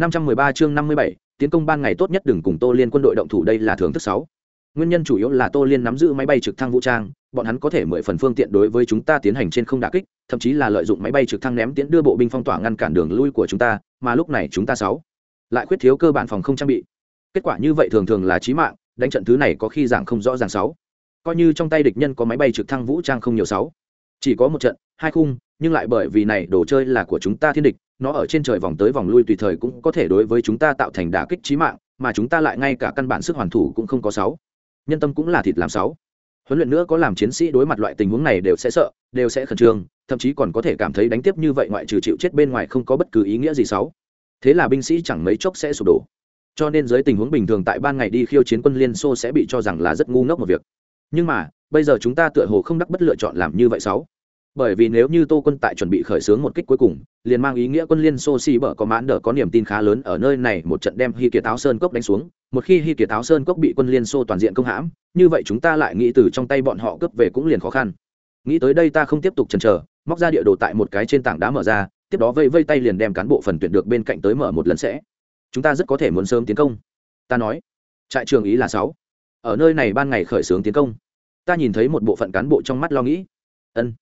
513 chương 57, tiến công ban ngày tốt nhất đừng cùng Tô Liên quân đội động thủ đây là thường thức 6. Nguyên nhân chủ yếu là Tô Liên nắm giữ máy bay trực thăng vũ trang, bọn hắn có thể mười phần phương tiện đối với chúng ta tiến hành trên không đả kích, thậm chí là lợi dụng máy bay trực thăng ném tiến đưa bộ binh phong tỏa ngăn cản đường lui của chúng ta, mà lúc này chúng ta 6. lại khuyết thiếu cơ bản phòng không trang bị. Kết quả như vậy thường thường là chí mạng, đánh trận thứ này có khi dạng không rõ ràng 6. Coi như trong tay địch nhân có máy bay trực thăng vũ trang không nhiều 6. Chỉ có một trận, hai khung, nhưng lại bởi vì này đồ chơi là của chúng ta thiên địch, nó ở trên trời vòng tới vòng lui tùy thời cũng có thể đối với chúng ta tạo thành đả kích chí mạng, mà chúng ta lại ngay cả căn bản sức hoàn thủ cũng không có sáu. Nhân tâm cũng là thịt làm sáu. Huấn luyện nữa có làm chiến sĩ đối mặt loại tình huống này đều sẽ sợ, đều sẽ khẩn trương, thậm chí còn có thể cảm thấy đánh tiếp như vậy ngoại trừ chịu chết bên ngoài không có bất cứ ý nghĩa gì sáu. Thế là binh sĩ chẳng mấy chốc sẽ sụp đổ. Cho nên dưới tình huống bình thường tại ban ngày đi khiêu chiến quân liên xô sẽ bị cho rằng là rất ngu ngốc một việc. Nhưng mà, bây giờ chúng ta tựa hồ không đắc bất lựa chọn làm như vậy sáu bởi vì nếu như tô quân tại chuẩn bị khởi xướng một kích cuối cùng, liền mang ý nghĩa quân liên xô xì bở có mãn đỡ có niềm tin khá lớn ở nơi này một trận đem hy kiệt áo sơn cốc đánh xuống. Một khi hy kiệt áo sơn cốc bị quân liên xô toàn diện công hãm, như vậy chúng ta lại nghĩ từ trong tay bọn họ cướp về cũng liền khó khăn. Nghĩ tới đây ta không tiếp tục chần chờ, móc ra địa đồ tại một cái trên tảng đá mở ra, tiếp đó vây vây tay liền đem cán bộ phần tuyển được bên cạnh tới mở một lần sẽ. Chúng ta rất có thể muốn sớm tiến công. Ta nói, trại trường ý là sáu. Ở nơi này ban ngày khởi xướng tiến công. Ta nhìn thấy một bộ phận cán bộ trong mắt lo nghĩ. Ân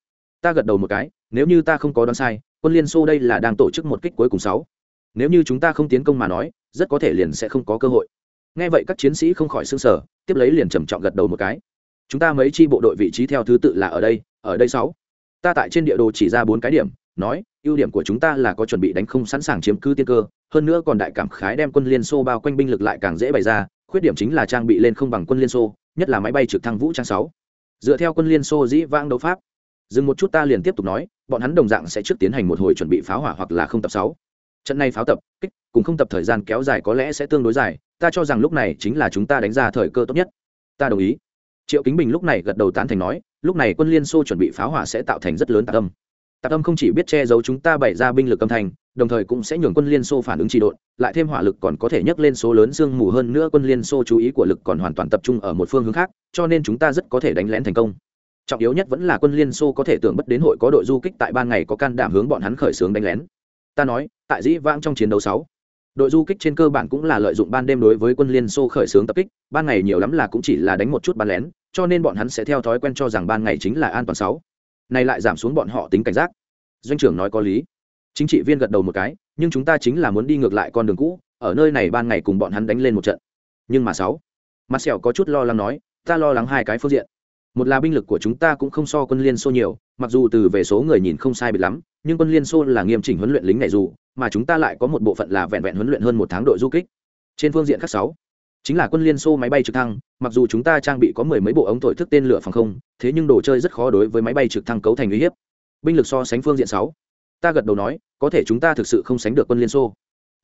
ta gật đầu một cái, nếu như ta không có đoán sai, quân liên xô đây là đang tổ chức một kích cuối cùng sáu. Nếu như chúng ta không tiến công mà nói, rất có thể liền sẽ không có cơ hội. Nghe vậy các chiến sĩ không khỏi xương sở tiếp lấy liền trầm trọng gật đầu một cái. Chúng ta mấy chi bộ đội vị trí theo thứ tự là ở đây ở đây sáu. Ta tại trên địa đồ chỉ ra bốn cái điểm, nói, ưu điểm của chúng ta là có chuẩn bị đánh không sẵn sàng chiếm cứ tiên cơ, hơn nữa còn đại cảm khái đem quân liên xô bao quanh binh lực lại càng dễ bày ra, khuyết điểm chính là trang bị lên không bằng quân liên xô, nhất là máy bay trực thăng vũ trang sáu. Dựa theo quân liên xô dĩ vang đấu pháp dừng một chút ta liền tiếp tục nói, bọn hắn đồng dạng sẽ trước tiến hành một hồi chuẩn bị pháo hỏa hoặc là không tập sáu. Trận này pháo tập, kích, cùng không tập thời gian kéo dài có lẽ sẽ tương đối dài, ta cho rằng lúc này chính là chúng ta đánh ra thời cơ tốt nhất. Ta đồng ý. Triệu kính bình lúc này gật đầu tán thành nói, lúc này quân liên xô chuẩn bị pháo hỏa sẽ tạo thành rất lớn tạc âm. Tạc âm không chỉ biết che giấu chúng ta bày ra binh lực âm thanh, đồng thời cũng sẽ nhường quân liên xô phản ứng trị độn, lại thêm hỏa lực còn có thể nhấc lên số lớn sương mù hơn nữa quân liên xô chú ý của lực còn hoàn toàn tập trung ở một phương hướng khác, cho nên chúng ta rất có thể đánh lén thành công trọng yếu nhất vẫn là quân liên xô có thể tưởng bất đến hội có đội du kích tại ban ngày có can đảm hướng bọn hắn khởi xướng đánh lén. Ta nói, tại dĩ vãng trong chiến đấu sáu, đội du kích trên cơ bản cũng là lợi dụng ban đêm đối với quân liên xô khởi xướng tập kích ban ngày nhiều lắm là cũng chỉ là đánh một chút ban lén, cho nên bọn hắn sẽ theo thói quen cho rằng ban ngày chính là an toàn sáu. Này lại giảm xuống bọn họ tính cảnh giác. Doanh trưởng nói có lý. Chính trị viên gật đầu một cái, nhưng chúng ta chính là muốn đi ngược lại con đường cũ, ở nơi này ban ngày cùng bọn hắn đánh lên một trận. Nhưng mà sáu mặt sẹo có chút lo lắng nói, ta lo lắng hai cái phương diện một là binh lực của chúng ta cũng không so quân liên xô nhiều, mặc dù từ về số người nhìn không sai biệt lắm, nhưng quân liên xô là nghiêm chỉnh huấn luyện lính này dù, mà chúng ta lại có một bộ phận là vẹn vẹn huấn luyện hơn một tháng đội du kích. Trên phương diện khác sáu, chính là quân liên xô máy bay trực thăng, mặc dù chúng ta trang bị có mười mấy bộ ống thổi thức tên lửa phòng không, thế nhưng đồ chơi rất khó đối với máy bay trực thăng cấu thành uy hiếp. Binh lực so sánh phương diện sáu, ta gật đầu nói, có thể chúng ta thực sự không sánh được quân liên xô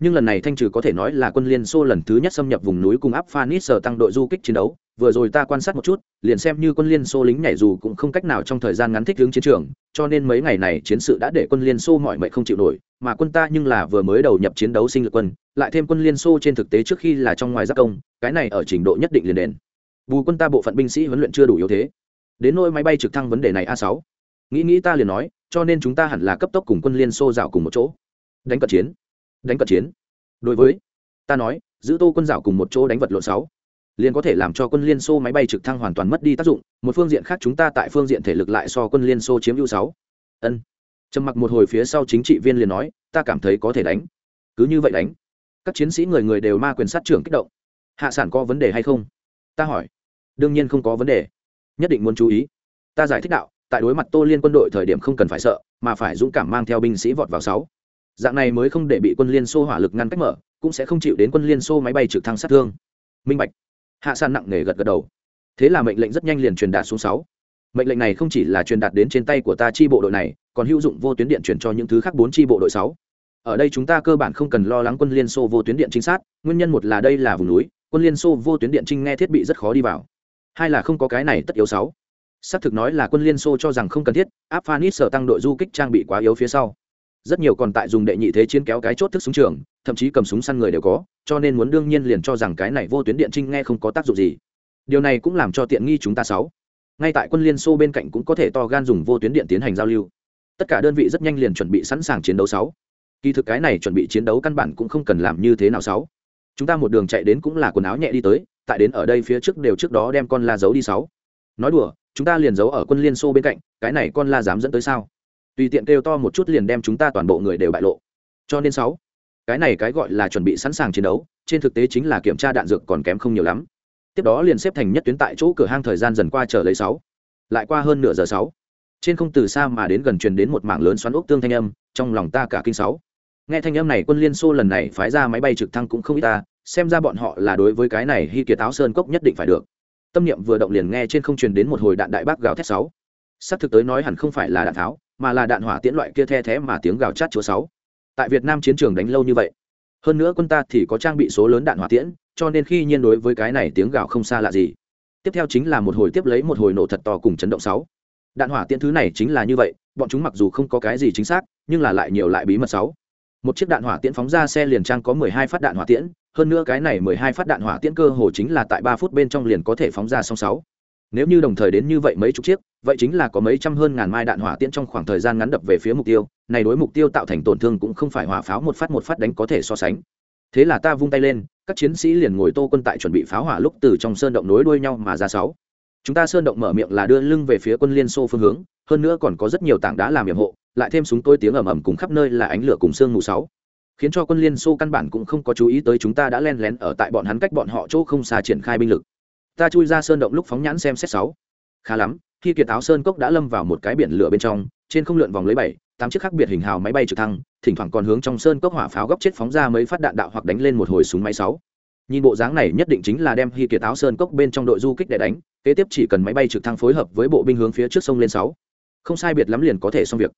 nhưng lần này thanh trừ có thể nói là quân liên xô lần thứ nhất xâm nhập vùng núi cùng áp phanis sở tăng đội du kích chiến đấu. Vừa rồi ta quan sát một chút, liền xem như quân liên xô lính nhảy dù cũng không cách nào trong thời gian ngắn thích hướng chiến trường, cho nên mấy ngày này chiến sự đã để quân liên xô mọi mệnh không chịu nổi, mà quân ta nhưng là vừa mới đầu nhập chiến đấu sinh lực quân, lại thêm quân liên xô trên thực tế trước khi là trong ngoài giác công, cái này ở trình độ nhất định liền đền. Bù quân ta bộ phận binh sĩ huấn luyện chưa đủ yếu thế. Đến nôi máy bay trực thăng vấn đề này a sáu. Nghĩ nghĩ ta liền nói, cho nên chúng ta hẳn là cấp tốc cùng quân liên xô dạo cùng một chỗ. Đánh cận chiến đánh cận chiến. Đối với, ta nói, giữ tô quân dạo cùng một chỗ đánh vật lộn sáu, liền có thể làm cho quân liên xô máy bay trực thăng hoàn toàn mất đi tác dụng, một phương diện khác chúng ta tại phương diện thể lực lại so quân liên xô chiếm ưu sáu. Ân. Trầm mặc một hồi phía sau chính trị viên liền nói, ta cảm thấy có thể đánh. Cứ như vậy đánh. Các chiến sĩ người người đều ma quyền sát trưởng kích động. Hạ sản có vấn đề hay không? Ta hỏi. Đương nhiên không có vấn đề. Nhất định muốn chú ý. Ta giải thích đạo, tại đối mặt tô liên quân đội thời điểm không cần phải sợ, mà phải dũng cảm mang theo binh sĩ vọt vào sáu dạng này mới không để bị quân liên xô hỏa lực ngăn cách mở, cũng sẽ không chịu đến quân liên xô máy bay trực thăng sát thương. Minh bạch. Hạ san nặng nề gật gật đầu. Thế là mệnh lệnh rất nhanh liền truyền đạt xuống sáu. Mệnh lệnh này không chỉ là truyền đạt đến trên tay của ta chi bộ đội này, còn hữu dụng vô tuyến điện truyền cho những thứ khác bốn chi bộ đội sáu. Ở đây chúng ta cơ bản không cần lo lắng quân liên xô vô tuyến điện chính xác nguyên nhân một là đây là vùng núi, quân liên xô vô tuyến điện trinh nghe thiết bị rất khó đi vào. Hai là không có cái này tất yếu sáu. Xác thực nói là quân liên xô cho rằng không cần thiết áp phanis sở tăng đội du kích trang bị quá yếu phía sau rất nhiều còn tại dùng đệ nhị thế chiến kéo cái chốt thức súng trường, thậm chí cầm súng săn người đều có, cho nên muốn đương nhiên liền cho rằng cái này vô tuyến điện trinh nghe không có tác dụng gì. Điều này cũng làm cho tiện nghi chúng ta sáu. Ngay tại quân liên xô bên cạnh cũng có thể to gan dùng vô tuyến điện tiến hành giao lưu. Tất cả đơn vị rất nhanh liền chuẩn bị sẵn sàng chiến đấu sáu. Kỳ thực cái này chuẩn bị chiến đấu căn bản cũng không cần làm như thế nào sáu. Chúng ta một đường chạy đến cũng là quần áo nhẹ đi tới, tại đến ở đây phía trước đều trước đó đem con la giấu đi sáu. Nói đùa, chúng ta liền giấu ở quân liên xô bên cạnh, cái này con la dám dẫn tới sao? Tùy tiện kêu to một chút liền đem chúng ta toàn bộ người đều bại lộ. Cho nên sáu, cái này cái gọi là chuẩn bị sẵn sàng chiến đấu, trên thực tế chính là kiểm tra đạn dược còn kém không nhiều lắm. Tiếp đó liền xếp thành nhất tuyến tại chỗ cửa hang thời gian dần qua chờ lấy sáu, lại qua hơn nửa giờ sáu. Trên không từ xa mà đến gần truyền đến một mảng lớn xoắn ốc tương thanh âm, trong lòng ta cả kinh sáu. Nghe thanh âm này quân liên xô lần này phái ra máy bay trực thăng cũng không ít ta, xem ra bọn họ là đối với cái này hy kiệt áo sơn cốc nhất định phải được. Tâm niệm vừa động liền nghe trên không truyền đến một hồi đạn đại bác gào thét sáu. Sắp thực tới nói hẳn không phải là đạn tháo mà là đạn hỏa tiễn loại kia the thé mà tiếng gào chát chúa sáu. Tại việt nam chiến trường đánh lâu như vậy, hơn nữa quân ta thì có trang bị số lớn đạn hỏa tiễn, cho nên khi nhiên đối với cái này tiếng gào không xa lạ gì. Tiếp theo chính là một hồi tiếp lấy một hồi nổ thật to cùng chấn động sáu. Đạn hỏa tiễn thứ này chính là như vậy, bọn chúng mặc dù không có cái gì chính xác, nhưng là lại nhiều lại bí mật sáu. Một chiếc đạn hỏa tiễn phóng ra xe liền trang có mười hai phát đạn hỏa tiễn, hơn nữa cái này mười hai phát đạn hỏa tiễn cơ hồ chính là tại ba phút bên trong liền có thể phóng ra song sáu nếu như đồng thời đến như vậy mấy chục chiếc, vậy chính là có mấy trăm hơn ngàn mai đạn hỏa tiễn trong khoảng thời gian ngắn đập về phía mục tiêu. Này đối mục tiêu tạo thành tổn thương cũng không phải hỏa pháo một phát một phát đánh có thể so sánh. Thế là ta vung tay lên, các chiến sĩ liền ngồi tô quân tại chuẩn bị pháo hỏa lúc từ trong sơn động nối đuôi nhau mà ra sáu. Chúng ta sơn động mở miệng là đưa lưng về phía quân liên xô phương hướng, hơn nữa còn có rất nhiều tảng đá làm nhiệm hộ, lại thêm súng tôi tiếng ầm ầm cùng khắp nơi là ánh lửa cùng sương mù sáu. Khiến cho quân liên xô căn bản cũng không có chú ý tới chúng ta đã len lén ở tại bọn hắn cách bọn họ chỗ không xa triển khai binh lực ta chui ra sơn động lúc phóng nhãn xem xét sáu. Khá lắm, khi kiệt áo sơn cốc đã lâm vào một cái biển lửa bên trong, trên không lượn vòng lấy bảy, tám chiếc khác biệt hình hào máy bay trực thăng, thỉnh thoảng còn hướng trong sơn cốc hỏa pháo góc chết phóng ra mấy phát đạn đạo hoặc đánh lên một hồi súng máy sáu. Nhìn bộ dáng này nhất định chính là đem hy kiệt áo sơn cốc bên trong đội du kích để đánh, kế tiếp chỉ cần máy bay trực thăng phối hợp với bộ binh hướng phía trước sông lên sáu. Không sai biệt lắm liền có thể xong việc.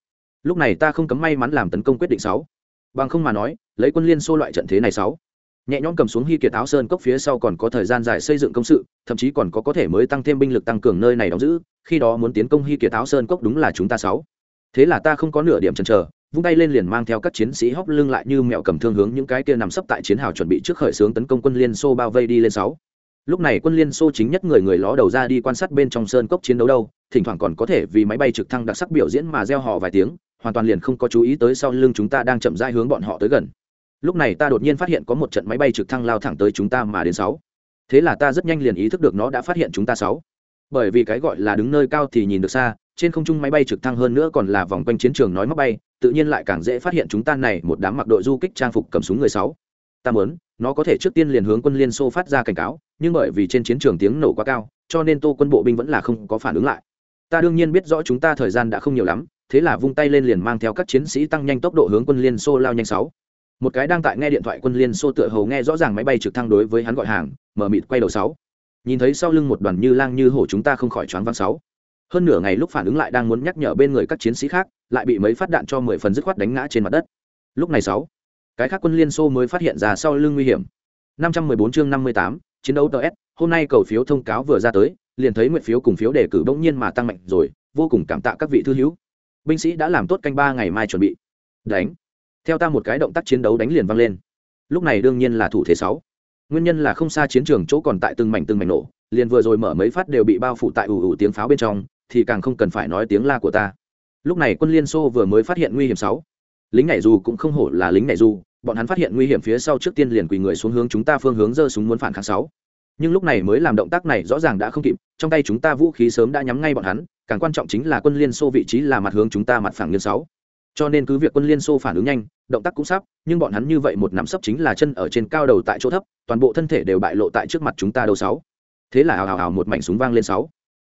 Lúc này ta không cấm may mắn làm tấn công quyết định sáu. Bằng không mà nói, lấy quân liên xô loại trận thế này sáu nhẹ nhõm cầm xuống hy kiệt áo sơn cốc phía sau còn có thời gian dài xây dựng công sự, thậm chí còn có có thể mới tăng thêm binh lực tăng cường nơi này đóng giữ, khi đó muốn tiến công hy kiệt áo sơn cốc đúng là chúng ta sáu. Thế là ta không có nửa điểm chần chờ, vung tay lên liền mang theo các chiến sĩ hóc lưng lại như mẹo cầm thương hướng những cái kia nằm sấp tại chiến hào chuẩn bị trước khởi xướng tấn công quân liên xô bao vây đi lên sáu. Lúc này quân liên xô chính nhất người người ló đầu ra đi quan sát bên trong sơn cốc chiến đấu đâu, thỉnh thoảng còn có thể vì máy bay trực thăng đặc sắc biểu diễn mà gieo họ vài tiếng, hoàn toàn liền không có chú ý tới sau lưng chúng ta đang chậm rãi hướng bọn họ tới gần lúc này ta đột nhiên phát hiện có một trận máy bay trực thăng lao thẳng tới chúng ta mà đến sáu. Thế là ta rất nhanh liền ý thức được nó đã phát hiện chúng ta sáu. Bởi vì cái gọi là đứng nơi cao thì nhìn được xa, trên không trung máy bay trực thăng hơn nữa còn là vòng quanh chiến trường nói móc bay, tự nhiên lại càng dễ phát hiện chúng ta này một đám mặc đội du kích trang phục cầm súng người sáu. Ta muốn, nó có thể trước tiên liền hướng quân liên xô phát ra cảnh cáo, nhưng bởi vì trên chiến trường tiếng nổ quá cao, cho nên tô quân bộ binh vẫn là không có phản ứng lại. Ta đương nhiên biết rõ chúng ta thời gian đã không nhiều lắm, thế là vung tay lên liền mang theo các chiến sĩ tăng nhanh tốc độ hướng quân liên xô lao nhanh sáu một cái đang tại nghe điện thoại quân liên xô tựa hầu nghe rõ ràng máy bay trực thăng đối với hắn gọi hàng mở mịt quay đầu sáu nhìn thấy sau lưng một đoàn như lang như hổ chúng ta không khỏi choáng váng sáu hơn nửa ngày lúc phản ứng lại đang muốn nhắc nhở bên người các chiến sĩ khác lại bị mấy phát đạn cho mười phần dứt khoát đánh ngã trên mặt đất lúc này sáu cái khác quân liên xô mới phát hiện ra sau lưng nguy hiểm 514 chương 58, chiến đấu TS, hôm nay cầu phiếu thông cáo vừa ra tới, liền thấy nguyện phiếu cùng phiếu đề cử bỗng nhiên mà tăng mạnh rồi, vô cùng cảm tạ các vị thư hữu. Binh sĩ đã làm tốt canh ba ngày mai chuẩn bị. Đánh. Theo ta một cái động tác chiến đấu đánh liền vang lên. Lúc này đương nhiên là thủ thế sáu. Nguyên nhân là không xa chiến trường chỗ còn tại từng mảnh từng mảnh nổ, liền vừa rồi mở mấy phát đều bị bao phủ tại ủ ủ tiếng pháo bên trong, thì càng không cần phải nói tiếng la của ta. Lúc này quân Liên Xô vừa mới phát hiện nguy hiểm sáu. Lính nhảy dù cũng không hổ là lính nhảy dù, bọn hắn phát hiện nguy hiểm phía sau trước tiên liền quỳ người xuống hướng chúng ta phương hướng giơ súng muốn phản kháng sáu nhưng lúc này mới làm động tác này rõ ràng đã không kịp trong tay chúng ta vũ khí sớm đã nhắm ngay bọn hắn càng quan trọng chính là quân liên xô vị trí là mặt hướng chúng ta mặt phẳng nghiêng sáu cho nên cứ việc quân liên xô phản ứng nhanh động tác cũng sắp nhưng bọn hắn như vậy một nắm sấp chính là chân ở trên cao đầu tại chỗ thấp toàn bộ thân thể đều bại lộ tại trước mặt chúng ta đầu sáu. Thế là hào hào hào một mảnh súng vang lên sáu.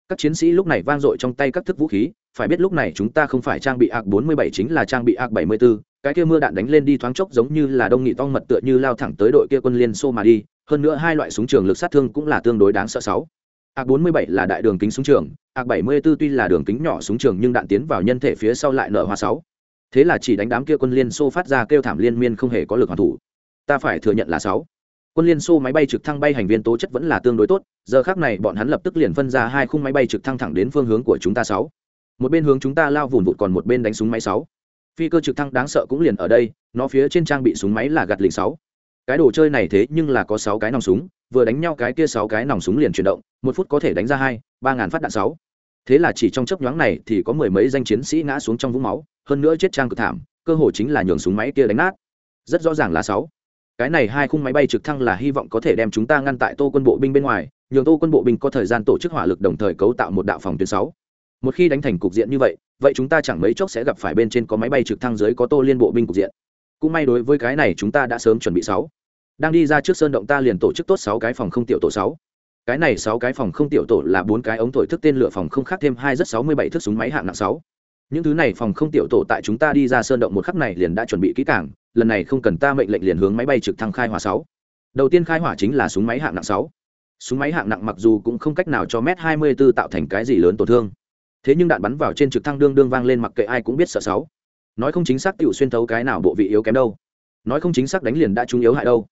Các chiến sĩ lúc này vang dội trong tay các thức vũ khí phải biết lúc này chúng ta không phải trang bị ạc 47 chính là trang bị ạc 74, cái kia mưa đạn đánh lên đi thoáng chốc giống như là đông nghị tong mật tựa như lao thẳng tới đội kia quân liên xô mà đi hơn nữa hai loại súng trường lực sát thương cũng là tương đối đáng sợ sáu. Ạc 47 là đại đường kính súng trường ạc 74 tuy là đường kính nhỏ súng trường nhưng đạn tiến vào nhân thể phía sau lại nở hoa sáu thế là chỉ đánh đám kia quân liên xô phát ra kêu thảm liên miên không hề có lực hoàn thủ. Ta phải thừa nhận là sáu. Quân liên xô máy bay trực thăng bay hành viên tố chất vẫn là tương đối tốt, giờ khác này bọn hắn lập tức liền phân ra hai khung máy bay trực thăng thẳng đến phương hướng của chúng ta sáu. Một bên hướng chúng ta lao vùn vụt còn một bên đánh súng máy sáu. Phi cơ trực thăng đáng sợ cũng liền ở đây, nó phía trên trang bị súng máy là gạt lình sáu. Cái đồ chơi này thế nhưng là có sáu cái nòng súng, vừa đánh nhau cái kia sáu cái nòng súng liền chuyển động, một phút có thể đánh ra hai, ba ngàn phát đạn sáu thế là chỉ trong chớp nhoáng này thì có mười mấy danh chiến sĩ ngã xuống trong vũng máu, hơn nữa chết trang cực thảm, cơ hồ chính là nhường súng máy kia đánh nát. Rất rõ ràng là sáu. Cái này hai khung máy bay trực thăng là hy vọng có thể đem chúng ta ngăn tại tô quân bộ binh bên ngoài, nhường tô quân bộ binh có thời gian tổ chức hỏa lực đồng thời cấu tạo một đạo phòng tuyến sáu. Một khi đánh thành cục diện như vậy vậy chúng ta chẳng mấy chốc sẽ gặp phải bên trên có máy bay trực thăng dưới có tô liên bộ binh cục diện. Cũng may đối với cái này chúng ta đã sớm chuẩn bị sáu. Đang đi ra trước sơn động ta liền tổ chức tốt sáu cái phòng không tiểu tổ sáu cái này sáu cái phòng không tiểu tổ là bốn cái ống thổi thức tên lửa phòng không khác thêm hai rất sáu mươi bảy thước súng máy hạng nặng sáu. Những thứ này phòng không tiểu tổ tại chúng ta đi ra sơn động một khắc này liền đã chuẩn bị kỹ cảng lần này không cần ta mệnh lệnh liền hướng máy bay trực thăng khai hỏa sáu. Đầu tiên khai hỏa chính là súng máy hạng nặng sáu. Súng máy hạng nặng mặc dù cũng không cách nào cho m hai mươi 24 tạo thành cái gì lớn tổn thương. Thế nhưng đạn bắn vào trên trực thăng đương đương vang lên mặc kệ ai cũng biết sợ sáu. Nói không chính xác tiểu xuyên thấu cái nào bộ vị yếu kém đâu. Nói không chính xác đánh liền đã trúng yếu hại đâu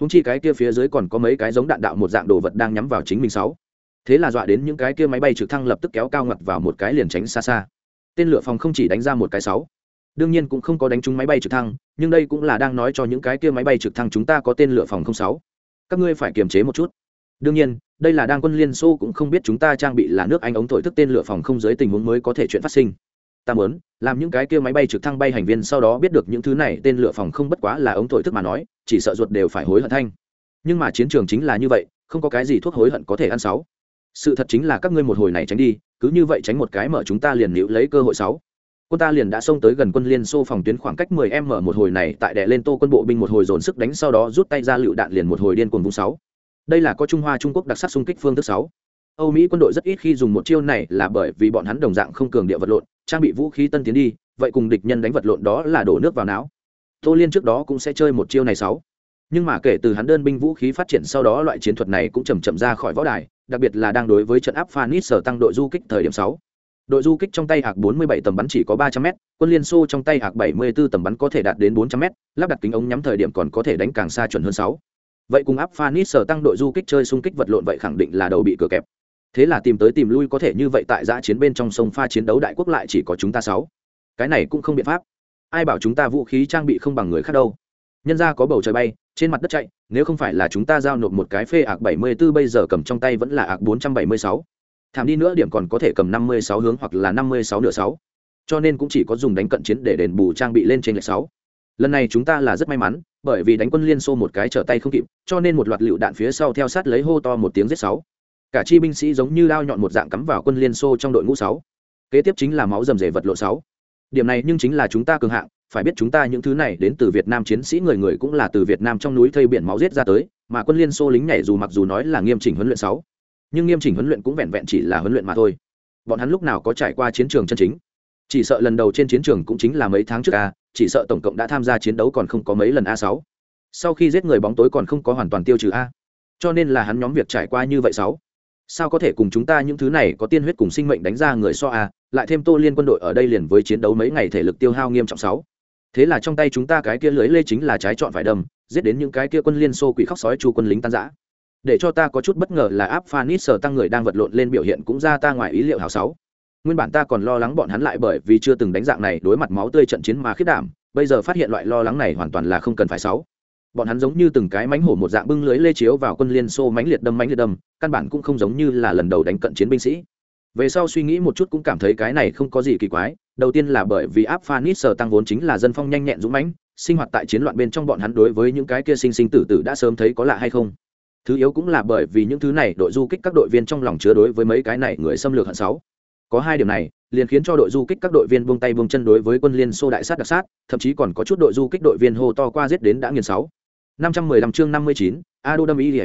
húng chi cái kia phía dưới còn có mấy cái giống đạn đạo một dạng đồ vật đang nhắm vào chính mình sáu. Thế là dọa đến những cái kia máy bay trực thăng lập tức kéo cao ngặt vào một cái liền tránh xa xa. Tên lửa phòng không chỉ đánh ra một cái sáu. Đương nhiên cũng không có đánh trúng máy bay trực thăng, nhưng đây cũng là đang nói cho những cái kia máy bay trực thăng chúng ta có tên lửa phòng không sáu. Các ngươi phải kiềm chế một chút. Đương nhiên, đây là đang quân liên xô cũng không biết chúng ta trang bị là nước anh ống thổi thức tên lửa phòng không dưới tình huống mới có thể chuyện phát sinh. Ta muốn, làm những cái kia máy bay trực thăng bay hành viên sau đó biết được những thứ này tên lửa phòng không bất quá là ống thổi thức mà nói chỉ sợ ruột đều phải hối hận thanh. Nhưng mà chiến trường chính là như vậy, không có cái gì thuốc hối hận có thể ăn sáu. Sự thật chính là các ngươi một hồi này tránh đi, cứ như vậy tránh một cái mở chúng ta liền níu lấy cơ hội sáu. Quân ta liền đã xông tới gần quân liên xô phòng tuyến khoảng cách 10 m một hồi này, tại đè lên tô quân bộ binh một hồi dồn sức đánh sau đó rút tay ra lựu đạn liền một hồi điên cuồng vung sáu. Đây là có trung hoa trung quốc đặc sắc xung kích phương thức sáu. Âu mỹ quân đội rất ít khi dùng một chiêu này là bởi vì bọn hắn đồng dạng không cường địa vật lộn, trang bị vũ khí tân tiến đi, vậy cùng địch nhân đánh vật lộn đó là đổ nước vào não tô liên trước đó cũng sẽ chơi một chiêu này sáu. Nhưng mà kể từ hắn đơn binh vũ khí phát triển sau đó loại chiến thuật này cũng chầm chậm ra khỏi võ đài, đặc biệt là đang đối với trận áp phanis sở tăng đội du kích thời điểm sáu. Đội du kích trong tay hạc 47 tầm bắn chỉ có 300 m quân liên xô trong tay hạc 74 tầm bắn có thể đạt đến 400 m lắp đặt kính ống nhắm thời điểm còn có thể đánh càng xa chuẩn hơn 6. vậy cùng áp phanis sở tăng đội du kích chơi xung kích vật lộn vậy khẳng định là đầu bị cửa kẹp. Thế là tìm tới tìm lui có thể như vậy tại giã chiến bên trong sông pha chiến đấu đại quốc lại chỉ có chúng ta sáu. Cái này cũng không biện pháp ai bảo chúng ta vũ khí trang bị không bằng người khác đâu. Nhân ra có bầu trời bay, trên mặt đất chạy, nếu không phải là chúng ta giao nộp một cái phê ạc 74 bây giờ cầm trong tay vẫn là ạc 476. thảm đi nữa điểm còn có thể cầm 56 hướng hoặc là 56 nửa sáu. Cho nên cũng chỉ có dùng đánh cận chiến để đền bù trang bị lên trên lệch sáu. Lần này chúng ta là rất may mắn, bởi vì đánh quân liên xô một cái trở tay không kịp, cho nên một loạt lựu đạn phía sau theo sát lấy hô to một tiếng giết sáu. Cả chi binh sĩ giống như lao nhọn một dạng cắm vào quân liên xô trong đội ngũ sáu. Kế tiếp chính là máu rầm rề vật lộ sáu điểm này nhưng chính là chúng ta cường hạng, phải biết chúng ta những thứ này đến từ việt nam chiến sĩ người người cũng là từ việt nam trong núi thây biển máu giết ra tới, mà quân liên xô lính nhảy dù mặc dù nói là nghiêm chỉnh huấn luyện sáu, nhưng nghiêm chỉnh huấn luyện cũng vẹn vẹn chỉ là huấn luyện mà thôi. Bọn hắn lúc nào có trải qua chiến trường chân chính? Chỉ sợ lần đầu trên chiến trường cũng chính là mấy tháng trước a, chỉ sợ tổng cộng đã tham gia chiến đấu còn không có mấy lần a sáu. Sau khi giết người bóng tối còn không có hoàn toàn tiêu trừ a. Cho nên là hắn nhóm việc trải qua như vậy sáu sao có thể cùng chúng ta những thứ này có tiên huyết cùng sinh mệnh đánh ra người so à lại thêm tô liên quân đội ở đây liền với chiến đấu mấy ngày thể lực tiêu hao nghiêm trọng sáu. Thế là trong tay chúng ta cái kia lưới lê chính là trái chọn phải đầm, giết đến những cái kia quân liên xô quỷ khóc sói chu quân lính tan giã để cho ta có chút bất ngờ là áp phanis sở tăng người đang vật lộn lên biểu hiện cũng ra ta ngoài ý liệu hào sáu. Nguyên bản ta còn lo lắng bọn hắn lại bởi vì chưa từng đánh dạng này đối mặt máu tươi trận chiến mà khiết đảm, bây giờ phát hiện loại lo lắng này hoàn toàn là không cần phải sáu bọn hắn giống như từng cái mánh hổ một dạng bưng lưới lê chiếu vào quân liên xô mánh liệt đâm mánh liệt đâm, căn bản cũng không giống như là lần đầu đánh cận chiến binh sĩ. Về sau suy nghĩ một chút cũng cảm thấy cái này không có gì kỳ quái, đầu tiên là bởi vì áp phanis sở tăng vốn chính là dân phong nhanh nhẹn dũng mãnh, sinh hoạt tại chiến loạn bên trong bọn hắn đối với những cái kia sinh sinh tử tử đã sớm thấy có lạ hay không. Thứ yếu cũng là bởi vì những thứ này đội du kích các đội viên trong lòng chứa đối với mấy cái này người xâm lược hận sáu. Có hai điểm này, liền khiến cho đội du kích các đội viên buông tay buông chân đối với quân liên xô đại sát đặc sát, thậm chí còn có chút đội du kích đội viên hô to qua giết đến đã nghiền sáu năm trăm mười lăm chương năm mươi chín, ado đâm ý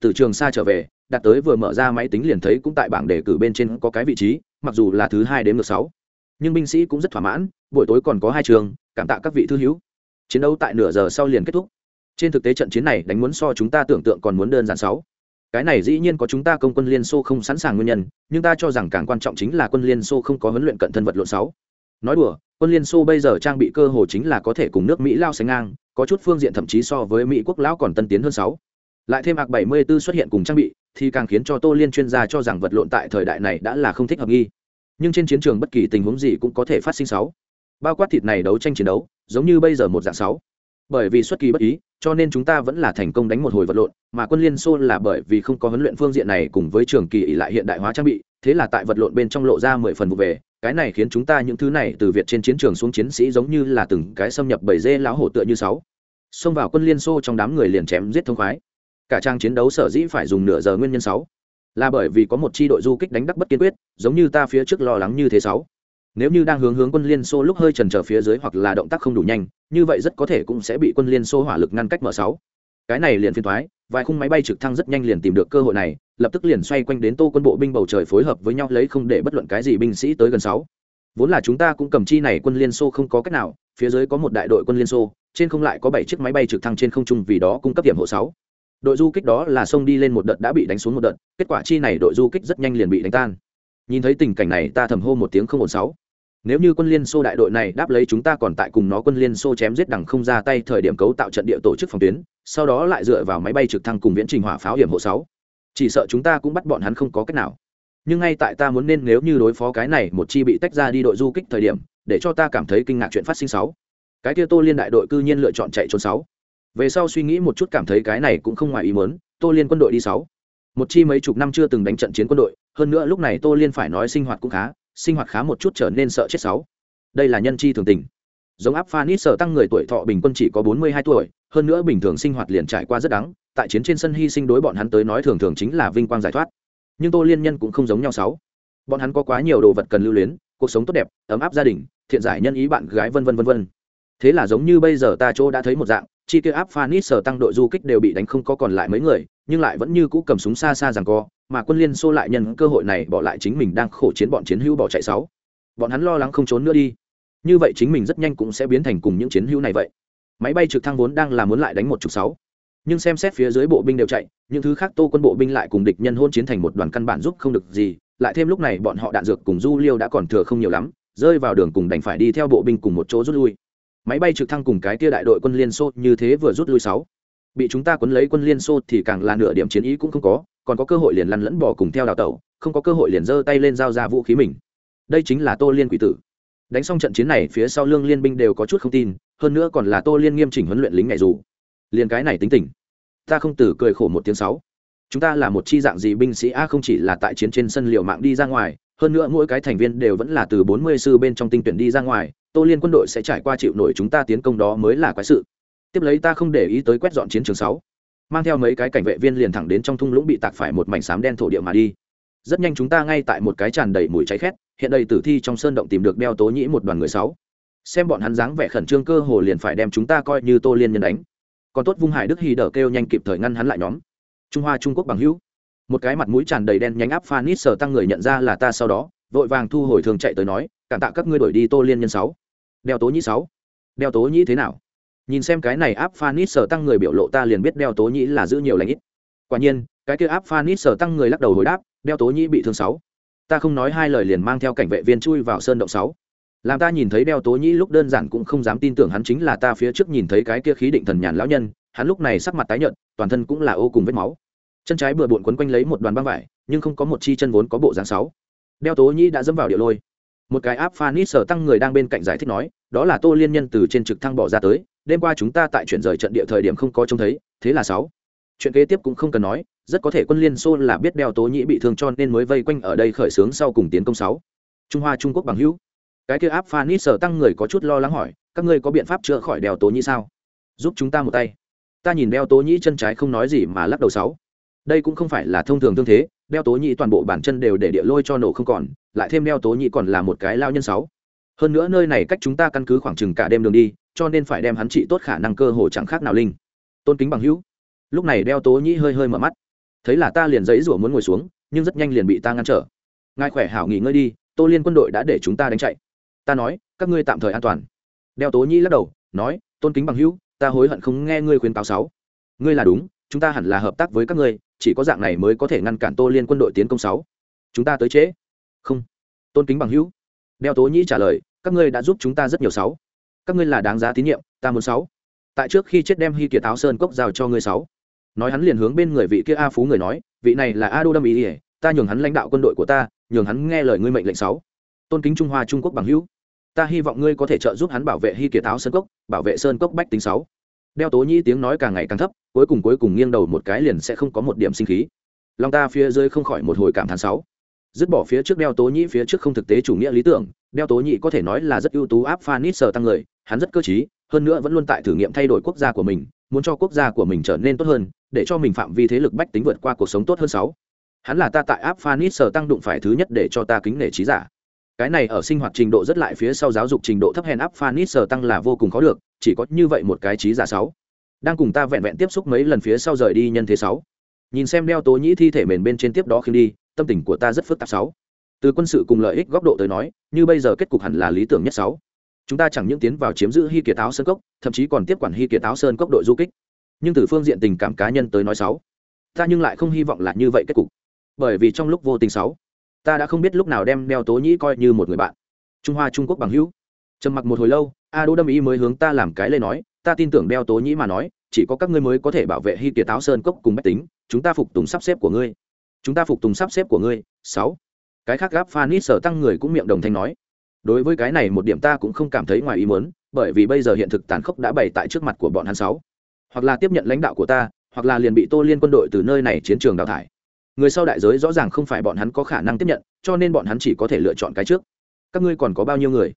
từ trường xa trở về, đặt tới vừa mở ra máy tính liền thấy cũng tại bảng đề cử bên trên có cái vị trí, mặc dù là thứ hai đến ngược sáu. Nhưng binh sĩ cũng rất thỏa mãn, buổi tối còn có hai trường, cảm tạ các vị thư hữu. Chiến đấu tại nửa giờ sau liền kết thúc. Trên thực tế trận chiến này đánh muốn so chúng ta tưởng tượng còn muốn đơn giản sáu. Cái này dĩ nhiên có chúng ta công quân liên xô không sẵn sàng nguyên nhân, nhưng ta cho rằng càng quan trọng chính là quân liên xô không có huấn luyện cận thân vật lộn sáu. Nói đùa, quân liên xô bây giờ trang bị cơ hồ chính là có thể cùng nước mỹ lao sánh ngang có chút phương diện thậm chí so với mỹ quốc lão còn tân tiến hơn sáu. Lại thêm ạc 74 xuất hiện cùng trang bị, thì càng khiến cho tô liên chuyên gia cho rằng vật lộn tại thời đại này đã là không thích hợp nghi. Nhưng trên chiến trường bất kỳ tình huống gì cũng có thể phát sinh sáu. Bao quát thịt này đấu tranh chiến đấu, giống như bây giờ một dạng sáu. Bởi vì xuất kỳ bất ý, cho nên chúng ta vẫn là thành công đánh một hồi vật lộn, mà quân liên xô là bởi vì không có huấn luyện phương diện này cùng với trường kỳ lại hiện đại hóa trang bị thế là tại vật lộn bên trong lộ ra mười phần vụ về, cái này khiến chúng ta những thứ này từ việt trên chiến trường xuống chiến sĩ giống như là từng cái xâm nhập bầy dê lão hổ tựa như sáu. Xông vào quân liên xô trong đám người liền chém giết thông khoái. Cả trang chiến đấu sở dĩ phải dùng nửa giờ nguyên nhân sáu. Là bởi vì có một chi đội du kích đánh đắc bất kiên quyết, giống như ta phía trước lo lắng như thế sáu. Nếu như đang hướng hướng quân liên xô lúc hơi trần trở phía dưới hoặc là động tác không đủ nhanh, như vậy rất có thể cũng sẽ bị quân liên xô hỏa lực ngăn cách mở sáu. Cái này liền phiền thoái vài khung máy bay trực thăng rất nhanh liền tìm được cơ hội này, lập tức liền xoay quanh đến tô quân bộ binh bầu trời phối hợp với nhau lấy không để bất luận cái gì binh sĩ tới gần sáu. Vốn là chúng ta cũng cầm chi này quân liên xô không có cách nào, phía dưới có một đại đội quân liên xô, trên không lại có bảy chiếc máy bay trực thăng trên không trung vì đó cung cấp điểm hộ sáu. Đội du kích đó là xông đi lên một đợt đã bị đánh xuống một đợt, kết quả chi này đội du kích rất nhanh liền bị đánh tan. Nhìn thấy tình cảnh này, ta thầm hô một tiếng không ổn sáu nếu như quân liên xô đại đội này đáp lấy chúng ta còn tại cùng nó quân liên xô chém giết đằng không ra tay thời điểm cấu tạo trận địa tổ chức phòng tuyến, sau đó lại dựa vào máy bay trực thăng cùng viễn trình hỏa pháo hiểm hộ sáu. Chỉ sợ chúng ta cũng bắt bọn hắn không có cách nào. Nhưng ngay tại ta muốn nên nếu như đối phó cái này, một chi bị tách ra đi đội du kích thời điểm, để cho ta cảm thấy kinh ngạc chuyện phát sinh sáu. Cái kia tô liên đại đội cư nhiên lựa chọn chạy trốn sáu. Về sau suy nghĩ một chút cảm thấy cái này cũng không ngoài ý muốn, tô liên quân đội đi sáu. Một chi mấy chục năm chưa từng đánh trận chiến quân đội, hơn nữa lúc này tô liên phải nói sinh hoạt cũng khá sinh hoạt khá một chút trở nên sợ chết sáu. Đây là nhân chi thường tình. Giống áp phanit sở tăng người tuổi thọ bình quân chỉ có bốn mươi hai tuổi, hơn nữa bình thường sinh hoạt liền trải qua rất đắng, tại chiến trên sân hy sinh đối bọn hắn tới nói thường thường chính là vinh quang giải thoát. Nhưng tô liên nhân cũng không giống nhau sáu. Bọn hắn có quá nhiều đồ vật cần lưu luyến, cuộc sống tốt đẹp, ấm áp gia đình, thiện giải nhân ý bạn gái vân vân vân vân. Thế là giống như bây giờ ta chỗ đã thấy một dạng, chi kia áp phanit sở tăng đội du kích đều bị đánh không có còn lại mấy người, nhưng lại vẫn như cũ cầm súng xa xa rằng co mà quân liên xô lại nhân cơ hội này bỏ lại chính mình đang khổ chiến bọn chiến hữu bỏ chạy sáu. Bọn hắn lo lắng không trốn nữa đi. Như vậy chính mình rất nhanh cũng sẽ biến thành cùng những chiến hữu này vậy. Máy bay trực thăng vốn đang là muốn lại đánh một chục sáu. Nhưng xem xét phía dưới bộ binh đều chạy, những thứ khác tô quân bộ binh lại cùng địch nhân hôn chiến thành một đoàn căn bản giúp không được gì. Lại thêm lúc này bọn họ đạn dược cùng du liêu đã còn thừa không nhiều lắm, rơi vào đường cùng đành phải đi theo bộ binh cùng một chỗ rút lui. Máy bay trực thăng cùng cái tia đại đội quân liên xô như thế vừa rút lui sáu. Bị chúng ta quấn lấy quân liên xô thì càng là nửa điểm chiến ý cũng không có còn có cơ hội liền lăn lẫn bỏ cùng theo đào tẩu, không có cơ hội liền giơ tay lên giao ra vũ khí mình. Đây chính là tô liên quỷ tử. Đánh xong trận chiến này, phía sau lương liên binh đều có chút không tin, hơn nữa còn là tô liên nghiêm chỉnh huấn luyện lính ngày dù. Liền cái này tính tình, ta không tử cười khổ một tiếng sáu. Chúng ta là một chi dạng gì binh sĩ a, không chỉ là tại chiến trên sân liệu mạng đi ra ngoài, hơn nữa mỗi cái thành viên đều vẫn là từ bốn mươi sư bên trong tinh tuyển đi ra ngoài, tô liên quân đội sẽ trải qua chịu nổi chúng ta tiến công đó mới là quái sự. Tiếp lấy ta không để ý tới quét dọn chiến trường sáu mang theo mấy cái cảnh vệ viên liền thẳng đến trong thung lũng bị tạc phải một mảnh xám đen thổ địa mà đi. Rất nhanh chúng ta ngay tại một cái tràn đầy mùi cháy khét, hiện đầy tử thi trong sơn động tìm được đeo tố nhĩ một đoàn người sáu. Xem bọn hắn dáng vẻ khẩn trương cơ hồ liền phải đem chúng ta coi như tô liên nhân đánh. Còn tốt vung hải đức hy đờ kêu nhanh kịp thời ngăn hắn lại nhóm. Trung hoa trung quốc bằng hữu. Một cái mặt mũi tràn đầy đen nhánh áp phanit sờ tăng người nhận ra là ta sau đó, vội vàng thu hồi thường chạy tới nói, cảm tạ các ngươi đổi đi tô liên nhân sáu. Đeo tố nhĩ sáu. Đeo tố nhĩ thế nào? Nhìn xem cái này áp phanit sở tăng người biểu lộ ta liền biết đeo tố nhĩ là giữ nhiều lãnh ít. Quả nhiên, cái kia áp phanit sở tăng người lắc đầu hồi đáp, đeo tố nhĩ bị thương sáu. Ta không nói hai lời liền mang theo cảnh vệ viên chui vào sơn động sáu. Làm ta nhìn thấy đeo tố nhĩ lúc đơn giản cũng không dám tin tưởng hắn chính là ta phía trước nhìn thấy cái kia khí định thần nhàn lão nhân, hắn lúc này sắc mặt tái nhợt, toàn thân cũng là ô cùng vết máu. Chân trái bừa bộn quấn quanh lấy một đoàn băng vải, nhưng không có một chi chân vốn có bộ dáng sáu. Đeo tố nhĩ đã dẫm vào điệu lôi. Một cái áp phanit sở tăng người đang bên cạnh giải thích nói, đó là tô liên nhân từ trên trực thăng bỏ ra tới đêm qua chúng ta tại chuyển rời trận địa thời điểm không có trông thấy, thế là sáu. Chuyện kế tiếp cũng không cần nói, rất có thể quân liên xô là biết đeo tố nhĩ bị thương cho nên mới vây quanh ở đây khởi xướng sau cùng tiến công sáu. Trung hoa trung quốc bằng hữu. Cái kia áp phanit sở tăng người có chút lo lắng hỏi, các ngươi có biện pháp chữa khỏi đeo tố nhĩ sao? Giúp chúng ta một tay. Ta nhìn đeo tố nhĩ chân trái không nói gì mà lắc đầu sáu. Đây cũng không phải là thông thường thương thế, đeo tố nhĩ toàn bộ bản chân đều để địa lôi cho nổ không còn, lại thêm đeo tố nhĩ còn là một cái lao nhân sáu. Hơn nữa nơi này cách chúng ta căn cứ khoảng chừng cả đêm đường đi cho nên phải đem hắn trị tốt khả năng cơ hồ chẳng khác nào linh. Tôn kính bằng hữu. Lúc này đeo tố nhĩ hơi hơi mở mắt. Thấy là ta liền giấy rủa muốn ngồi xuống, nhưng rất nhanh liền bị ta ngăn trở. Ngài khỏe hảo nghỉ ngơi đi, tô liên quân đội đã để chúng ta đánh chạy. Ta nói, các ngươi tạm thời an toàn. Đeo tố nhĩ lắc đầu, nói, tôn kính bằng hữu, ta hối hận không nghe ngươi khuyên cáo sáu. Ngươi là đúng, chúng ta hẳn là hợp tác với các ngươi, chỉ có dạng này mới có thể ngăn cản tô liên quân đội tiến công sáu. Chúng ta tới trễ. Không. Tôn kính bằng hữu. Đeo tố nhĩ trả lời, các ngươi đã giúp chúng ta rất nhiều sáu các ngươi là đáng giá tín nhiệm, ta muốn sáu. Tại trước khi chết đem hy kiệt áo sơn cốc giao cho ngươi sáu. Nói hắn liền hướng bên người vị kia a phú người nói, vị này là a đô đâm ý ỉa, ta nhường hắn lãnh đạo quân đội của ta, nhường hắn nghe lời ngươi mệnh lệnh sáu. Tôn kính trung hoa trung quốc bằng hữu, ta hy vọng ngươi có thể trợ giúp hắn bảo vệ hy kiệt áo sơn cốc, bảo vệ sơn cốc bách tính sáu. Đeo tố nhĩ tiếng nói càng ngày càng thấp, cuối cùng cuối cùng nghiêng đầu một cái liền sẽ không có một điểm sinh khí. Lòng ta phía dưới không khỏi một hồi cảm thán sáu. Dứt bỏ phía trước đeo tố nhĩ phía trước không thực tế chủ nghĩa lý tưởng đeo tố nhĩ có thể nói là rất ưu tú áp phanit sờ tăng người, hắn rất cơ t hơn nữa vẫn luôn tại thử nghiệm thay đổi quốc gia của mình, muốn cho quốc gia của mình trở nên tốt hơn, để cho mình phạm vi thế lực bách tính vượt qua cuộc sống tốt hơn sáu. Hắn là ta tại áp phanit sờ tăng đụng phải thứ nhất để cho ta kính nể trí giả. Cái này ở sinh hoạt trình độ rất lại phía sau giáo dục trình độ thấp hèn áp phanit sờ tăng là vô cùng khó được, chỉ có như vậy một cái trí giả sáu. Đang cùng ta vẹn vẹn tiếp xúc mấy lần phía sau rời đi nhân thế sáu. Nhìn xem đeo tố nhĩ thi thể mền bên trên tiếp đó khi đi, tâm tình của ta rất phức tạp sáu từ quân sự cùng lợi ích góc độ tới nói, như bây giờ kết cục hẳn là lý tưởng nhất sáu. Chúng ta chẳng những tiến vào chiếm giữ hy kiệt áo sơn cốc, thậm chí còn tiếp quản hy kiệt áo sơn cốc đội du kích. Nhưng từ phương diện tình cảm cá nhân tới nói sáu, ta nhưng lại không hy vọng là như vậy kết cục. Bởi vì trong lúc vô tình sáu, ta đã không biết lúc nào đem đeo tố nhĩ coi như một người bạn. Trung hoa trung quốc bằng hữu. Trầm mặc một hồi lâu, a đỗ đâm ý mới hướng ta làm cái lên nói, ta tin tưởng đeo tố nhĩ mà nói, chỉ có các ngươi mới có thể bảo vệ hy kiệt áo sơn cốc cùng bách tính, chúng ta phục tùng sắp xếp của ngươi. Chúng ta phục tùng sắp xếp của ngươi, sáu cái khác gáp phanit sở tăng người cũng miệng đồng thanh nói. Đối với cái này một điểm ta cũng không cảm thấy ngoài ý muốn, bởi vì bây giờ hiện thực tàn khốc đã bày tại trước mặt của bọn hắn sáu. Hoặc là tiếp nhận lãnh đạo của ta, hoặc là liền bị tô liên quân đội từ nơi này chiến trường đào thải. Người sau đại giới rõ ràng không phải bọn hắn có khả năng tiếp nhận, cho nên bọn hắn chỉ có thể lựa chọn cái trước. Các ngươi còn có bao nhiêu người?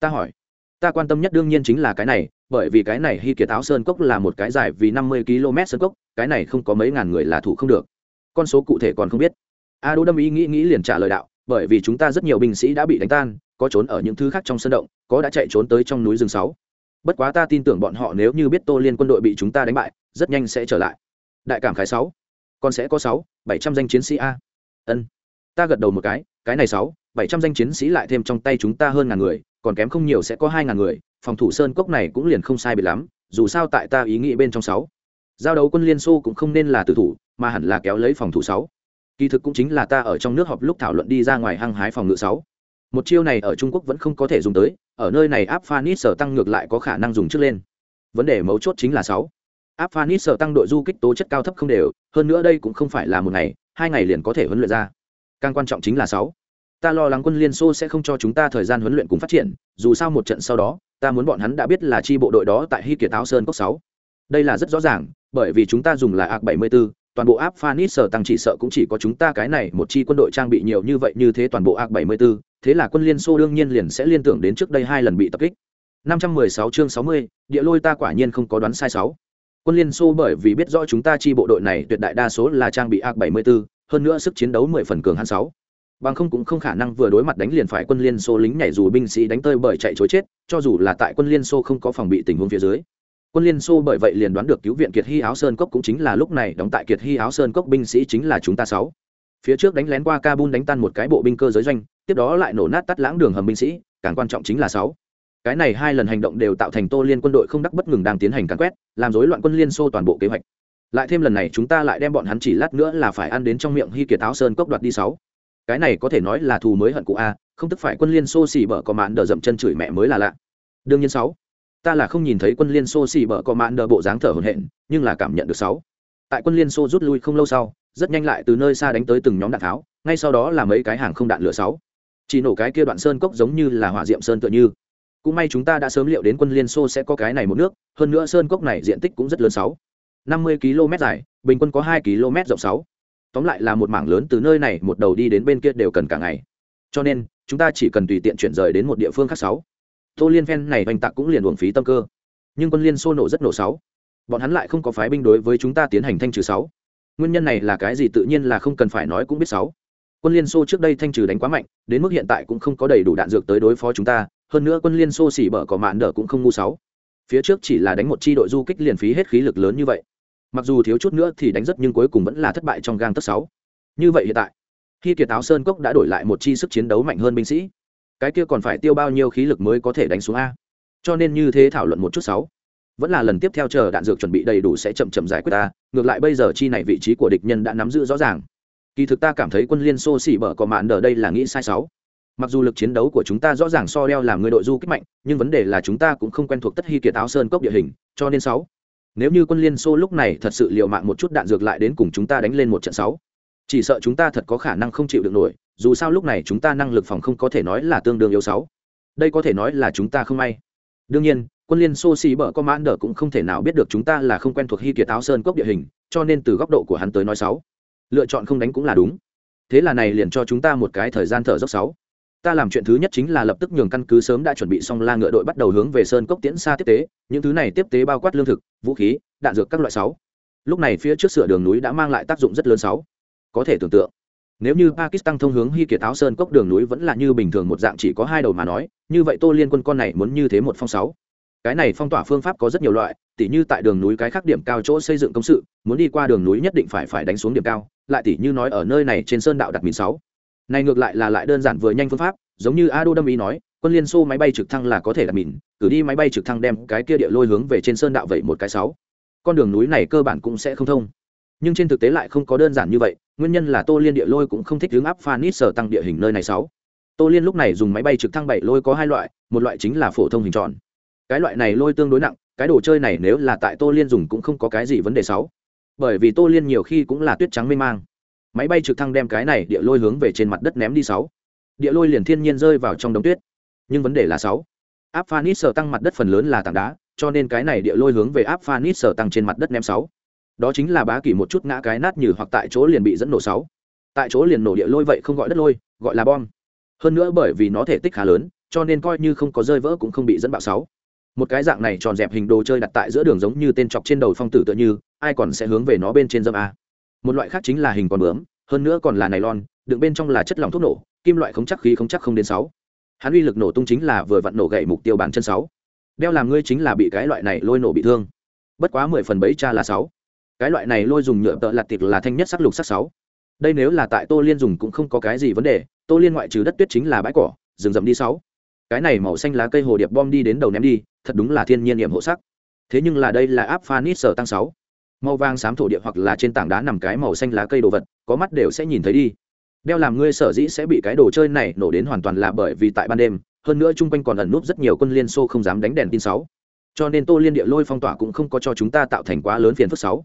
Ta hỏi. Ta quan tâm nhất đương nhiên chính là cái này, bởi vì cái này hy kiệt áo sơn cốc là một cái dài vì năm mươi km sơn cốc, cái này không có mấy ngàn người là thủ không được. Con số cụ thể còn không biết. A đỗ đâm ý nghĩ nghĩ liền trả lời đạo bởi vì chúng ta rất nhiều binh sĩ đã bị đánh tan, có trốn ở những thứ khác trong sân động, có đã chạy trốn tới trong núi rừng sáu. Bất quá ta tin tưởng bọn họ nếu như biết tô liên quân đội bị chúng ta đánh bại, rất nhanh sẽ trở lại. Đại cảm khái sáu. Còn sẽ có sáu, bảy trăm danh chiến sĩ a. Ân. Ta gật đầu một cái cái này sáu, bảy trăm danh chiến sĩ lại thêm trong tay chúng ta hơn ngàn người, còn kém không nhiều sẽ có hai ngàn người, phòng thủ sơn cốc này cũng liền không sai bị lắm, dù sao tại ta ý nghĩ bên trong sáu. Giao đấu quân liên xô cũng không nên là tử thủ, mà hẳn là kéo lấy phòng thủ sáu kỳ thực cũng chính là ta ở trong nước họp lúc thảo luận đi ra ngoài hăng hái phòng ngự sáu. Một chiêu này ở trung quốc vẫn không có thể dùng tới ở nơi này áp phanit sở tăng ngược lại có khả năng dùng trước lên. Vấn đề mấu chốt chính là sáu. Áp phanit sở tăng đội du kích tố chất cao thấp không đều hơn nữa đây cũng không phải là một ngày hai ngày liền có thể huấn luyện ra. Càng quan trọng chính là sáu. Ta lo lắng quân liên xô sẽ không cho chúng ta thời gian huấn luyện cùng phát triển dù sao một trận sau đó ta muốn bọn hắn đã biết là chi bộ đội đó tại hy kiệt áo sơn cốc sáu. Đây là rất rõ ràng bởi vì chúng ta dùng là ạc 74, toàn bộ áp phanit sở tăng chỉ sợ cũng chỉ có chúng ta cái này một chi quân đội trang bị nhiều như vậy như thế toàn bộ ác 74, thế là quân liên xô đương nhiên liền sẽ liên tưởng đến trước đây hai lần bị tập kích. 516 chương 60, địa lôi ta quả nhiên không có đoán sai sáu. Quân liên xô bởi vì biết rõ chúng ta chi bộ đội này tuyệt đại đa số là trang bị ác 74, hơn nữa sức chiến đấu 10 phần cường hắn sáu. Bằng không cũng không khả năng vừa đối mặt đánh liền phải quân liên xô lính nhảy dù binh sĩ đánh tơi bởi chạy chối chết cho dù là tại quân liên xô không có phòng bị tình huống phía dưới quân liên xô bởi vậy liền đoán được cứu viện kiệt hy áo sơn cốc cũng chính là lúc này đóng tại kiệt hy áo sơn cốc binh sĩ chính là chúng ta sáu. Phía trước đánh lén qua kabul đánh tan một cái bộ binh cơ giới doanh, tiếp đó lại nổ nát tắt lãng đường hầm binh sĩ, càng quan trọng chính là sáu. Cái này hai lần hành động đều tạo thành tô liên quân đội không đắc bất ngừng đang tiến hành càn quét, làm rối loạn quân liên xô toàn bộ kế hoạch. Lại thêm lần này chúng ta lại đem bọn hắn chỉ lát nữa là phải ăn đến trong miệng hy kiệt áo sơn cốc đoạt đi sáu. Cái này có thể nói là thù mới hận cụ a, không tức phải quân liên xô xì bở có mạn đờ dậm chân chửi mẹ mới là lạ. Đương nhiên sáu ta là không nhìn thấy quân liên xô xì bở có mạn đờ bộ dáng thở hổn hển, nhưng là cảm nhận được sáu. Tại quân liên xô rút lui không lâu sau, rất nhanh lại từ nơi xa đánh tới từng nhóm đạn tháo, ngay sau đó là mấy cái hàng không đạn lửa sáu. Chỉ nổ cái kia đoạn sơn cốc giống như là hỏa diệm sơn tựa như. Cũng may chúng ta đã sớm liệu đến quân liên xô sẽ có cái này một nước, hơn nữa sơn cốc này diện tích cũng rất lớn sáu. Năm mươi km dài, bình quân có hai km rộng sáu. Tóm lại là một mảng lớn từ nơi này một đầu đi đến bên kia đều cần cả ngày. Cho nên, chúng ta chỉ cần tùy tiện chuyển rời đến một địa phương khác sáu tô liên phen này oanh tạc cũng liền uổng phí tâm cơ. Nhưng quân liên xô nổ rất nổ sáu. Bọn hắn lại không có phái binh đối với chúng ta tiến hành thanh trừ sáu. Nguyên nhân này là cái gì tự nhiên là không cần phải nói cũng biết sáu. Quân liên xô trước đây thanh trừ đánh quá mạnh, đến mức hiện tại cũng không có đầy đủ đạn dược tới đối phó chúng ta, hơn nữa quân liên xô xỉ bở có mạn đỡ cũng không ngu sáu. Phía trước chỉ là đánh một chi đội du kích liền phí hết khí lực lớn như vậy. Mặc dù thiếu chút nữa thì đánh rất nhưng cuối cùng vẫn là thất bại trong gang tất sáu. Như vậy hiện tại, khi kiệt áo sơn cốc đã đổi lại một chi sức chiến đấu mạnh hơn binh sĩ cái kia còn phải tiêu bao nhiêu khí lực mới có thể đánh xuống a? Cho nên như thế thảo luận một chút sáu. Vẫn là lần tiếp theo chờ đạn dược chuẩn bị đầy đủ sẽ chậm chậm giải quyết ta, ngược lại bây giờ chi này vị trí của địch nhân đã nắm giữ rõ ràng. Kỳ thực ta cảm thấy quân liên xô xỉ bở có mạn ở đây là nghĩ sai sáu. Mặc dù lực chiến đấu của chúng ta rõ ràng so đeo làm người đội du kích mạnh, nhưng vấn đề là chúng ta cũng không quen thuộc tất hy kiệt áo sơn cốc địa hình, cho nên sáu. Nếu như quân liên xô lúc này thật sự liều mạng một chút đạn dược lại đến cùng chúng ta đánh lên một trận sáu. Chỉ sợ chúng ta thật có khả năng không chịu được nổi dù sao lúc này chúng ta năng lực phòng không có thể nói là tương đương yếu sáu. Đây có thể nói là chúng ta không may. Đương nhiên, quân liên xô xì bở có mãn đờ cũng không thể nào biết được chúng ta là không quen thuộc hy kiệt áo sơn cốc địa hình, cho nên từ góc độ của hắn tới nói sáu, lựa chọn không đánh cũng là đúng. Thế là này liền cho chúng ta một cái thời gian thở dốc sáu. Ta làm chuyện thứ nhất chính là lập tức nhường căn cứ sớm đã chuẩn bị xong la ngựa đội bắt đầu hướng về sơn cốc tiễn xa tiếp tế, những thứ này tiếp tế bao quát lương thực, vũ khí, đạn dược các loại sáu. Lúc này phía trước sửa đường núi đã mang lại tác dụng rất lớn sáu. Có thể tưởng tượng nếu như pakistan thông hướng hy kiệt áo sơn cốc đường núi vẫn là như bình thường một dạng chỉ có hai đầu mà nói, như vậy tô liên quân con này muốn như thế một phong sáu. Cái này phong tỏa phương pháp có rất nhiều loại, tỉ như tại đường núi cái khác điểm cao chỗ xây dựng công sự, muốn đi qua đường núi nhất định phải phải đánh xuống điểm cao, lại tỉ như nói ở nơi này trên sơn đạo đặt mìn sáu. Này ngược lại là lại đơn giản vừa nhanh phương pháp, giống như ado đâm ý nói, quân liên xô máy bay trực thăng là có thể đặt mìn, cử đi máy bay trực thăng đem cái kia địa lôi hướng về trên sơn đạo vậy một cái sáu. Con đường núi này cơ bản cũng sẽ không thông nhưng trên thực tế lại không có đơn giản như vậy, nguyên nhân là tô liên địa lôi cũng không thích hướng áp phanit sở tăng địa hình nơi này sáu. Tô liên lúc này dùng máy bay trực thăng bảy lôi có hai loại, một loại chính là phổ thông hình tròn. Cái loại này lôi tương đối nặng, cái đồ chơi này nếu là tại tô liên dùng cũng không có cái gì vấn đề sáu. Bởi vì tô liên nhiều khi cũng là tuyết trắng mê mang. Máy bay trực thăng đem cái này địa lôi hướng về trên mặt đất ném đi sáu. Địa lôi liền thiên nhiên rơi vào trong đống tuyết. Nhưng vấn đề là sáu. Áp phanit sở tăng mặt đất phần lớn là tảng đá, cho nên cái này địa lôi hướng về áp phanit sở tăng trên mặt đất ném sáu đó chính là bá kỳ một chút ngã cái nát như hoặc tại chỗ liền bị dẫn nổ sáu. Tại chỗ liền nổ địa lôi vậy không gọi đất lôi, gọi là bom. Hơn nữa bởi vì nó thể tích khá lớn, cho nên coi như không có rơi vỡ cũng không bị dẫn bạo sáu. Một cái dạng này tròn dẹp hình đồ chơi đặt tại giữa đường giống như tên chọc trên đầu phong tử tựa như, ai còn sẽ hướng về nó bên trên dâm a. Một loại khác chính là hình con bướm, hơn nữa còn là nylon, đựng bên trong là chất lỏng thuốc nổ, kim loại không chắc khí không chắc không đến sáu. Hắn uy lực nổ tung chính là vừa vặn nổ gậy mục tiêu bản chân sáu. Đeo làm ngươi chính là bị cái loại này lôi nổ bị thương. Bất quá mười phần bấy cha là sáu cái loại này lôi dùng nhựa tợ lạt tiệc là thanh nhất sắc lục sắc sáu. Đây nếu là tại tô liên dùng cũng không có cái gì vấn đề, tô liên ngoại trừ đất tuyết chính là bãi cỏ, rừng rậm đi sáu. Cái này màu xanh lá cây hồ điệp bom đi đến đầu ném đi, thật đúng là thiên nhiên nghiệm hộ sắc. Thế nhưng là đây là áp phanit sở tăng sáu. Màu vàng xám thổ địa hoặc là trên tảng đá nằm cái màu xanh lá cây đồ vật, có mắt đều sẽ nhìn thấy đi. Đeo làm ngươi sở dĩ sẽ bị cái đồ chơi này nổ đến hoàn toàn là bởi vì tại ban đêm, hơn nữa chung quanh còn ẩn núp rất nhiều quân liên xô không dám đánh đèn tin sáu. Cho nên tô liên địa lôi phong tỏa cũng không có cho chúng ta tạo thành quá lớn phiền phức sáu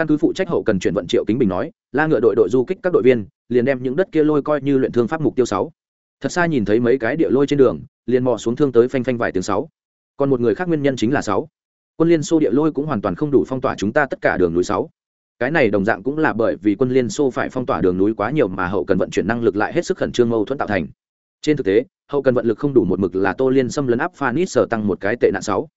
căn cứ phụ trách hậu cần chuyển vận triệu kính bình nói, la ngựa đội đội du kích các đội viên, liền đem những đất kia lôi coi như luyện thương pháp mục tiêu sáu. Thật xa nhìn thấy mấy cái địa lôi trên đường, liền mò xuống thương tới phanh phanh vài tiếng sáu. Còn một người khác nguyên nhân chính là sáu. Quân liên xô địa lôi cũng hoàn toàn không đủ phong tỏa chúng ta tất cả đường núi sáu. Cái này đồng dạng cũng là bởi vì quân liên xô phải phong tỏa đường núi quá nhiều mà hậu cần vận chuyển năng lực lại hết sức khẩn trương mâu thuẫn tạo thành. Trên thực tế, hậu cần vận lực không đủ một mực là tô liên xâm lấn áp phanis sở tăng một cái tệ nạn sáu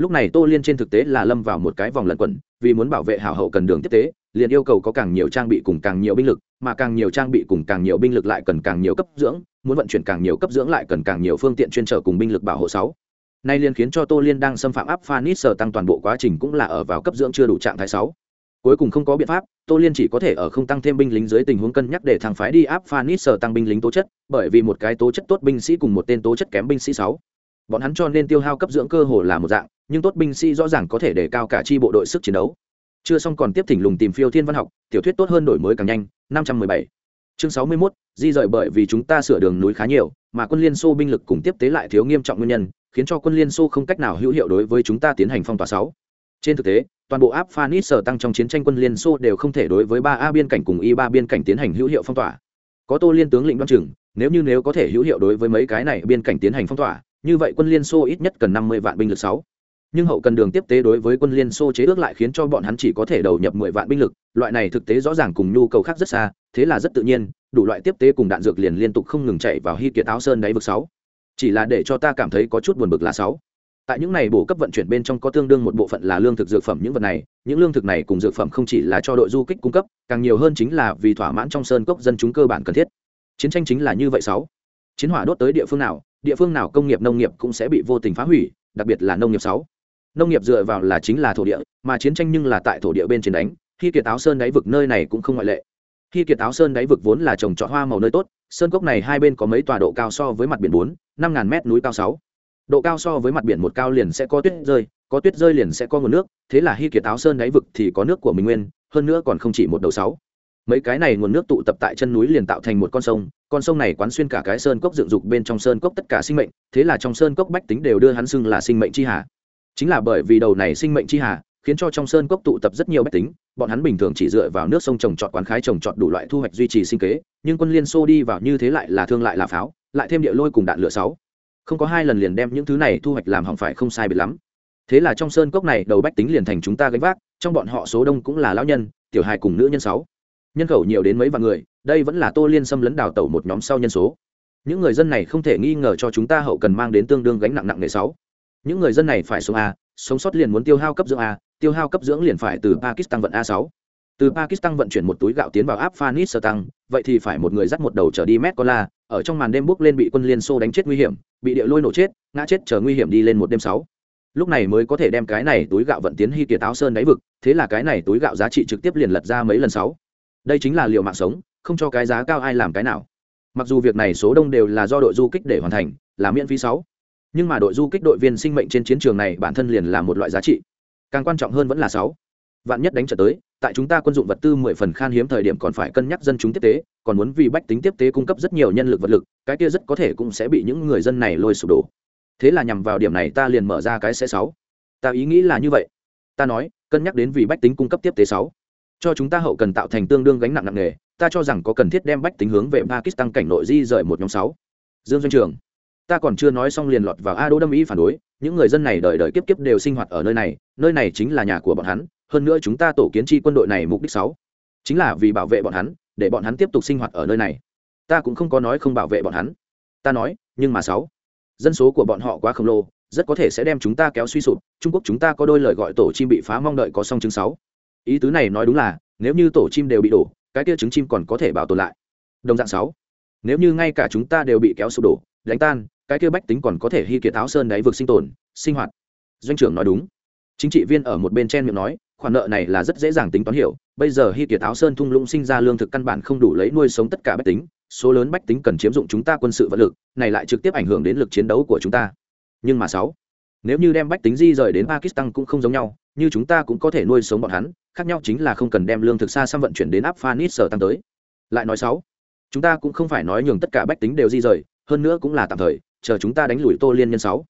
lúc này tô liên trên thực tế là lâm vào một cái vòng lẩn quẩn, vì muốn bảo vệ hảo hậu cần đường tiếp tế, liền yêu cầu có càng nhiều trang bị cùng càng nhiều binh lực, mà càng nhiều trang bị cùng càng nhiều binh lực lại cần càng nhiều cấp dưỡng, muốn vận chuyển càng nhiều cấp dưỡng lại cần càng nhiều phương tiện chuyên trở cùng binh lực bảo hộ sáu. Nay liền khiến cho tô liên đang xâm phạm áp phanit sở tăng toàn bộ quá trình cũng là ở vào cấp dưỡng chưa đủ trạng thái sáu. Cuối cùng không có biện pháp, tô liên chỉ có thể ở không tăng thêm binh lính dưới tình huống cân nhắc để thằng phái đi áp phanit sở tăng binh lính tố chất, bởi vì một cái tố chất tốt binh sĩ cùng một tên tố chất kém binh sĩ sáu. Bọn hắn cho nên tiêu hao cấp dưỡng cơ hồ là một dạng nhưng tốt binh sĩ rõ ràng có thể đề cao cả chi bộ đội sức chiến đấu. Chưa xong còn tiếp thỉnh lùng tìm phiêu thiên văn học tiểu thuyết tốt hơn đổi mới càng nhanh năm trăm mười bảy. Chương sáu mươi 61, di rời bởi vì chúng ta sửa đường núi khá nhiều mà quân liên xô binh lực cùng tiếp tế lại thiếu nghiêm trọng nguyên nhân khiến cho quân liên xô không cách nào hữu hiệu đối với chúng ta tiến hành phong tỏa sáu. Trên thực tế toàn bộ áp phanis sở tăng trong chiến tranh quân liên xô đều không thể đối với ba a biên cảnh cùng y ba biên cảnh tiến hành hữu hiệu phong tỏa. Có tô liên tướng lĩnh đoan chừng nếu như nếu có thể hữu hiệu đối với mấy cái này biên cảnh tiến hành phong tỏa như vậy quân liên xô ít nhất cần năm mươi vạn binh lực sáu nhưng hậu cần đường tiếp tế đối với quân liên xô chế ước lại khiến cho bọn hắn chỉ có thể đầu nhập mười vạn binh lực, loại này thực tế rõ ràng cùng nhu cầu khác rất xa, thế là rất tự nhiên, đủ loại tiếp tế cùng đạn dược liền liên tục không ngừng chạy vào hy kiệt áo sơn đáy vực sáu. Chỉ là để cho ta cảm thấy có chút buồn bực là sáu. Tại những này bổ cấp vận chuyển bên trong có tương đương một bộ phận là lương thực dược phẩm những vật này, những lương thực này cùng dược phẩm không chỉ là cho đội du kích cung cấp, càng nhiều hơn chính là vì thỏa mãn trong sơn cốc dân chúng cơ bản cần thiết. Chiến tranh chính là như vậy sáu. Chiến hỏa đốt tới địa phương nào, địa phương nào công nghiệp nông nghiệp cũng sẽ bị vô tình phá hủy, đặc biệt là nông nghiệp sáu nông nghiệp dựa vào là chính là thổ địa, mà chiến tranh nhưng là tại thổ địa bên trên đánh, khi kiệt áo sơn đáy vực nơi này cũng không ngoại lệ. Khi kiệt áo sơn đáy vực vốn là trồng trọt hoa màu nơi tốt, sơn cốc này hai bên có mấy tòa độ cao so với mặt biển bốn, năm ngàn mét núi cao sáu. Độ cao so với mặt biển một cao liền sẽ có tuyết rơi, có tuyết rơi liền sẽ có nguồn nước, thế là hy kiệt áo sơn đáy vực thì có nước của mình nguyên, hơn nữa còn không chỉ một đầu sáu. Mấy cái này nguồn nước tụ tập tại chân núi liền tạo thành một con sông con sông này quán xuyên cả cái sơn cốc dựng dục bên trong sơn cốc tất cả sinh mệnh, thế là trong sơn cốc bách tính đều đưa hắn xưng là sinh mệnh chi hà chính là bởi vì đầu này sinh mệnh chi hà, khiến cho trong sơn cốc tụ tập rất nhiều bách tính, bọn hắn bình thường chỉ dựa vào nước sông trồng trọt quán khái trồng trọt đủ loại thu hoạch duy trì sinh kế, nhưng quân liên xô đi vào như thế lại là thương lại là pháo, lại thêm địa lôi cùng đạn lửa sáu. Không có hai lần liền đem những thứ này thu hoạch làm hỏng phải không sai biệt lắm. Thế là trong sơn cốc này đầu bách tính liền thành chúng ta gánh vác, trong bọn họ số đông cũng là lão nhân, tiểu hài cùng nữ nhân sáu. Nhân khẩu nhiều đến mấy vạn người, đây vẫn là tô liên xâm lấn đào tẩu một nhóm sau nhân số. Những người dân này không thể nghi ngờ cho chúng ta hậu cần mang đến tương đương gánh nặng nặng nề sáu những người dân này phải sống a, sống sót liền muốn tiêu hao cấp dưỡng a, tiêu hao cấp dưỡng liền phải từ pakistan vận a sáu. Từ pakistan vận chuyển một túi gạo tiến vào afghanistan, vậy thì phải một người dắt một đầu trở đi mét con la, ở trong màn đêm bước lên bị quân liên xô đánh chết nguy hiểm, bị địa lôi nổ chết, ngã chết chờ nguy hiểm đi lên một đêm sáu. Lúc này mới có thể đem cái này túi gạo vận tiến hy kiệt áo sơn đáy vực, thế là cái này túi gạo giá trị trực tiếp liền lật ra mấy lần sáu. Đây chính là liều mạng sống, không cho cái giá cao ai làm cái nào. Mặc dù việc này số đông đều là do đội du kích để hoàn thành, là miễn phí sáu nhưng mà đội du kích đội viên sinh mệnh trên chiến trường này bản thân liền là một loại giá trị. Càng quan trọng hơn vẫn là sáu. Vạn nhất đánh trở tới, tại chúng ta quân dụng vật tư mười phần khan hiếm thời điểm còn phải cân nhắc dân chúng tiếp tế, còn muốn vì bách tính tiếp tế cung cấp rất nhiều nhân lực vật lực, cái kia rất có thể cũng sẽ bị những người dân này lôi sụp đổ. Thế là nhằm vào điểm này ta liền mở ra cái xe sáu. Ta ý nghĩ là như vậy. Ta nói, cân nhắc đến vì bách tính cung cấp tiếp tế sáu. Cho chúng ta hậu cần tạo thành tương đương gánh nặng nặng nề, ta cho rằng có cần thiết đem bách tính hướng về pakistan cảnh nội di rời một nhóm sáu. Dương doanh trường ta còn chưa nói xong liền lọt vào a đô đâm ý phản đối, những người dân này đời đời kiếp kiếp đều sinh hoạt ở nơi này nơi này chính là nhà của bọn hắn, hơn nữa chúng ta tổ kiến chi quân đội này mục đích sáu, chính là vì bảo vệ bọn hắn, để bọn hắn tiếp tục sinh hoạt ở nơi này. Ta cũng không có nói không bảo vệ bọn hắn. Ta nói, nhưng mà sáu, dân số của bọn họ quá khổng lồ, rất có thể sẽ đem chúng ta kéo suy sụp, trung quốc chúng ta có đôi lời gọi tổ chim bị phá mong đợi có song chứng sáu. Ý tứ này nói đúng là, nếu như tổ chim đều bị đổ, cái kia trứng chim còn có thể bảo tồn lại. Đồng dạng sáu, nếu như ngay cả chúng ta đều bị kéo sụp đổ, đánh tan cái kia bách tính còn có thể hy kiệt áo sơn đáy vực sinh tồn, sinh hoạt. Doanh trưởng nói đúng. Chính trị viên ở một bên chen miệng nói, khoản nợ này là rất dễ dàng tính toán hiểu, bây giờ hy kiệt áo sơn thung lũng sinh ra lương thực căn bản không đủ lấy nuôi sống tất cả bách tính, số lớn bách tính cần chiếm dụng chúng ta quân sự vật lực, này lại trực tiếp ảnh hưởng đến lực chiến đấu của chúng ta. Nhưng mà sáu, nếu như đem bách tính di rời đến pakistan cũng không giống nhau, như chúng ta cũng có thể nuôi sống bọn hắn, khác nhau chính là không cần đem lương thực xa xăm vận chuyển đến afghanistan tăng tới. Lại nói sáu, chúng ta cũng không phải nói nhường tất cả bách tính đều di rời, hơn nữa cũng là tạm thời chờ chúng ta đánh lùi tô liên nhân sáu.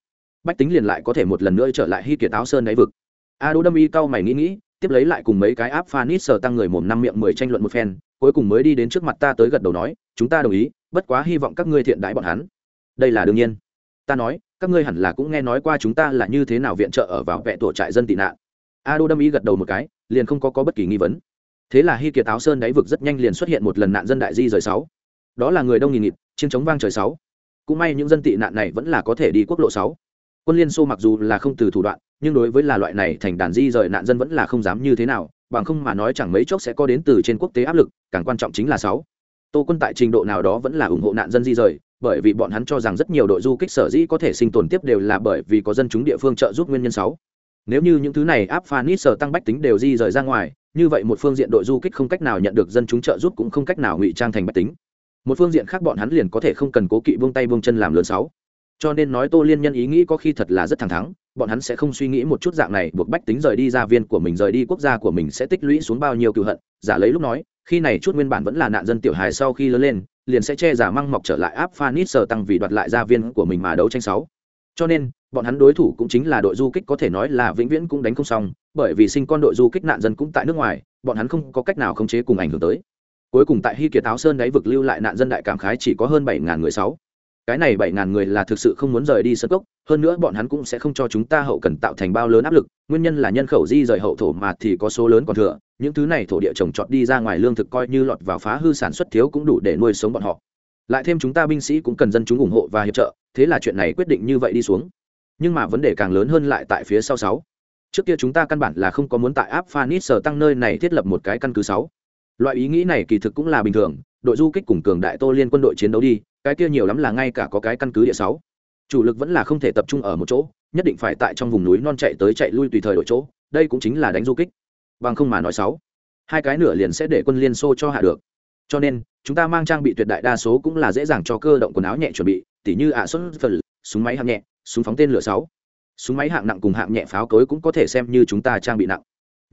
Bách tính liền lại có thể một lần nữa trở lại hy kiệt áo sơn đáy vực. A đô đâm y cao mày nghĩ nghĩ tiếp lấy lại cùng mấy cái áp phanit sờ tăng người mồm năm miệng mười tranh luận một phen cuối cùng mới đi đến trước mặt ta tới gật đầu nói chúng ta đồng ý bất quá hy vọng các ngươi thiện đãi bọn hắn. Đây là đương nhiên. Ta nói các ngươi hẳn là cũng nghe nói qua chúng ta là như thế nào viện trợ ở vào vẹ tổ trại dân tị nạn. A đô đâm y gật đầu một cái liền không có, có bất kỳ nghi vấn. Thế là hy kiệt áo sơn đáy vực rất nhanh liền xuất hiện một lần nạn dân đại di rời sáu. Đó là người đông nghìn nghịt chiến chống vang trời sáu cũng may những dân tị nạn này vẫn là có thể đi quốc lộ sáu. Quân liên xô mặc dù là không từ thủ đoạn, nhưng đối với là loại này thành đàn di rời nạn dân vẫn là không dám như thế nào, bằng không mà nói chẳng mấy chốc sẽ có đến từ trên quốc tế áp lực, càng quan trọng chính là sáu. Tô quân tại trình độ nào đó vẫn là ủng hộ nạn dân di rời, bởi vì bọn hắn cho rằng rất nhiều đội du kích sở dĩ có thể sinh tồn tiếp đều là bởi vì có dân chúng địa phương trợ giúp nguyên nhân sáu. Nếu như những thứ này áp phanit sở tăng bách tính đều di rời ra ngoài, như vậy một phương diện đội du kích không cách nào nhận được dân chúng trợ giúp cũng không cách nào ngụy trang thành bách tính một phương diện khác bọn hắn liền có thể không cần cố kỵ buông tay buông chân làm lớn sáu. Cho nên nói tô liên nhân ý nghĩ có khi thật là rất thẳng thắng bọn hắn sẽ không suy nghĩ một chút dạng này, buộc bách tính rời đi gia viên của mình, rời đi quốc gia của mình sẽ tích lũy xuống bao nhiêu cựu hận. Giả lấy lúc nói, khi này chút nguyên bản vẫn là nạn dân tiểu hài sau khi lớn lên, liền sẽ che giả măng mọc trở lại áp phanit sờ tăng vì đoạt lại gia viên của mình mà đấu tranh sáu. Cho nên, bọn hắn đối thủ cũng chính là đội du kích có thể nói là vĩnh viễn cũng đánh không xong, bởi vì sinh con đội du kích nạn dân cũng tại nước ngoài, bọn hắn không có cách nào khống chế cùng ảnh hưởng tới cuối cùng tại hy kiệt áo sơn đáy vực lưu lại nạn dân đại cảm khái chỉ có hơn bảy ngàn người sáu. Cái này bảy ngàn người là thực sự không muốn rời đi sân cốc, hơn nữa bọn hắn cũng sẽ không cho chúng ta hậu cần tạo thành bao lớn áp lực, nguyên nhân là nhân khẩu di rời hậu thổ mà thì có số lớn còn thừa, những thứ này thổ địa trồng trọt đi ra ngoài lương thực coi như lọt vào phá hư sản xuất thiếu cũng đủ để nuôi sống bọn họ. Lại thêm chúng ta binh sĩ cũng cần dân chúng ủng hộ và hiệp trợ, thế là chuyện này quyết định như vậy đi xuống. Nhưng mà vấn đề càng lớn hơn lại tại phía sau sáu. Trước kia chúng ta căn bản là không có muốn tại áp phanit sở tăng nơi này thiết lập một cái căn cứ sáu loại ý nghĩ này kỳ thực cũng là bình thường, đội du kích cùng cường đại tô liên quân đội chiến đấu đi, cái kia nhiều lắm là ngay cả có cái căn cứ địa sáu. Chủ lực vẫn là không thể tập trung ở một chỗ, nhất định phải tại trong vùng núi non chạy tới chạy lui tùy thời đổi chỗ, đây cũng chính là đánh du kích. Bằng không mà nói sáu, hai cái nửa liền sẽ để quân liên xô cho hạ được. Cho nên, chúng ta mang trang bị tuyệt đại đa số cũng là dễ dàng cho cơ động quần áo nhẹ chuẩn bị, tỉ như ạ xuất phần súng máy hạng nhẹ, súng phóng tên lửa sáu. Súng máy hạng nặng cùng hạng nhẹ pháo cối cũng có thể xem như chúng ta trang bị nặng.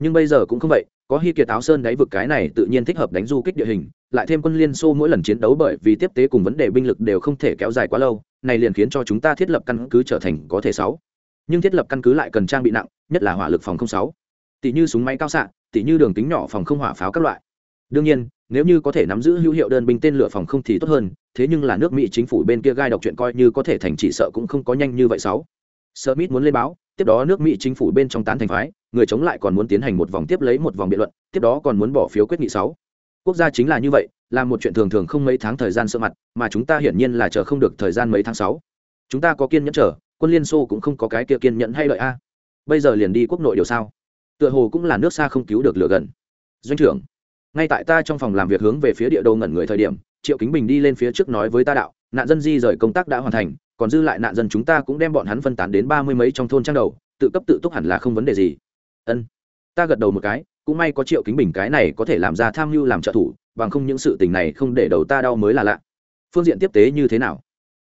Nhưng bây giờ cũng không vậy có hy kiệt áo sơn đáy vực cái này tự nhiên thích hợp đánh du kích địa hình, lại thêm quân liên xô mỗi lần chiến đấu bởi vì tiếp tế cùng vấn đề binh lực đều không thể kéo dài quá lâu, này liền khiến cho chúng ta thiết lập căn cứ trở thành có thể sáu. Nhưng thiết lập căn cứ lại cần trang bị nặng, nhất là hỏa lực phòng không sáu. Tỷ như súng máy cao xạ, tỷ như đường kính nhỏ phòng không hỏa pháo các loại. Đương nhiên, nếu như có thể nắm giữ hữu hiệu đơn binh tên lửa phòng không thì tốt hơn, thế nhưng là nước mỹ chính phủ bên kia gai độc chuyện coi như có thể thành chỉ sợ cũng không có nhanh như vậy sáu. Smith muốn lên báo, tiếp đó nước mỹ chính phủ bên trong tán thành phái người chống lại còn muốn tiến hành một vòng tiếp lấy một vòng biện luận, tiếp đó còn muốn bỏ phiếu quyết nghị sáu. Quốc gia chính là như vậy, là một chuyện thường thường không mấy tháng thời gian sợ mặt, mà chúng ta hiển nhiên là chờ không được thời gian mấy tháng sáu. Chúng ta có kiên nhẫn chờ, quân liên xô cũng không có cái kia kiên nhẫn hay lợi a. Bây giờ liền đi quốc nội điều sao? Tựa hồ cũng là nước xa không cứu được lửa gần. Doanh trưởng, ngay tại ta trong phòng làm việc hướng về phía địa đô ngẩn người thời điểm, triệu kính bình đi lên phía trước nói với ta đạo, nạn dân di rời công tác đã hoàn thành, còn dư lại nạn dân chúng ta cũng đem bọn hắn phân tán đến ba mươi mấy trong thôn trang đầu, tự cấp tự túc hẳn là không vấn đề gì ân. Ta gật đầu một cái, cũng may có triệu kính bình cái này có thể làm ra tham mưu làm trợ thủ, bằng không những sự tình này không để đầu ta đau mới là lạ. Phương diện tiếp tế như thế nào?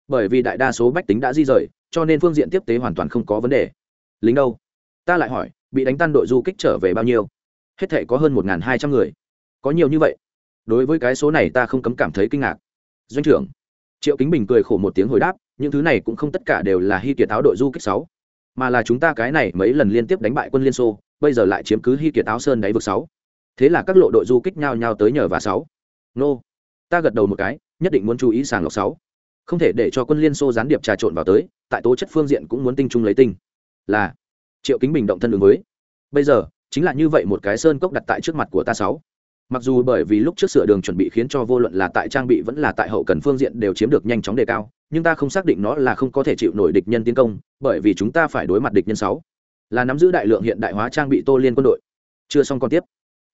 Bởi vì đại đa số bách tính đã di rời, cho nên phương diện tiếp tế hoàn toàn không có vấn đề. Lính đâu? Ta lại hỏi, bị đánh tan đội du kích trở về bao nhiêu? Hết thể có hơn một hai trăm người. Có nhiều như vậy? Đối với cái số này ta không cấm cảm thấy kinh ngạc. Doanh trưởng. Triệu kính bình cười khổ một tiếng hồi đáp, những thứ này cũng không tất cả đều là hy kiệt áo đội du kích sáu, mà là chúng ta cái này mấy lần liên tiếp đánh bại quân liên xô bây giờ lại chiếm cứ hy kiệt áo sơn đáy vực sáu. Thế là các lộ đội du kích nhau nhau tới nhờ và sáu. Nô. Ta gật đầu một cái, nhất định muốn chú ý sàng lọc sáu. Không thể để cho quân liên xô gián điệp trà trộn vào tới, tại tố chất phương diện cũng muốn tinh trung lấy tinh. Là. Triệu kính bình động thân ứng với. Bây giờ, chính là như vậy một cái sơn cốc đặt tại trước mặt của ta sáu. Mặc dù bởi vì lúc trước sửa đường chuẩn bị khiến cho vô luận là tại trang bị vẫn là tại hậu cần phương diện đều chiếm được nhanh chóng đề cao, nhưng ta không xác định nó là không có thể chịu nổi địch nhân tiến công, bởi vì chúng ta phải đối mặt địch nhân sáu là nắm giữ đại lượng hiện đại hóa trang bị tô liên quân đội. Chưa xong còn tiếp.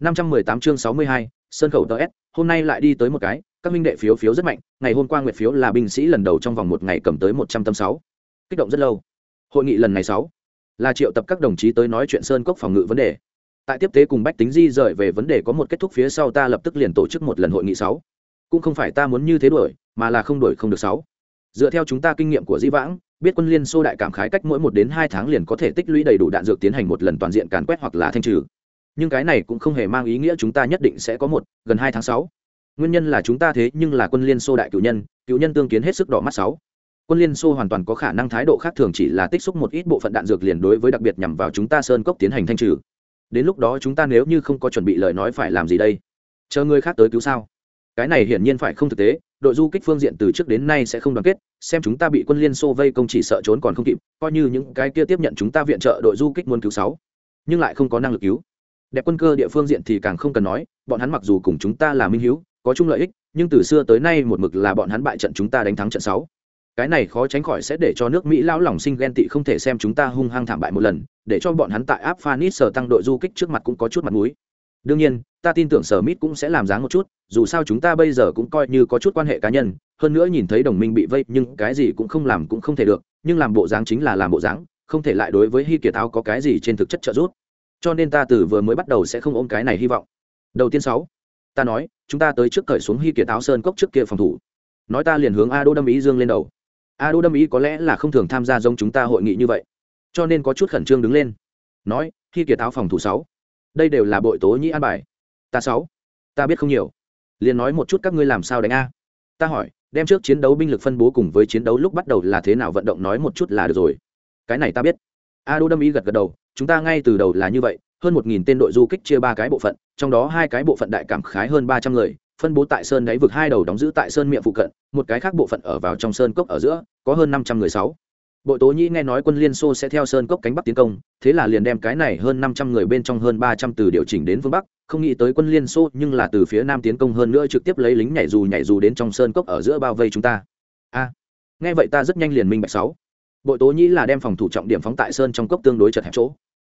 518 chương 62, sơn khẩu ts hôm nay lại đi tới một cái các minh đệ phiếu phiếu rất mạnh ngày hôm qua nguyệt phiếu là binh sĩ lần đầu trong vòng một ngày cầm tới một trăm tâm sáu. Kích động rất lâu. Hội nghị lần này sáu là triệu tập các đồng chí tới nói chuyện sơn cốc phòng ngự vấn đề. Tại tiếp tế cùng bách tính di rời về vấn đề có một kết thúc phía sau ta lập tức liền tổ chức một lần hội nghị sáu. Cũng không phải ta muốn như thế đuổi mà là không đuổi không được sáu dựa theo chúng ta kinh nghiệm của di vãng, biết quân liên xô đại cảm khái cách mỗi một đến hai tháng liền có thể tích lũy đầy đủ đạn dược tiến hành một lần toàn diện càn quét hoặc là thanh trừ. Nhưng cái này cũng không hề mang ý nghĩa chúng ta nhất định sẽ có một, gần hai tháng sáu. Nguyên nhân là chúng ta thế nhưng là quân liên xô đại cựu nhân cựu nhân tương kiến hết sức đỏ mắt sáu. Quân liên xô hoàn toàn có khả năng thái độ khác thường chỉ là tích xúc một ít bộ phận đạn dược liền đối với đặc biệt nhằm vào chúng ta sơn cốc tiến hành thanh trừ. Đến lúc đó chúng ta nếu như không có chuẩn bị lời nói phải làm gì đây? Chờ người khác tới cứu sao? Cái này hiển nhiên phải không thực tế đội du kích phương diện từ trước đến nay sẽ không đoàn kết xem chúng ta bị quân liên xô vây công chỉ sợ trốn còn không kịp coi như những cái kia tiếp nhận chúng ta viện trợ đội du kích muốn cứu sáu. Nhưng lại không có năng lực cứu. Đẹp quân cơ địa phương diện thì càng không cần nói bọn hắn mặc dù cùng chúng ta là minh hiếu, có chung lợi ích nhưng từ xưa tới nay một mực là bọn hắn bại trận chúng ta đánh thắng trận sáu. Cái này khó tránh khỏi sẽ để cho nước mỹ lão lòng sinh ghen tị không thể xem chúng ta hung hăng thảm bại một lần để cho bọn hắn tại áp phanis sở tăng đội du kích trước mặt cũng có chút mặt mũi đương nhiên, ta tin tưởng sở mít cũng sẽ làm dáng một chút, dù sao chúng ta bây giờ cũng coi như có chút quan hệ cá nhân, hơn nữa nhìn thấy đồng minh bị vây, nhưng cái gì cũng không làm cũng không thể được, nhưng làm bộ dáng chính là làm bộ dáng, không thể lại đối với hy kiệt áo có cái gì trên thực chất trợ giúp. Cho nên ta từ vừa mới bắt đầu sẽ không ôm cái này hy vọng. Đầu tiên sáu, ta nói, chúng ta tới trước cởi xuống hy kiệt áo sơn cốc trước kia phòng thủ. Nói ta liền hướng a đô đâm ý dương lên đầu. A đô đâm ý có lẽ là không thường tham gia giống chúng ta hội nghị như vậy, cho nên có chút khẩn trương đứng lên. Nói hy kiệt áo phòng thủ sáu đây đều là bội tố nhĩ an bài. Ta sáu. Ta biết không nhiều. Liền nói một chút các ngươi làm sao đánh a. Ta hỏi, đem trước chiến đấu binh lực phân bố cùng với chiến đấu lúc bắt đầu là thế nào vận động nói một chút là được rồi. Cái này ta biết. A đô đâm ý gật gật đầu, chúng ta ngay từ đầu là như vậy, hơn một nghìn tên đội du kích chia ba cái bộ phận, trong đó hai cái bộ phận đại cảm khái hơn ba trăm người, phân bố tại sơn đáy vực hai đầu đóng giữ tại sơn miệng phụ cận, một cái khác bộ phận ở vào trong sơn cốc ở giữa, có hơn năm trăm người sáu. Bội Tố Nhĩ nghe nói quân Liên Xô sẽ theo sơn cốc cánh bắc tiến công, thế là liền đem cái này hơn năm trăm người bên trong hơn ba trăm từ điều chỉnh đến phương bắc, không nghĩ tới quân Liên Xô nhưng là từ phía nam tiến công hơn nữa trực tiếp lấy lính nhảy dù nhảy dù đến trong sơn cốc ở giữa bao vây chúng ta. A. nghe vậy ta rất nhanh liền minh bạch sáu. Bội Tố Nhĩ là đem phòng thủ trọng điểm phóng tại sơn trong cốc tương đối chật hẹp chỗ.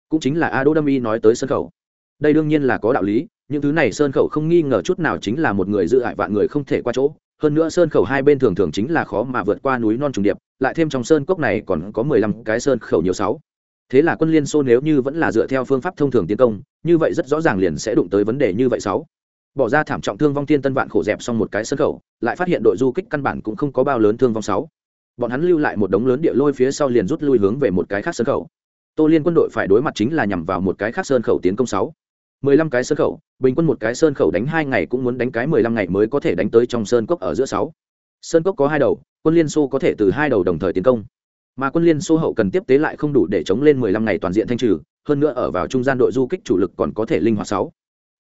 Cũng chính là A Đô Đâm Y nói tới sơn khẩu. Đây đương nhiên là có đạo lý, những thứ này sơn khẩu không nghi ngờ chút nào chính là một người giữ hại vạn người không thể qua chỗ, hơn nữa sơn khẩu hai bên thường thường chính là khó mà vượt qua núi non trùng điệp, lại thêm trong sơn cốc này còn có mười lăm cái sơn khẩu nhiều sáu. Thế là quân liên xô nếu như vẫn là dựa theo phương pháp thông thường tiến công, như vậy rất rõ ràng liền sẽ đụng tới vấn đề như vậy sáu. Bỏ ra thảm trọng thương vong thiên tân vạn khổ dẹp xong một cái sơn khẩu, lại phát hiện đội du kích căn bản cũng không có bao lớn thương vong sáu. Bọn hắn lưu lại một đống lớn địa lôi phía sau liền rút lui hướng về một cái khác sơn khẩu. Tô liên quân đội phải đối mặt chính là nhằm vào một cái khác sơn khẩu tiến công sáu mười lăm cái sơn khẩu, bình quân một cái sơn khẩu đánh hai ngày cũng muốn đánh cái mười lăm ngày mới có thể đánh tới trong sơn cốc ở giữa sáu. Sơn cốc có hai đầu, quân liên xô có thể từ hai đầu đồng thời tiến công. Mà quân liên xô hậu cần tiếp tế lại không đủ để chống lên mười lăm ngày toàn diện thanh trừ, hơn nữa ở vào trung gian đội du kích chủ lực còn có thể linh hoạt sáu.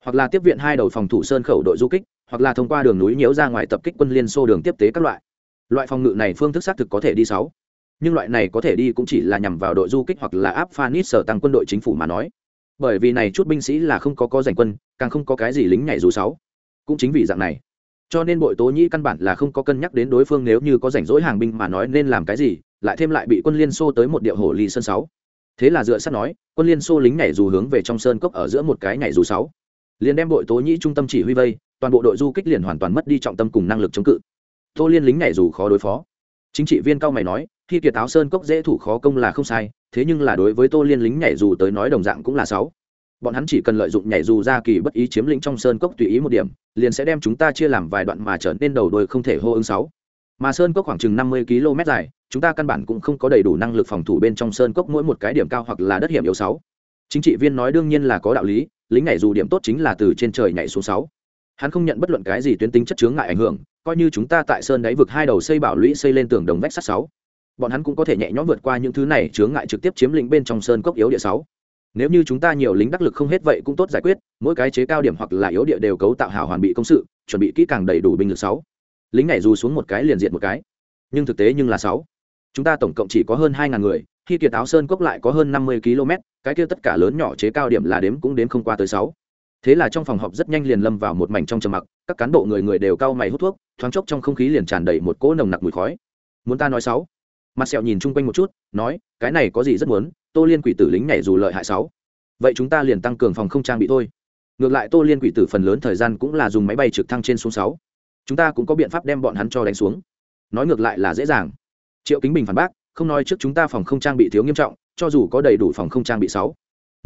Hoặc là tiếp viện hai đầu phòng thủ sơn khẩu đội du kích, hoặc là thông qua đường núi nhiễu ra ngoài tập kích quân liên xô đường tiếp tế các loại. Loại phòng ngự này phương thức xác thực có thể đi sáu. Nhưng loại này có thể đi cũng chỉ là nhằm vào đội du kích hoặc là áp phanit sở tăng quân đội chính phủ mà nói bởi vì này chút binh sĩ là không có có giành quân, càng không có cái gì lính nhảy dù sáu. Cũng chính vì dạng này, cho nên bội tố nhĩ căn bản là không có cân nhắc đến đối phương nếu như có rảnh rỗi hàng binh mà nói nên làm cái gì, lại thêm lại bị quân liên xô tới một điệu hồ ly sơn sáu. Thế là dựa sát nói, quân liên xô lính nhảy dù hướng về trong sơn cốc ở giữa một cái nhảy dù sáu. Liền đem bội tố nhĩ trung tâm chỉ huy vây, toàn bộ đội du kích liền hoàn toàn mất đi trọng tâm cùng năng lực chống cự. Tô liên lính nhảy dù khó đối phó chính trị viên cao mày nói, khi kiệt táo sơn cốc dễ thủ khó công là không sai, thế nhưng là đối với tô liên lính nhảy dù tới nói đồng dạng cũng là sáu. Bọn hắn chỉ cần lợi dụng nhảy dù ra kỳ bất ý chiếm lĩnh trong sơn cốc tùy ý một điểm, liền sẽ đem chúng ta chia làm vài đoạn mà trở nên đầu đôi không thể hô ứng sáu. Mà sơn cốc khoảng chừng năm mươi km dài, chúng ta căn bản cũng không có đầy đủ năng lực phòng thủ bên trong sơn cốc mỗi một cái điểm cao hoặc là đất hiểm yếu sáu. Chính trị viên nói đương nhiên là có đạo lý, lính nhảy dù điểm tốt chính là từ trên trời nhảy xuống sáu. Hắn không nhận bất luận cái gì tuyến tính chất chướng ngại ảnh hưởng coi như chúng ta tại sơn đáy vực hai đầu xây bảo lũy xây lên tường đồng vách sắt sáu. Bọn hắn cũng có thể nhẹ nhõm vượt qua những thứ này, chướng ngại trực tiếp chiếm lĩnh bên trong sơn cốc yếu địa sáu. Nếu như chúng ta nhiều lính đắc lực không hết vậy cũng tốt giải quyết, mỗi cái chế cao điểm hoặc là yếu địa đều cấu tạo hảo hoàn bị công sự, chuẩn bị kỹ càng đầy đủ binh lực sáu. Lính này dù xuống một cái liền diện một cái. Nhưng thực tế nhưng là sáu. Chúng ta tổng cộng chỉ có hơn hai ngàn người, khi kiệt áo sơn cốc lại có hơn năm mươi km cái kia tất cả lớn nhỏ chế cao điểm là đếm cũng đếm không qua tới sáu thế là trong phòng họp rất nhanh liền lâm vào một mảnh trong trầm mặc, các cán bộ người người đều cau mày hút thuốc, thoáng chốc trong không khí liền tràn đầy một cỗ nồng nặc mùi khói. Muốn ta nói sáu? Mặt sẹo nhìn chung quanh một chút, nói, cái này có gì rất muốn, tô liên quỷ tử lính nhảy dù lợi hại sáu. Vậy chúng ta liền tăng cường phòng không trang bị thôi. Ngược lại tô liên quỷ tử phần lớn thời gian cũng là dùng máy bay trực thăng trên xuống sáu. Chúng ta cũng có biện pháp đem bọn hắn cho đánh xuống. Nói ngược lại là dễ dàng. Triệu kính bình phản bác, không nói trước chúng ta phòng không trang bị thiếu nghiêm trọng, cho dù có đầy đủ phòng không trang bị sáu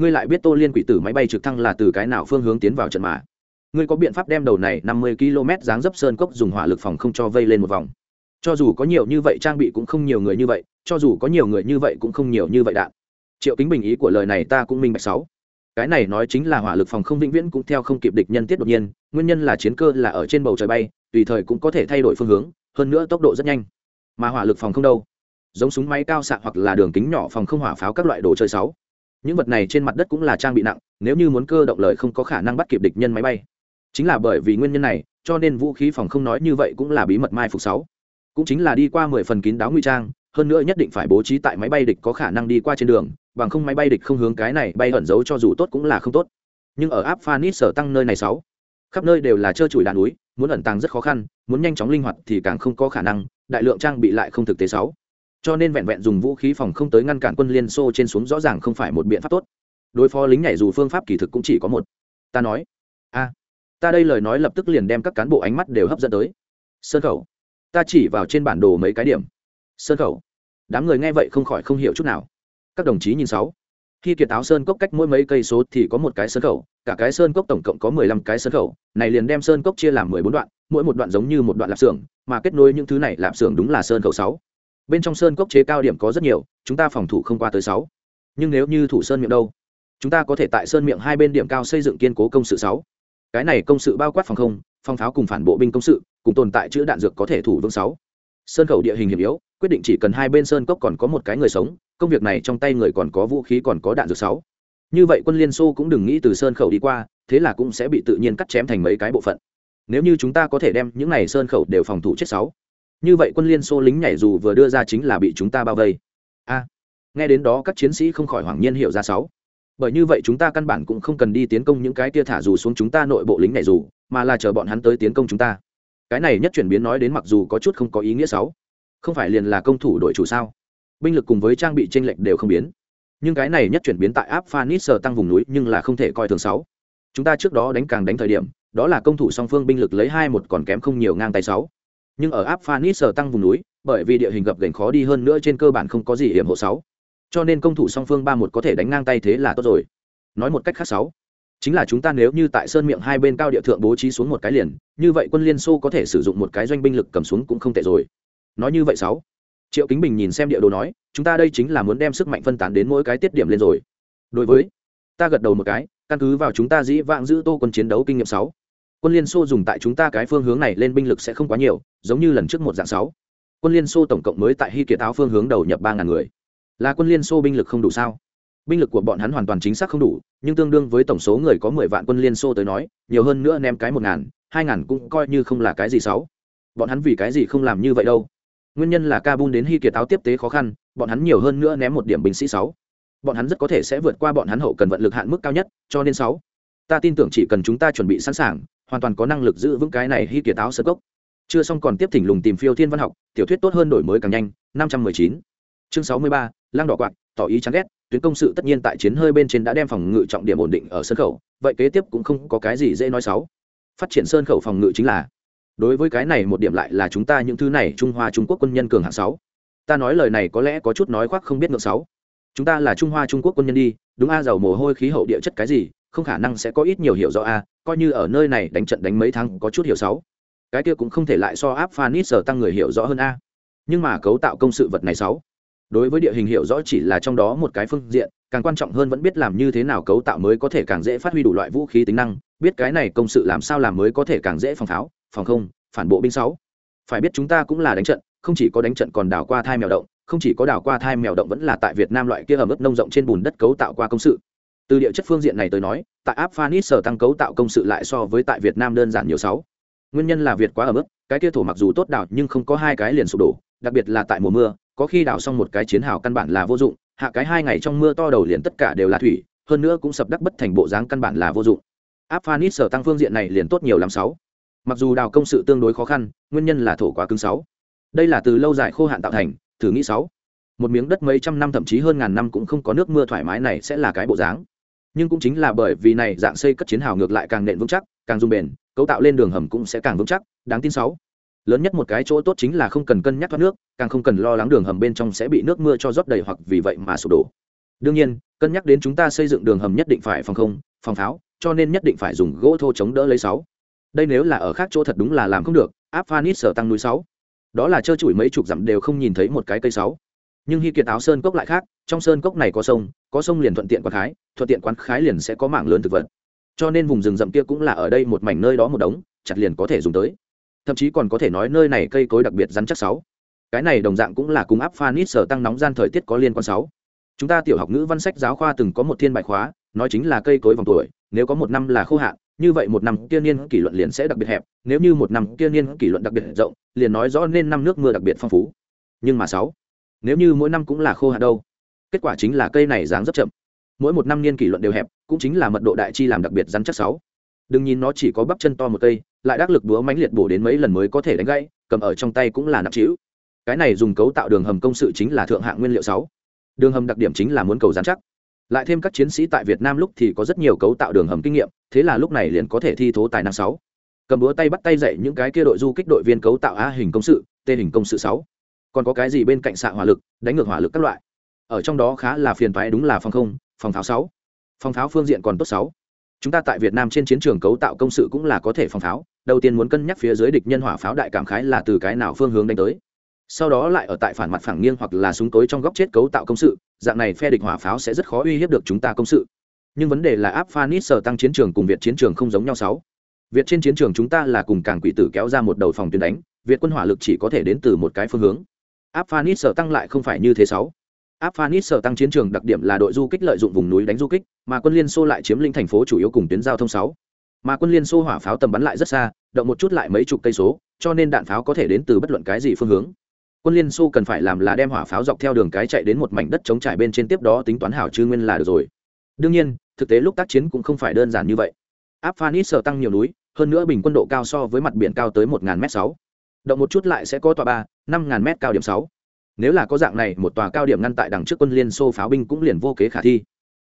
ngươi lại biết tô liên quỷ tử máy bay trực thăng là từ cái nào phương hướng tiến vào trận mà? Ngươi có biện pháp đem đầu này năm mươi km dáng dấp sơn cốc dùng hỏa lực phòng không cho vây lên một vòng? Cho dù có nhiều như vậy trang bị cũng không nhiều người như vậy, cho dù có nhiều người như vậy cũng không nhiều như vậy đạn. Triệu kính bình ý của lời này ta cũng minh bạch sáu. Cái này nói chính là hỏa lực phòng không vĩnh viễn cũng theo không kịp địch nhân tiết đột nhiên, nguyên nhân là chiến cơ là ở trên bầu trời bay, tùy thời cũng có thể thay đổi phương hướng, hơn nữa tốc độ rất nhanh. Mà hỏa lực phòng không đâu? Giống súng máy cao xạ hoặc là đường kính nhỏ phòng không hỏa pháo các loại đồ chơi sáu những vật này trên mặt đất cũng là trang bị nặng, nếu như muốn cơ động lời không có khả năng bắt kịp địch nhân máy bay. Chính là bởi vì nguyên nhân này, cho nên vũ khí phòng không nói như vậy cũng là bí mật mai phục sáu. Cũng chính là đi qua mười phần kín đáo nguy trang, hơn nữa nhất định phải bố trí tại máy bay địch có khả năng đi qua trên đường, bằng không máy bay địch không hướng cái này bay ẩn giấu cho dù tốt cũng là không tốt. Nhưng ở áp phanit sở tăng nơi này sáu, khắp nơi đều là trơ trụi đàn núi, muốn ẩn tàng rất khó khăn, muốn nhanh chóng linh hoạt thì càng không có khả năng, đại lượng trang bị lại không thực tế sáu cho nên vẹn vẹn dùng vũ khí phòng không tới ngăn cản quân liên xô trên xuống rõ ràng không phải một biện pháp tốt. Đối phó lính nhảy dù phương pháp kỳ thực cũng chỉ có một. Ta nói, a, ta đây lời nói lập tức liền đem các cán bộ ánh mắt đều hấp dẫn tới. Sơn khẩu, ta chỉ vào trên bản đồ mấy cái điểm. Sơn khẩu, đám người nghe vậy không khỏi không hiểu chút nào. Các đồng chí nhìn sáu. Khi kiệt áo sơn cốc cách mỗi mấy cây số thì có một cái sơn khẩu, cả cái sơn cốc tổng cộng có mười lăm cái sơn khẩu, này liền đem sơn cốc chia làm mười bốn đoạn, mỗi một đoạn giống như một đoạn lạp xưởng, mà kết nối những thứ này lạp xưởng đúng là sơn khẩu sáu bên trong sơn cốc chế cao điểm có rất nhiều, chúng ta phòng thủ không qua tới sáu. Nhưng nếu như thủ sơn miệng đâu, chúng ta có thể tại sơn miệng hai bên điểm cao xây dựng kiên cố công sự sáu. Cái này công sự bao quát phòng không, phòng pháo cùng phản bộ binh công sự, cùng tồn tại chữ đạn dược có thể thủ vững sáu. Sơn khẩu địa hình hiểm yếu, quyết định chỉ cần hai bên sơn cốc còn có một cái người sống, công việc này trong tay người còn có vũ khí còn có đạn dược sáu. Như vậy quân liên xô cũng đừng nghĩ từ sơn khẩu đi qua, thế là cũng sẽ bị tự nhiên cắt chém thành mấy cái bộ phận. Nếu như chúng ta có thể đem những này sơn khẩu đều phòng thủ chết sáu như vậy quân liên xô lính nhảy dù vừa đưa ra chính là bị chúng ta bao vây. A, nghe đến đó các chiến sĩ không khỏi hoảng nhiên hiểu ra sáu. Bởi như vậy chúng ta căn bản cũng không cần đi tiến công những cái kia thả dù xuống chúng ta nội bộ lính nhảy dù, mà là chờ bọn hắn tới tiến công chúng ta. Cái này nhất chuyển biến nói đến mặc dù có chút không có ý nghĩa sáu. Không phải liền là công thủ đội chủ sao? Binh lực cùng với trang bị tranh lệch đều không biến. Nhưng cái này nhất chuyển biến tại áp phanis tăng vùng núi nhưng là không thể coi thường sáu. Chúng ta trước đó đánh càng đánh thời điểm, đó là công thủ song phương binh lực lấy hai một còn kém không nhiều ngang tay sáu nhưng ở áp phanis tăng vùng núi, bởi vì địa hình gập ghềnh khó đi hơn nữa trên cơ bản không có gì hiểm hộ sáu. Cho nên công thủ song phương ba một có thể đánh ngang tay thế là tốt rồi. Nói một cách khác sáu. Chính là chúng ta nếu như tại sơn miệng hai bên cao địa thượng bố trí xuống một cái liền, như vậy quân liên xô có thể sử dụng một cái doanh binh lực cầm xuống cũng không tệ rồi. Nói như vậy sáu. Triệu kính bình nhìn xem địa đồ nói, chúng ta đây chính là muốn đem sức mạnh phân tán đến mỗi cái tiết điểm lên rồi. Đối với, ta gật đầu một cái, căn cứ vào chúng ta dĩ vãng giữ tô quân chiến đấu kinh nghiệm sáu quân liên xô dùng tại chúng ta cái phương hướng này lên binh lực sẽ không quá nhiều, giống như lần trước một dạng sáu. Quân liên xô tổng cộng mới tại hy kiệt áo phương hướng đầu nhập ba ngàn người. Là quân liên xô binh lực không đủ sao? Binh lực của bọn hắn hoàn toàn chính xác không đủ, nhưng tương đương với tổng số người có mười vạn quân liên xô tới nói, nhiều hơn nữa ném cái một ngàn, hai ngàn cũng coi như không là cái gì sáu. Bọn hắn vì cái gì không làm như vậy đâu? Nguyên nhân là kabul đến hy kiệt áo tiếp tế khó khăn, bọn hắn nhiều hơn nữa ném một điểm binh sĩ sáu. Bọn hắn rất có thể sẽ vượt qua bọn hắn hậu cần vận lực hạn mức cao nhất, cho nên sáu. Ta tin tưởng chỉ cần chúng ta chuẩn bị sẵn sàng hoàn toàn có năng lực giữ vững cái này hy kiệt áo sơ cốc. Chưa xong còn tiếp thỉnh lùng tìm phiêu thiên văn học, tiểu thuyết tốt hơn đổi mới càng nhanh, năm trăm mười chín. Chương sáu mươi ba, lăng đỏ quạt, tỏ ý chán ghét, tuyến công sự tất nhiên tại chiến hơi bên trên đã đem phòng ngự trọng điểm ổn định ở sân khẩu, vậy kế tiếp cũng không có cái gì dễ nói xấu. Phát triển sơn khẩu phòng ngự chính là, đối với cái này một điểm lại là chúng ta những thứ này trung hoa trung quốc quân nhân cường hạng sáu. Ta nói lời này có lẽ có chút nói khoác không biết ngược sáu. Chúng ta là trung hoa trung quốc quân nhân đi, đúng a, giàu mồ hôi khí hậu địa chất cái gì không khả năng sẽ có ít nhiều hiểu rõ a, coi như ở nơi này đánh trận đánh mấy tháng có chút hiểu sáu. Cái kia cũng không thể lại so áp phanit giờ tăng người hiểu rõ hơn a. Nhưng mà cấu tạo công sự vật này sáu. Đối với địa hình hiểu rõ chỉ là trong đó một cái phương diện, càng quan trọng hơn vẫn biết làm như thế nào cấu tạo mới có thể càng dễ phát huy đủ loại vũ khí tính năng, biết cái này công sự làm sao làm mới có thể càng dễ phòng pháo, phòng không, phản bộ binh sáu. Phải biết chúng ta cũng là đánh trận, không chỉ có đánh trận còn đảo qua thai mèo động, không chỉ có đảo qua thai mèo động vẫn là tại việt nam loại kia ở mức nông rộng trên bùn đất cấu tạo qua công sự từ địa chất phương diện này tới nói, tại áp phanis sở tăng cấu tạo công sự lại so với tại việt nam đơn giản nhiều sáu. Nguyên nhân là việt quá ở mức cái kia thổ mặc dù tốt đảo nhưng không có hai cái liền sụp đổ, đặc biệt là tại mùa mưa, có khi đảo xong một cái chiến hào căn bản là vô dụng, hạ cái hai ngày trong mưa to đầu liền tất cả đều là thủy, hơn nữa cũng sập đắc bất thành bộ dáng căn bản là vô dụng. Áp phanis sở tăng phương diện này liền tốt nhiều lắm sáu. Mặc dù đào công sự tương đối khó khăn, nguyên nhân là thổ quá cứng sáu. Đây là từ lâu dài khô hạn tạo thành, thử nghĩ sáu. Một miếng đất mấy trăm năm thậm chí hơn ngàn năm cũng không có nước mưa thoải mái này sẽ là cái bộ dáng nhưng cũng chính là bởi vì này dạng xây cất chiến hào ngược lại càng nện vững chắc, càng dung bền, cấu tạo lên đường hầm cũng sẽ càng vững chắc, đáng tin sáu lớn nhất một cái chỗ tốt chính là không cần cân nhắc thoát nước, càng không cần lo lắng đường hầm bên trong sẽ bị nước mưa cho rót đầy hoặc vì vậy mà sụp đổ. Đương nhiên, cân nhắc đến chúng ta xây dựng đường hầm nhất định phải phòng không, phòng pháo, cho nên nhất định phải dùng gỗ thô chống đỡ lấy sáu. Đây nếu là ở khác chỗ thật đúng là làm không được, áp phanit sở tăng núi sáu. Đó là trơ trụi mấy chục dặm đều không nhìn thấy một cái cây sáu nhưng hy kiệt áo sơn cốc lại khác, trong sơn cốc này có sông có sông liền thuận tiện quán khái, thuận tiện quán khái liền sẽ có mảng lớn thực vật. Cho nên vùng rừng rậm kia cũng là ở đây một mảnh nơi đó một đống, chặt liền có thể dùng tới. Thậm chí còn có thể nói nơi này cây cối đặc biệt rắn chắc sáu. Cái này đồng dạng cũng là cùng áp phanit sở tăng nóng gian thời tiết có liên quan sáu. Chúng ta tiểu học ngữ văn sách giáo khoa từng có một thiên bài khóa, nói chính là cây cối vòng tuổi, nếu có một năm là khô hạn, như vậy một năm kia niên kỷ luận liền sẽ đặc biệt hẹp, nếu như một năm kia niên kỷ luận đặc biệt rộng, liền nói rõ nên năm nước mưa đặc biệt phong phú. Nhưng mà sáu nếu như mỗi năm cũng là khô hạn đâu, kết quả chính là cây này dáng rất chậm. Mỗi một năm niên kỷ luận đều hẹp, cũng chính là mật độ đại chi làm đặc biệt rắn chắc sáu. Đừng nhìn nó chỉ có bắp chân to một cây, lại đắc lực búa mãnh liệt bổ đến mấy lần mới có thể đánh gãy, cầm ở trong tay cũng là nặng trĩu. Cái này dùng cấu tạo đường hầm công sự chính là thượng hạng nguyên liệu sáu. Đường hầm đặc điểm chính là muốn cầu dán chắc. Lại thêm các chiến sĩ tại việt nam lúc thì có rất nhiều cấu tạo đường hầm kinh nghiệm, thế là lúc này liền có thể thi thố tài năng sáu. Cầm búa tay bắt tay dạy những cái kia đội du kích đội viên cấu tạo a hình công sự, t hình công sự sáu còn có cái gì bên cạnh xạ hỏa lực, đánh ngược hỏa lực các loại. Ở trong đó khá là phiền toái đúng là phòng không, phòng pháo sáu. Phòng pháo phương diện còn tốt sáu. Chúng ta tại việt nam trên chiến trường cấu tạo công sự cũng là có thể phòng pháo, đầu tiên muốn cân nhắc phía dưới địch nhân hỏa pháo đại cảm khái là từ cái nào phương hướng đánh tới. Sau đó lại ở tại phản mặt phẳng nghiêng hoặc là súng tối trong góc chết cấu tạo công sự, dạng này phe địch hỏa pháo sẽ rất khó uy hiếp được chúng ta công sự. Nhưng vấn đề là áp phanis sở tăng chiến trường cùng việt chiến trường không giống nhau sáu. Việt trên chiến trường chúng ta là cùng càng quỷ tử kéo ra một đầu phòng tuyến đánh, việt quân hỏa lực chỉ có thể đến từ một cái phương hướng áp phanit sở tăng lại không phải như thế sáu. Áp phanit sở tăng chiến trường đặc điểm là đội du kích lợi dụng vùng núi đánh du kích, mà quân liên xô lại chiếm lĩnh thành phố chủ yếu cùng tuyến giao thông sáu. Mà quân liên xô hỏa pháo tầm bắn lại rất xa, động một chút lại mấy chục cây số, cho nên đạn pháo có thể đến từ bất luận cái gì phương hướng. Quân liên xô cần phải làm là đem hỏa pháo dọc theo đường cái chạy đến một mảnh đất chống trải bên trên tiếp đó tính toán hảo chư nguyên là được rồi. Đương nhiên, thực tế lúc tác chiến cũng không phải đơn giản như vậy. Áp phanit sở tăng nhiều núi, hơn nữa bình quân độ cao so với mặt biển cao tới một m sáu. Động một chút lại sẽ có tòa ba năm m cao điểm sáu. Nếu là có dạng này, một tòa cao điểm ngăn tại đằng trước quân liên xô pháo binh cũng liền vô kế khả thi.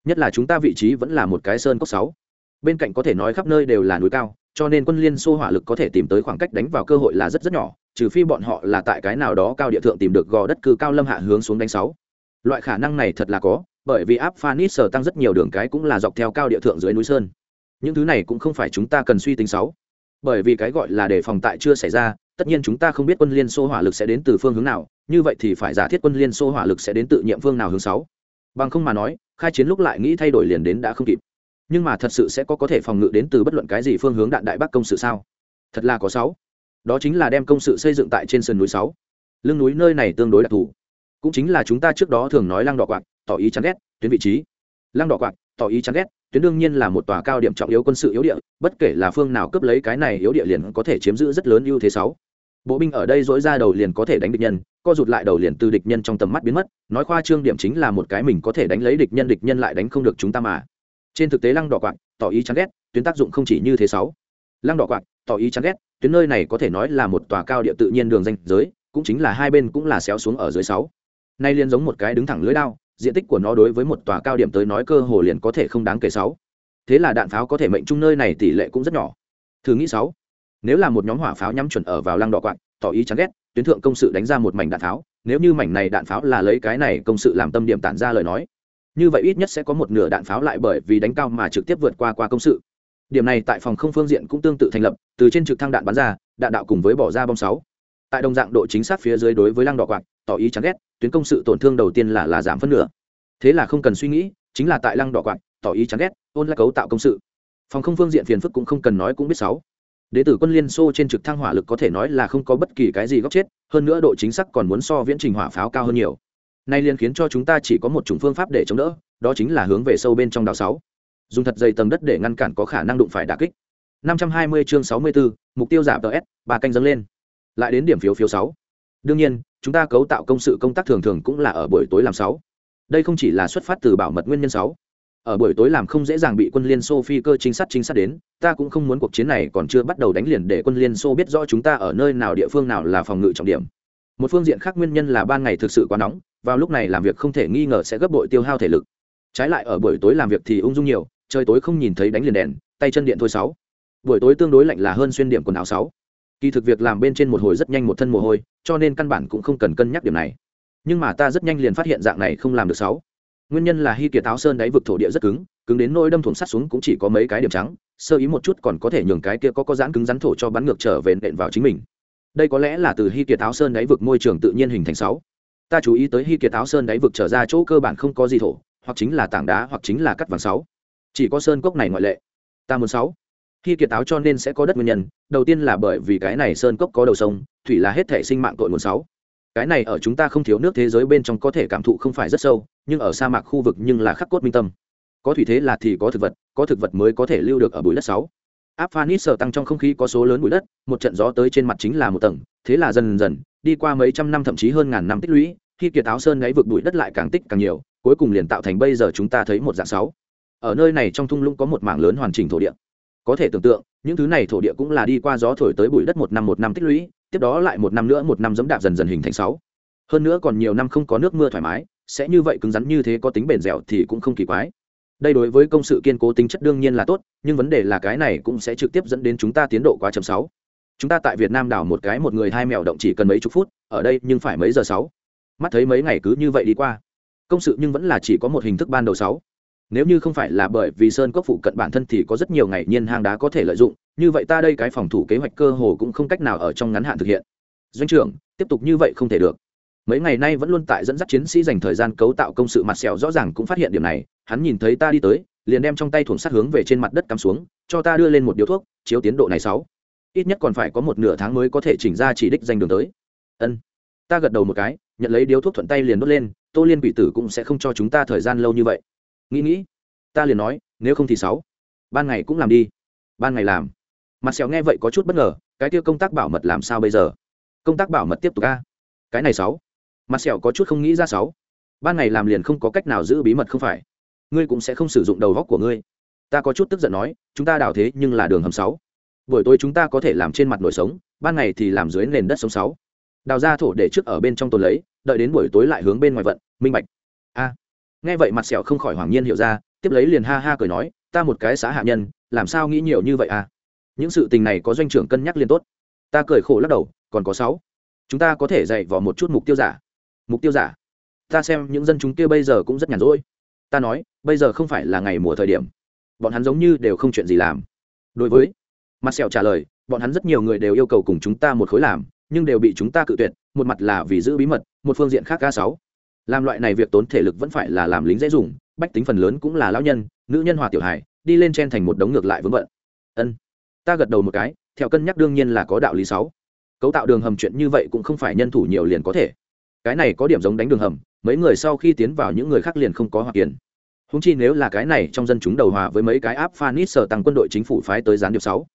Nhất là chúng ta vị trí vẫn là một cái sơn cốc sáu. Bên cạnh có thể nói khắp nơi đều là núi cao, cho nên quân liên xô hỏa lực có thể tìm tới khoảng cách đánh vào cơ hội là rất rất nhỏ, trừ phi bọn họ là tại cái nào đó cao địa thượng tìm được gò đất cư cao lâm hạ hướng xuống đánh sáu. Loại khả năng này thật là có, bởi vì áp phanit sở tăng rất nhiều đường cái cũng là dọc theo cao địa thượng dưới núi sơn. Những thứ này cũng không phải chúng ta cần suy tính sáu. Bởi vì cái gọi là đề phòng tại chưa xảy ra tất nhiên chúng ta không biết quân liên xô hỏa lực sẽ đến từ phương hướng nào, như vậy thì phải giả thiết quân liên xô hỏa lực sẽ đến tự nhiệm phương nào hướng sáu. Bằng không mà nói, khai chiến lúc lại nghĩ thay đổi liền đến đã không kịp. Nhưng mà thật sự sẽ có có thể phòng ngự đến từ bất luận cái gì phương hướng đạn đại bắc công sự sao? Thật là có sáu. Đó chính là đem công sự xây dựng tại trên sườn núi sáu. Lưng núi nơi này tương đối đặc thù. Cũng chính là chúng ta trước đó thường nói lăng đỏ quạt tỏ ý chán ghét, tuyến vị trí. Lăng đỏ quạt tỏ ý chán ghét tuyến đương nhiên là một tòa cao điểm trọng yếu quân sự yếu địa bất kể là phương nào cướp lấy cái này yếu địa liền có thể chiếm giữ rất lớn ưu thế sáu. Bộ binh ở đây dối ra đầu liền có thể đánh địch nhân co rụt lại đầu liền từ địch nhân trong tầm mắt biến mất nói khoa trương điểm chính là một cái mình có thể đánh lấy địch nhân địch nhân lại đánh không được chúng ta mà. Trên thực tế lăng đỏ quạng tỏ ý chán ghét tuyến tác dụng không chỉ như thế sáu. Lăng đỏ quạng, tỏ ý chán ghét tuyến nơi này có thể nói là một tòa cao địa tự nhiên đường danh giới cũng chính là hai bên cũng là xéo xuống ở dưới sáu. Nay liền giống một cái đứng thẳng lưới đao diện tích của nó đối với một tòa cao điểm tới nói cơ hồ liền có thể không đáng kể sáu. Thế là đạn pháo có thể mệnh trung nơi này tỷ lệ cũng rất nhỏ. Thử nghĩ sáu. Nếu là một nhóm hỏa pháo nhắm chuẩn ở vào lăng đỏ quạng, tỏ ý chán ghét, tuyến thượng công sự đánh ra một mảnh đạn pháo, nếu như mảnh này đạn pháo là lấy cái này công sự làm tâm điểm tản ra lời nói, như vậy ít nhất sẽ có một nửa đạn pháo lại bởi vì đánh cao mà trực tiếp vượt qua qua công sự. Điểm này tại phòng không phương diện cũng tương tự thành lập, từ trên trực thăng đạn bắn ra, đạn đạo cùng với bỏ ra bom sáu tại đồng dạng độ chính xác phía dưới đối với lăng đỏ quạng tỏ ý chán ghét tuyến công sự tổn thương đầu tiên là là giảm phân nửa. Thế là không cần suy nghĩ chính là tại lăng đỏ quạng tỏ ý chán ghét ôn lại cấu tạo công sự. Phòng không phương diện phiền phức cũng không cần nói cũng biết sáu. Đế tử quân liên xô trên trực thăng hỏa lực có thể nói là không có bất kỳ cái gì góc chết hơn nữa độ chính xác còn muốn so viễn trình hỏa pháo cao hơn nhiều. Nay liền khiến cho chúng ta chỉ có một chủng phương pháp để chống đỡ đó chính là hướng về sâu bên trong đảo sáu. Dùng thật dày tầng đất để ngăn cản có khả năng đụng phải đả kích. 520 chương 64, mục tiêu giảm ts ba canh dâng lên lại đến điểm phiếu phiếu sáu. Đương nhiên, chúng ta cấu tạo công sự công tác thường thường cũng là ở buổi tối làm sáu. Đây không chỉ là xuất phát từ bảo mật nguyên nhân sáu. Ở buổi tối làm không dễ dàng bị quân liên xô phi cơ chính sát chính sát đến, ta cũng không muốn cuộc chiến này còn chưa bắt đầu đánh liền để quân liên xô biết rõ chúng ta ở nơi nào địa phương nào là phòng ngự trọng điểm. Một phương diện khác nguyên nhân là ban ngày thực sự quá nóng, vào lúc này làm việc không thể nghi ngờ sẽ gấp bội tiêu hao thể lực. Trái lại ở buổi tối làm việc thì ung dung nhiều, trời tối không nhìn thấy đánh liền đèn, tay chân điện thôi sáu. Buổi tối tương đối lạnh là hơn xuyên điểm quần áo sáu kỳ thực việc làm bên trên một hồi rất nhanh một thân mồ hôi, cho nên căn bản cũng không cần cân nhắc điểm này. Nhưng mà ta rất nhanh liền phát hiện dạng này không làm được sáu. Nguyên nhân là hy kiệt áo sơn đáy vực thổ địa rất cứng cứng đến nỗi đâm thủng sắt xuống cũng chỉ có mấy cái điểm trắng, sơ ý một chút còn có thể nhường cái kia có có dãn cứng rắn thổ cho bắn ngược trở về nện vào chính mình. Đây có lẽ là từ hy kiệt áo sơn đáy vực môi trường tự nhiên hình thành sáu. Ta chú ý tới hy kiệt áo sơn đáy vực trở ra chỗ cơ bản không có gì thổ, hoặc chính là tảng đá hoặc chính là cắt vàng sáu. Chỉ có sơn cốc này ngoại lệ. Ta muốn sáu khi kiệt táo cho nên sẽ có đất nguyên nhân, đầu tiên là bởi vì cái này sơn cốc có đầu sông, thủy là hết thể sinh mạng tội nguồn sáu. Cái này ở chúng ta không thiếu nước thế giới bên trong có thể cảm thụ không phải rất sâu, nhưng ở sa mạc khu vực nhưng là khắc cốt minh tâm. Có thủy thế là thì có thực vật, có thực vật mới có thể lưu được ở bụi đất sáu. Áp phanis sở tăng trong không khí có số lớn bụi đất, một trận gió tới trên mặt chính là một tầng, thế là dần dần, đi qua mấy trăm năm thậm chí hơn ngàn năm tích lũy, khi kiệt áo sơn gáy vực bụi đất lại càng tích càng nhiều, cuối cùng liền tạo thành bây giờ chúng ta thấy một dạng sáu. Ở nơi này trong thung lũng có một mảng lớn hoàn chỉnh thổ địa có thể tưởng tượng, những thứ này thổ địa cũng là đi qua gió thổi tới bụi đất một năm một năm tích lũy, tiếp đó lại một năm nữa một năm dẫm đạp dần dần hình thành sáu. Hơn nữa còn nhiều năm không có nước mưa thoải mái, sẽ như vậy cứng rắn như thế có tính bền dẻo thì cũng không kỳ quái. Đây đối với công sự kiên cố tính chất đương nhiên là tốt, nhưng vấn đề là cái này cũng sẽ trực tiếp dẫn đến chúng ta tiến độ quá chậm sáu. Chúng ta tại việt nam đảo một cái một người hai mèo động chỉ cần mấy chục phút, ở đây nhưng phải mấy giờ sáu? Mắt thấy mấy ngày cứ như vậy đi qua. Công sự nhưng vẫn là chỉ có một hình thức ban đầu sáu nếu như không phải là bởi vì sơn cốc phụ cận bản thân thì có rất nhiều ngày nhiên hang đá có thể lợi dụng, như vậy ta đây cái phòng thủ kế hoạch cơ hồ cũng không cách nào ở trong ngắn hạn thực hiện. Doanh trưởng, tiếp tục như vậy không thể được. Mấy ngày nay vẫn luôn tại dẫn dắt chiến sĩ dành thời gian cấu tạo công sự mặt sẹo rõ ràng cũng phát hiện điểm này, hắn nhìn thấy ta đi tới, liền đem trong tay thuồng sắt hướng về trên mặt đất cắm xuống, cho ta đưa lên một điếu thuốc, chiếu tiến độ này sáu. Ít nhất còn phải có một nửa tháng mới có thể chỉnh ra chỉ đích danh đường tới. Ân. Ta gật đầu một cái, nhận lấy điếu thuốc thuận tay liền đốt lên, tô liên quỷ tử cũng sẽ không cho chúng ta thời gian lâu như vậy nghĩ nghĩ. Ta liền nói, nếu không thì sáu. Ban ngày cũng làm đi. Ban ngày làm. Mặt sẹo nghe vậy có chút bất ngờ, cái tiêu công tác bảo mật làm sao bây giờ? Công tác bảo mật tiếp tục a. Cái này sáu. Mặt sẹo có chút không nghĩ ra sáu. Ban ngày làm liền không có cách nào giữ bí mật không phải. Ngươi cũng sẽ không sử dụng đầu góc của ngươi. Ta có chút tức giận nói, chúng ta đào thế nhưng là đường hầm sáu. Buổi tối chúng ta có thể làm trên mặt nổi sống, ban ngày thì làm dưới nền đất sống sáu. Đào ra thổ để trước ở bên trong tồn lấy, đợi đến buổi tối lại hướng bên ngoài vận, minh bạch. A nghe vậy mặt sẹo không khỏi hoàng nhiên hiểu ra, tiếp lấy liền ha ha cười nói, ta một cái xã hạ nhân, làm sao nghĩ nhiều như vậy à? Những sự tình này có doanh trưởng cân nhắc liên tốt. Ta cười khổ lắc đầu, còn có sáu. Chúng ta có thể dạy vào một chút mục tiêu giả. Mục tiêu giả? Ta xem những dân chúng kia bây giờ cũng rất nhàn rỗi. Ta nói, bây giờ không phải là ngày mùa thời điểm. Bọn hắn giống như đều không chuyện gì làm. Đối với, mặt sẹo trả lời, bọn hắn rất nhiều người đều yêu cầu cùng chúng ta một khối làm, nhưng đều bị chúng ta cự tuyệt, một mặt là vì giữ bí mật, một phương diện khác ca sáu làm loại này việc tốn thể lực vẫn phải là làm lính dễ dùng, bách tính phần lớn cũng là lão nhân, nữ nhân hòa tiểu hài, đi lên chen thành một đống ngược lại vướng bận. Ân. Ta gật đầu một cái, theo cân nhắc đương nhiên là có đạo lý sáu. Cấu tạo đường hầm chuyện như vậy cũng không phải nhân thủ nhiều liền có thể. Cái này có điểm giống đánh đường hầm, mấy người sau khi tiến vào những người khác liền không có hòa tiền húng chi nếu là cái này trong dân chúng đầu hòa với mấy cái áp phanit sở tăng quân đội chính phủ phái tới gián điệp sáu.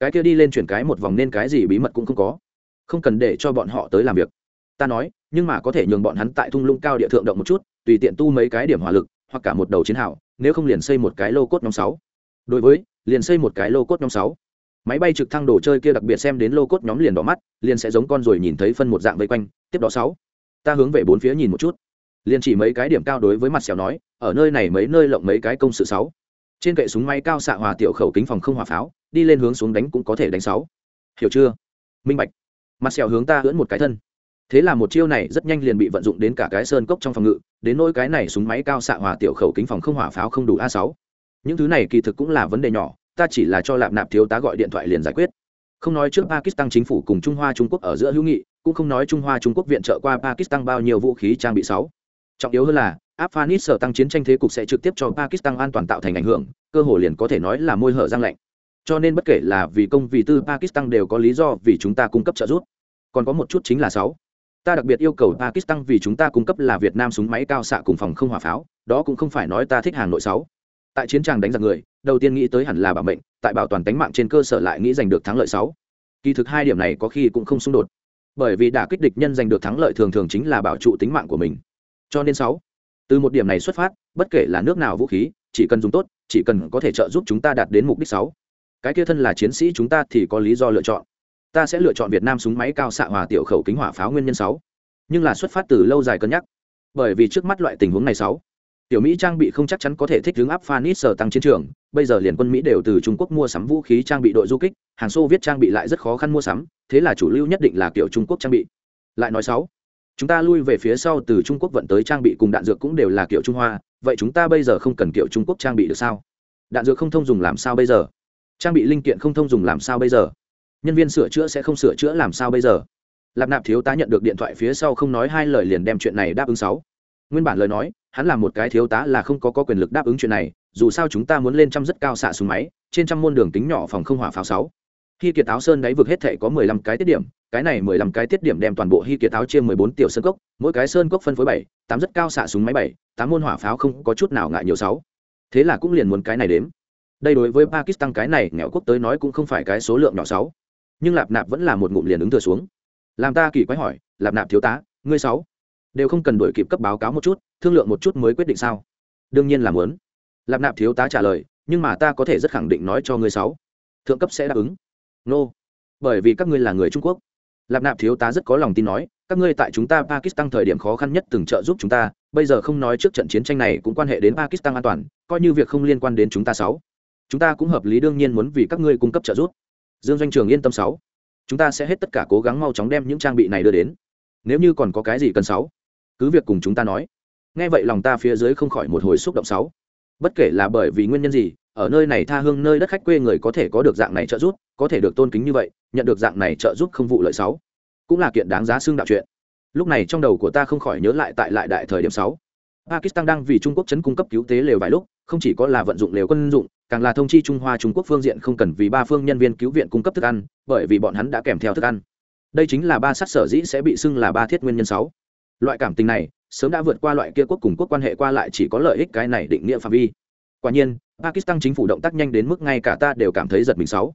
Cái kia đi lên chuyển cái một vòng nên cái gì bí mật cũng không có. Không cần để cho bọn họ tới làm việc ta nói, nhưng mà có thể nhường bọn hắn tại thung lũng cao địa thượng động một chút, tùy tiện tu mấy cái điểm hỏa lực, hoặc cả một đầu chiến hào, nếu không liền xây một cái lô cốt nhóm sáu. Đối với, liền xây một cái lô cốt nhóm sáu. Máy bay trực thăng đồ chơi kia đặc biệt xem đến lô cốt nhóm liền đỏ mắt, liền sẽ giống con rồi nhìn thấy phân một dạng vây quanh, tiếp đó sáu. Ta hướng về bốn phía nhìn một chút. Liền chỉ mấy cái điểm cao đối với mặt xẻo nói, ở nơi này mấy nơi lộng mấy cái công sự sáu. Trên kệ súng máy cao xạ hòa tiểu khẩu kính phòng không hỏa pháo, đi lên hướng xuống đánh cũng có thể đánh sáu. Hiểu chưa? Minh bạch. Mặt xẻo hướng ta hưỡn một cái thân thế là một chiêu này rất nhanh liền bị vận dụng đến cả cái sơn cốc trong phòng ngự, đến nỗi cái này súng máy cao xạ hòa tiểu khẩu kính phòng không hỏa pháo không đủ a sáu. Những thứ này kỳ thực cũng là vấn đề nhỏ, ta chỉ là cho lạp nạp thiếu tá gọi điện thoại liền giải quyết. Không nói trước pakistan chính phủ cùng trung hoa trung quốc ở giữa hữu nghị, cũng không nói trung hoa trung quốc viện trợ qua pakistan bao nhiêu vũ khí trang bị sáu. Trọng yếu hơn là, afghanistan tăng chiến tranh thế cục sẽ trực tiếp cho pakistan an toàn tạo thành ảnh hưởng, cơ hội liền có thể nói là môi hở răng lạnh. Cho nên bất kể là vì công vì tư pakistan đều có lý do vì chúng ta cung cấp trợ giúp. Còn có một chút chính là sáu ta đặc biệt yêu cầu pakistan vì chúng ta cung cấp là việt nam súng máy cao xạ cùng phòng không hỏa pháo, đó cũng không phải nói ta thích hàng nội sáu. Tại chiến tràng đánh giặc người, đầu tiên nghĩ tới hẳn là bảo mệnh, tại bảo toàn tính mạng trên cơ sở lại nghĩ giành được thắng lợi sáu. Kỳ thực hai điểm này có khi cũng không xung đột, bởi vì đả kích địch nhân giành được thắng lợi thường thường chính là bảo trụ tính mạng của mình. Cho nên sáu, từ một điểm này xuất phát, bất kể là nước nào vũ khí, chỉ cần dùng tốt, chỉ cần có thể trợ giúp chúng ta đạt đến mục đích sáu. Cái kia thân là chiến sĩ chúng ta thì có lý do lựa chọn ta sẽ lựa chọn việt nam súng máy cao xạ hòa tiểu khẩu kính hỏa pháo nguyên nhân sáu. Nhưng là xuất phát từ lâu dài cân nhắc. Bởi vì trước mắt loại tình huống này sáu, tiểu mỹ trang bị không chắc chắn có thể thích ứng áp phanis sở tăng chiến trường. Bây giờ liền quân mỹ đều từ trung quốc mua sắm vũ khí trang bị đội du kích, hàng xô viết trang bị lại rất khó khăn mua sắm, thế là chủ lưu nhất định là kiểu trung quốc trang bị. Lại nói sáu, chúng ta lui về phía sau từ trung quốc vận tới trang bị cùng đạn dược cũng đều là kiểu trung hoa, vậy chúng ta bây giờ không cần kiểu trung quốc trang bị được sao? Đạn dược không thông dùng làm sao bây giờ? Trang bị linh kiện không thông dùng làm sao bây giờ? Nhân viên sửa chữa sẽ không sửa chữa làm sao bây giờ? Lạp nạp thiếu tá nhận được điện thoại phía sau không nói hai lời liền đem chuyện này đáp ứng sáu. Nguyên bản lời nói hắn là một cái thiếu tá là không có, có quyền lực đáp ứng chuyện này dù sao chúng ta muốn lên trăm rất cao xạ súng máy trên trăm môn đường tính nhỏ phòng không hỏa pháo sáu. Khi kiệt áo sơn đáy vực hết thể có mười lăm cái tiết điểm cái này mười lăm cái tiết điểm đem toàn bộ hy kiệt áo chia mười bốn tiểu sơn cốc mỗi cái sơn cốc phân phối bảy tám rất cao xạ súng máy bảy tám môn hỏa pháo không có chút nào ngại nhiều sáu. Thế là cũng liền muốn cái này đếm. Đây đối với pakistan cái này nghèo quốc tới nói cũng không phải cái số lượng nhỏ sáu nhưng lạp nạp vẫn là một ngụm liền ứng thừa xuống. Làm ta kỳ quái hỏi, lạp nạp thiếu tá, ngươi sáu, đều không cần đổi kịp cấp báo cáo một chút, thương lượng một chút mới quyết định sao? Đương nhiên là muốn. Lạp nạp thiếu tá trả lời, nhưng mà ta có thể rất khẳng định nói cho ngươi sáu, thượng cấp sẽ đáp ứng. Nô、no. bởi vì các ngươi là người trung quốc. Lạp nạp thiếu tá rất có lòng tin nói, các ngươi tại chúng ta pakistan thời điểm khó khăn nhất từng trợ giúp chúng ta, bây giờ không nói trước trận chiến tranh này cũng quan hệ đến pakistan an toàn, coi như việc không liên quan đến chúng ta sáu. Chúng ta cũng hợp lý đương nhiên muốn vì các ngươi cung cấp trợ giúp dương doanh trường yên tâm sáu. Chúng ta sẽ hết tất cả cố gắng mau chóng đem những trang bị này đưa đến. Nếu như còn có cái gì cần sáu, cứ việc cùng chúng ta nói. Nghe vậy lòng ta phía dưới không khỏi một hồi xúc động sáu. Bất kể là bởi vì nguyên nhân gì, ở nơi này tha hương nơi đất khách quê người có thể có được dạng này trợ giúp, có thể được tôn kính như vậy, nhận được dạng này trợ giúp không vụ lợi sáu. Cũng là kiện đáng giá xương đạo chuyện. Lúc này trong đầu của ta không khỏi nhớ lại tại lại đại thời điểm sáu. Pakistan đang vì trung quốc chấn cung cấp cứu tế lều vài lúc, không chỉ có là vận dụng lều quân dụng càng là thông chi trung hoa trung quốc phương diện không cần vì ba phương nhân viên cứu viện cung cấp thức ăn, bởi vì bọn hắn đã kèm theo thức ăn. Đây chính là ba sát sở dĩ sẽ bị xưng là ba thiết nguyên nhân sáu. Loại cảm tình này, sớm đã vượt qua loại kia quốc cùng quốc quan hệ qua lại chỉ có lợi ích cái này định nghĩa phạm vi. Quả nhiên, pakistan chính phủ động tác nhanh đến mức ngay cả ta đều cảm thấy giật mình sáu.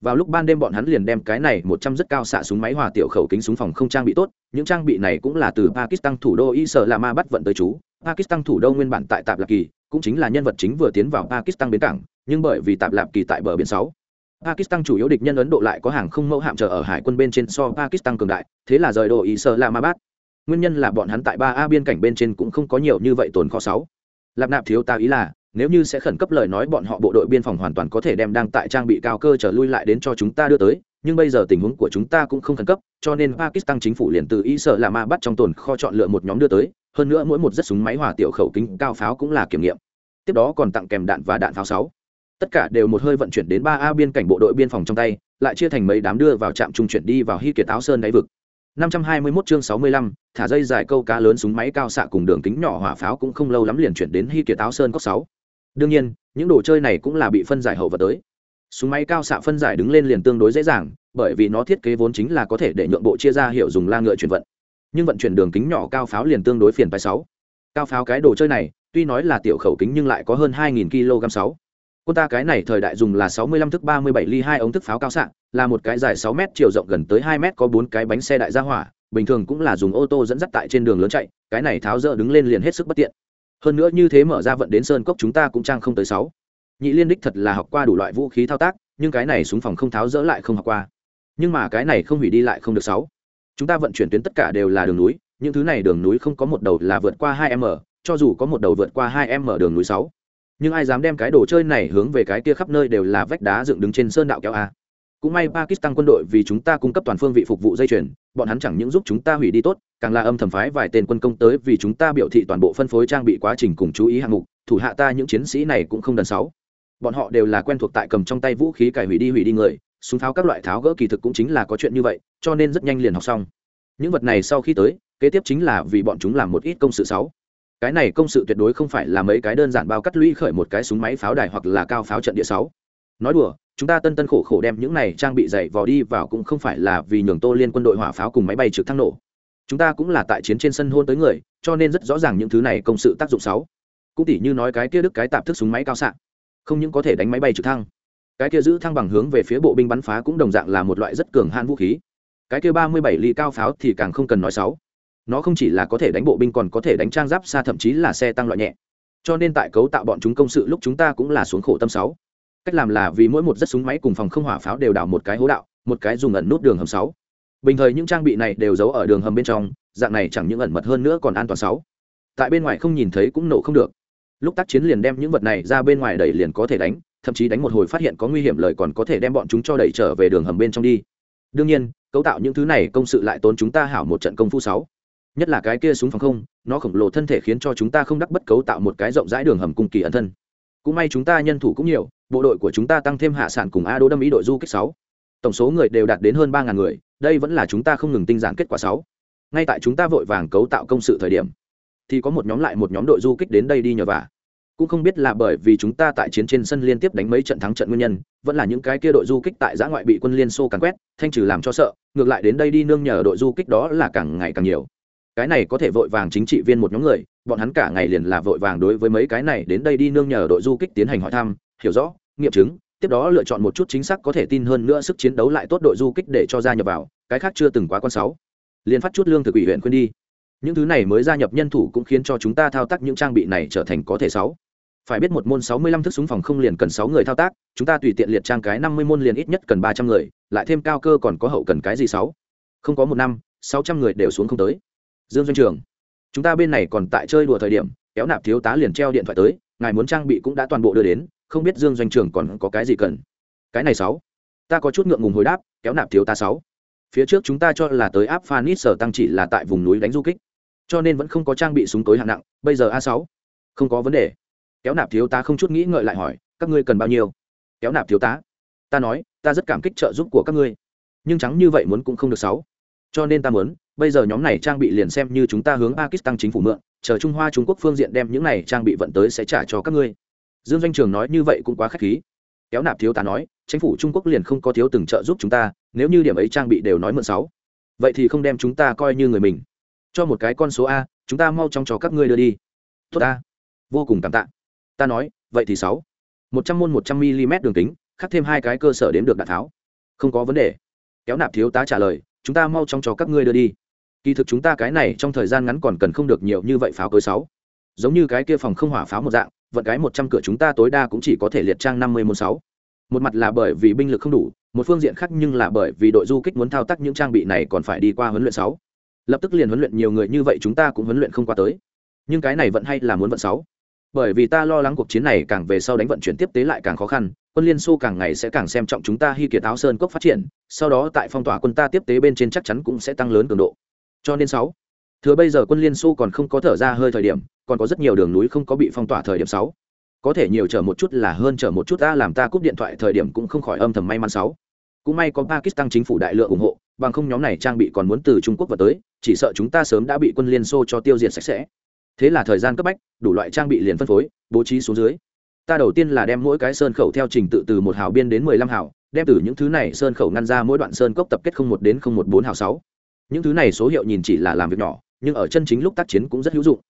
Vào lúc ban đêm bọn hắn liền đem cái này một trăm rất cao xạ súng máy hòa tiểu khẩu kính súng phòng không trang bị tốt, những trang bị này cũng là từ pakistan thủ đô islamabad bắt vận tới chú. Pakistan thủ đô nguyên bản tại tạp lạc kỳ, cũng chính là nhân vật chính vừa tiến vào pakistan bến cảng nhưng bởi vì tạp lạp kỳ tại bờ biển sáu, pakistan chủ yếu địch nhân ấn độ lại có hàng không mẫu hạm chờ ở hải quân bên trên so pakistan cường đại, thế là rời đô islamabad. Nguyên nhân là bọn hắn tại ba a biên cảnh bên trên cũng không có nhiều như vậy tồn kho sáu. Lạp nạp thiếu ta ý là, nếu như sẽ khẩn cấp lời nói bọn họ bộ đội biên phòng hoàn toàn có thể đem đang tại trang bị cao cơ trở lui lại đến cho chúng ta đưa tới, nhưng bây giờ tình huống của chúng ta cũng không khẩn cấp, cho nên pakistan chính phủ liền từ ý sợ là ma bắt trong tồn kho chọn lựa một nhóm đưa tới, hơn nữa mỗi một rất súng máy hỏa tiểu khẩu kính cao pháo cũng là kiểm nghiệm. Tiếp đó còn tặng kèm đạn và đạn pháo sáu tất cả đều một hơi vận chuyển đến ba a biên cảnh bộ đội biên phòng trong tay lại chia thành mấy đám đưa vào trạm trung chuyển đi vào hy kiệt áo sơn đáy vực 521 chương 65, thả dây dài câu cá lớn súng máy cao xạ cùng đường kính nhỏ hỏa pháo cũng không lâu lắm liền chuyển đến Hy Kiệt Áo Sơn cốc 6. Đương nhiên, những đồ chơi này cũng là bị phân giải hậu vật tới. Súng máy cao xạ phân giải đứng lên liền tương đối dễ dàng, bởi vì nó thiết kế vốn chính là có thể để nhượng bộ chia ra hiệu dùng la ngựa chuyển vận. Nhưng vận chuyển đường kính nhỏ cao pháo liền tương đối phiền phải 6. Cao pháo cái đồ chơi này, tuy nói là tiểu khẩu kính nhưng lại có hơn 2000 kg 6 quân ta cái này thời đại dùng là 65 thức 37 ly hai ống thức pháo cao xạ, là một cái dài 6 mét chiều rộng gần tới 2 mét có bốn cái bánh xe đại gia hỏa, bình thường cũng là dùng ô tô dẫn dắt tại trên đường lớn chạy, cái này tháo dỡ đứng lên liền hết sức bất tiện. Hơn nữa như thế mở ra vận đến sơn cốc chúng ta cũng trang không tới sáu. Nhị liên đích thật là học qua đủ loại vũ khí thao tác, nhưng cái này súng phòng không tháo dỡ lại không học qua. Nhưng mà cái này không hủy đi lại không được sáu. Chúng ta vận chuyển tuyến tất cả đều là đường núi, những thứ này đường núi không có một đầu là vượt qua hai m, cho dù có một đầu vượt qua hai m đường núi sáu nhưng ai dám đem cái đồ chơi này hướng về cái kia khắp nơi đều là vách đá dựng đứng trên sơn đạo kéo a. Cũng may pakistan quân đội vì chúng ta cung cấp toàn phương vị phục vụ dây chuyền, bọn hắn chẳng những giúp chúng ta hủy đi tốt, càng là âm thầm phái vài tên quân công tới vì chúng ta biểu thị toàn bộ phân phối trang bị quá trình cùng chú ý hạng mục, thủ hạ ta những chiến sĩ này cũng không đần sáu. Bọn họ đều là quen thuộc tại cầm trong tay vũ khí cải hủy đi hủy đi người, súng tháo các loại tháo gỡ kỳ thực cũng chính là có chuyện như vậy, cho nên rất nhanh liền học xong. Những vật này sau khi tới, kế tiếp chính là vì bọn chúng làm một ít công sự sáu cái này công sự tuyệt đối không phải là mấy cái đơn giản bao cắt lũy khởi một cái súng máy pháo đài hoặc là cao pháo trận địa sáu. Nói đùa, chúng ta tân tân khổ khổ đem những này trang bị dày vò đi vào cũng không phải là vì nhường tô liên quân đội hỏa pháo cùng máy bay trực thăng nổ. Chúng ta cũng là tại chiến trên sân hôn tới người, cho nên rất rõ ràng những thứ này công sự tác dụng sáu. Cũng tỉ như nói cái kia đức cái tạp thức súng máy cao xạ. Không những có thể đánh máy bay trực thăng, cái kia giữ thăng bằng hướng về phía bộ binh bắn phá cũng đồng dạng là một loại rất cường han vũ khí. Cái kia ba mươi bảy ly cao pháo thì càng không cần nói sáu nó không chỉ là có thể đánh bộ binh còn có thể đánh trang giáp xa thậm chí là xe tăng loại nhẹ. Cho nên tại cấu tạo bọn chúng công sự lúc chúng ta cũng là xuống khổ tâm sáu. Cách làm là vì mỗi một rất súng máy cùng phòng không hỏa pháo đều đào một cái hố đạo, một cái dùng ẩn nút đường hầm sáu. Bình thời những trang bị này đều giấu ở đường hầm bên trong, dạng này chẳng những ẩn mật hơn nữa còn an toàn sáu. Tại bên ngoài không nhìn thấy cũng nổ không được. Lúc tác chiến liền đem những vật này ra bên ngoài đẩy liền có thể đánh, thậm chí đánh một hồi phát hiện có nguy hiểm lời còn có thể đem bọn chúng cho đẩy trở về đường hầm bên trong đi. Đương nhiên, cấu tạo những thứ này công sự lại tốn chúng ta hảo một trận công phu sáu nhất là cái kia súng phòng không, nó khổng lồ thân thể khiến cho chúng ta không đắc bất cấu tạo một cái rộng rãi đường hầm cung kỳ ẩn thân. Cũng may chúng ta nhân thủ cũng nhiều, bộ đội của chúng ta tăng thêm hạ sản cùng a đô đâm ý đội du kích sáu. Tổng số người đều đạt đến hơn ba ngàn người, đây vẫn là chúng ta không ngừng tinh giản kết quả sáu. Ngay tại chúng ta vội vàng cấu tạo công sự thời điểm, thì có một nhóm lại một nhóm đội du kích đến đây đi nhờ vả. Cũng không biết là bởi vì chúng ta tại chiến trên sân liên tiếp đánh mấy trận thắng trận nguyên nhân, vẫn là những cái kia đội du kích tại giã ngoại bị quân liên xô càn quét, thanh trừ làm cho sợ, ngược lại đến đây đi nương nhờ đội du kích đó là càng ngày càng nhiều cái này có thể vội vàng chính trị viên một nhóm người, bọn hắn cả ngày liền là vội vàng đối với mấy cái này đến đây đi nương nhờ đội du kích tiến hành hỏi thăm, hiểu rõ, nghiệm chứng, tiếp đó lựa chọn một chút chính xác có thể tin hơn nữa sức chiến đấu lại tốt đội du kích để cho gia nhập vào, cái khác chưa từng quá con sáu. Liền phát chút lương thực ủy huyện khuyên đi. Những thứ này mới gia nhập nhân thủ cũng khiến cho chúng ta thao tác những trang bị này trở thành có thể sáu. Phải biết một môn sáu mươi lăm thức súng phòng không liền cần sáu người thao tác, chúng ta tùy tiện liệt trang cái năm mươi môn liền ít nhất cần ba trăm người, lại thêm cao cơ còn có hậu cần cái gì sáu? Không có một năm, sáu trăm người đều xuống không tới dương doanh trường. Chúng ta bên này còn tại chơi đùa thời điểm, kéo nạp thiếu tá liền treo điện thoại tới, ngài muốn trang bị cũng đã toàn bộ đưa đến, không biết dương doanh trường còn có cái gì cần. Cái này sáu. Ta có chút ngượng ngùng hồi đáp, kéo nạp thiếu tá sáu. Phía trước chúng ta cho là tới áp phanit sở tăng chỉ là tại vùng núi đánh du kích, cho nên vẫn không có trang bị súng tối hạng nặng, bây giờ a sáu. Không có vấn đề. Kéo nạp thiếu tá không chút nghĩ ngợi lại hỏi, các ngươi cần bao nhiêu? Kéo nạp thiếu tá. Ta nói, ta rất cảm kích trợ giúp của các ngươi, nhưng trắng như vậy muốn cũng không được sáu cho nên ta muốn, bây giờ nhóm này trang bị liền xem như chúng ta hướng pakistan chính phủ mượn, chờ trung hoa, trung quốc phương diện đem những này trang bị vận tới sẽ trả cho các ngươi. Dương doanh trường nói như vậy cũng quá k h á c h khí. Kéo nạp thiếu tá nói, chính phủ trung quốc liền không có thiếu từng trợ giúp chúng ta, nếu như điểm ấy trang bị đều nói mượn sáu. Vậy thì không đem chúng ta coi như người mình. Cho một cái con số a, chúng ta mau chóng cho các ngươi đưa đi. Tốt ta. Vô cùng cảm tạ. Ta nói, vậy thì sáu. Một trăm môn một trăm mm đường kính, khắc thêm hai cái cơ sở đến được đạn tháo. Không có vấn đề. Kéo nạp thiếu tá trả lời chúng ta mau chóng cho các ngươi đưa đi. Kỳ thực chúng ta cái này trong thời gian ngắn còn cần không được nhiều như vậy pháo cối sáu. Giống như cái kia phòng không hỏa pháo một dạng, vận cái một trăm cửa chúng ta tối đa cũng chỉ có thể liệt trang năm mươi môn sáu. Một mặt là bởi vì binh lực không đủ, một phương diện khác nhưng là bởi vì đội du kích muốn thao tác những trang bị này còn phải đi qua huấn luyện sáu. Lập tức liền huấn luyện nhiều người như vậy chúng ta cũng huấn luyện không qua tới. Nhưng cái này vẫn hay là muốn vận sáu bởi vì ta lo lắng cuộc chiến này càng về sau đánh vận chuyển tiếp tế lại càng khó khăn, quân liên xô càng ngày sẽ càng xem trọng chúng ta hy kiệt áo sơn cốc phát triển, sau đó tại phong tỏa quân ta tiếp tế bên trên chắc chắn cũng sẽ tăng lớn cường độ. Cho nên sáu, thừa bây giờ quân liên xô còn không có thở ra hơi thời điểm, còn có rất nhiều đường núi không có bị phong tỏa thời điểm sáu. Có thể nhiều chở một chút là hơn chở một chút, ta làm ta cúp điện thoại thời điểm cũng không khỏi âm thầm may mắn sáu. Cũng may có pakistan chính phủ đại lượng ủng hộ, bằng không nhóm này trang bị còn muốn từ trung quốc vào tới, chỉ sợ chúng ta sớm đã bị quân liên xô cho tiêu diệt sạch sẽ thế là thời gian cấp bách, đủ loại trang bị liền phân phối, bố trí xuống dưới. Ta đầu tiên là đem mỗi cái sơn khẩu theo trình tự từ một hào biên đến mười lăm hào, đem từ những thứ này sơn khẩu ngăn ra mỗi đoạn sơn cốc tập kết không một đến không một bốn hào sáu. Những thứ này số hiệu nhìn chỉ là làm việc nhỏ, nhưng ở chân chính lúc tác chiến cũng rất hữu dụng.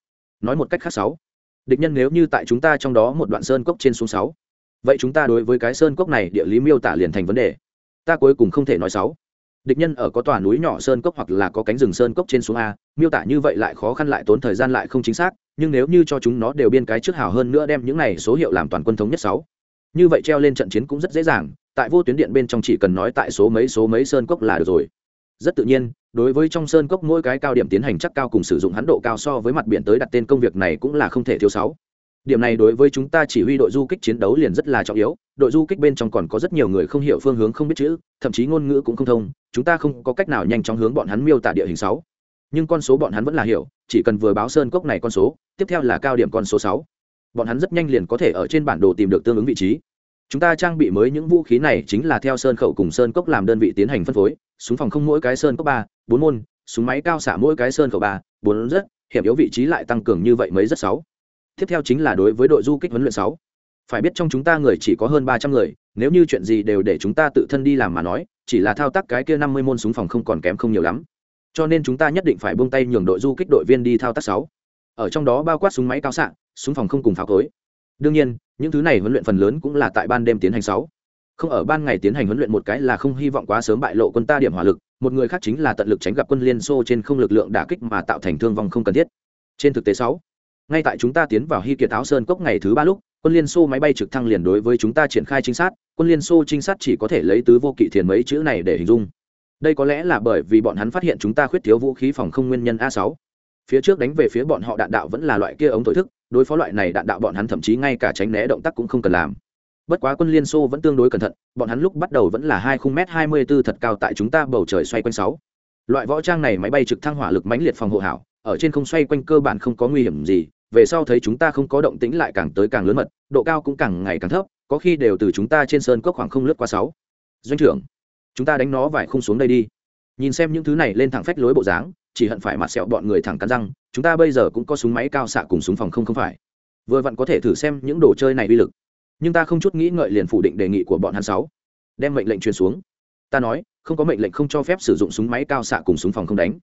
Nói một cách khác sáu. Địch nhân nếu như tại chúng ta trong đó một đoạn sơn cốc trên xuống sáu, vậy chúng ta đối với cái sơn cốc này địa lý miêu tả liền thành vấn đề. Ta cuối cùng không thể nói sáu địch nhân ở có tòa núi nhỏ sơn cốc hoặc là có cánh rừng sơn cốc trên xuống a, miêu tả như vậy lại khó khăn lại tốn thời gian lại không chính xác, nhưng nếu như cho chúng nó đều biên cái trước hào hơn nữa đem những này số hiệu làm toàn quân thống nhất sáu. Như vậy treo lên trận chiến cũng rất dễ dàng, tại vô tuyến điện bên trong chỉ cần nói tại số mấy số mấy sơn cốc là được rồi. Rất tự nhiên, đối với trong sơn cốc mỗi cái cao điểm tiến hành chắc cao cùng sử dụng hắn độ cao so với mặt biển tới đặt tên công việc này cũng là không thể thiếu sáu điểm này đối với chúng ta chỉ huy đội du kích chiến đấu liền rất là trọng yếu, đội du kích bên trong còn có rất nhiều người không hiểu phương hướng không biết chữ, thậm chí ngôn ngữ cũng không thông, chúng ta không có cách nào nhanh chóng hướng bọn hắn miêu tả địa hình sáu. Nhưng con số bọn hắn vẫn là hiểu, chỉ cần vừa báo sơn cốc này con số, tiếp theo là cao điểm con số sáu. Bọn hắn rất nhanh liền có thể ở trên bản đồ tìm được tương ứng vị trí. Chúng ta trang bị mới những vũ khí này chính là theo sơn khẩu cùng sơn cốc làm đơn vị tiến hành phân phối, súng phòng không mỗi cái sơn cốc ba, bốn môn, súng máy cao xả mỗi cái sơn khẩu ba, bốn rất, hiểm yếu vị trí lại tăng cường như vậy mấy rất sáu tiếp theo chính là đối với đội du kích huấn luyện sáu. Phải biết trong chúng ta người chỉ có hơn ba trăm người, nếu như chuyện gì đều để chúng ta tự thân đi làm mà nói, chỉ là thao tác cái kia năm mươi môn súng phòng không còn kém không nhiều lắm. Cho nên chúng ta nhất định phải buông tay nhường đội du kích đội viên đi thao tác sáu. Ở trong đó bao quát súng máy cao xạ, súng phòng không cùng pháo cối. Đương nhiên, những thứ này huấn luyện phần lớn cũng là tại ban đêm tiến hành sáu. Không ở ban ngày tiến hành huấn luyện một cái là không hy vọng quá sớm bại lộ quân ta điểm hỏa lực, một người khác chính là tận lực tránh gặp quân liên xô trên không lực lượng đả kích mà tạo thành thương vong không cần thiết. Trên thực tế sáu ngay tại chúng ta tiến vào hy kiệt áo sơn cốc ngày thứ ba lúc, quân liên xô máy bay trực thăng liền đối với chúng ta triển khai trinh sát. Quân liên xô trinh sát chỉ có thể lấy tứ vô kỵ thiền mấy chữ này để hình dung. Đây có lẽ là bởi vì bọn hắn phát hiện chúng ta khuyết thiếu vũ khí phòng không nguyên nhân a sáu. Phía trước đánh về phía bọn họ đạn đạo vẫn là loại kia ống thổi thức, đối phó loại này đạn đạo bọn hắn thậm chí ngay cả tránh né động tác cũng không cần làm. Bất quá quân liên xô vẫn tương đối cẩn thận, bọn hắn lúc bắt đầu vẫn là hai khung m hai mươi b thật cao tại chúng ta bầu trời xoay quanh sáu. Loại võ trang này máy bay trực thăng hỏa lực mãnh liệt phòng hộ hảo, ở trên không xoay quanh cơ bản không có nguy hiểm gì về sau thấy chúng ta không có động tĩnh lại càng tới càng lớn mật, độ cao cũng càng ngày càng thấp, có khi đều từ chúng ta trên sơn cốc khoảng không lướt qua sáu. Doanh trưởng, chúng ta đánh nó vài khung xuống đây đi. Nhìn xem những thứ này lên thẳng phách lối bộ dáng, chỉ hận phải mặt sẹo bọn người thẳng cắn răng, chúng ta bây giờ cũng có súng máy cao xạ cùng súng phòng không không phải. Vừa vặn có thể thử xem những đồ chơi này uy lực. Nhưng ta không chút nghĩ ngợi liền phủ định đề nghị của bọn hắn sáu. Đem mệnh lệnh truyền xuống. Ta nói, không có mệnh lệnh không cho phép sử dụng súng máy cao xạ cùng súng phòng không đánh.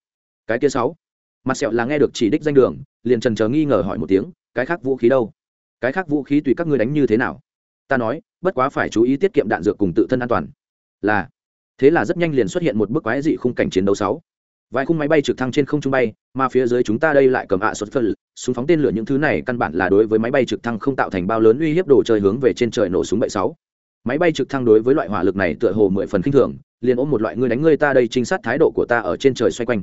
Cái kia sáu mặt sẹo là nghe được chỉ đích danh đường, liền trần chờ nghi ngờ hỏi một tiếng, cái khác vũ khí đâu? Cái khác vũ khí tùy các ngươi đánh như thế nào? Ta nói, bất quá phải chú ý tiết kiệm đạn dược cùng tự thân an toàn. Là. Thế là rất nhanh liền xuất hiện một bức quái dị khung cảnh chiến đấu sáu. Vài khung máy bay trực thăng trên không trung bay, mà phía dưới chúng ta đây lại cầm ạ xuất phân, súng phóng tên lửa những thứ này căn bản là đối với máy bay trực thăng không tạo thành bao lớn uy hiếp đồ chơi hướng về trên trời nổ súng bậy sáu. Máy bay trực thăng đối với loại hỏa lực này tựa hồ mười phần khinh thường, liền ôm một loại người đánh người ta đây trinh sát thái độ của ta ở trên trời xoay quanh.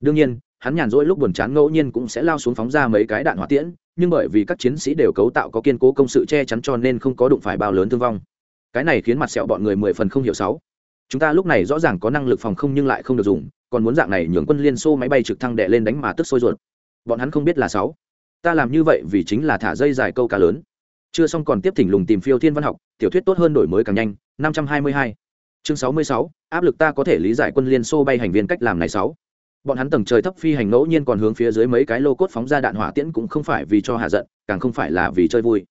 Đương nhiên hắn nhàn rỗi lúc buồn chán ngẫu nhiên cũng sẽ lao xuống phóng ra mấy cái đạn hỏa tiễn, nhưng bởi vì các chiến sĩ đều cấu tạo có kiên cố công sự che chắn cho nên không có đụng phải bao lớn thương vong. Cái này khiến mặt sẹo bọn người mười phần không hiểu sáu. Chúng ta lúc này rõ ràng có năng lực phòng không nhưng lại không được dùng, còn muốn dạng này nhường quân liên xô máy bay trực thăng đệ lên đánh mà tức sôi ruột. Bọn hắn không biết là sáu. Ta làm như vậy vì chính là thả dây dài câu cá lớn. Chưa xong còn tiếp thỉnh lùng tìm phiêu thiên văn học, tiểu thuyết tốt hơn đổi mới càng nhanh, năm trăm hai mươi hai. Chương sáu mươi sáu, áp lực ta có thể lý giải quân liên xô bay hành viên cách làm này sáu bọn hắn tầng trời thấp phi hành ngẫu nhiên còn hướng phía dưới mấy cái lô cốt phóng ra đạn hỏa tiễn cũng không phải vì cho hạ giận, càng không phải là vì chơi vui.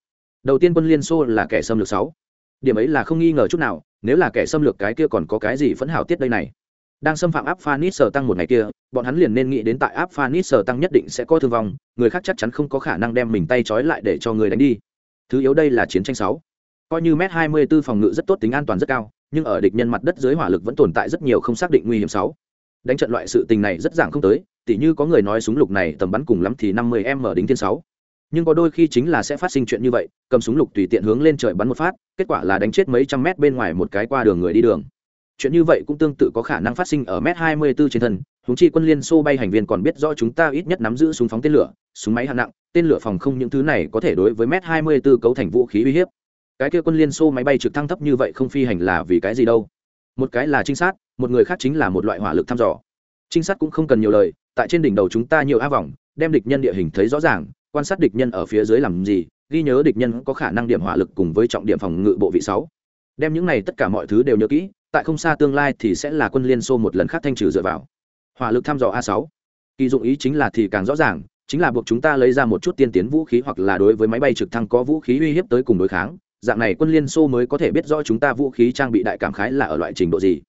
Đầu tiên quân liên xô là kẻ xâm lược sáu. Điểm ấy là không nghi ngờ chút nào, nếu là kẻ xâm lược cái kia còn có cái gì phẫn hảo tiết đây này? Đang xâm phạm áp phanis sở tăng một ngày kia, bọn hắn liền nên nghĩ đến tại áp phanis sở tăng nhất định sẽ có thương vong, người khác chắc chắn không có khả năng đem mình tay trói lại để cho người đánh đi. Thứ yếu đây là chiến tranh sáu. Coi như m hai mươi b ố phòng ngự rất tốt, tính an toàn rất cao, nhưng ở địch nhân mặt đất dưới hỏa lực vẫn tồn tại rất nhiều không xác định nguy hiểm sáu đánh trận loại sự tình này rất giảng không tới, tỉ như có người nói súng lục này tầm bắn cùng lắm thì năm mươi m đính thiên sáu. Nhưng có đôi khi chính là sẽ phát sinh chuyện như vậy, cầm súng lục tùy tiện hướng lên trời bắn một phát, kết quả là đánh chết mấy trăm mét bên ngoài một cái qua đường người đi đường. Chuyện như vậy cũng tương tự có khả năng phát sinh ở mét hai mươi 24 trên thân húng chi quân liên xô bay hành viên còn biết rõ chúng ta ít nhất nắm giữ súng phóng tên lửa, súng máy hạng nặng, tên lửa phòng không những thứ này có thể đối với mét hai mươi 24 cấu thành vũ khí uy hiếp. Cái kia quân liên xô máy bay trực thăng thấp như vậy không phi hành là vì cái gì đâu? Một cái là trinh sát một người khác chính là một loại hỏa lực thăm dò. Trinh sát cũng không cần nhiều lời, tại trên đỉnh đầu chúng ta nhiều a vòng, đem địch nhân địa hình thấy rõ ràng, quan sát địch nhân ở phía dưới làm gì, ghi nhớ địch nhân có khả năng điểm hỏa lực cùng với trọng điểm phòng ngự bộ vị sáu. Đem những này tất cả mọi thứ đều nhớ kỹ, tại không xa tương lai thì sẽ là quân liên xô một lần khác thanh trừ dựa vào. Hỏa lực thăm dò a sáu. Kỳ dụng ý chính là thì càng rõ ràng, chính là buộc chúng ta lấy ra một chút tiên tiến vũ khí hoặc là đối với máy bay trực thăng có vũ khí uy hiếp tới cùng đối kháng, dạng này quân liên xô mới có thể biết rõ chúng ta vũ khí trang bị đại cảm khái là ở loại trình độ gì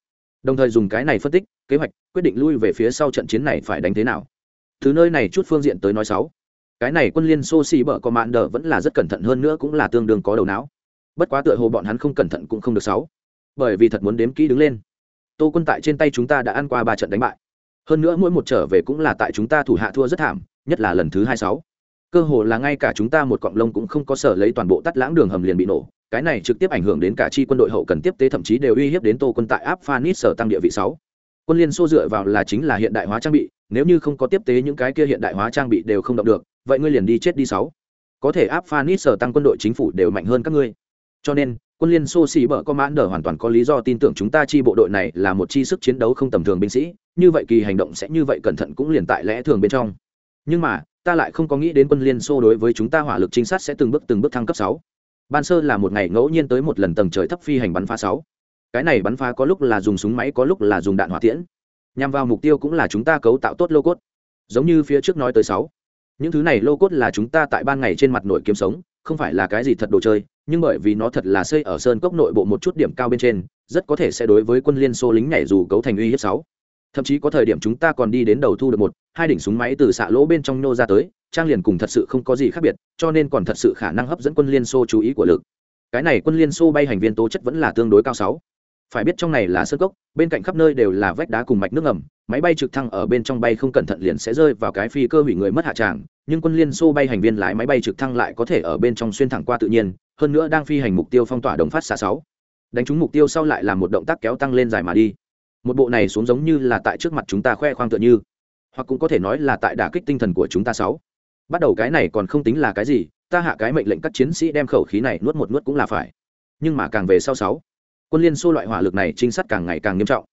đồng thời dùng cái này phân tích, kế hoạch, quyết định lui về phía sau trận chiến này phải đánh thế nào. Từ nơi này chút phương diện tới nói sáu. Cái này quân liên xô xì bở có mạn đờ vẫn là rất cẩn thận hơn nữa cũng là tương đương có đầu não. Bất quá tựa hồ bọn hắn không cẩn thận cũng không được sáu. Bởi vì thật muốn đếm kỹ đứng lên. Tô quân tại trên tay chúng ta đã ăn qua ba trận đánh bại. Hơn nữa mỗi một trở về cũng là tại chúng ta thủ hạ thua rất thảm, nhất là lần thứ hai sáu. Cơ hồ là ngay cả chúng ta một cọng lông cũng không có sở lấy toàn bộ tắt lãng đường hầm liền bị nổ cái này trực tiếp ảnh hưởng đến cả chi quân đội hậu cần tiếp tế thậm chí đều uy hiếp đến tô quân tại áp phanis sở tăng địa vị sáu. Quân liên xô dựa vào là chính là hiện đại hóa trang bị, nếu như không có tiếp tế những cái kia hiện đại hóa trang bị đều không động được, vậy ngươi liền đi chết đi sáu. Có thể áp phanis sở tăng quân đội chính phủ đều mạnh hơn các ngươi. Cho nên, quân liên xô xì bở có mãn đờ hoàn toàn có lý do tin tưởng chúng ta chi bộ đội này là một chi sức chiến đấu không tầm thường binh sĩ, như vậy kỳ hành động sẽ như vậy cẩn thận cũng liền tại lẽ thường bên trong. Nhưng mà, ta lại không có nghĩ đến quân liên xô đối với chúng ta hỏa lực trinh sát sẽ từng bước từng bước thăng cấp sáu ban sơ là một ngày ngẫu nhiên tới một lần tầng trời thấp phi hành bắn phá sáu. Cái này bắn phá có lúc là dùng súng máy, có lúc là dùng đạn hỏa tiễn. Nhằm vào mục tiêu cũng là chúng ta cấu tạo tốt lô cốt. Giống như phía trước nói tới sáu. Những thứ này lô cốt là chúng ta tại ban ngày trên mặt nội kiếm sống, không phải là cái gì thật đồ chơi, nhưng bởi vì nó thật là xây ở sơn cốc nội bộ một chút điểm cao bên trên, rất có thể sẽ đối với quân liên xô lính nhảy dù cấu thành uy hiếp sáu. Thậm chí có thời điểm chúng ta còn đi đến đầu thu được một, hai đỉnh súng máy từ xạ lỗ bên trong nô ra tới trang liền cùng thật sự không có gì khác biệt, cho nên còn thật sự khả năng hấp dẫn quân liên xô chú ý của lực. Cái này quân liên xô bay hành viên tố chất vẫn là tương đối cao sáu. Phải biết trong này là sơn cốc, bên cạnh khắp nơi đều là vách đá cùng mạch nước ngầm, máy bay trực thăng ở bên trong bay không cẩn thận liền sẽ rơi vào cái phi cơ hủy người mất hạ tràng, nhưng quân liên xô bay hành viên lái máy bay trực thăng lại có thể ở bên trong xuyên thẳng qua tự nhiên, hơn nữa đang phi hành mục tiêu phong tỏa đồng phát xạ sáu. Đánh trúng mục tiêu sau lại là một động tác kéo tăng lên dài mà đi. Một bộ này xuống giống như là tại trước mặt chúng ta khoe khoang tựa như, hoặc cũng có thể nói là tại đả kích tinh thần của chúng ta sáu bắt đầu cái này còn không tính là cái gì, ta hạ cái mệnh lệnh các chiến sĩ đem khẩu khí này nuốt một nuốt cũng là phải. Nhưng mà càng về sau sáu, quân liên xô loại hỏa lực này trinh sát càng ngày càng nghiêm trọng.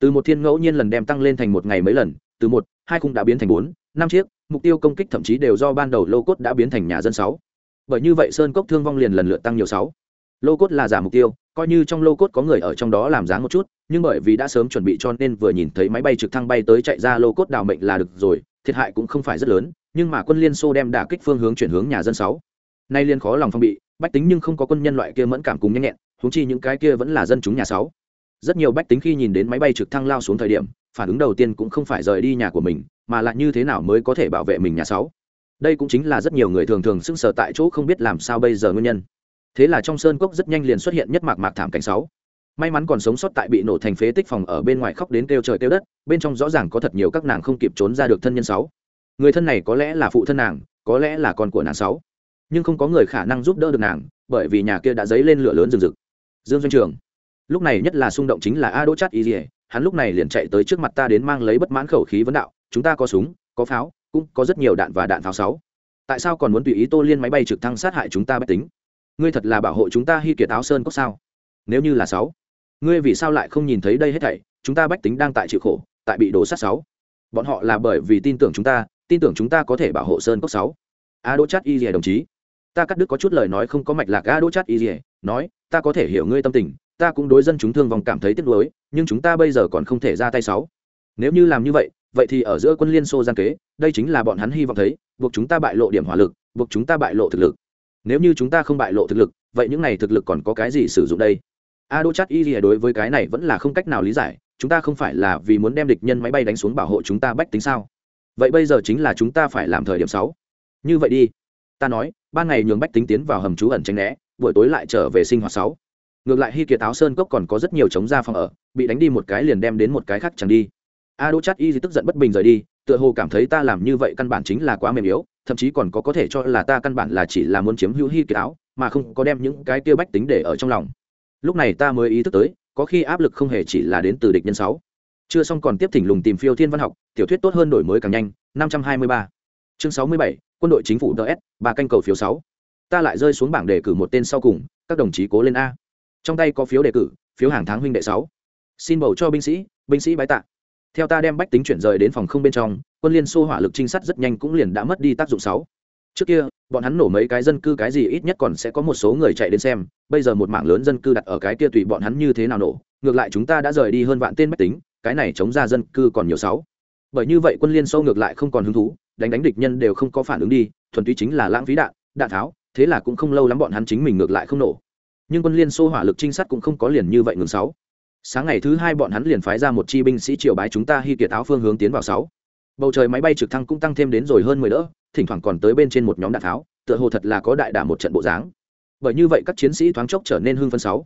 Từ một thiên ngẫu nhiên lần đem tăng lên thành một ngày mấy lần, từ một, hai khung đã biến thành bốn, năm chiếc, mục tiêu công kích thậm chí đều do ban đầu lô cốt đã biến thành nhà dân sáu. Bởi như vậy sơn cốc thương vong liền lần lượt tăng nhiều sáu. Lô cốt là giả mục tiêu, coi như trong lô cốt có người ở trong đó làm dáng một chút, nhưng bởi vì đã sớm chuẩn bị cho nên vừa nhìn thấy máy bay trực thăng bay tới chạy ra lô cốt đào mệnh là được rồi thiệt hại cũng không phải rất lớn, nhưng mà quân liên xô đem đả kích phương hướng chuyển hướng nhà dân sáu. Nay liên khó lòng phong bị, bách tính nhưng không có quân nhân loại kia mẫn cảm cùng nhanh nhẹn húng chi những cái kia vẫn là dân chúng nhà sáu. Rất nhiều bách tính khi nhìn đến máy bay trực thăng lao xuống thời điểm, phản ứng đầu tiên cũng không phải rời đi nhà của mình, mà là như thế nào mới có thể bảo vệ mình nhà sáu. Đây cũng chính là rất nhiều người thường thường sưng sờ tại chỗ không biết làm sao bây giờ nguyên nhân. Thế là trong sơn cốc rất nhanh liền xuất hiện nhất mạc mạc thảm cảnh sáu may mắn còn sống sót tại bị nổ thành phế tích phòng ở bên ngoài khóc đến kêu trời kêu đất, bên trong rõ ràng có thật nhiều các nàng không kịp trốn ra được thân nhân sáu. Người thân này có lẽ là phụ thân nàng, có lẽ là con của nàng sáu. Nhưng không có người khả năng giúp đỡ được nàng, bởi vì nhà kia đã dấy lên lửa lớn rừng rực. Dương doanh trường. Lúc này nhất là xung động chính là a đỗ chát y dỉa hắn lúc này liền chạy tới trước mặt ta đến mang lấy bất mãn khẩu khí vấn đạo, chúng ta có súng, có pháo, cũng có rất nhiều đạn và đạn pháo sáu. Tại sao còn muốn tùy ý tô liên máy bay trực thăng sát hại chúng ta bất tính? Ngươi thật là bảo hộ chúng ta hy kiệt áo sơn có sao? Nếu như là sáu ngươi vì sao lại không nhìn thấy đây hết thảy? Chúng ta bách tính đang tại chịu khổ, tại bị đổ sát sáu. Bọn họ là bởi vì tin tưởng chúng ta, tin tưởng chúng ta có thể bảo hộ sơn cốc sáu. A đỗ chát y rìa đồng chí, ta cắt đứt có chút lời nói không có mạch lạc. A đỗ chát y rìa nói, ta có thể hiểu ngươi tâm tình, ta cũng đối dân chúng thương vong cảm thấy tiếc nuối, nhưng chúng ta bây giờ còn không thể ra tay sáu. Nếu như làm như vậy vậy thì ở giữa quân liên xô gian kế, đây chính là bọn hắn hy vọng thấy, buộc chúng ta bại lộ điểm hỏa lực, buộc chúng ta bại lộ thực lực. Nếu như chúng ta không bại lộ thực lực, vậy những này thực lực còn có cái gì sử dụng đây? A đô chát y gì đối với cái này vẫn là không cách nào lý giải, chúng ta không phải là vì muốn đem địch nhân máy bay đánh xuống bảo hộ chúng ta bách tính sao? Vậy bây giờ chính là chúng ta phải làm thời điểm sáu. Như vậy đi. Ta nói, ban ngày nhường bách tính tiến vào hầm trú ẩn tránh né, buổi tối lại trở về sinh hoạt sáu. Ngược lại hy kiệt áo sơn cốc còn có rất nhiều chống ra phòng ở, bị đánh đi một cái liền đem đến một cái khác chẳng đi. A đỗ chát y tức giận bất bình rời đi, tựa hồ cảm thấy ta làm như vậy căn bản chính là quá mềm yếu, thậm chí còn có có thể cho là ta căn bản là chỉ là muốn chiếm hữu hy kiệt áo mà không có đem những cái tiêu bách tính để ở trong lòng lúc này ta mới ý thức tới, có khi áp lực không hề chỉ là đến từ địch nhân sáu. Chưa xong còn tiếp thỉnh lùng tìm phiêu thiên văn học, tiểu thuyết tốt hơn đổi mới càng nhanh, năm trăm hai mươi ba. Chương sáu mươi bảy, quân đội chính phủ ds ba canh cầu phiếu sáu. Ta lại rơi xuống bảng đề cử một tên sau cùng, các đồng chí cố lên a. Trong tay có phiếu đề cử, phiếu hàng tháng huynh đệ sáu. Xin bầu cho binh sĩ binh sĩ bái tạ. Theo ta đem bách tính chuyển rời đến phòng không bên trong, quân liên xô hỏa lực trinh sát rất nhanh cũng liền đã mất đi tác dụng sáu trước kia, bọn hắn nổ mấy cái dân cư cái gì ít nhất còn sẽ có một số người chạy đến xem, bây giờ một mảng lớn dân cư đặt ở cái kia tùy bọn hắn như thế nào nổ, ngược lại chúng ta đã rời đi hơn vạn tên máy tính, cái này chống ra dân cư còn nhiều sáu. Bởi như vậy quân liên xô ngược lại không còn hứng thú, đánh đánh địch nhân đều không có phản ứng đi, thuần túy chính là lãng phí đạn đạn tháo, thế là cũng không lâu lắm bọn hắn chính mình ngược lại không nổ. Nhưng quân liên xô hỏa lực trinh sát cũng không có liền như vậy ngừng sáu. Sáng ngày thứ hai bọn hắn liền phái ra một chi binh sĩ triều bái chúng ta hy kiệt áo phương hướng tiến vào sáu bầu trời máy bay trực thăng cũng tăng thêm đến rồi hơn mười đỡ, thỉnh thoảng còn tới bên trên một nhóm đạn tháo, tựa hồ thật là có đại đả một trận bộ dáng. Bởi như vậy các chiến sĩ thoáng chốc trở nên hưng phân sáu.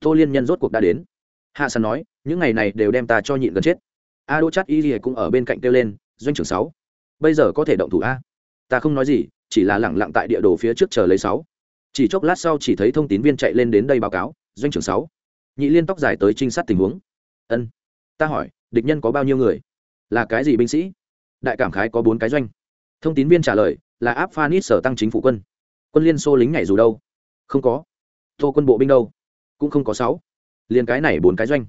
Tô liên nhân rốt cuộc đã đến. Hạ sàn nói, những ngày này đều đem ta cho nhịn gần chết. A đỗ chát y cũng ở bên cạnh kêu lên, doanh trưởng sáu, bây giờ có thể động thủ a? Ta không nói gì, chỉ là lẳng lặng tại địa đồ phía trước chờ lấy sáu. Chỉ chốc lát sau chỉ thấy thông tín viên chạy lên đến đây báo cáo, doanh trưởng sáu, nhị liên tóc dài tới trinh sát tình huống. Ân, ta hỏi, địch nhân có bao nhiêu người? Là cái gì binh sĩ? Đại cảm khái có bốn cái doanh. Thông tín viên trả lời, là áp phanit sở tăng chính phủ quân. Quân liên xô lính nhảy dù đâu? Không có. Tô quân bộ binh đâu? Cũng không có sáu. Liền cái này bốn cái doanh.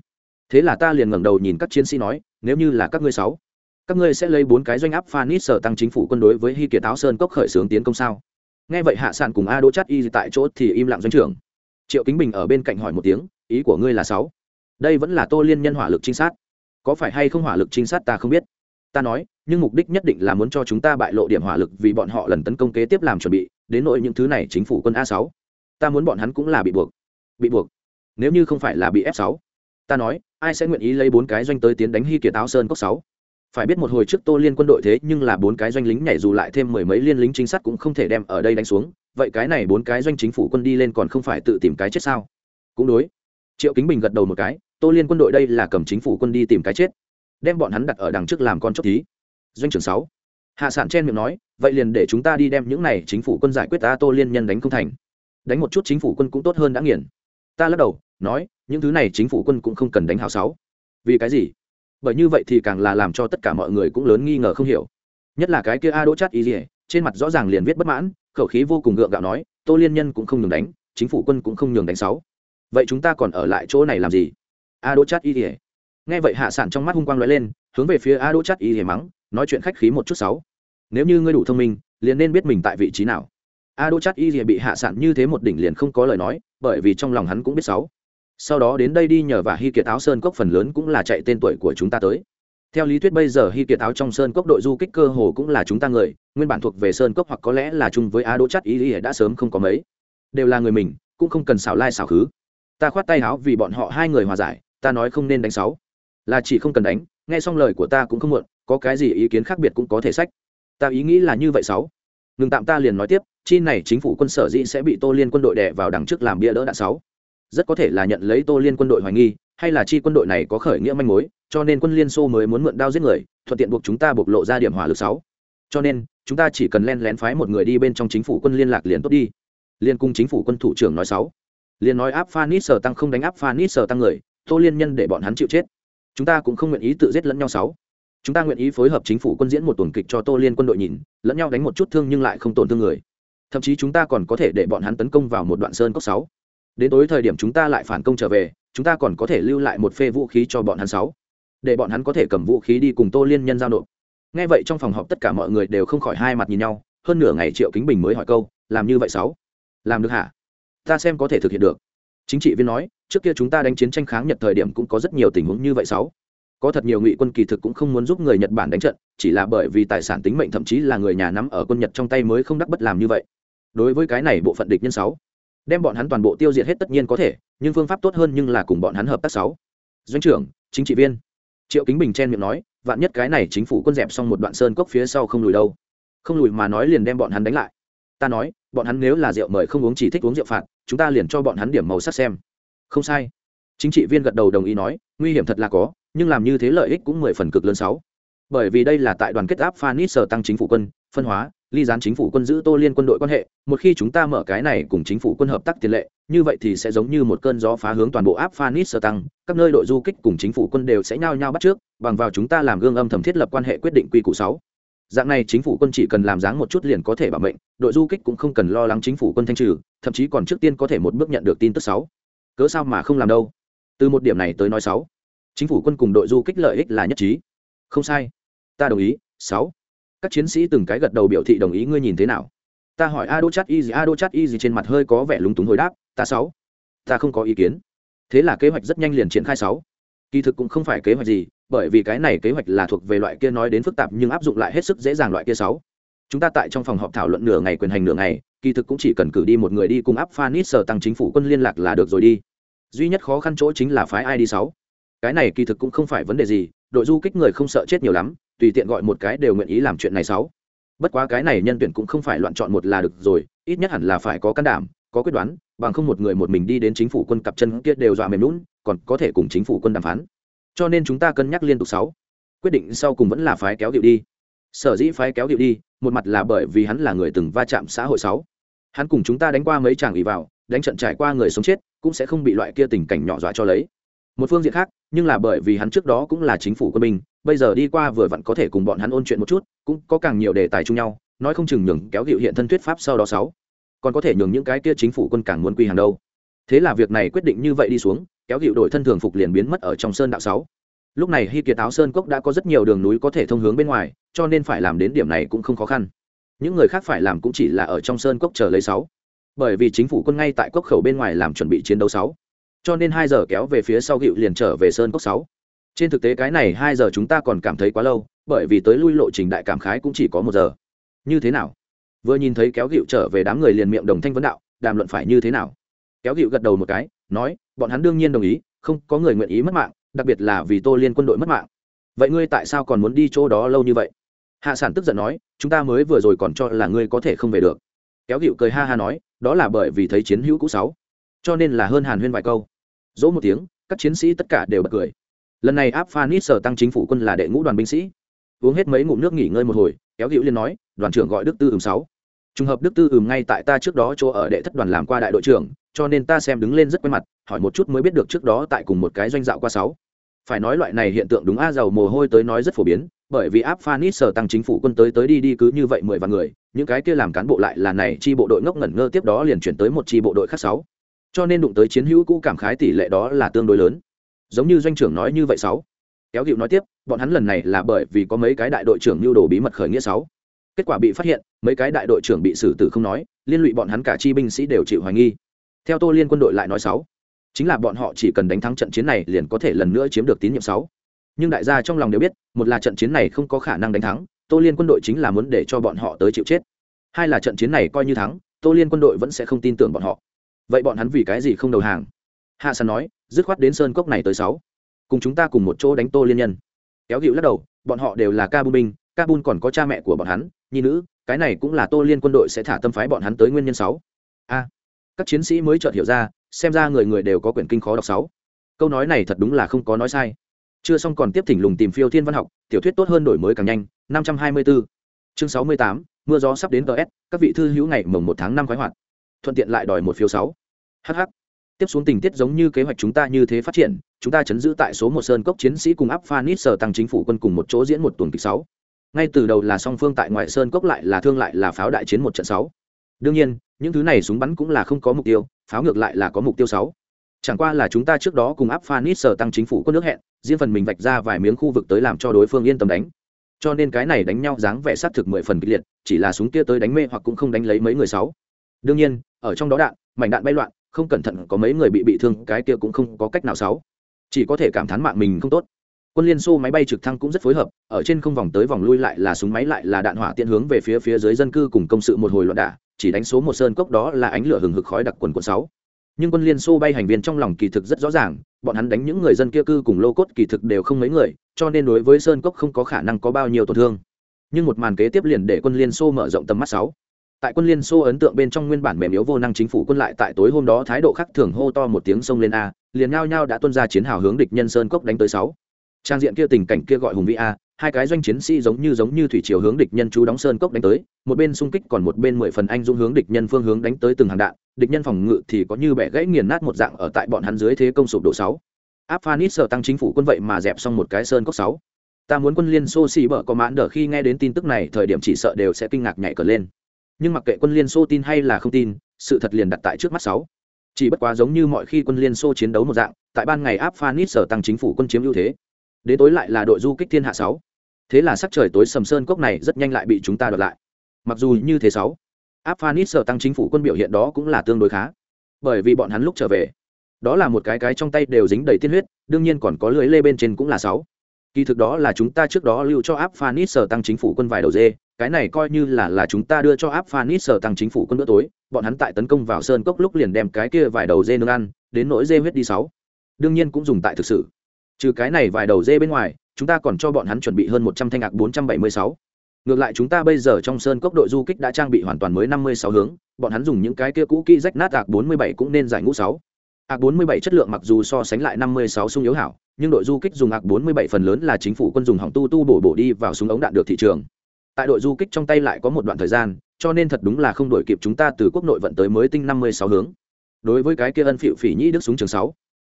Thế là ta liền ngẩng đầu nhìn các chiến sĩ nói, nếu như là các ngươi sáu, các ngươi sẽ lấy bốn cái doanh áp phanit sở tăng chính phủ quân đối với hy kiệt áo sơn cốc khởi xướng tiến công sao? Nghe vậy hạ sản cùng a đỗ Chát y tại chỗ thì im lặng doanh trưởng. Triệu kính bình ở bên cạnh hỏi một tiếng, ý của ngươi là sáu? Đây vẫn là tô liên nhân hỏa lực trinh sát. Có phải hay không hỏa lực trinh sát ta không biết. Ta nói nhưng mục đích nhất định là muốn cho chúng ta bại lộ điểm hỏa lực vì bọn họ lần tấn công kế tiếp làm chuẩn bị, đến nỗi những thứ này chính phủ quân a sáu. Ta muốn bọn hắn cũng là bị buộc. Bị buộc? Nếu như không phải là bị f sáu. Ta nói, ai sẽ nguyện ý lấy bốn cái doanh tới tiến đánh hy kiệt áo sơn cốc sáu? Phải biết một hồi trước tô liên quân đội thế nhưng là bốn cái doanh lính nhảy dù lại thêm mười mấy liên lính chính sát cũng không thể đem ở đây đánh xuống. Vậy cái này bốn cái doanh chính phủ quân đi lên còn không phải tự tìm cái chết sao? Cũng đối. Triệu kính bình gật đầu một cái, tô liên quân đội đây là cầm chính phủ quân đi tìm cái chết. Đem bọn hắn đặt ở đằng trước làm con chốt thí doanh trưởng sáu. Hạ sản chen miệng nói, vậy liền để chúng ta đi đem những này chính phủ quân giải quyết ta tô liên nhân đánh không thành. Đánh một chút chính phủ quân cũng tốt hơn đã nghiền. Ta lắc đầu, nói, những thứ này chính phủ quân cũng không cần đánh hào sáu. Vì cái gì? Bởi như vậy thì càng là làm cho tất cả mọi người cũng lớn nghi ngờ không hiểu. Nhất là cái kia a đỗ chát y dỉa trên mặt rõ ràng liền viết bất mãn, khẩu khí vô cùng gượng gạo nói, tô liên nhân cũng không nhường đánh, chính phủ quân cũng không nhường đánh sáu. Vậy chúng ta còn ở lại chỗ này làm gì? A đỗ chát y dỉa nghe vậy hạ sản trong mắt hung quang lóe lên, hướng về phía a đỗ chát y dỉa mắng nói chuyện khách khí một chút sáu. Nếu như ngươi đủ thông minh, liền nên biết mình tại vị trí nào. A đỗ chát y dỉa bị hạ sản như thế một đỉnh liền không có lời nói, bởi vì trong lòng hắn cũng biết sáu. Sau đó đến đây đi nhờ và hy kiệt áo sơn cốc phần lớn cũng là chạy tên tuổi của chúng ta tới. Theo lý thuyết bây giờ hy kiệt áo trong sơn cốc đội du kích cơ hồ cũng là chúng ta người, nguyên bản thuộc về sơn cốc hoặc có lẽ là chung với A đỗ chát y ý đã sớm không có mấy. Đều là người mình, cũng không cần xảo lai xảo khứ. Ta khoát tay áo vì bọn họ hai người hòa giải, ta nói không nên đánh sáu. Là chỉ không cần đánh, nghe xong lời của ta cũng không muộn có cái gì ý kiến khác biệt cũng có thể sách. Ta ý nghĩ là như vậy sáu. Ngừng tạm ta liền nói tiếp, chi này chính phủ quân sở dĩ sẽ bị tô liên quân đội đè vào đằng trước làm bia đỡ đạn sáu. Rất có thể là nhận lấy tô liên quân đội hoài nghi, hay là chi quân đội này có khởi nghĩa manh mối, cho nên quân liên xô mới muốn mượn đao giết người, thuận tiện buộc chúng ta bộc lộ ra điểm hỏa lực sáu. Cho nên, chúng ta chỉ cần len lén phái một người đi bên trong chính phủ quân liên lạc liền tốt đi. Liên cung chính phủ quân thủ trưởng nói sáu. Liên nói áp phanit sở tăng không đánh áp phanit sở tăng người, tô liên nhân để bọn hắn chịu chết. Chúng ta cũng không nguyện ý tự giết lẫn nhau sáu chúng ta nguyện ý phối hợp chính phủ quân diễn một tuần kịch cho tô liên quân đội nhìn, lẫn nhau đánh một chút thương nhưng lại không tổn thương người. Thậm chí chúng ta còn có thể để bọn hắn tấn công vào một đoạn sơn cốc sáu. Đến tối thời điểm chúng ta lại phản công trở về, chúng ta còn có thể lưu lại một phê vũ khí cho bọn hắn sáu. Để bọn hắn có thể cầm vũ khí đi cùng tô liên nhân giao nộp. Nghe vậy trong phòng họp tất cả mọi người đều không khỏi hai mặt nhìn nhau, hơn nửa ngày triệu kính bình mới hỏi câu, làm như vậy sáu? Làm được hả? Ta xem có thể thực hiện được. Chính trị viên nói, trước kia chúng ta đánh chiến tranh kháng nhật thời điểm cũng có rất nhiều tình huống như vậy sáu có thật nhiều ngụy quân kỳ thực cũng không muốn giúp người nhật bản đánh trận, chỉ là bởi vì tài sản tính mệnh thậm chí là người nhà nắm ở quân nhật trong tay mới không đắc bất làm như vậy. Đối với cái này bộ phận địch nhân sáu, đem bọn hắn toàn bộ tiêu diệt hết tất nhiên có thể, nhưng phương pháp tốt hơn nhưng là cùng bọn hắn hợp tác sáu. Doanh trưởng, chính trị viên. Triệu kính bình chen miệng nói, vạn nhất cái này chính phủ quân dẹp xong một đoạn sơn cốc phía sau không lùi đâu. Không lùi mà nói liền đem bọn hắn đánh lại. Ta nói, bọn hắn nếu là rượu mời không uống chỉ thích uống rượu phạt, chúng ta liền cho bọn hắn điểm màu sắc xem. Không sai. Chính trị viên gật đầu đồng ý nói, nguy hiểm thật là có nhưng làm như thế lợi ích cũng mười phần cực lớn sáu. Bởi vì đây là tại đoàn kết áp phanis sở tăng chính phủ quân, phân hóa, ly gián chính phủ quân giữ tô liên quân đội quan hệ, một khi chúng ta mở cái này cùng chính phủ quân hợp tác tiền lệ, như vậy thì sẽ giống như một cơn gió phá hướng toàn bộ áp phanis sơ tăng, các nơi đội du kích cùng chính phủ quân đều sẽ nhao nhao bắt trước, bằng vào chúng ta làm gương âm thầm thiết lập quan hệ quyết định quy củ sáu. Dạng này chính phủ quân chỉ cần làm dáng một chút liền có thể bảo mệnh, đội du kích cũng không cần lo lắng chính phủ quân thanh trừ, thậm chí còn trước tiên có thể một bước nhận được tin tức sáu. Cớ sao mà không làm đâu? Từ một điểm này tới nói sáu chính phủ quân cùng đội du kích lợi ích là nhất trí. Không sai. Ta đồng ý. Sáu. Các chiến sĩ từng cái gật đầu biểu thị đồng ý, ngươi nhìn thế nào? Ta hỏi a đô chát y gì a đô chát y gì trên mặt hơi có vẻ lúng túng hồi đáp, ta sáu. Ta không có ý kiến. Thế là kế hoạch rất nhanh liền triển khai sáu. Kỳ thực cũng không phải kế hoạch gì, bởi vì cái này kế hoạch là thuộc về loại kia nói đến phức tạp nhưng áp dụng lại hết sức dễ dàng loại kia sáu. Chúng ta tại trong phòng họp thảo luận nửa ngày quyền hành nửa ngày, kỳ thực cũng chỉ cần cử đi một người đi cùng áp phanit sở tăng chính phủ quân liên lạc là được rồi đi. Duy nhất khó khăn chỗ chính là phái ai đi sáu cái này kỳ thực cũng không phải vấn đề gì, đội du kích người không sợ chết nhiều lắm, tùy tiện gọi một cái đều nguyện ý làm chuyện này sáu. Bất quá cái này nhân tuyển cũng không phải loạn chọn một là được rồi, ít nhất hẳn là phải có can đảm, có quyết đoán, bằng không một người một mình đi đến chính phủ quân cặp chân kia đều dọa mềm lún còn có thể cùng chính phủ quân đàm phán. Cho nên chúng ta cân nhắc liên tục sáu. Quyết định sau cùng vẫn là phái kéo điệu đi. Sở dĩ phái kéo điệu đi, một mặt là bởi vì hắn là người từng va chạm xã hội sáu. Hắn cùng chúng ta đánh qua mấy chàng ủy vào, đánh trận trải qua người sống chết, cũng sẽ không bị loại kia tình cảnh nhỏ dọa cho lấy một phương diện khác, nhưng là bởi vì hắn trước đó cũng là chính phủ quân binh, bây giờ đi qua vừa vặn có thể cùng bọn hắn ôn chuyện một chút, cũng có càng nhiều đề tài chung nhau, nói không chừng nhường kéo dịu hiện thân thuyết pháp sau đó sáu. Còn có thể nhường những cái kia chính phủ quân càng muốn quy hàng đâu. Thế là việc này quyết định như vậy đi xuống, kéo dịu đổi thân thường phục liền biến mất ở trong sơn đạo sáu. Lúc này hy kiệt áo sơn cốc đã có rất nhiều đường núi có thể thông hướng bên ngoài, cho nên phải làm đến điểm này cũng không khó khăn. Những người khác phải làm cũng chỉ là ở trong sơn cốc chờ lấy sáu. Bởi vì chính phủ quân ngay tại cốc khẩu bên ngoài làm chuẩn bị chiến đấu sáu cho nên hai giờ kéo về phía sau gịu liền trở về sơn cốc sáu. Trên thực tế cái này hai giờ chúng ta còn cảm thấy quá lâu, bởi vì tới lui lộ trình đại cảm khái cũng chỉ có một giờ. Như thế nào? Vừa nhìn thấy kéo gịu trở về đám người liền miệng đồng thanh vấn đạo, đàm luận phải như thế nào? Kéo gịu gật đầu một cái, nói, bọn hắn đương nhiên đồng ý, không có người nguyện ý mất mạng, đặc biệt là vì tô liên quân đội mất mạng. Vậy ngươi tại sao còn muốn đi chỗ đó lâu như vậy? Hạ sản tức giận nói, chúng ta mới vừa rồi còn cho là ngươi có thể không về được. Kéo gịu cười ha ha nói, đó là bởi vì thấy chiến hữu cũ sáu. Cho nên là hơn hàn huyên vài câu dỗ một tiếng, các chiến sĩ tất cả đều bật cười. Lần này áp phanit sở tăng chính phủ quân là đệ ngũ đoàn binh sĩ. Uống hết mấy ngụm nước nghỉ ngơi một hồi, kéo hữu liên nói, đoàn trưởng gọi đức tư ừm sáu. Trùng hợp đức tư ừm ngay tại ta trước đó chỗ ở đệ thất đoàn làm qua đại đội trưởng, cho nên ta xem đứng lên rất quen mặt, hỏi một chút mới biết được trước đó tại cùng một cái doanh dạo qua sáu. Phải nói loại này hiện tượng đúng a, giàu mồ hôi tới nói rất phổ biến, bởi vì áp phanit sở tăng chính phủ quân tới tới đi đi cứ như vậy mười vạn người, những cái kia làm cán bộ lại là này chi bộ đội ngốc ngẩn ngơ tiếp đó liền chuyển tới một chi bộ đội khác sáu cho nên đụng tới chiến hữu cũ cảm khái tỷ lệ đó là tương đối lớn. Giống như doanh trưởng nói như vậy sáu. Kéo hiệu nói tiếp, bọn hắn lần này là bởi vì có mấy cái đại đội trưởng lưu đồ bí mật khởi nghĩa sáu. Kết quả bị phát hiện, mấy cái đại đội trưởng bị xử tử không nói, liên lụy bọn hắn cả chi binh sĩ đều chịu hoài nghi. Theo tô liên quân đội lại nói sáu. Chính là bọn họ chỉ cần đánh thắng trận chiến này liền có thể lần nữa chiếm được tín nhiệm sáu. Nhưng đại gia trong lòng đều biết, một là trận chiến này không có khả năng đánh thắng, tô liên quân đội chính là muốn để cho bọn họ tới chịu chết. Hai là trận chiến này coi như thắng, tô liên quân đội vẫn sẽ không tin tưởng bọn họ vậy bọn hắn vì cái gì không đầu hàng? Hạ sàn nói, dứt khoát đến sơn cốc này tới sáu. Cùng chúng ta cùng một chỗ đánh tô liên nhân. Kéo dịu lắc đầu, bọn họ đều là kabul binh kabul còn có cha mẹ của bọn hắn, nhi nữ, cái này cũng là tô liên quân đội sẽ thả tâm phái bọn hắn tới nguyên nhân sáu. A, các chiến sĩ mới chợt hiểu ra, xem ra người người đều có quyển kinh khó đọc sáu. Câu nói này thật đúng là không có nói sai. Chưa xong còn tiếp thỉnh lùng tìm phiêu thiên văn học, tiểu thuyết tốt hơn đổi mới càng nhanh 524 chương 68 mưa gió sắp đến ts các vị thư hữu ngày mồng một tháng năm khoái hoạt thuận tiện lại đòi một phiếu sáu. Hh tiếp xuống tình tiết giống như kế hoạch chúng ta như thế phát triển, chúng ta chấn giữ tại số một sơn cốc chiến sĩ cùng áp phanit sở tăng chính phủ quân cùng một chỗ diễn một tuần kịch sáu. Ngay từ đầu là song phương tại ngoại sơn cốc lại là thương lại là pháo đại chiến một trận sáu. Đương nhiên, những thứ này súng bắn cũng là không có mục tiêu, pháo ngược lại là có mục tiêu sáu. Chẳng qua là chúng ta trước đó cùng áp phanit sở tăng chính phủ quân nước hẹn, riêng phần mình vạch ra vài miếng khu vực tới làm cho đối phương yên tâm đánh. Cho nên cái này đánh nhau dáng vẻ sát thực mười phần kịch liệt, chỉ là súng kia tới đánh mê hoặc cũng không đánh lấy mấy người sáu đương nhiên, ở trong đó đạn, mảnh đạn bay loạn, không cẩn thận có mấy người bị bị thương, cái kia cũng không có cách nào sáu. Chỉ có thể cảm thán mạng mình không tốt. Quân liên xô máy bay trực thăng cũng rất phối hợp, ở trên không vòng tới vòng lui lại là súng máy lại là đạn hỏa tiện hướng về phía phía dưới dân cư cùng công sự một hồi loạn đả, chỉ đánh số một sơn cốc đó là ánh lửa hừng hực khói đặc quần quận sáu. Nhưng quân liên xô bay hành viên trong lòng kỳ thực rất rõ ràng, bọn hắn đánh những người dân kia cư cùng lô cốt kỳ thực đều không mấy người, cho nên đối với sơn cốc không có khả năng có bao nhiêu tổn thương. Nhưng một màn kế tiếp liền để quân liên xô mở rộng tầm mắt sáu tại quân liên xô ấn tượng bên trong nguyên bản mềm yếu vô năng chính phủ quân lại tại tối hôm đó thái độ khắc thường hô to một tiếng sông lên a, liền nhao nhao đã tuân ra chiến hào hướng địch nhân sơn cốc đánh tới sáu. Trang diện kia tình cảnh kia gọi hùng vĩ a, hai cái doanh chiến sĩ giống như giống như thủy chiều hướng địch nhân chú đóng sơn cốc đánh tới, một bên xung kích còn một bên mười phần anh dũng hướng địch nhân phương hướng đánh tới từng hàng đạn, địch nhân phòng ngự thì có như bẻ gãy nghiền nát một dạng ở tại bọn hắn dưới thế công sụp độ sáu. Áp phanit sợ tăng chính phủ quân vậy mà dẹp xong một cái sơn cốc sáu. Ta muốn quân liên xô xì bở có mãn đỡ khi nghe đến tin tức này, thời điểm chỉ sợ đều sẽ kinh ngạc nhảy cờ lên nhưng mặc kệ quân liên xô tin hay là không tin, sự thật liền đặt tại trước mắt sáu. Chỉ bất quá giống như mọi khi quân liên xô chiến đấu một dạng, tại ban ngày áp phanit sở tăng chính phủ quân chiếm ưu thế. Đến tối lại là đội du kích thiên hạ sáu. Thế là sắc trời tối sầm sơn cốc này rất nhanh lại bị chúng ta đoạt lại. Mặc dù như thế sáu áp phanit sở tăng chính phủ quân biểu hiện đó cũng là tương đối khá. Bởi vì bọn hắn lúc trở về, đó là một cái cái trong tay đều dính đầy tiên huyết, đương nhiên còn có lưới lê bên trên cũng là sáu kỳ thực đó là chúng ta trước đó lưu cho áp phanis sở tăng chính phủ quân vài đầu dê. Cái này coi như là là chúng ta đưa cho áp phanis sở tăng chính phủ quân bữa tối. Bọn hắn tại tấn công vào sơn cốc lúc liền đem cái kia vài đầu dê nương ăn, đến nỗi dê huyết đi sáu. Đương nhiên cũng dùng tại thực sự. Trừ cái này vài đầu dê bên ngoài, chúng ta còn cho bọn hắn chuẩn bị hơn một trăm thanh ngạc bốn trăm bảy mươi sáu. Ngược lại chúng ta bây giờ trong sơn cốc đội du kích đã trang bị hoàn toàn mới năm mươi sáu hướng, bọn hắn dùng những cái kia cũ kỹ rách nát ạc bốn mươi bảy cũng nên giải ngũ sáu. Ạc bốn mươi bảy chất lượng mặc dù so sánh lại năm mươi sáu sung yếu hảo nhưng đội du kích dùng ạc bốn mươi bảy phần lớn là chính phủ quân dùng hỏng tu tu bổ bổ đi vào súng ống đạn được thị trường. Tại đội du kích trong tay lại có một đoạn thời gian cho nên thật đúng là không đổi kịp chúng ta từ quốc nội vận tới mới tinh năm mươi sáu hướng. Đối với cái kia ân phịu phỉ nhĩ đức súng trường sáu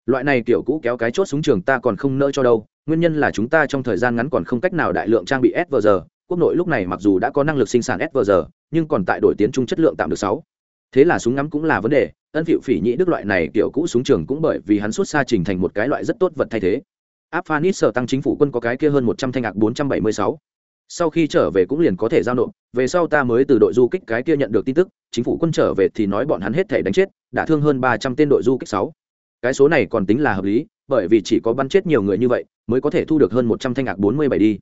loại này kiểu cũ kéo cái chốt súng trường ta còn không nỡ cho đâu nguyên nhân là chúng ta trong thời gian ngắn còn không cách nào đại lượng trang bị SVR, quốc nội lúc này mặc dù đã có năng lực sinh sản SVR, nhưng còn tại đổi tiến trung chất lượng tạm được sáu thế là súng ngắm cũng là vấn đề, ân phịu phỉ nhĩ đức loại này kiểu cũ súng trường cũng bởi vì hắn xuất xa trình thành một cái loại rất tốt vật thay thế. Áp phanit sở tăng chính phủ quân có cái kia hơn một trăm thanh ngạc bốn trăm bảy mươi sáu. Sau khi trở về cũng liền có thể giao nộp, về sau ta mới từ đội du kích cái kia nhận được tin tức, chính phủ quân trở về thì nói bọn hắn hết thể đánh chết, đã thương hơn ba trăm tên đội du kích sáu. Cái số này còn tính là hợp lý, bởi vì chỉ có bắn chết nhiều người như vậy, mới có thể thu được hơn một trăm thanh ạc bốn mươi bảy đi.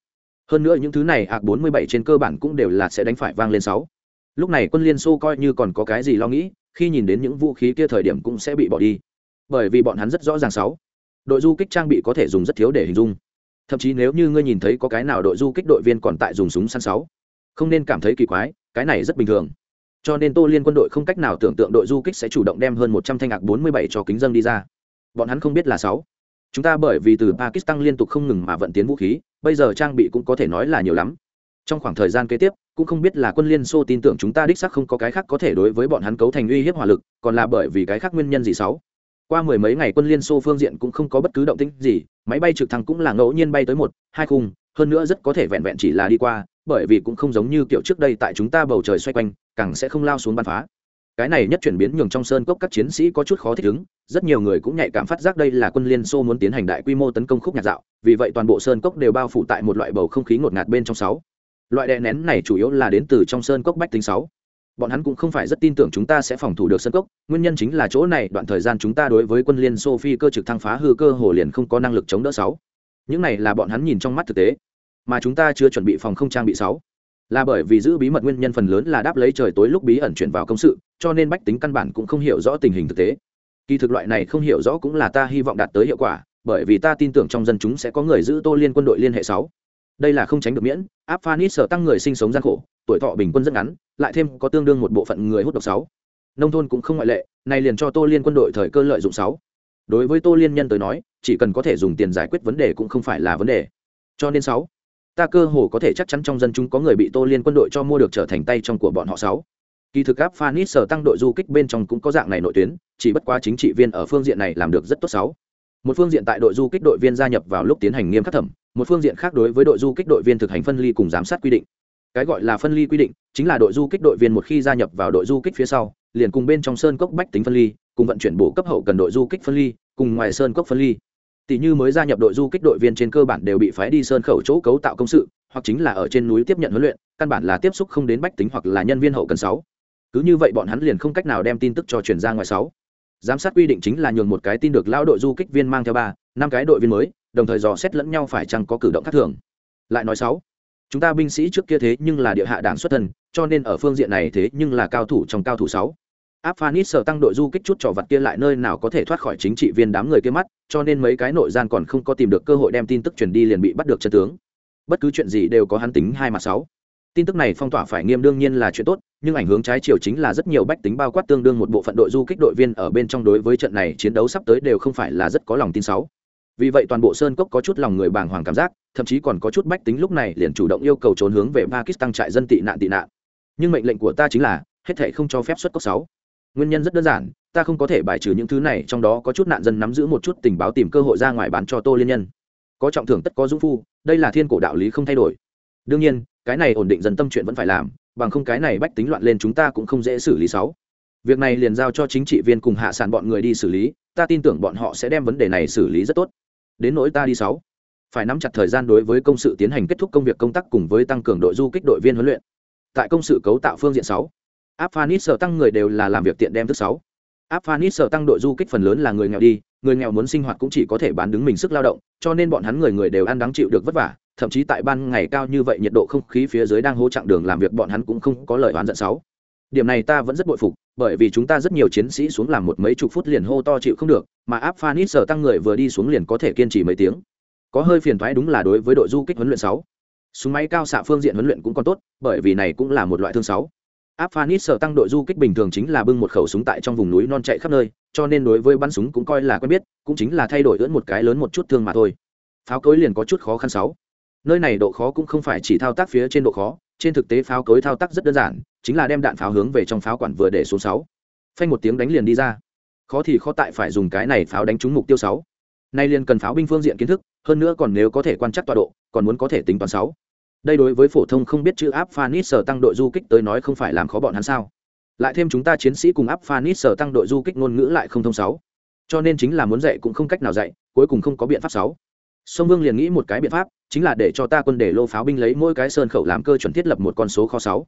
Hơn nữa những thứ này ạc bốn mươi bảy trên cơ bản cũng đều là sẽ đánh phải vang lên sáu lúc này quân liên xô coi như còn có cái gì lo nghĩ, khi nhìn đến những vũ khí kia thời điểm cũng sẽ bị bỏ đi. Bởi vì bọn hắn rất rõ ràng sáu. Đội du kích trang bị có thể dùng rất thiếu để hình dung. Thậm chí nếu như ngươi nhìn thấy có cái nào đội du kích đội viên còn tại dùng súng săn sáu, không nên cảm thấy kỳ quái, cái này rất bình thường. Cho nên tô liên quân đội không cách nào tưởng tượng đội du kích sẽ chủ động đem hơn một trăm thanh ngạc bốn mươi bảy cho kính dân đi ra. Bọn hắn không biết là sáu. Chúng ta bởi vì từ pakistan liên tục không ngừng mà vận tiến vũ khí, bây giờ trang bị cũng có thể nói là nhiều lắm. Trong khoảng thời gian kế tiếp cũng không biết là quân liên xô tin tưởng chúng ta đích sắc không có cái khác có thể đối với bọn hắn cấu thành uy hiếp hỏa lực, còn là bởi vì cái khác nguyên nhân gì sáu? Qua mười mấy ngày quân liên xô phương diện cũng không có bất cứ động tĩnh gì, máy bay trực thăng cũng là ngẫu nhiên bay tới một, hai khung, hơn nữa rất có thể vẹn vẹn chỉ là đi qua, bởi vì cũng không giống như kiểu trước đây tại chúng ta bầu trời xoay quanh, càng sẽ không lao xuống bắn phá. Cái này nhất chuyển biến nhường trong sơn cốc các chiến sĩ có chút khó thích ứng, rất nhiều người cũng nhạy cảm phát giác đây là quân liên xô muốn tiến hành đại quy mô tấn công khúc nhạt dạo, vì vậy toàn bộ sơn cốc đều bao phủ tại một loại bầu không khí ngột ngạt bên trong sáu loại đè nén này chủ yếu là đến từ trong sơn cốc bách tính sáu. Bọn hắn cũng không phải rất tin tưởng chúng ta sẽ phòng thủ được sơn cốc, nguyên nhân chính là chỗ này, đoạn thời gian chúng ta đối với quân liên xô phi cơ trực thăng phá hư cơ hồ liền không có năng lực chống đỡ sáu. Những này là bọn hắn nhìn trong mắt thực tế, mà chúng ta chưa chuẩn bị phòng không trang bị sáu. Là bởi vì giữ bí mật nguyên nhân phần lớn là đáp lấy trời tối lúc bí ẩn chuyển vào công sự, cho nên bách tính căn bản cũng không hiểu rõ tình hình thực tế. Kỳ thực loại này không hiểu rõ cũng là ta hy vọng đạt tới hiệu quả, bởi vì ta tin tưởng trong dân chúng sẽ có người giữ tô liên quân đội liên hệ sáu đây là không tránh được miễn, áp phanit sở tăng người sinh sống gian khổ, tuổi thọ bình quân rất ngắn, lại thêm có tương đương một bộ phận người hút độc sáu. Nông thôn cũng không ngoại lệ, này liền cho tô liên quân đội thời cơ lợi dụng sáu. Đối với tô liên nhân tới nói, chỉ cần có thể dùng tiền giải quyết vấn đề cũng không phải là vấn đề. Cho nên sáu, ta cơ hồ có thể chắc chắn trong dân chúng có người bị tô liên quân đội cho mua được trở thành tay trong của bọn họ sáu. Kỳ thực áp phanit sở tăng đội du kích bên trong cũng có dạng này nội tuyến, chỉ bất quá chính trị viên ở phương diện này làm được rất tốt sáu. Một phương diện tại đội du kích đội viên gia nhập vào lúc tiến hành nghiêm khắc thẩm một phương diện khác đối với đội du kích đội viên thực hành phân ly cùng giám sát quy định. Cái gọi là phân ly quy định chính là đội du kích đội viên một khi gia nhập vào đội du kích phía sau, liền cùng bên trong sơn cốc bách tính phân ly, cùng vận chuyển bổ cấp hậu cần đội du kích phân ly, cùng ngoài sơn cốc phân ly. Tỷ như mới gia nhập đội du kích đội viên trên cơ bản đều bị phái đi sơn khẩu chỗ cấu tạo công sự, hoặc chính là ở trên núi tiếp nhận huấn luyện, căn bản là tiếp xúc không đến bách tính hoặc là nhân viên hậu cần sáu. Cứ như vậy bọn hắn liền không cách nào đem tin tức cho chuyển ra ngoài sáu. Giám sát quy định chính là nhường một cái tin được lao đội du kích viên mang theo ba, năm cái đội viên mới đồng thời dò xét lẫn nhau phải chăng có cử động khác thường. Lại nói sáu chúng ta binh sĩ trước kia thế nhưng là địa hạ đảng xuất thần, cho nên ở phương diện này thế nhưng là cao thủ trong cao thủ sáu. Áp sở tăng đội du kích chút trò vặt kia lại nơi nào có thể thoát khỏi chính trị viên đám người kia mắt cho nên mấy cái nội gian còn không có tìm được cơ hội đem tin tức truyền đi liền bị bắt được chân tướng. Bất cứ chuyện gì đều có hắn tính hai mặt sáu. Tin tức này phong tỏa phải nghiêm đương nhiên là chuyện tốt nhưng ảnh hưởng trái chiều chính là rất nhiều bách tính bao quát tương đương một bộ phận đội du kích đội viên ở bên trong đối với trận này chiến đấu sắp tới đều không phải là rất có lòng tin sáu vì vậy toàn bộ sơn cốc có chút lòng người bàng hoàng cảm giác, thậm chí còn có chút bách tính lúc này liền chủ động yêu cầu trốn hướng về pakistan trại dân tị nạn tị nạn. Nhưng mệnh lệnh của ta chính là, hết thể không cho phép xuất cốc sáu. Nguyên nhân rất đơn giản, ta không có thể bài trừ những thứ này, trong đó có chút nạn dân nắm giữ một chút tình báo tìm cơ hội ra ngoài bán cho tô liên nhân. Có trọng thưởng tất có dũng phu, đây là thiên cổ đạo lý không thay đổi. Đương nhiên, cái này ổn định dân tâm chuyện vẫn phải làm, bằng không cái này bách tính loạn lên chúng ta cũng không dễ xử lý sáu. Việc này liền giao cho chính trị viên cùng hạ sản bọn người đi xử lý, ta tin tưởng bọn họ sẽ đem vấn đề này xử lý rất tốt đến nỗi ta đi sáu. Phải nắm chặt thời gian đối với công sự tiến hành kết thúc công việc công tác cùng với tăng cường đội du kích đội viên huấn luyện. Tại công sự cấu tạo phương diện sáu áp phanit sở tăng người đều là làm việc tiện đem thứ sáu. Áp phanit sở tăng đội du kích phần lớn là người nghèo đi, người nghèo muốn sinh hoạt cũng chỉ có thể bán đứng mình sức lao động, cho nên bọn hắn người người đều ăn đáng chịu được vất vả, thậm chí tại ban ngày cao như vậy nhiệt độ không khí phía dưới đang hỗ chặng đường làm việc bọn hắn cũng không có lời oán giận sáu. Điểm này ta vẫn rất bội phục bởi vì chúng ta rất nhiều chiến sĩ xuống làm một mấy chục phút liền hô to chịu không được, mà áp phanit sở tăng người vừa đi xuống liền có thể kiên trì mấy tiếng. Có hơi phiền thoái đúng là đối với đội du kích huấn luyện sáu. Súng máy cao xạ phương diện huấn luyện cũng còn tốt, bởi vì này cũng là một loại thương sáu. Áp phanit sở tăng đội du kích bình thường chính là bưng một khẩu súng tại trong vùng núi non chạy khắp nơi, cho nên đối với bắn súng cũng coi là quen biết, cũng chính là thay đổi ưỡn một cái lớn một chút thương mà thôi. Pháo cối liền có chút khó khăn sáu. Nơi này độ khó cũng không phải chỉ thao tác phía trên độ khó, trên thực tế pháo cối thao tác rất đơn giản chính là đem đạn pháo hướng về trong pháo quản vừa để xuống sáu. Phanh một tiếng đánh liền đi ra. Khó thì khó tại phải dùng cái này pháo đánh trúng mục tiêu sáu. Nay liền cần pháo binh phương diện kiến thức, hơn nữa còn nếu có thể quan trắc tọa độ, còn muốn có thể tính toán sáu. Đây đối với phổ thông không biết chữ áp phanit sở tăng đội du kích tới nói không phải làm khó bọn hắn sao? Lại thêm chúng ta chiến sĩ cùng áp phanit sở tăng đội du kích ngôn ngữ lại không thông sáu. Cho nên chính là muốn dạy cũng không cách nào dạy, cuối cùng không có biện pháp sáu. Sông vương liền nghĩ một cái biện pháp, chính là để cho ta quân để lô pháo binh lấy mỗi cái sơn khẩu làm cơ chuẩn thiết lập một con số kho sáu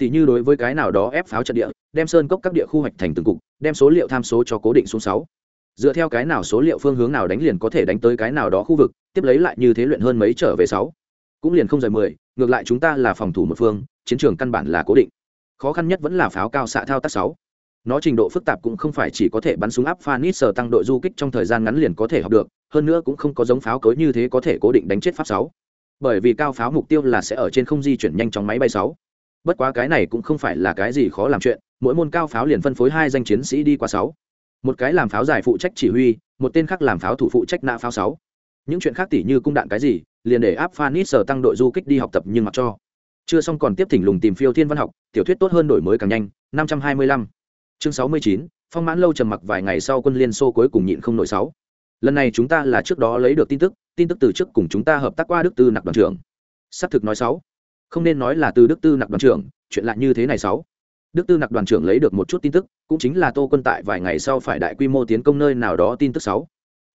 tỷ như đối với cái nào đó ép pháo trận địa, đem sơn cốc các địa khu hoạch thành từng cục, đem số liệu tham số cho cố định xuống sáu. Dựa theo cái nào số liệu phương hướng nào đánh liền có thể đánh tới cái nào đó khu vực, tiếp lấy lại như thế luyện hơn mấy trở về sáu. Cũng liền không rời mười, ngược lại chúng ta là phòng thủ một phương, chiến trường căn bản là cố định. Khó khăn nhất vẫn là pháo cao xạ thao tác sáu. Nó trình độ phức tạp cũng không phải chỉ có thể bắn súng áp phanit sở tăng đội du kích trong thời gian ngắn liền có thể học được, hơn nữa cũng không có giống pháo cối như thế có thể cố định đánh chết pháp sáu. Bởi vì cao pháo mục tiêu là sẽ ở trên không di chuyển nhanh chóng máy bay sáu bất quá cái này cũng không phải là cái gì khó làm chuyện, mỗi môn cao pháo liền phân phối hai danh chiến sĩ đi qua sáu. Một cái làm pháo giải phụ trách chỉ huy, một tên khác làm pháo thủ phụ trách nạ pháo sáu. Những chuyện khác tỉ như cung đạn cái gì, liền để áp phanit sở tăng đội du kích đi học tập nhưng mặc cho. Chưa xong còn tiếp thỉnh lùng tìm phiêu thiên văn học, tiểu thuyết tốt hơn đổi mới càng nhanh, năm trăm hai mươi lăm. Chương sáu mươi chín, phong mãn lâu trầm mặc vài ngày sau quân liên xô cuối cùng nhịn không nổi sáu. Lần này chúng ta là trước đó lấy được tin tức tin tức từ trước cùng chúng ta hợp tác qua đức tư nặc đoàn trưởng. Xác thực nói sáu không nên nói là từ đức tư nặc đoàn trưởng, chuyện lại như thế này sáu. Đức tư nặc đoàn trưởng lấy được một chút tin tức, cũng chính là tô quân tại vài ngày sau phải đại quy mô tiến công nơi nào đó tin tức sáu.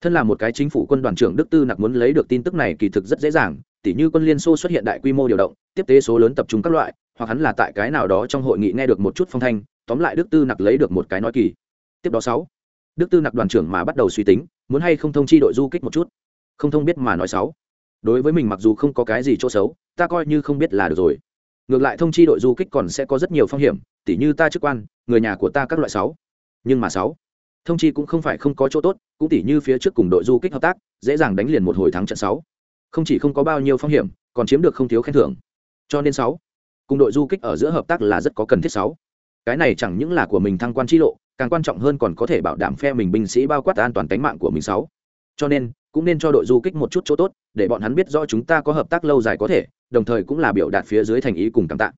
Thân là một cái chính phủ quân đoàn trưởng, đức tư nặc muốn lấy được tin tức này kỳ thực rất dễ dàng, tỉ như quân liên xô xuất hiện đại quy mô điều động, tiếp tế số lớn tập trung các loại, hoặc hắn là tại cái nào đó trong hội nghị nghe được một chút phong thanh, tóm lại đức tư nặc lấy được một cái nói kỳ. Tiếp đó sáu, đức tư nặc đoàn trưởng mà bắt đầu suy tính, muốn hay không thông chi đội du kích một chút? Không thông biết mà nói sáu đối với mình mặc dù không có cái gì chỗ xấu, ta coi như không biết là được rồi. Ngược lại thông chi đội du kích còn sẽ có rất nhiều phong hiểm, tỉ như ta chức quan, người nhà của ta các loại sáu. Nhưng mà sáu, thông chi cũng không phải không có chỗ tốt, cũng tỉ như phía trước cùng đội du kích hợp tác, dễ dàng đánh liền một hồi thắng trận sáu. Không chỉ không có bao nhiêu phong hiểm, còn chiếm được không thiếu khen thưởng. Cho nên sáu, cùng đội du kích ở giữa hợp tác là rất có cần thiết sáu. Cái này chẳng những là của mình thăng quan chi lộ, càng quan trọng hơn còn có thể bảo đảm phe mình binh sĩ bao quát an toàn tính mạng của mình sáu. Cho nên cũng nên cho đội du kích một chút chỗ tốt, để bọn hắn biết rõ chúng ta có hợp tác lâu dài có thể, đồng thời cũng là biểu đạt phía dưới thành ý cùng cảm tạ.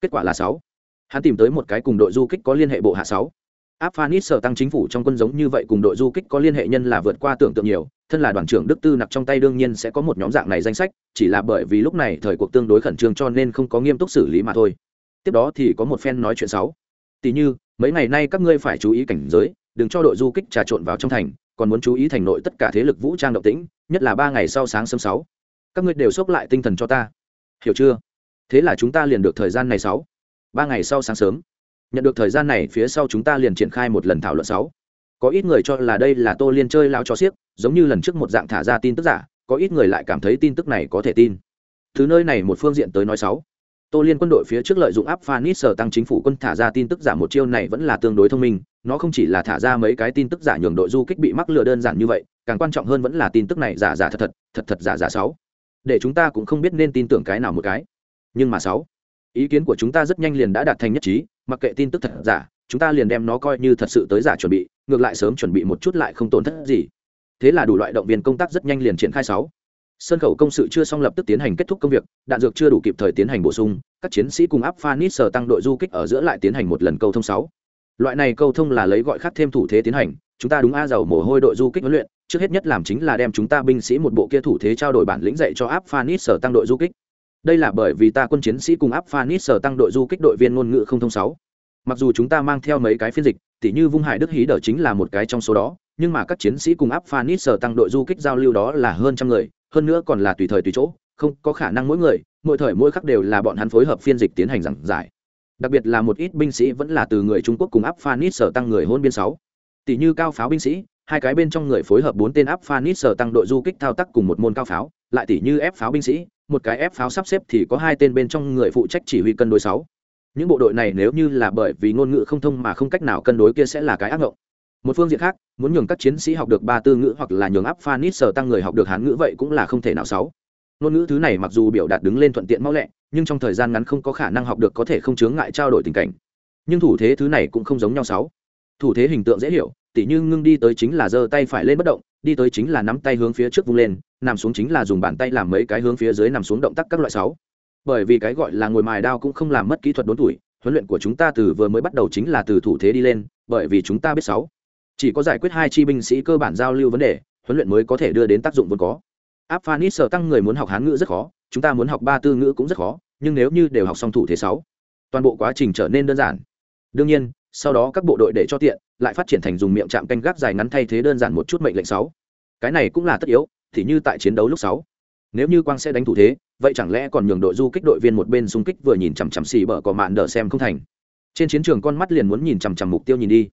Kết quả là sáu. Hắn tìm tới một cái cùng đội du kích có liên hệ bộ hạ sáu. Áp phanit sở tăng chính phủ trong quân giống như vậy cùng đội du kích có liên hệ nhân là vượt qua tưởng tượng nhiều, thân là đoàn trưởng đức tư nặc trong tay đương nhiên sẽ có một nhóm dạng này danh sách, chỉ là bởi vì lúc này thời cuộc tương đối khẩn trương cho nên không có nghiêm túc xử lý mà thôi. Tiếp đó thì có một phen nói chuyện sáu. Tỷ như, mấy ngày nay các ngươi phải chú ý cảnh giới, đừng cho đội du kích trà trộn vào trong thành còn muốn chú ý thành nội tất cả thế lực vũ trang động tĩnh, nhất là ba ngày sau sáng sớm sáu. Các ngươi đều xốc lại tinh thần cho ta. Hiểu chưa? Thế là chúng ta liền được thời gian này sáu. Ba ngày sau sáng sớm. Nhận được thời gian này, phía sau chúng ta liền triển khai một lần thảo luận sáu. Có ít người cho là đây là tô liên chơi lao cho xiếc, giống như lần trước một dạng thả ra tin tức giả, có ít người lại cảm thấy tin tức này có thể tin. Thứ nơi này một phương diện tới nói sáu tô liên quân đội phía trước lợi dụng áp phanit sở tăng chính phủ quân thả ra tin tức giả một chiêu này vẫn là tương đối thông minh, nó không chỉ là thả ra mấy cái tin tức giả nhường đội du kích bị mắc lừa đơn giản như vậy, càng quan trọng hơn vẫn là tin tức này giả giả thật thật thật thật giả giả sáu. Để chúng ta cũng không biết nên tin tưởng cái nào một cái. Nhưng mà sáu, ý kiến của chúng ta rất nhanh liền đã đạt thành nhất trí, mặc kệ tin tức thật giả, chúng ta liền đem nó coi như thật sự tới giả chuẩn bị, ngược lại sớm chuẩn bị một chút lại không tổn thất gì. Thế là đủ loại động viên công tác rất nhanh liền triển khai sáu sân khẩu công sự chưa xong lập tức tiến hành kết thúc công việc, đạn dược chưa đủ kịp thời tiến hành bổ sung, các chiến sĩ cùng áp phanit sờ tăng đội du kích ở giữa lại tiến hành một lần câu thông sáu. Loại này câu thông là lấy gọi khác thêm thủ thế tiến hành, chúng ta đúng a giàu mồ hôi đội du kích huấn luyện, trước hết nhất làm chính là đem chúng ta binh sĩ một bộ kia thủ thế trao đổi bản lĩnh dạy cho áp phanit sở tăng đội du kích. Đây là bởi vì ta quân chiến sĩ cùng áp phanit sở tăng đội du kích đội viên ngôn ngữ không thông sáu. Mặc dù chúng ta mang theo mấy cái phiên dịch, tỉ như vung hải đức hí đờ chính là một cái trong số đó, nhưng mà các chiến sĩ cùng áp phanit sở tăng đội du kích giao lưu đó là hơn trăm người hơn nữa còn là tùy thời tùy chỗ, không có khả năng mỗi người, mỗi thời mỗi khắc đều là bọn hắn phối hợp phiên dịch tiến hành giảng giải. Đặc biệt là một ít binh sĩ vẫn là từ người trung quốc cùng áp phanit sở tăng người hôn biên sáu. Tỷ như cao pháo binh sĩ, hai cái bên trong người phối hợp bốn tên áp phanit sở tăng đội du kích thao tác cùng một môn cao pháo, lại tỷ như ép pháo binh sĩ, một cái ép pháo sắp xếp thì có hai tên bên trong người phụ trách chỉ huy cân đối sáu. Những bộ đội này nếu như là bởi vì ngôn ngữ không thông mà không cách nào cân đối kia sẽ là cái ác ngộng một phương diện khác, muốn nhường các chiến sĩ học được ba tư ngữ hoặc là nhường áp phanit sở tăng người học được hán ngữ vậy cũng là không thể nào sáu. Ngôn ngữ thứ này mặc dù biểu đạt đứng lên thuận tiện mau lẹ, nhưng trong thời gian ngắn không có khả năng học được có thể không chướng ngại trao đổi tình cảnh. Nhưng thủ thế thứ này cũng không giống nhau sáu. Thủ thế hình tượng dễ hiểu, tỉ như ngưng đi tới chính là giơ tay phải lên bất động, đi tới chính là nắm tay hướng phía trước vung lên, nằm xuống chính là dùng bàn tay làm mấy cái hướng phía dưới nằm xuống động tác các loại sáu. Bởi vì cái gọi là ngồi mài đao cũng không làm mất kỹ thuật đốn tuổi, huấn luyện của chúng ta từ vừa mới bắt đầu chính là từ thủ thế đi lên, bởi vì chúng ta biết sáu chỉ có giải quyết hai chi binh sĩ cơ bản giao lưu vấn đề, huấn luyện mới có thể đưa đến tác dụng vốn có. Áp phanis sở tăng người muốn học hán ngữ rất khó, chúng ta muốn học ba tư ngữ cũng rất khó, nhưng nếu như đều học xong thủ thế sáu, toàn bộ quá trình trở nên đơn giản. Đương nhiên, sau đó các bộ đội để cho tiện, lại phát triển thành dùng miệng chạm canh gác dài ngắn thay thế đơn giản một chút mệnh lệnh sáu. Cái này cũng là tất yếu, thì như tại chiến đấu lúc sáu. Nếu như quang sẽ đánh thủ thế, vậy chẳng lẽ còn nhường đội du kích đội viên một bên xung kích vừa nhìn chằm chằm xì bở có mạn đỡ xem không thành. Trên chiến trường con mắt liền muốn nhìn chằm chằm mục tiêu nhìn đi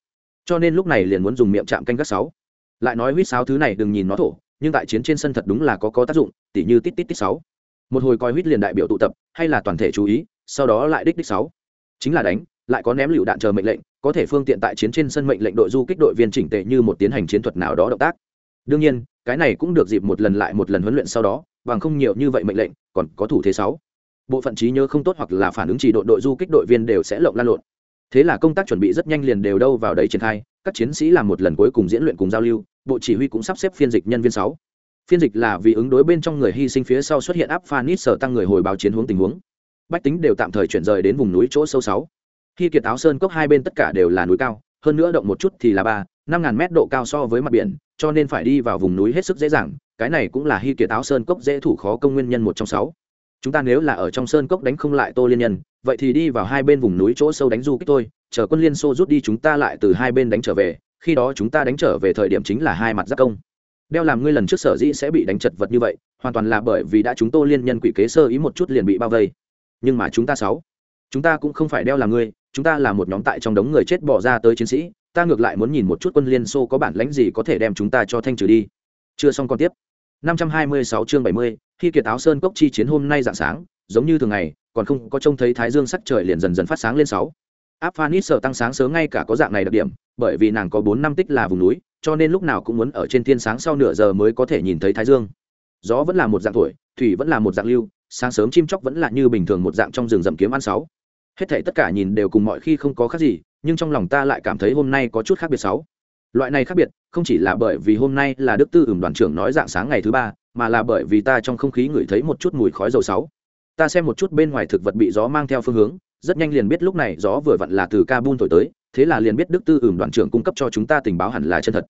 cho nên lúc này liền muốn dùng miệng chạm canh gác sáu lại nói huýt sáo thứ này đừng nhìn nó thổ, nhưng tại chiến trên sân thật đúng là có có tác dụng, tỉ như tít tít tít sáu một hồi coi huýt liền đại biểu tụ tập, hay là toàn thể chú ý, sau đó lại đích đích sáu chính là đánh, lại có ném lựu đạn chờ mệnh lệnh, có thể phương tiện tại chiến trên sân mệnh lệnh đội du kích đội viên chỉnh tệ như một tiến hành chiến thuật nào đó động tác. Đương nhiên, cái này cũng được dịp một lần lại một lần huấn luyện sau đó, bằng không nhiều như vậy mệnh lệnh, còn có thủ thế sáu bộ phận trí nhớ không tốt hoặc là phản ứng chỉ đội đội du kích đội viên đều sẽ lộng lan lộn thế là công tác chuẩn bị rất nhanh liền đều đâu vào đấy triển khai, các chiến sĩ làm một lần cuối cùng diễn luyện cùng giao lưu, bộ chỉ huy cũng sắp xếp phiên dịch nhân viên sáu. Phiên dịch là vì ứng đối bên trong người hy sinh phía sau xuất hiện áp phanit sở tăng người hồi báo chiến hướng tình huống. Bách tính đều tạm thời chuyển rời đến vùng núi chỗ sâu sáu. Khi kiệt áo sơn cốc hai bên tất cả đều là núi cao, hơn nữa động một chút thì là ba, năm ngàn mét độ cao so với mặt biển, cho nên phải đi vào vùng núi hết sức dễ dàng, cái này cũng là hy kiệt áo sơn cốc dễ thủ khó công nguyên nhân một trong sáu chúng ta nếu là ở trong sơn cốc đánh không lại tô liên nhân, vậy thì đi vào hai bên vùng núi chỗ sâu đánh du kích tôi chờ quân liên xô rút đi chúng ta lại từ hai bên đánh trở về, khi đó chúng ta đánh trở về thời điểm chính là hai mặt giác công. Đeo làm ngươi lần trước sở dĩ sẽ bị đánh chật vật như vậy, hoàn toàn là bởi vì đã chúng tô liên nhân quỷ kế sơ ý một chút liền bị bao vây. Nhưng mà chúng ta sáu, chúng ta cũng không phải đeo làm ngươi, chúng ta là một nhóm tại trong đống người chết bỏ ra tới chiến sĩ, ta ngược lại muốn nhìn một chút quân liên xô có bản lãnh gì có thể đem chúng ta cho thanh trừ đi. Chưa xong còn tiếp. 526 chương 70, khi kiệt áo sơn cốc chi chiến hôm nay dạng sáng giống như thường ngày còn không có trông thấy thái dương sắc trời liền dần dần phát sáng lên sáu. Áp phanis sở tăng sáng sớm ngay cả có dạng này đặc điểm bởi vì nàng có bốn năm tích là vùng núi cho nên lúc nào cũng muốn ở trên thiên sáng sau nửa giờ mới có thể nhìn thấy thái dương. Gió vẫn là một dạng tuổi thủy vẫn là một dạng lưu sáng sớm chim chóc vẫn là như bình thường một dạng trong rừng rậm kiếm ăn sáu. Hết thảy tất cả nhìn đều cùng mọi khi không có khác gì nhưng trong lòng ta lại cảm thấy hôm nay có chút khác biệt sáu loại này khác biệt, không chỉ là bởi vì hôm nay là đức tư ửng đoàn trưởng nói dạng sáng ngày thứ ba, mà là bởi vì ta trong không khí ngửi thấy một chút mùi khói dầu sáu. Ta xem một chút bên ngoài thực vật bị gió mang theo phương hướng, rất nhanh liền biết lúc này gió vừa vặn là từ kabul thổi tới, thế là liền biết đức tư ửng đoàn trưởng cung cấp cho chúng ta tình báo hẳn là chân thật.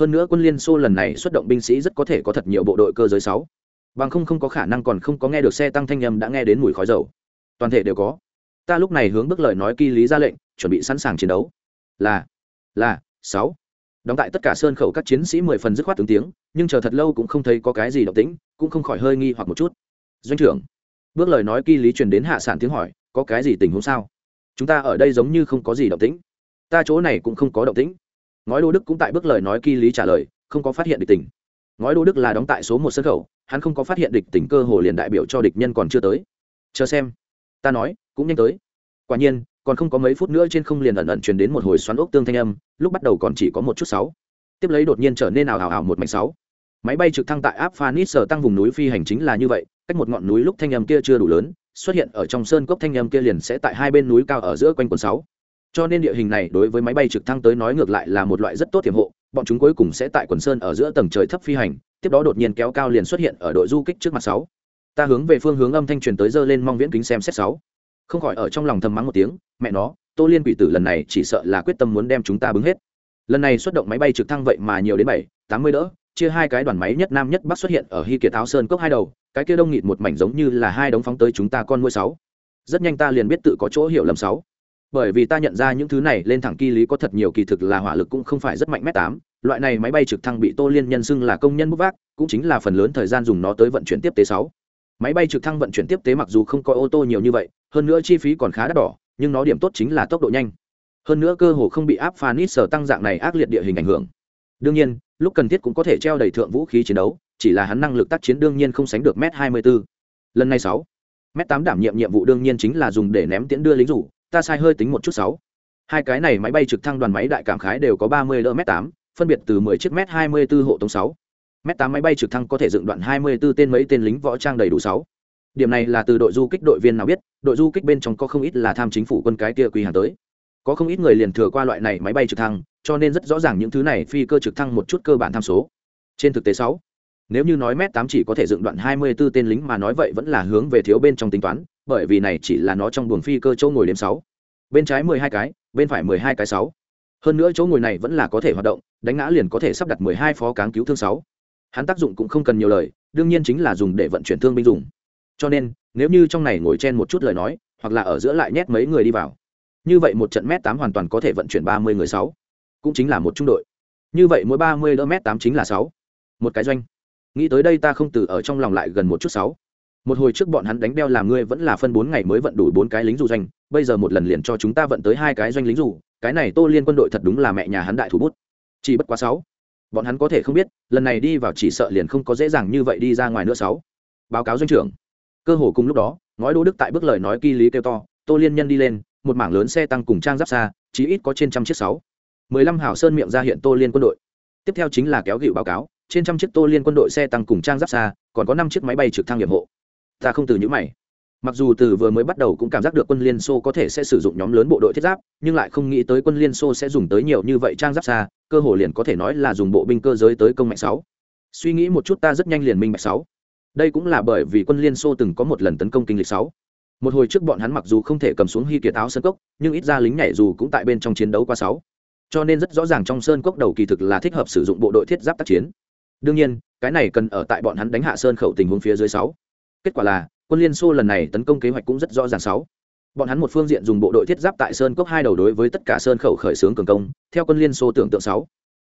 Hơn nữa quân liên xô lần này xuất động binh sĩ rất có thể có thật nhiều bộ đội cơ giới sáu. Bằng không không có khả năng còn không có nghe được xe tăng thanh âm đã nghe đến mùi khói dầu. Toàn thể đều có. Ta lúc này hướng bước lời nói kỳ lý ra lệnh, chuẩn bị sẵn sàng chiến đấu. Là là, sáu đóng tại tất cả sơn khẩu các chiến sĩ mười phần dứt khoát tướng tiếng, nhưng chờ thật lâu cũng không thấy có cái gì động tĩnh, cũng không khỏi hơi nghi hoặc một chút. Doanh trưởng, bước lời nói kỳ lý truyền đến hạ sản tiếng hỏi, có cái gì tình huống sao? Chúng ta ở đây giống như không có gì động tĩnh. Ta chỗ này cũng không có động tĩnh. Ngói đô đức cũng tại bước lời nói kỳ lý trả lời, không có phát hiện địch tình. Ngói đô đức là đóng tại số một sân khẩu, hắn không có phát hiện địch tình cơ hồ liền đại biểu cho địch nhân còn chưa tới. Chờ xem. Ta nói, cũng nhanh tới. Quả nhiên còn không có mấy phút nữa trên không liền ẩn ẩn truyền đến một hồi xoắn ốc tương thanh âm, lúc bắt đầu còn chỉ có một chút sáu. Tiếp lấy đột nhiên trở nên ảo ảo ảo một mảnh sáu. Máy bay trực thăng tại áp phanis sở tăng vùng núi phi hành chính là như vậy, cách một ngọn núi lúc thanh âm kia chưa đủ lớn, xuất hiện ở trong sơn cốc thanh âm kia liền sẽ tại hai bên núi cao ở giữa quanh quần sáu. Cho nên địa hình này đối với máy bay trực thăng tới nói ngược lại là một loại rất tốt tiềm hộ, bọn chúng cuối cùng sẽ tại quần sơn ở giữa tầng trời thấp phi hành, tiếp đó đột nhiên kéo cao liền xuất hiện ở đội du kích trước mặt sáu. Ta hướng về phương hướng âm thanh truyền tới dơ lên mong viễn kính xem xét sáu không khỏi ở trong lòng thầm mắng một tiếng, mẹ nó, tô liên quỷ tử lần này chỉ sợ là quyết tâm muốn đem chúng ta bứng hết. Lần này xuất động máy bay trực thăng vậy mà nhiều đến bảy, tám mươi đỡ, chia hai cái đoàn máy nhất nam nhất bắc xuất hiện ở hy kiệt áo sơn cốc hai đầu, cái kia đông nghịt một mảnh giống như là hai đống phóng tới chúng ta con nuôi sáu. Rất nhanh ta liền biết tự có chỗ hiểu lầm sáu. Bởi vì ta nhận ra những thứ này lên thẳng kỳ lý có thật nhiều kỳ thực là hỏa lực cũng không phải rất mạnh mét tám, loại này máy bay trực thăng bị tô liên nhân xưng là công nhân bút vác, cũng chính là phần lớn thời gian dùng nó tới vận chuyển tiếp tế sáu. Máy bay trực thăng vận chuyển tiếp tế mặc dù không có ô tô nhiều như vậy hơn nữa chi phí còn khá đắt đỏ, nhưng nó điểm tốt chính là tốc độ nhanh. Hơn nữa cơ hồ không bị áp phanit sở tăng dạng này ác liệt địa hình ảnh hưởng. Đương nhiên, lúc cần thiết cũng có thể treo đầy thượng vũ khí chiến đấu, chỉ là hắn năng lực tác chiến đương nhiên không sánh được m hai mươi bốn lần này sáu m tám đảm nhiệm nhiệm vụ đương nhiên chính là dùng để ném tiễn đưa lính rủ, ta sai hơi tính một chút sáu. Hai cái này máy bay trực thăng đoàn máy đại cảm khái đều có ba mươi lỡ m tám, phân biệt từ mười chiếc m hai mươi bốn hộ tống sáu. M tám máy bay trực thăng có thể dựng đoạn hai mươi 24 tên mấy tên lính võ trang đầy đủ sáu điểm này là từ đội du kích đội viên nào biết, đội du kích bên trong có không ít là tham chính phủ quân cái kia quỳ hàng tới. Có không ít người liền thừa qua loại này máy bay trực thăng, cho nên rất rõ ràng những thứ này phi cơ trực thăng một chút cơ bản tham số. Trên thực tế sáu, nếu như nói mét tám chỉ có thể dựng đoạn hai mươi 24 tên lính mà nói vậy vẫn là hướng về thiếu bên trong tính toán, bởi vì này chỉ là nó trong buồng phi cơ chỗ ngồi đếm sáu. Bên trái mười hai cái, bên phải mười hai cái sáu. Hơn nữa chỗ ngồi này vẫn là có thể hoạt động, đánh ngã liền có thể sắp đặt mười hai phó cáng cứu thương sáu. Hắn tác dụng cũng không cần nhiều lời, đương nhiên chính là dùng để vận chuyển thương binh dùng cho nên, nếu như trong này ngồi chen một chút lời nói, hoặc là ở giữa lại nhét mấy người đi vào, như vậy một trận mét tám hoàn toàn có thể vận chuyển ba mươi người sáu, cũng chính là một trung đội. Như vậy mỗi ba mươi đỡ mét tám chính là sáu. Một cái doanh. Nghĩ tới đây ta không từ ở trong lòng lại gần một chút sáu. Một hồi trước bọn hắn đánh đeo làm ngươi vẫn là phân bốn ngày mới vận đủ bốn cái lính dù doanh, bây giờ một lần liền cho chúng ta vận tới hai cái doanh lính dù, cái này tô liên quân đội thật đúng là mẹ nhà hắn đại thủ bút. Chỉ bất quá sáu. Bọn hắn có thể không biết, lần này đi vào chỉ sợ liền không có dễ dàng như vậy đi ra ngoài nữa sáu. Báo cáo doanh trưởng cơ hồ cùng lúc đó, ngói đỗ đức tại bước lời nói kỳ lý kêu to, tô liên nhân đi lên, một mảng lớn xe tăng cùng trang giáp xa, chí ít có trên trăm chiếc sáu. Mười lăm hảo sơn miệng ra hiện tô liên quân đội. Tiếp theo chính là kéo gịu báo cáo, trên trăm chiếc tô liên quân đội xe tăng cùng trang giáp xa, còn có năm chiếc máy bay trực thăng nghiệp hộ. Ta không từ những mày. Mặc dù từ vừa mới bắt đầu cũng cảm giác được quân liên xô có thể sẽ sử dụng nhóm lớn bộ đội thiết giáp, nhưng lại không nghĩ tới quân liên xô sẽ dùng tới nhiều như vậy trang giáp xa, cơ hồ liền có thể nói là dùng bộ binh cơ giới tới công mạnh sáu. Suy nghĩ một chút ta rất nhanh liền minh bạch sáu đây cũng là bởi vì quân liên xô từng có một lần tấn công kinh lịch sáu. Một hồi trước bọn hắn mặc dù không thể cầm xuống hy kiệt áo sơn cốc, nhưng ít ra lính nhảy dù cũng tại bên trong chiến đấu qua sáu. Cho nên rất rõ ràng trong sơn cốc đầu kỳ thực là thích hợp sử dụng bộ đội thiết giáp tác chiến. Đương nhiên, cái này cần ở tại bọn hắn đánh hạ sơn khẩu tình huống phía dưới sáu. Kết quả là, quân liên xô lần này tấn công kế hoạch cũng rất rõ ràng sáu. Bọn hắn một phương diện dùng bộ đội thiết giáp tại sơn cốc hai đầu đối với tất cả sơn khẩu khởi xướng cường công, theo quân liên xô tưởng tượng sáu.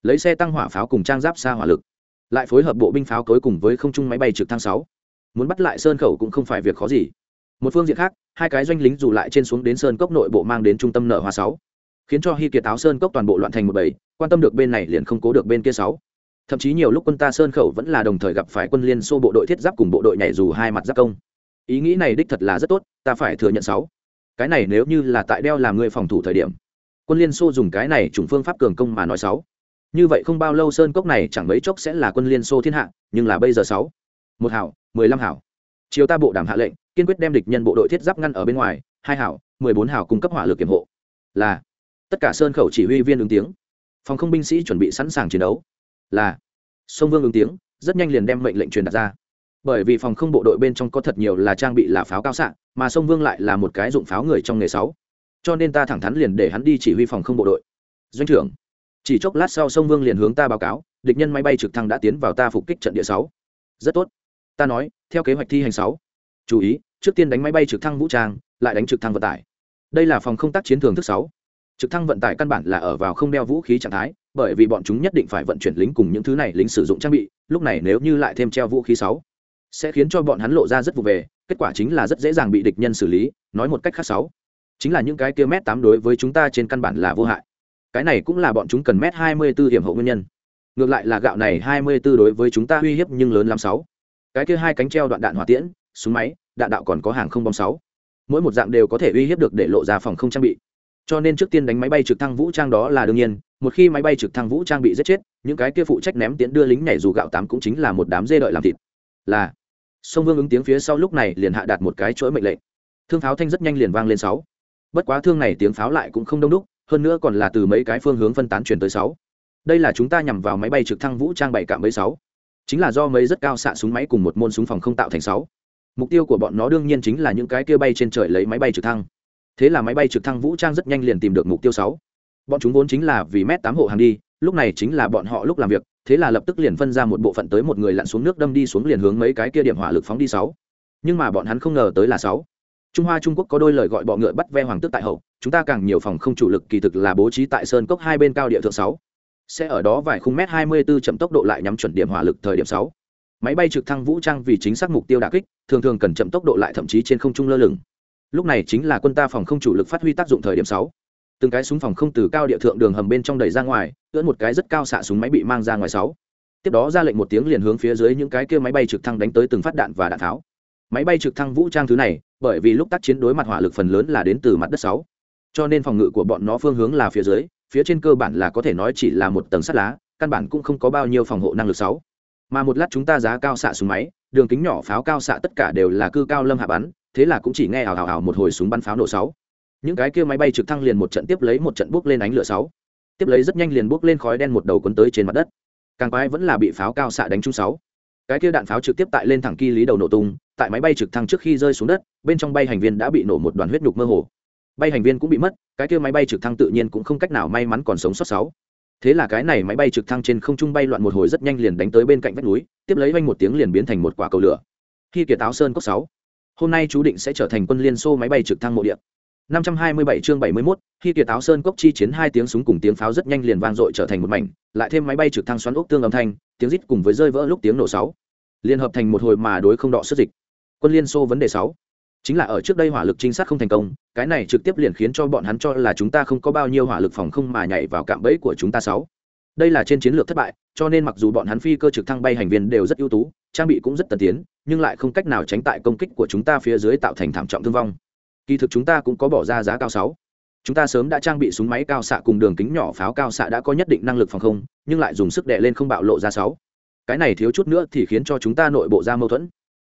Lấy xe tăng hỏa pháo cùng trang giáp xa hỏa lực lại phối hợp bộ binh pháo cối cùng với không trung máy bay trực thăng sáu. Muốn bắt lại sơn khẩu cũng không phải việc khó gì. Một phương diện khác, hai cái doanh lính dù lại trên xuống đến sơn cốc nội bộ mang đến trung tâm nợ hoa sáu. Khiến cho hy kiệt táo sơn cốc toàn bộ loạn thành một bầy, quan tâm được bên này liền không cố được bên kia sáu. Thậm chí nhiều lúc quân ta sơn khẩu vẫn là đồng thời gặp phải quân liên xô bộ đội thiết giáp cùng bộ đội nhảy dù hai mặt giáp công. Ý nghĩ này đích thật là rất tốt, ta phải thừa nhận sáu. Cái này nếu như là tại đeo làm người phòng thủ thời điểm, quân liên xô dùng cái này chủng phương pháp cường công mà nói sáu như vậy không bao lâu sơn cốc này chẳng mấy chốc sẽ là quân liên xô thiên hạ, nhưng là bây giờ sáu, một hảo, mười lăm hảo. Chiều ta bộ đảm hạ lệnh, kiên quyết đem địch nhân bộ đội thiết giáp ngăn ở bên ngoài, hai hảo, mười bốn hảo cung cấp hỏa lực kiểm hộ. Là, tất cả sơn khẩu chỉ huy viên ứng tiếng. Phòng không binh sĩ chuẩn bị sẵn sàng chiến đấu. Là, sông vương ứng tiếng, rất nhanh liền đem mệnh lệnh truyền đặt ra. Bởi vì phòng không bộ đội bên trong có thật nhiều là trang bị là pháo cao xạ, mà sông vương lại là một cái dụng pháo người trong nghề sáu. Cho nên ta thẳng thắn liền để hắn đi chỉ huy phòng không bộ đội. Doanh trưởng chỉ chốc lát sau sông vương liền hướng ta báo cáo, địch nhân máy bay trực thăng đã tiến vào ta phục kích trận địa sáu. Rất tốt. Ta nói, theo kế hoạch thi hành sáu. Chú ý, trước tiên đánh máy bay trực thăng vũ trang, lại đánh trực thăng vận tải. Đây là phòng không tác chiến thường thức sáu. Trực thăng vận tải căn bản là ở vào không đeo vũ khí trạng thái, bởi vì bọn chúng nhất định phải vận chuyển lính cùng những thứ này lính sử dụng trang bị, lúc này nếu như lại thêm treo vũ khí sáu, sẽ khiến cho bọn hắn lộ ra rất vụ về, kết quả chính là rất dễ dàng bị địch nhân xử lý, nói một cách khác sáu. Chính là những cái kia mét tám đối với chúng ta trên căn bản là vô hại cái này cũng là bọn chúng cần mét hai mươi 24 hiểm hậu nguyên nhân. Ngược lại là gạo này hai mươi 24 đối với chúng ta uy hiếp nhưng lớn lắm sáu. Cái kia hai cánh treo đoạn đạn hỏa tiễn, súng máy, đạn đạo còn có hàng không bom sáu. Mỗi một dạng đều có thể uy hiếp được để lộ ra phòng không trang bị. Cho nên trước tiên đánh máy bay trực thăng vũ trang đó là đương nhiên, một khi máy bay trực thăng vũ trang bị giết chết, những cái kia phụ trách ném tiễn đưa lính nhảy dù gạo tám cũng chính là một đám dê đợi làm thịt. Là sông vương ứng tiếng phía sau lúc này liền hạ đạt một cái chuỗi mệnh lệnh. Thương pháo thanh rất nhanh liền vang lên sáu. Bất quá thương này tiếng pháo lại cũng không đông đúc hơn nữa còn là từ mấy cái phương hướng phân tán truyền tới sáu. Đây là chúng ta nhằm vào máy bay trực thăng vũ trang bảy cạm bẫy sáu. Chính là do mấy rất cao xạ súng máy cùng một môn súng phòng không tạo thành sáu. Mục tiêu của bọn nó đương nhiên chính là những cái kia bay trên trời lấy máy bay trực thăng. Thế là máy bay trực thăng vũ trang rất nhanh liền tìm được mục tiêu sáu. Bọn chúng vốn chính là vì mét tám hộ hàng đi, lúc này chính là bọn họ lúc làm việc, thế là lập tức liền phân ra một bộ phận tới một người lặn xuống nước đâm đi xuống liền hướng mấy cái kia điểm hỏa lực phóng đi sáu. Nhưng mà bọn hắn không ngờ tới là sáu trung hoa trung quốc có đôi lời gọi bọ ngựa bắt ve hoàng tước tại hậu, chúng ta càng nhiều phòng không chủ lực kỳ thực là bố trí tại sơn cốc hai bên cao địa thượng sáu. Sẽ ở đó vài khung mét hai mươi 24 chậm tốc độ lại nhắm chuẩn điểm hỏa lực thời điểm sáu. Máy bay trực thăng vũ trang vì chính xác mục tiêu đả kích, thường thường cần chậm tốc độ lại thậm chí trên không trung lơ lửng. Lúc này chính là quân ta phòng không chủ lực phát huy tác dụng thời điểm sáu. Từng cái súng phòng không từ cao địa thượng đường hầm bên trong đẩy ra ngoài, ưỡn một cái rất cao xạ súng máy bị mang ra ngoài sáu. Tiếp đó ra lệnh một tiếng liền hướng phía dưới những cái kia máy bay trực thăng đánh tới từng phát đạn và đạn tháo máy bay trực thăng vũ trang thứ này, bởi vì lúc tác chiến đối mặt hỏa lực phần lớn là đến từ mặt đất sáu. Cho nên phòng ngự của bọn nó phương hướng là phía dưới, phía trên cơ bản là có thể nói chỉ là một tầng sắt lá, căn bản cũng không có bao nhiêu phòng hộ năng lực sáu. Mà một lát chúng ta giá cao xạ súng máy, đường kính nhỏ pháo cao xạ tất cả đều là cư cao lâm hạ bắn, thế là cũng chỉ nghe ảo ảo ảo một hồi súng bắn pháo nổ sáu. Những cái kia máy bay trực thăng liền một trận tiếp lấy một trận bước lên ánh lửa sáu. Tiếp lấy rất nhanh liền bước lên khói đen một đầu cuốn tới trên mặt đất. Càng quái vẫn là bị pháo cao xạ đánh trúng sáu cái kia đạn pháo trực tiếp tại lên thẳng kỳ lý đầu nổ tung, tại máy bay trực thăng trước khi rơi xuống đất, bên trong bay hành viên đã bị nổ một đoàn huyết nhục mơ hồ. Bay hành viên cũng bị mất, cái kia máy bay trực thăng tự nhiên cũng không cách nào may mắn còn sống sót sáu. Thế là cái này máy bay trực thăng trên không trung bay loạn một hồi rất nhanh liền đánh tới bên cạnh vách núi, tiếp lấy vanh một tiếng liền biến thành một quả cầu lửa. Khi kiệt áo sơn cốc sáu, hôm nay chú định sẽ trở thành quân liên xô máy bay trực thăng mộ điện 527 chương 71, khi kiệt áo sơn cốc chi chiến hai tiếng súng cùng tiếng pháo rất nhanh liền vang dội trở thành một mảnh, lại thêm máy bay trực thăng xoắn ốc tương âm thanh, tiếng rít cùng với rơi vỡ lúc tiếng nổ sáu, liên hợp thành một hồi mà đối không đọ sức dịch. Quân Liên Xô vấn đề 6, chính là ở trước đây hỏa lực trinh sát không thành công, cái này trực tiếp liền khiến cho bọn hắn cho là chúng ta không có bao nhiêu hỏa lực phòng không mà nhảy vào cạm bẫy của chúng ta sáu. Đây là trên chiến lược thất bại, cho nên mặc dù bọn hắn phi cơ trực thăng bay hành viên đều rất ưu tú, trang bị cũng rất tân tiến, nhưng lại không cách nào tránh tại công kích của chúng ta phía dưới tạo thành thảm trọng thương vong kỳ thực chúng ta cũng có bỏ ra giá cao sáu. Chúng ta sớm đã trang bị súng máy cao xạ cùng đường kính nhỏ pháo cao xạ đã có nhất định năng lực phòng không, nhưng lại dùng sức đệ lên không bạo lộ ra sáu. Cái này thiếu chút nữa thì khiến cho chúng ta nội bộ ra mâu thuẫn.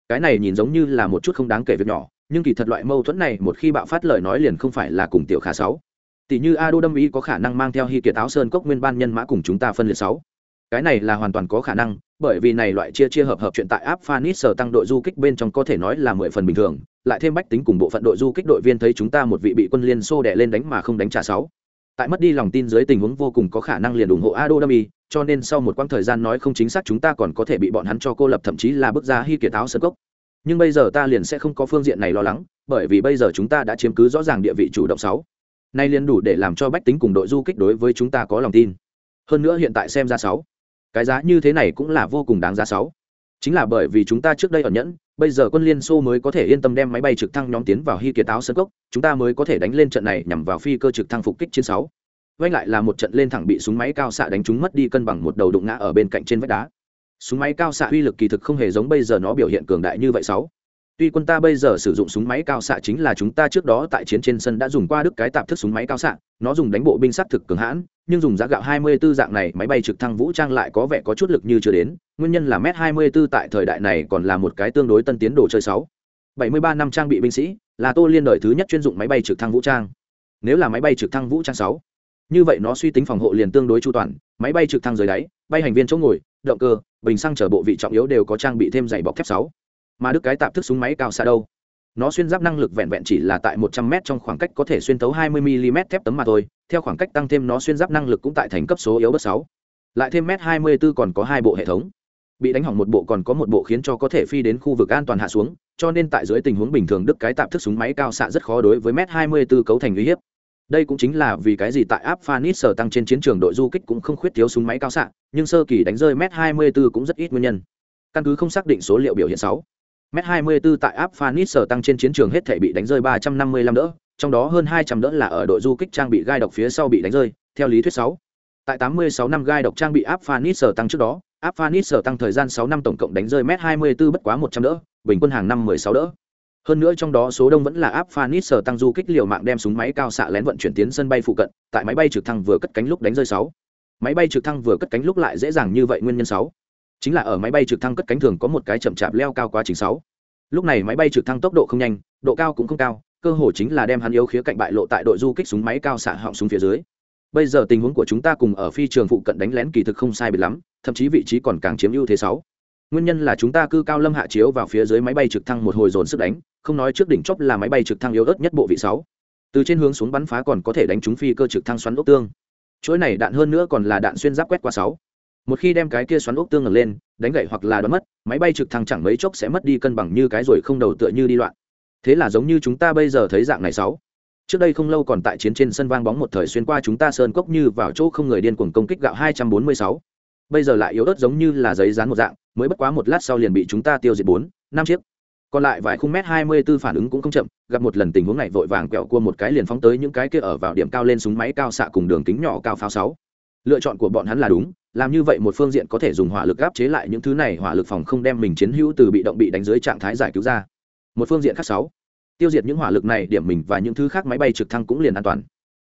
Cái này nhìn giống như là một chút không đáng kể việc nhỏ, nhưng kỳ thật loại mâu thuẫn này một khi bạo phát lời nói liền không phải là cùng tiểu khả sáu. Tỷ như a đô đâm ý có khả năng mang theo hy kiệt áo sơn cốc nguyên ban nhân mã cùng chúng ta phân liệt sáu. Cái này là hoàn toàn có khả năng bởi vì này loại chia chia hợp hợp chuyện tại áp phanis sở tăng đội du kích bên trong có thể nói là mười phần bình thường, lại thêm bách tính cùng bộ phận đội du kích đội viên thấy chúng ta một vị bị quân liên xô đẻ lên đánh mà không đánh trả sáu. Tại mất đi lòng tin dưới tình huống vô cùng có khả năng liền ủng hộ ado đami cho nên sau một quãng thời gian nói không chính xác chúng ta còn có thể bị bọn hắn cho cô lập thậm chí là bước ra hy kiệt áo sơ cốc. Nhưng bây giờ ta liền sẽ không có phương diện này lo lắng, bởi vì bây giờ chúng ta đã chiếm cứ rõ ràng địa vị chủ động sáu. Nay liền đủ để làm cho bách tính cùng đội du kích đối với chúng ta có lòng tin. Hơn nữa hiện tại xem ra sáu cái giá như thế này cũng là vô cùng đáng giá sáu. Chính là bởi vì chúng ta trước đây ở nhẫn, bây giờ quân liên xô mới có thể yên tâm đem máy bay trực thăng nhóm tiến vào hy kiệt áo sân cốc, chúng ta mới có thể đánh lên trận này nhằm vào phi cơ trực thăng phục kích chiến sáu. Vanh lại là một trận lên thẳng bị súng máy cao xạ đánh chúng mất đi cân bằng một đầu đụng ngã ở bên cạnh trên vách đá. Súng máy cao xạ uy lực kỳ thực không hề giống bây giờ nó biểu hiện cường đại như vậy sáu tuy quân ta bây giờ sử dụng súng máy cao xạ chính là chúng ta trước đó tại chiến trên sân đã dùng qua đức cái tạp thức súng máy cao xạ nó dùng đánh bộ binh sát thực cường hãn nhưng dùng giá gạo 24 dạng này máy bay trực thăng vũ trang lại có vẻ có chút lực như chưa đến nguyên nhân là m 24 tại thời đại này còn là một cái tương đối tân tiến đồ chơi sáu 73 năm trang bị binh sĩ là tô liên đời thứ nhất chuyên dụng máy bay trực thăng vũ trang nếu là máy bay trực thăng vũ trang sáu, như vậy nó suy tính phòng hộ liền tương đối chu toàn máy bay trực thăng dưới đáy bay hành viên chỗ ngồi động cơ bình xăng chở bộ vị trọng yếu đều có trang bị thêm dày bọc thép sáu mà đức cái tạp thức súng máy cao xa đâu. Nó xuyên giáp năng lực vẹn vẹn chỉ là tại một trăm m trong khoảng cách có thể xuyên tấu hai mươi mm thép tấm mà thôi, theo khoảng cách tăng thêm nó xuyên giáp năng lực cũng tại thành cấp số yếu bớt sáu. Lại thêm m hai mươi 24 còn có hai bộ hệ thống. Bị đánh hỏng một bộ còn có một bộ khiến cho có thể phi đến khu vực an toàn hạ xuống, cho nên tại dưới tình huống bình thường đức cái tạp thức súng máy cao xạ rất khó đối với m hai mươi 24 cấu thành uy hiếp. Đây cũng chính là vì cái gì tại áp phanis sở tăng trên chiến trường đội du kích cũng không khuyết thiếu súng máy cao xạ, nhưng sơ kỳ đánh rơi m hai mươi 24 cũng rất ít nguyên nhân. Căn cứ không xác định số liệu biểu hiện sáu m 24 tại áp phanis sở tăng trên chiến trường hết thể bị đánh rơi 355 đỡ, trong đó hơn 200 đỡ là ở đội du kích trang bị gai độc phía sau bị đánh rơi, theo lý thuyết 6. tại 86 năm gai độc trang bị áp phanis sở tăng trước đó, áp phanis sở tăng thời gian 6 năm tổng cộng đánh rơi m 24 bất quá 100 đỡ, bình quân hàng năm 16 đỡ hơn nữa trong đó số đông vẫn là áp phanis sở tăng du kích liều mạng đem súng máy cao xạ lén vận chuyển tiến sân bay phụ cận, tại máy bay trực thăng vừa cất cánh lúc đánh rơi 6. máy bay trực thăng vừa cất cánh lúc lại dễ dàng như vậy nguyên nhân 6 chính là ở máy bay trực thăng cất cánh thường có một cái chậm chạp leo cao quá trình sáu. Lúc này máy bay trực thăng tốc độ không nhanh, độ cao cũng không cao, cơ hồ chính là đem hắn yếu khía cạnh bại lộ tại đội du kích súng máy cao xạ họng súng phía dưới. Bây giờ tình huống của chúng ta cùng ở phi trường phụ cận đánh lén kỳ thực không sai biệt lắm, thậm chí vị trí còn càng chiếm ưu thế sáu. Nguyên nhân là chúng ta cư cao lâm hạ chiếu vào phía dưới máy bay trực thăng một hồi dồn sức đánh, không nói trước đỉnh chóp là máy bay trực thăng yếu ớt nhất bộ vị sáu. Từ trên hướng xuống bắn phá còn có thể đánh trúng phi cơ trực thăng xoắn ốc tương. Chuỗi này đạn hơn nữa còn là đạn xuyên giáp quét qua sáu một khi đem cái kia xoắn ốc tương ngẩng lên, đánh gậy hoặc là đoán mất, máy bay trực thăng chẳng mấy chốc sẽ mất đi cân bằng như cái rồi không đầu tựa như đi loạn. Thế là giống như chúng ta bây giờ thấy dạng này sáu. Trước đây không lâu còn tại chiến trên sân vang bóng một thời xuyên qua chúng ta sơn cốc như vào chỗ không người điên cuồng công kích gạo 246. bây giờ lại yếu ớt giống như là giấy dán một dạng, mới bất quá một lát sau liền bị chúng ta tiêu diệt bốn, năm chiếc. Còn lại vài khung mét 24 phản ứng cũng không chậm, gặp một lần tình huống này vội vàng quẹo cua một cái liền phóng tới những cái kia ở vào điểm cao lên súng máy cao xạ cùng đường kính nhỏ cao pháo sáu. Lựa chọn của bọn hắn là đúng làm như vậy một phương diện có thể dùng hỏa lực áp chế lại những thứ này, hỏa lực phòng không đem mình chiến hữu từ bị động bị đánh dưới trạng thái giải cứu ra. Một phương diện khác sáu, tiêu diệt những hỏa lực này, điểm mình và những thứ khác máy bay trực thăng cũng liền an toàn.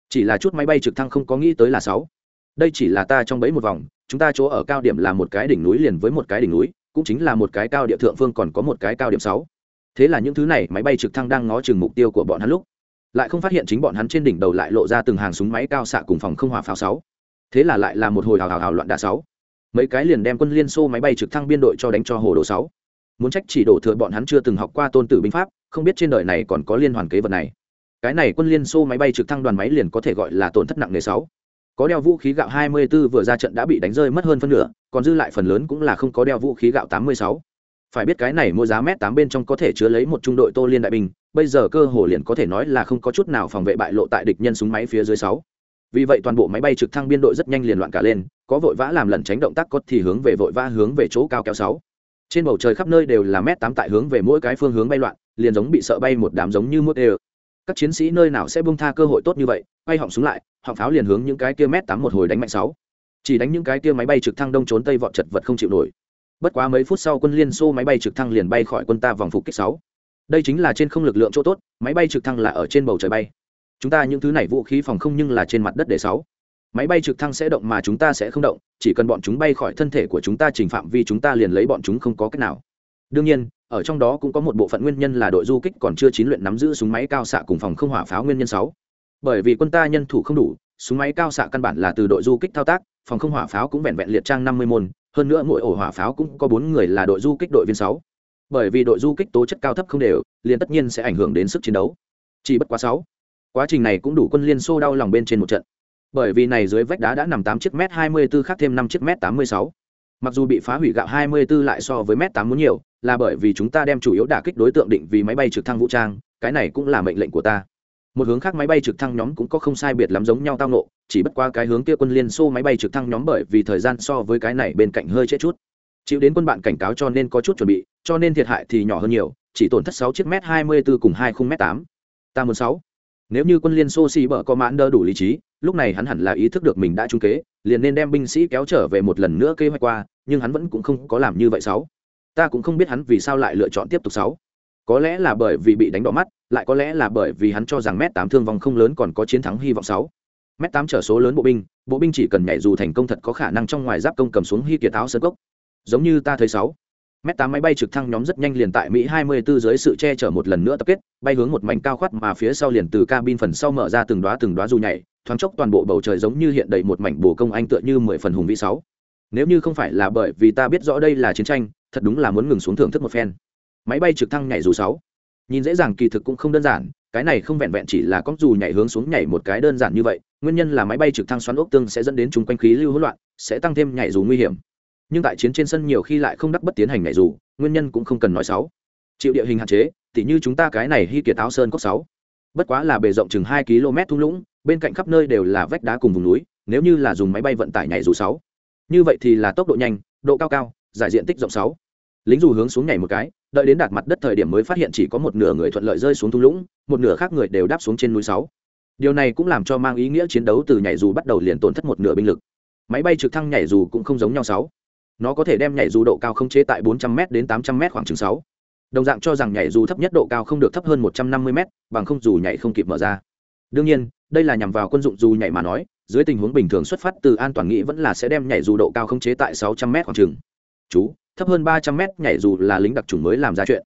Chỉ là chút máy bay trực thăng không có nghĩ tới là sáu. Đây chỉ là ta trong bấy một vòng, chúng ta chỗ ở cao điểm là một cái đỉnh núi liền với một cái đỉnh núi, cũng chính là một cái cao địa thượng phương còn có một cái cao điểm sáu. Thế là những thứ này máy bay trực thăng đang ngó chừng mục tiêu của bọn hắn lúc, lại không phát hiện chính bọn hắn trên đỉnh đầu lại lộ ra từng hàng súng máy cao xạ cùng phòng không hỏa pháo sáu thế là lại là một hồi hào hào hào loạn đà sáu. Mấy cái liền đem quân liên xô máy bay trực thăng biên đội cho đánh cho hồ đồ sáu. Muốn trách chỉ đổ thừa bọn hắn chưa từng học qua tôn tử binh pháp, không biết trên đời này còn có liên hoàn kế vật này. Cái này quân liên xô máy bay trực thăng đoàn máy liền có thể gọi là tổn thất nặng nề sáu. Có đeo vũ khí gạo 24 vừa ra trận đã bị đánh rơi mất hơn phân nửa, còn dư lại phần lớn cũng là không có đeo vũ khí gạo 86. phải biết cái này mua giá mét tám bên trong có thể chứa lấy một trung đội tô liên đại binh, bây giờ cơ hồ liền có thể nói là không có chút nào phòng vệ bại lộ tại địch nhân súng máy phía dưới sáu vì vậy toàn bộ máy bay trực thăng biên đội rất nhanh liền loạn cả lên, có vội vã làm lẩn tránh động tác có thì hướng về vội vã hướng về chỗ cao kéo sáu. Trên bầu trời khắp nơi đều là mét tám tại hướng về mỗi cái phương hướng bay loạn, liền giống bị sợ bay một đám giống như mốt ê các chiến sĩ nơi nào sẽ bung tha cơ hội tốt như vậy, quay họng xuống lại, họng pháo liền hướng những cái kia mét tám một hồi đánh mạnh sáu. Chỉ đánh những cái kia máy bay trực thăng đông trốn tây vọt chật vật không chịu nổi. Bất quá mấy phút sau quân liên xô máy bay trực thăng liền bay khỏi quân ta vòng phục kích sáu. Đây chính là trên không lực lượng chỗ tốt, máy bay trực thăng là ở trên bầu trời bay chúng ta những thứ này vũ khí phòng không nhưng là trên mặt đất để sáu. Máy bay trực thăng sẽ động mà chúng ta sẽ không động, chỉ cần bọn chúng bay khỏi thân thể của chúng ta trình phạm vi chúng ta liền lấy bọn chúng không có cách nào. Đương nhiên, ở trong đó cũng có một bộ phận nguyên nhân là đội du kích còn chưa chín luyện nắm giữ súng máy cao xạ cùng phòng không hỏa pháo nguyên nhân sáu. Bởi vì quân ta nhân thủ không đủ, súng máy cao xạ căn bản là từ đội du kích thao tác, phòng không hỏa pháo cũng vẹn vẹn liệt trang năm mươi môn, hơn nữa mỗi ổ hỏa pháo cũng có bốn người là đội du kích đội viên sáu. Bởi vì đội du kích tố chất cao thấp không đều, liền tất nhiên sẽ ảnh hưởng đến sức chiến đấu. Chỉ bất quá sáu quá trình này cũng đủ quân liên xô đau lòng bên trên một trận. Bởi vì này dưới vách đá đã nằm tám chiếc m hai mươi 24 khác thêm năm chiếc m tám mươi sáu. Mặc dù bị phá hủy gạo 24 lại so với m tám muốn nhiều, là bởi vì chúng ta đem chủ yếu đả kích đối tượng định vì máy bay trực thăng vũ trang, cái này cũng là mệnh lệnh của ta. Một hướng khác máy bay trực thăng nhóm cũng có không sai biệt lắm giống nhau tao nộ chỉ bất qua cái hướng kia quân liên xô máy bay trực thăng nhóm bởi vì thời gian so với cái này bên cạnh hơi chết chút. Chịu đến quân bạn cảnh cáo cho nên có chút chuẩn bị, cho nên thiệt hại thì nhỏ hơn nhiều, chỉ tổn thất sáu chiếc m hai mươi 24 cùng hai khung m tám. Ta muốn sáu nếu như quân liên xô xì bở có mãn đơ đủ lý trí, lúc này hắn hẳn là ý thức được mình đã trung kế, liền nên đem binh sĩ kéo trở về một lần nữa kế hoạch qua, nhưng hắn vẫn cũng không có làm như vậy sáu. Ta cũng không biết hắn vì sao lại lựa chọn tiếp tục sáu. Có lẽ là bởi vì bị đánh đỏ mắt, lại có lẽ là bởi vì hắn cho rằng mét tám thương vong không lớn còn có chiến thắng hy vọng sáu. Mét tám trở số lớn bộ binh bộ binh chỉ cần nhảy dù thành công thật có khả năng trong ngoài giáp công cầm xuống hy kiệt áo sơn cốc. Giống như ta thấy sáu mét tám máy bay trực thăng nhóm rất nhanh liền tại mỹ 24 dưới sự che chở một lần nữa tập kết, bay hướng một mảnh cao khoát mà phía sau liền từ cabin phần sau mở ra từng đóa từng đóa dù nhảy, thoáng chốc toàn bộ bầu trời giống như hiện đầy một mảnh bồ công anh tựa như mười phần hùng vĩ sáu. Nếu như không phải là bởi vì ta biết rõ đây là chiến tranh, thật đúng là muốn ngừng xuống thưởng thức một phen. Máy bay trực thăng nhảy dù sáu. Nhìn dễ dàng kỳ thực cũng không đơn giản, cái này không vẹn vẹn chỉ là con dù nhảy hướng xuống nhảy một cái đơn giản như vậy, nguyên nhân là máy bay trực thăng xoắn ốc tương sẽ dẫn đến chúng quanh khí lưu hỗn loạn, sẽ tăng thêm nhảy dù nguy hiểm nhưng tại chiến trên sân nhiều khi lại không đắc bất tiến hành nhảy dù, nguyên nhân cũng không cần nói sáu. Chịu địa hình hạn chế, tỉ như chúng ta cái này hy kiệt áo sơn cốc sáu. Bất quá là bề rộng chừng hai km thung lũng, bên cạnh khắp nơi đều là vách đá cùng vùng núi, nếu như là dùng máy bay vận tải nhảy dù sáu. Như vậy thì là tốc độ nhanh, độ cao cao, giải diện tích rộng sáu. Lính dù hướng xuống nhảy một cái, đợi đến đạt mặt đất thời điểm mới phát hiện chỉ có một nửa người thuận lợi rơi xuống thung lũng, một nửa khác người đều đáp xuống trên núi sáu. Điều này cũng làm cho mang ý nghĩa chiến đấu từ nhảy dù bắt đầu liền tổn thất một nửa binh lực. Máy bay trực thăng nhảy dù cũng không giống nhau sáu nó có thể đem nhảy dù độ cao không chế tại 400 m đến 800 m khoảng chừng sáu. Đồng dạng cho rằng nhảy dù thấp nhất độ cao không được thấp hơn 150 m bằng không dù nhảy không kịp mở ra. Đương nhiên, đây là nhằm vào quân dụng dù nhảy mà nói, dưới tình huống bình thường xuất phát từ an toàn nghĩ vẫn là sẽ đem nhảy dù độ cao không chế tại 600 m khoảng chừng. Chú, thấp hơn 300 m nhảy dù là lính đặc chủng mới làm ra chuyện.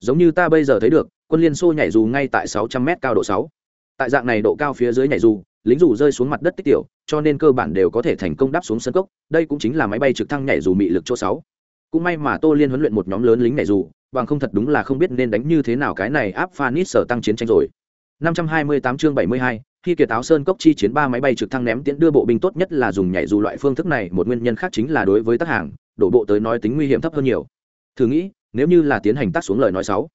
Giống như ta bây giờ thấy được, quân liên xô nhảy dù ngay tại 600 m cao độ 6. tại dạng này độ cao phía dưới nhảy dù lính dù rơi xuống mặt đất tích tiểu cho nên cơ bản đều có thể thành công đáp xuống sân cốc đây cũng chính là máy bay trực thăng nhảy dù mị lực chỗ sáu. Cũng may mà tô liên huấn luyện một nhóm lớn lính nhảy dù bằng không thật đúng là không biết nên đánh như thế nào cái này áp phanit sở tăng chiến tranh rồi. 528 chương 72, khi kiệt áo sơn cốc chi chiến ba máy bay trực thăng ném tiễn đưa bộ binh tốt nhất là dùng nhảy dù loại phương thức này một nguyên nhân khác chính là đối với tác hàng đổ bộ tới nói tính nguy hiểm thấp hơn nhiều. Thử nghĩ nếu như là tiến hành tác xuống lời nói sáu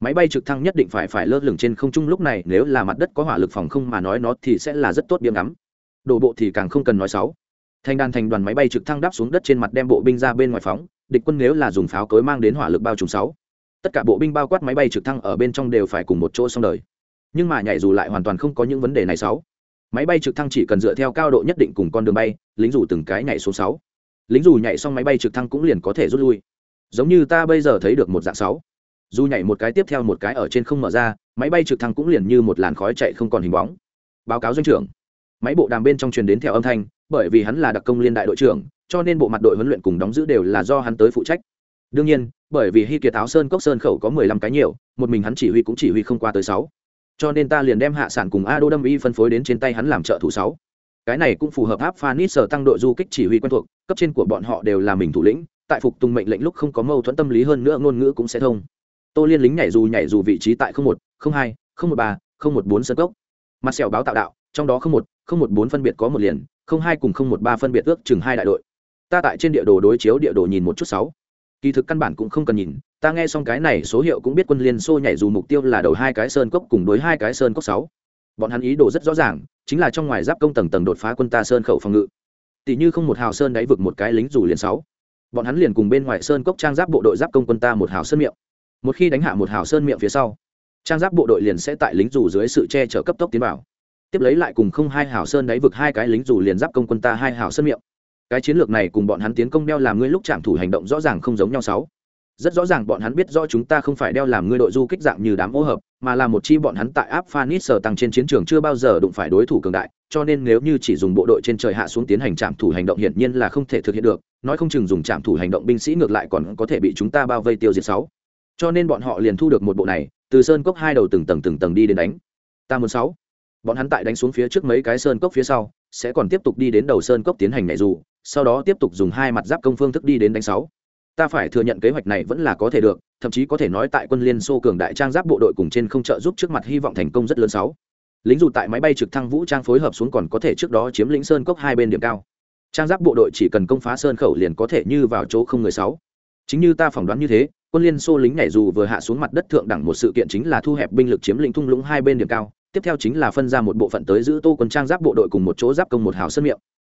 máy bay trực thăng nhất định phải phải lơ lửng trên không trung lúc này, nếu là mặt đất có hỏa lực phòng không mà nói nó thì sẽ là rất tốt biếng ngắm. Đổ bộ thì càng không cần nói sáu thành đàn thành đoàn máy bay trực thăng đáp xuống đất trên mặt đem bộ binh ra bên ngoài phóng, địch quân nếu là dùng pháo cối mang đến hỏa lực bao trùm sáu. Tất cả bộ binh bao quát máy bay trực thăng ở bên trong đều phải cùng một chỗ xong đời. Nhưng mà nhảy dù lại hoàn toàn không có những vấn đề này sáu. Máy bay trực thăng chỉ cần dựa theo cao độ nhất định cùng con đường bay, lính dù từng cái nhảy xuống sáu. Lính dù nhảy xong máy bay trực thăng cũng liền có thể rút lui. Giống như ta bây giờ thấy được một dạng sáu dù nhảy một cái tiếp theo một cái ở trên không mở ra, máy bay trực thăng cũng liền như một làn khói chạy không còn hình bóng. Báo cáo doanh trưởng. Máy bộ đàm bên trong truyền đến theo âm thanh, bởi vì hắn là đặc công liên đại đội trưởng, cho nên bộ mặt đội huấn luyện cùng đóng giữ đều là do hắn tới phụ trách. Đương nhiên, bởi vì hy kiệt áo sơn cốc sơn khẩu có mười lăm cái nhiều, một mình hắn chỉ huy cũng chỉ huy không qua tới sáu. Cho nên ta liền đem hạ sản cùng a đô đâm y phân phối đến trên tay hắn làm trợ thủ sáu. Cái này cũng phù hợp áp phanis sở tăng đội du kích chỉ huy quen thuộc, cấp trên của bọn họ đều là mình thủ lĩnh, tại phục tùng mệnh lệnh lúc không có mâu thuẫn tâm lý hơn nữa ngôn ngữ cũng sẽ thông tô liên lính nhảy dù nhảy dù vị trí tại một hai một ba một bốn sân cốc. Mặt sẹo báo tạo đạo, trong đó không một một bốn phân biệt có một liền, không hai cùng không một ba phân biệt ước chừng hai đại đội. Ta tại trên địa đồ đối chiếu địa đồ nhìn một chút sáu. Kỳ thực căn bản cũng không cần nhìn, ta nghe xong cái này số hiệu cũng biết quân liên xô nhảy dù mục tiêu là đầu hai cái sơn cốc cùng đối hai cái sơn cốc sáu. Bọn hắn ý đồ rất rõ ràng, chính là trong ngoài giáp công tầng tầng đột phá quân ta sơn khẩu phòng ngự. Tỷ như không một hào sơn đáy vực một cái lính dù liền sáu. Bọn hắn liền cùng bên ngoài sơn cốc trang giáp bộ đội giáp công quân ta một hào sơn miệng một khi đánh hạ một hào sơn miệng phía sau, trang giáp bộ đội liền sẽ tại lính dù dưới sự che chở cấp tốc tiến vào. Tiếp lấy lại cùng không hai hào sơn đáy vực hai cái lính dù liền giáp công quân ta hai hào sơn miệng. Cái chiến lược này cùng bọn hắn tiến công đeo làm ngươi lúc chạm thủ hành động rõ ràng không giống nhau sáu. Rất rõ ràng bọn hắn biết rõ chúng ta không phải đeo làm ngươi đội du kích dạng như đám ô hợp, mà là một chi bọn hắn tại áp phanis sở tăng trên chiến trường chưa bao giờ đụng phải đối thủ cường đại, cho nên nếu như chỉ dùng bộ đội trên trời hạ xuống tiến hành trạm thủ hành động hiển nhiên là không thể thực hiện được, nói không chừng dùng trạm thủ hành động binh sĩ ngược lại còn có thể bị chúng ta bao vây tiêu diệt sáu cho nên bọn họ liền thu được một bộ này, từ sơn cốc hai đầu từng tầng từng tầng đi đến đánh. Ta muốn sáu. Bọn hắn tại đánh xuống phía trước mấy cái sơn cốc phía sau, sẽ còn tiếp tục đi đến đầu sơn cốc tiến hành nhảy dù, sau đó tiếp tục dùng hai mặt giáp công phương thức đi đến đánh sáu. Ta phải thừa nhận kế hoạch này vẫn là có thể được, thậm chí có thể nói tại quân liên xô cường đại trang giáp bộ đội cùng trên không trợ giúp trước mặt hy vọng thành công rất lớn sáu. Lính dù tại máy bay trực thăng vũ trang phối hợp xuống còn có thể trước đó chiếm lĩnh sơn cốc hai bên điểm cao. Trang giáp bộ đội chỉ cần công phá sơn khẩu liền có thể như vào chỗ không người sáu. Chính như ta phỏng đoán như thế quân liên xô lính nhảy dù vừa hạ xuống mặt đất thượng đẳng một sự kiện chính là thu hẹp binh lực chiếm lĩnh thung lũng hai bên điểm cao, tiếp theo chính là phân ra một bộ phận tới giữ tô quân trang giáp bộ đội cùng một chỗ giáp công một hào sân miệng.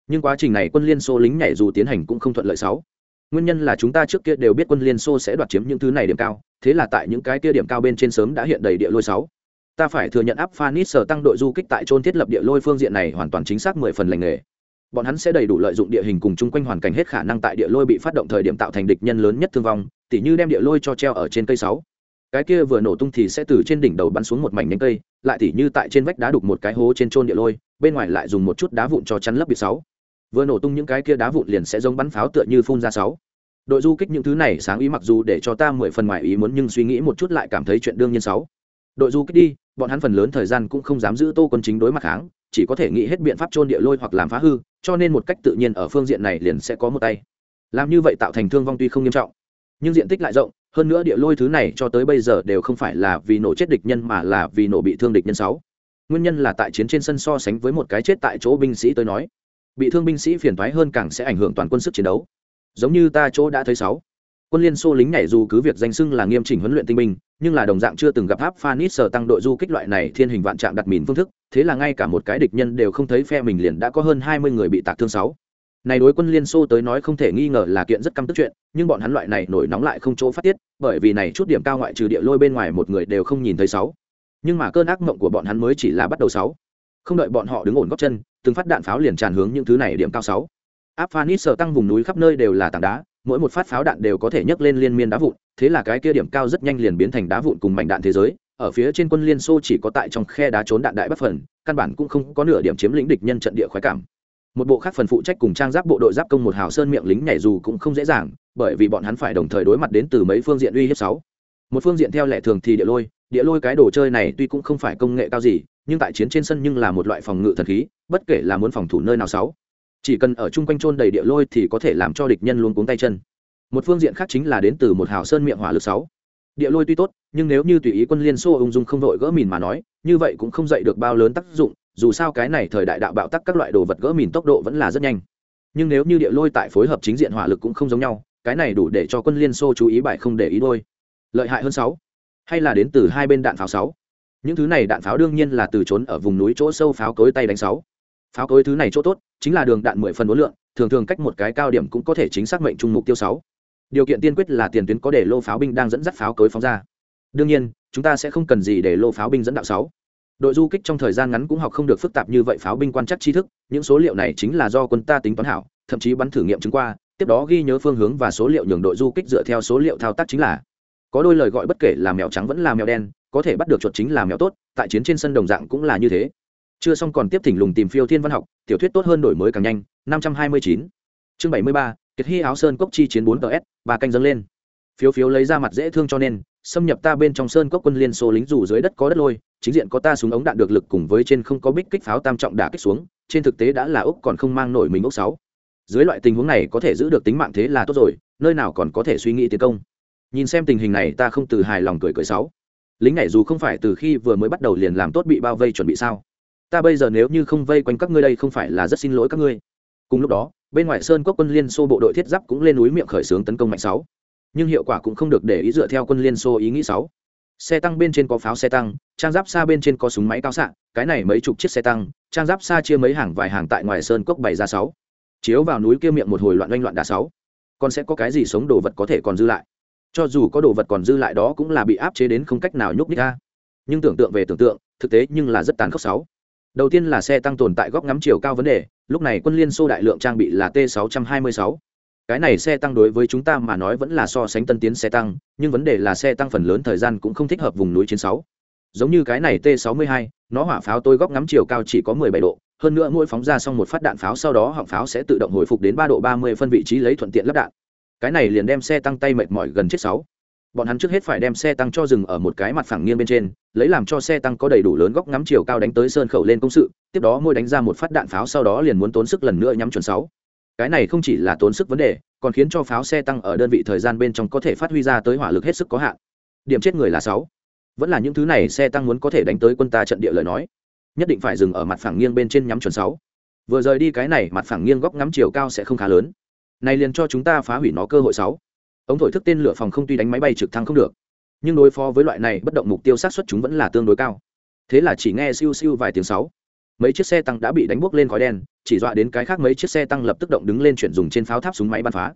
Nhưng quá trình này quân liên xô lính nhảy dù tiến hành cũng không thuận lợi sáu. Nguyên nhân là chúng ta trước kia đều biết quân liên xô sẽ đoạt chiếm những thứ này điểm cao, thế là tại những cái kia điểm cao bên trên sớm đã hiện đầy địa lôi sáu. Ta phải thừa nhận áp phanis sở tăng đội du kích tại trôn thiết lập địa lôi phương diện này hoàn toàn chính xác mười phần lành nghề bọn hắn sẽ đầy đủ lợi dụng địa hình cùng chung quanh hoàn cảnh hết khả năng tại địa lôi bị phát động thời điểm tạo thành địch nhân lớn nhất thương vong, tỉ như đem địa lôi cho treo ở trên cây sáu. Cái kia vừa nổ tung thì sẽ từ trên đỉnh đầu bắn xuống một mảnh nhánh cây, lại tỉ như tại trên vách đá đục một cái hố trên trôn địa lôi, bên ngoài lại dùng một chút đá vụn cho chắn lấp bị sáu. Vừa nổ tung những cái kia đá vụn liền sẽ giống bắn pháo tựa như phun ra sáu. Đội du kích những thứ này sáng ý mặc dù để cho ta mười phần ngoài ý muốn nhưng suy nghĩ một chút lại cảm thấy chuyện đương nhiên sáu đội du kích đi, bọn hắn phần lớn thời gian cũng không dám giữ tô quân chính đối mặt kháng, chỉ có thể nghĩ hết biện pháp trôn địa lôi hoặc làm phá hư, cho nên một cách tự nhiên ở phương diện này liền sẽ có một tay. Làm như vậy tạo thành thương vong tuy không nghiêm trọng, nhưng diện tích lại rộng, hơn nữa địa lôi thứ này cho tới bây giờ đều không phải là vì nổ chết địch nhân mà là vì nổ bị thương địch nhân sáu. Nguyên nhân là tại chiến trên sân so sánh với một cái chết tại chỗ binh sĩ tới nói, bị thương binh sĩ phiền toái hơn càng sẽ ảnh hưởng toàn quân sức chiến đấu. Giống như ta chỗ đã thấy sáu quân liên xô lính nhảy dù cứ việc danh xưng là nghiêm chỉnh huấn luyện tinh binh, nhưng là đồng dạng chưa từng gặp áp phanis sở tăng đội du kích loại này thiên hình vạn trạng đặt mìn phương thức, thế là ngay cả một cái địch nhân đều không thấy phe mình liền đã có hơn hai mươi người bị tạc thương sáu. Này đối quân liên xô tới nói không thể nghi ngờ là kiện rất căm tức chuyện, nhưng bọn hắn loại này nổi nóng lại không chỗ phát tiết, bởi vì này chút điểm cao ngoại trừ địa lôi bên ngoài một người đều không nhìn thấy sáu. Nhưng mà cơn ác mộng của bọn hắn mới chỉ là bắt đầu sáu. Không đợi bọn họ đứng ổn góc chân, từng phát đạn pháo liền tràn hướng những thứ này điểm cao sáu. Áp phanis sở tăng vùng núi khắp nơi đều là tảng đá mỗi một phát pháo đạn đều có thể nhấc lên liên miên đá vụn, thế là cái kia điểm cao rất nhanh liền biến thành đá vụn cùng mảnh đạn thế giới. Ở phía trên quân liên xô chỉ có tại trong khe đá trốn đạn đại bất phần, căn bản cũng không có nửa điểm chiếm lĩnh địch nhân trận địa khoái cảm. Một bộ khác phần phụ trách cùng trang giáp bộ đội giáp công một hào sơn miệng lính nhảy dù cũng không dễ dàng, bởi vì bọn hắn phải đồng thời đối mặt đến từ mấy phương diện uy hiếp sáu. Một phương diện theo lẽ thường thì địa lôi địa lôi cái đồ chơi này tuy cũng không phải công nghệ cao gì, nhưng tại chiến trên sân nhưng là một loại phòng ngự thần khí, bất kể là muốn phòng thủ nơi nào sáu chỉ cần ở chung quanh trôn đầy địa lôi thì có thể làm cho địch nhân luôn cuống tay chân. Một phương diện khác chính là đến từ một hào sơn miệng hỏa lực sáu. Địa lôi tuy tốt, nhưng nếu như tùy ý quân liên xô ung dung không vội gỡ mìn mà nói, như vậy cũng không dậy được bao lớn tác dụng, dù sao cái này thời đại đạo bạo tắc các loại đồ vật gỡ mìn tốc độ vẫn là rất nhanh. Nhưng nếu như địa lôi tại phối hợp chính diện hỏa lực cũng không giống nhau, cái này đủ để cho quân liên xô chú ý bài không để ý đôi lợi hại hơn sáu. Hay là đến từ hai bên đạn pháo sáu. Những thứ này đạn pháo đương nhiên là từ trốn ở vùng núi chỗ sâu pháo cối tay đánh sáu pháo cối thứ này chỗ tốt, chính là đường đạn mười phần đối lượng, thường thường cách một cái cao điểm cũng có thể chính xác mệnh trung mục tiêu sáu. Điều kiện tiên quyết là tiền tuyến có để lô pháo binh đang dẫn dắt pháo cối phóng ra. Đương nhiên, chúng ta sẽ không cần gì để lô pháo binh dẫn đạo sáu. Đội du kích trong thời gian ngắn cũng học không được phức tạp như vậy pháo binh quan chắc tri thức, những số liệu này chính là do quân ta tính toán hảo, thậm chí bắn thử nghiệm chứng qua, tiếp đó ghi nhớ phương hướng và số liệu nhường đội du kích dựa theo số liệu thao tác chính là. Có đôi lời gọi bất kể là mèo trắng vẫn là mèo đen, có thể bắt được chuột chính là mèo tốt, tại chiến trên sân đồng dạng cũng là như thế chưa xong còn tiếp thỉnh lùng tìm phiêu thiên văn học, tiểu thuyết tốt hơn đổi mới càng nhanh, năm trăm hai mươi chín. Chương bảy mươi ba, kiệt hy áo sơn cốc chi chiến bốn ts ba canh dâng lên. Phiếu phiếu lấy ra mặt dễ thương cho nên, xâm nhập ta bên trong sơn cốc quân liên xô lính dù dưới đất có đất lôi, chính diện có ta súng ống đạn được lực cùng với trên không có bích kích pháo tam trọng đả kích xuống, trên thực tế đã là úc còn không mang nổi mình úc sáu. Dưới loại tình huống này có thể giữ được tính mạng thế là tốt rồi, nơi nào còn có thể suy nghĩ tiến công. Nhìn xem tình hình này ta không từ hài lòng cười cười sáu. Lính này dù không phải từ khi vừa mới bắt đầu liền làm tốt bị bao vây chuẩn bị sao? Ta bây giờ nếu như không vây quanh các ngươi đây không phải là rất xin lỗi các ngươi. Cùng lúc đó, bên ngoài sơn quốc quân liên xô bộ đội thiết giáp cũng lên núi miệng khởi xướng tấn công mạnh sáu. Nhưng hiệu quả cũng không được để ý dựa theo quân liên xô ý nghĩ sáu. Xe tăng bên trên có pháo xe tăng, trang giáp xa bên trên có súng máy cao xạ, cái này mấy chục chiếc xe tăng, trang giáp xa chia mấy hàng vài hàng tại ngoài sơn cốc bày ra sáu. Chiếu vào núi kia miệng một hồi loạn oanh loạn đá sáu. Còn sẽ có cái gì sống đồ vật có thể còn dư lại? Cho dù có đồ vật còn dư lại đó cũng là bị áp chế đến không cách nào nhúc nhích ra. Nhưng tưởng tượng về tưởng tượng, thực tế nhưng là rất tàn khốc sáu đầu tiên là xe tăng tồn tại góc ngắm chiều cao vấn đề, lúc này quân liên xô đại lượng trang bị là t 626 cái này xe tăng đối với chúng ta mà nói vẫn là so sánh tân tiến xe tăng, nhưng vấn đề là xe tăng phần lớn thời gian cũng không thích hợp vùng núi chiến sáu. Giống như cái này t 62 nó hỏa pháo tôi góc ngắm chiều cao chỉ có 17 độ, hơn nữa mỗi phóng ra xong một phát đạn pháo sau đó họng pháo sẽ tự động hồi phục đến ba độ ba mươi phân vị trí lấy thuận tiện lắp đạn. Cái này liền đem xe tăng tay mệt mỏi gần chết sáu bọn hắn trước hết phải đem xe tăng cho dừng ở một cái mặt phẳng nghiêng bên trên, lấy làm cho xe tăng có đầy đủ lớn góc ngắm chiều cao đánh tới sơn khẩu lên công sự, tiếp đó môi đánh ra một phát đạn pháo sau đó liền muốn tốn sức lần nữa nhắm chuẩn sáu. Cái này không chỉ là tốn sức vấn đề, còn khiến cho pháo xe tăng ở đơn vị thời gian bên trong có thể phát huy ra tới hỏa lực hết sức có hạn. Điểm chết người là sáu. Vẫn là những thứ này xe tăng muốn có thể đánh tới quân ta trận địa lời nói. Nhất định phải dừng ở mặt phẳng nghiêng bên trên nhắm chuẩn sáu. Vừa rời đi cái này, mặt phẳng nghiêng góc ngắm chiều cao sẽ không khá lớn. Này liền cho chúng ta phá hủy nó cơ hội sáu ống thổi thức tên lửa phòng không tuy đánh máy bay trực thăng không được, nhưng đối phó với loại này bất động mục tiêu sát xuất chúng vẫn là tương đối cao. Thế là chỉ nghe siêu siêu vài tiếng sáu, mấy chiếc xe tăng đã bị đánh bốc lên khói đen, chỉ dọa đến cái khác mấy chiếc xe tăng lập tức động đứng lên chuyển dùng trên pháo tháp súng máy bắn phá.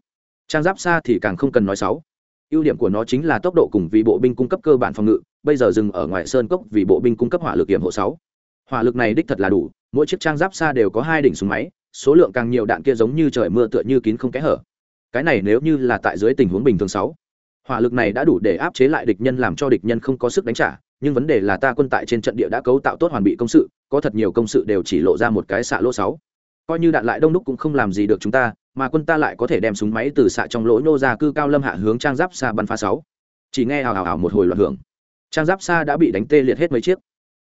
Trang giáp xa thì càng không cần nói sáu, ưu điểm của nó chính là tốc độ cùng vì bộ binh cung cấp cơ bản phòng ngự, bây giờ dừng ở ngoài sơn cốc vì bộ binh cung cấp hỏa lực hiểm hộ sáu. Hỏa lực này đích thật là đủ, mỗi chiếc trang giáp xa đều có hai đỉnh súng máy, số lượng càng nhiều đạn kia giống như trời mưa tựa như kín không kẽ hở cái này nếu như là tại dưới tình huống bình thường sáu, hỏa lực này đã đủ để áp chế lại địch nhân làm cho địch nhân không có sức đánh trả, nhưng vấn đề là ta quân tại trên trận địa đã cấu tạo tốt hoàn bị công sự, có thật nhiều công sự đều chỉ lộ ra một cái xạ lỗ sáu. Coi như đạn lại đông đúc cũng không làm gì được chúng ta, mà quân ta lại có thể đem súng máy từ xạ trong lỗ nô ra cư cao lâm hạ hướng trang giáp xa bắn phá sáu. Chỉ nghe hào hào hào một hồi loạn hưởng. Trang giáp xa đã bị đánh tê liệt hết mấy chiếc.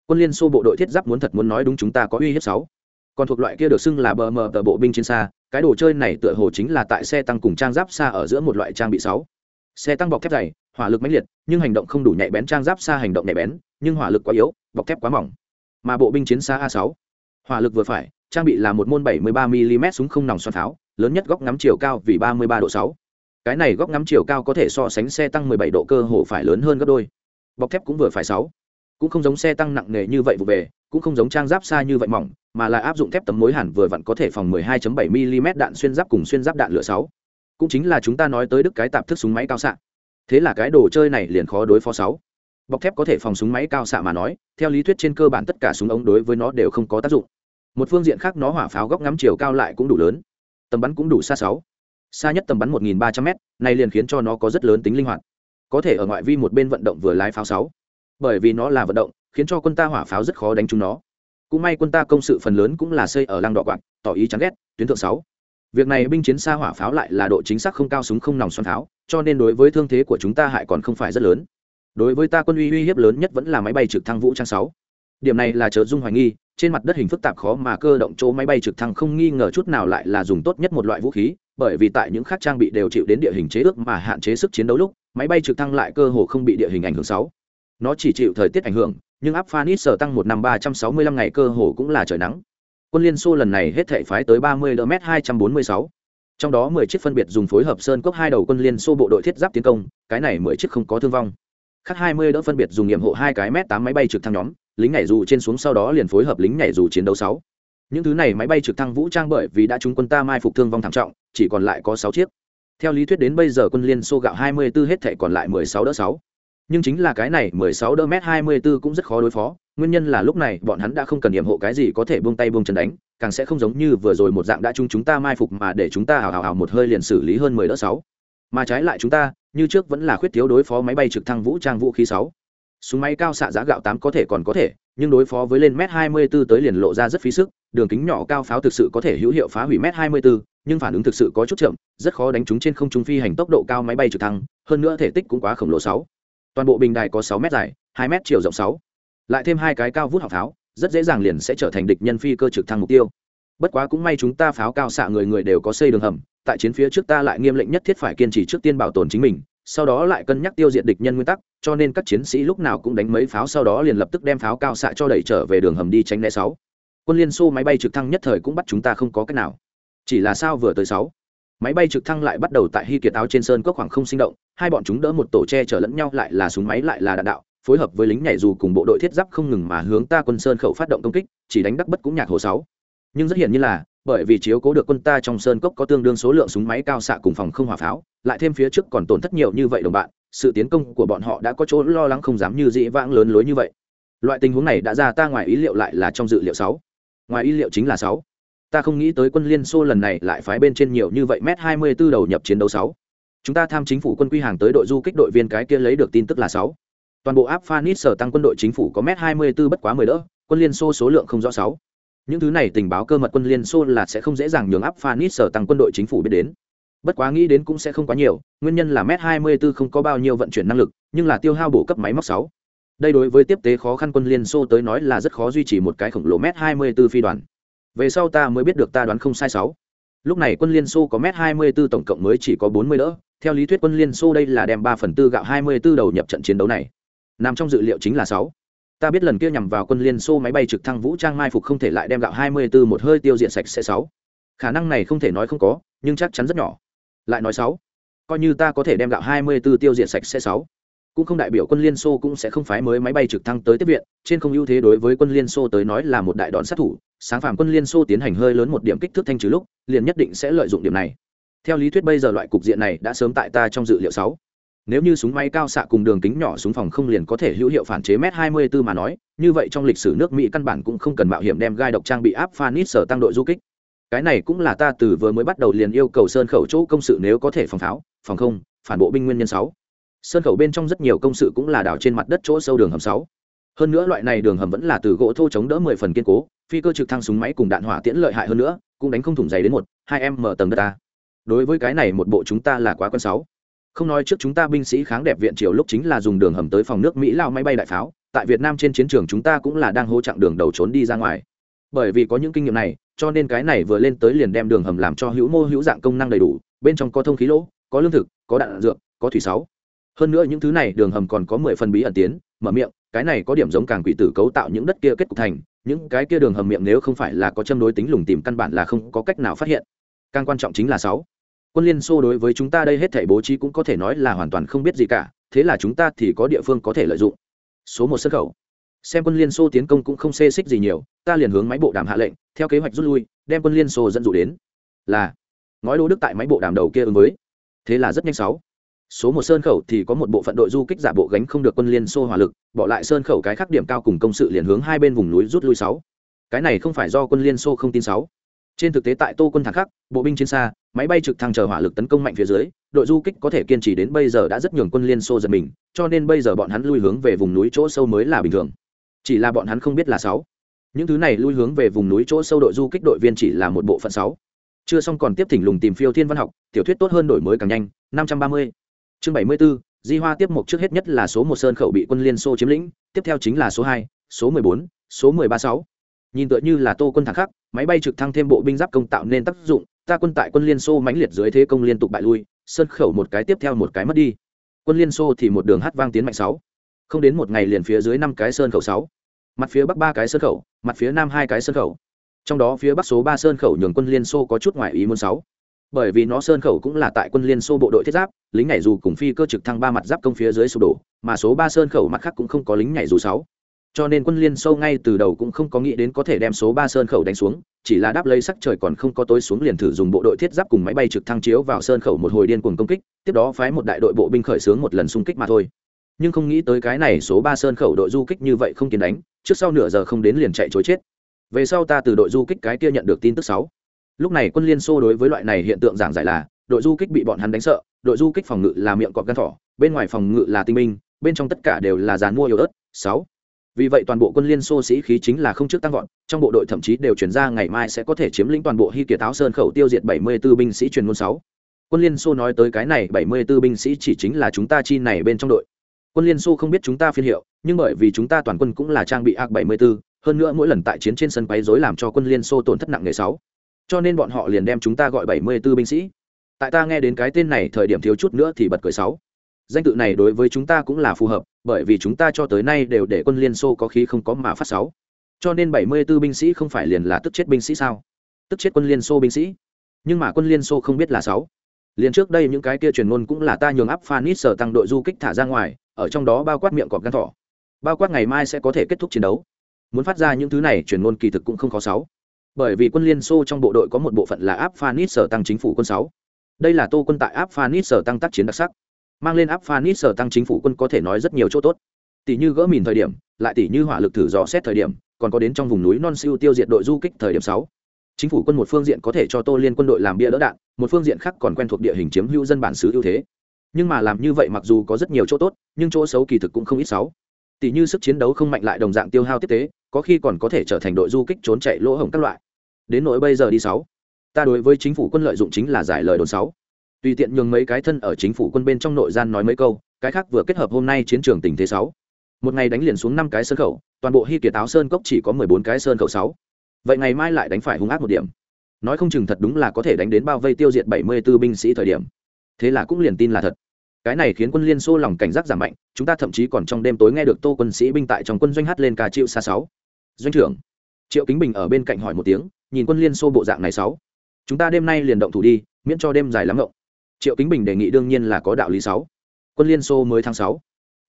Quân liên xô bộ đội thiết giáp muốn thật muốn nói đúng chúng ta có uy hiếp sáu còn thuộc loại kia được xưng là bờ mờ tờ bộ binh trên xa, cái đồ chơi này tựa hồ chính là tại xe tăng cùng trang giáp xa ở giữa một loại trang bị sáu. Xe tăng bọc thép dày, hỏa lực mãnh liệt, nhưng hành động không đủ nhạy bén, trang giáp xa hành động nhạy bén, nhưng hỏa lực quá yếu, bọc thép quá mỏng. Mà bộ binh chiến xa a sáu, hỏa lực vừa phải, trang bị là một môn 73 mm súng không nòng xoắn tháo, lớn nhất góc ngắm chiều cao vì 33 độ 6. cái này góc ngắm chiều cao có thể so sánh xe tăng 17 độ cơ hồ phải lớn hơn gấp đôi. Bọc thép cũng vừa phải 6 cũng không giống xe tăng nặng nề như vậy vụ về, cũng không giống trang giáp xa như vậy mỏng mà là áp dụng thép tấm mối hàn vừa vặn có thể phòng 12.7 mm đạn xuyên giáp cùng xuyên giáp đạn lửa 6. cũng chính là chúng ta nói tới đức cái tạp thức súng máy cao xạ thế là cái đồ chơi này liền khó đối phó 6. bọc thép có thể phòng súng máy cao xạ mà nói, theo lý thuyết trên cơ bản tất cả súng ống đối với nó đều không có tác dụng một phương diện khác nó hỏa pháo góc ngắm chiều cao lại cũng đủ lớn tầm bắn cũng đủ xa 6. xa nhất tầm bắn 1.300 m này liền khiến cho nó có rất lớn tính linh hoạt có thể ở ngoại vi một bên vận động vừa lái pháo 6 bởi vì nó là vận động, khiến cho quân ta hỏa pháo rất khó đánh trúng nó cũng may quân ta công sự phần lớn cũng là xây ở lăng đỏ quạt, tỏ ý chán ghét, tuyến thượng sáu. Việc này binh chiến xa hỏa pháo lại là độ chính xác không cao súng không nòng xoắn pháo, cho nên đối với thương thế của chúng ta hại còn không phải rất lớn. Đối với ta quân uy uy hiếp lớn nhất vẫn là máy bay trực thăng vũ trang sáu. Điểm này là trợ dung hoài nghi, trên mặt đất hình phức tạp khó mà cơ động chỗ máy bay trực thăng không nghi ngờ chút nào lại là dùng tốt nhất một loại vũ khí, bởi vì tại những khác trang bị đều chịu đến địa hình chế ước mà hạn chế sức chiến đấu lúc, máy bay trực thăng lại cơ hồ không bị địa hình ảnh hưởng sáu. Nó chỉ chịu thời tiết ảnh hưởng nhưng áp phanis sở tăng một năm ba trăm sáu mươi lăm ngày cơ hồ cũng là trời nắng. Quân liên xô lần này hết thể phái tới ba mươi m hai trăm bốn mươi sáu. Trong đó mười chiếc phân biệt dùng phối hợp sơn cốc hai đầu quân liên xô bộ đội thiết giáp tiến công, cái này mười chiếc không có thương vong. Khác hai mươi đỡ phân biệt dùng nghiệm hộ hai cái m tám máy bay trực thăng nhóm, lính nhảy dù trên xuống sau đó liền phối hợp lính nhảy dù chiến đấu sáu. Những thứ này máy bay trực thăng vũ trang bởi vì đã trúng quân ta mai phục thương vong thảm trọng, chỉ còn lại có sáu chiếc. Theo lý thuyết đến bây giờ quân liên xô gạo hai mươi 24 hết thể còn lại mười sáu đỡ sáu nhưng chính là cái này 16 đỡ mét 24 cũng rất khó đối phó, nguyên nhân là lúc này bọn hắn đã không cần nhiệm hộ cái gì có thể buông tay buông chân đánh, càng sẽ không giống như vừa rồi một dạng đã chung chúng ta mai phục mà để chúng ta hào hào hào một hơi liền xử lý hơn 10 đỡ 6. mà trái lại chúng ta, như trước vẫn là khuyết thiếu đối phó máy bay trực thăng vũ trang vũ khí 6. súng máy cao xạ giá gạo 8 có thể còn có thể, nhưng đối phó với lên mét 24 tới liền lộ ra rất phí sức, đường kính nhỏ cao pháo thực sự có thể hữu hiệu phá hủy mét 24 nhưng phản ứng thực sự có chút chậm, rất khó đánh trúng trên không trung phi hành tốc độ cao máy bay trực thăng, hơn nữa thể tích cũng quá khổng lồ sáu toàn bộ bình đài có sáu m dài, hai m chiều rộng sáu. Lại thêm hai cái cao vút học pháo, rất dễ dàng liền sẽ trở thành địch nhân phi cơ trực thăng mục tiêu. Bất quá cũng may chúng ta pháo cao xạ người người đều có xây đường hầm, tại chiến phía trước ta lại nghiêm lệnh nhất thiết phải kiên trì trước tiên bảo tồn chính mình, sau đó lại cân nhắc tiêu diệt địch nhân nguyên tắc, cho nên các chiến sĩ lúc nào cũng đánh mấy pháo sau đó liền lập tức đem pháo cao xạ cho đẩy trở về đường hầm đi tránh né sáu. Quân liên xô máy bay trực thăng nhất thời cũng bắt chúng ta không có cách nào. Chỉ là sao vừa tới sáu? Máy bay trực thăng lại bắt đầu tại hy kiệt áo trên sơn cốc khoảng không sinh động, hai bọn chúng đỡ một tổ che chở lẫn nhau lại là súng máy lại là đạn đạo, phối hợp với lính nhảy dù cùng bộ đội thiết giáp không ngừng mà hướng ta quân sơn khẩu phát động công kích, chỉ đánh đắc bất cũng nhạc hồ sáu. Nhưng rất hiển nhiên là, bởi vì chiếu cố được quân ta trong sơn cốc có tương đương số lượng súng máy cao xạ cùng phòng không hỏa pháo, lại thêm phía trước còn tổn thất nhiều như vậy đồng bạn, sự tiến công của bọn họ đã có chỗ lo lắng không dám như dĩ vãng lớn lối như vậy. Loại tình huống này đã ra ta ngoài ý liệu lại là trong dự liệu sáu. Ngoài ý liệu chính là sáu ta không nghĩ tới quân liên xô lần này lại phái bên trên nhiều như vậy mét hai mươi 24 đầu nhập chiến đấu sáu. Chúng ta tham chính phủ quân quy hàng tới đội du kích đội viên cái kia lấy được tin tức là sáu. Toàn bộ áp phanit sở tăng quân đội chính phủ có mét hai mươi 24 bất quá mười đỡ, quân liên xô số lượng không rõ sáu. Những thứ này tình báo cơ mật quân liên xô là sẽ không dễ dàng nhường áp phanit sở tăng quân đội chính phủ biết đến. Bất quá nghĩ đến cũng sẽ không quá nhiều, nguyên nhân là m hai mươi b ố không có bao nhiêu vận chuyển năng lực, nhưng là tiêu hao bổ cấp máy móc sáu. Đây đối với tiếp tế khó khăn quân liên xô tới nói là rất khó duy trì một cái khổng lồ m hai mươi b ố phi đoàn về sau ta mới biết được ta đoán không sai sáu. Lúc này quân liên xô có m hai mươi b ố tổng cộng mới chỉ có bốn mươi đỡ. Theo lý thuyết quân liên xô đây là đem ba phần tư gạo hai mươi b ố đầu nhập trận chiến đấu này. Nằm trong dự liệu chính là sáu. Ta biết lần kia nhằm vào quân liên xô máy bay trực thăng vũ trang mai phục không thể lại đem gạo hai mươi b ố một hơi tiêu diệt sạch sẽ sáu. Khả năng này không thể nói không có, nhưng chắc chắn rất nhỏ. Lại nói sáu. Coi như ta có thể đem gạo hai mươi 24 tiêu diệt sạch sẽ sáu cũng không đại biểu quân liên xô cũng sẽ không phái mới máy bay trực thăng tới tiếp viện, trên không ưu thế đối với quân liên xô tới nói là một đại đòn sát thủ, sáng phạm quân liên xô tiến hành hơi lớn một điểm kích thước thanh trừ lúc, liền nhất định sẽ lợi dụng điểm này. Theo lý thuyết bây giờ loại cục diện này đã sớm tại ta trong dự liệu sáu. Nếu như súng máy cao xạ cùng đường kính nhỏ súng phòng không liền có thể hữu hiệu phản chế m 24 mà nói, như vậy trong lịch sử nước mỹ căn bản cũng không cần mạo hiểm đem gai độc trang bị áp phanit sở tăng đội du kích. Cái này cũng là ta từ vừa mới bắt đầu liền yêu cầu sơn khẩu chỗ công sự nếu có thể phòng pháo, phòng không, phản bộ binh nguyên nhân sáu sơn khẩu bên trong rất nhiều công sự cũng là đảo trên mặt đất chỗ sâu đường hầm sáu. Hơn nữa loại này đường hầm vẫn là từ gỗ thô chống đỡ mười phần kiên cố, phi cơ trực thăng súng máy cùng đạn hỏa tiễn lợi hại hơn nữa, cũng đánh không thủng dày đến một, hai em mở tầng đất ta. Đối với cái này một bộ chúng ta là quá quân sáu. Không nói trước chúng ta binh sĩ kháng đẹp viện triều lúc chính là dùng đường hầm tới phòng nước mỹ lao máy bay đại pháo, tại việt nam trên chiến trường chúng ta cũng là đang hỗ chặng đường đầu trốn đi ra ngoài. Bởi vì có những kinh nghiệm này, cho nên cái này vừa lên tới liền đem đường hầm làm cho hữu mô hữu dạng công năng đầy đủ, bên trong có thông khí lỗ, có lương thực, có đạn dược, có thủy sáu hơn nữa những thứ này đường hầm còn có mười phần bí ẩn tiến, mở miệng, cái này có điểm giống càng quỷ tử cấu tạo những đất kia kết cục thành, những cái kia đường hầm miệng nếu không phải là có châm đối tính lùng tìm căn bản là không có cách nào phát hiện. Càng quan trọng chính là sáu. Quân liên xô đối với chúng ta đây hết thể bố trí cũng có thể nói là hoàn toàn không biết gì cả, thế là chúng ta thì có địa phương có thể lợi dụng. Số một sân khẩu xem quân liên xô tiến công cũng không xê xích gì nhiều, ta liền hướng máy bộ đàm hạ lệnh, theo kế hoạch rút lui, đem quân liên xô dẫn dụ đến. Là, ngói đô đức tại máy bộ đàm đầu kia ứng với. Thế là rất nhanh sáu số một sơn khẩu thì có một bộ phận đội du kích giả bộ gánh không được quân liên xô hỏa lực, bỏ lại sơn khẩu cái khắc điểm cao cùng công sự liền hướng hai bên vùng núi rút lui sáu. Cái này không phải do quân liên xô không tin sáu. Trên thực tế tại tô quân thẳng khắc, bộ binh trên xa, máy bay trực thăng chờ hỏa lực tấn công mạnh phía dưới, đội du kích có thể kiên trì đến bây giờ đã rất nhường quân liên xô giật mình, cho nên bây giờ bọn hắn lui hướng về vùng núi chỗ sâu mới là bình thường. Chỉ là bọn hắn không biết là sáu. Những thứ này lui hướng về vùng núi chỗ sâu đội du kích đội viên chỉ là một bộ phận sáu. Chưa xong còn tiếp thỉnh lùng tìm phiêu thiên văn học, tiểu thuyết tốt hơn đổi mới càng nhanh, năm trăm ba mươi chương bảy mươi 74, di hoa tiếp mục trước hết nhất là số một sơn khẩu bị quân liên xô chiếm lĩnh tiếp theo chính là số hai số mười bốn số mười ba sáu. Nhìn tựa như là tô quân thẳng khắc máy bay trực thăng thêm bộ binh giáp công tạo nên tác dụng ta quân tại quân liên xô mãnh liệt dưới thế công liên tục bại lui sơn khẩu một cái tiếp theo một cái mất đi. Quân liên xô thì một đường hát vang tiến mạnh sáu. Không đến một ngày liền phía dưới năm cái sơn khẩu sáu. Mặt phía bắc ba cái sơn khẩu mặt phía nam hai cái sơn khẩu. Trong đó phía bắc số ba sơn khẩu nhường quân liên xô có chút ngoài ý muốn sáu bởi vì nó sơn khẩu cũng là tại quân liên xô bộ đội thiết giáp, lính nhảy dù cùng phi cơ trực thăng ba mặt giáp công phía dưới sụp đổ, mà số ba sơn khẩu mặt khác cũng không có lính nhảy dù sáu. Cho nên quân liên xô ngay từ đầu cũng không có nghĩ đến có thể đem số ba sơn khẩu đánh xuống, chỉ là đáp lấy sắc trời còn không có tối xuống liền thử dùng bộ đội thiết giáp cùng máy bay trực thăng chiếu vào sơn khẩu một hồi điên cuồng công kích, tiếp đó phái một đại đội bộ binh khởi xướng một lần xung kích mà thôi. Nhưng không nghĩ tới cái này số ba sơn khẩu đội du kích như vậy không kiến đánh, trước sau nửa giờ không đến liền chạy chối chết. Về sau ta từ đội du kích cái kia nhận được tin tức sáu lúc này quân liên xô đối với loại này hiện tượng giảng giải là đội du kích bị bọn hắn đánh sợ đội du kích phòng ngự là miệng cọp gan thỏ bên ngoài phòng ngự là tinh minh bên trong tất cả đều là dàn mua yếu ớt sáu vì vậy toàn bộ quân liên xô sĩ khí chính là không trước tăng vọt trong bộ đội thậm chí đều chuyển ra ngày mai sẽ có thể chiếm lĩnh toàn bộ hy kiệt táo sơn khẩu tiêu diệt 74 binh sĩ truyền môn 6. quân liên xô nói tới cái này 74 binh sĩ chỉ chính là chúng ta chi này bên trong đội quân liên xô không biết chúng ta phiên hiệu nhưng bởi vì chúng ta toàn quân cũng là trang bị ak 74, hơn nữa mỗi lần tại chiến trên sân quấy rối làm cho quân liên xô tổn thất nặng nề 6 cho nên bọn họ liền đem chúng ta gọi 74 binh sĩ. Tại ta nghe đến cái tên này thời điểm thiếu chút nữa thì bật cười sáu. danh tự này đối với chúng ta cũng là phù hợp, bởi vì chúng ta cho tới nay đều để quân liên xô có khí không có mà phát sáu cho nên bảy mươi 74 binh sĩ không phải liền là tức chết binh sĩ sao? Tức chết quân liên xô binh sĩ. Nhưng mà quân liên xô không biết là sáu Liên trước đây những cái kia truyền ngôn cũng là ta nhường áp Phanis sở tăng đội du kích thả ra ngoài, ở trong đó bao quát miệng cọp gan thỏ. Bao quát ngày mai sẽ có thể kết thúc chiến đấu. Muốn phát ra những thứ này truyền ngôn kỳ thực cũng không khó sáu bởi vì quân liên xô trong bộ đội có một bộ phận là áp phanit sở tăng chính phủ quân sáu. Đây là tô quân tại áp phanit sở tăng tác chiến đặc sắc, mang lên áp phanit sở tăng chính phủ quân có thể nói rất nhiều chỗ tốt. Tỷ như gỡ mìn thời điểm, lại tỷ như hỏa lực thử dò xét thời điểm, còn có đến trong vùng núi non siêu tiêu diệt đội du kích thời điểm sáu. Chính phủ quân một phương diện có thể cho tô liên quân đội làm bia đỡ đạn, một phương diện khác còn quen thuộc địa hình chiếm hữu dân bản xứ ưu thế. Nhưng mà làm như vậy mặc dù có rất nhiều chỗ tốt, nhưng chỗ xấu kỳ thực cũng không ít sáu. Tỷ như sức chiến đấu không mạnh lại đồng dạng tiêu hao tiếp tế có khi còn có thể trở thành đội du kích trốn chạy lỗ hổng các loại. Đến nỗi bây giờ đi sáu, ta đối với chính phủ quân lợi dụng chính là giải lời đồn sáu. Tùy tiện nhường mấy cái thân ở chính phủ quân bên trong nội gian nói mấy câu, cái khác vừa kết hợp hôm nay chiến trường tình thế sáu. Một ngày đánh liền xuống năm cái sơn khẩu, toàn bộ hy kiệt áo sơn cốc chỉ có mười bốn cái sơn khẩu sáu. Vậy ngày mai lại đánh phải hung ác một điểm. Nói không chừng thật đúng là có thể đánh đến bao vây tiêu diệt bảy mươi 74 binh sĩ thời điểm. Thế là cũng liền tin là thật. Cái này khiến quân liên xô lòng cảnh giác giảm mạnh, chúng ta thậm chí còn trong đêm tối nghe được tô quân sĩ binh tại trong quân doanh hát lên ca chịu xa sáu doanh trưởng. Triệu kính bình ở bên cạnh hỏi một tiếng, nhìn quân liên xô bộ dạng này sáu. Chúng ta đêm nay liền động thủ đi, miễn cho đêm dài lắm ngộng. Triệu kính bình đề nghị đương nhiên là có đạo lý sáu. Quân liên xô mới tháng sáu.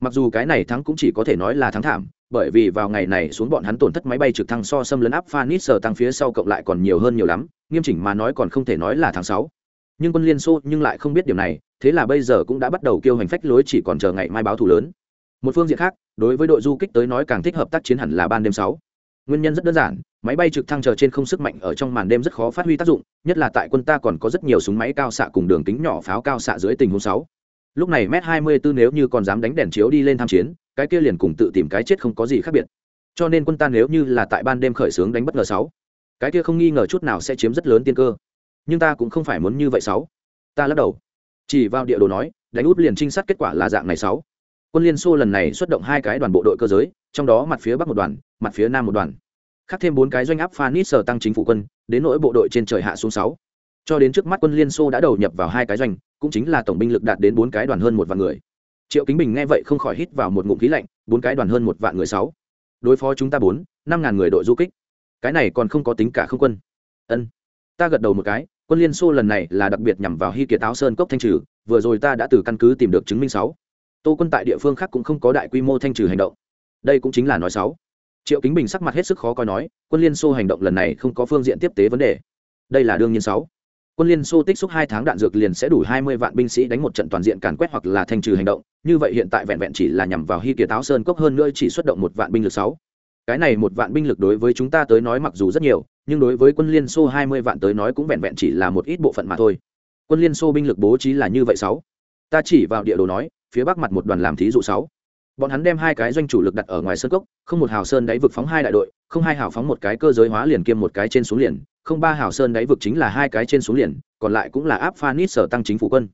Mặc dù cái này thắng cũng chỉ có thể nói là thắng thảm, bởi vì vào ngày này xuống bọn hắn tổn thất máy bay trực thăng so xâm lấn áp phanis sờ tăng phía sau cộng lại còn nhiều hơn nhiều lắm, nghiêm chỉnh mà nói còn không thể nói là tháng sáu. Nhưng quân liên xô nhưng lại không biết điều này, thế là bây giờ cũng đã bắt đầu kêu hành phách lối chỉ còn chờ ngày mai báo thù lớn. Một phương diện khác, đối với đội du kích tới nói càng thích hợp tác chiến hẳn là ban đêm sáu nguyên nhân rất đơn giản, máy bay trực thăng chờ trên không sức mạnh ở trong màn đêm rất khó phát huy tác dụng, nhất là tại quân ta còn có rất nhiều súng máy cao xạ cùng đường kính nhỏ pháo cao xạ dưới tình huống sáu. Lúc này m hai mươi bốn nếu như còn dám đánh đèn chiếu đi lên tham chiến, cái kia liền cùng tự tìm cái chết không có gì khác biệt. Cho nên quân ta nếu như là tại ban đêm khởi xướng đánh bất ngờ sáu, cái kia không nghi ngờ chút nào sẽ chiếm rất lớn tiên cơ. Nhưng ta cũng không phải muốn như vậy sáu. Ta lắc đầu. Chỉ vào địa đồ nói, đánh út liền trinh sát kết quả là dạng này sáu quân liên xô lần này xuất động hai cái đoàn bộ đội cơ giới, trong đó mặt phía bắc một đoàn, mặt phía nam một đoàn. Khác thêm bốn cái doanh áp phanit sở tăng chính phủ quân, đến nỗi bộ đội trên trời hạ xuống sáu. Cho đến trước mắt quân liên xô đã đầu nhập vào hai cái doanh, cũng chính là tổng binh lực đạt đến bốn cái đoàn hơn một vạn người. Triệu kính bình nghe vậy không khỏi hít vào một ngụm khí lạnh, bốn cái đoàn hơn một vạn người sáu. Đối phó chúng ta bốn, năm ngàn người đội du kích. Cái này còn không có tính cả không quân. Ân. Ta gật đầu một cái, quân liên xô lần này là đặc biệt nhằm vào hy kiệt táo sơn cốc thanh trừ, vừa rồi ta đã từ căn cứ tìm được chứng minh sáu tô quân tại địa phương khác cũng không có đại quy mô thanh trừ hành động. Đây cũng chính là nói sáu triệu kính bình sắc mặt hết sức khó coi nói, quân liên xô hành động lần này không có phương diện tiếp tế vấn đề. Đây là đương nhiên sáu quân liên xô tích xúc hai tháng đạn dược liền sẽ đủ hai mươi vạn binh sĩ đánh một trận toàn diện càn quét hoặc là thanh trừ hành động, như vậy hiện tại vẹn vẹn chỉ là nhằm vào hy kiệt, táo sơn cốc hơn nữa chỉ xuất động một vạn binh lực sáu cái này một vạn binh lực đối với chúng ta tới nói mặc dù rất nhiều, nhưng đối với quân liên xô hai mươi vạn tới nói cũng vẹn vẹn chỉ là một ít bộ phận mà thôi. Quân liên xô binh lực bố trí là như vậy sáu ta chỉ vào địa đồ nói phía bắc mặt một đoàn làm thí dụ sáu. Bọn hắn đem hai cái doanh chủ lực đặt ở ngoài sơn cốc, không một hào sơn đáy vực phóng hai đại đội, không hai hào phóng một cái cơ giới hóa liền kiêm một cái trên xuống liền, không ba hào sơn đáy vực chính là hai cái trên xuống liền, còn lại cũng là áp phanit sở tăng chính phủ quân.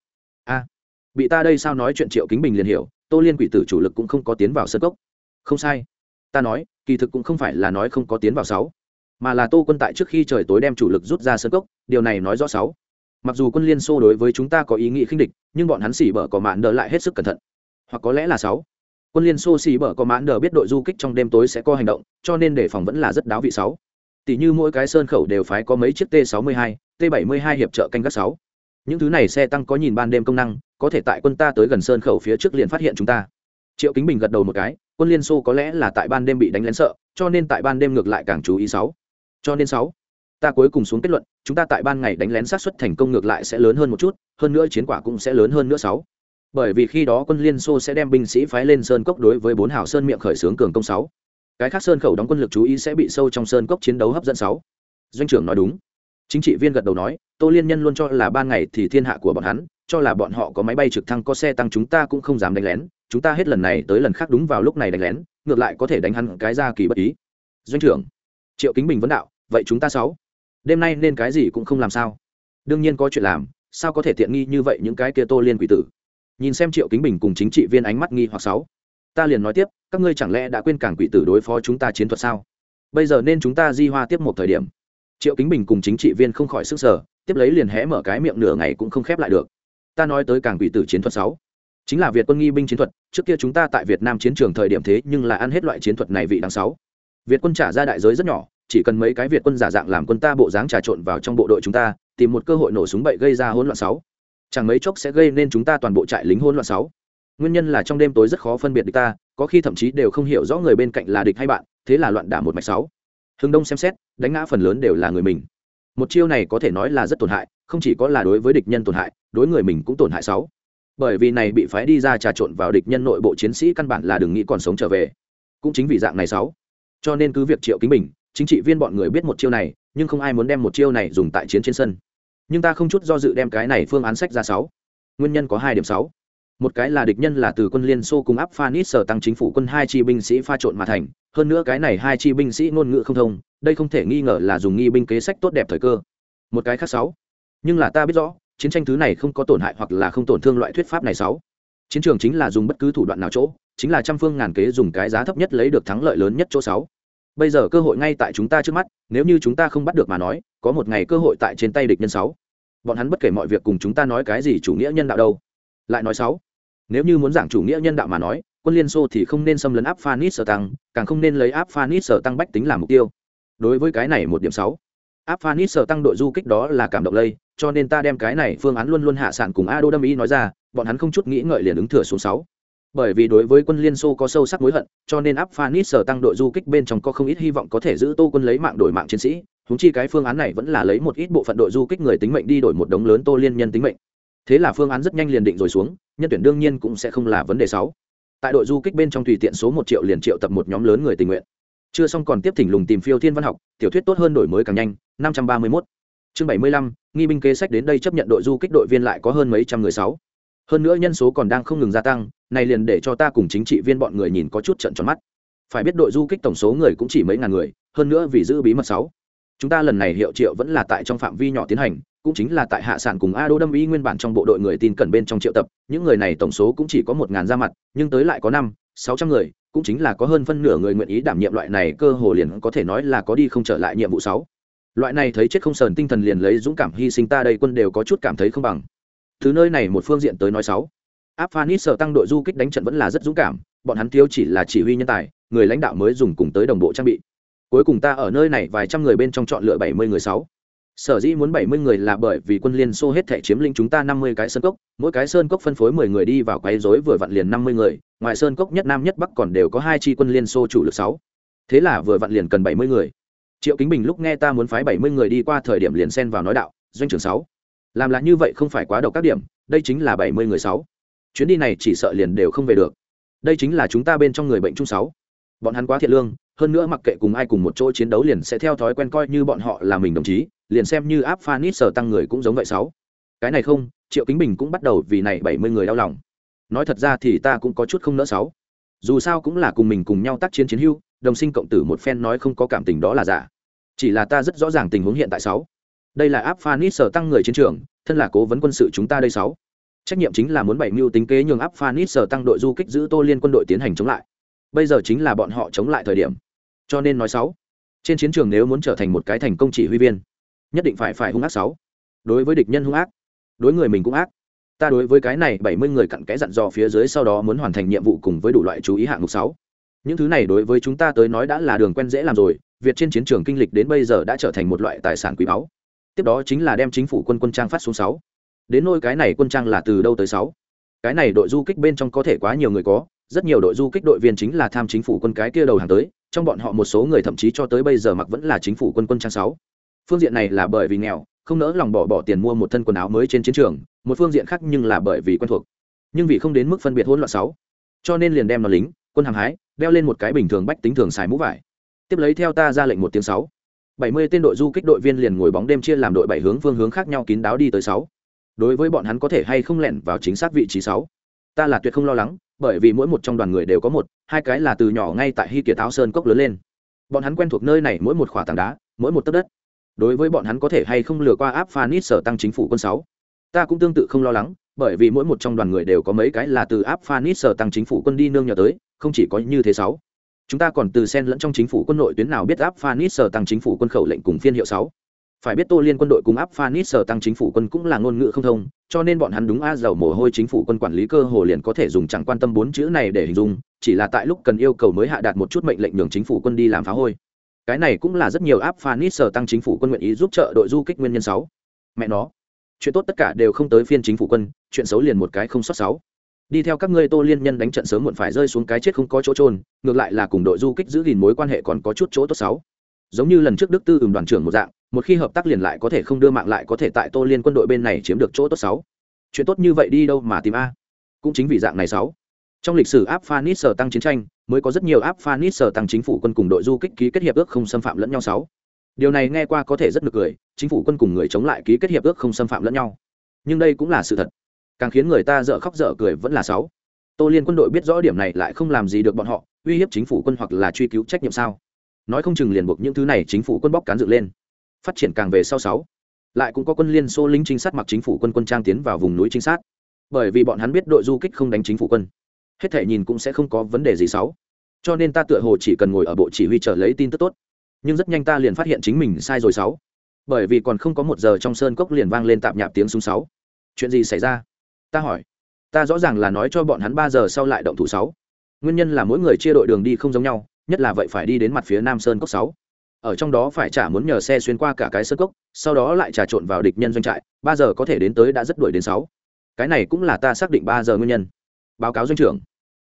A, bị ta đây sao nói chuyện triệu kính bình liền hiểu, tô liên quỷ tử chủ lực cũng không có tiến vào sơn cốc. Không sai. Ta nói, kỳ thực cũng không phải là nói không có tiến vào sáu, mà là tô quân tại trước khi trời tối đem chủ lực rút ra sơn cốc, điều này nói rõ sáu mặc dù quân liên xô đối với chúng ta có ý nghĩ khinh địch, nhưng bọn hắn xỉ bở có mạn đỡ lại hết sức cẩn thận. Hoặc có lẽ là sáu. Quân liên xô xỉ bở có mãn đỡ biết đội du kích trong đêm tối sẽ có hành động, cho nên đề phòng vẫn là rất đáo vị sáu. Tỷ như mỗi cái sơn khẩu đều phái có mấy chiếc t 62 t 72 hiệp trợ canh gác sáu. Những thứ này xe tăng có nhìn ban đêm công năng, có thể tại quân ta tới gần sơn khẩu phía trước liền phát hiện chúng ta. Triệu kính bình gật đầu một cái, quân liên xô có lẽ là tại ban đêm bị đánh lén sợ, cho nên tại ban đêm ngược lại càng chú ý sáu. Cho nên sáu ta cuối cùng xuống kết luận, chúng ta tại ban ngày đánh lén sát xuất thành công ngược lại sẽ lớn hơn một chút, hơn nữa chiến quả cũng sẽ lớn hơn nữa sáu. Bởi vì khi đó quân liên xô sẽ đem binh sĩ phái lên sơn cốc đối với bốn hào sơn miệng khởi xướng cường công sáu. Cái khác sơn khẩu đóng quân lực chú ý sẽ bị sâu trong sơn cốc chiến đấu hấp dẫn sáu. Doanh trưởng nói đúng. Chính trị viên gật đầu nói, tô liên nhân luôn cho là ban ngày thì thiên hạ của bọn hắn, cho là bọn họ có máy bay trực thăng có xe tăng chúng ta cũng không dám đánh lén, chúng ta hết lần này tới lần khác đúng vào lúc này đánh lén, ngược lại có thể đánh hắn cái ra kỳ bất ý. Doanh trưởng, triệu kính bình vấn đạo, vậy chúng ta sáu? Đêm nay nên cái gì cũng không làm sao. Đương nhiên có chuyện làm, sao có thể tiện nghi như vậy những cái kia tô liên quỷ tử? Nhìn xem triệu kính bình cùng chính trị viên ánh mắt nghi hoặc sáu. Ta liền nói tiếp, các ngươi chẳng lẽ đã quên cảng quỷ tử đối phó chúng ta chiến thuật sao? Bây giờ nên chúng ta di hoa tiếp một thời điểm. Triệu kính bình cùng chính trị viên không khỏi sức sở tiếp lấy liền hé mở cái miệng nửa ngày cũng không khép lại được. Ta nói tới cảng quỷ tử chiến thuật sáu. Chính là việt quân nghi binh chiến thuật, trước kia chúng ta tại việt nam chiến trường thời điểm thế nhưng là ăn hết loại chiến thuật này vị đáng sáu. Việt quân trả ra đại giới rất nhỏ chỉ cần mấy cái việt quân giả dạng làm quân ta bộ dáng trà trộn vào trong bộ đội chúng ta, tìm một cơ hội nổ súng bậy gây ra hỗn loạn sáu. Chẳng mấy chốc sẽ gây nên chúng ta toàn bộ trại lính hỗn loạn sáu. Nguyên nhân là trong đêm tối rất khó phân biệt địch ta, có khi thậm chí đều không hiểu rõ người bên cạnh là địch hay bạn, thế là loạn đả một mạch sáu. Hưng đông xem xét, đánh ngã phần lớn đều là người mình. Một chiêu này có thể nói là rất tổn hại, không chỉ có là đối với địch nhân tổn hại, đối người mình cũng tổn hại sáu. Bởi vì này bị phái đi ra trà trộn vào địch nhân nội bộ chiến sĩ căn bản là đừng nghĩ còn sống trở về. Cũng chính vì dạng này sáu. Cho nên cứ việc triệu kính bình chính trị viên bọn người biết một chiêu này, nhưng không ai muốn đem một chiêu này dùng tại chiến trên sân. Nhưng ta không chút do dự đem cái này phương án sách ra sáu. Nguyên nhân có hai điểm sáu. Một cái là địch nhân là từ quân liên xô cùng áp phanit sở tăng chính phủ quân hai chi binh sĩ pha trộn mà thành, hơn nữa cái này hai chi binh sĩ ngôn ngữ không thông, đây không thể nghi ngờ là dùng nghi binh kế sách tốt đẹp thời cơ. Một cái khác sáu. Nhưng là ta biết rõ, chiến tranh thứ này không có tổn hại hoặc là không tổn thương loại thuyết pháp này sáu. Chiến trường chính là dùng bất cứ thủ đoạn nào chỗ, chính là trăm phương ngàn kế dùng cái giá thấp nhất lấy được thắng lợi lớn nhất chỗ sáu bây giờ cơ hội ngay tại chúng ta trước mắt, nếu như chúng ta không bắt được mà nói, có một ngày cơ hội tại trên tay địch nhân sáu. Bọn hắn bất kể mọi việc cùng chúng ta nói cái gì chủ nghĩa nhân đạo đâu. Lại nói sáu. Nếu như muốn giảng chủ nghĩa nhân đạo mà nói, quân liên xô thì không nên xâm lấn áp phanis sở tăng càng không nên lấy áp phanis sở tăng bách tính làm mục tiêu. Đối với cái này một điểm sáu. Áp phanis sở tăng đội du kích đó là cảm động lây, cho nên ta đem cái này phương án luôn luôn hạ sản cùng a đô đâm ý nói ra, bọn hắn không chút nghĩ ngợi liền ứng thừa xuống sáu bởi vì đối với quân liên xô có sâu sắc mối hận, cho nên áp phanit sở tăng đội du kích bên trong có không ít hy vọng có thể giữ tô quân lấy mạng đổi mạng chiến sĩ. Húng chi cái phương án này vẫn là lấy một ít bộ phận đội du kích người tính mệnh đi đổi một đống lớn tô liên nhân tính mệnh. Thế là phương án rất nhanh liền định rồi xuống, nhân tuyển đương nhiên cũng sẽ không là vấn đề sáu. Tại đội du kích bên trong tùy tiện số một triệu liền triệu tập một nhóm lớn người tình nguyện. Chưa xong còn tiếp thỉnh lùng tìm phiêu thiên văn học, tiểu thuyết tốt hơn đổi mới càng nhanh, năm trăm ba mươi 531 chương bảy mươi lăm, nghi binh kế sách đến đây chấp nhận đội du kích đội viên lại có hơn mấy trăm người sáu hơn nữa nhân số còn đang không ngừng gia tăng, này liền để cho ta cùng chính trị viên bọn người nhìn có chút trận tròn mắt. Phải biết đội du kích tổng số người cũng chỉ mấy ngàn người, hơn nữa vì giữ bí mật sáu. Chúng ta lần này hiệu triệu vẫn là tại trong phạm vi nhỏ tiến hành, cũng chính là tại hạ sản cùng a đô đâm y nguyên bản trong bộ đội người tin cẩn bên trong triệu tập, những người này tổng số cũng chỉ có một ngàn ra mặt, nhưng tới lại có năm, sáu trăm người, cũng chính là có hơn phân nửa người nguyện ý đảm nhiệm loại này cơ hồ liền có thể nói là có đi không trở lại nhiệm vụ sáu. Loại này thấy chết không sờn tinh thần liền lấy dũng cảm hy sinh ta đây quân đều có chút cảm thấy không bằng thứ nơi này một phương diện tới nói sáu. Áp phanit sở tăng đội du kích đánh trận vẫn là rất dũng cảm, bọn hắn thiếu chỉ là chỉ huy nhân tài, người lãnh đạo mới dùng cùng tới đồng bộ trang bị. Cuối cùng ta ở nơi này vài trăm người bên trong chọn lựa bảy mươi người sáu. Sở dĩ muốn bảy mươi người là bởi vì quân liên xô hết thể chiếm lĩnh chúng ta năm mươi cái sơn cốc, mỗi cái sơn cốc phân phối mười người đi vào quấy rối vừa vặn liền năm mươi người, ngoài sơn cốc nhất nam nhất bắc còn đều có hai chi quân liên xô chủ lực sáu. Thế là vừa vặn liền cần bảy mươi người. Triệu kính bình lúc nghe ta muốn phái bảy mươi người đi qua thời điểm liền xen vào nói đạo, doanh trưởng sáu làm là như vậy không phải quá độc các điểm, đây chính là bảy mươi người sáu. Chuyến đi này chỉ sợ liền đều không về được. Đây chính là chúng ta bên trong người bệnh chung sáu. Bọn hắn quá thiện lương, hơn nữa mặc kệ cùng ai cùng một chỗ chiến đấu liền sẽ theo thói quen coi như bọn họ là mình đồng chí, liền xem như áp phanit sở tăng người cũng giống vậy sáu. Cái này không, triệu kính bình cũng bắt đầu vì này bảy mươi người đau lòng. Nói thật ra thì ta cũng có chút không nỡ sáu. Dù sao cũng là cùng mình cùng nhau tác chiến chiến hưu, đồng sinh cộng tử một phen nói không có cảm tình đó là giả. Chỉ là ta rất rõ ràng tình huống hiện tại sáu đây là áp phanit sở tăng người chiến trường, thân là cố vấn quân sự chúng ta đây sáu. Trách nhiệm chính là muốn bảy mưu tính kế nhường áp phanit sở tăng đội du kích giữ tô liên quân đội tiến hành chống lại. Bây giờ chính là bọn họ chống lại thời điểm. Cho nên nói sáu, trên chiến trường nếu muốn trở thành một cái thành công chỉ huy viên, nhất định phải phải hung ác sáu. Đối với địch nhân hung ác, đối người mình cũng ác. Ta đối với cái này bảy mươi người cặn kẽ dặn dò phía dưới sau đó muốn hoàn thành nhiệm vụ cùng với đủ loại chú ý hạng mục sáu. Những thứ này đối với chúng ta tới nói đã là đường quen dễ làm rồi, việc trên chiến trường kinh lịch đến bây giờ đã trở thành một loại tài sản quý báu tiếp đó chính là đem chính phủ quân quân trang phát xuống sáu. Đến nôi cái này quân trang là từ đâu tới sáu? Cái này đội du kích bên trong có thể quá nhiều người có, rất nhiều đội du kích đội viên chính là tham chính phủ quân cái kia đầu hàng tới, trong bọn họ một số người thậm chí cho tới bây giờ mặc vẫn là chính phủ quân quân trang sáu. Phương diện này là bởi vì nghèo, không nỡ lòng bỏ bỏ tiền mua một thân quần áo mới trên chiến trường, một phương diện khác nhưng là bởi vì quen thuộc. Nhưng vì không đến mức phân biệt hỗn loạn sáu, cho nên liền đem nó lính, quân hàng hái, đeo lên một cái bình thường bách tính thường xài mũ vải. Tiếp lấy theo ta ra lệnh một tiếng sáu bảy mươi tên đội du kích đội viên liền ngồi bóng đêm chia làm đội bảy hướng phương hướng khác nhau kín đáo đi tới sáu. Đối với bọn hắn có thể hay không lẻn vào chính xác vị trí sáu. Ta là tuyệt không lo lắng, bởi vì mỗi một trong đoàn người đều có một, hai cái là từ nhỏ ngay tại hy kiệt áo sơn cốc lớn lên. Bọn hắn quen thuộc nơi này mỗi một khỏa tảng đá, mỗi một tấc đất. Đối với bọn hắn có thể hay không lừa qua áp phanit sở tăng chính phủ quân sáu. Ta cũng tương tự không lo lắng, bởi vì mỗi một trong đoàn người đều có mấy cái là từ áp phanit sở tăng chính phủ quân đi nương nhờ tới, không chỉ có như thế sáu chúng ta còn từ sen lẫn trong chính phủ quân nội tuyến nào biết áp phanis sở tăng chính phủ quân khẩu lệnh cùng phiên hiệu sáu? Phải biết tô liên quân đội cùng áp phanis sở tăng chính phủ quân cũng là ngôn ngữ không thông, cho nên bọn hắn đúng a dầu mồ hôi chính phủ quân quản lý cơ hồ liền có thể dùng chẳng quan tâm bốn chữ này để hình dung, chỉ là tại lúc cần yêu cầu mới hạ đạt một chút mệnh lệnh nhường chính phủ quân đi làm phá hôi. Cái này cũng là rất nhiều áp phanis sở tăng chính phủ quân nguyện ý giúp trợ đội du kích nguyên nhân sáu. Mẹ nó, chuyện tốt tất cả đều không tới phiên chính phủ quân, chuyện xấu liền một cái không sót sáu đi theo các ngươi tô liên nhân đánh trận sớm muộn phải rơi xuống cái chết không có chỗ trôn ngược lại là cùng đội du kích giữ gìn mối quan hệ còn có chút chỗ tốt sáu giống như lần trước đức tư ửng đoàn trưởng một dạng, một khi hợp tác liền lại có thể không đưa mạng lại có thể tại tô liên quân đội bên này chiếm được chỗ tốt sáu chuyện tốt như vậy đi đâu mà tìm a? Cũng chính vì dạng này sáu trong lịch sử áp phanit sở tăng chiến tranh, mới có rất nhiều áp phanit sở tăng chính phủ quân cùng đội du kích ký kết hiệp ước không xâm phạm lẫn nhau sáu điều này nghe qua có thể rất nực cười, chính phủ quân cùng người chống lại ký kết hiệp ước không xâm phạm lẫn nhau. Nhưng đây cũng là sự thật càng khiến người ta dở khóc dở cười vẫn là sáu. Tô liên quân đội biết rõ điểm này lại không làm gì được bọn họ, uy hiếp chính phủ quân hoặc là truy cứu trách nhiệm sao? Nói không chừng liền buộc những thứ này chính phủ quân bóc cán dựng lên. Phát triển càng về sau sáu. Lại cũng có quân liên xô lính trinh sát mặc chính phủ quân quân trang tiến vào vùng núi trinh sát. Bởi vì bọn hắn biết đội du kích không đánh chính phủ quân. Hết thể nhìn cũng sẽ không có vấn đề gì sáu. cho nên ta tựa hồ chỉ cần ngồi ở bộ chỉ huy chờ lấy tin tức tốt. Nhưng rất nhanh ta liền phát hiện chính mình sai rồi sáu. Bởi vì còn không có một giờ trong sơn cốc liền vang lên tạm nhạp tiếng súng sáu. Chuyện gì xảy ra? Ta hỏi, ta rõ ràng là nói cho bọn hắn ba giờ sau lại động thủ sáu. Nguyên nhân là mỗi người chia đội đường đi không giống nhau, nhất là vậy phải đi đến mặt phía nam sơn cốc sáu. Ở trong đó phải trả muốn nhờ xe xuyên qua cả cái sơn cốc, sau đó lại trà trộn vào địch nhân doanh trại, ba giờ có thể đến tới đã rất đuổi đến sáu. Cái này cũng là ta xác định ba giờ nguyên nhân. Báo cáo doanh trưởng.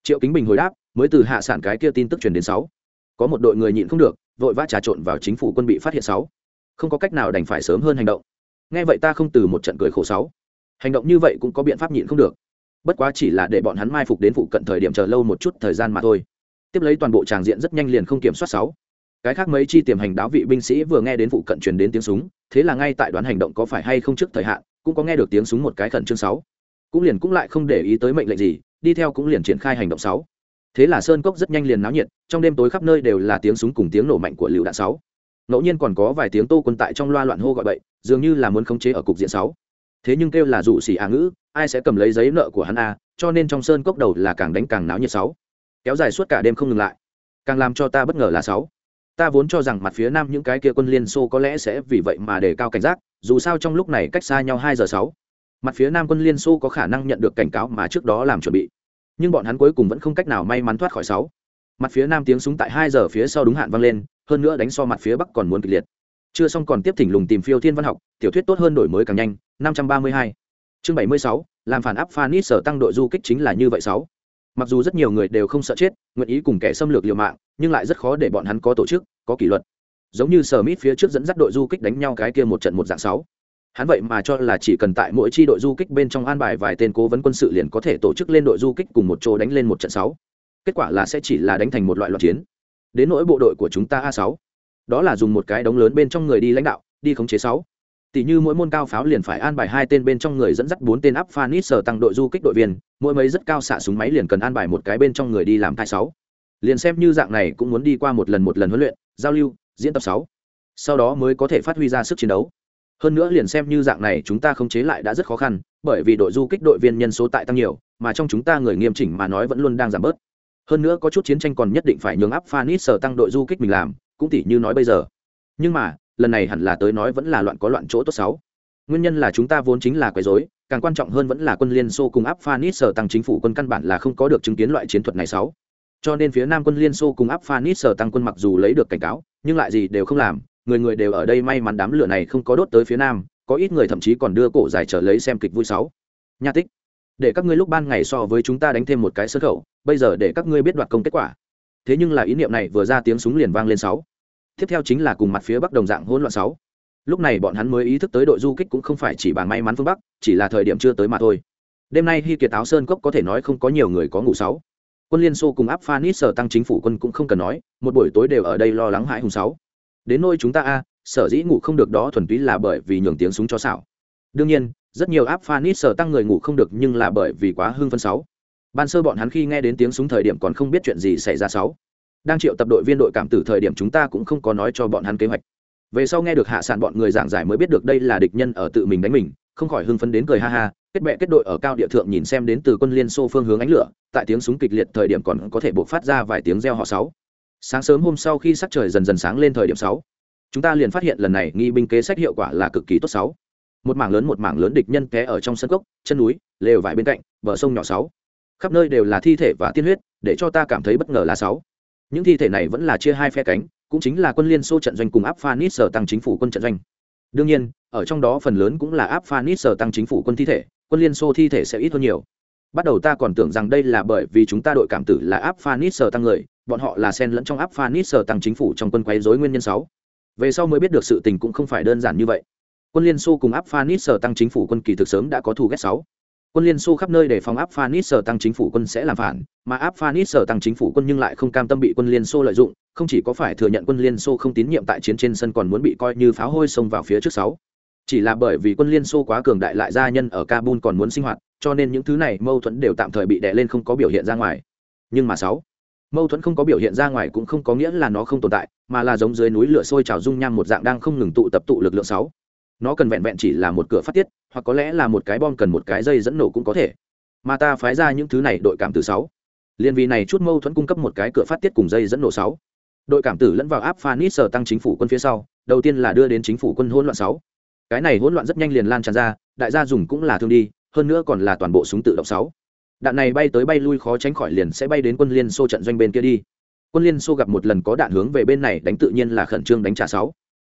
Triệu kính bình hồi đáp, mới từ hạ sản cái kia tin tức truyền đến sáu. Có một đội người nhịn không được, vội vã trà trộn vào chính phủ quân bị phát hiện sáu. Không có cách nào đành phải sớm hơn hành động. Nghe vậy ta không từ một trận cười khổ sáu hành động như vậy cũng có biện pháp nhịn không được. Bất quá chỉ là để bọn hắn mai phục đến phụ cận thời điểm chờ lâu một chút thời gian mà thôi. Tiếp lấy toàn bộ tràng diện rất nhanh liền không kiểm soát sáu. Cái khác mấy chi tiềm hành đáo vị binh sĩ vừa nghe đến phụ cận truyền đến tiếng súng, thế là ngay tại đoán hành động có phải hay không trước thời hạn, cũng có nghe được tiếng súng một cái khẩn trương sáu. Cũng liền cũng lại không để ý tới mệnh lệnh gì, đi theo cũng liền triển khai hành động sáu. Thế là sơn cốc rất nhanh liền náo nhiệt, trong đêm tối khắp nơi đều là tiếng súng cùng tiếng nổ mạnh của lựu đạn sáu. Ngẫu nhiên còn có vài tiếng tô quân tại trong loa loạn hô gọi bậy, dường như là muốn khống chế ở cục diện sáu thế nhưng kêu là dụ xỉ á ngữ, ai sẽ cầm lấy giấy nợ của hắn a, cho nên trong sơn cốc đầu là càng đánh càng náo nhiệt sáu. Kéo dài suốt cả đêm không ngừng lại. Càng làm cho ta bất ngờ là sáu. Ta vốn cho rằng mặt phía nam những cái kia quân liên xô có lẽ sẽ vì vậy mà đề cao cảnh giác, dù sao trong lúc này cách xa nhau hai giờ sáu. Mặt phía nam quân liên xô có khả năng nhận được cảnh cáo mà trước đó làm chuẩn bị. Nhưng bọn hắn cuối cùng vẫn không cách nào may mắn thoát khỏi sáu. Mặt phía nam tiếng súng tại hai giờ phía sau đúng hạn vang lên, hơn nữa đánh so mặt phía bắc còn muốn kịch liệt chưa xong còn tiếp thỉnh lùng tìm phiêu thiên văn học, tiểu thuyết tốt hơn đổi mới càng nhanh, năm trăm ba mươi hai. Chương bảy mươi sáu, làm phản áp phanit sở tăng đội du kích chính là như vậy sáu. Mặc dù rất nhiều người đều không sợ chết, nguyện ý cùng kẻ xâm lược liều mạng, nhưng lại rất khó để bọn hắn có tổ chức, có kỷ luật. Giống như sở mít phía trước dẫn dắt đội du kích đánh nhau cái kia một trận một dạng sáu. Hắn vậy mà cho là chỉ cần tại mỗi chi đội du kích bên trong an bài vài tên cố vấn quân sự liền có thể tổ chức lên đội du kích cùng một chỗ đánh lên một trận sáu. Kết quả là sẽ chỉ là đánh thành một loại loạt chiến. Đến nỗi bộ đội của chúng ta a sáu đó là dùng một cái đống lớn bên trong người đi lãnh đạo, đi khống chế sáu. Tỷ như mỗi môn cao pháo liền phải an bài hai tên bên trong người dẫn dắt bốn tên áp phanit sở tăng đội du kích đội viên, mỗi mấy rất cao xạ súng máy liền cần an bài một cái bên trong người đi làm thai sáu. Liền xem như dạng này cũng muốn đi qua một lần một lần huấn luyện, giao lưu, diễn tập sáu. Sau đó mới có thể phát huy ra sức chiến đấu. Hơn nữa liền xem như dạng này chúng ta không chế lại đã rất khó khăn, bởi vì đội du kích đội viên nhân số tại tăng nhiều, mà trong chúng ta người nghiêm chỉnh mà nói vẫn luôn đang giảm bớt. Hơn nữa có chút chiến tranh còn nhất định phải nhường áp phanit sở tăng đội du kích mình làm cũng tỉ như nói bây giờ. Nhưng mà, lần này hẳn là tới nói vẫn là loạn có loạn chỗ tốt xấu nguyên nhân là chúng ta vốn chính là quấy rối, càng quan trọng hơn vẫn là quân liên xô cùng áp phanit sở tăng chính phủ quân căn bản là không có được chứng kiến loại chiến thuật này sáu. Cho nên phía nam quân liên xô cùng áp phanit sở tăng quân mặc dù lấy được cảnh cáo, nhưng lại gì đều không làm, người người đều ở đây may mắn đám lửa này không có đốt tới phía nam, có ít người thậm chí còn đưa cổ dài trở lấy xem kịch vui sáu. Nha tích, để các ngươi lúc ban ngày so với chúng ta đánh thêm một cái sơ khẩu bây giờ để các ngươi biết đoạt công kết quả thế nhưng là ý niệm này vừa ra tiếng súng liền vang lên sáu. Tiếp theo chính là cùng mặt phía bắc đồng dạng hỗn loạn sáu. Lúc này bọn hắn mới ý thức tới đội du kích cũng không phải chỉ bằng may mắn phương bắc, chỉ là thời điểm chưa tới mà thôi. Đêm nay khi kiệt áo sơn cốc có thể nói không có nhiều người có ngủ sáu. Quân liên xô cùng áp phanit sở tăng chính phủ quân cũng không cần nói, một buổi tối đều ở đây lo lắng hãi hùng sáu. Đến nơi chúng ta a, sở dĩ ngủ không được đó thuần túy là bởi vì nhường tiếng súng cho xảo. Đương nhiên, rất nhiều áp phanit sở tăng người ngủ không được nhưng là bởi vì quá hưng phân sáu ban sơ bọn hắn khi nghe đến tiếng súng thời điểm còn không biết chuyện gì xảy ra sáu. Đang triệu tập đội viên đội cảm tử thời điểm chúng ta cũng không có nói cho bọn hắn kế hoạch. Về sau nghe được hạ sản bọn người giảng giải mới biết được đây là địch nhân ở tự mình đánh mình, không khỏi hưng phấn đến cười ha ha, kết bệ kết đội ở cao địa thượng nhìn xem đến từ quân liên xô phương hướng ánh lửa, tại tiếng súng kịch liệt thời điểm còn có thể buộc phát ra vài tiếng reo họ sáu. Sáng sớm hôm sau khi sắc trời dần dần sáng lên thời điểm sáu, chúng ta liền phát hiện lần này nghi binh kế sách hiệu quả là cực kỳ tốt sáu. Một mảng lớn một mảng lớn địch nhân té ở trong sân cốc, chân núi, lều vải bên cạnh, bờ sông nhỏ sáu khắp nơi đều là thi thể và tiên huyết, để cho ta cảm thấy bất ngờ là sáu. Những thi thể này vẫn là chia hai phe cánh, cũng chính là quân liên xô trận doanh cùng áp phanis sở tăng chính phủ quân trận doanh. Đương nhiên, ở trong đó phần lớn cũng là áp phanis sở tăng chính phủ quân thi thể, quân liên xô thi thể sẽ ít hơn nhiều. Bắt đầu ta còn tưởng rằng đây là bởi vì chúng ta đội cảm tử là áp phanis sở tăng người, bọn họ là sen lẫn trong áp phanis sở tăng chính phủ trong quân quấy dối nguyên nhân sáu. Về sau mới biết được sự tình cũng không phải đơn giản như vậy. Quân liên xô cùng áp phanis sở tăng chính phủ quân kỳ thực sớm đã có thù ghét sáu quân liên xô khắp nơi để phòng áp phanis sở tăng chính phủ quân sẽ làm phản, mà áp phanis sở tăng chính phủ quân nhưng lại không cam tâm bị quân liên xô lợi dụng, không chỉ có phải thừa nhận quân liên xô không tín nhiệm tại chiến trên sân còn muốn bị coi như pháo hôi xông vào phía trước sáu. Chỉ là bởi vì quân liên xô quá cường đại lại gia nhân ở kabul còn muốn sinh hoạt, cho nên những thứ này mâu thuẫn đều tạm thời bị đè lên không có biểu hiện ra ngoài. Nhưng mà sáu, mâu thuẫn không có biểu hiện ra ngoài cũng không có nghĩa là nó không tồn tại, mà là giống dưới núi lửa sôi trào dung nham một dạng đang không ngừng tụ tập tụ lực lượng sáu. Nó cần vẹn vẹn chỉ là một cửa phát tiết hoặc có lẽ là một cái bom cần một cái dây dẫn nổ cũng có thể. Mà ta phái ra những thứ này đội cảm tử sáu. Liên vì này chút mâu thuẫn cung cấp một cái cửa phát tiết cùng dây dẫn nổ sáu. Đội cảm tử lẫn vào áp phanis sở tăng chính phủ quân phía sau, đầu tiên là đưa đến chính phủ quân hỗn loạn sáu. Cái này hỗn loạn rất nhanh liền lan tràn ra, đại gia dùng cũng là thương đi, hơn nữa còn là toàn bộ súng tự động sáu. Đạn này bay tới bay lui khó tránh khỏi liền sẽ bay đến quân liên xô trận doanh bên kia đi. Quân liên xô gặp một lần có đạn hướng về bên này đánh tự nhiên là khẩn trương đánh trả sáu.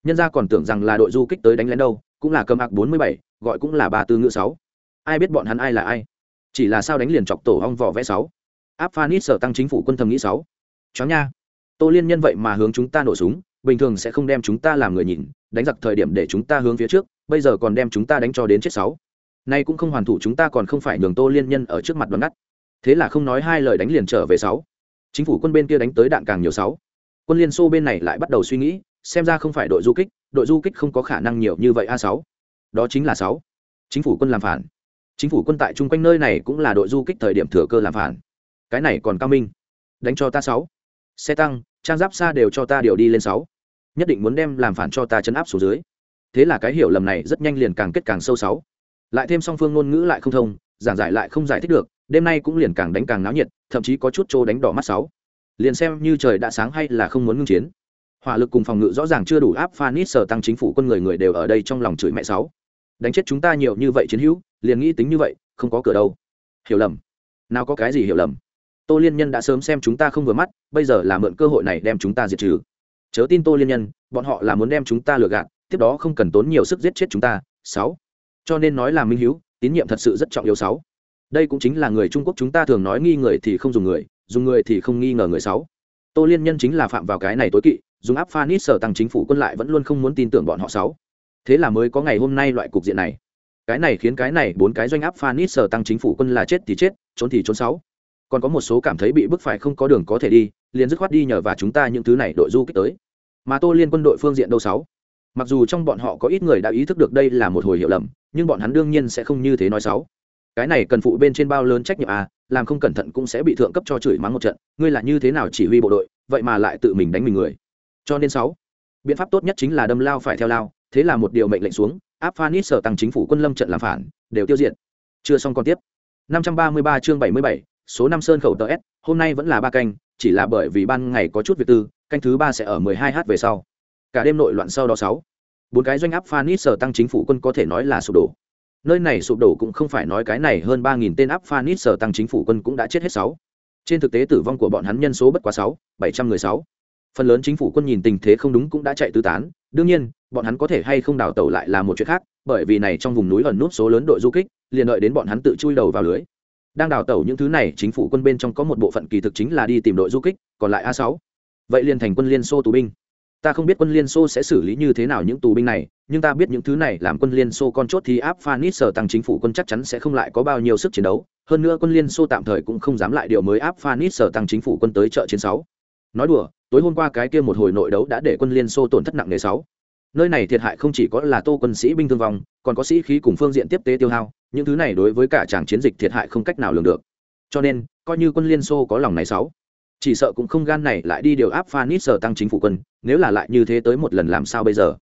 Nhân gia còn tưởng rằng là đội du kích tới đánh lén đâu, cũng là cầm ạc bốn mươi bảy gọi cũng là ba tư ngữ sáu. Ai biết bọn hắn ai là ai? Chỉ là sao đánh liền chọc tổ hong vỏ vẽ sáu. Áp phanit sở tăng chính phủ quân thầm nghĩ sáu. Chó nha. Tô liên nhân vậy mà hướng chúng ta nổ súng, bình thường sẽ không đem chúng ta làm người nhìn, đánh giặc thời điểm để chúng ta hướng phía trước, bây giờ còn đem chúng ta đánh cho đến chết sáu. Nay cũng không hoàn thủ chúng ta còn không phải nhường tô liên nhân ở trước mặt đoán ngắt. Thế là không nói hai lời đánh liền trở về sáu. Chính phủ quân bên kia đánh tới đạn càng nhiều sáu. Quân liên xô bên này lại bắt đầu suy nghĩ, xem ra không phải đội du kích, đội du kích không có khả năng nhiều như vậy a sáu đó chính là sáu. Chính phủ quân làm phản. Chính phủ quân tại chung quanh nơi này cũng là đội du kích thời điểm thừa cơ làm phản. Cái này còn cao minh. Đánh cho ta sáu. Xe tăng, trang giáp xa đều cho ta điều đi lên sáu. Nhất định muốn đem làm phản cho ta chấn áp xuống dưới. Thế là cái hiểu lầm này rất nhanh liền càng kết càng sâu sáu. Lại thêm song phương ngôn ngữ lại không thông, giảng giải lại không giải thích được, đêm nay cũng liền càng đánh càng náo nhiệt, thậm chí có chút trô đánh đỏ mắt sáu. Liền xem như trời đã sáng hay là không muốn ngưng chiến. Hỏa lực cùng phòng ngự rõ ràng chưa đủ áp phanit sở tăng chính phủ quân người người đều ở đây trong lòng chửi mẹ sáu đánh chết chúng ta nhiều như vậy chiến hữu, liền nghĩ tính như vậy, không có cửa đâu. Hiểu lầm. Nào có cái gì hiểu lầm? Tô liên nhân đã sớm xem chúng ta không vừa mắt, bây giờ là mượn cơ hội này đem chúng ta diệt trừ. Chớ tin tô liên nhân, bọn họ là muốn đem chúng ta lừa gạt, tiếp đó không cần tốn nhiều sức giết chết chúng ta. Sáu. Cho nên nói là minh hữu, tín nhiệm thật sự rất trọng yếu sáu. Đây cũng chính là người trung quốc chúng ta thường nói nghi người thì không dùng người dùng người thì không nghi ngờ người sáu. Tô liên nhân chính là phạm vào cái này tối kỵ, dùng áp phanit sở tăng chính phủ quân lại vẫn luôn không muốn tin tưởng bọn họ sáu thế là mới có ngày hôm nay loại cục diện này. Cái này khiến cái này bốn cái doanh áp phanit sở tăng chính phủ quân là chết thì chết, trốn thì trốn sáu. Còn có một số cảm thấy bị bức phải không có đường có thể đi, liền dứt khoát đi nhờ và chúng ta những thứ này đội du kích tới. Mà tô liên quân đội phương diện đâu sáu? Mặc dù trong bọn họ có ít người đã ý thức được đây là một hồi hiểu lầm, nhưng bọn hắn đương nhiên sẽ không như thế nói sáu. Cái này cần phụ bên trên bao lớn trách nhiệm à làm không cẩn thận cũng sẽ bị thượng cấp cho chửi mắng một trận, ngươi là như thế nào chỉ huy bộ đội, vậy mà lại tự mình đánh mình người. Cho nên sáu, biện pháp tốt nhất chính là đâm lao phải theo lao thế là một điều mệnh lệnh xuống áp phanit sở tăng chính phủ quân lâm trận làm phản đều tiêu diệt. Chưa xong còn tiếp. 533 chương 77, số năm sơn khẩu tờ s hôm nay vẫn là ba canh chỉ là bởi vì ban ngày có chút việc tư canh thứ ba sẽ ở 12 h về sau. Cả đêm nội loạn sau đó sáu. Bốn cái doanh áp phanit sở tăng chính phủ quân có thể nói là sụp đổ. Nơi này sụp đổ cũng không phải nói cái này hơn ba nghìn tên áp phanit sở tăng chính phủ quân cũng đã chết hết sáu. Trên thực tế tử vong của bọn hắn nhân số bất quá sáu bảy trăm người sáu. Phần lớn chính phủ quân nhìn tình thế không đúng cũng đã chạy tứ tán đương nhiên bọn hắn có thể hay không đào tẩu lại là một chuyện khác, bởi vì này trong vùng núi ẩn nút số lớn đội du kích, liền đợi đến bọn hắn tự chui đầu vào lưới. Đang đào tẩu những thứ này, chính phủ quân bên trong có một bộ phận kỳ thực chính là đi tìm đội du kích, còn lại a sáu. Vậy liền thành quân liên xô tù binh. Ta không biết quân liên xô sẽ xử lý như thế nào những tù binh này, nhưng ta biết những thứ này làm quân liên xô con chốt thì áp phanit sở tăng chính phủ quân chắc chắn sẽ không lại có bao nhiêu sức chiến đấu. Hơn nữa quân liên xô tạm thời cũng không dám lại điều mới áp phanit sở tăng chính phủ quân tới chợ chiến sáu. Nói đùa, tối hôm qua cái kia một hồi nội đấu đã để quân liên xô tổn thất nặng nề sáu nơi này thiệt hại không chỉ có là tô quân sĩ binh thương vong, còn có sĩ khí cùng phương diện tiếp tế tiêu hao, những thứ này đối với cả tràng chiến dịch thiệt hại không cách nào lường được. Cho nên, coi như quân liên xô có lòng này sáu, chỉ sợ cũng không gan này lại đi điều áp phanit sở tăng chính phủ quân, nếu là lại như thế tới một lần làm sao bây giờ?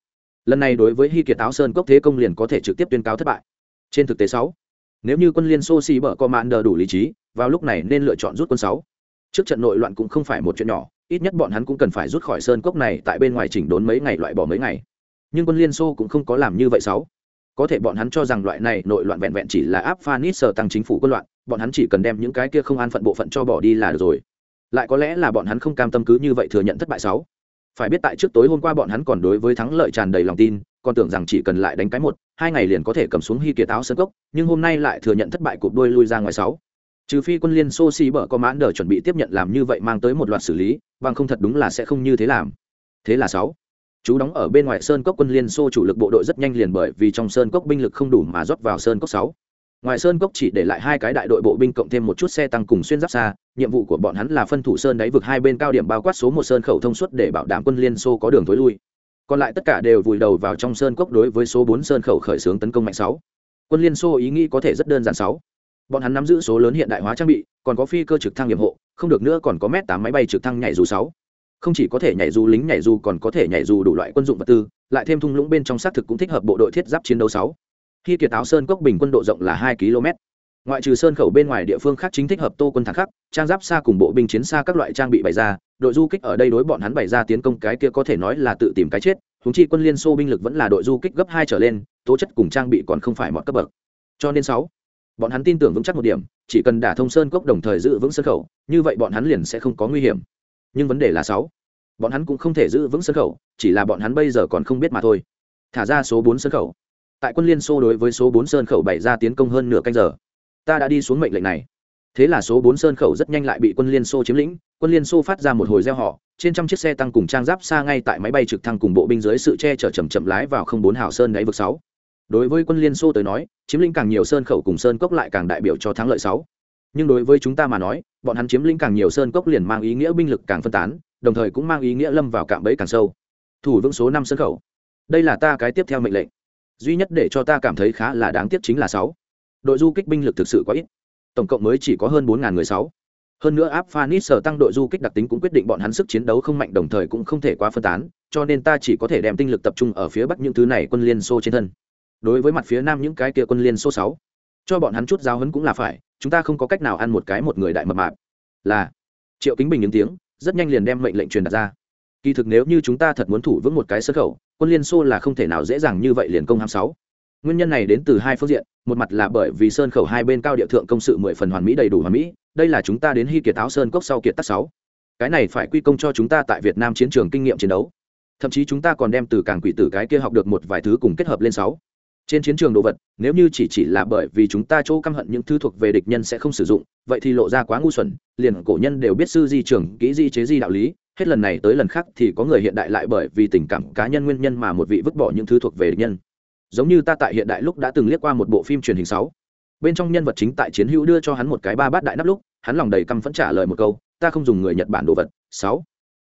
Lần này đối với hy kiệt áo sơn cốc thế công liền có thể trực tiếp tuyên cáo thất bại. Trên thực tế sáu, nếu như quân liên xô xì bở commander đủ lý trí, vào lúc này nên lựa chọn rút quân sáu. Trước trận nội loạn cũng không phải một chuyện nhỏ, ít nhất bọn hắn cũng cần phải rút khỏi sơn cốc này tại bên ngoài chỉnh đốn mấy ngày loại bỏ mấy ngày nhưng quân liên xô cũng không có làm như vậy sáu. Có thể bọn hắn cho rằng loại này nội loạn vẹn vẹn chỉ là áp phanit sở tăng chính phủ quân loạn, bọn hắn chỉ cần đem những cái kia không an phận bộ phận cho bỏ đi là được rồi. Lại có lẽ là bọn hắn không cam tâm cứ như vậy thừa nhận thất bại sáu. Phải biết tại trước tối hôm qua bọn hắn còn đối với thắng lợi tràn đầy lòng tin, còn tưởng rằng chỉ cần lại đánh cái một, hai ngày liền có thể cầm xuống hy kiệt áo sân cốc, nhưng hôm nay lại thừa nhận thất bại cụp đôi lui ra ngoài sáu. Trừ phi quân liên xô xì bở có mãn đờ chuẩn bị tiếp nhận làm như vậy mang tới một loạt xử lý bằng không thật đúng là sẽ không như thế làm. Thế là sáu chú đóng ở bên ngoài sơn cốc quân liên xô chủ lực bộ đội rất nhanh liền bởi vì trong sơn cốc binh lực không đủ mà rót vào sơn cốc sáu. Ngoài sơn cốc chỉ để lại hai cái đại đội bộ binh cộng thêm một chút xe tăng cùng xuyên giáp xa, nhiệm vụ của bọn hắn là phân thủ sơn đáy vực hai bên cao điểm bao quát số một sơn khẩu thông suốt để bảo đảm quân liên xô có đường thối lui. Còn lại tất cả đều vùi đầu vào trong sơn cốc đối với số bốn sơn khẩu khởi xướng tấn công mạnh sáu. Quân liên xô ý nghĩ có thể rất đơn giản sáu. Bọn hắn nắm giữ số lớn hiện đại hóa trang bị, còn có phi cơ trực thăng nghiệp hộ, không được nữa còn có mét tám máy bay trực thăng nhảy dù sáu không chỉ có thể nhảy dù lính nhảy dù còn có thể nhảy dù đủ loại quân dụng vật tư, lại thêm thung lũng bên trong xác thực cũng thích hợp bộ đội thiết giáp chiến đấu sáu. Khi kiệt áo sơn cốc bình quân độ rộng là hai km. Ngoại trừ sơn khẩu bên ngoài địa phương khác chính thích hợp tô quân thẳng khắc, trang giáp xa cùng bộ binh chiến xa các loại trang bị bày ra, đội du kích ở đây đối bọn hắn bày ra tiến công cái kia có thể nói là tự tìm cái chết húng chi quân liên xô binh lực vẫn là đội du kích gấp hai trở lên, tố chất cùng trang bị còn không phải mọi cấp bậc. Cho nên sáu, bọn hắn tin tưởng vững chắc một điểm, chỉ cần đả thông sơn cốc đồng thời giữ vững sân khẩu, như vậy bọn hắn liền sẽ không có nguy hiểm nhưng vấn đề là sáu. Bọn hắn cũng không thể giữ vững sân khẩu, chỉ là bọn hắn bây giờ còn không biết mà thôi. Thả ra số bốn sân khẩu. Tại quân liên xô đối với số bốn sơn khẩu bày ra tiến công hơn nửa canh giờ. Ta đã đi xuống mệnh lệnh này. Thế là số bốn sơn khẩu rất nhanh lại bị quân liên xô chiếm lĩnh, quân liên xô phát ra một hồi gieo họ trên trăm chiếc xe tăng cùng trang giáp xa ngay tại máy bay trực thăng cùng bộ binh dưới sự che chở chầm chậm lái vào không bốn hào sơn đáy vực sáu. Đối với quân liên xô tới nói, chiếm lĩnh càng nhiều sơn khẩu cùng sơn cốc lại càng đại biểu cho thắng lợi sáu nhưng đối với chúng ta mà nói, bọn hắn chiếm lĩnh càng nhiều sơn cốc liền mang ý nghĩa binh lực càng phân tán, đồng thời cũng mang ý nghĩa lâm vào cạm bẫy càng sâu. Thủ vững số năm sân khẩu. Đây là ta cái tiếp theo mệnh lệnh. Duy nhất để cho ta cảm thấy khá là đáng tiếc chính là sáu. Đội du kích binh lực thực sự quá ít. Tổng cộng mới chỉ có hơn bốn người sáu. Hơn nữa áp phanis sở tăng đội du kích đặc tính cũng quyết định bọn hắn sức chiến đấu không mạnh đồng thời cũng không thể quá phân tán, cho nên ta chỉ có thể đem tinh lực tập trung ở phía bắc những thứ này quân liên xô trên thân. Đối với mặt phía nam những cái kia quân liên xô sáu, cho bọn hắn chút giáo hấn cũng là phải chúng ta không có cách nào ăn một cái một người đại mập mạp. Là, triệu kính bình những tiếng, rất nhanh liền đem mệnh lệnh truyền đặt ra. Kỳ thực nếu như chúng ta thật muốn thủ vững một cái sơ khẩu quân liên xô là không thể nào dễ dàng như vậy liền công ham sáu. Nguyên nhân này đến từ hai phương diện, một mặt là bởi vì sơn khẩu hai bên cao địa thượng công sự mười phần hoàn mỹ đầy đủ hoàn mỹ, đây là chúng ta đến hy kiệt áo sơn cốc sau kiệt tác sáu. Cái này phải quy công cho chúng ta tại việt nam chiến trường kinh nghiệm chiến đấu. Thậm chí chúng ta còn đem từ càng quỷ tử cái kia học được một vài thứ cùng kết hợp lên sáu trên chiến trường đồ vật, nếu như chỉ chỉ là bởi vì chúng ta chỗ căm hận những thứ thuộc về địch nhân sẽ không sử dụng, vậy thì lộ ra quá ngu xuẩn, liền cổ nhân đều biết sư di trường kỹ di chế di đạo lý, hết lần này tới lần khác thì có người hiện đại lại bởi vì tình cảm cá nhân nguyên nhân mà một vị vứt bỏ những thứ thuộc về địch nhân. Giống như ta tại hiện đại lúc đã từng liếc qua một bộ phim truyền hình sáu. Bên trong nhân vật chính tại chiến hữu đưa cho hắn một cái ba bát đại nắp lúc, hắn lòng đầy căm phẫn trả lời một câu, ta không dùng người nhật bản đồ vật. Sáu.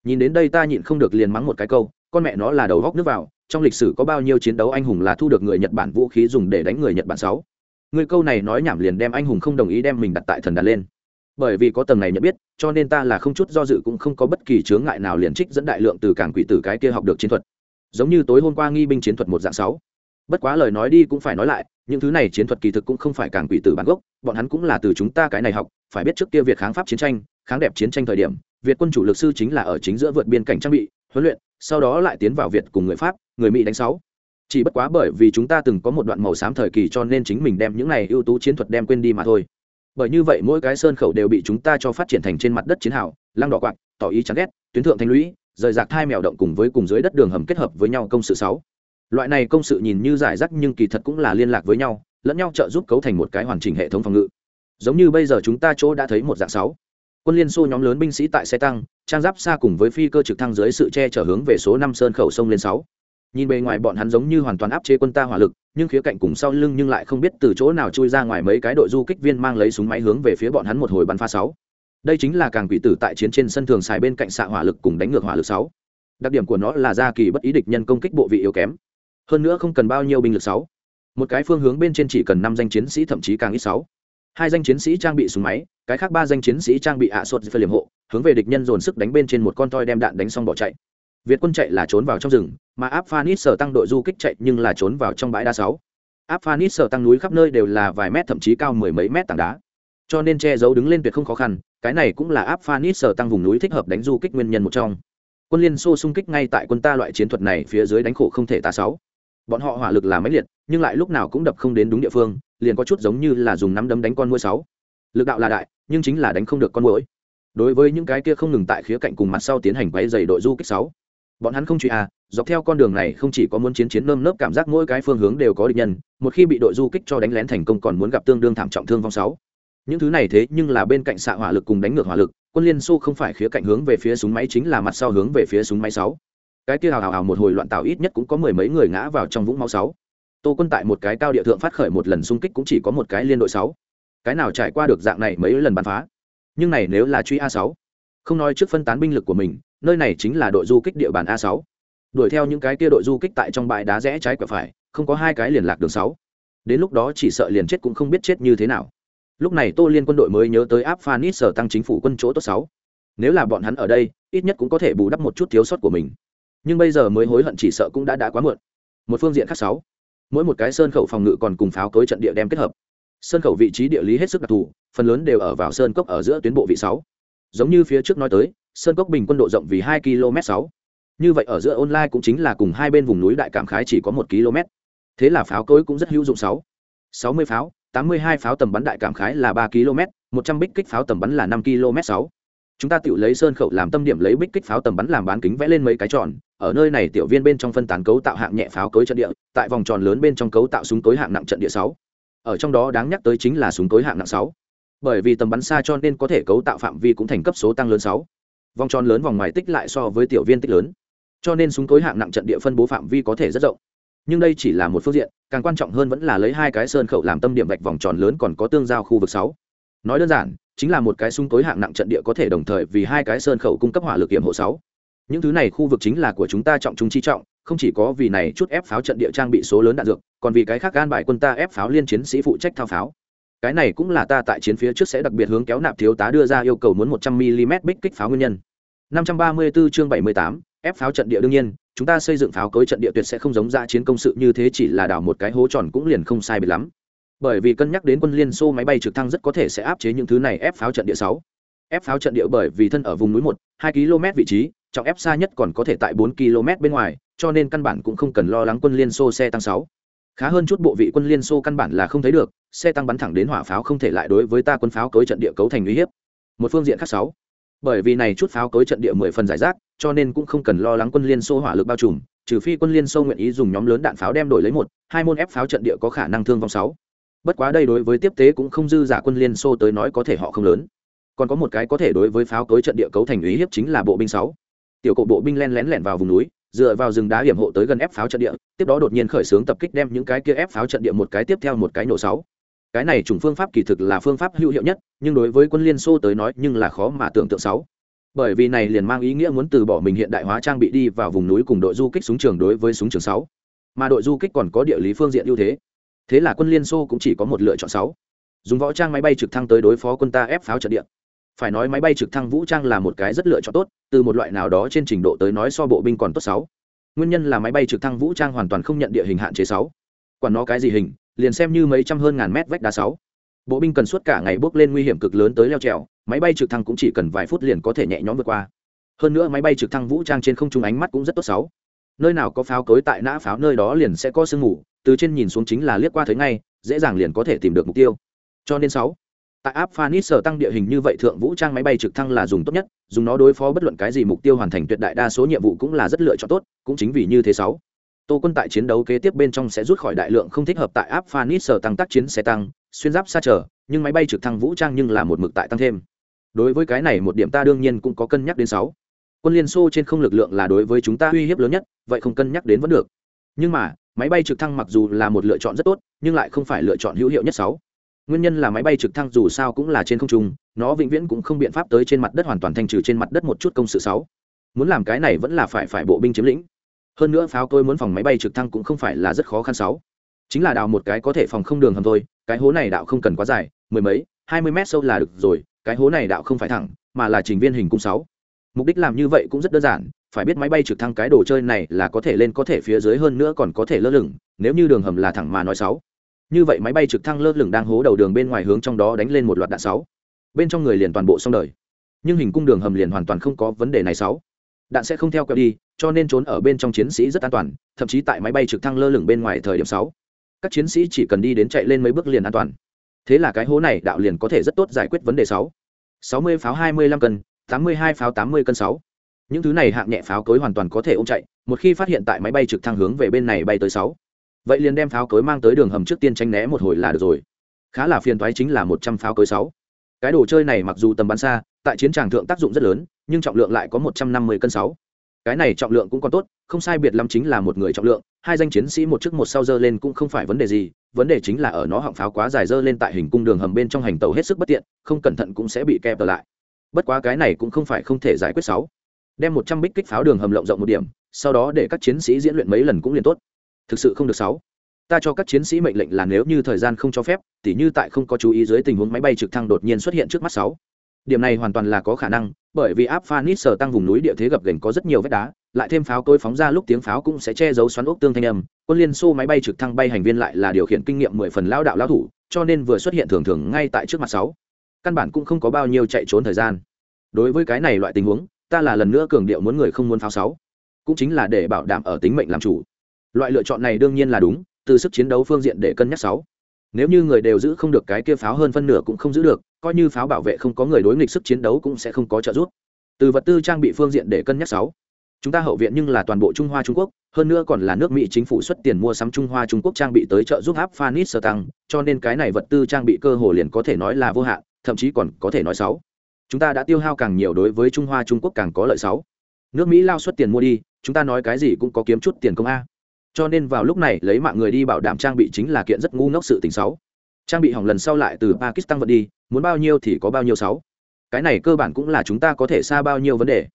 Nhìn đến đây ta nhịn không được liền mắng một cái câu, con mẹ nó là đầu góc nước vào trong lịch sử có bao nhiêu chiến đấu anh hùng là thu được người nhật bản vũ khí dùng để đánh người nhật bản sáu. Người câu này nói nhảm liền đem anh hùng không đồng ý đem mình đặt tại thần đàn lên. Bởi vì có tầng này nhận biết, cho nên ta là không chút do dự cũng không có bất kỳ chướng ngại nào liền trích dẫn đại lượng từ cảng quỷ tử cái kia học được chiến thuật. Giống như tối hôm qua nghi binh chiến thuật một dạng sáu. Bất quá lời nói đi cũng phải nói lại, những thứ này chiến thuật kỳ thực cũng không phải cảng quỷ tử bản gốc, bọn hắn cũng là từ chúng ta cái này học, phải biết trước kia việt kháng pháp chiến tranh, kháng đẹp chiến tranh thời điểm, việt quân chủ lực sư chính là ở chính giữa vượt biên cảnh trang bị, huấn luyện, sau đó lại tiến vào việt cùng người pháp người mỹ đánh sáu. Chỉ bất quá bởi vì chúng ta từng có một đoạn màu xám thời kỳ cho nên chính mình đem những này ưu tú chiến thuật đem quên đi mà thôi. Bởi như vậy mỗi cái sơn khẩu đều bị chúng ta cho phát triển thành trên mặt đất chiến hào, lăng đỏ quạt, tỏ ý chán ghét, tuyến thượng thanh lũy, rời rạc thai mèo động cùng với cùng dưới đất đường hầm kết hợp với nhau công sự sáu. Loại này công sự nhìn như giải rác nhưng kỳ thật cũng là liên lạc với nhau, lẫn nhau trợ giúp cấu thành một cái hoàn chỉnh hệ thống phòng ngự. Giống như bây giờ chúng ta chỗ đã thấy một dạng sáu. Quân liên xô nhóm lớn binh sĩ tại xe tăng, trang giáp xa cùng với phi cơ trực thăng dưới sự che chở hướng về số năm sơn khẩu sông lên sáu nhìn bề ngoài bọn hắn giống như hoàn toàn áp chế quân ta hỏa lực, nhưng khía cạnh cùng sau lưng nhưng lại không biết từ chỗ nào chui ra ngoài mấy cái đội du kích viên mang lấy súng máy hướng về phía bọn hắn một hồi bắn pha sáu. Đây chính là càng quỷ tử tại chiến trên sân thường xài bên cạnh xạ hỏa lực cùng đánh ngược hỏa lực sáu. Đặc điểm của nó là ra kỳ bất ý địch nhân công kích bộ vị yếu kém. Hơn nữa không cần bao nhiêu binh lực sáu. Một cái phương hướng bên trên chỉ cần năm danh chiến sĩ thậm chí càng ít sáu. Hai danh chiến sĩ trang bị súng máy, cái khác ba danh chiến sĩ trang bị ạ sốt phải liềm hộ, hướng về địch nhân dồn sức đánh bên trên một con toi đem đạn đánh xong bỏ chạy việt quân chạy là trốn vào trong rừng, mà áp phanis sở tăng đội du kích chạy nhưng là trốn vào trong bãi đá sáu. Áp phanis sở tăng núi khắp nơi đều là vài mét, thậm chí cao mười mấy mét tảng đá. Cho nên che giấu đứng lên tuyệt không khó khăn, cái này cũng là áp phanis sở tăng vùng núi thích hợp đánh du kích nguyên nhân một trong. Quân liên xô xung kích ngay tại quân ta loại chiến thuật này phía dưới đánh khổ không thể ta sáu. Bọn họ hỏa lực là mấy liệt, nhưng lại lúc nào cũng đập không đến đúng địa phương, liền có chút giống như là dùng nắm đấm đánh con mũi sáu. Lực đạo là đại, nhưng chính là đánh không được con mũi đối với những cái kia không ngừng tại khía cạnh cùng mặt sau tiến hành quấy dày đội du kích sáu bọn hắn không truy à dọc theo con đường này không chỉ có muốn chiến chiến nơm nớp cảm giác mỗi cái phương hướng đều có địch nhân, một khi bị đội du kích cho đánh lén thành công còn muốn gặp tương đương thảm trọng thương vong sáu. Những thứ này thế nhưng là bên cạnh xạ hỏa lực cùng đánh ngược hỏa lực, quân liên xô không phải khía cạnh hướng về phía súng máy chính là mặt sau hướng về phía súng máy sáu. Cái kia hào hào hào một hồi loạn tạo ít nhất cũng có mười mấy người ngã vào trong vũng máu sáu. Tô quân tại một cái cao địa thượng phát khởi một lần xung kích cũng chỉ có một cái liên đội sáu. Cái nào trải qua được dạng này mấy lần bắn phá? Nhưng này nếu là truy a sáu, không nói trước phân tán binh lực của mình nơi này chính là đội du kích địa bàn a sáu. Đuổi theo những cái kia đội du kích tại trong bãi đá rẽ trái quẹo phải, không có hai cái liền lạc đường sáu. Đến lúc đó chỉ sợ liền chết cũng không biết chết như thế nào. Lúc này tô liên quân đội mới nhớ tới áp phanis sở tăng chính phủ quân chỗ tốt sáu. Nếu là bọn hắn ở đây, ít nhất cũng có thể bù đắp một chút thiếu sót của mình. Nhưng bây giờ mới hối hận chỉ sợ cũng đã đã quá muộn. Một phương diện khác sáu. Mỗi một cái sơn khẩu phòng ngự còn cùng pháo cối trận địa đem kết hợp. Sơn khẩu vị trí địa lý hết sức đặc thù, phần lớn đều ở vào sơn cốc ở giữa tuyến bộ vị sáu. Giống như phía trước nói tới sơn cốc bình quân độ rộng vì hai km sáu. Như vậy ở giữa online cũng chính là cùng hai bên vùng núi đại cảm khái chỉ có một km. Thế là pháo cối cũng rất hữu dụng sáu. Sáu mươi pháo, tám mươi hai pháo tầm bắn đại cảm khái là ba km, một trăm bích kích pháo tầm bắn là năm km sáu. Chúng ta tự lấy sơn khẩu làm tâm điểm lấy bích kích pháo tầm bắn làm bán kính vẽ lên mấy cái tròn. Ở nơi này tiểu viên bên trong phân tán cấu tạo hạng nhẹ pháo cối trận địa, tại vòng tròn lớn bên trong cấu tạo súng cối hạng nặng trận địa sáu. Ở trong đó đáng nhắc tới chính là súng cối hạng nặng sáu. Bởi vì tầm bắn xa cho nên có thể cấu tạo phạm vi cũng thành cấp số tăng lớn sáu vòng tròn lớn vòng ngoài tích lại so với tiểu viên tích lớn. Cho nên súng cối hạng nặng trận địa phân bố phạm vi có thể rất rộng. Nhưng đây chỉ là một phương diện, càng quan trọng hơn vẫn là lấy hai cái sơn khẩu làm tâm điểm vạch vòng tròn lớn còn có tương giao khu vực sáu. Nói đơn giản, chính là một cái súng tối hạng nặng trận địa có thể đồng thời vì hai cái sơn khẩu cung cấp hỏa lực hiểm hộ sáu. Những thứ này khu vực chính là của chúng ta trọng chúng chi trọng, không chỉ có vì này chút ép pháo trận địa trang bị số lớn đạn dược, còn vì cái khác gan bài quân ta ép pháo liên chiến sĩ phụ trách thao pháo cái này cũng là ta tại chiến phía trước sẽ đặc biệt hướng kéo nạp thiếu tá đưa ra yêu cầu muốn một trăm mm bích kích pháo nguyên nhân. 534 chương 78, ép pháo trận địa đương nhiên chúng ta xây dựng pháo cối trận địa tuyệt sẽ không giống ra chiến công sự như thế chỉ là đào một cái hố tròn cũng liền không sai biệt lắm. Bởi vì cân nhắc đến quân liên xô máy bay trực thăng rất có thể sẽ áp chế những thứ này ép pháo trận địa sáu. Ép pháo trận địa bởi vì thân ở vùng núi một hai km vị trí trọng ép xa nhất còn có thể tại bốn km bên ngoài cho nên căn bản cũng không cần lo lắng quân liên xô xe tăng sáu khá hơn chút bộ vị quân liên xô căn bản là không thấy được, xe tăng bắn thẳng đến hỏa pháo không thể lại đối với ta quân pháo cối trận địa cấu thành uy hiếp. Một phương diện khác sáu. Bởi vì này chút pháo cối trận địa mười phần giải rác, cho nên cũng không cần lo lắng quân liên xô hỏa lực bao trùm, trừ phi quân liên xô nguyện ý dùng nhóm lớn đạn pháo đem đổi lấy một, hai môn ép pháo trận địa có khả năng thương vong sáu. Bất quá đây đối với tiếp tế cũng không dư giả quân liên xô tới nói có thể họ không lớn. Còn có một cái có thể đối với pháo cối trận địa cấu thành uy hiếp chính là bộ binh sáu. Tiểu cộ bộ binh len lén lẻn vào vùng núi dựa vào rừng đá hiểm hộ tới gần ép pháo trận địa, tiếp đó đột nhiên khởi xướng tập kích đem những cái kia ép pháo trận địa một cái tiếp theo một cái nổ sáu. Cái này chủng phương pháp kỳ thực là phương pháp hữu hiệu nhất, nhưng đối với quân liên xô tới nói nhưng là khó mà tưởng tượng sáu. Bởi vì này liền mang ý nghĩa muốn từ bỏ mình hiện đại hóa trang bị đi vào vùng núi cùng đội du kích súng trường đối với súng trường sáu. Mà đội du kích còn có địa lý phương diện ưu thế. Thế là quân liên xô cũng chỉ có một lựa chọn sáu. Dùng võ trang máy bay trực thăng tới đối phó quân ta ép pháo trận địa phải nói máy bay trực thăng vũ trang là một cái rất lựa chọn tốt, từ một loại nào đó trên trình độ tới nói so bộ binh còn tốt sáu. Nguyên nhân là máy bay trực thăng vũ trang hoàn toàn không nhận địa hình hạn chế sáu. Quản nó cái gì hình, liền xem như mấy trăm hơn ngàn mét vách đá sáu. Bộ binh cần suốt cả ngày bước lên nguy hiểm cực lớn tới leo trèo, máy bay trực thăng cũng chỉ cần vài phút liền có thể nhẹ nhõm vượt qua. Hơn nữa máy bay trực thăng vũ trang trên không trung ánh mắt cũng rất tốt sáu. Nơi nào có pháo cối tại nã pháo nơi đó liền sẽ có sương mù, từ trên nhìn xuống chính là liếc qua thấy ngay, dễ dàng liền có thể tìm được mục tiêu. Cho nên sáu tại áp phanis sở tăng địa hình như vậy, thượng vũ trang máy bay trực thăng là dùng tốt nhất, dùng nó đối phó bất luận cái gì mục tiêu hoàn thành tuyệt đại đa số nhiệm vụ cũng là rất lựa chọn tốt, cũng chính vì như thế sáu. Tô quân tại chiến đấu kế tiếp bên trong sẽ rút khỏi đại lượng không thích hợp tại áp phanis sở tăng tác chiến xe tăng, xuyên giáp xa trở, nhưng máy bay trực thăng vũ trang nhưng là một mực tại tăng thêm. Đối với cái này một điểm ta đương nhiên cũng có cân nhắc đến sáu. Quân liên xô trên không lực lượng là đối với chúng ta uy hiếp lớn nhất, vậy không cân nhắc đến vẫn được. Nhưng mà, máy bay trực thăng mặc dù là một lựa chọn rất tốt, nhưng lại không phải lựa chọn hữu hiệu nhất sáu nguyên nhân là máy bay trực thăng dù sao cũng là trên không trung, nó vĩnh viễn cũng không biện pháp tới trên mặt đất hoàn toàn thanh trừ trên mặt đất một chút công sự sáu. Muốn làm cái này vẫn là phải phải bộ binh chiếm lĩnh. Hơn nữa pháo tôi muốn phòng máy bay trực thăng cũng không phải là rất khó khăn sáu. Chính là đào một cái có thể phòng không đường hầm thôi, cái hố này đạo không cần quá dài, mười mấy, hai mươi mét sâu là được rồi, cái hố này đạo không phải thẳng, mà là trình viên hình cung sáu. Mục đích làm như vậy cũng rất đơn giản, phải biết máy bay trực thăng cái đồ chơi này là có thể lên có thể phía dưới hơn nữa còn có thể lơ lửng, nếu như đường hầm là thẳng mà nói sáu như vậy máy bay trực thăng lơ lửng đang hố đầu đường bên ngoài hướng trong đó đánh lên một loạt đạn sáu. Bên trong người liền toàn bộ xong đời. Nhưng hình cung đường hầm liền hoàn toàn không có vấn đề này sáu. Đạn sẽ không theo quẹo đi, cho nên trốn ở bên trong chiến sĩ rất an toàn, thậm chí tại máy bay trực thăng lơ lửng bên ngoài thời điểm sáu. Các chiến sĩ chỉ cần đi đến chạy lên mấy bước liền an toàn. Thế là cái hố này đạo liền có thể rất tốt giải quyết vấn đề sáu. Sáu mươi pháo hai mươi lăm cân, tám mươi hai pháo tám mươi cân sáu. Những thứ này hạng nhẹ pháo cối hoàn toàn có thể ôm chạy, một khi phát hiện tại máy bay trực thăng hướng về bên này bay tới sáu vậy liền đem pháo cối mang tới đường hầm trước tiên tránh né một hồi là được rồi. Khá là phiền toái chính là một trăm pháo cối sáu. Cái đồ chơi này mặc dù tầm bắn xa, tại chiến tràng thượng tác dụng rất lớn, nhưng trọng lượng lại có một trăm năm mươi cân sáu. Cái này trọng lượng cũng còn tốt, không sai biệt lắm chính là một người trọng lượng, hai danh chiến sĩ một trước một sau dơ lên cũng không phải vấn đề gì, vấn đề chính là ở nó họng pháo quá dài dơ lên tại hình cung đường hầm bên trong hành tàu hết sức bất tiện, không cẩn thận cũng sẽ bị kẹp trở lại. Bất quá cái này cũng không phải không thể giải quyết sáu. Đem một trăm bích kích pháo đường hầm lộng rộng một điểm, sau đó để các chiến sĩ diễn luyện mấy lần cũng liền tốt thực sự không được sáu. Ta cho các chiến sĩ mệnh lệnh là nếu như thời gian không cho phép, tỉ như tại không có chú ý dưới tình huống máy bay trực thăng đột nhiên xuất hiện trước mắt sáu. Điểm này hoàn toàn là có khả năng, bởi vì áp sở tăng vùng núi địa thế gập ghềnh có rất nhiều vách đá, lại thêm pháo tôi phóng ra lúc tiếng pháo cũng sẽ che giấu xoắn ốc tương thanh âm. Quân liên xô máy bay trực thăng bay hành viên lại là điều khiển kinh nghiệm mười phần lao đạo lao thủ, cho nên vừa xuất hiện thường thường ngay tại trước mặt sáu. Căn bản cũng không có bao nhiêu chạy trốn thời gian. Đối với cái này loại tình huống, ta là lần nữa cường điệu muốn người không muốn pháo sáu. Cũng chính là để bảo đảm ở tính mệnh làm chủ loại lựa chọn này đương nhiên là đúng, từ sức chiến đấu phương diện để cân nhắc sáu. Nếu như người đều giữ không được cái kia pháo hơn phân nửa cũng không giữ được, coi như pháo bảo vệ không có người đối nghịch sức chiến đấu cũng sẽ không có trợ giúp. Từ vật tư trang bị phương diện để cân nhắc sáu. Chúng ta hậu viện nhưng là toàn bộ trung hoa trung quốc, hơn nữa còn là nước mỹ chính phủ xuất tiền mua sắm trung hoa trung quốc trang bị tới trợ giúp áp phanit sơ tăng cho nên cái này vật tư trang bị cơ hồ liền có thể nói là vô hạn, thậm chí còn có thể nói sáu. Chúng ta đã tiêu hao càng nhiều đối với trung hoa trung quốc càng có lợi sáu. Nước mỹ lao xuất tiền mua đi, chúng ta nói cái gì cũng có kiếm chút tiền công a cho nên vào lúc này lấy mạng người đi bảo đảm trang bị chính là kiện rất ngu ngốc sự tình sáu trang bị hỏng lần sau lại từ pakistan vận đi, muốn bao nhiêu thì có bao nhiêu sáu cái này cơ bản cũng là chúng ta có thể xa bao nhiêu vấn đề.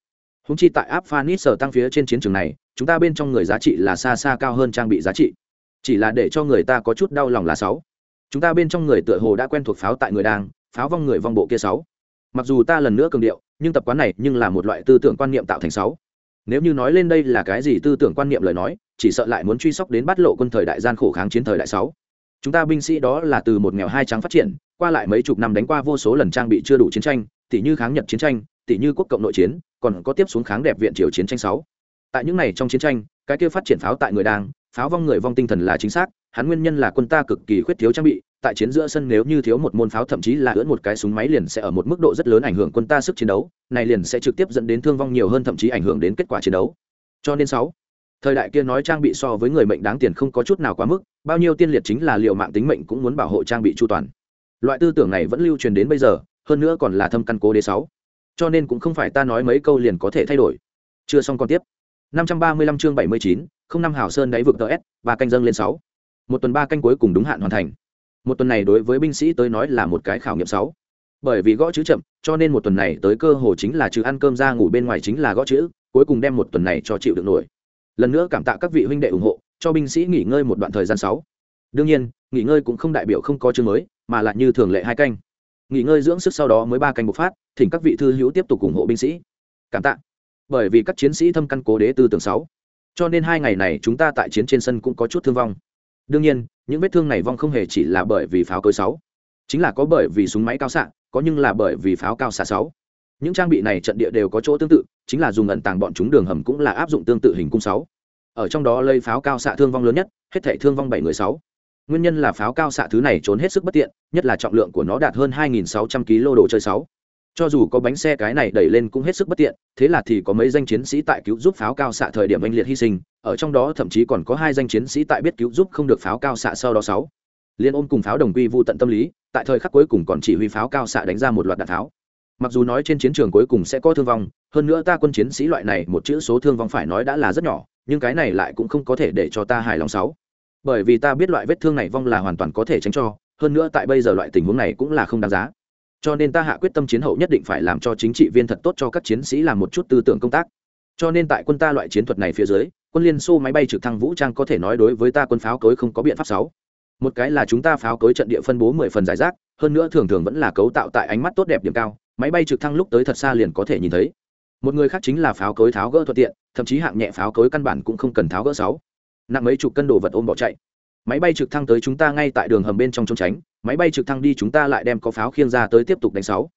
Húng chi tại afghanis sở tăng phía trên chiến trường này, chúng ta bên trong người giá trị là xa xa cao hơn trang bị giá trị. Chỉ là để cho người ta có chút đau lòng là sáu chúng ta bên trong người tựa hồ đã quen thuộc pháo tại người đang, pháo vong người vong bộ kia sáu mặc dù ta lần nữa cường điệu, nhưng tập quán này nhưng là một loại tư tưởng quan niệm tạo thành sáu nếu như nói lên đây là cái gì tư tưởng quan niệm lời nói, chỉ sợ lại muốn truy sóc đến bắt lộ quân thời đại gian khổ kháng chiến thời đại sáu. Chúng ta binh sĩ đó là từ một nghèo hai trắng phát triển, qua lại mấy chục năm đánh qua vô số lần trang bị chưa đủ chiến tranh tỷ như kháng nhật chiến tranh tỷ như quốc cộng nội chiến, còn có tiếp xuống kháng đẹp viện triều chiến tranh sáu. Tại những này trong chiến tranh, cái kia phát triển pháo tại người đang, pháo vong người vong tinh thần là chính xác, hắn nguyên nhân là quân ta cực kỳ khuyết thiếu trang bị tại chiến giữa sân nếu như thiếu một môn pháo thậm chí là ưỡn một cái súng máy liền sẽ ở một mức độ rất lớn ảnh hưởng quân ta sức chiến đấu này liền sẽ trực tiếp dẫn đến thương vong nhiều hơn thậm chí ảnh hưởng đến kết quả chiến đấu. Cho nên sáu thời đại kia nói trang bị so với người mệnh đáng tiền không có chút nào quá mức bao nhiêu tiên liệt chính là liệu mạng tính mệnh cũng muốn bảo hộ trang bị chu toàn. Loại tư tưởng này vẫn lưu truyền đến bây giờ hơn nữa còn là thâm căn cố đế sáu. Cho nên cũng không phải ta nói mấy câu liền có thể thay đổi. Chưa xong còn tiếp. 535 chương 79, không năm hào sơn đáy vực ts ba canh dâng lên sáu. Một tuần ba canh cuối cùng đúng hạn hoàn thành một tuần này đối với binh sĩ tới nói là một cái khảo nghiệm sáu. Bởi vì gõ chữ chậm, cho nên một tuần này tới cơ hồ chính là trừ ăn cơm ra ngủ bên ngoài chính là gõ chữ, cuối cùng đem một tuần này cho chịu được nổi. Lần nữa cảm tạ các vị huynh đệ ủng hộ, cho binh sĩ nghỉ ngơi một đoạn thời gian sáu. Đương nhiên, nghỉ ngơi cũng không đại biểu không có chương mới, mà lại như thường lệ hai canh. Nghỉ ngơi dưỡng sức sau đó mới ba canh bộc phát, thỉnh các vị thư hữu tiếp tục ủng hộ binh sĩ. Cảm tạ. Bởi vì các chiến sĩ thâm căn cố đế tư tưởng sáu. Cho nên hai ngày này chúng ta tại chiến trên sân cũng có chút thương vong đương nhiên, những vết thương này vong không hề chỉ là bởi vì pháo cối sáu, chính là có bởi vì súng máy cao xạ, có nhưng là bởi vì pháo cao xạ sáu. Những trang bị này trận địa đều có chỗ tương tự, chính là dùng ẩn tàng bọn chúng đường hầm cũng là áp dụng tương tự hình cung sáu. Ở trong đó lây pháo cao xạ thương vong lớn nhất, hết thể thương vong bảy người sáu. Nguyên nhân là pháo cao xạ thứ này trốn hết sức bất tiện, nhất là trọng lượng của nó đạt hơn 2.600 kg đồ chơi sáu cho dù có bánh xe cái này đẩy lên cũng hết sức bất tiện, thế là thì có mấy danh chiến sĩ tại cứu giúp pháo cao xạ thời điểm anh liệt hy sinh, ở trong đó thậm chí còn có hai danh chiến sĩ tại biết cứu giúp không được pháo cao xạ sau đó sáu. Liên ôm cùng pháo đồng quy vô tận tâm lý, tại thời khắc cuối cùng còn chỉ huy pháo cao xạ đánh ra một loạt đạn pháo mặc dù nói trên chiến trường cuối cùng sẽ có thương vong, hơn nữa ta quân chiến sĩ loại này một chữ số thương vong phải nói đã là rất nhỏ, nhưng cái này lại cũng không có thể để cho ta hài lòng sáu. Bởi vì ta biết loại vết thương này vong là hoàn toàn có thể tránh cho, hơn nữa tại bây giờ loại tình huống này cũng là không đáng giá cho nên ta hạ quyết tâm chiến hậu nhất định phải làm cho chính trị viên thật tốt, cho các chiến sĩ làm một chút tư tưởng công tác. Cho nên tại quân ta loại chiến thuật này phía dưới, quân liên xô máy bay trực thăng vũ trang có thể nói đối với ta quân pháo cối không có biện pháp sáu một cái là chúng ta pháo cối trận địa phân bố mười phần giải rác, hơn nữa thường thường vẫn là cấu tạo tại ánh mắt tốt đẹp điểm cao, máy bay trực thăng lúc tới thật xa liền có thể nhìn thấy. Một người khác chính là pháo cối tháo gỡ thuận tiện, thậm chí hạng nhẹ pháo cối căn bản cũng không cần tháo gỡ sáu nặng mấy chục cân đồ vật ôm bỏ chạy. Máy bay trực thăng tới chúng ta ngay tại đường hầm bên trong trốn tránh máy bay trực thăng đi chúng ta lại đem có pháo khiêng ra tới tiếp tục đánh sáu.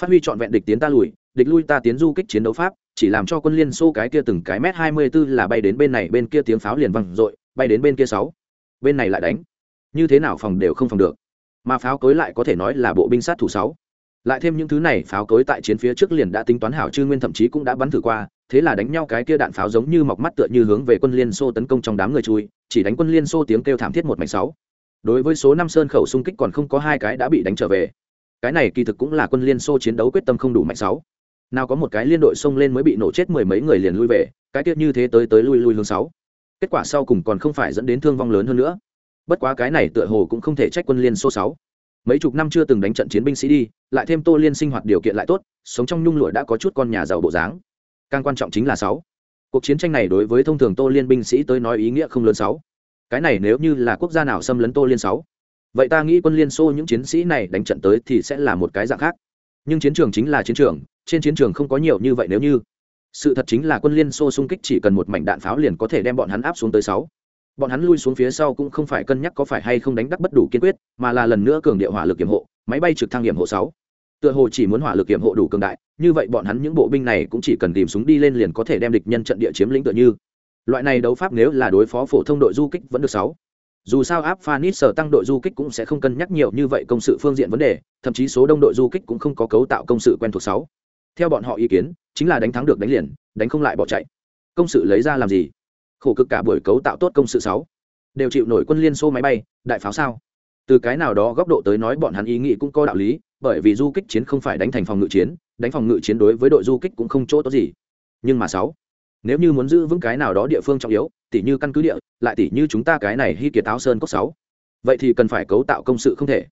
Phát huy trọn vẹn địch tiến ta lùi, địch lui ta tiến du kích chiến đấu pháp, chỉ làm cho quân liên xô cái kia từng cái mét hai mươi 24 là bay đến bên này bên kia tiếng pháo liền văng dội, bay đến bên kia sáu. Bên này lại đánh. Như thế nào phòng đều không phòng được. Mà pháo cối lại có thể nói là bộ binh sát thủ sáu. Lại thêm những thứ này, pháo cối tại chiến phía trước liền đã tính toán hảo chư nguyên thậm chí cũng đã bắn thử qua, thế là đánh nhau cái kia đạn pháo giống như mọc mắt tựa như hướng về quân liên xô tấn công trong đám người chui, chỉ đánh quân liên xô tiếng kêu thảm thiết một mảnh sáu đối với số năm sơn khẩu xung kích còn không có hai cái đã bị đánh trở về. Cái này kỳ thực cũng là quân liên xô chiến đấu quyết tâm không đủ mạnh sáu. Nào có một cái liên đội xông lên mới bị nổ chết mười mấy người liền lui về, cái tiết như thế tới tới lui lui hướng sáu. Kết quả sau cùng còn không phải dẫn đến thương vong lớn hơn nữa. Bất quá cái này tựa hồ cũng không thể trách quân liên xô sáu. Mấy chục năm chưa từng đánh trận chiến binh sĩ đi, lại thêm tô liên sinh hoạt điều kiện lại tốt, sống trong nhung lụa đã có chút con nhà giàu bộ dáng. Càng quan trọng chính là sáu. Cuộc chiến tranh này đối với thông thường tô liên binh sĩ tới nói ý nghĩa không lớn sáu cái này nếu như là quốc gia nào xâm lấn tô liên sáu, vậy ta nghĩ quân liên xô những chiến sĩ này đánh trận tới thì sẽ là một cái dạng khác. Nhưng chiến trường chính là chiến trường, trên chiến trường không có nhiều như vậy nếu như. Sự thật chính là quân liên xô xung kích chỉ cần một mảnh đạn pháo liền có thể đem bọn hắn áp xuống tới sáu. Bọn hắn lui xuống phía sau cũng không phải cân nhắc có phải hay không đánh đắc bất đủ kiên quyết, mà là lần nữa cường địa hỏa lực kiểm hộ, máy bay trực thăng nghiệm hộ sáu. Tựa hồ chỉ muốn hỏa lực kiểm hộ đủ cường đại, như vậy bọn hắn những bộ binh này cũng chỉ cần tìm súng đi lên liền có thể đem địch nhân trận địa chiếm lĩnh tựa như loại này đấu pháp nếu là đối phó phổ thông đội du kích vẫn được sáu. Dù sao áp phanit sở tăng đội du kích cũng sẽ không cân nhắc nhiều như vậy công sự phương diện vấn đề, thậm chí số đông đội du kích cũng không có cấu tạo công sự quen thuộc sáu. Theo bọn họ ý kiến, chính là đánh thắng được đánh liền, đánh không lại bỏ chạy. Công sự lấy ra làm gì? Khổ cực cả buổi cấu tạo tốt công sự sáu. Đều chịu nổi quân liên xô máy bay, đại pháo sao? Từ cái nào đó góc độ tới nói bọn hắn ý nghĩ cũng có đạo lý, bởi vì du kích chiến không phải đánh thành phòng ngự chiến, đánh phòng ngự chiến đối với đội du kích cũng không chỗ tốt gì. Nhưng mà sáu nếu như muốn giữ vững cái nào đó địa phương trọng yếu, tỉ như căn cứ địa, lại tỉ như chúng ta cái này hy kiệt áo sơn cốc sáu. Vậy thì cần phải cấu tạo công sự không thể.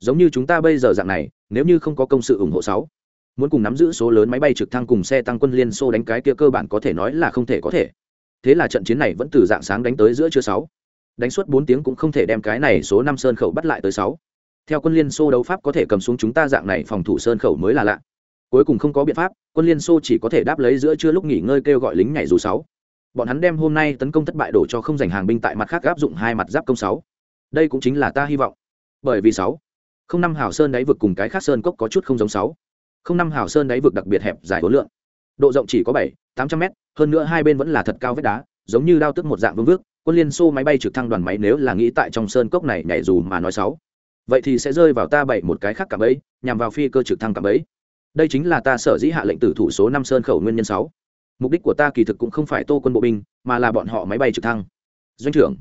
Giống như chúng ta bây giờ dạng này, nếu như không có công sự ủng hộ sáu, muốn cùng nắm giữ số lớn máy bay trực thăng cùng xe tăng quân liên xô đánh cái kia cơ bản có thể nói là không thể có thể. Thế là trận chiến này vẫn từ dạng sáng đánh tới giữa trưa sáu. Đánh suốt bốn tiếng cũng không thể đem cái này số năm sơn khẩu bắt lại tới sáu. Theo quân liên xô đấu pháp có thể cầm xuống chúng ta dạng này phòng thủ sơn khẩu mới là lạ cuối cùng không có biện pháp, quân liên xô chỉ có thể đáp lấy giữa trưa lúc nghỉ ngơi kêu gọi lính nhảy dù sáu. Bọn hắn đem hôm nay tấn công thất bại đổ cho không giành hàng binh tại mặt khác áp dụng hai mặt giáp công sáu. Đây cũng chính là ta hy vọng. Bởi vì sáu, không năm hào sơn đáy vực cùng cái khác sơn cốc có chút không giống sáu. Không năm hào sơn đáy vực đặc biệt hẹp dài hối lượng. Độ rộng chỉ có bảy, tám trăm mét, hơn nữa hai bên vẫn là thật cao vết đá, giống như đao tức một dạng vương vước. Quân liên xô máy bay trực thăng đoàn máy nếu là nghĩ tại trong sơn cốc này nhảy dù mà nói sáu. Vậy thì sẽ rơi vào ta bảy một cái khác cả bấy nhằm vào phi cơ trực thăng cả bấy đây chính là ta sở dĩ hạ lệnh tử thủ số năm sơn khẩu nguyên nhân sáu. Mục đích của ta kỳ thực cũng không phải tô quân bộ binh, mà là bọn họ máy bay trực thăng. Doanh trưởng,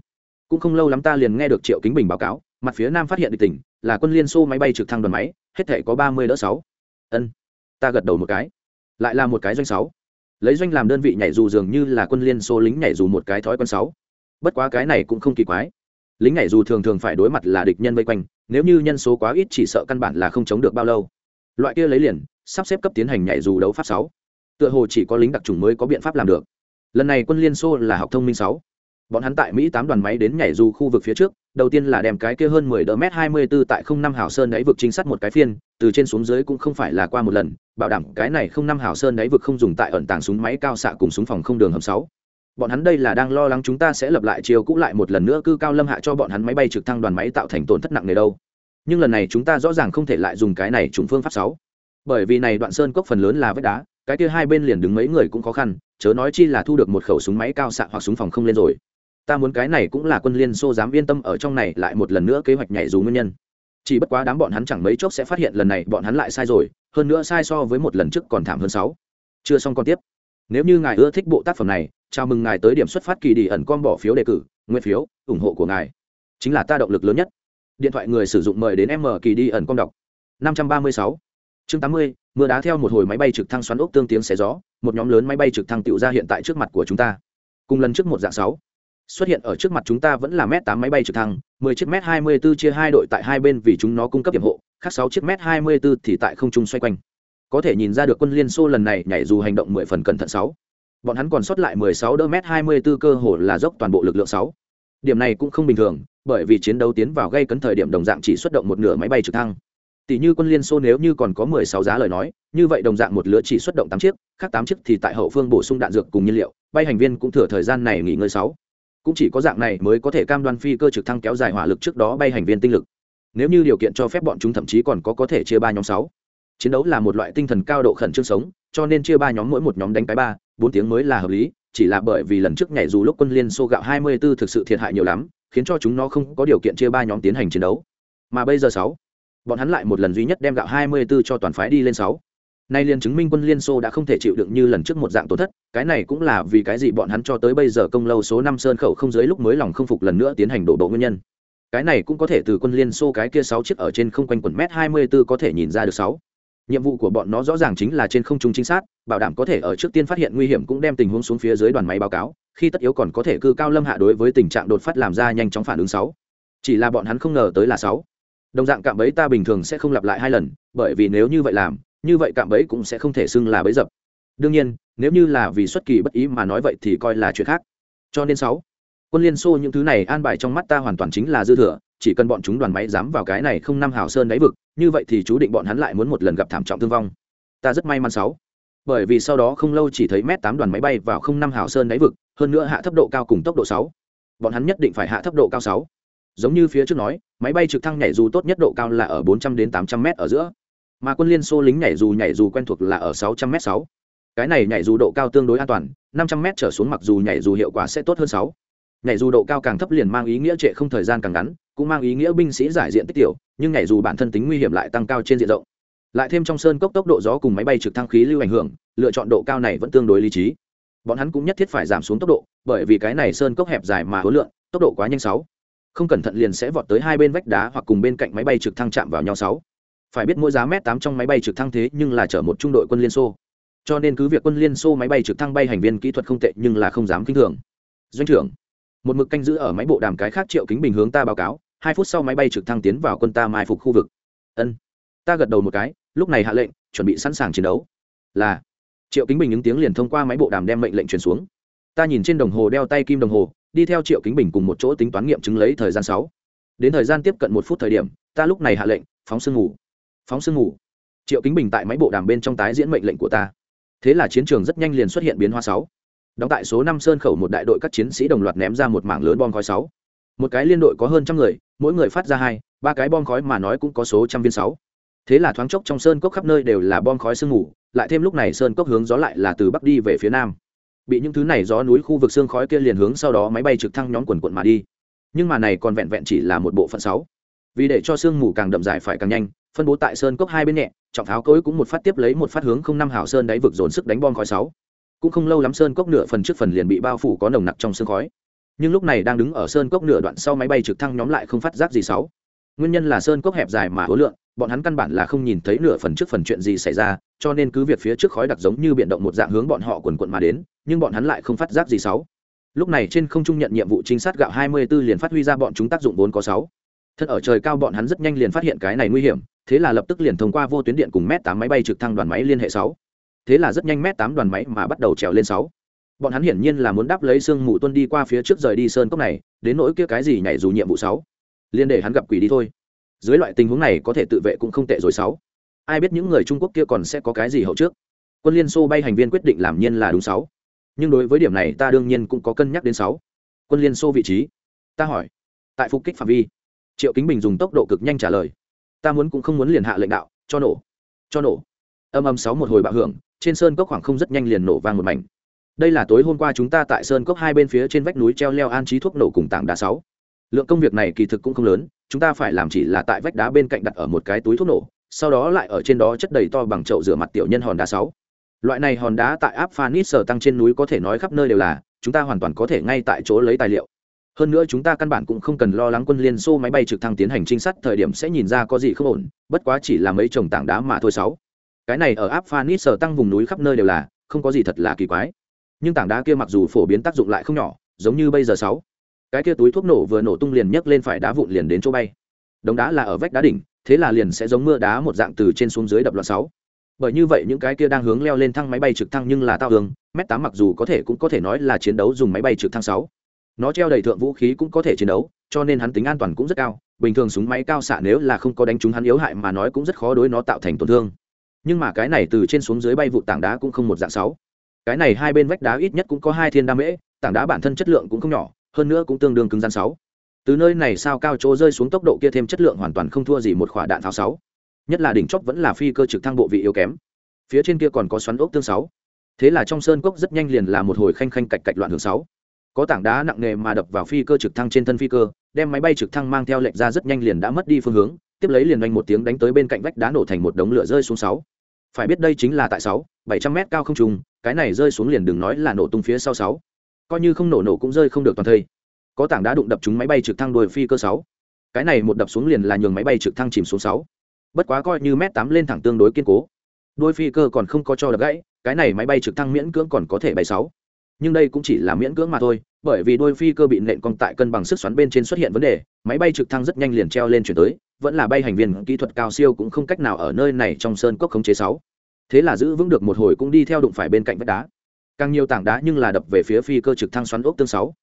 cũng không lâu lắm ta liền nghe được triệu kính bình báo cáo, mặt phía nam phát hiện địch tỉnh, là quân liên xô máy bay trực thăng đoàn máy, hết thể có ba mươi đỡ sáu. Ân, ta gật đầu một cái. Lại là một cái doanh sáu. Lấy doanh làm đơn vị nhảy dù dường như là quân liên xô lính nhảy dù một cái thói quân sáu. Bất quá cái này cũng không kỳ quái. Lính nhảy dù thường thường phải đối mặt là địch nhân vây quanh, nếu như nhân số quá ít chỉ sợ căn bản là không chống được bao lâu. Loại kia lấy liền sắp xếp cấp tiến hành nhảy dù đấu pháp sáu. Tựa hồ chỉ có lính đặc trùng mới có biện pháp làm được. Lần này quân liên xô là học thông minh sáu. Bọn hắn tại mỹ tám đoàn máy đến nhảy dù khu vực phía trước, đầu tiên là đem cái kia hơn mười đỡ mét hai mươi 24 tại không năm hào sơn đáy vực chính sát một cái phiên, từ trên xuống dưới cũng không phải là qua một lần, bảo đảm cái này không năm hào sơn đáy vực không dùng tại ẩn tàng súng máy cao xạ cùng súng phòng không đường hầm sáu. Bọn hắn đây là đang lo lắng chúng ta sẽ lập lại chiều cũ lại một lần nữa cư cao lâm hạ cho bọn hắn máy bay trực thăng đoàn máy tạo thành tổn thất nặng nề đâu. Nhưng lần này chúng ta rõ ràng không thể lại dùng cái này trùng phương pháp sáu bởi vì này đoạn sơn cốc phần lớn là vách đá, cái kia hai bên liền đứng mấy người cũng khó khăn, chớ nói chi là thu được một khẩu súng máy cao xạ hoặc súng phòng không lên rồi. Ta muốn cái này cũng là quân liên xô dám yên tâm ở trong này lại một lần nữa kế hoạch nhảy dù nguyên nhân. Chỉ bất quá đám bọn hắn chẳng mấy chốc sẽ phát hiện lần này bọn hắn lại sai rồi, hơn nữa sai so với một lần trước còn thảm hơn sáu. Chưa xong còn tiếp. Nếu như ngài ưa thích bộ tác phẩm này, chào mừng ngài tới điểm xuất phát kỳ đi ẩn con bỏ phiếu đề cử, nguyên phiếu, ủng hộ của ngài. Chính là ta động lực lớn nhất. Điện thoại người sử dụng mời đến m kỳ đi ẩn con đọc. 536 chương 80 mưa đá theo một hồi máy bay trực thăng xoắn ốc tương tiếng xé gió một nhóm lớn máy bay trực thăng tựu ra hiện tại trước mặt của chúng ta cùng lần trước một dạng sáu xuất hiện ở trước mặt chúng ta vẫn là m tám máy bay trực thăng 10 chiếc m 24 chia hai đội tại hai bên vì chúng nó cung cấp điểm hộ khác sáu chiếc m 24 thì tại không trung xoay quanh có thể nhìn ra được quân liên xô lần này nhảy dù hành động mười phần cẩn thận sáu bọn hắn còn sót lại 16 đỡ mét 24 cơ hồ là dốc toàn bộ lực lượng 6. Điểm này cũng không bình thường, bởi vì chiến đấu tiến vào gây cấn thời điểm đồng dạng chỉ xuất động một nửa máy bay trực thăng tỷ như quân liên xô nếu như còn có mười sáu giá lời nói, như vậy đồng dạng một lứa chỉ xuất động tám chiếc, khác tám chiếc thì tại hậu phương bổ sung đạn dược cùng nhiên liệu, bay hành viên cũng thừa thời gian này nghỉ ngơi sáu. Cũng chỉ có dạng này mới có thể cam đoan phi cơ trực thăng kéo dài hỏa lực trước đó bay hành viên tinh lực. Nếu như điều kiện cho phép bọn chúng thậm chí còn có có thể chia ba nhóm sáu. Chiến đấu là một loại tinh thần cao độ khẩn trương sống, cho nên chia ba nhóm mỗi một nhóm đánh cái ba, bốn tiếng mới là hợp lý, chỉ là bởi vì lần trước nhảy dù lúc quân liên xô gạo 24 thực sự thiệt hại nhiều lắm, khiến cho chúng nó không có điều kiện chia ba nhóm tiến hành chiến đấu. Mà bây giờ sáu bọn hắn lại một lần duy nhất đem gạo 24 cho toàn phái đi lên sáu. Nay liên chứng minh quân liên xô đã không thể chịu đựng như lần trước một dạng tổn thất, cái này cũng là vì cái gì bọn hắn cho tới bây giờ công lâu số năm sơn khẩu không dưới lúc mới lòng không phục lần nữa tiến hành đổ bộ nguyên nhân. Cái này cũng có thể từ quân liên xô cái kia sáu chiếc ở trên không quanh quần mét 24 có thể nhìn ra được sáu. Nhiệm vụ của bọn nó rõ ràng chính là trên không trung chính xác bảo đảm có thể ở trước tiên phát hiện nguy hiểm cũng đem tình huống xuống phía dưới đoàn máy báo cáo, khi tất yếu còn có thể cư cao lâm hạ đối với tình trạng đột phát làm ra nhanh chóng phản ứng sáu. Chỉ là bọn hắn không ngờ tới là sáu đồng dạng cạm bẫy ta bình thường sẽ không lặp lại hai lần, bởi vì nếu như vậy làm, như vậy cạm bẫy cũng sẽ không thể xưng là bẫy dập. Đương nhiên, nếu như là vì xuất kỳ bất ý mà nói vậy thì coi là chuyện khác. Cho nên sáu, quân liên xô những thứ này an bài trong mắt ta hoàn toàn chính là dư thừa, chỉ cần bọn chúng đoàn máy dám vào cái này không năm hào sơn đáy vực, như vậy thì chú định bọn hắn lại muốn một lần gặp thảm trọng thương vong. Ta rất may mắn sáu, bởi vì sau đó không lâu chỉ thấy mét tám đoàn máy bay vào không năm hào sơn đáy vực, hơn nữa hạ thấp độ cao cùng tốc độ sáu. Bọn hắn nhất định phải hạ thấp độ cao sáu giống như phía trước nói, máy bay trực thăng nhảy dù tốt nhất độ cao là ở 400 đến 800 m ở giữa, mà quân liên xô lính nhảy dù nhảy dù quen thuộc là ở 600 m 6 cái này nhảy dù độ cao tương đối an toàn 500 m trở xuống mặc dù nhảy dù hiệu quả sẽ tốt hơn 6 nhảy dù độ cao càng thấp liền mang ý nghĩa trệ không thời gian càng ngắn, cũng mang ý nghĩa binh sĩ giải diện tích tiểu, nhưng nhảy dù bản thân tính nguy hiểm lại tăng cao trên diện rộng. Lại thêm trong sơn cốc tốc độ gió cùng máy bay trực thăng khí lưu ảnh hưởng, lựa chọn độ cao này vẫn tương đối lý trí. Bọn hắn cũng nhất thiết phải giảm xuống tốc độ, bởi vì cái này sơn cốc hẹp dài mà hối lượng, tốc độ quá nhanh sáu không cẩn thận liền sẽ vọt tới hai bên vách đá hoặc cùng bên cạnh máy bay trực thăng chạm vào nhau sáu. Phải biết mỗi giá mét tám trong máy bay trực thăng thế nhưng là chở một trung đội quân liên xô. Cho nên cứ việc quân liên xô máy bay trực thăng bay hành viên kỹ thuật không tệ nhưng là không dám kinh thường. Doanh trưởng, một mực canh giữ ở máy bộ đàm cái khác triệu kính bình hướng ta báo cáo, hai phút sau máy bay trực thăng tiến vào quân ta mai phục khu vực. Ân. Ta gật đầu một cái, lúc này hạ lệnh, chuẩn bị sẵn sàng chiến đấu. Là. Triệu kính bình những tiếng liền thông qua máy bộ đàm đem mệnh lệnh truyền xuống. Ta nhìn trên đồng hồ đeo tay kim đồng hồ đi theo triệu kính bình cùng một chỗ tính toán nghiệm chứng lấy thời gian sáu. Đến thời gian tiếp cận một phút thời điểm, ta lúc này hạ lệnh, phóng sương ngủ. Phóng sương ngủ. Triệu kính bình tại máy bộ đàm bên trong tái diễn mệnh lệnh của ta. Thế là chiến trường rất nhanh liền xuất hiện biến hóa sáu. Đóng tại số năm sơn khẩu một đại đội các chiến sĩ đồng loạt ném ra một mảng lớn bom khói sáu. Một cái liên đội có hơn trăm người, mỗi người phát ra hai, ba cái bom khói mà nói cũng có số trăm viên sáu. Thế là thoáng chốc trong sơn cốc khắp nơi đều là bom khói sương mù lại thêm lúc này sơn cốc hướng gió lại là từ bắc đi về phía nam bị những thứ này gió núi khu vực xương khói kia liền hướng sau đó máy bay trực thăng nhóm quần quận mà đi. Nhưng mà này còn vẹn vẹn chỉ là một bộ phận sáu. Vì để cho sương mù càng đậm dài phải càng nhanh, phân bố tại sơn cốc hai bên nhẹ, trọng pháo cối cũng một phát tiếp lấy một phát hướng không năm hảo sơn đáy vực dồn sức đánh bom khói sáu. Cũng không lâu lắm sơn cốc nửa phần trước phần liền bị bao phủ có nồng nặc trong sương khói. Nhưng lúc này đang đứng ở sơn cốc nửa đoạn sau máy bay trực thăng nhóm lại không phát giác gì sáu. Nguyên nhân là sơn cốc hẹp dài mà hối lượng, bọn hắn căn bản là không nhìn thấy nửa phần trước phần chuyện gì xảy ra, cho nên cứ việc phía trước khói đặc giống như biển động một dạng hướng bọn họ quần quận mà đến nhưng bọn hắn lại không phát giác gì sáu. Lúc này trên không trung nhận nhiệm vụ trinh sát gạo 24 liền phát huy ra bọn chúng tác dụng vốn có sáu. Thân ở trời cao bọn hắn rất nhanh liền phát hiện cái này nguy hiểm, thế là lập tức liền thông qua vô tuyến điện cùng mét tám máy bay trực thăng đoàn máy liên hệ sáu. Thế là rất nhanh mét tám đoàn máy mà bắt đầu trèo lên sáu. Bọn hắn hiển nhiên là muốn đáp lấy xương mù tuân đi qua phía trước rời đi sơn cốc này, đến nỗi kia cái gì nhảy dù nhiệm vụ sáu. Liên để hắn gặp quỷ đi thôi. Dưới loại tình huống này có thể tự vệ cũng không tệ rồi sáu. Ai biết những người trung quốc kia còn sẽ có cái gì hậu trước? Quân liên xô bay hành viên quyết định làm nhiên là đúng sáu nhưng đối với điểm này ta đương nhiên cũng có cân nhắc đến sáu. Quân liên xô vị trí. Ta hỏi. Tại phục kích phạm vi, triệu kính bình dùng tốc độ cực nhanh trả lời. Ta muốn cũng không muốn liền hạ lệnh đạo, cho nổ. Cho nổ. Âm âm sáu một hồi bạo hưởng, trên sơn cốc khoảng không rất nhanh liền nổ vang một mảnh. Đây là tối hôm qua chúng ta tại sơn cốc hai bên phía trên vách núi treo leo an trí thuốc nổ cùng tảng đá sáu. Lượng công việc này kỳ thực cũng không lớn, chúng ta phải làm chỉ là tại vách đá bên cạnh đặt ở một cái túi thuốc nổ, sau đó lại ở trên đó chất đầy to bằng chậu rửa mặt tiểu nhân hòn đá sáu loại này hòn đá tại áp phanit sở tăng trên núi có thể nói khắp nơi đều là, chúng ta hoàn toàn có thể ngay tại chỗ lấy tài liệu. Hơn nữa chúng ta căn bản cũng không cần lo lắng quân liên xô máy bay trực thăng tiến hành trinh sát, thời điểm sẽ nhìn ra có gì không ổn, bất quá chỉ là mấy chồng tảng đá mà thôi sáu. Cái này ở áp phanit sở tăng vùng núi khắp nơi đều là, không có gì thật là kỳ quái. Nhưng tảng đá kia mặc dù phổ biến tác dụng lại không nhỏ, giống như bây giờ sáu. Cái kia túi thuốc nổ vừa nổ tung liền nhấc lên phải đá vụn liền đến chỗ bay. Đống đá là ở vách đá đỉnh, thế là liền sẽ giống mưa đá một dạng từ trên xuống dưới đập loạn sáu bởi như vậy những cái kia đang hướng leo lên thang máy bay trực thăng nhưng là tao hướng, mét tám mặc dù có thể cũng có thể nói là chiến đấu dùng máy bay trực thăng sáu. Nó treo đầy thượng vũ khí cũng có thể chiến đấu, cho nên hắn tính an toàn cũng rất cao. Bình thường súng máy cao xạ nếu là không có đánh trúng hắn yếu hại mà nói cũng rất khó đối nó tạo thành tổn thương. Nhưng mà cái này từ trên xuống dưới bay vụ tảng đá cũng không một dạng sáu. Cái này hai bên vách đá ít nhất cũng có hai thiên đa mễ, tảng đá bản thân chất lượng cũng không nhỏ, hơn nữa cũng tương đương cứng rắn sáu. Từ nơi này sao cao chỗ rơi xuống tốc độ kia thêm chất lượng hoàn toàn không thua gì một quả đạn tháo sáu nhất là đỉnh chóp vẫn là phi cơ trực thăng bộ vị yếu kém. Phía trên kia còn có xoắn ốc tương sáu. Thế là trong sơn cốc rất nhanh liền là một hồi khanh khanh cạch cạch loạn hưởng sáu. Có tảng đá nặng nề mà đập vào phi cơ trực thăng trên thân phi cơ, đem máy bay trực thăng mang theo lệnh ra rất nhanh liền đã mất đi phương hướng, tiếp lấy liền oanh một tiếng đánh tới bên cạnh vách đá nổ thành một đống lửa rơi xuống sáu. Phải biết đây chính là tại sáu, bảy trăm mét cao không trùng cái này rơi xuống liền đừng nói là nổ tung phía sau sáu. Coi như không nổ nổ cũng rơi không được toàn thây. Có tảng đá đụng đập chúng máy bay trực thăng đuôi phi cơ sáu. Cái này một đập xuống liền là nhường máy bay trực thăng chìm xuống sáu bất quá coi như mét tám lên thẳng tương đối kiên cố. Đuôi phi cơ còn không có cho đập gãy, cái này máy bay trực thăng miễn cưỡng còn có thể bay sáu. Nhưng đây cũng chỉ là miễn cưỡng mà thôi, bởi vì đôi phi cơ bị nện cong tại cân bằng sức xoắn bên trên xuất hiện vấn đề, máy bay trực thăng rất nhanh liền treo lên chuyển tới, vẫn là bay hành viên kỹ thuật cao siêu cũng không cách nào ở nơi này trong sơn cốc khống chế sáu. Thế là giữ vững được một hồi cũng đi theo đụng phải bên cạnh vách đá. Càng nhiều tảng đá nhưng là đập về phía phi cơ trực thăng xoắn ốc tương sáu.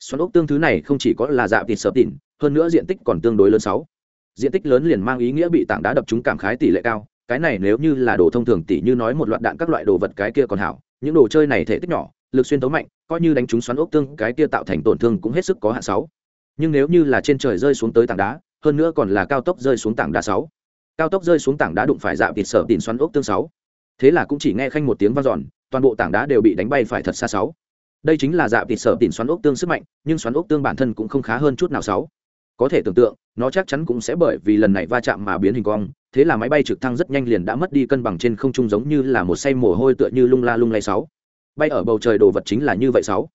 Xoắn ốc tương thứ này không chỉ có là dạ thịt sợp tỉn hơn nữa diện tích còn tương đối lớn sáu diện tích lớn liền mang ý nghĩa bị tảng đá đập chúng cảm khái tỷ lệ cao. Cái này nếu như là đồ thông thường tỷ như nói một loạt đạn các loại đồ vật cái kia còn hảo. Những đồ chơi này thể tích nhỏ, lực xuyên tấu mạnh, coi như đánh trúng xoắn ốc tương, cái kia tạo thành tổn thương cũng hết sức có hạ sáu. Nhưng nếu như là trên trời rơi xuống tới tảng đá, hơn nữa còn là cao tốc rơi xuống tảng đá sáu. Cao tốc rơi xuống tảng đá đụng phải dạo thịt sở tìm xoắn ốc tương sáu. Thế là cũng chỉ nghe khanh một tiếng vang dọn, toàn bộ tảng đá đều bị đánh bay phải thật xa sáu. Đây chính là dạo thịt sở tìm xoắn ốc tương sức mạnh, nhưng xoắn ốc tương bản thân cũng không khá hơn chút nào sáu. Có thể tưởng tượng nó chắc chắn cũng sẽ bởi vì lần này va chạm mà biến hình cong, thế là máy bay trực thăng rất nhanh liền đã mất đi cân bằng trên không trung giống như là một say mồ hôi tựa như lung la lung lay sáu. Bay ở bầu trời đồ vật chính là như vậy sáu.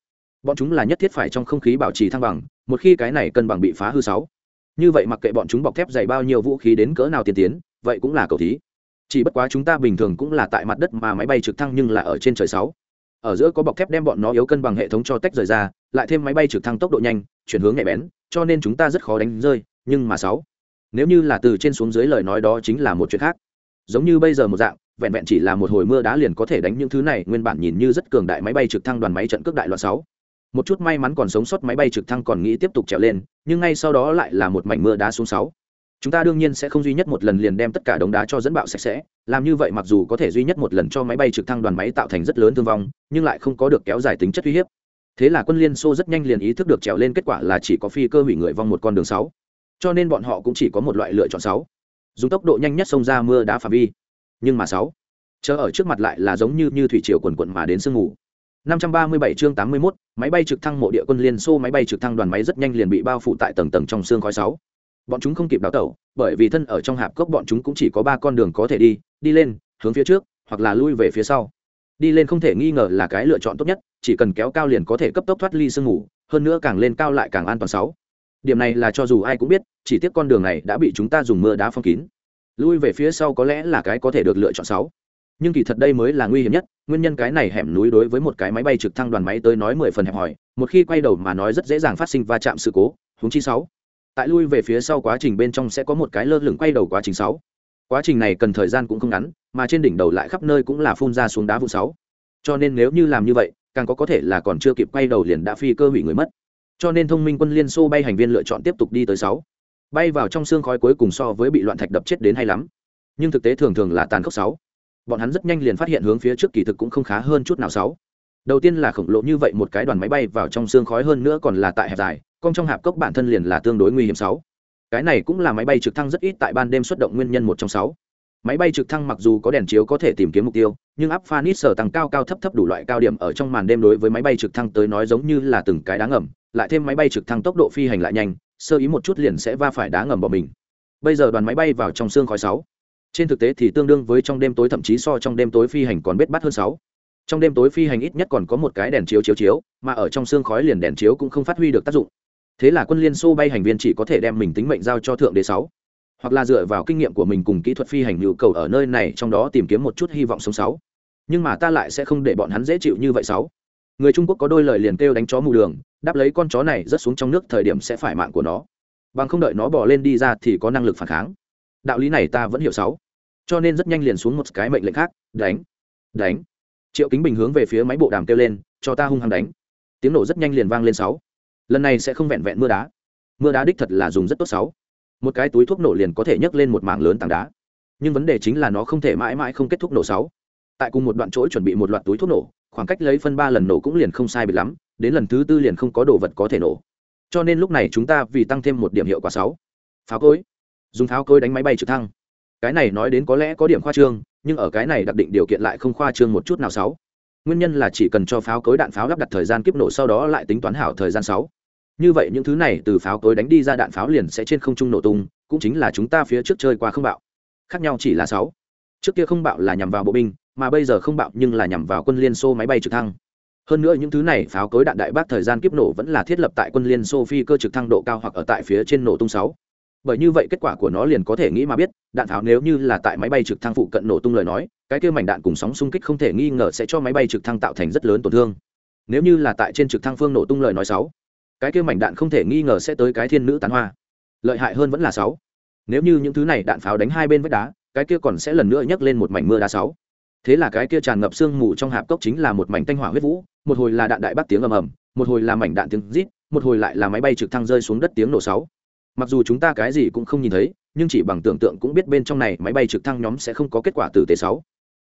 Bọn chúng là nhất thiết phải trong không khí bảo trì thăng bằng, một khi cái này cân bằng bị phá hư sáu. Như vậy mặc kệ bọn chúng bọc thép dày bao nhiêu vũ khí đến cỡ nào tiên tiến, vậy cũng là cầu thí. Chỉ bất quá chúng ta bình thường cũng là tại mặt đất mà máy bay trực thăng nhưng là ở trên trời sáu. Ở giữa có bọc thép đem bọn nó yếu cân bằng hệ thống cho tách rời ra, lại thêm máy bay trực thăng tốc độ nhanh, chuyển hướng nhạy bén, cho nên chúng ta rất khó đánh rơi nhưng mà sáu. Nếu như là từ trên xuống dưới lời nói đó chính là một chuyện khác. Giống như bây giờ một dạng, vẹn vẹn chỉ là một hồi mưa đá liền có thể đánh những thứ này, nguyên bản nhìn như rất cường đại máy bay trực thăng đoàn máy trận cước đại loạn sáu. Một chút may mắn còn sống sót máy bay trực thăng còn nghĩ tiếp tục trèo lên, nhưng ngay sau đó lại là một mảnh mưa đá xuống sáu. Chúng ta đương nhiên sẽ không duy nhất một lần liền đem tất cả đống đá cho dẫn bạo sạch sẽ, làm như vậy mặc dù có thể duy nhất một lần cho máy bay trực thăng đoàn máy tạo thành rất lớn thương vong, nhưng lại không có được kéo dài tính chất uy hiếp. Thế là quân liên xô rất nhanh liền ý thức được trèo lên kết quả là chỉ có phi cơ hủy người vong một con đường sáu cho nên bọn họ cũng chỉ có một loại lựa chọn sáu. Dùng tốc độ nhanh nhất xông ra mưa đá phạm vi. Nhưng mà sáu. Chờ ở trước mặt lại là giống như như thủy triều quần quận mà đến sương mù. 537 chương 81, máy bay trực thăng mộ địa quân liên xô máy bay trực thăng đoàn máy rất nhanh liền bị bao phủ tại tầng tầng trong xương khói sáu. Bọn chúng không kịp đào tẩu bởi vì thân ở trong hạp cốc bọn chúng cũng chỉ có ba con đường có thể đi đi lên hướng phía trước hoặc là lui về phía sau. Đi lên không thể nghi ngờ là cái lựa chọn tốt nhất chỉ cần kéo cao liền có thể cấp tốc thoát ly sương ngủ hơn nữa càng lên cao lại càng an toàn sáu điểm này là cho dù ai cũng biết, chỉ tiếc con đường này đã bị chúng ta dùng mưa đá phong kín. Lui về phía sau có lẽ là cái có thể được lựa chọn sáu. Nhưng kỳ thật đây mới là nguy hiểm nhất, nguyên nhân cái này hẻm núi đối với một cái máy bay trực thăng đoàn máy tới nói mười phần hẹp hòi, một khi quay đầu mà nói rất dễ dàng phát sinh va chạm sự cố húng chi sáu. Tại lui về phía sau quá trình bên trong sẽ có một cái lơ lửng quay đầu quá trình sáu. Quá trình này cần thời gian cũng không ngắn, mà trên đỉnh đầu lại khắp nơi cũng là phun ra xuống đá vụ sáu. Cho nên nếu như làm như vậy, càng có có thể là còn chưa kịp quay đầu liền đã phi cơ hủy người mất cho nên thông minh quân liên xô bay hành viên lựa chọn tiếp tục đi tới sáu. Bay vào trong xương khói cuối cùng so với bị loạn thạch đập chết đến hay lắm. Nhưng thực tế thường thường là tàn khốc sáu. Bọn hắn rất nhanh liền phát hiện hướng phía trước kỳ thực cũng không khá hơn chút nào sáu. Đầu tiên là khổng lồ như vậy một cái đoàn máy bay vào trong xương khói hơn nữa còn là tại hẹp dài con trong hạp cốc bản thân liền là tương đối nguy hiểm sáu. Cái này cũng là máy bay trực thăng rất ít tại ban đêm xuất động nguyên nhân một trong sáu. Máy bay trực thăng mặc dù có đèn chiếu có thể tìm kiếm mục tiêu, nhưng áp phanit sở tăng cao cao thấp thấp đủ loại cao điểm ở trong màn đêm đối với máy bay trực thăng tới nói giống như là từng cái đáng ẩm lại thêm máy bay trực thăng tốc độ phi hành lại nhanh, sơ ý một chút liền sẽ va phải đá ngầm bỏ mình. Bây giờ đoàn máy bay vào trong xương khói sáu. Trên thực tế thì tương đương với trong đêm tối, thậm chí so trong đêm tối phi hành còn biết bắt hơn sáu. Trong đêm tối phi hành ít nhất còn có một cái đèn chiếu chiếu chiếu, mà ở trong xương khói liền đèn chiếu cũng không phát huy được tác dụng. Thế là quân liên xô bay hành viên chỉ có thể đem mình tính mệnh giao cho thượng đế sáu. Hoặc là dựa vào kinh nghiệm của mình cùng kỹ thuật phi hành nhu cầu ở nơi này trong đó tìm kiếm một chút hy vọng sống sáu. Nhưng mà ta lại sẽ không để bọn hắn dễ chịu như vậy sáu người trung quốc có đôi lời liền kêu đánh chó mù đường, đáp lấy con chó này rớt xuống trong nước thời điểm sẽ phải mạng của nó. Bằng không đợi nó bỏ lên đi ra thì có năng lực phản kháng. Đạo lý này ta vẫn hiểu sáu. Cho nên rất nhanh liền xuống một cái mệnh lệnh khác, đánh đánh. Triệu kính bình hướng về phía máy bộ đàm kêu lên, cho ta hung hăng đánh. Tiếng nổ rất nhanh liền vang lên sáu. Lần này sẽ không vẹn vẹn mưa đá. Mưa đá đích thật là dùng rất tốt sáu. Một cái túi thuốc nổ liền có thể nhấc lên một mảng lớn tảng đá. Nhưng vấn đề chính là nó không thể mãi mãi không kết thúc nổ sáu. Tại cùng một đoạn chỗ chuẩn bị một loạt túi thuốc nổ khoảng cách lấy phân ba lần nổ cũng liền không sai biệt lắm, đến lần thứ tư liền không có đồ vật có thể nổ. Cho nên lúc này chúng ta vì tăng thêm một điểm hiệu quả sáu. Pháo cối. Dùng pháo cối đánh máy bay trực thăng. Cái này nói đến có lẽ có điểm khoa trương, nhưng ở cái này đặc định điều kiện lại không khoa trương một chút nào sáu. Nguyên nhân là chỉ cần cho pháo cối đạn pháo lắp đặt thời gian kiếp nổ sau đó lại tính toán hảo thời gian sáu. Như vậy những thứ này từ pháo cối đánh đi ra đạn pháo liền sẽ trên không trung nổ tung, cũng chính là chúng ta phía trước chơi qua không bạo. Khác nhau chỉ là sáu. Trước kia không bạo là nhằm vào bộ binh mà bây giờ không bạo nhưng là nhằm vào quân liên xô máy bay trực thăng. Hơn nữa những thứ này pháo cối đạn đại bác thời gian kiếp nổ vẫn là thiết lập tại quân liên xô phi cơ trực thăng độ cao hoặc ở tại phía trên nổ tung sáu. Bởi như vậy kết quả của nó liền có thể nghĩ mà biết, đạn pháo nếu như là tại máy bay trực thăng phụ cận nổ tung lời nói, cái kia mảnh đạn cùng sóng xung kích không thể nghi ngờ sẽ cho máy bay trực thăng tạo thành rất lớn tổn thương. Nếu như là tại trên trực thăng phương nổ tung lời nói sáu, cái kia mảnh đạn không thể nghi ngờ sẽ tới cái thiên nữ tán hoa. Lợi hại hơn vẫn là sáu. Nếu như những thứ này đạn pháo đánh hai bên vách đá, cái kia còn sẽ lần nữa nhấc lên một mảnh mưa đá sáu thế là cái kia tràn ngập sương mù trong hạp cốc chính là một mảnh tanh hỏa huyết vũ, một hồi là đạn đại bác tiếng ầm ầm, một hồi là mảnh đạn tiếng rít, một hồi lại là máy bay trực thăng rơi xuống đất tiếng nổ sáu. Mặc dù chúng ta cái gì cũng không nhìn thấy, nhưng chỉ bằng tưởng tượng cũng biết bên trong này máy bay trực thăng nhóm sẽ không có kết quả tử tế sáu.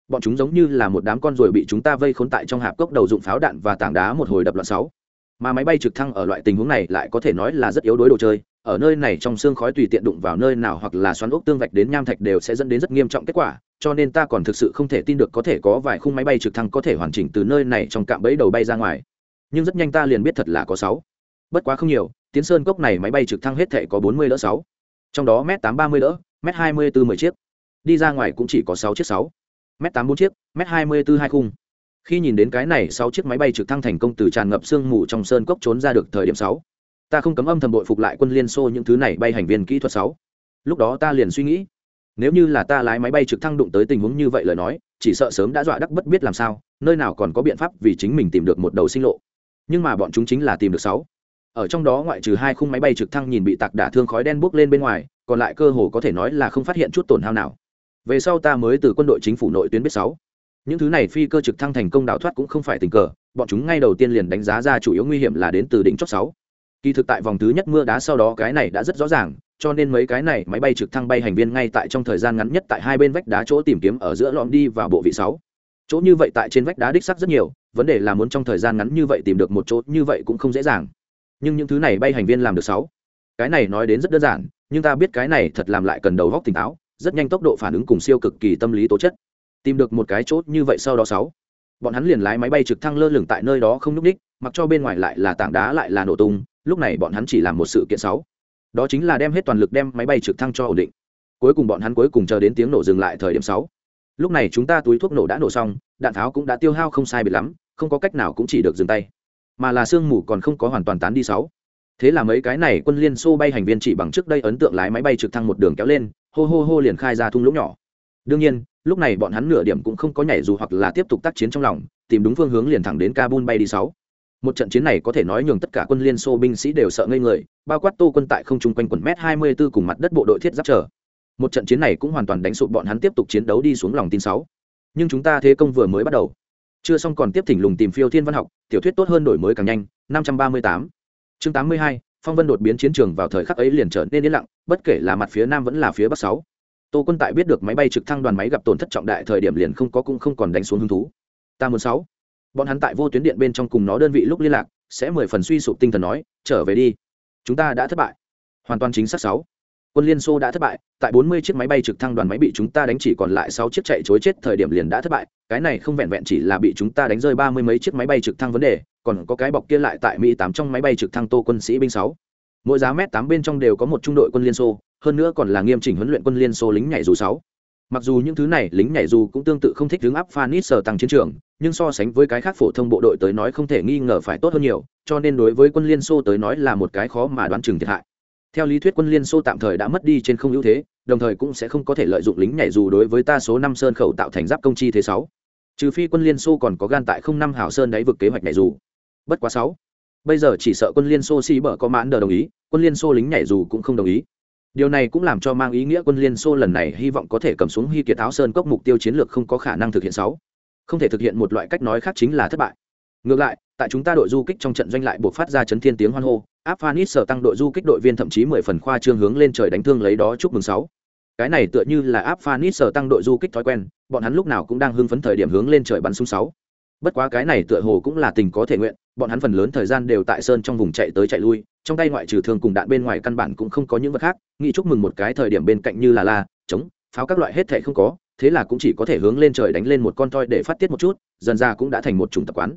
Bọn chúng giống như là một đám con ruồi bị chúng ta vây khốn tại trong hạp cốc đầu dụng pháo đạn và tảng đá một hồi đập loạn sáu mà máy bay trực thăng ở loại tình huống này lại có thể nói là rất yếu đối đồ chơi, ở nơi này trong xương khói tùy tiện đụng vào nơi nào hoặc là xoắn ốc tương vạch đến nham thạch đều sẽ dẫn đến rất nghiêm trọng kết quả, cho nên ta còn thực sự không thể tin được có thể có vài khung máy bay trực thăng có thể hoàn chỉnh từ nơi này trong cạm bẫy đầu bay ra ngoài. Nhưng rất nhanh ta liền biết thật là có sáu. Bất quá không nhiều, tiến sơn cốc này máy bay trực thăng hết thể có bốn mươi đỡ sáu. Trong đó m tám ba mươi đỡ m hai mươi bốn mười chiếc. Đi ra ngoài cũng chỉ có sáu chiếc sáu. M tám bốn chiếc m hai mươi bốn hai khung khi nhìn đến cái này sáu chiếc máy bay trực thăng thành công từ tràn ngập sương mù trong sơn cốc trốn ra được thời điểm sáu, ta không cấm âm thầm bội phục lại quân liên xô những thứ này bay hành viên kỹ thuật sáu. Lúc đó ta liền suy nghĩ, nếu như là ta lái máy bay trực thăng đụng tới tình huống như vậy lời nói, chỉ sợ sớm đã dọa đắc bất biết làm sao, nơi nào còn có biện pháp vì chính mình tìm được một đầu sinh lộ. Nhưng mà bọn chúng chính là tìm được sáu. Ở trong đó ngoại trừ hai khung máy bay trực thăng nhìn bị tạc đả thương khói đen bốc lên bên ngoài, còn lại cơ hồ có thể nói là không phát hiện chút tổn hao nào. Về sau ta mới từ quân đội chính phủ nội tuyến biết sáu những thứ này phi cơ trực thăng thành công đào thoát cũng không phải tình cờ, bọn chúng ngay đầu tiên liền đánh giá ra chủ yếu nguy hiểm là đến từ đỉnh chót sáu. Kỳ thực tại vòng thứ nhất mưa đá sau đó cái này đã rất rõ ràng, cho nên mấy cái này máy bay trực thăng bay hành viên ngay tại trong thời gian ngắn nhất tại hai bên vách đá chỗ tìm kiếm ở giữa lõm đi vào bộ vị sáu. Chỗ như vậy tại trên vách đá đích sắc rất nhiều, vấn đề là muốn trong thời gian ngắn như vậy tìm được một chỗ như vậy cũng không dễ dàng. Nhưng những thứ này bay hành viên làm được sáu. Cái này nói đến rất đơn giản, nhưng ta biết cái này thật làm lại cần đầu góc tỉnh táo, rất nhanh tốc độ phản ứng cùng siêu cực kỳ tâm lý tố chất tìm được một cái chốt như vậy sau đó sáu. Bọn hắn liền lái máy bay trực thăng lơ lửng tại nơi đó không nhúc đích, mặc cho bên ngoài lại là tảng đá lại là nổ tung, lúc này bọn hắn chỉ làm một sự kiện sáu. Đó chính là đem hết toàn lực đem máy bay trực thăng cho ổn định. Cuối cùng bọn hắn cuối cùng chờ đến tiếng nổ dừng lại thời điểm sáu. Lúc này chúng ta túi thuốc nổ đã nổ xong, đạn tháo cũng đã tiêu hao không sai biệt lắm, không có cách nào cũng chỉ được dừng tay. Mà là sương mù còn không có hoàn toàn tán đi sáu. Thế là mấy cái này quân liên xô bay hành viên chỉ bằng trước đây ấn tượng lái máy bay trực thăng một đường kéo lên, hô hô hô liền khai ra thung lũng nhỏ. Đương nhiên lúc này bọn hắn nửa điểm cũng không có nhảy dù hoặc là tiếp tục tác chiến trong lòng, tìm đúng phương hướng liền thẳng đến kabul bay đi sáu. Một trận chiến này có thể nói nhường tất cả quân liên xô binh sĩ đều sợ ngây người, bao quát tô quân tại không trung quanh quần m hai mươi bốn cùng mặt đất bộ đội thiết giáp trở một trận chiến này cũng hoàn toàn đánh sụp bọn hắn tiếp tục chiến đấu đi xuống lòng tin sáu. Nhưng chúng ta thế công vừa mới bắt đầu. Chưa xong còn tiếp thỉnh lùng tìm phiêu thiên văn học, tiểu thuyết tốt hơn đổi mới càng nhanh, năm trăm ba mươi tám. Chương tám mươi hai, phong vân đột biến chiến trường vào thời khắc ấy liền trở nên yên lặng, bất kể là mặt phía nam vẫn là phía bắc sáu tô quân tại biết được máy bay trực thăng đoàn máy gặp tổn thất trọng đại thời điểm liền không có cũng không còn đánh xuống hứng thú. Ta muốn sáu. Bọn hắn tại vô tuyến điện bên trong cùng nó đơn vị lúc liên lạc, sẽ mười phần suy sụp tinh thần nói, trở về đi. Chúng ta đã thất bại. Hoàn toàn chính xác sáu. Quân liên xô đã thất bại, tại bốn mươi chiếc máy bay trực thăng đoàn máy bị chúng ta đánh chỉ còn lại sáu chiếc chạy chối chết thời điểm liền đã thất bại, cái này không vẹn vẹn chỉ là bị chúng ta đánh rơi ba mươi mấy chiếc máy bay trực thăng vấn đề, còn có cái bọc kia lại tại mỹ tám trong máy bay trực thăng tô quân sĩ binh sáu. Mỗi giá mét tám bên trong đều có một trung đội quân liên xô hơn nữa còn là nghiêm chỉnh huấn luyện quân liên xô lính nhảy dù sáu. Mặc dù những thứ này lính nhảy dù cũng tương tự không thích đứng áp phanis sở tăng chiến trường, nhưng so sánh với cái khác phổ thông bộ đội tới nói không thể nghi ngờ phải tốt hơn nhiều, cho nên đối với quân liên xô tới nói là một cái khó mà đoán chừng thiệt hại. Theo lý thuyết quân liên xô tạm thời đã mất đi trên không ưu thế, đồng thời cũng sẽ không có thể lợi dụng lính nhảy dù đối với ta số năm sơn khẩu tạo thành giáp công chi thế sáu. Trừ phi quân liên xô còn có gan tại không năm hảo sơn đáy vực kế hoạch nhảy dù. Bất quá sáu. Bây giờ chỉ sợ quân liên xô xì bở có mãn đờ đồng ý, quân liên xô lính nhảy dù cũng không đồng ý điều này cũng làm cho mang ý nghĩa quân liên xô lần này hy vọng có thể cầm xuống hy kiệt áo sơn cốc mục tiêu chiến lược không có khả năng thực hiện sáu. Không thể thực hiện một loại cách nói khác chính là thất bại. Ngược lại, tại chúng ta đội du kích trong trận doanh lại buộc phát ra chấn thiên tiếng hoan hô áp phanit sở tăng đội du kích đội viên thậm chí mười phần khoa trương hướng lên trời đánh thương lấy đó chúc mừng sáu. Cái này tựa như là áp phanit sở tăng đội du kích thói quen, bọn hắn lúc nào cũng đang hưng phấn thời điểm hướng lên trời bắn súng sáu bất quá cái này tựa hồ cũng là tình có thể nguyện, bọn hắn phần lớn thời gian đều tại sơn trong vùng chạy tới chạy lui, trong tay ngoại trừ thương cùng đạn bên ngoài căn bản cũng không có những vật khác nghĩ chúc mừng một cái thời điểm bên cạnh như là la chống pháo các loại hết thệ không có, thế là cũng chỉ có thể hướng lên trời đánh lên một con toi để phát tiết một chút, dần ra cũng đã thành một chủng tập quán.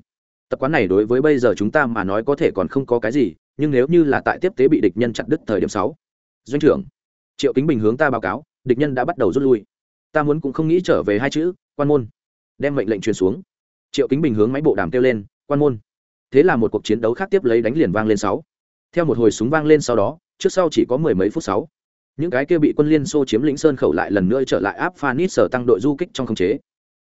Tập quán này đối với bây giờ chúng ta mà nói có thể còn không có cái gì, nhưng nếu như là tại tiếp tế bị địch nhân chặt đứt thời điểm sáu, doanh trưởng, triệu kính bình hướng ta báo cáo, địch nhân đã bắt đầu rút lui. Ta muốn cũng không nghĩ trở về hai chữ, quan môn, đem mệnh lệnh truyền xuống triệu kính bình hướng máy bộ đàm kêu lên, quan môn. Thế là một cuộc chiến đấu khác tiếp lấy đánh liền vang lên sáu. Theo một hồi súng vang lên sau đó, trước sau chỉ có mười mấy phút sáu. Những cái kia bị quân liên xô chiếm lĩnh sơn khẩu lại lần nữa trở lại áp phanit sở tăng đội du kích trong khống chế.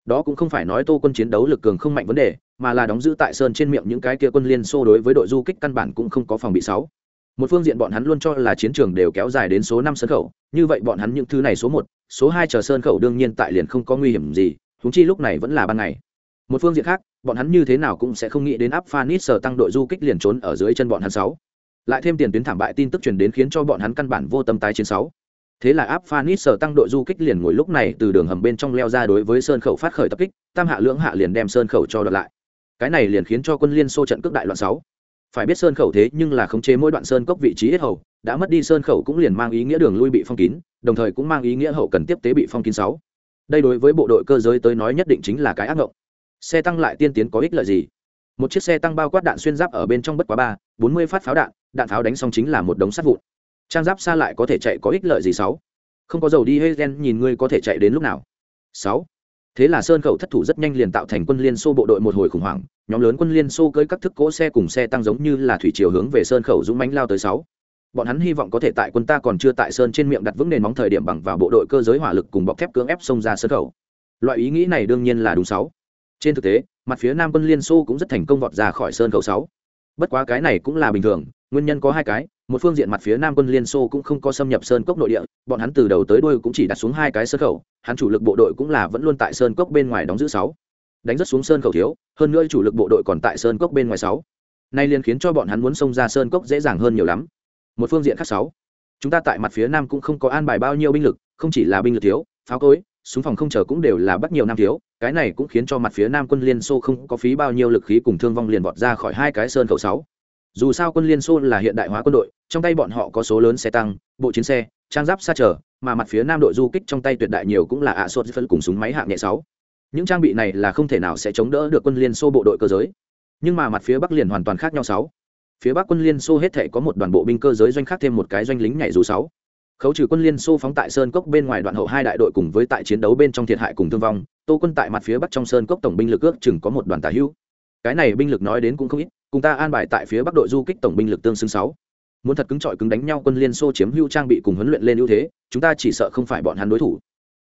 Đó cũng không phải nói tô quân chiến đấu lực cường không mạnh vấn đề, mà là đóng giữ tại sơn trên miệng những cái kia quân liên xô đối với đội du kích căn bản cũng không có phòng bị sáu. Một phương diện bọn hắn luôn cho là chiến trường đều kéo dài đến số năm sơn khẩu, như vậy bọn hắn những thứ này số một, số hai chờ sơn khẩu đương nhiên tại liền không có nguy hiểm gì húng chi lúc này vẫn là ban ngày một phương diện khác, bọn hắn như thế nào cũng sẽ không nghĩ đến áp phanit sở tăng đội du kích liền trốn ở dưới chân bọn hắn sáu. Lại thêm tiền tuyến thảm bại tin tức truyền đến khiến cho bọn hắn căn bản vô tâm tái chiến sáu. Thế là áp phanit sở tăng đội du kích liền ngồi lúc này từ đường hầm bên trong leo ra đối với sơn khẩu phát khởi tập kích, tam hạ lưỡng hạ liền đem sơn khẩu cho đoạt lại. Cái này liền khiến cho quân liên xô trận cước đại loạn sáu. Phải biết sơn khẩu thế nhưng là khống chế mỗi đoạn sơn cốc vị trí hết hầu, đã mất đi sơn khẩu cũng liền mang ý nghĩa đường lui bị phong kín, đồng thời cũng mang ý nghĩa hậu cần tiếp tế bị phong kín sáu. Đây đối với bộ đội cơ giới tới nói nhất định chính là cái ác ngộng xe tăng lại tiên tiến có ích lợi gì? Một chiếc xe tăng bao quát đạn xuyên giáp ở bên trong bất quá ba, bốn mươi phát pháo đạn đạn pháo đánh xong chính là một đống sắt vụn. Trang giáp xa lại có thể chạy có ích lợi gì sáu? Không có dầu đi hay gen, nhìn ngươi có thể chạy đến lúc nào. Sáu. Thế là sơn khẩu thất thủ rất nhanh liền tạo thành quân liên xô bộ đội một hồi khủng hoảng, nhóm lớn quân liên xô cưới các thức cỗ xe cùng xe tăng giống như là thủy chiều hướng về sơn khẩu dũng mánh lao tới sáu. Bọn hắn hy vọng có thể tại quân ta còn chưa tại sơn trên miệng đặt vững nền móng thời điểm bằng vào bộ đội cơ giới hỏa lực cùng bọc thép cưỡng ép xông ra sơn khẩu. Loại ý nghĩ này đương nhiên là đúng sáu trên thực tế, mặt phía nam quân liên xô cũng rất thành công vọt ra khỏi sơn khẩu sáu. Bất quá cái này cũng là bình thường, nguyên nhân có hai cái, một phương diện mặt phía nam quân liên xô cũng không có xâm nhập sơn cốc nội địa, bọn hắn từ đầu tới đuôi cũng chỉ đặt xuống hai cái sơn khẩu, hắn chủ lực bộ đội cũng là vẫn luôn tại sơn cốc bên ngoài đóng giữ sáu. Đánh rất xuống sơn khẩu thiếu, hơn nữa chủ lực bộ đội còn tại sơn cốc bên ngoài sáu. Nay liền khiến cho bọn hắn muốn xông ra sơn cốc dễ dàng hơn nhiều lắm. Một phương diện khác sáu. Chúng ta tại mặt phía nam cũng không có an bài bao nhiêu binh lực, không chỉ là binh lực thiếu, pháo cối súng phòng không chờ cũng đều là bắt nhiều năm thiếu, cái này cũng khiến cho mặt phía nam quân liên xô không có phí bao nhiêu lực khí cùng thương vong liền vọt ra khỏi hai cái sơn khẩu sáu. Dù sao quân liên xô là hiện đại hóa quân đội, trong tay bọn họ có số lớn xe tăng, bộ chiến xe, trang giáp xa trở mà mặt phía nam đội du kích trong tay tuyệt đại nhiều cũng là ạ sốt phân cùng súng máy hạng nhẹ sáu. Những trang bị này là không thể nào sẽ chống đỡ được quân liên xô bộ đội cơ giới. Nhưng mà mặt phía bắc liền hoàn toàn khác nhau sáu. Phía bắc quân liên xô hết thể có một đoàn bộ binh cơ giới doanh khác thêm một cái doanh lính nhảy dù sáu khấu trừ quân liên xô phóng tại sơn cốc bên ngoài đoạn hậu hai đại đội cùng với tại chiến đấu bên trong thiệt hại cùng thương vong, tô quân tại mặt phía bắc trong sơn cốc tổng binh lực ước chừng có một đoàn tà hữu. Cái này binh lực nói đến cũng không ít, cùng ta an bài tại phía bắc đội du kích tổng binh lực tương xứng sáu. Muốn thật cứng trọi cứng đánh nhau quân liên xô chiếm hữu trang bị cùng huấn luyện lên ưu thế, chúng ta chỉ sợ không phải bọn hắn đối thủ.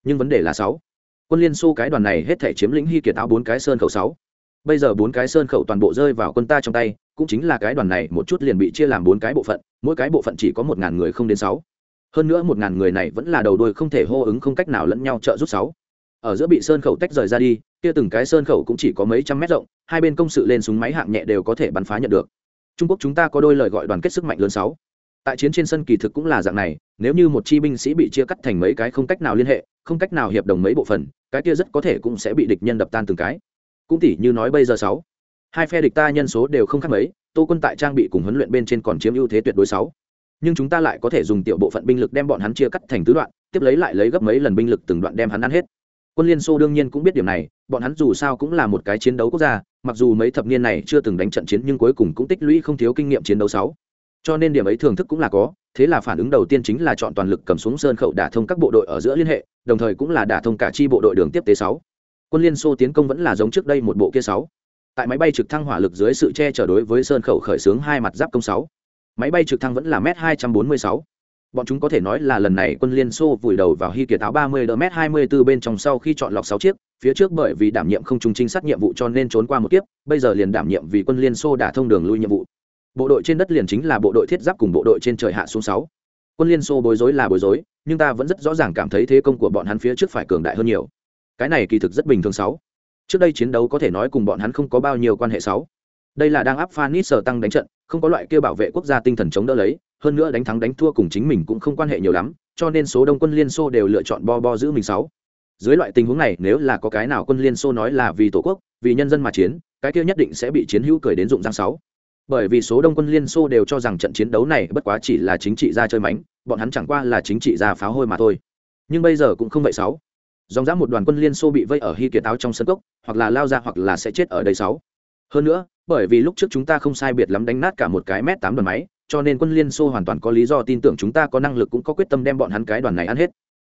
Nhưng vấn đề là sáu. Quân liên xô cái đoàn này hết thể chiếm lĩnh hy kiệt áo bốn cái sơn khẩu sáu. Bây giờ bốn cái sơn khẩu toàn bộ rơi vào quân ta trong tay, cũng chính là cái đoàn này một chút liền bị chia làm bốn cái bộ phận, mỗi cái bộ phận chỉ có một ngàn người không đến sáu hơn nữa một ngàn người này vẫn là đầu đuôi không thể hô ứng không cách nào lẫn nhau trợ giúp sáu. Ở giữa bị sơn khẩu tách rời ra đi, kia từng cái sơn khẩu cũng chỉ có mấy trăm mét rộng, hai bên công sự lên súng máy hạng nhẹ đều có thể bắn phá nhận được. Trung quốc chúng ta có đôi lời gọi đoàn kết sức mạnh lớn sáu. Tại chiến trên sân kỳ thực cũng là dạng này, nếu như một chi binh sĩ bị chia cắt thành mấy cái không cách nào liên hệ, không cách nào hiệp đồng mấy bộ phận, cái kia rất có thể cũng sẽ bị địch nhân đập tan từng cái. Cũng tỉ như nói bây giờ sáu. Hai phe địch ta nhân số đều không khác mấy, tô quân tại trang bị cùng huấn luyện bên trên còn chiếm ưu thế tuyệt đối sáu nhưng chúng ta lại có thể dùng tiểu bộ phận binh lực đem bọn hắn chia cắt thành tứ đoạn, tiếp lấy lại lấy gấp mấy lần binh lực từng đoạn đem hắn ăn hết. Quân liên xô đương nhiên cũng biết điểm này, bọn hắn dù sao cũng là một cái chiến đấu quốc gia, mặc dù mấy thập niên này chưa từng đánh trận chiến nhưng cuối cùng cũng tích lũy không thiếu kinh nghiệm chiến đấu sáu. Cho nên điểm ấy thưởng thức cũng là có, thế là phản ứng đầu tiên chính là chọn toàn lực cầm xuống sơn khẩu đả thông các bộ đội ở giữa liên hệ, đồng thời cũng là đả thông cả chi bộ đội đường tiếp tế sáu. Quân liên xô tiến công vẫn là giống trước đây một bộ kia sáu. Tại máy bay trực thăng hỏa lực dưới sự che chở đối với sơn khẩu khởi xướng hai mặt giáp công sáu máy bay trực thăng vẫn là m hai trăm bốn mươi sáu. Bọn chúng có thể nói là lần này quân liên xô vùi đầu vào hy kiệt áo ba mươi m hai mươi bốn bên trong sau khi chọn lọc sáu chiếc, phía trước bởi vì đảm nhiệm không trung trinh sát nhiệm vụ cho nên trốn qua một kiếp, bây giờ liền đảm nhiệm vì quân liên xô đã thông đường lui nhiệm vụ. Bộ đội trên đất liền chính là bộ đội thiết giáp cùng bộ đội trên trời hạ xuống sáu. Quân liên xô bối rối là bối rối, nhưng ta vẫn rất rõ ràng cảm thấy thế công của bọn hắn phía trước phải cường đại hơn nhiều. Cái này kỳ thực rất bình thường sáu. Trước đây chiến đấu có thể nói cùng bọn hắn không có bao nhiêu quan hệ sáu đây là đang áp phanit sở tăng đánh trận, không có loại kia bảo vệ quốc gia tinh thần chống đỡ lấy, hơn nữa đánh thắng đánh thua cùng chính mình cũng không quan hệ nhiều lắm, cho nên số đông quân liên xô đều lựa chọn bo bo giữ mình sáu. Dưới loại tình huống này, nếu là có cái nào quân liên xô nói là vì tổ quốc, vì nhân dân mà chiến, cái kia nhất định sẽ bị chiến hữu cười đến dụng giang sáu. Bởi vì số đông quân liên xô đều cho rằng trận chiến đấu này bất quá chỉ là chính trị gia chơi mánh, bọn hắn chẳng qua là chính trị gia pháo hôi mà thôi. Nhưng bây giờ cũng không vậy sáu. Dòng dã một đoàn quân liên xô bị vây ở hy kiệt áo trong sân cốc, hoặc là lao ra hoặc là sẽ chết ở đây sáu. Hơn nữa bởi vì lúc trước chúng ta không sai biệt lắm đánh nát cả một cái mét tám đoàn máy, cho nên quân liên xô hoàn toàn có lý do tin tưởng chúng ta có năng lực cũng có quyết tâm đem bọn hắn cái đoàn này ăn hết.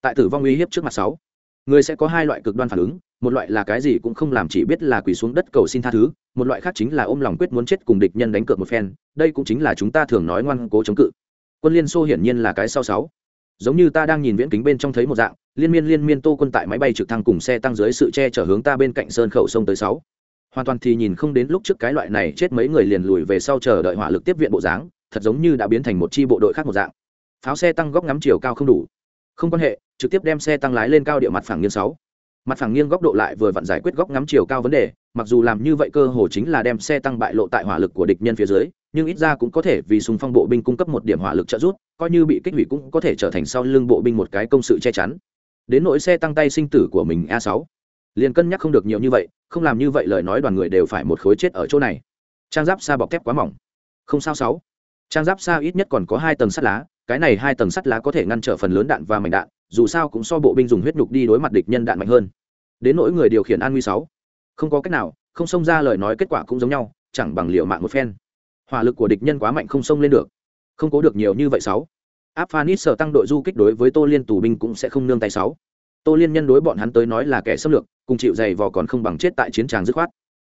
Tại tử vong uy hiếp trước mặt sáu, người sẽ có hai loại cực đoan phản ứng, một loại là cái gì cũng không làm chỉ biết là quỳ xuống đất cầu xin tha thứ, một loại khác chính là ôm lòng quyết muốn chết cùng địch nhân đánh cược một phen, đây cũng chính là chúng ta thường nói ngoan cố chống cự. Quân liên xô hiển nhiên là cái sau sáu. Giống như ta đang nhìn viễn kính bên trong thấy một dạng, liên miên liên miên tô quân tại máy bay trực thăng cùng xe tăng dưới sự che chở hướng ta bên cạnh sơn khẩu sông tới sáu hoàn toàn thì nhìn không đến lúc trước cái loại này chết mấy người liền lùi về sau chờ đợi hỏa lực tiếp viện bộ dáng, thật giống như đã biến thành một chi bộ đội khác một dạng. Pháo xe tăng góc ngắm chiều cao không đủ. Không quan hệ, trực tiếp đem xe tăng lái lên cao địa mặt phẳng nghiêng sáu. Mặt phẳng nghiêng góc độ lại vừa vặn giải quyết góc ngắm chiều cao vấn đề, mặc dù làm như vậy cơ hồ chính là đem xe tăng bại lộ tại hỏa lực của địch nhân phía dưới, nhưng ít ra cũng có thể vì súng phong bộ binh cung cấp một điểm hỏa lực trợ giúp, coi như bị kích hủy cũng có thể trở thành sau lưng bộ binh một cái công sự che chắn. Đến nỗi xe tăng tay sinh tử của mình a 6 liền cân nhắc không được nhiều như vậy, không làm như vậy lời nói đoàn người đều phải một khối chết ở chỗ này. Trang giáp xa bọc thép quá mỏng. Không sao sáu. Trang giáp xa ít nhất còn có hai tầng sắt lá, cái này hai tầng sắt lá có thể ngăn trở phần lớn đạn và mảnh đạn, dù sao cũng so bộ binh dùng huyết nhục đi đối mặt địch nhân đạn mạnh hơn. Đến nỗi người điều khiển an nguy sáu. Không có cách nào, không xông ra lời nói kết quả cũng giống nhau, chẳng bằng liệu mạng một phen. Hỏa lực của địch nhân quá mạnh không xông lên được. Không cố được nhiều như vậy sáu. Áp phanis sở tăng đội du kích đối với tô liên tù binh cũng sẽ không nương tay sáu. Tô liên nhân đối bọn hắn tới nói là kẻ xâm lược cùng chịu dày vò còn không bằng chết tại chiến trường dứt khoát.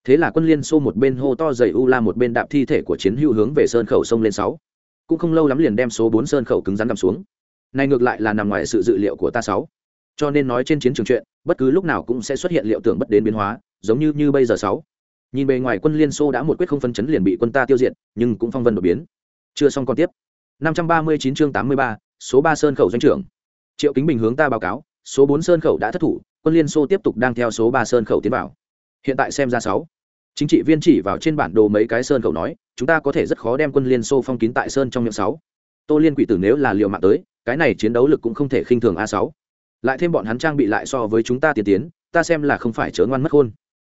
Thế là quân liên xô một bên hô to dày u la một bên đạp thi thể của chiến hữu hướng về sơn khẩu sông lên sáu. Cũng không lâu lắm liền đem số bốn sơn khẩu cứng rắn cầm xuống. Này ngược lại là nằm ngoài sự dự liệu của ta sáu. Cho nên nói trên chiến trường chuyện bất cứ lúc nào cũng sẽ xuất hiện liệu tưởng bất đến biến hóa giống như như bây giờ sáu. Nhìn bề ngoài quân liên xô đã một quyết không phân chấn liền bị quân ta tiêu diệt nhưng cũng phong vân đột biến. Chưa xong còn tiếp. 539 chương 83, số ba sơn khẩu doanh trưởng. Triệu kính bình hướng ta báo cáo số bốn sơn khẩu đã thất thủ quân liên xô tiếp tục đang theo số ba sơn khẩu tiến vào. Hiện tại xem ra sáu. Chính trị viên chỉ vào trên bản đồ mấy cái sơn khẩu nói, chúng ta có thể rất khó đem quân liên xô phong kín tại sơn trong miệng sáu. Tô liên quỷ tử nếu là liệu mạng tới, cái này chiến đấu lực cũng không thể khinh thường a sáu. Lại thêm bọn hắn trang bị lại so với chúng ta tiên tiến, ta xem là không phải chớ ngoan mất khôn.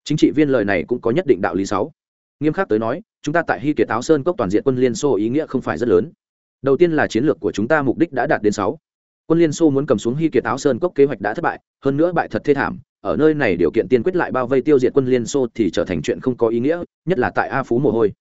Chính trị viên lời này cũng có nhất định đạo lý sáu. Nghiêm khắc tới nói, chúng ta tại hy kiệt áo sơn cốc toàn diện quân liên xô ý nghĩa không phải rất lớn. Đầu tiên là chiến lược của chúng ta mục đích đã đạt đến sáu quân liên xô muốn cầm xuống hy kiệt áo sơn cốc kế hoạch đã thất bại, hơn nữa bại thật thê thảm, ở nơi này điều kiện tiên quyết lại bao vây tiêu diệt quân liên xô thì trở thành chuyện không có ý nghĩa, nhất là tại a phú mồ hôi.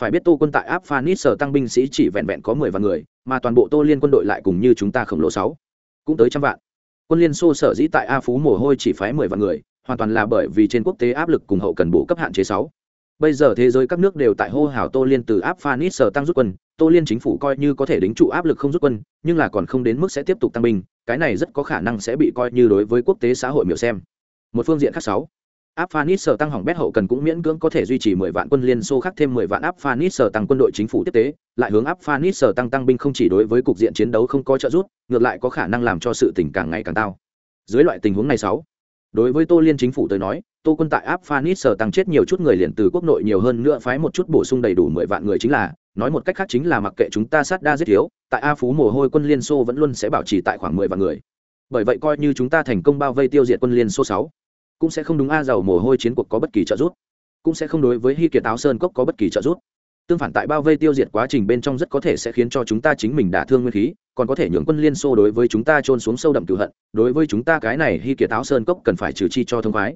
Phải biết tô quân tại áp phanis sở tăng binh sĩ chỉ vẹn vẹn có mười vạn người, mà toàn bộ tô liên quân đội lại cùng như chúng ta khổng lồ sáu, cũng tới trăm vạn. Quân liên xô sở dĩ tại a phú mồ hôi chỉ phái mười vạn người, hoàn toàn là bởi vì trên quốc tế áp lực cùng hậu cần bộ cấp hạn chế sáu bây giờ thế giới các nước đều tại hô hào tô liên từ áp phanit sở tăng rút quân, tô liên chính phủ coi như có thể đính trụ áp lực không rút quân, nhưng là còn không đến mức sẽ tiếp tục tăng binh, cái này rất có khả năng sẽ bị coi như đối với quốc tế xã hội miểu xem. Một phương diện khác sáu, áp phanit sở tăng hỏng bét hậu cần cũng miễn cưỡng có thể duy trì mười vạn quân liên xô khác thêm mười vạn áp phanit sở tăng quân đội chính phủ tiếp tế, lại hướng áp phanit sở tăng tăng binh không chỉ đối với cục diện chiến đấu không có trợ giúp, ngược lại có khả năng làm cho sự tình càng ngày càng tao. Dưới loại tình huống này sáu, đối với tô liên chính phủ tới nói tô quân tại áp phanis sở tăng chết nhiều chút người liền từ quốc nội nhiều hơn nữa phái một chút bổ sung đầy đủ mười vạn người chính là, nói một cách khác chính là mặc kệ chúng ta sát đa giết thiếu, tại a phú mồ hôi quân liên xô vẫn luôn sẽ bảo trì tại khoảng mười vạn người. Bởi vậy coi như chúng ta thành công bao vây tiêu diệt quân liên xô sáu, cũng sẽ không đúng a giàu mồ hôi chiến cuộc có bất kỳ trợ giúp, cũng sẽ không đối với hy kiệt áo sơn cốc có bất kỳ trợ giúp. Tương phản tại bao vây tiêu diệt quá trình bên trong rất có thể sẽ khiến cho chúng ta chính mình đả thương nguyên khí, còn có thể nhường quân liên xô đối với chúng ta trôn xuống sâu đậm cửu hận, đối với chúng ta cái này hy kiệt áo sơn cốc cần phải trừ chi cho thông khoái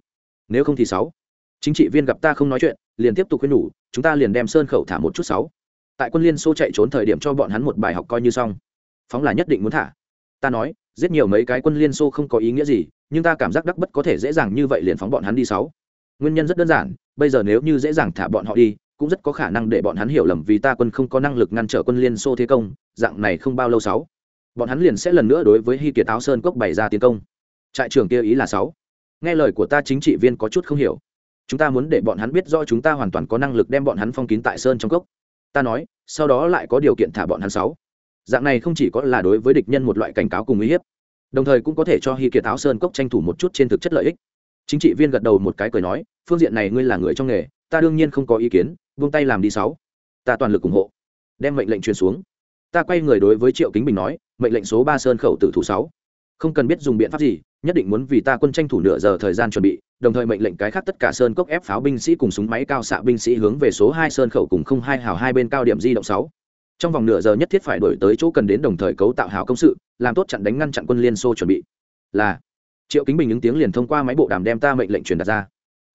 nếu không thì sáu. Chính trị viên gặp ta không nói chuyện, liền tiếp tục khuyên nhủ, chúng ta liền đem sơn khẩu thả một chút sáu. Tại quân liên xô chạy trốn thời điểm cho bọn hắn một bài học coi như xong. Phóng là nhất định muốn thả. Ta nói, giết nhiều mấy cái quân liên xô không có ý nghĩa gì, nhưng ta cảm giác đắc bất có thể dễ dàng như vậy liền phóng bọn hắn đi sáu. Nguyên nhân rất đơn giản, bây giờ nếu như dễ dàng thả bọn họ đi, cũng rất có khả năng để bọn hắn hiểu lầm vì ta quân không có năng lực ngăn trở quân liên xô thế công, dạng này không bao lâu sáu. Bọn hắn liền sẽ lần nữa đối với hy kiệt áo sơn cốc bày ra tiến công. Trại trưởng kia ý là sáu nghe lời của ta chính trị viên có chút không hiểu. Chúng ta muốn để bọn hắn biết do chúng ta hoàn toàn có năng lực đem bọn hắn phong kín tại sơn trong cốc. Ta nói, sau đó lại có điều kiện thả bọn hắn sáu. Dạng này không chỉ có là đối với địch nhân một loại cảnh cáo cùng uy hiếp, đồng thời cũng có thể cho hy kiệt áo sơn cốc tranh thủ một chút trên thực chất lợi ích. Chính trị viên gật đầu một cái cười nói, phương diện này ngươi là người trong nghề, ta đương nhiên không có ý kiến vung tay làm đi sáu. Ta toàn lực ủng hộ. Đem mệnh lệnh truyền xuống. Ta quay người đối với triệu kính bình nói, mệnh lệnh số ba sơn khẩu tử thủ sáu. Không cần biết dùng biện pháp gì nhất định muốn vì ta quân tranh thủ nửa giờ thời gian chuẩn bị, đồng thời mệnh lệnh cái khác tất cả sơn cốc ép pháo binh sĩ cùng súng máy cao xạ binh sĩ hướng về số hai sơn khẩu cùng không hai hào hai bên cao điểm di động sáu. Trong vòng nửa giờ nhất thiết phải đổi tới chỗ cần đến đồng thời cấu tạo hào công sự, làm tốt chặn đánh ngăn chặn quân liên xô chuẩn bị. Là. Triệu kính bình những tiếng liền thông qua máy bộ đàm đem ta mệnh lệnh truyền đặt ra.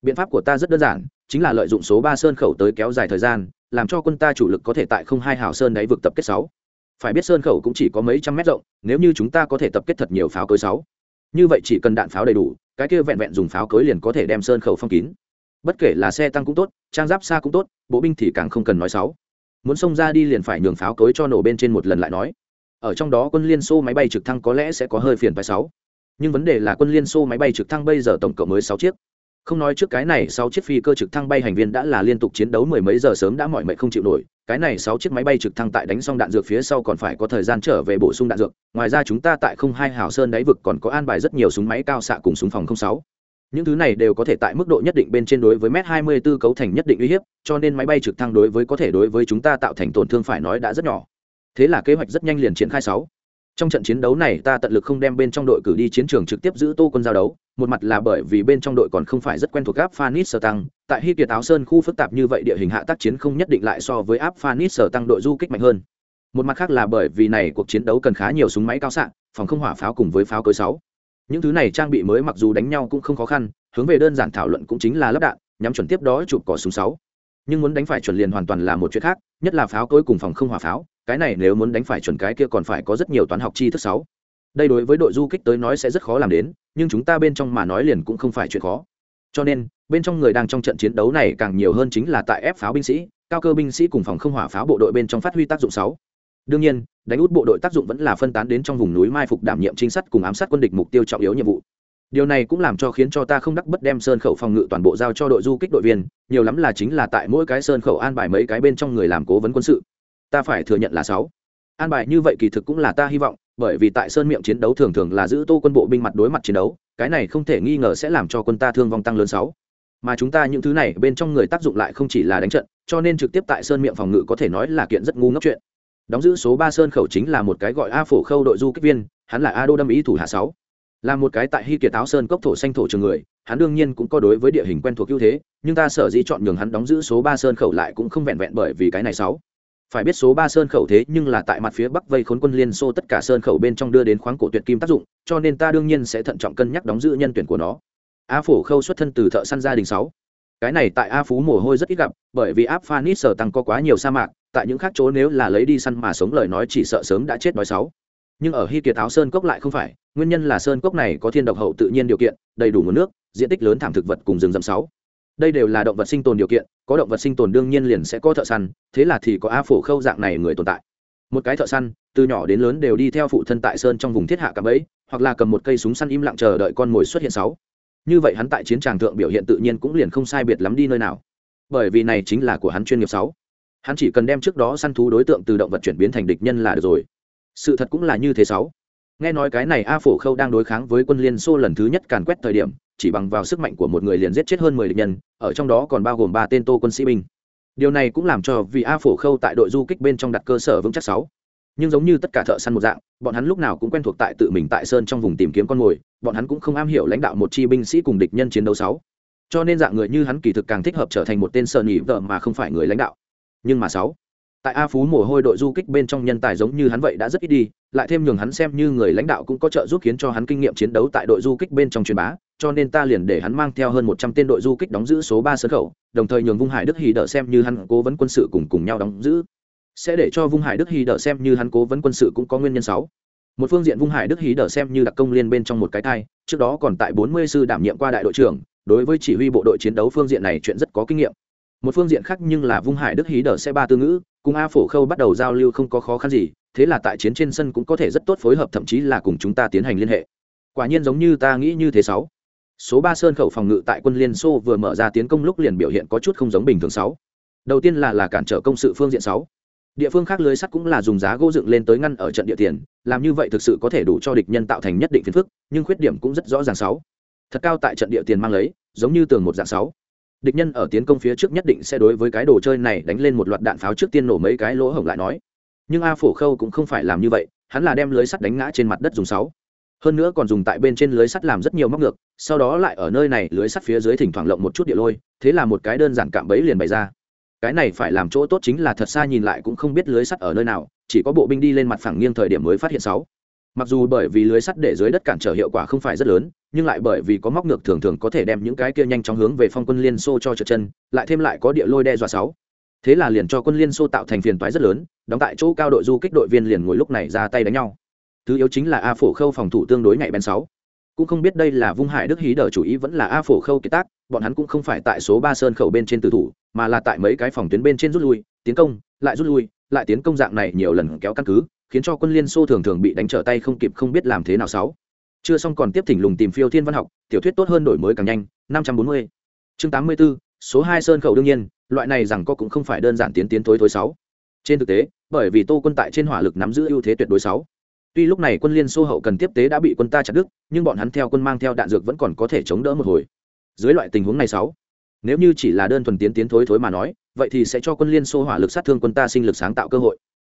Biện pháp của ta rất đơn giản, chính là lợi dụng số ba sơn khẩu tới kéo dài thời gian, làm cho quân ta chủ lực có thể tại không hai hào sơn đáy vực tập kết sáu. Phải biết sơn khẩu cũng chỉ có mấy trăm mét rộng, nếu như chúng ta có thể tập kết thật nhiều pháo cối sáu như vậy chỉ cần đạn pháo đầy đủ, cái kia vẹn vẹn dùng pháo cối liền có thể đem sơn khẩu phong kín. Bất kể là xe tăng cũng tốt, trang giáp xa cũng tốt, bộ binh thì càng không cần nói sáu muốn xông ra đi liền phải nhường pháo cối cho nổ bên trên một lần lại nói. Ở trong đó quân liên xô máy bay trực thăng có lẽ sẽ có hơi phiền phải sáu nhưng vấn đề là quân liên xô máy bay trực thăng bây giờ tổng cộng mới sáu chiếc. Không nói trước cái này, sáu chiếc phi cơ trực thăng bay hành viên đã là liên tục chiến đấu mười mấy giờ sớm đã mỏi mệt không chịu nổi cái này sáu chiếc máy bay trực thăng tại đánh xong đạn dược phía sau còn phải có thời gian trở về bổ sung đạn dược. Ngoài ra chúng ta tại không hai hào sơn đáy vực còn có an bài rất nhiều súng máy cao xạ cùng súng phòng không sáu. Những thứ này đều có thể tại mức độ nhất định bên trên đối với m 24 cấu thành nhất định uy hiếp, cho nên máy bay trực thăng đối với có thể đối với chúng ta tạo thành tổn thương phải nói đã rất nhỏ. Thế là kế hoạch rất nhanh liền triển khai sáu trong trận chiến đấu này ta tận lực không đem bên trong đội cử đi chiến trường trực tiếp giữ tô quân giao đấu, một mặt là bởi vì bên trong đội còn không phải rất quen thuộc áp phanis sở tăng, tại hy kiệt áo sơn khu phức tạp như vậy địa hình hạ tác chiến không nhất định lại so với áp phanis sở tăng đội du kích mạnh hơn. Một mặt khác là bởi vì này cuộc chiến đấu cần khá nhiều súng máy cao xạ, phòng không hỏa pháo cùng với pháo cối sáu. Những thứ này trang bị mới mặc dù đánh nhau cũng không khó khăn, hướng về đơn giản thảo luận cũng chính là lắp đạn, nhắm chuẩn tiếp đó chụp cỏ súng sáu. Nhưng muốn đánh phải chuẩn liền hoàn toàn là một chuyện khác, nhất là pháo cối cùng phòng không hỏa pháo cái này nếu muốn đánh phải chuẩn cái kia còn phải có rất nhiều toán học chi thức sáu. Đây đối với đội du kích tới nói sẽ rất khó làm đến, nhưng chúng ta bên trong mà nói liền cũng không phải chuyện khó. Cho nên, bên trong người đang trong trận chiến đấu này càng nhiều hơn chính là tại ép pháo binh sĩ, cao cơ binh sĩ cùng phòng không hỏa pháo bộ đội bên trong phát huy tác dụng sáu. Đương nhiên, đánh út bộ đội tác dụng vẫn là phân tán đến trong vùng núi mai phục đảm nhiệm trinh sát cùng ám sát quân địch mục tiêu trọng yếu nhiệm vụ. Điều này cũng làm cho khiến cho ta không đắc bất đem sơn khẩu phòng ngự toàn bộ giao cho đội du kích đội viên, nhiều lắm là chính là tại mỗi cái sơn khẩu an bài mấy cái bên trong người làm cố vấn quân sự ta phải thừa nhận là sáu. An bài như vậy kỳ thực cũng là ta hy vọng, bởi vì tại sơn miệng chiến đấu thường thường là giữ tô quân bộ binh mặt đối mặt chiến đấu, cái này không thể nghi ngờ sẽ làm cho quân ta thương vong tăng lớn sáu. Mà chúng ta những thứ này bên trong người tác dụng lại không chỉ là đánh trận, cho nên trực tiếp tại sơn miệng phòng ngự có thể nói là kiện rất ngu ngốc chuyện. Đóng giữ số ba sơn khẩu chính là một cái gọi a phổ khâu đội du kích viên, hắn là a đô đâm ý thủ hạ sáu. Là một cái tại hy kiệt áo sơn cốc thổ xanh thổ trường người, hắn đương nhiên cũng có đối với địa hình quen thuộc ưu thế, nhưng ta sở dĩ chọn nhường hắn đóng giữ số ba sơn khẩu lại cũng không vẹn vẹn bởi vì cái này sáu phải biết số ba sơn khẩu thế nhưng là tại mặt phía bắc vây khốn quân liên xô tất cả sơn khẩu bên trong đưa đến khoáng cổ tuyệt kim tác dụng, cho nên ta đương nhiên sẽ thận trọng cân nhắc đóng giữ nhân tuyển của nó. A phổ khâu xuất thân từ thợ săn gia đình sáu. Cái này tại a phú mồ hôi rất ít gặp, bởi vì áp phanis sở tăng có quá nhiều sa mạc, tại những khác chỗ nếu là lấy đi săn mà sống lời nói chỉ sợ sớm đã chết nói sáu. Nhưng ở hy kiệt áo sơn cốc lại không phải, nguyên nhân là sơn cốc này có thiên độc hậu tự nhiên điều kiện, đầy đủ nguồn nước, diện tích lớn thảm thực vật cùng rừng rậm sáu đây đều là động vật sinh tồn điều kiện, có động vật sinh tồn đương nhiên liền sẽ có thợ săn, thế là thì có a phổ khâu dạng này người tồn tại. Một cái thợ săn, từ nhỏ đến lớn đều đi theo phụ thân tại sơn trong vùng thiết hạ cạm ấy hoặc là cầm một cây súng săn im lặng chờ đợi con mồi xuất hiện sáu. Như vậy hắn tại chiến tràng thượng biểu hiện tự nhiên cũng liền không sai biệt lắm đi nơi nào. Bởi vì này chính là của hắn chuyên nghiệp sáu. Hắn chỉ cần đem trước đó săn thú đối tượng từ động vật chuyển biến thành địch nhân là được rồi. Sự thật cũng là như thế sáu. Nghe nói cái này a phổ khâu đang đối kháng với quân liên xô lần thứ nhất càn quét thời điểm chỉ bằng vào sức mạnh của một người liền giết chết hơn mười địch nhân, ở trong đó còn bao gồm ba tên tô quân sĩ binh. Điều này cũng làm cho vì a phổ khâu tại đội du kích bên trong đặt cơ sở vững chắc sáu. Nhưng giống như tất cả thợ săn một dạng, bọn hắn lúc nào cũng quen thuộc tại tự mình tại sơn trong vùng tìm kiếm con mồi, bọn hắn cũng không am hiểu lãnh đạo một chi binh sĩ cùng địch nhân chiến đấu sáu. Cho nên dạng người như hắn kỳ thực càng thích hợp trở thành một tên sợ nhị vợ mà không phải người lãnh đạo. Nhưng mà sáu tại a phú mồ hôi đội du kích bên trong nhân tài giống như hắn vậy đã rất ít đi, lại thêm nhường hắn xem như người lãnh đạo cũng có trợ giúp khiến cho hắn kinh nghiệm chiến đấu tại đội du kích bên trong truyền bá, cho nên ta liền để hắn mang theo hơn một trăm tên đội du kích đóng giữ số ba sân khẩu, đồng thời nhường vung hải đức hy đỡ xem như hắn cố vấn quân sự cùng cùng nhau đóng giữ. Sẽ để cho vung hải đức hy đỡ xem như hắn cố vấn quân sự cũng có nguyên nhân sáu. Một phương diện vung hải đức hí đỡ xem như đặc công liên bên trong một cái thai, trước đó còn tại bốn mươi sư đảm nhiệm qua đại đội trưởng, đối với chỉ huy bộ đội chiến đấu phương diện này chuyện rất có kinh nghiệm một phương diện khác nhưng là vung hải đức hí đỡ xe ba tư ngữ, cùng a phổ khâu bắt đầu giao lưu không có khó khăn gì, thế là tại chiến trên sân cũng có thể rất tốt phối hợp, thậm chí là cùng chúng ta tiến hành liên hệ. Quả nhiên giống như ta nghĩ như thế sáu. Số ba sơn khẩu phòng ngự tại quân liên xô vừa mở ra tiến công lúc liền biểu hiện có chút không giống bình thường sáu. Đầu tiên là là cản trở công sự phương diện sáu. Địa phương khác lưới sắt cũng là dùng giá gỗ dựng lên tới ngăn ở trận địa tiền, làm như vậy thực sự có thể đủ cho địch nhân tạo thành nhất định phiền phức, nhưng khuyết điểm cũng rất rõ ràng sáu. Thật cao tại trận địa tiền mang lấy, giống như tường một dạng sáu địch nhân ở tiến công phía trước nhất định sẽ đối với cái đồ chơi này đánh lên một loạt đạn pháo trước tiên nổ mấy cái lỗ hổng lại nói. Nhưng a phổ khâu cũng không phải làm như vậy, hắn là đem lưới sắt đánh ngã trên mặt đất dùng sáu. Hơn nữa còn dùng tại bên trên lưới sắt làm rất nhiều móc ngược, sau đó lại ở nơi này lưới sắt phía dưới thỉnh thoảng lộng một chút địa lôi, thế là một cái đơn giản cạm bẫy liền bày ra. Cái này phải làm chỗ tốt chính là thật xa nhìn lại cũng không biết lưới sắt ở nơi nào, chỉ có bộ binh đi lên mặt phẳng nghiêng thời điểm mới phát hiện sáu mặc dù bởi vì lưới sắt để dưới đất cản trở hiệu quả không phải rất lớn, nhưng lại bởi vì có móc ngược thường thường có thể đem những cái kia nhanh chóng hướng về phong quân liên xô cho trượt chân, lại thêm lại có địa lôi đe dọa sáu. Thế là liền cho quân liên xô tạo thành phiền toái rất lớn, đóng tại chỗ cao đội du kích đội viên liền ngồi lúc này ra tay đánh nhau. Thứ yếu chính là a phổ khâu phòng thủ tương đối nhạy bén sáu. Cũng không biết đây là vung hải đức hí đờ chủ ý vẫn là a phổ khâu kiệt tác, bọn hắn cũng không phải tại số ba sơn khẩu bên trên tử thủ, mà là tại mấy cái phòng tuyến bên trên rút lui, tiến công, lại rút lui, lại tiến công dạng này nhiều lần kéo căn cứ khiến cho quân liên xô thường thường bị đánh trở tay không kịp không biết làm thế nào sáu. Chưa xong còn tiếp thỉnh lùng tìm phiêu thiên văn học tiểu thuyết tốt hơn đổi mới càng nhanh năm trăm bốn mươi. Chương tám mươi 84, số hai sơn khẩu đương nhiên loại này rằng có cũng không phải đơn giản tiến tiến tối tối sáu. Trên thực tế bởi vì tô quân tại trên hỏa lực nắm giữ ưu thế tuyệt đối sáu. Tuy lúc này quân liên xô hậu cần tiếp tế đã bị quân ta chặt đứt nhưng bọn hắn theo quân mang theo đạn dược vẫn còn có thể chống đỡ một hồi. Dưới loại tình huống này sáu nếu như chỉ là đơn thuần tiến tiến thối thối mà nói vậy thì sẽ cho quân liên xô hỏa lực sát thương quân ta sinh lực sáng tạo cơ hội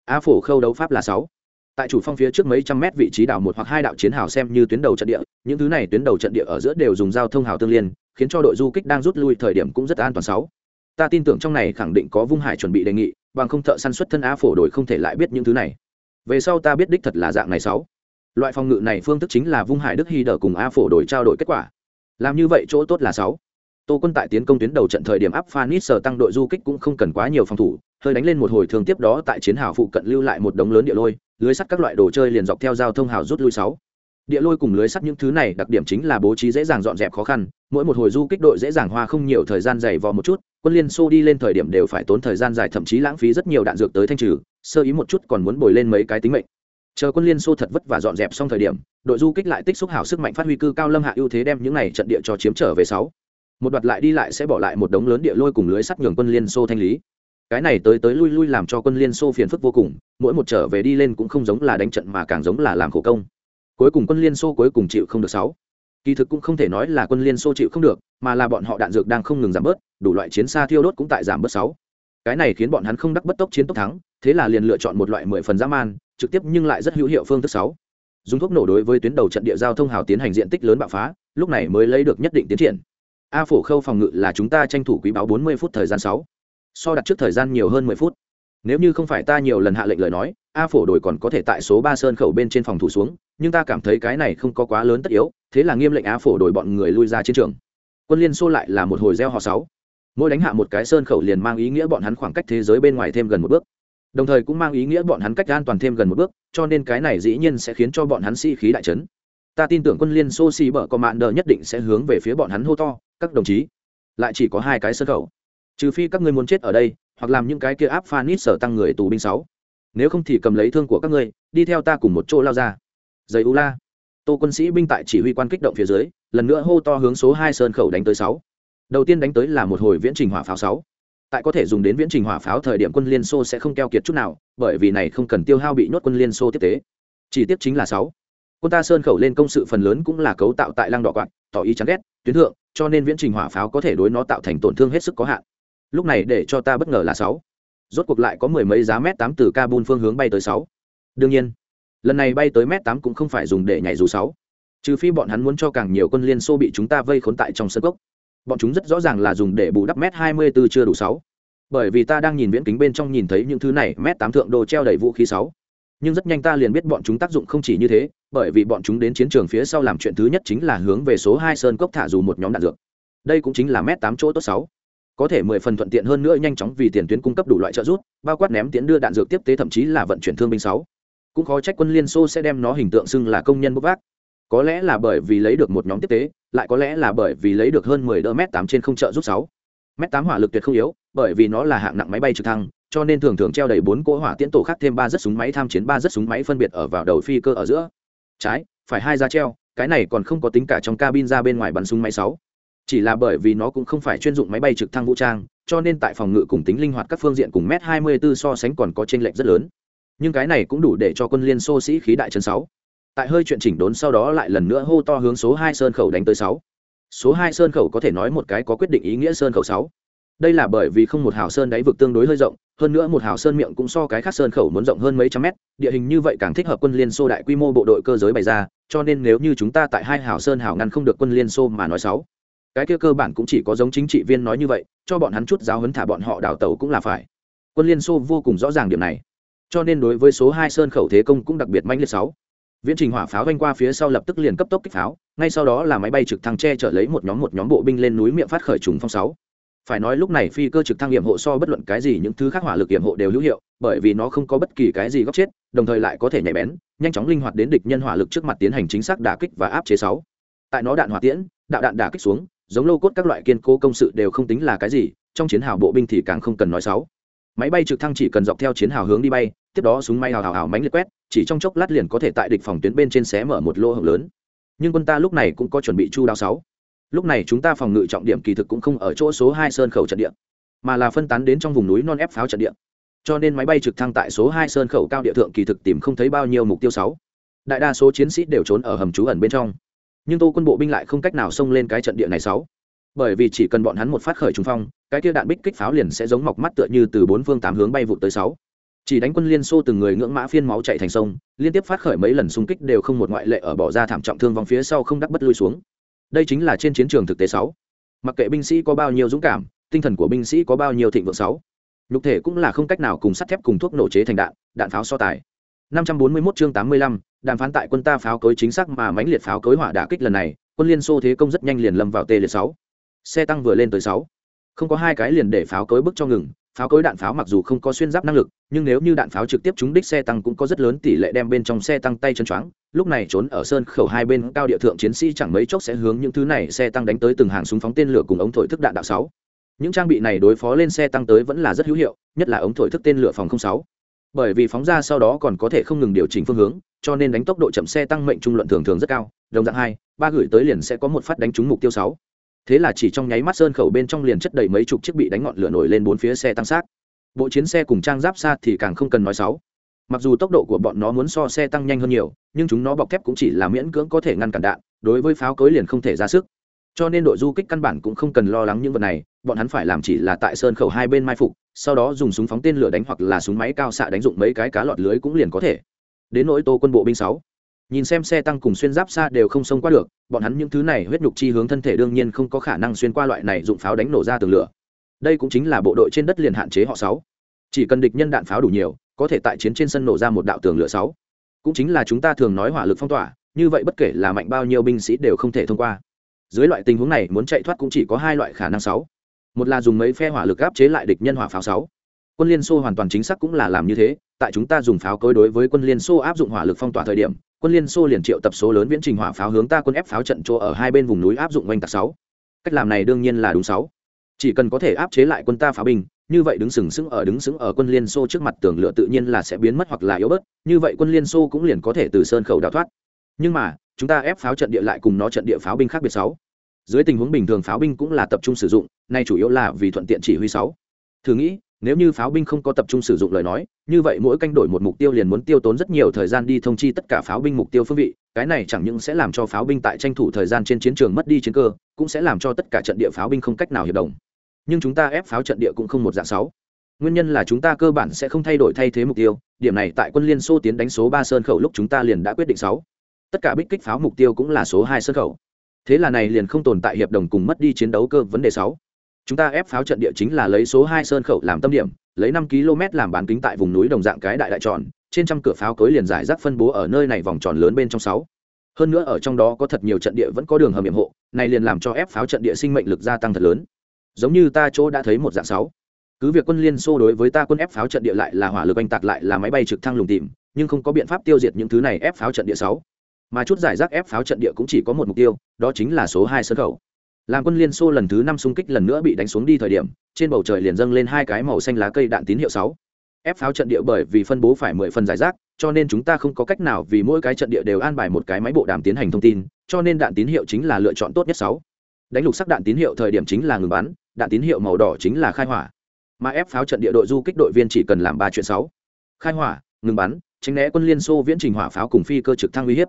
a phổ khâu đấu pháp là sáu. Tại chủ phong phía trước mấy trăm mét vị trí đảo một hoặc hai đạo chiến hào xem như tuyến đầu trận địa, những thứ này tuyến đầu trận địa ở giữa đều dùng giao thông hào tương liên, khiến cho đội du kích đang rút lui thời điểm cũng rất an toàn sáu. Ta tin tưởng trong này khẳng định có vung hải chuẩn bị đề nghị, bằng không thợ săn xuất thân a phổ đổi không thể lại biết những thứ này. Về sau ta biết đích thật là dạng này sáu. Loại phòng ngự này phương thức chính là vung hải đức hy đờ cùng a phổ đổi trao đổi kết quả. Làm như vậy chỗ tốt là sáu. Tô quân tại tiến công tuyến đầu trận thời điểm áp phanis sở tăng đội du kích cũng không cần quá nhiều phòng thủ hơi đánh lên một hồi thường tiếp đó tại chiến hào phụ cận lưu lại một đống lớn địa lôi, lưới sắt các loại đồ chơi liền dọc theo giao thông hào rút lui sáu. Địa lôi cùng lưới sắt những thứ này đặc điểm chính là bố trí dễ dàng dọn dẹp khó khăn, mỗi một hồi du kích đội dễ dàng hoa không nhiều thời gian dày vò một chút, quân liên xô đi lên thời điểm đều phải tốn thời gian dài thậm chí lãng phí rất nhiều đạn dược tới thanh trừ, sơ ý một chút còn muốn bồi lên mấy cái tính mệnh. Chờ quân liên xô thật vất và dọn dẹp xong thời điểm, đội du kích lại tích xúc hảo sức mạnh phát huy cư cao lâm hạ ưu thế đem những này trận địa cho chiếm trở về sáu. Một đoạt lại đi lại sẽ bỏ lại một đống lớn địa lôi cùng lưới sắt nhường quân liên xô thanh lý cái này tới tới lui lui làm cho quân liên xô phiền phức vô cùng, mỗi một trở về đi lên cũng không giống là đánh trận mà càng giống là làm khổ công. Cuối cùng quân liên xô cuối cùng chịu không được sáu. Kỳ thực cũng không thể nói là quân liên xô chịu không được, mà là bọn họ đạn dược đang không ngừng giảm bớt, đủ loại chiến xa thiêu đốt cũng tại giảm bớt sáu. Cái này khiến bọn hắn không đắc bất tốc chiến tốc thắng, thế là liền lựa chọn một loại mười phần dã man, trực tiếp nhưng lại rất hữu hiệu phương thức sáu. Dùng thuốc nổ đối với tuyến đầu trận địa giao thông hào tiến hành diện tích lớn bạo phá, lúc này mới lấy được nhất định tiến triển. A phổ khâu phòng ngự là chúng ta tranh thủ quý báo bốn mươi phút thời gian sáu so đặt trước thời gian nhiều hơn mười phút. Nếu như không phải ta nhiều lần hạ lệnh lời nói, a phổ đổi còn có thể tại số ba sơn khẩu bên trên phòng thủ xuống, nhưng ta cảm thấy cái này không có quá lớn tất yếu, thế là nghiêm lệnh a phổ đổi bọn người lui ra chiến trường. Quân liên xô lại là một hồi gieo họ sáu. Mỗi đánh hạ một cái sơn khẩu liền mang ý nghĩa bọn hắn khoảng cách thế giới bên ngoài thêm gần một bước. Đồng thời cũng mang ý nghĩa bọn hắn cách an toàn thêm gần một bước, cho nên cái này dĩ nhiên sẽ khiến cho bọn hắn sĩ khí đại trấn ta tin tưởng quân liên xô xì bở có mạn đờ nhất định sẽ hướng về phía bọn hắn hô to, các đồng chí. Lại chỉ có hai cái sơn khẩu trừ phi các ngươi muốn chết ở đây, hoặc làm những cái kia áp phanit sở tăng người tù binh sáu. Nếu không thì cầm lấy thương của các ngươi, đi theo ta cùng một chỗ lao ra. Giấy u la. Tô quân sĩ binh tại chỉ huy quan kích động phía dưới, lần nữa hô to hướng số hai sơn khẩu đánh tới sáu. Đầu tiên đánh tới là một hồi viễn trình hỏa pháo sáu. Tại có thể dùng đến viễn trình hỏa pháo thời điểm quân liên xô sẽ không keo kiệt chút nào, bởi vì này không cần tiêu hao bị nhốt quân liên xô tiếp tế. Chỉ tiếp chính là sáu. Quân ta sơn khẩu lên công sự phần lớn cũng là cấu tạo tại lăng đỏ quạt, tỏ ý chán ghét, tuyến thượng, cho nên viễn trình hỏa pháo có thể đối nó tạo thành tổn thương hết sức có hạn lúc này để cho ta bất ngờ là sáu. Rốt cuộc lại có mười mấy giá mét tám từ kabul phương hướng bay tới sáu. Đương nhiên, lần này bay tới mét tám cũng không phải dùng để nhảy dù sáu. Trừ phi bọn hắn muốn cho càng nhiều quân liên xô bị chúng ta vây khốn tại trong sân cốc. Bọn chúng rất rõ ràng là dùng để bù đắp mét hai mươi 24 chưa đủ sáu. Bởi vì ta đang nhìn viễn kính bên trong nhìn thấy những thứ này, mét tám thượng đồ treo đầy vũ khí sáu. Nhưng rất nhanh ta liền biết bọn chúng tác dụng không chỉ như thế, bởi vì bọn chúng đến chiến trường phía sau làm chuyện thứ nhất chính là hướng về số hai sơn cốc thả dù một nhóm đạn dược. Đây cũng chính là mét tám chỗ tốt sáu có thể mười phần thuận tiện hơn nữa nhanh chóng vì tiền tuyến cung cấp đủ loại trợ giúp, bao quát ném tiễn đưa đạn dược tiếp tế thậm chí là vận chuyển thương binh sáu. Cũng khó trách quân liên xô sẽ đem nó hình tượng xưng là công nhân bốc vác. Có lẽ là bởi vì lấy được một nhóm tiếp tế, lại có lẽ là bởi vì lấy được hơn mười đỡ mét tám trên không trợ giúp sáu. Mét tám hỏa lực tuyệt không yếu, bởi vì nó là hạng nặng máy bay trực thăng, cho nên thường thường treo đầy bốn cỗ hỏa tiễn tổ khác thêm ba rất súng máy tham chiến, ba rất súng máy phân biệt ở vào đầu phi cơ ở giữa. Trái, phải hai ra treo, cái này còn không có tính cả trong cabin ra bên ngoài bắn súng máy sáu chỉ là bởi vì nó cũng không phải chuyên dụng máy bay trực thăng vũ trang, cho nên tại phòng ngự cùng tính linh hoạt các phương diện cùng m 24 so sánh còn có t r ê n lệch rất lớn. Nhưng cái này cũng đủ để cho quân liên xô sĩ khí đại chân sáu. Tại hơi chuyện chỉnh đốn sau đó lại lần nữa hô to hướng số hai sơn khẩu đánh tới sáu. Số hai sơn khẩu có thể nói một cái có quyết định ý nghĩa sơn khẩu sáu. Đây là bởi vì không một hào sơn đáy vực tương đối hơi rộng, hơn nữa một hào sơn miệng cũng so cái khác sơn khẩu muốn rộng hơn mấy trăm mét, địa hình như vậy càng thích hợp quân liên xô đại quy mô bộ đội cơ giới bày ra, cho nên nếu như chúng ta tại hai hào sơn hào ngăn không được quân liên xô mà nói sáu cái kia cơ bản cũng chỉ có giống chính trị viên nói như vậy, cho bọn hắn chút giáo hấn thả bọn họ đào tàu cũng là phải. Quân liên xô vô cùng rõ ràng điểm này. Cho nên đối với số hai sơn khẩu thế công cũng đặc biệt manh liệt sáu. Viễn trình hỏa pháo vanh qua phía sau lập tức liền cấp tốc kích pháo, ngay sau đó là máy bay trực thăng che chở lấy một nhóm một nhóm bộ binh lên núi miệng phát khởi trùng phong sáu. Phải nói lúc này phi cơ trực thăng nghiệm hộ so bất luận cái gì những thứ khác hỏa lực nghiệm hộ đều hữu hiệu, bởi vì nó không có bất kỳ cái gì góc chết, đồng thời lại có thể nhạy bén, nhanh chóng linh hoạt đến địch nhân hỏa lực trước mặt tiến hành chính xác đả kích và áp chế sáu. Tại nó đạn hỏa tiễn, đạo đạn đả kích xuống giống lô cốt các loại kiên cố công sự đều không tính là cái gì, trong chiến hào bộ binh thì càng không cần nói sáu máy bay trực thăng chỉ cần dọc theo chiến hào hướng đi bay, tiếp đó súng may hào hào hào mánh liệt quét, chỉ trong chốc lát liền có thể tại địch phòng tuyến bên trên xé mở một lỗ hồng lớn. Nhưng quân ta lúc này cũng có chuẩn bị chu đáo sáu. Lúc này chúng ta phòng ngự trọng điểm kỳ thực cũng không ở chỗ số hai sơn khẩu trận địa, mà là phân tán đến trong vùng núi non ép pháo trận địa. Cho nên máy bay trực thăng tại số hai sơn khẩu cao địa thượng kỳ thực tìm không thấy bao nhiêu mục tiêu sáu. Đại đa số chiến sĩ đều trốn ở hầm trú ẩn bên trong nhưng tô quân bộ binh lại không cách nào xông lên cái trận địa này sáu. Bởi vì chỉ cần bọn hắn một phát khởi trùng phong cái kia đạn bích kích pháo liền sẽ giống mọc mắt tựa như từ bốn phương tám hướng bay vụt tới sáu. Chỉ đánh quân liên xô từng người ngưỡng mã phiên máu chạy thành sông liên tiếp phát khởi mấy lần xung kích đều không một ngoại lệ ở bỏ ra thảm trọng thương vòng phía sau không đắc bất lui xuống. Đây chính là trên chiến trường thực tế sáu. Mặc kệ binh sĩ có bao nhiêu dũng cảm tinh thần của binh sĩ có bao nhiêu thịnh vượng sáu. Nhục thể cũng là không cách nào cùng sắt thép cùng thuốc nổ chế thành đạn đạn pháo so tài. 541 chương 85, đàm phán tại quân ta pháo cối chính xác mà mãnh liệt pháo cối hỏa đả kích lần này, quân liên xô thế công rất nhanh liền lâm vào tê liệt sáu. Xe tăng vừa lên tới sáu. Không có hai cái liền để pháo cối bức cho ngừng, pháo cối đạn pháo mặc dù không có xuyên giáp năng lực, nhưng nếu như đạn pháo trực tiếp trúng đích xe tăng cũng có rất lớn tỷ lệ đem bên trong xe tăng tay chân choáng. Lúc này trốn ở sơn khẩu hai bên cao địa thượng chiến sĩ chẳng mấy chốc sẽ hướng những thứ này xe tăng đánh tới từng hàng súng phóng tên lửa cùng ống thổi thức đạn đạo sáu. Những trang bị này đối phó lên xe tăng tới vẫn là rất hữu hiệu, nhất là ống thổi thức tên lửa phòng không sáu. Bởi vì phóng ra sau đó còn có thể không ngừng điều chỉnh phương hướng cho nên đánh tốc độ chậm xe tăng mệnh trung luận thường thường rất cao, đồng dạng hai, ba gửi tới liền sẽ có một phát đánh trúng mục tiêu sáu. Thế là chỉ trong nháy mắt sơn khẩu bên trong liền chất đầy mấy chục chiếc bị đánh ngọn lửa nổi lên bốn phía xe tăng sát bộ chiến xe cùng trang giáp xa thì càng không cần nói sáu. Mặc dù tốc độ của bọn nó muốn so xe tăng nhanh hơn nhiều, nhưng chúng nó bọc thép cũng chỉ là miễn cưỡng có thể ngăn cản đạn, đối với pháo cối liền không thể ra sức. Cho nên đội du kích căn bản cũng không cần lo lắng những vật này, bọn hắn phải làm chỉ là tại sơn khẩu hai bên mai phục, sau đó dùng súng phóng tên lửa đánh hoặc là súng máy cao xạ đánh dụng mấy cái cá lọt lưới cũng liền có thể đến nỗi tô quân bộ binh sáu. Nhìn xem xe tăng cùng xuyên giáp xa đều không xông qua được, bọn hắn những thứ này huyết nhục chi hướng thân thể đương nhiên không có khả năng xuyên qua loại này dụng pháo đánh nổ ra tường lửa. Đây cũng chính là bộ đội trên đất liền hạn chế họ sáu. Chỉ cần địch nhân đạn pháo đủ nhiều, có thể tại chiến trên sân nổ ra một đạo tường lửa sáu. Cũng chính là chúng ta thường nói hỏa lực phong tỏa, như vậy bất kể là mạnh bao nhiêu binh sĩ đều không thể thông qua. Dưới loại tình huống này, muốn chạy thoát cũng chỉ có hai loại khả năng sáu. Một là dùng mấy phe hỏa lực áp chế lại địch nhân hỏa pháo sáu. Quân liên xô hoàn toàn chính xác cũng là làm như thế tại chúng ta dùng pháo cối đối với quân liên xô áp dụng hỏa lực phong tỏa thời điểm, quân liên xô liền triệu tập số lớn viễn trình hỏa pháo hướng ta quân ép pháo trận chỗ ở hai bên vùng núi áp dụng oanh tạc sáu. Cách làm này đương nhiên là đúng sáu. Chỉ cần có thể áp chế lại quân ta pháo binh, như vậy đứng sừng sững ở đứng sững ở quân liên xô trước mặt tường lửa tự nhiên là sẽ biến mất hoặc là yếu bớt, như vậy quân liên xô cũng liền có thể từ sơn khẩu đào thoát. Nhưng mà, chúng ta ép pháo trận địa lại cùng nó trận địa pháo binh khác biệt sáu. Dưới tình huống bình thường pháo binh cũng là tập trung sử dụng, nay chủ yếu là vì thuận tiện chỉ huy sáu. Thử nghĩ nếu như pháo binh không có tập trung sử dụng lời nói, như vậy mỗi canh đổi một mục tiêu liền muốn tiêu tốn rất nhiều thời gian đi thông chi tất cả pháo binh mục tiêu phương vị. Cái này chẳng những sẽ làm cho pháo binh tại tranh thủ thời gian trên chiến trường mất đi chiến cơ, cũng sẽ làm cho tất cả trận địa pháo binh không cách nào hiệp đồng. Nhưng chúng ta ép pháo trận địa cũng không một dạng sáu. Nguyên nhân là chúng ta cơ bản sẽ không thay đổi thay thế mục tiêu. Điểm này tại quân liên xô tiến đánh số ba sơn khẩu lúc chúng ta liền đã quyết định sáu. Tất cả bích kích pháo mục tiêu cũng là số hai sơn khẩu. Thế là này liền không tồn tại hiệp đồng cùng mất đi chiến đấu cơ vấn đề sáu chúng ta ép pháo trận địa chính là lấy số hai sơn khẩu làm tâm điểm, lấy năm km làm bán kính tại vùng núi đồng dạng cái đại đại tròn, trên trăm cửa pháo cối liền giải rác phân bố ở nơi này vòng tròn lớn bên trong sáu. Hơn nữa ở trong đó có thật nhiều trận địa vẫn có đường hầm hiểm hộ, này liền làm cho ép pháo trận địa sinh mệnh lực gia tăng thật lớn. Giống như ta chỗ đã thấy một dạng sáu. Cứ việc quân liên xô đối với ta quân ép pháo trận địa lại là hỏa lực oanh tạc lại là máy bay trực thăng lùng tìm, nhưng không có biện pháp tiêu diệt những thứ này ép pháo trận địa sáu. Mà chút giải rác ép pháo trận địa cũng chỉ có một mục tiêu, đó chính là số hai sân khẩu làm quân liên xô lần thứ năm xung kích lần nữa bị đánh xuống đi thời điểm, trên bầu trời liền dâng lên hai cái màu xanh lá cây đạn tín hiệu sáu. Ép pháo trận địa bởi vì phân bố phải mười phần giải rác, cho nên chúng ta không có cách nào vì mỗi cái trận địa đều an bài một cái máy bộ đàm tiến hành thông tin, cho nên đạn tín hiệu chính là lựa chọn tốt nhất sáu. Đánh lục sắc đạn tín hiệu thời điểm chính là ngừng bắn, đạn tín hiệu màu đỏ chính là khai hỏa. Mà ép pháo trận địa đội du kích đội viên chỉ cần làm ba chuyện sáu. Khai hỏa, ngừng bắn, tránh né quân liên xô viễn trình hỏa pháo cùng phi cơ trực thăng uy hiếp.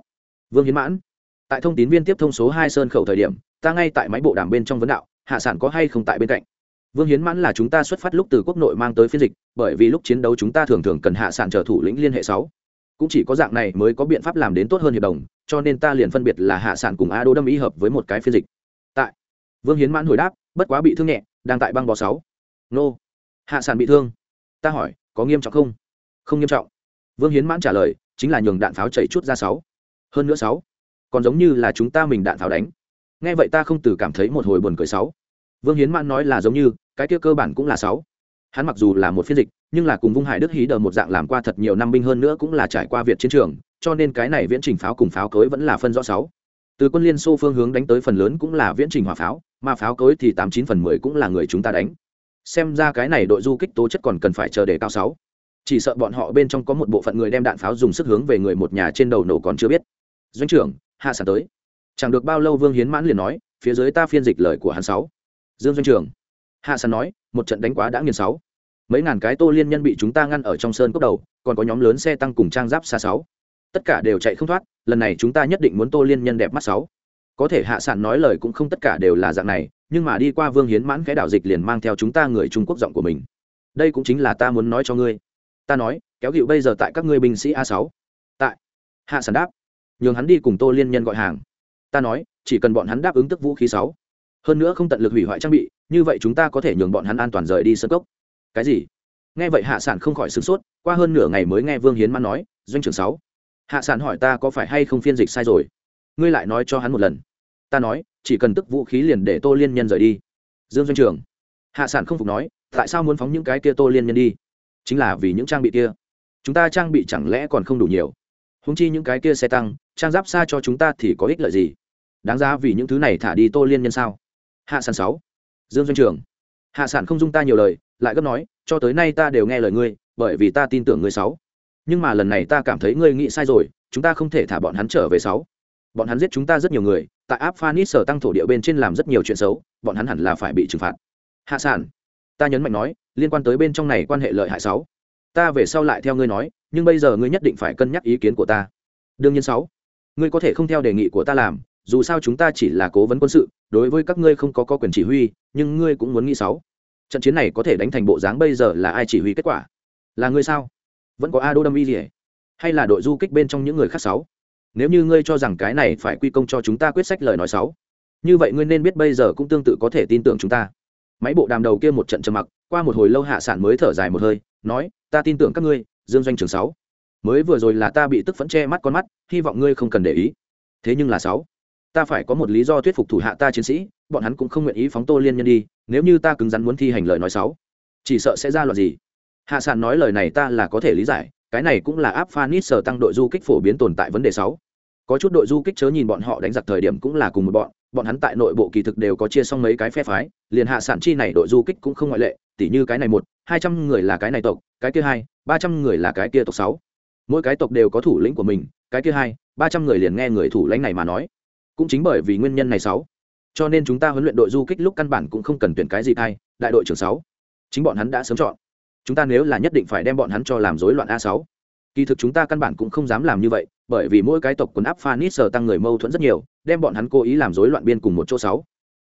Vương hiến mãn. Tại thông tín viên tiếp thông số hai sơn khẩu thời điểm ta ngay tại máy bộ đàm bên trong vấn đạo, hạ sản có hay không tại bên cạnh? Vương hiến mãn là chúng ta xuất phát lúc từ quốc nội mang tới phiên dịch, bởi vì lúc chiến đấu chúng ta thường thường cần hạ sản trở thủ lĩnh liên hệ sáu. Cũng chỉ có dạng này mới có biện pháp làm đến tốt hơn hiệp đồng, cho nên ta liền phân biệt là hạ sản cùng a đô đâm ý hợp với một cái phiên dịch. Tại, vương hiến mãn hồi đáp, bất quá bị thương nhẹ, đang tại băng bò sáu. Nô, hạ sản bị thương. Ta hỏi, có nghiêm trọng không? Không nghiêm trọng. Vương hiến mãn trả lời, chính là nhường đạn pháo chảy chút ra sáu. Hơn nữa sáu, còn giống như là chúng ta mình đạn pháo đánh nghe vậy ta không từ cảm thấy một hồi buồn cười sáu. Vương hiến mãn nói là giống như, cái kia cơ bản cũng là sáu. Hắn mặc dù là một phiên dịch, nhưng là cùng vung hải đức hí đờ một dạng làm qua thật nhiều năm binh hơn nữa cũng là trải qua việt chiến trường, cho nên cái này viễn trình pháo cùng pháo cối vẫn là phân rõ sáu. Từ quân liên xô phương hướng đánh tới phần lớn cũng là viễn trình hỏa pháo, mà pháo cối thì tám chín phần mười cũng là người chúng ta đánh. Xem ra cái này đội du kích tố chất còn cần phải chờ để cao sáu. Chỉ sợ bọn họ bên trong có một bộ phận người đem đạn pháo dùng sức hướng về người một nhà trên đầu nổ còn chưa biết. Doanh trưởng, hạ sản tới chẳng được bao lâu vương hiến mãn liền nói, phía dưới ta phiên dịch lời của hắn sáu. Dương doanh Trường. Hạ Sàn nói, một trận đánh quá đã nghiền sáu. Mấy ngàn cái tô liên nhân bị chúng ta ngăn ở trong sơn cốc đầu, còn có nhóm lớn xe tăng cùng trang giáp xa sáu. Tất cả đều chạy không thoát, lần này chúng ta nhất định muốn tô liên nhân đẹp mắt sáu. Có thể hạ sản nói lời cũng không tất cả đều là dạng này, nhưng mà đi qua vương hiến mãn cái đảo dịch liền mang theo chúng ta người trung quốc giọng của mình. Đây cũng chính là ta muốn nói cho ngươi. Ta nói, kéo gịu bây giờ tại các ngươi binh sĩ a sáu. Tại, hạ sản đáp, nhường hắn đi cùng tô liên nhân gọi hàng ta nói, chỉ cần bọn hắn đáp ứng tức vũ khí sáu. Hơn nữa không tận lực hủy hoại trang bị, như vậy chúng ta có thể nhường bọn hắn an toàn rời đi sân cốc. Cái gì? Nghe vậy hạ sản không khỏi sửng sốt, qua hơn nửa ngày mới nghe vương hiến mãn nói, doanh trưởng sáu. Hạ sản hỏi ta có phải hay không phiên dịch sai rồi? Ngươi lại nói cho hắn một lần. Ta nói, chỉ cần tức vũ khí liền để tô liên nhân rời đi. Dương doanh trưởng. Hạ sản không phục nói, tại sao muốn phóng những cái kia tô liên nhân đi? Chính là vì những trang bị kia. Chúng ta trang bị chẳng lẽ còn không đủ nhiều? Húng chi những cái kia xe tăng, trang giáp xa cho chúng ta thì có ích lợi gì? Đáng ra vì những thứ này thả đi tô liên nhân sao? Hạ sản sáu. Dương doanh trưởng hạ sản không dung ta nhiều lời, lại gấp nói, cho tới nay ta đều nghe lời ngươi, bởi vì ta tin tưởng ngươi sáu. Nhưng mà lần này ta cảm thấy ngươi nghĩ sai rồi, chúng ta không thể thả bọn hắn trở về sáu. Bọn hắn giết chúng ta rất nhiều người, tại áp phanis sở tăng thổ địa bên trên làm rất nhiều chuyện xấu, bọn hắn hẳn là phải bị trừng phạt. Hạ sản. Ta nhấn mạnh nói, liên quan tới bên trong này quan hệ lợi hại sáu ta về sau lại theo ngươi nói nhưng bây giờ ngươi nhất định phải cân nhắc ý kiến của ta. Đương nhiên sáu ngươi có thể không theo đề nghị của ta làm dù sao chúng ta chỉ là cố vấn quân sự đối với các ngươi không có, có quyền chỉ huy nhưng ngươi cũng muốn nghĩ sáu. Trận chiến này có thể đánh thành bộ dáng bây giờ là ai chỉ huy kết quả? Là ngươi sao? Vẫn có a đô đâm y gì hay là đội du kích bên trong những người khác sáu? Nếu như ngươi cho rằng cái này phải quy công cho chúng ta quyết sách lời nói sáu như vậy ngươi nên biết bây giờ cũng tương tự có thể tin tưởng chúng ta. Máy bộ đàm đầu kia một trận trầm mặc qua một hồi lâu hạ sản mới thở dài một hơi nói ta tin tưởng các ngươi, dương doanh trường sáu. Mới vừa rồi là ta bị tức phẫn che mắt con mắt, hy vọng ngươi không cần để ý. Thế nhưng là sáu, ta phải có một lý do thuyết phục thủ hạ ta chiến sĩ, bọn hắn cũng không nguyện ý phóng tô liên nhân đi, nếu như ta cứng rắn muốn thi hành lời nói sáu. Chỉ sợ sẽ ra loạt gì? Hạ sản nói lời này ta là có thể lý giải, cái này cũng là áp phanit sở tăng đội du kích phổ biến tồn tại vấn đề sáu có chút đội du kích chớ nhìn bọn họ đánh giặc thời điểm cũng là cùng một bọn bọn hắn tại nội bộ kỳ thực đều có chia xong mấy cái phe phái, liền hạ sản chi này đội du kích cũng không ngoại lệ, tỉ như cái này một, hai trăm người là cái này tộc, cái kia hai, ba trăm người là cái kia tộc sáu. Mỗi cái tộc đều có thủ lĩnh của mình, cái kia hai, ba trăm người liền nghe người thủ lãnh này mà nói. Cũng chính bởi vì nguyên nhân này sáu. Cho nên chúng ta huấn luyện đội du kích lúc căn bản cũng không cần tuyển cái gì thay, đại đội trưởng sáu. Chính bọn hắn đã sớm chọn. Chúng ta nếu là nhất định phải đem bọn hắn cho làm rối loạn a sáu kỳ thực chúng ta căn bản cũng không dám làm như vậy, bởi vì mỗi cái tộc quần áp phanis sờ tăng người mâu thuẫn rất nhiều, đem bọn hắn cố ý làm rối loạn biên cùng một chỗ sáu.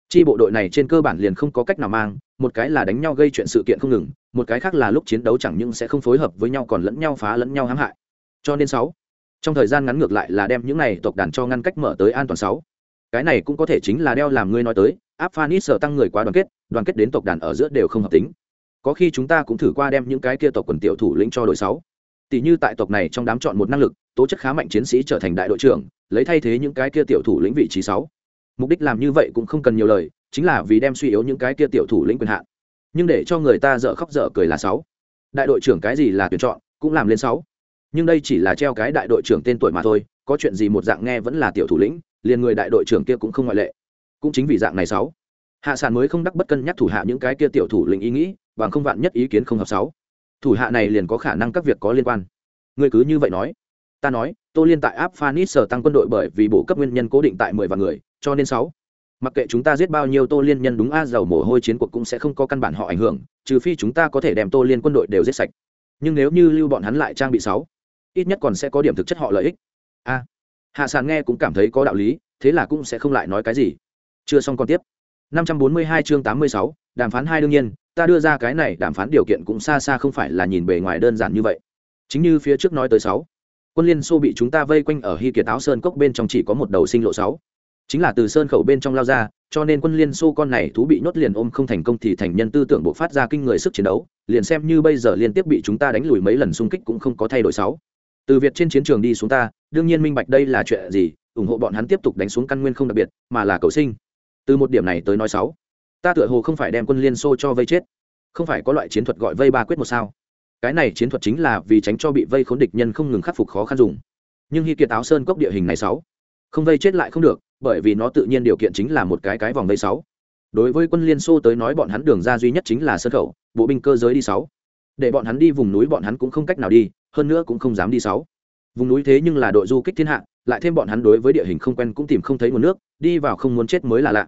Chi bộ đội này trên cơ bản liền không có cách nào mang, một cái là đánh nhau gây chuyện sự kiện không ngừng, một cái khác là lúc chiến đấu chẳng những sẽ không phối hợp với nhau còn lẫn nhau phá lẫn nhau hãm hại. Cho nên sáu, trong thời gian ngắn ngược lại là đem những này tộc đàn cho ngăn cách mở tới an toàn sáu. Cái này cũng có thể chính là đeo làm ngươi nói tới, áp phanis sở tăng người quá đoàn kết đoàn kết đến tộc đàn ở giữa đều không hợp tính. Có khi chúng ta cũng thử qua đem những cái kia tộc quần tiểu thủ lĩnh cho đội sáu tỷ như tại tộc này trong đám chọn một năng lực, tố chất khá mạnh chiến sĩ trở thành đại đội trưởng, lấy thay thế những cái kia tiểu thủ lĩnh vị trí sáu. Mục đích làm như vậy cũng không cần nhiều lời, chính là vì đem suy yếu những cái kia tiểu thủ lĩnh quyền hạn. Nhưng để cho người ta dở khóc dở cười là sáu. Đại đội trưởng cái gì là tuyển chọn, cũng làm lên sáu. Nhưng đây chỉ là treo cái đại đội trưởng tên tuổi mà thôi, có chuyện gì một dạng nghe vẫn là tiểu thủ lĩnh, liền người đại đội trưởng kia cũng không ngoại lệ. Cũng chính vì dạng này sáu. Hạ sản mới không đắc bất cân nhắc thủ hạ những cái kia tiểu thủ lĩnh ý nghĩ, bằng không vạn nhất ý kiến không hợp sáu thủ hạ này liền có khả năng các việc có liên quan. Người cứ như vậy nói. Ta nói tô liên tại áp phanis sở tăng quân đội bởi vì bổ cấp nguyên nhân cố định tại mười vạn người cho nên sáu. Mặc kệ chúng ta giết bao nhiêu tô liên nhân đúng a dầu mồ hôi chiến cuộc cũng sẽ không có căn bản họ ảnh hưởng trừ phi chúng ta có thể đem tô liên quân đội đều giết sạch. Nhưng nếu như lưu bọn hắn lại trang bị sáu ít nhất còn sẽ có điểm thực chất họ lợi ích. A. Hạ Sàn nghe cũng cảm thấy có đạo lý thế là cũng sẽ không lại nói cái gì. Chưa xong còn tiếp. 542 chương 86, đàm phán hai đương nhiên ta đưa ra cái này đàm phán điều kiện cũng xa xa không phải là nhìn bề ngoài đơn giản như vậy. Chính như phía trước nói tới sáu, quân liên xô bị chúng ta vây quanh ở hy kiệt áo sơn cốc bên trong chỉ có một đầu sinh lộ sáu. Chính là từ sơn khẩu bên trong lao ra, cho nên quân liên xô con này thú bị nhốt liền ôm không thành công thì thành nhân tư tưởng bộ phát ra kinh người sức chiến đấu, liền xem như bây giờ liên tiếp bị chúng ta đánh lùi mấy lần xung kích cũng không có thay đổi sáu. Từ việt trên chiến trường đi xuống ta, đương nhiên minh bạch đây là chuyện gì, ủng hộ bọn hắn tiếp tục đánh xuống căn nguyên không đặc biệt, mà là cầu sinh. Từ một điểm này tới nói sáu ta tựa hồ không phải đem quân liên xô cho vây chết. Không phải có loại chiến thuật gọi vây ba quyết một sao? Cái này chiến thuật chính là vì tránh cho bị vây khốn địch nhân không ngừng khắc phục khó khăn dùng. Nhưng hy kiệt áo sơn cốc địa hình này sáu, không vây chết lại không được, bởi vì nó tự nhiên điều kiện chính là một cái cái vòng vây sáu. Đối với quân liên xô tới nói bọn hắn đường ra duy nhất chính là sân khẩu, bộ binh cơ giới đi sáu. Để bọn hắn đi vùng núi bọn hắn cũng không cách nào đi, hơn nữa cũng không dám đi sáu. Vùng núi thế nhưng là đội du kích thiên hạ, lại thêm bọn hắn đối với địa hình không quen cũng tìm không thấy nguồn nước, đi vào không muốn chết mới là lạ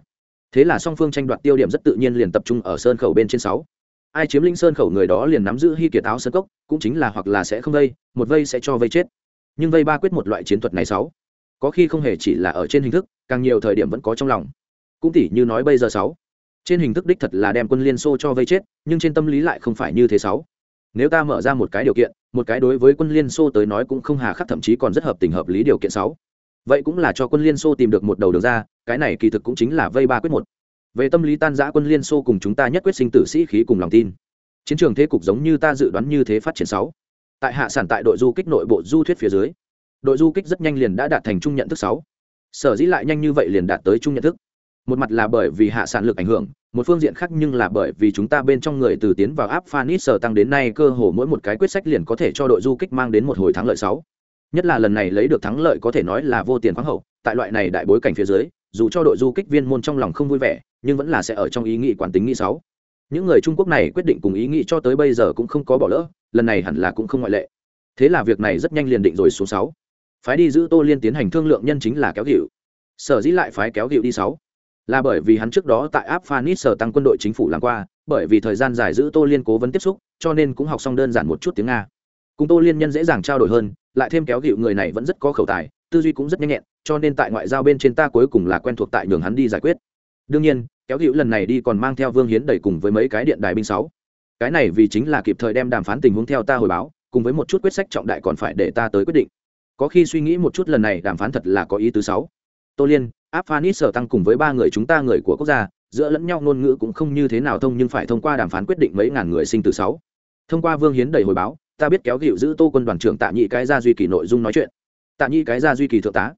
thế là song phương tranh đoạt tiêu điểm rất tự nhiên liền tập trung ở sơn khẩu bên trên sáu. Ai chiếm lĩnh sơn khẩu người đó liền nắm giữ hy kiệt áo sơn cốc, cũng chính là hoặc là sẽ không vây, một vây sẽ cho vây chết. Nhưng vây ba quyết một loại chiến thuật này sáu. Có khi không hề chỉ là ở trên hình thức, càng nhiều thời điểm vẫn có trong lòng. Cũng tỉ như nói bây giờ sáu. Trên hình thức đích thật là đem quân liên xô cho vây chết, nhưng trên tâm lý lại không phải như thế sáu. Nếu ta mở ra một cái điều kiện, một cái đối với quân liên xô tới nói cũng không hà khắc, thậm chí còn rất hợp tình hợp lý điều kiện sáu vậy cũng là cho quân liên xô tìm được một đầu đường ra, cái này kỳ thực cũng chính là vây ba quyết một. Về tâm lý tan giã quân liên xô cùng chúng ta nhất quyết sinh tử sĩ khí cùng lòng tin. Chiến trường thế cục giống như ta dự đoán như thế phát triển sáu. Tại hạ sản tại đội du kích nội bộ du thuyết phía dưới, đội du kích rất nhanh liền đã đạt thành trung nhận thức sáu. Sở dĩ lại nhanh như vậy liền đạt tới trung nhận thức. Một mặt là bởi vì hạ sản lực ảnh hưởng, một phương diện khác nhưng là bởi vì chúng ta bên trong người từ tiến vào áp phanit sở tăng đến nay cơ hồ mỗi một cái quyết sách liền có thể cho đội du kích mang đến một hồi thắng lợi sáu nhất là lần này lấy được thắng lợi có thể nói là vô tiền khoáng hậu, tại loại này đại bối cảnh phía dưới, dù cho đội du kích viên môn trong lòng không vui vẻ, nhưng vẫn là sẽ ở trong ý nghĩ quản tính nghĩ sáu những người trung quốc này quyết định cùng ý nghĩ cho tới bây giờ cũng không có bỏ lỡ, lần này hẳn là cũng không ngoại lệ. Thế là việc này rất nhanh liền định rồi số sáu. Phái đi giữ tô liên tiến hành thương lượng nhân chính là kéo hiệu sở dĩ lại phái kéo hiệu đi sáu? Là bởi vì hắn trước đó tại áp phanis sở tăng quân đội chính phủ làm qua, bởi vì thời gian dài giữ tô liên cố vấn tiếp xúc, cho nên cũng học xong đơn giản một chút tiếng nga. Cùng tô liên nhân dễ dàng trao đổi hơn lại thêm kéo hiệu người này vẫn rất có khẩu tài, tư duy cũng rất nhanh nhẹn, cho nên tại ngoại giao bên trên ta cuối cùng là quen thuộc tại nhường hắn đi giải quyết. Đương nhiên, kéo hiệu lần này đi còn mang theo vương hiến đầy cùng với mấy cái điện đài binh sáu. Cái này vì chính là kịp thời đem đàm phán tình huống theo ta hồi báo, cùng với một chút quyết sách trọng đại còn phải để ta tới quyết định. Có khi suy nghĩ một chút lần này đàm phán thật là có ý tứ sáu. Tô liên áp phanis sở tăng cùng với ba người chúng ta người của quốc gia, giữa lẫn nhau ngôn ngữ cũng không như thế nào thông nhưng phải thông qua đàm phán quyết định mấy ngàn người sinh từ sáu. Thông qua vương hiến đầy hồi báo ta biết kéo gịu giữ tô quân đoàn trưởng tạ nhị cái ra duy kỳ nội dung nói chuyện. Tạ nhị cái ra duy kỳ thượng tá.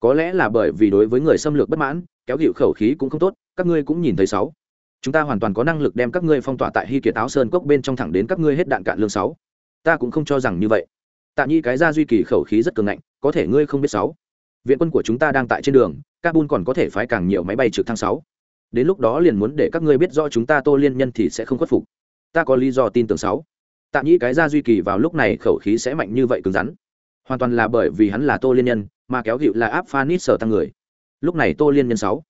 Có lẽ là bởi vì đối với người xâm lược bất mãn, kéo gịu khẩu khí cũng không tốt, các ngươi cũng nhìn thấy sáu. Chúng ta hoàn toàn có năng lực đem các ngươi phong tỏa tại hy kiệt áo sơn cốc bên trong thẳng đến các ngươi hết đạn cạn lương sáu. Ta cũng không cho rằng như vậy. Tạ nhi cái ra duy kỳ khẩu khí rất cường ngạnh, có thể ngươi không biết sáu. Viện quân của chúng ta đang tại trên đường, kabul còn có thể phái càng nhiều máy bay trực thăng sáu. Đến lúc đó liền muốn để các ngươi biết rõ chúng ta tô liên nhân thì sẽ không khuất phục. Ta có lý do tin tưởng sáu tạ nhĩ cái ra duy kỳ vào lúc này khẩu khí sẽ mạnh như vậy cứng rắn. Hoàn toàn là bởi vì hắn là tô liên nhân, mà kéo hiệu là áp phanit sở tăng người. Lúc này tô liên nhân sáu,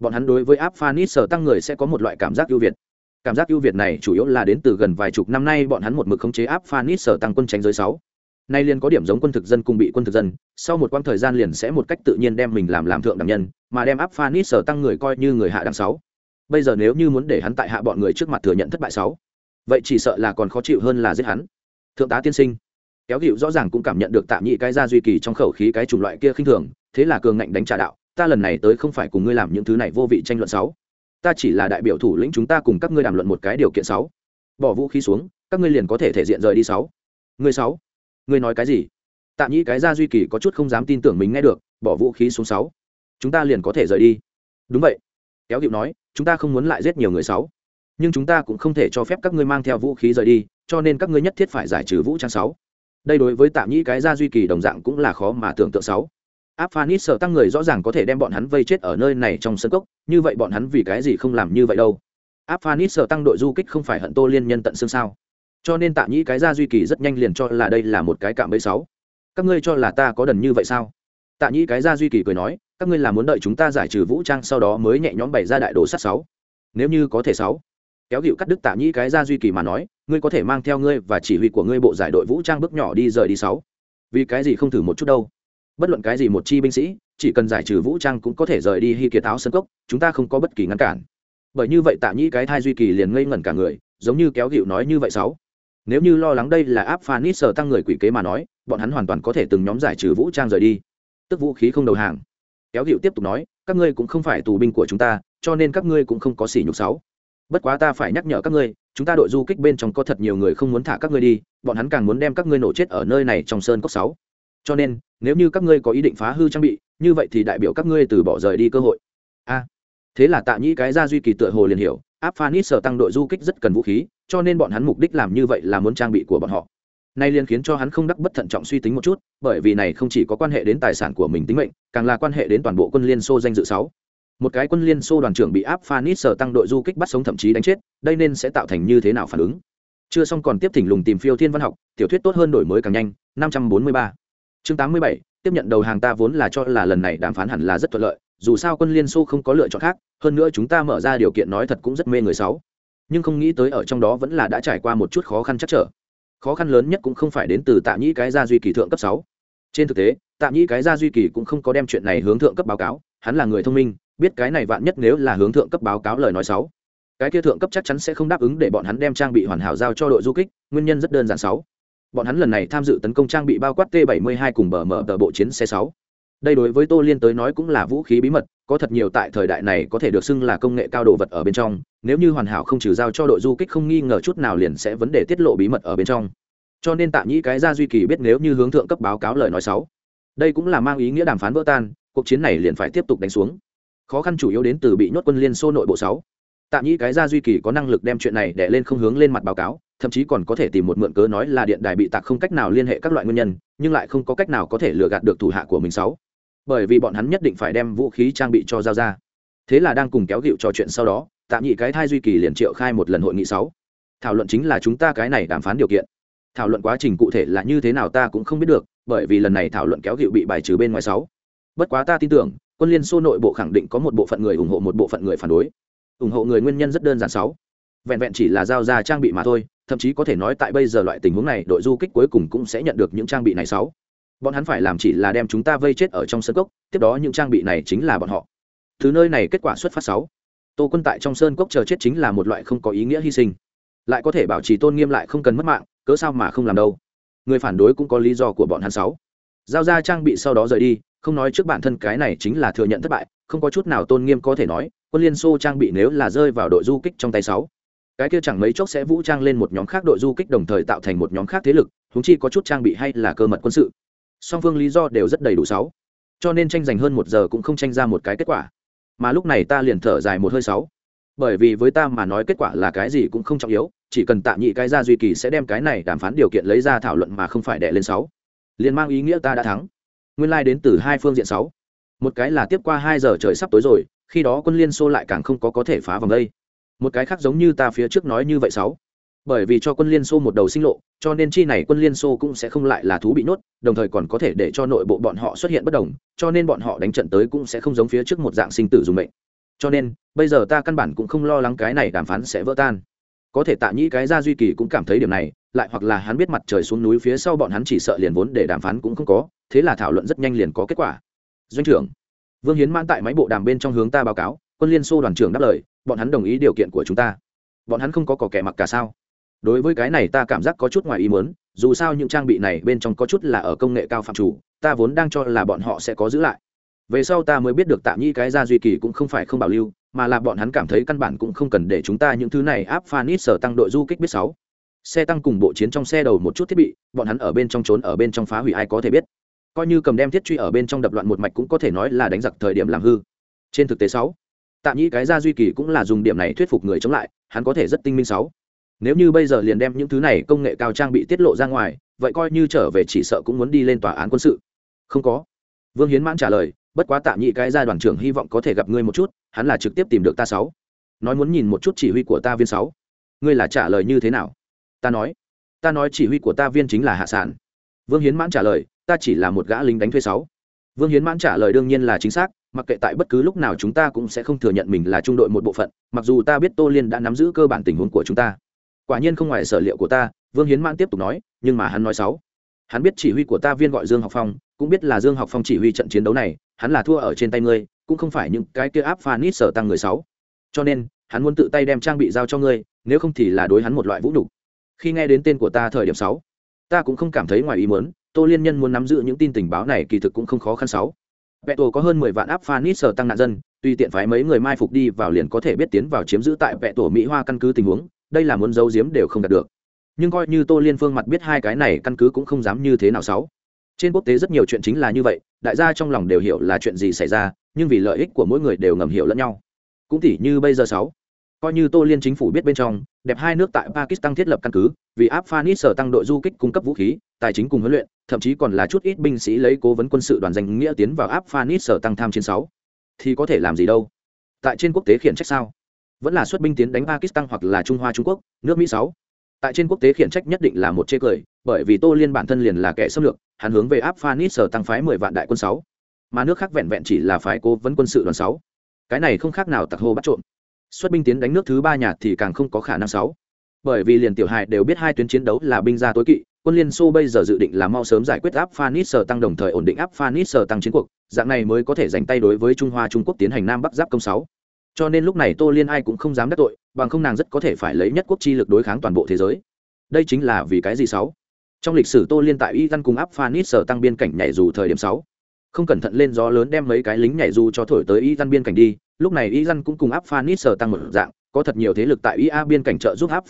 bọn hắn đối với áp phanit sở tăng người sẽ có một loại cảm giác ưu việt. Cảm giác ưu việt này chủ yếu là đến từ gần vài chục năm nay bọn hắn một mực khống chế áp phanit sở tăng quân tránh giới sáu. Nay liền có điểm giống quân thực dân cùng bị quân thực dân, sau một quãng thời gian liền sẽ một cách tự nhiên đem mình làm làm thượng đẳng nhân, mà đem áp phanit sở tăng người coi như người hạ đẳng sáu. Bây giờ nếu như muốn để hắn tại hạ bọn người trước mặt thừa nhận thất bại sáu vậy chỉ sợ là còn khó chịu hơn là giết hắn. Thượng tá tiên sinh, kéo hiệu rõ ràng cũng cảm nhận được tạm nhị cái ra duy kỳ trong khẩu khí cái chủng loại kia khinh thường, thế là cường ngạnh đánh trả đạo, ta lần này tới không phải cùng ngươi làm những thứ này vô vị tranh luận sáu. Ta chỉ là đại biểu thủ lĩnh chúng ta cùng các ngươi đàm luận một cái điều kiện sáu. Bỏ vũ khí xuống, các ngươi liền có thể thể diện rời đi sáu. Ngươi sáu? Ngươi nói cái gì? Tạ nhị cái ra duy kỳ có chút không dám tin tưởng mình nghe được, bỏ vũ khí xuống sáu. Chúng ta liền có thể rời đi. Đúng vậy. Kéo hiệu nói, chúng ta không muốn lại giết nhiều người sáu nhưng chúng ta cũng không thể cho phép các ngươi mang theo vũ khí rời đi, cho nên các ngươi nhất thiết phải giải trừ vũ trang sáu. Đây đối với tạm nhĩ cái gia duy kỳ đồng dạng cũng là khó mà tưởng tượng sáu. Áp phanit sợ tăng người rõ ràng có thể đem bọn hắn vây chết ở nơi này trong sân cốc, như vậy bọn hắn vì cái gì không làm như vậy đâu? Áp phanit sợ tăng đội du kích không phải hận tô liên nhân tận xương sao? Cho nên tạm nhĩ cái gia duy kỳ rất nhanh liền cho là đây là một cái cạm bẫy sáu. Các ngươi cho là ta có đần như vậy sao? Tạ nhĩ cái gia duy kỳ cười nói, các ngươi là muốn đợi chúng ta giải trừ vũ trang sau đó mới nhẹ nhõm bày ra đại đồ sắt sáu. Nếu như có thể sáu kéo dịu cắt đứt tạ nhĩ cái ra duy kỳ mà nói, ngươi có thể mang theo ngươi và chỉ huy của ngươi bộ giải đội vũ trang bước nhỏ đi rời đi sáu. Vì cái gì không thử một chút đâu? Bất luận cái gì một chi binh sĩ, chỉ cần giải trừ vũ trang cũng có thể rời đi hy kiệt áo sân cốc, chúng ta không có bất kỳ ngăn cản. Bởi như vậy tạ nhĩ cái thai duy kỳ liền ngây ngẩn cả người, giống như kéo dịu nói như vậy sáu. Nếu như lo lắng đây là áp phanit sờ tăng người quỷ kế mà nói, bọn hắn hoàn toàn có thể từng nhóm giải trừ vũ trang rời đi. Tức vũ khí không đầu hàng. Kéo dịu tiếp tục nói, các ngươi cũng không phải tù binh của chúng ta, cho nên các ngươi cũng không có sỉ nhục sáu bất quá ta phải nhắc nhở các ngươi, chúng ta đội du kích bên trong có thật nhiều người không muốn thả các ngươi đi, bọn hắn càng muốn đem các ngươi nổ chết ở nơi này trong sơn cốc sáu. Cho nên, nếu như các ngươi có ý định phá hư trang bị, như vậy thì đại biểu các ngươi từ bỏ rời đi cơ hội. A. Thế là tạ nhĩ cái ra duy kỳ tựa hồ liền hiểu, áp phanit sở tăng đội du kích rất cần vũ khí, cho nên bọn hắn mục đích làm như vậy là muốn trang bị của bọn họ. Nay liền khiến cho hắn không đắc bất thận trọng suy tính một chút, bởi vì này không chỉ có quan hệ đến tài sản của mình tính mệnh, càng là quan hệ đến toàn bộ quân liên xô danh dự sáu một cái quân liên xô đoàn trưởng bị áp phanit sở tăng đội du kích bắt sống thậm chí đánh chết đây nên sẽ tạo thành như thế nào phản ứng? Chưa xong còn tiếp thỉnh lùng tìm phiêu thiên văn học tiểu thuyết tốt hơn đổi mới càng nhanh 543. chương 87, tiếp nhận đầu hàng ta vốn là cho là lần này đàm phán hẳn là rất thuận lợi dù sao quân liên xô không có lựa chọn khác hơn nữa chúng ta mở ra điều kiện nói thật cũng rất mê người sáu. Nhưng không nghĩ tới ở trong đó vẫn là đã trải qua một chút khó khăn chắc trở. Khó khăn lớn nhất cũng không phải đến từ tạ nhĩ cái gia duy kỳ thượng cấp sáu. Trên thực tế tạ nhĩ cái gia duy kỳ cũng không có đem chuyện này hướng thượng cấp báo cáo hắn là người thông minh biết cái này vạn nhất nếu là hướng thượng cấp báo cáo lời nói sáu. Cái kia thượng cấp chắc chắn sẽ không đáp ứng để bọn hắn đem trang bị hoàn hảo giao cho đội du kích, nguyên nhân rất đơn giản sáu. Bọn hắn lần này tham dự tấn công trang bị bao quát t 72 cùng bờ mở tờ bộ chiến xe sáu. Đây đối với tô liên tới nói cũng là vũ khí bí mật, có thật nhiều tại thời đại này có thể được xưng là công nghệ cao đồ vật ở bên trong, nếu như hoàn hảo không trừ giao cho đội du kích không nghi ngờ chút nào liền sẽ vấn đề tiết lộ bí mật ở bên trong. Cho nên tạm nhĩ cái ra duy kỳ biết nếu như hướng thượng cấp báo cáo lời nói sáu. Đây cũng là mang ý nghĩa đàm phán vỡ tan, cuộc chiến này liền phải tiếp tục đánh xuống khó khăn chủ yếu đến từ bị nhốt quân liên xô nội bộ sáu. Tạm nhĩ cái gia duy kỳ có năng lực đem chuyện này để lên không hướng lên mặt báo cáo, thậm chí còn có thể tìm một mượn cớ nói là điện đài bị tạc không cách nào liên hệ các loại nguyên nhân, nhưng lại không có cách nào có thể lừa gạt được thủ hạ của mình sáu. Bởi vì bọn hắn nhất định phải đem vũ khí trang bị cho giao ra. Thế là đang cùng kéo gịu trò chuyện sau đó tạm nhị cái thai duy kỳ liền triệu khai một lần hội nghị sáu. Thảo luận chính là chúng ta cái này đàm phán điều kiện. Thảo luận quá trình cụ thể là như thế nào ta cũng không biết được, bởi vì lần này thảo luận kéo gịu bị bài trừ bên ngoài sáu. Bất quá ta tin tưởng quân liên xô nội bộ khẳng định có một bộ phận người ủng hộ một bộ phận người phản đối. Ủng hộ người nguyên nhân rất đơn giản sáu. Vẹn vẹn chỉ là giao ra trang bị mà thôi, thậm chí có thể nói tại bây giờ loại tình huống này, đội du kích cuối cùng cũng sẽ nhận được những trang bị này sáu. Bọn hắn phải làm chỉ là đem chúng ta vây chết ở trong sân cốc, tiếp đó những trang bị này chính là bọn họ. Thứ nơi này kết quả xuất phát sáu. Tô quân tại trong sơn cốc chờ chết chính là một loại không có ý nghĩa hy sinh. Lại có thể bảo trì tôn nghiêm lại không cần mất mạng, cớ sao mà không làm đâu. Người phản đối cũng có lý do của bọn hắn sáu. Giao ra trang bị sau đó rời đi không nói trước bản thân cái này chính là thừa nhận thất bại, không có chút nào tôn nghiêm có thể nói, quân liên xô trang bị nếu là rơi vào đội du kích trong tay sáu. Cái kia chẳng mấy chốc sẽ vũ trang lên một nhóm khác đội du kích đồng thời tạo thành một nhóm khác thế lực húng chi có chút trang bị hay là cơ mật quân sự. Song phương lý do đều rất đầy đủ sáu. Cho nên tranh giành hơn một giờ cũng không tranh ra một cái kết quả. Mà lúc này ta liền thở dài một hơi sáu. Bởi vì với ta mà nói kết quả là cái gì cũng không trọng yếu, chỉ cần tạm nhị cái ra duy kỳ sẽ đem cái này đàm phán điều kiện lấy ra thảo luận mà không phải đệ lên sáu. Liền mang ý nghĩa ta đã thắng nguyên lai、like、đến từ hai phương diện sáu. Một cái là tiếp qua hai giờ trời sắp tối rồi, khi đó quân liên xô lại càng không có có thể phá vòng đây. Một cái khác giống như ta phía trước nói như vậy sáu. Bởi vì cho quân liên xô một đầu sinh lộ, cho nên chi này quân liên xô cũng sẽ không lại là thú bị nhốt, đồng thời còn có thể để cho nội bộ bọn họ xuất hiện bất đồng, cho nên bọn họ đánh trận tới cũng sẽ không giống phía trước một dạng sinh tử dùng mệnh. Cho nên, bây giờ ta căn bản cũng không lo lắng cái này đàm phán sẽ vỡ tan. Có thể tạ nhĩ cái ra duy kỳ cũng cảm thấy điểm này lại hoặc là hắn biết mặt trời xuống núi phía sau bọn hắn chỉ sợ liền vốn để đàm phán cũng không có, thế là thảo luận rất nhanh liền có kết quả. Doanh trưởng, vương hiến mãn tại máy bộ đàm bên trong hướng ta báo cáo, quân liên xô đoàn trưởng đáp lời, bọn hắn đồng ý điều kiện của chúng ta. Bọn hắn không có cỏ kẻ mặc cả sao? Đối với cái này ta cảm giác có chút ngoài ý muốn, dù sao những trang bị này bên trong có chút là ở công nghệ cao phạm chủ, ta vốn đang cho là bọn họ sẽ có giữ lại. Về sau ta mới biết được tạm nhi cái ra duy kỳ cũng không phải không bảo lưu, mà là bọn hắn cảm thấy căn bản cũng không cần để chúng ta những thứ này áp phanit sở tăng đội du kích biết sáu xe tăng cùng bộ chiến trong xe đầu một chút thiết bị, bọn hắn ở bên trong trốn, ở bên trong phá hủy ai có thể biết. Coi như cầm đem thiết truy ở bên trong đập loạn một mạch cũng có thể nói là đánh giặc thời điểm làm hư. Trên thực tế sáu tạm nhĩ cái ra duy kỳ cũng là dùng điểm này thuyết phục người chống lại, hắn có thể rất tinh minh sáu. Nếu như bây giờ liền đem những thứ này công nghệ cao trang bị tiết lộ ra ngoài, vậy coi như trở về chỉ sợ cũng muốn đi lên tòa án quân sự. Không có. Vương hiến mãn trả lời, bất quá tạm nhị cái gia đoàn trưởng hy vọng có thể gặp ngươi một chút, hắn là trực tiếp tìm được ta sáu. Nói muốn nhìn một chút chỉ huy của ta viên sáu. Ngươi là trả lời như thế nào? Ta nói ta nói chỉ huy của ta viên chính là hạ sản vương hiến mãn trả lời, ta chỉ là một gã lính đánh thuê sáu. Vương hiến mãn trả lời đương nhiên là chính xác, mặc kệ tại bất cứ lúc nào chúng ta cũng sẽ không thừa nhận mình là trung đội một bộ phận, mặc dù ta biết tô liên đã nắm giữ cơ bản tình huống của chúng ta. Quả nhiên không ngoài sở liệu của ta, vương hiến mãn tiếp tục nói, nhưng mà hắn nói sáu. Hắn biết chỉ huy của ta viên gọi dương học phong, cũng biết là dương học phong chỉ huy trận chiến đấu này, hắn là thua ở trên tay ngươi, cũng không phải những cái kia áp phanit sở tăng người sáu. Cho nên, hắn muốn tự tay đem trang bị giao cho ngươi, nếu không thì là đối hắn một loại vũ nhục khi nghe đến tên của ta thời điểm sáu, ta cũng không cảm thấy ngoài ý muốn, tô liên nhân muốn nắm giữ những tin tình báo này kỳ thực cũng không khó khăn sáu. Vẹn tổ có hơn mười vạn áp phanit sở tăng nạn dân tuy tiện phái mấy người mai phục đi vào liền có thể biết tiến vào chiếm giữ tại vẹn tổ mỹ hoa căn cứ tình huống, đây là muốn giấu giếm đều không đạt được. Nhưng coi như tô liên phương mặt biết hai cái này căn cứ cũng không dám như thế nào sáu. Trên quốc tế rất nhiều chuyện chính là như vậy, đại gia trong lòng đều hiểu là chuyện gì xảy ra, nhưng vì lợi ích của mỗi người đều ngầm hiểu lẫn nhau. Cũng tỉ như bây giờ sáu, coi như tô liên chính phủ biết bên trong đẹp hai nước tại pakistan thiết lập căn cứ, vì Afghanistan tăng đội du kích cung cấp vũ khí, tài chính cùng huấn luyện, thậm chí còn là chút ít binh sĩ lấy cố vấn quân sự đoàn danh nghĩa tiến vào Afghanistan tăng tham chiến sáu. Thì có thể làm gì đâu? Tại trên quốc tế khiển trách sao? Vẫn là xuất binh tiến đánh pakistan hoặc là trung hoa trung quốc, nước mỹ sáu. Tại trên quốc tế khiển trách nhất định là một chê cười, bởi vì tô liên bản thân liền là kẻ xâm lược, hắn hướng về Afghanistan tăng phái mười vạn đại quân sáu. Mà nước khác vẹn vẹn chỉ là phái cố vấn quân sự đoàn sáu. Cái này không khác nào tặc hô bắt trộm xuất binh tiến đánh nước thứ ba nhà thì càng không có khả năng sáu. Bởi vì liền tiểu hài đều biết hai tuyến chiến đấu là binh gia tối kỵ, quân liên xô bây giờ dự định là mau sớm giải quyết áp phanis sở tăng đồng thời ổn định áp phanis sở tăng chiến cuộc, dạng này mới có thể giành tay đối với trung hoa trung quốc tiến hành nam bắc giáp công sáu. Cho nên lúc này tô liên ai cũng không dám đắc tội, bằng không nàng rất có thể phải lấy nhất quốc chi lực đối kháng toàn bộ thế giới. Đây chính là vì cái gì sáu? Trong lịch sử tô liên tại y căn cùng áp phanis sở tăng biên cảnh nhảy dù thời điểm sáu. Không cẩn thận lên gió lớn đem mấy cái lính nhảy dù cho thổi tới y căn biên cảnh đi lúc này Iran cũng cùng áp tăng một dạng, có thật nhiều thế lực tại ia biên cảnh trợ giúp áp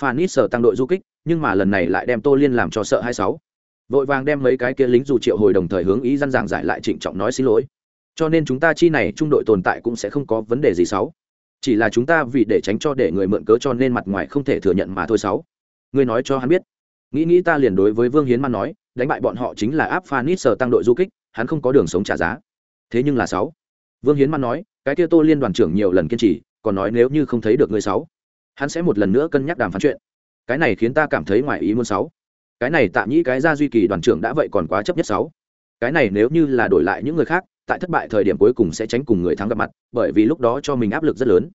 tăng đội du kích, nhưng mà lần này lại đem tô liên làm cho sợ hai sáu. Vội vàng đem mấy cái kia lính dù triệu hồi đồng thời hướng ý dân giảng giải lại trịnh trọng nói xin lỗi. Cho nên chúng ta chi này trung đội tồn tại cũng sẽ không có vấn đề gì sáu. Chỉ là chúng ta vì để tránh cho để người mượn cớ cho nên mặt ngoài không thể thừa nhận mà thôi sáu. Ngươi nói cho hắn biết. Nghĩ nghĩ ta liền đối với vương hiến man nói, đánh bại bọn họ chính là áp tăng đội du kích, hắn không có đường sống trả giá. Thế nhưng là sáu vương hiến man nói, cái kia tô liên đoàn trưởng nhiều lần kiên trì, còn nói nếu như không thấy được ngươi sáu, hắn sẽ một lần nữa cân nhắc đàm phán chuyện. Cái này khiến ta cảm thấy ngoài ý muốn sáu. Cái này tạm nhĩ cái ra duy kỳ đoàn trưởng đã vậy còn quá chấp nhất sáu. Cái này nếu như là đổi lại những người khác, tại thất bại thời điểm cuối cùng sẽ tránh cùng người thắng gặp mặt, bởi vì lúc đó cho mình áp lực rất lớn.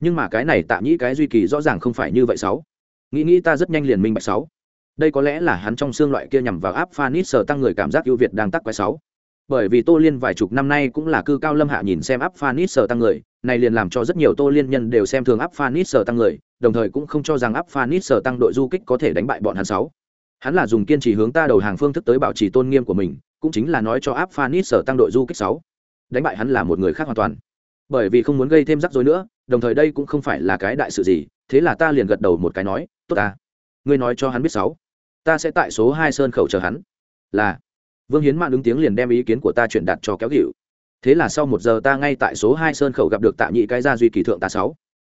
Nhưng mà cái này tạm nhĩ cái duy kỳ rõ ràng không phải như vậy sáu. Nghĩ nghĩ ta rất nhanh liền minh bạch sáu. Đây có lẽ là hắn trong xương loại kia nhằm vào áp phanit sở tăng người cảm giác ưu việt đang tắc quái sáu bởi vì tô liên vài chục năm nay cũng là cư cao lâm hạ nhìn xem áp phanit sở tăng người, này liền làm cho rất nhiều tô liên nhân đều xem thường áp phanit sở tăng người, đồng thời cũng không cho rằng áp phanit sở tăng đội du kích có thể đánh bại bọn hắn sáu. Hắn là dùng kiên trì hướng ta đầu hàng phương thức tới bảo trì tôn nghiêm của mình, cũng chính là nói cho áp phanit sở tăng đội du kích sáu. Đánh bại hắn là một người khác hoàn toàn. Bởi vì không muốn gây thêm rắc rối nữa, đồng thời đây cũng không phải là cái đại sự gì, thế là ta liền gật đầu một cái nói, tốt ta. Ngươi nói cho hắn biết sáu. Ta sẽ tại số hai sơn khẩu chờ hắn. Là vương hiến mạng ứng tiếng liền đem ý kiến của ta truyền đạt cho kéo hiệu thế là sau một giờ ta ngay tại số hai sơn khẩu gặp được tạ nhị cái gia duy kỳ thượng tạ sáu.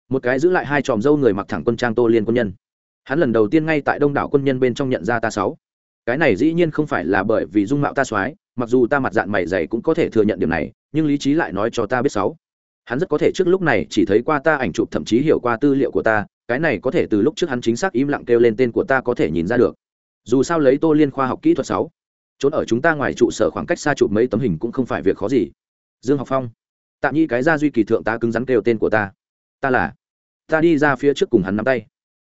Một cái giữ lại hai tròm dâu người mặc thẳng quân trang tô liên quân nhân. Hắn lần đầu tiên ngay tại đông đảo quân nhân bên trong nhận ra ta sáu. Cái này dĩ nhiên không phải là bởi vì dung mạo ta soái, mặc dù ta mặt dạng mày dày cũng có thể thừa nhận điểm này, nhưng lý trí lại nói cho ta biết sáu. Hắn rất có thể trước lúc này chỉ thấy qua ta ảnh chụp thậm chí hiểu qua tư liệu của ta, cái này có thể từ lúc trước hắn chính xác im lặng kêu lên tên của ta có thể nhìn ra được. Dù sao lấy tô liên khoa học kỹ thuật sáu trốn ở chúng ta ngoài trụ sở khoảng cách xa chụp mấy tấm hình cũng không phải việc khó gì. Dương học phong tạm nhi cái ra duy kỳ thượng ta cứng rắn kêu tên của ta. Ta là, ta đi ra phía trước cùng hắn nắm tay.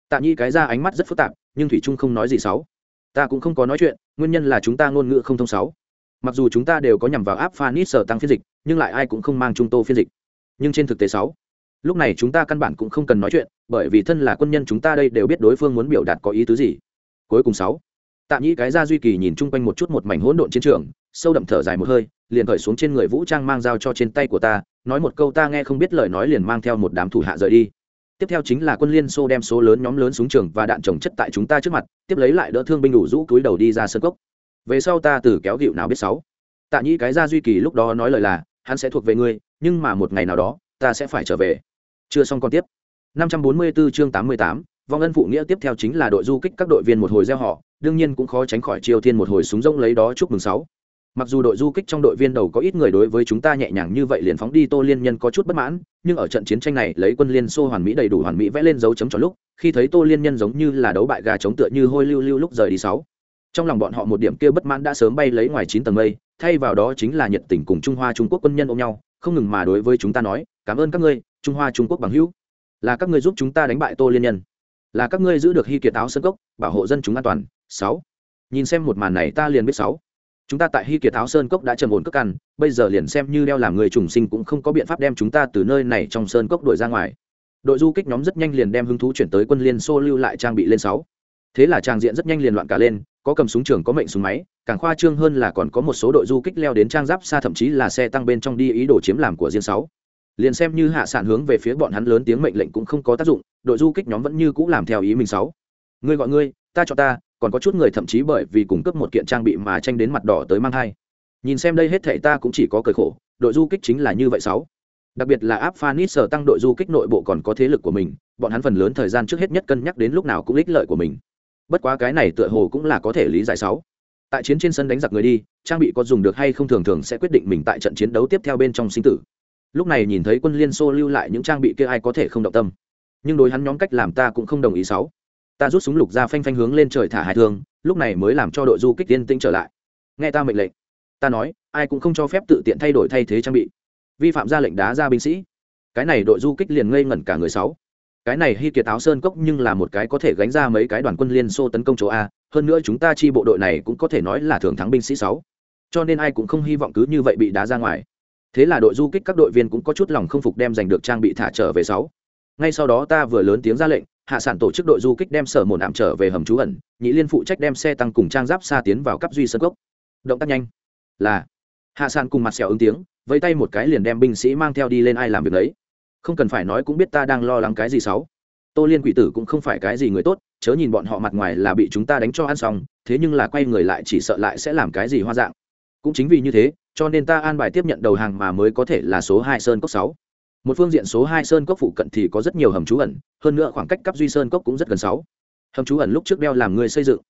Tạm nhi cái ra ánh mắt rất phức tạp, nhưng thủy trung không nói gì sáu ta cũng không có nói chuyện, nguyên nhân là chúng ta ngôn ngữ không thông sáu mặc dù chúng ta đều có nhằm vào áp phanit sở tăng phiên dịch, nhưng lại ai cũng không mang trung tô phiên dịch. Nhưng trên thực tế sáu lúc này chúng ta căn bản cũng không cần nói chuyện, bởi vì thân là quân nhân chúng ta đây đều biết đối phương muốn biểu đạt có ý tứ gì. Cuối cùng sáu tạm nhĩ cái ra duy kỳ nhìn chung quanh một chút một mảnh hỗn độn chiến trường sâu đậm thở dài một hơi liền khởi xuống trên người vũ trang mang dao cho trên tay của ta nói một câu ta nghe không biết lời nói liền mang theo một đám thủ hạ rời đi. Tiếp theo chính là quân liên xô đem số lớn nhóm lớn súng trường và đạn trồng chất tại chúng ta trước mặt tiếp lấy lại đỡ thương binh đủ rũ túi đầu đi ra sân cốc. Về sau ta từ kéo gịu nào biết sáu. Tạ nhĩ cái ra duy kỳ lúc đó nói lời là hắn sẽ thuộc về ngươi nhưng mà một ngày nào đó ta sẽ phải trở về. Chưa xong còn tiếp. 544 chương 88, vong ân phụ nghĩa tiếp theo chính là đội du kích các đội viên một hồi gieo họ, đương nhiên cũng khó tránh khỏi chiêu thiên một hồi súng rông lấy đó chúc mừng sáu. Mặc dù đội du kích trong đội viên đầu có ít người đối với chúng ta nhẹ nhàng như vậy liền phóng đi tô liên nhân có chút bất mãn, nhưng ở trận chiến tranh này lấy quân liên xô hoàn mỹ đầy đủ hoàn mỹ vẽ lên dấu chấm cho lúc, khi thấy tô liên nhân giống như là đấu bại gà chống tựa như hôi lưu lưu lúc rời đi sáu. Trong lòng bọn họ một điểm kia bất mãn đã sớm bay lấy ngoài chín tầng mây, thay vào đó chính là nhiệt tình cùng trung hoa trung quốc quân nhân ôm nhau, không ngừng mà đối với chúng ta nói, cảm ơn các ngươi, trung hoa trung quốc bằng hữu. Là các ngươi giúp chúng ta đánh bại tô liên nhân là các ngươi giữ được hy kiệt áo sân cốc, bảo hộ dân chúng an toàn. Sáu. Nhìn xem một màn này ta liền biết sáu. Chúng ta tại hy kiệt áo sơn cốc đã trầm ổn cất căn bây giờ liền xem như đeo làm người trùng sinh cũng không có biện pháp đem chúng ta từ nơi này trong sơn cốc đuổi ra ngoài. Đội du kích nhóm rất nhanh liền đem hứng thú chuyển tới quân liên xô lưu lại trang bị lên sáu. Thế là trang diện rất nhanh liền loạn cả lên, có cầm súng trường, có mệnh súng máy, càng khoa trương hơn là còn có một số đội du kích leo đến trang giáp xa thậm chí là xe tăng bên trong đi ý đồ chiếm làm của riêng sáu liền xem như hạ sản hướng về phía bọn hắn lớn tiếng mệnh lệnh cũng không có tác dụng, đội du kích nhóm vẫn như cũ làm theo ý mình sáu. Ngươi gọi ngươi, ta cho ta, còn có chút người thậm chí bởi vì cung cấp một kiện trang bị mà tranh đến mặt đỏ tới mang hai nhìn xem đây hết thảy ta cũng chỉ có cười khổ, đội du kích chính là như vậy sáu. Đặc biệt là áp phanis sở tăng đội du kích nội bộ còn có thế lực của mình, bọn hắn phần lớn thời gian trước hết nhất cân nhắc đến lúc nào cũng ích lợi của mình. Bất quá cái này tựa hồ cũng là có thể lý giải sáu. Tại chiến trên sân đánh giặc người đi, trang bị có dùng được hay không thường thường sẽ quyết định mình tại trận chiến đấu tiếp theo bên trong sinh tử lúc này nhìn thấy quân liên xô lưu lại những trang bị kia ai có thể không động tâm. Nhưng đối hắn nhóm cách làm ta cũng không đồng ý sáu. Ta rút súng lục ra phanh phanh hướng lên trời thả hai thương, lúc này mới làm cho đội du kích tiên tinh trở lại. Nghe ta mệnh lệnh, ta nói, ai cũng không cho phép tự tiện thay đổi thay thế trang bị. Vi phạm ra lệnh đá ra binh sĩ. Cái này đội du kích liền ngây ngẩn cả người sáu. Cái này hy kiệt áo sơn cốc nhưng là một cái có thể gánh ra mấy cái đoàn quân liên xô tấn công chỗ a, hơn nữa chúng ta chi bộ đội này cũng có thể nói là thường thắng binh sĩ sáu. Cho nên ai cũng không hy vọng cứ như vậy bị đá ra ngoài thế là đội du kích các đội viên cũng có chút lòng không phục đem giành được trang bị thả trở về sáu. Ngay sau đó ta vừa lớn tiếng ra lệnh, hạ sản tổ chức đội du kích đem sở một ảm trở về hầm trú ẩn, nhị liên phụ trách đem xe tăng cùng trang giáp xa tiến vào cấp duy sân cốc. Động tác nhanh. Là. Hạ sản cùng mặt sẹo ứng tiếng, vẫy tay một cái liền đem binh sĩ mang theo đi lên ai làm việc đấy. Không cần phải nói cũng biết ta đang lo lắng cái gì sáu. Tô liên quỷ tử cũng không phải cái gì người tốt, chớ nhìn bọn họ mặt ngoài là bị chúng ta đánh cho ăn xong, thế nhưng là quay người lại chỉ sợ lại sẽ làm cái gì hoa dạng. Cũng chính vì như thế cho nên ta an bài tiếp nhận đầu hàng mà mới có thể là số hai sơn cốc sáu. Một phương diện số hai sơn cốc phụ cận thì có rất nhiều hầm trú ẩn, hơn nữa khoảng cách cấp duy sơn cốc cũng rất gần sáu. Hầm trú ẩn lúc trước đeo làm người xây dựng.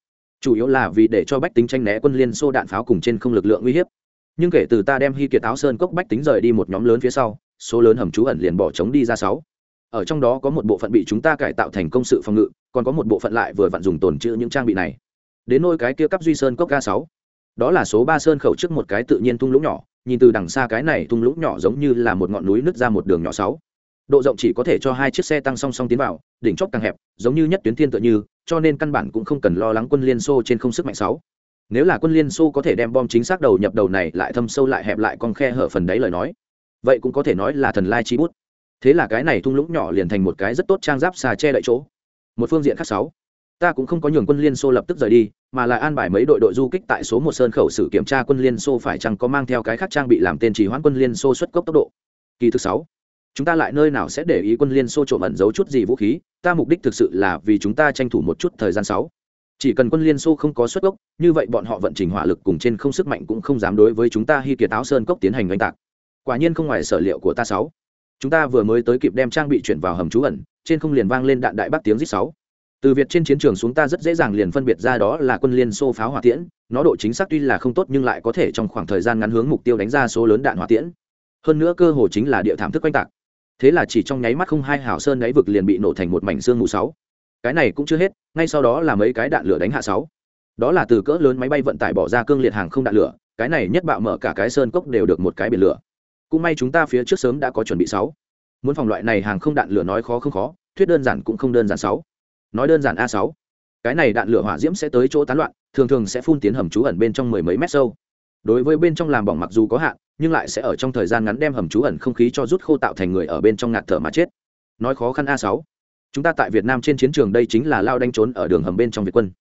Chủ yếu là vì để cho bách tính tranh né quân liên xô đạn pháo cùng trên không lực lượng uy hiếp. Nhưng kể từ ta đem hy kiệt áo sơn cốc bách tính rời đi một nhóm lớn phía sau, số lớn hầm trú ẩn liền bỏ trống đi ra sáu. Ở trong đó có một bộ phận bị chúng ta cải tạo thành công sự phòng ngự, còn có một bộ phận lại vừa vặn dùng tồn trữ những trang bị này. Đến nôi cái kia cấp duy sơn cốc ga sáu đó là số ba sơn khẩu trước một cái tự nhiên thung lũng nhỏ, nhìn từ đằng xa cái này thung lũng nhỏ giống như là một ngọn núi nứt ra một đường nhỏ sáu. Độ rộng chỉ có thể cho hai chiếc xe tăng song song tiến vào, đỉnh chóp càng hẹp, giống như nhất tuyến thiên tựa như, cho nên căn bản cũng không cần lo lắng quân liên xô trên không sức mạnh sáu. Nếu là quân liên xô có thể đem bom chính xác đầu nhập đầu này lại thâm sâu lại hẹp lại con khe hở phần đấy lời nói, vậy cũng có thể nói là thần lai chi bút. Thế là cái này thung lũng nhỏ liền thành một cái rất tốt trang giáp xà che đậy chỗ. Một phương diện khác sáu ta cũng không có nhường quân liên xô lập tức rời đi, mà lại an bài mấy đội đội du kích tại số một sơn khẩu xử kiểm tra quân liên xô phải chăng có mang theo cái khác trang bị làm tên chỉ hoãn quân liên xô xuất cốc tốc độ. Kỳ thứ sáu, chúng ta lại nơi nào sẽ để ý quân liên xô trộm ẩn giấu chút gì vũ khí, ta mục đích thực sự là vì chúng ta tranh thủ một chút thời gian sáu. Chỉ cần quân liên xô không có xuất gốc như vậy bọn họ vận trình hỏa lực cùng trên không sức mạnh cũng không dám đối với chúng ta hy kiệt áo sơn cốc tiến hành oanh tạc. Quả nhiên không ngoài sở liệu của ta sáu. Chúng ta vừa mới tới kịp đem trang bị chuyển vào hầm trú ẩn, trên không liền vang lên đạn đại bác tiếng rít sáu từ việt trên chiến trường xuống ta rất dễ dàng liền phân biệt ra đó là quân liên xô pháo hỏa tiễn. Nó độ chính xác tuy là không tốt nhưng lại có thể trong khoảng thời gian ngắn hướng mục tiêu đánh ra số lớn đạn hỏa tiễn. Hơn nữa cơ hồ chính là địa thảm thức quanh tạc. Thế là chỉ trong nháy mắt không hai hảo sơn đáy vực liền bị nổ thành một mảnh xương mù sáu. Cái này cũng chưa hết, ngay sau đó là mấy cái đạn lửa đánh hạ sáu. Đó là từ cỡ lớn máy bay vận tải bỏ ra cương liệt hàng không đạn lửa, cái này nhất bạo mở cả cái sơn cốc đều được một cái biển lửa. Cũng may chúng ta phía trước sớm đã có chuẩn bị sáu. Muốn phòng loại này hàng không đạn lửa nói khó không khó, thuyết đơn giản cũng không đơn giản sáu nói đơn giản a sáu. Cái này đạn lửa hỏa diễm sẽ tới chỗ tán loạn, thường thường sẽ phun tiến hầm trú ẩn bên trong mười mấy mét sâu. Đối với bên trong làm bỏng mặc dù có hạn, nhưng lại sẽ ở trong thời gian ngắn đem hầm trú ẩn không khí cho rút khô tạo thành người ở bên trong ngạt thở mà chết. Nói khó khăn a sáu. Chúng ta tại việt nam trên chiến trường đây chính là lao đánh trốn ở đường hầm bên trong việt quân.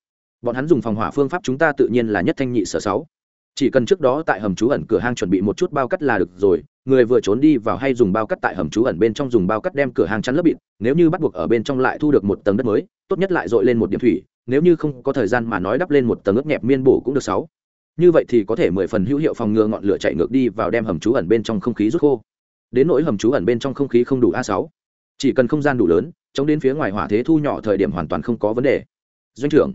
Bọn hắn dùng phòng hỏa phương pháp chúng ta tự nhiên là nhất thanh nhị sở sáu. Chỉ cần trước đó tại hầm trú ẩn cửa hang chuẩn bị một chút bao cắt là được rồi người vừa trốn đi vào hay dùng bao cắt tại hầm trú ẩn bên trong dùng bao cắt đem cửa hàng chắn lớp bịt, nếu như bắt buộc ở bên trong lại thu được một tầng đất mới, tốt nhất lại dội lên một điểm thủy, nếu như không có thời gian mà nói đắp lên một tầng ướp nhẹp miên bổ cũng được sáu. Như vậy thì có thể mười phần hữu hiệu phòng ngừa ngọn lửa chạy ngược đi vào đem hầm trú ẩn bên trong không khí rút khô. Đến nỗi hầm trú ẩn bên trong không khí không đủ a sáu. Chỉ cần không gian đủ lớn, chống đến phía ngoài hỏa thế thu nhỏ thời điểm hoàn toàn không có vấn đề. Doanh trưởng,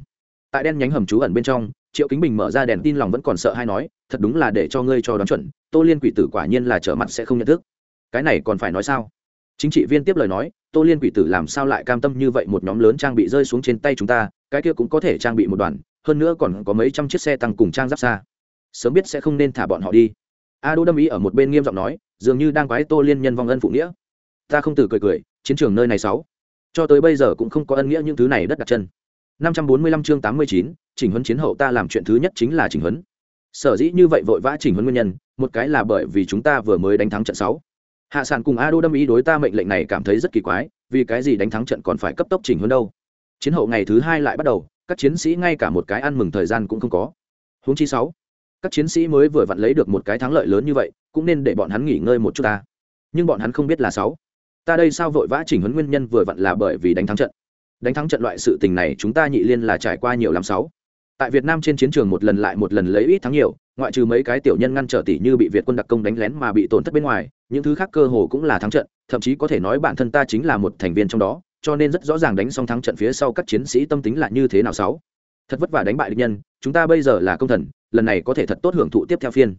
tại đen nhánh hầm trú ẩn bên trong triệu kính bình mở ra đèn tin lòng vẫn còn sợ hay nói, thật đúng là để cho ngươi cho đoán chuẩn, tô liên quỷ tử quả nhiên là trở mặt sẽ không nhận thức. Cái này còn phải nói sao? Chính trị viên tiếp lời nói, tô liên quỷ tử làm sao lại cam tâm như vậy một nhóm lớn trang bị rơi xuống trên tay chúng ta, cái kia cũng có thể trang bị một đoàn, hơn nữa còn có mấy trăm chiếc xe tăng cùng trang giáp xa. Sớm biết sẽ không nên thả bọn họ đi. A đô đâm ý ở một bên nghiêm giọng nói, dường như đang quái tô liên nhân vong ân phụ nghĩa. Ta không từ cười cười, chiến trường nơi này sáu, cho tới bây giờ cũng không có ân nghĩa những thứ này đất đặt chân. 545 chương 89, chỉnh huấn chiến hậu ta làm chuyện thứ nhất chính là chỉnh huấn. Sở dĩ như vậy vội vã chỉnh huấn nguyên nhân một cái là bởi vì chúng ta vừa mới đánh thắng trận sáu. Hạ sản cùng a đô đâm ý đối ta mệnh lệnh này cảm thấy rất kỳ quái vì cái gì đánh thắng trận còn phải cấp tốc chỉnh huấn đâu? Chiến hậu ngày thứ hai lại bắt đầu các chiến sĩ ngay cả một cái ăn mừng thời gian cũng không có. Huống chi sáu các chiến sĩ mới vừa vặn lấy được một cái thắng lợi lớn như vậy cũng nên để bọn hắn nghỉ ngơi một chút ta. Nhưng bọn hắn không biết là sáu. Ta đây sao vội vã chỉnh huấn nguyên nhân vừa vặn là bởi vì đánh thắng trận đánh thắng trận loại sự tình này chúng ta nhị liên là trải qua nhiều lắm sáu. Tại việt nam trên chiến trường một lần lại một lần lấy ít thắng nhiều, ngoại trừ mấy cái tiểu nhân ngăn trở tỷ như bị việt quân đặc công đánh lén mà bị tổn thất bên ngoài, những thứ khác cơ hồ cũng là thắng trận, thậm chí có thể nói bản thân ta chính là một thành viên trong đó, cho nên rất rõ ràng đánh xong thắng trận phía sau các chiến sĩ tâm tính là như thế nào sáu. Thật vất vả đánh bại địch nhân, chúng ta bây giờ là công thần, lần này có thể thật tốt hưởng thụ tiếp theo phiên.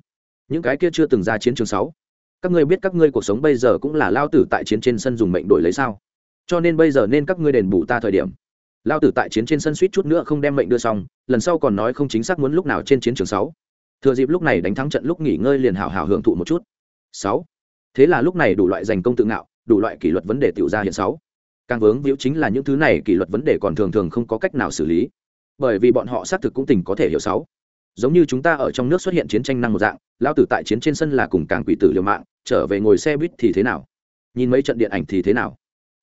Những cái kia chưa từng ra chiến trường sáu. Các ngươi biết các ngươi cuộc sống bây giờ cũng là lao tử tại chiến trên sân dùng mệnh đổi lấy sao? Cho nên bây giờ nên các ngươi đền bù ta thời điểm. Lao tử tại chiến trên sân suýt chút nữa không đem mệnh đưa xong, lần sau còn nói không chính xác muốn lúc nào trên chiến trường sáu. Thừa dịp lúc này đánh thắng trận lúc nghỉ ngơi liền hảo hảo hưởng thụ một chút. Sáu. Thế là lúc này đủ loại giành công tự ngạo, đủ loại kỷ luật vấn đề tiểu ra hiện sáu. Càng vướng víu chính là những thứ này kỷ luật vấn đề còn thường thường không có cách nào xử lý. Bởi vì bọn họ xác thực cũng tình có thể hiểu sáu. Giống như chúng ta ở trong nước xuất hiện chiến tranh năng một dạng, lao tử tại chiến trên sân là cùng càng quỷ tử liều mạng, trở về ngồi xe buýt thì thế nào? Nhìn mấy trận điện ảnh thì thế nào?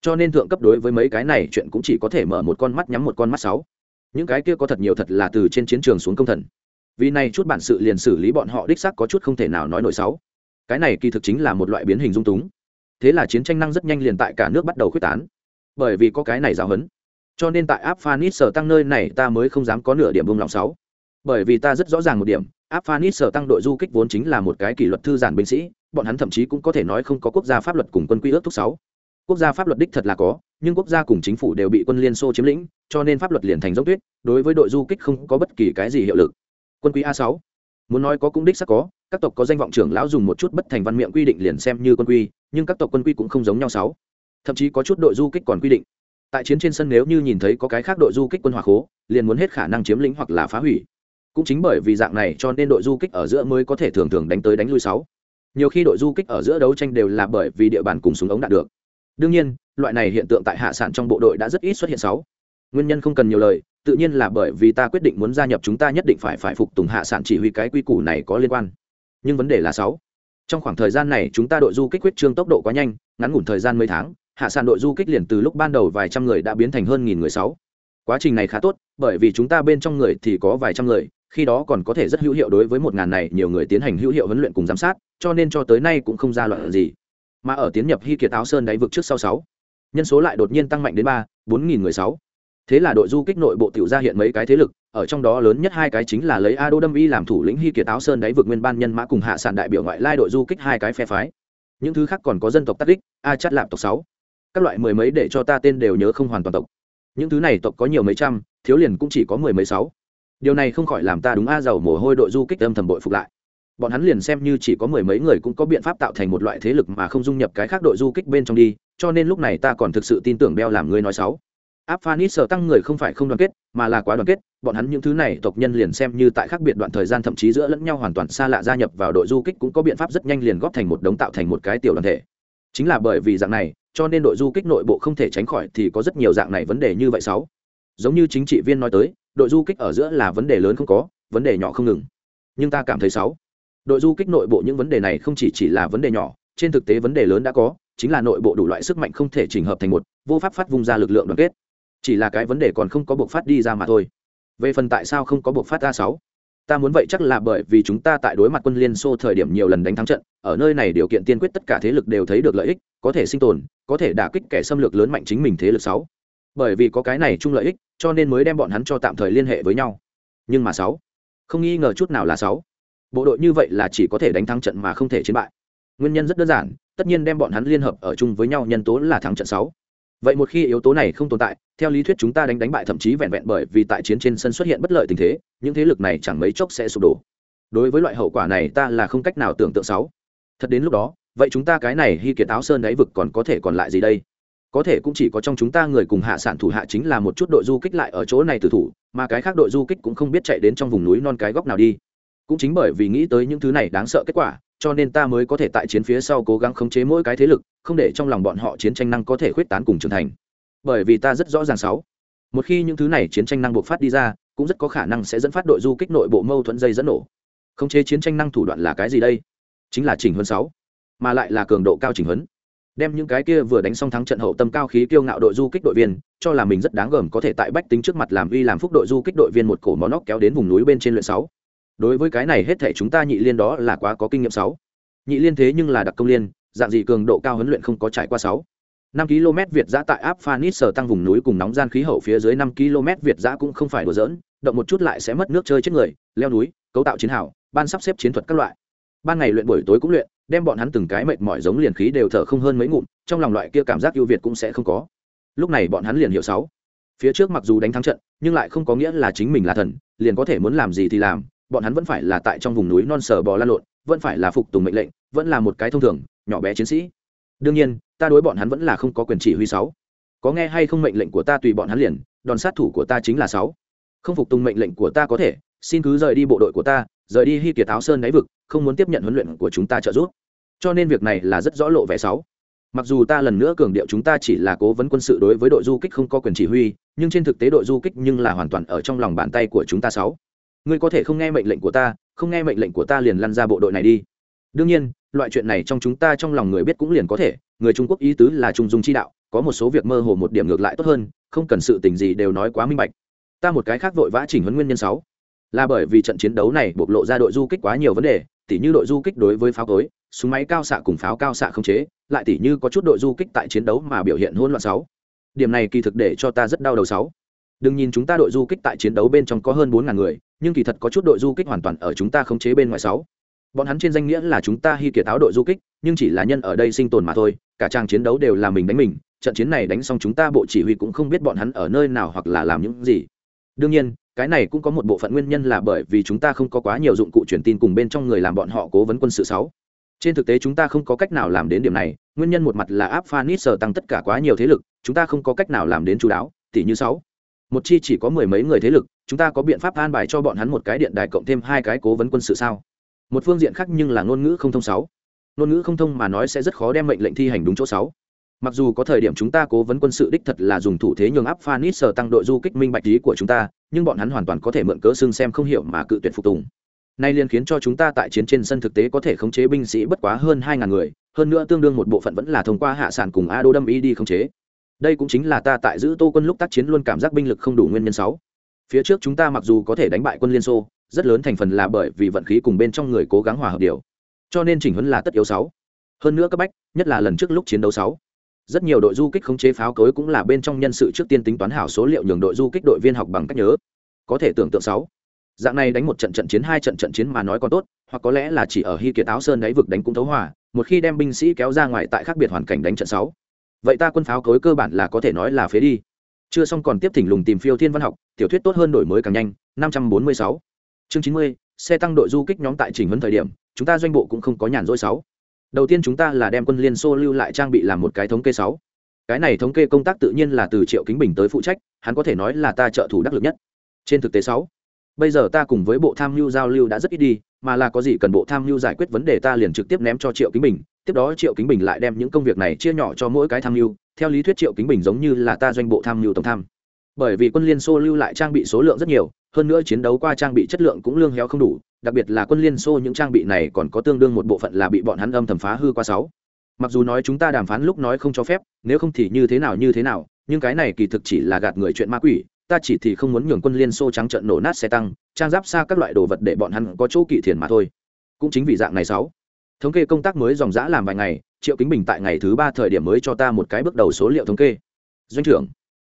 Cho nên thượng cấp đối với mấy cái này chuyện cũng chỉ có thể mở một con mắt nhắm một con mắt sáu. Những cái kia có thật nhiều thật là từ trên chiến trường xuống công thần. Vì này chút bản sự liền xử lý bọn họ đích xác có chút không thể nào nói nổi sáu. Cái này kỳ thực chính là một loại biến hình dung túng. Thế là chiến tranh năng rất nhanh liền tại cả nước bắt đầu khuyết tán. Bởi vì có cái này giáo hấn cho nên tại áp phanis sở tăng nơi này ta mới không dám có nửa điểm bông lòng sáu. Bởi vì ta rất rõ ràng một điểm áp phanis sở tăng đội du kích vốn chính là một cái kỷ luật thư giản binh sĩ, bọn hắn thậm chí cũng có thể nói không có quốc gia pháp luật cùng quân quy ước thúc sáu quốc gia pháp luật đích thật là có, nhưng quốc gia cùng chính phủ đều bị quân liên xô chiếm lĩnh, cho nên pháp luật liền thành dốc tuyết, đối với đội du kích không có bất kỳ cái gì hiệu lực. Quân quý a sáu, muốn nói có cũng đích sắc có, các tộc có danh vọng trưởng lão dùng một chút bất thành văn miệng quy định liền xem như quân quy nhưng các tộc quân quy cũng không giống nhau sáu. Thậm chí có chút đội du kích còn quy định. Tại chiến trên sân nếu như nhìn thấy có cái khác đội du kích quân hòa khố, liền muốn hết khả năng chiếm lĩnh hoặc là phá hủy. Cũng chính bởi vì dạng này cho nên đội du kích ở giữa mới có thể thường thường đánh tới đánh lui sáu. Nhiều khi đội du kích ở giữa đấu tranh đều là bởi vì địa bàn cùng súng ống đạt được đương nhiên, loại này hiện tượng tại hạ sản trong bộ đội đã rất ít xuất hiện sáu. Nguyên nhân không cần nhiều lời, tự nhiên là bởi vì ta quyết định muốn gia nhập chúng ta nhất định phải phải phục tùng hạ sản chỉ huy cái quy củ này có liên quan. Nhưng vấn đề là sáu. Trong khoảng thời gian này chúng ta đội du kích quyết trương tốc độ quá nhanh, ngắn ngủn thời gian mấy tháng, hạ sản đội du kích liền từ lúc ban đầu vài trăm người đã biến thành hơn nghìn người sáu. Quá trình này khá tốt, bởi vì chúng ta bên trong người thì có vài trăm người, khi đó còn có thể rất hữu hiệu đối với một ngàn này nhiều người tiến hành hữu hiệu huấn luyện cùng giám sát, cho nên cho tới nay cũng không ra loạn gì mà ở tiến nhập hy kiệt áo sơn đáy vực trước sau sáu, nhân số lại đột nhiên tăng mạnh đến ba, bốn nghìn người sáu. Thế là đội du kích nội bộ tiểu ra hiện mấy cái thế lực, ở trong đó lớn nhất hai cái chính là lấy a đô đâm y làm thủ lĩnh hy kiệt áo sơn đáy vực nguyên ban nhân mã cùng hạ sản đại biểu ngoại lai đội du kích hai cái phe phái. Những thứ khác còn có dân tộc tắc đích, a chát lạp tộc sáu. Các loại mười mấy để cho ta tên đều nhớ không hoàn toàn tộc. Những thứ này tộc có nhiều mấy trăm, thiếu liền cũng chỉ có mười mấy sáu. Điều này không khỏi làm ta đúng a giàu mồ hôi đội du kích âm thầm bội phục lại bọn hắn liền xem như chỉ có mười mấy người cũng có biện pháp tạo thành một loại thế lực mà không dung nhập cái khác đội du kích bên trong đi, cho nên lúc này ta còn thực sự tin tưởng beo làm ngươi nói sáu áp phanit sợ tăng người không phải không đoàn kết, mà là quá đoàn kết, bọn hắn những thứ này tộc nhân liền xem như tại khác biệt đoạn thời gian thậm chí giữa lẫn nhau hoàn toàn xa lạ gia nhập vào đội du kích cũng có biện pháp rất nhanh liền góp thành một đống tạo thành một cái tiểu đoàn thể. Chính là bởi vì dạng này, cho nên đội du kích nội bộ không thể tránh khỏi thì có rất nhiều dạng này vấn đề như vậy sáu giống như chính trị viên nói tới, đội du kích ở giữa là vấn đề lớn không có, vấn đề nhỏ không ngừng. Nhưng ta cảm thấy sáu đội du kích nội bộ những vấn đề này không chỉ chỉ là vấn đề nhỏ, trên thực tế vấn đề lớn đã có, chính là nội bộ đủ loại sức mạnh không thể chỉnh hợp thành một, vô pháp phát vung ra lực lượng đoàn kết. Chỉ là cái vấn đề còn không có buộc phát đi ra mà thôi. Về phần tại sao không có buộc phát ra sáu? Ta muốn vậy chắc là bởi vì chúng ta tại đối mặt quân liên xô thời điểm nhiều lần đánh thắng trận, ở nơi này điều kiện tiên quyết tất cả thế lực đều thấy được lợi ích, có thể sinh tồn, có thể đả kích kẻ xâm lược lớn mạnh chính mình thế lực sáu. Bởi vì có cái này chung lợi ích, cho nên mới đem bọn hắn cho tạm thời liên hệ với nhau. Nhưng mà sáu, không nghi ngờ chút nào là sáu bộ đội như vậy là chỉ có thể đánh thắng trận mà không thể chiến bại. Nguyên nhân rất đơn giản, tất nhiên đem bọn hắn liên hợp ở chung với nhau nhân tố là thắng trận sáu. Vậy một khi yếu tố này không tồn tại, theo lý thuyết chúng ta đánh đánh bại thậm chí vẹn vẹn bởi vì tại chiến trên sân xuất hiện bất lợi tình thế, những thế lực này chẳng mấy chốc sẽ sụp đổ. Đối với loại hậu quả này ta là không cách nào tưởng tượng sáu. Thật đến lúc đó, vậy chúng ta cái này hy kiệt áo sơn đáy vực còn có thể còn lại gì đây? Có thể cũng chỉ có trong chúng ta người cùng hạ sản thủ hạ chính là một chút đội du kích lại ở chỗ này từ thủ, mà cái khác đội du kích cũng không biết chạy đến trong vùng núi non cái góc nào đi cũng chính bởi vì nghĩ tới những thứ này đáng sợ kết quả, cho nên ta mới có thể tại chiến phía sau cố gắng khống chế mỗi cái thế lực, không để trong lòng bọn họ chiến tranh năng có thể khuyết tán cùng trưởng thành. Bởi vì ta rất rõ ràng sáu, một khi những thứ này chiến tranh năng buộc phát đi ra, cũng rất có khả năng sẽ dẫn phát đội du kích nội bộ mâu thuẫn dây dẫn nổ. Khống chế chiến tranh năng thủ đoạn là cái gì đây? Chính là chỉnh huấn sáu, mà lại là cường độ cao chỉnh huấn. Đem những cái kia vừa đánh xong thắng trận hậu tâm cao khí kiêu ngạo đội du kích đội viên, cho là mình rất đáng gờm có thể tại bách tính trước mặt làm uy làm phúc đội du kích đội viên một cổ món nóc kéo đến vùng núi bên trên luyện sáu đối với cái này hết thể chúng ta nhị liên đó là quá có kinh nghiệm sáu. Nhị liên thế nhưng là đặc công liên dạng gì cường độ cao huấn luyện không có trải qua sáu. Năm km việt giã tại áp phanis sở tăng vùng núi cùng nóng gian khí hậu phía dưới năm km việt giã cũng không phải đùa giỡn, động một chút lại sẽ mất nước chơi chết người leo núi cấu tạo chiến hào ban sắp xếp chiến thuật các loại. Ban ngày luyện buổi tối cũng luyện đem bọn hắn từng cái mệt mỏi giống liền khí đều thở không hơn mấy ngụm trong lòng loại kia cảm giác ưu việt cũng sẽ không có. Lúc này bọn hắn liền hiểu sáu. Phía trước mặc dù đánh thắng trận nhưng lại không có nghĩa là chính mình là thần liền có thể muốn làm gì thì làm bọn hắn vẫn phải là tại trong vùng núi non sờ bò lan lộn, vẫn phải là phục tùng mệnh lệnh, vẫn là một cái thông thường, nhỏ bé chiến sĩ. Đương nhiên, ta đối bọn hắn vẫn là không có quyền chỉ huy sáu. Có nghe hay không mệnh lệnh của ta tùy bọn hắn liền, đòn sát thủ của ta chính là sáu. Không phục tùng mệnh lệnh của ta có thể, xin cứ rời đi bộ đội của ta, rời đi hy kiệt áo sơn đáy vực, không muốn tiếp nhận huấn luyện của chúng ta trợ giúp. Cho nên việc này là rất rõ lộ vẻ sáu. Mặc dù ta lần nữa cường điệu chúng ta chỉ là cố vấn quân sự đối với đội du kích không có quyền chỉ huy, nhưng trên thực tế đội du kích nhưng là hoàn toàn ở trong lòng bàn tay của chúng ta sáu ngươi có thể không nghe mệnh lệnh của ta, không nghe mệnh lệnh của ta liền lăn ra bộ đội này đi. Đương nhiên, loại chuyện này trong chúng ta trong lòng người biết cũng liền có thể, người trung quốc ý tứ là trung dung chi đạo, có một số việc mơ hồ một điểm ngược lại tốt hơn, không cần sự tình gì đều nói quá minh bạch. Ta một cái khác vội vã chỉnh huấn nguyên nhân sáu. Là bởi vì trận chiến đấu này bộc lộ ra đội du kích quá nhiều vấn đề, tỉ như đội du kích đối với pháo cối, súng máy cao xạ cùng pháo cao xạ không chế, lại tỉ như có chút đội du kích tại chiến đấu mà biểu hiện hỗn loạn sáu. Điểm này kỳ thực để cho ta rất đau đầu sáu đừng nhìn chúng ta đội du kích tại chiến đấu bên trong có hơn bốn ngàn người, nhưng kỳ thật có chút đội du kích hoàn toàn ở chúng ta không chế bên ngoài sáu. Bọn hắn trên danh nghĩa là chúng ta hy kiệt áo đội du kích, nhưng chỉ là nhân ở đây sinh tồn mà thôi, cả trang chiến đấu đều là mình đánh mình, trận chiến này đánh xong chúng ta bộ chỉ huy cũng không biết bọn hắn ở nơi nào hoặc là làm những gì. Đương nhiên, cái này cũng có một bộ phận nguyên nhân là bởi vì chúng ta không có quá nhiều dụng cụ truyền tin cùng bên trong người làm bọn họ cố vấn quân sự sáu. Trên thực tế chúng ta không có cách nào làm đến điểm này, nguyên nhân một mặt là áp phanit sờ tăng tất cả quá nhiều thế lực, chúng ta không có cách nào làm đến chú đáo tỷ như sáu một chi chỉ có mười mấy người thế lực, chúng ta có biện pháp an bài cho bọn hắn một cái điện đài cộng thêm hai cái cố vấn quân sự sao? Một phương diện khác nhưng là ngôn ngữ không thông sáu. Ngôn ngữ không thông mà nói sẽ rất khó đem mệnh lệnh thi hành đúng chỗ sáu. Mặc dù có thời điểm chúng ta cố vấn quân sự đích thật là dùng thủ thế nhường áp phanis sở tăng đội du kích minh bạch lý của chúng ta, nhưng bọn hắn hoàn toàn có thể mượn cớ xưng xem không hiểu mà cự tuyệt phục tùng. Nay liên khiến cho chúng ta tại chiến trên sân thực tế có thể khống chế binh sĩ bất quá hơn hai ngàn người, hơn nữa tương đương một bộ phận vẫn là thông qua hạ sản cùng a đô đâm ý đi khống chế đây cũng chính là ta tại giữ tô quân lúc tác chiến luôn cảm giác binh lực không đủ nguyên nhân sáu. Phía trước chúng ta mặc dù có thể đánh bại quân liên xô, rất lớn thành phần là bởi vì vận khí cùng bên trong người cố gắng hòa hợp điều. Cho nên chỉnh huấn là tất yếu sáu. Hơn nữa các bách, nhất là lần trước lúc chiến đấu sáu. Rất nhiều đội du kích khống chế pháo cối cũng là bên trong nhân sự trước tiên tính toán hảo số liệu nhường đội du kích đội viên học bằng cách nhớ. Có thể tưởng tượng sáu. Dạng này đánh một trận trận chiến hai trận trận chiến mà nói còn tốt, hoặc có lẽ là chỉ ở hy kiệt áo sơn đáy vực đánh cũng thấu hòa, một khi đem binh sĩ kéo ra ngoài tại khác biệt hoàn cảnh đánh trận sáu vậy ta quân pháo cối cơ bản là có thể nói là phế đi. Chưa xong còn tiếp thỉnh lùng tìm phiêu thiên văn học, tiểu thuyết tốt hơn đổi mới càng nhanh, năm trăm bốn mươi sáu. Chương chín mươi, xe tăng đội du kích nhóm tại chỉnh huấn thời điểm, chúng ta doanh bộ cũng không có nhàn rỗi sáu. Đầu tiên chúng ta là đem quân liên xô lưu lại trang bị làm một cái thống kê sáu. Cái này thống kê công tác tự nhiên là từ triệu kính bình tới phụ trách, hắn có thể nói là ta trợ thủ đắc lực nhất. Trên thực tế sáu, bây giờ ta cùng với bộ tham mưu giao lưu đã rất ít đi, mà là có gì cần bộ tham mưu giải quyết vấn đề ta liền trực tiếp ném cho triệu kính bình tiếp đó triệu kính bình lại đem những công việc này chia nhỏ cho mỗi cái tham mưu. Theo lý thuyết triệu kính bình giống như là ta doanh bộ tham mưu tổng tham. Bởi vì quân liên xô lưu lại trang bị số lượng rất nhiều, hơn nữa chiến đấu qua trang bị chất lượng cũng lương héo không đủ, đặc biệt là quân liên xô những trang bị này còn có tương đương một bộ phận là bị bọn hắn âm thầm phá hư qua sáu. Mặc dù nói chúng ta đàm phán lúc nói không cho phép, nếu không thì như thế nào như thế nào, nhưng cái này kỳ thực chỉ là gạt người chuyện ma quỷ, ta chỉ thì không muốn nhường quân liên xô trắng trận nổ nát xe tăng, trang giáp xa các loại đồ vật để bọn hắn có chỗ kỵ thiền mà thôi. Cũng chính vì dạng này sáu thống kê công tác mới dòng dã làm vài ngày triệu kính bình tại ngày thứ ba thời điểm mới cho ta một cái bước đầu số liệu thống kê. Doanh trưởng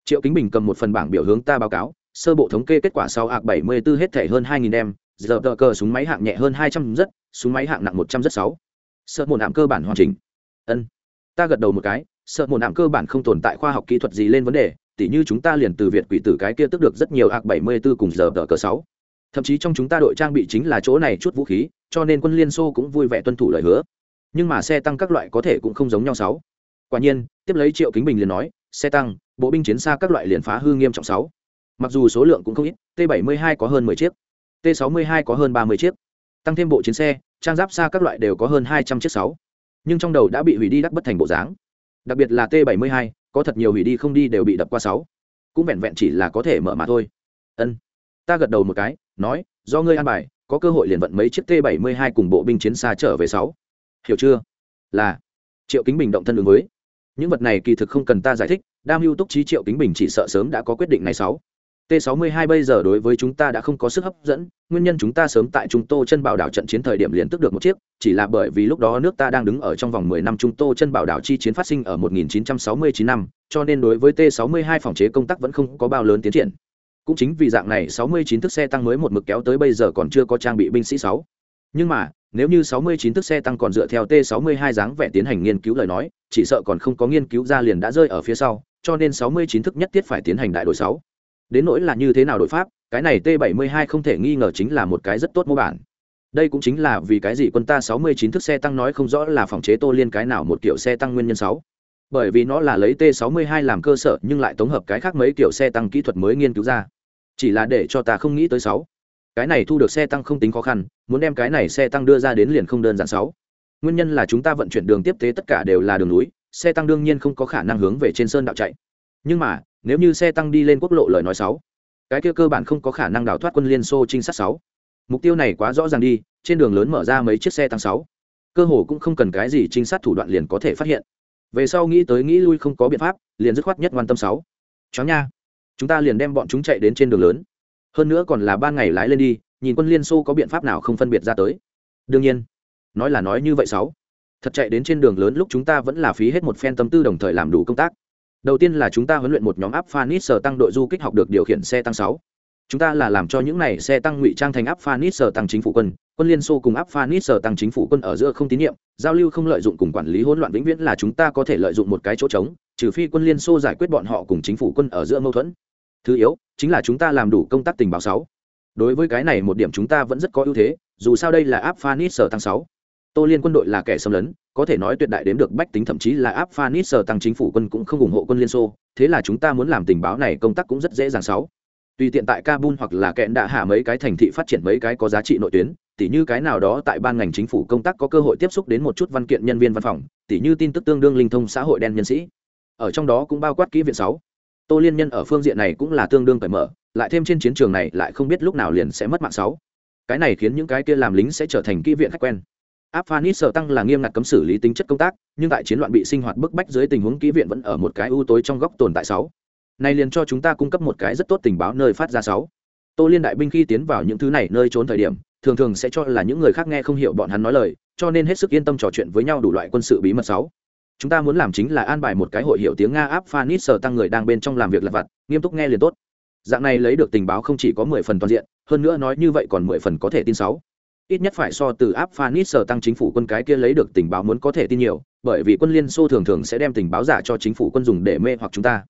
triệu kính bình cầm một phần bảng biểu hướng ta báo cáo sơ bộ thống kê kết quả sau ạc bảy mươi 74 hết thể hơn hai nghìn em, giờ tờ cờ súng máy hạng nhẹ hơn hai trăm rất súng máy hạng nặng một trăm rất sáu. Sợ một ảm cơ bản hoàn chỉnh. Ân ta gật đầu một cái sợ một ảm cơ bản không tồn tại khoa học kỹ thuật gì lên vấn đề tỉ như chúng ta liền từ việt quỷ tử cái kia tức được rất nhiều ạc bảy mươi 74 cùng giờ tờ cờ sáu thậm chí trong chúng ta đội trang bị chính là chỗ này chút vũ khí, cho nên quân liên xô cũng vui vẻ tuân thủ lời hứa. Nhưng mà xe tăng các loại có thể cũng không giống nhau sáu. Quả nhiên, tiếp lấy triệu kính bình liền nói, xe tăng, bộ binh chiến xa các loại liền phá hư nghiêm trọng sáu. Mặc dù số lượng cũng không ít, t 72 có hơn 10 chiếc, t 62 có hơn 30 chiếc, tăng thêm bộ chiến xe, trang giáp xa các loại đều có hơn 200 chiếc sáu. Nhưng trong đầu đã bị hủy đi đắc bất thành bộ dáng. Đặc biệt là t 72 có thật nhiều hủy đi không đi đều bị đập qua sáu. Cũng vẹn vẹn chỉ là có thể mở mà thôi. Ân, ta gật đầu một cái nói, do ngươi an bài, có cơ hội liền vận mấy chiếc t 72 cùng bộ binh chiến xa trở về sáu. Hiểu chưa? Là. Triệu kính bình động thân ứng với. Những vật này kỳ thực không cần ta giải thích, đam mưu túc trí triệu kính bình chỉ sợ sớm đã có quyết định này sáu. T 62 bây giờ đối với chúng ta đã không có sức hấp dẫn, nguyên nhân chúng ta sớm tại trung tô chân bảo đảo trận chiến thời điểm liền tức được một chiếc, chỉ là bởi vì lúc đó nước ta đang đứng ở trong vòng 10 năm trung tô chân bảo đảo chi chiến phát sinh ở 1969 năm, cho nên đối với t 62 phòng chế công tác vẫn không có bao lớn tiến triển cũng chính vì dạng này 69 thức xe tăng mới một mực kéo tới bây giờ còn chưa có trang bị binh sĩ 6. nhưng mà nếu như 69 thức xe tăng còn dựa theo T62 dáng vẻ tiến hành nghiên cứu lời nói, chỉ sợ còn không có nghiên cứu ra liền đã rơi ở phía sau, cho nên 69 thức nhất thiết phải tiến hành đại đội 6. Đến nỗi là như thế nào đội pháp, cái này T72 không thể nghi ngờ chính là một cái rất tốt mô bản. Đây cũng chính là vì cái gì quân ta 69 thức xe tăng nói không rõ là phòng chế Tô Liên cái nào một kiểu xe tăng nguyên nhân 6. Bởi vì nó là lấy T62 làm cơ sở nhưng lại tổng hợp cái khác mấy kiểu xe tăng kỹ thuật mới nghiên cứu ra. Chỉ là để cho ta không nghĩ tới sáu. Cái này thu được xe tăng không tính khó khăn, muốn đem cái này xe tăng đưa ra đến liền không đơn giản sáu. Nguyên nhân là chúng ta vận chuyển đường tiếp tế tất cả đều là đường núi, xe tăng đương nhiên không có khả năng hướng về trên sơn đạo chạy. Nhưng mà, nếu như xe tăng đi lên quốc lộ lời nói sáu, cái kia cơ bản không có khả năng đào thoát quân liên xô trinh sát sáu. Mục tiêu này quá rõ ràng đi, trên đường lớn mở ra mấy chiếc xe tăng sáu. Cơ hồ cũng không cần cái gì trinh sát thủ đoạn liền có thể phát hiện. Về sau nghĩ tới nghĩ lui không có biện pháp, liền dứt khoát nhất quan tâm sáu. Chó nha chúng ta liền đem bọn chúng chạy đến trên đường lớn. Hơn nữa còn là ban ngày lái lên đi, nhìn quân liên xô có biện pháp nào không phân biệt ra tới. Đương nhiên, nói là nói như vậy sáu. Thật chạy đến trên đường lớn lúc chúng ta vẫn là phí hết một phen tâm tư đồng thời làm đủ công tác. Đầu tiên là chúng ta huấn luyện một nhóm áp phanit sở tăng đội du kích học được điều khiển xe tăng sáu. Chúng ta là làm cho những này xe tăng ngụy trang thành áp phanit sở tăng chính phủ quân. Quân liên xô cùng áp phanit sở tăng chính phủ quân ở giữa không tín nhiệm, giao lưu không lợi dụng cùng quản lý hỗn loạn vĩnh viễn là chúng ta có thể lợi dụng một cái chỗ trống, trừ phi quân liên xô giải quyết bọn họ cùng chính phủ quân ở giữa mâu thuẫn thứ yếu, chính là chúng ta làm đủ công tác tình báo sáu. Đối với cái này một điểm chúng ta vẫn rất có ưu thế, dù sao đây là áp phanit sở tăng sáu. Tô liên quân đội là kẻ xâm lấn, có thể nói tuyệt đại đến được bách tính thậm chí là áp phanit sở tăng chính phủ quân cũng không ủng hộ quân liên xô, thế là chúng ta muốn làm tình báo này công tác cũng rất dễ dàng sáu. Tùy tiện tại kabul hoặc là kẹn đã hạ mấy cái thành thị phát triển mấy cái có giá trị nội tuyến, tỉ như cái nào đó tại ban ngành chính phủ công tác có cơ hội tiếp xúc đến một chút văn kiện nhân viên văn phòng, tỉ như tin tức tương đương linh thông xã hội đen nhân sĩ. Ở trong đó cũng bao quát kỹ viện sáu tô liên nhân ở phương diện này cũng là tương đương cởi mở, lại thêm trên chiến trường này lại không biết lúc nào liền sẽ mất mạng sáu. Cái này khiến những cái kia làm lính sẽ trở thành kỹ viện khách quen. Áp phanis sở tăng là nghiêm ngặt cấm xử lý tính chất công tác, nhưng tại chiến loạn bị sinh hoạt bức bách dưới tình huống kỹ viện vẫn ở một cái ưu tối trong góc tồn tại sáu. Này liền cho chúng ta cung cấp một cái rất tốt tình báo nơi phát ra sáu. Tô liên đại binh khi tiến vào những thứ này nơi trốn thời điểm, thường thường sẽ cho là những người khác nghe không hiểu bọn hắn nói lời, cho nên hết sức yên tâm trò chuyện với nhau đủ loại quân sự bí mật sáu chúng ta muốn làm chính là an bài một cái hội hiệu tiếng nga áp phanit sở tăng người đang bên trong làm việc lặt vặt, nghiêm túc nghe liền tốt. Dạng này lấy được tình báo không chỉ có mười phần toàn diện, hơn nữa nói như vậy còn mười phần có thể tin sáu. Ít nhất phải so từ áp phanit sở tăng chính phủ quân cái kia lấy được tình báo muốn có thể tin nhiều, bởi vì quân liên xô thường thường sẽ đem tình báo giả cho chính phủ quân dùng để mê hoặc chúng ta.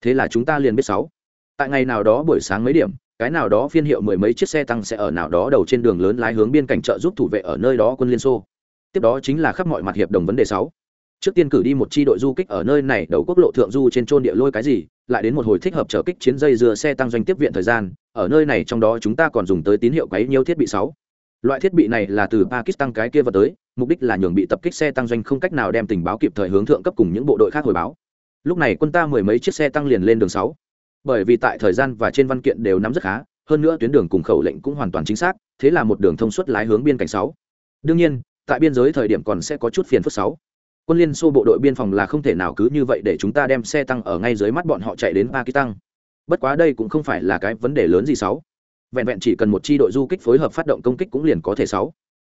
Thế là chúng ta liền biết sáu. Tại ngày nào đó buổi sáng mấy điểm, cái nào đó phiên hiệu mười mấy chiếc xe tăng sẽ ở nào đó đầu trên đường lớn lái hướng biên cảnh trợ giúp thủ vệ ở nơi đó quân liên xô. Tiếp đó chính là khắp mọi mặt hiệp đồng vấn đề sáu trước tiên cử đi một chi đội du kích ở nơi này, đầu quốc lộ thượng du trên trôn địa lôi cái gì, lại đến một hồi thích hợp trở kích chiến dây dừa xe tăng doanh tiếp viện thời gian, ở nơi này trong đó chúng ta còn dùng tới tín hiệu quấy nhiều thiết bị sáu. Loại thiết bị này là từ pakistan cái kia vào tới, mục đích là nhường bị tập kích xe tăng doanh không cách nào đem tình báo kịp thời hướng thượng cấp cùng những bộ đội khác hồi báo. Lúc này quân ta mười mấy chiếc xe tăng liền lên đường sáu. Bởi vì tại thời gian và trên văn kiện đều nắm rất khá, hơn nữa tuyến đường cùng khẩu lệnh cũng hoàn toàn chính xác, thế là một đường thông suốt lái hướng biên cảnh sáu. Đương nhiên, tại biên giới thời điểm còn sẽ có chút phiền phức sáu quân liên xô bộ đội biên phòng là không thể nào cứ như vậy để chúng ta đem xe tăng ở ngay dưới mắt bọn họ chạy đến pakistan. Bất quá đây cũng không phải là cái vấn đề lớn gì sáu. Vẹn vẹn chỉ cần một chi đội du kích phối hợp phát động công kích cũng liền có thể sáu.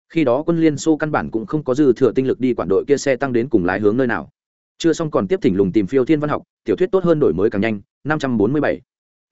Khi đó quân liên xô căn bản cũng không có dư thừa tinh lực đi quản đội kia xe tăng đến cùng lái hướng nơi nào. Chưa xong còn tiếp thỉnh lùng tìm phiêu thiên văn học, tiểu thuyết tốt hơn đổi mới càng nhanh 547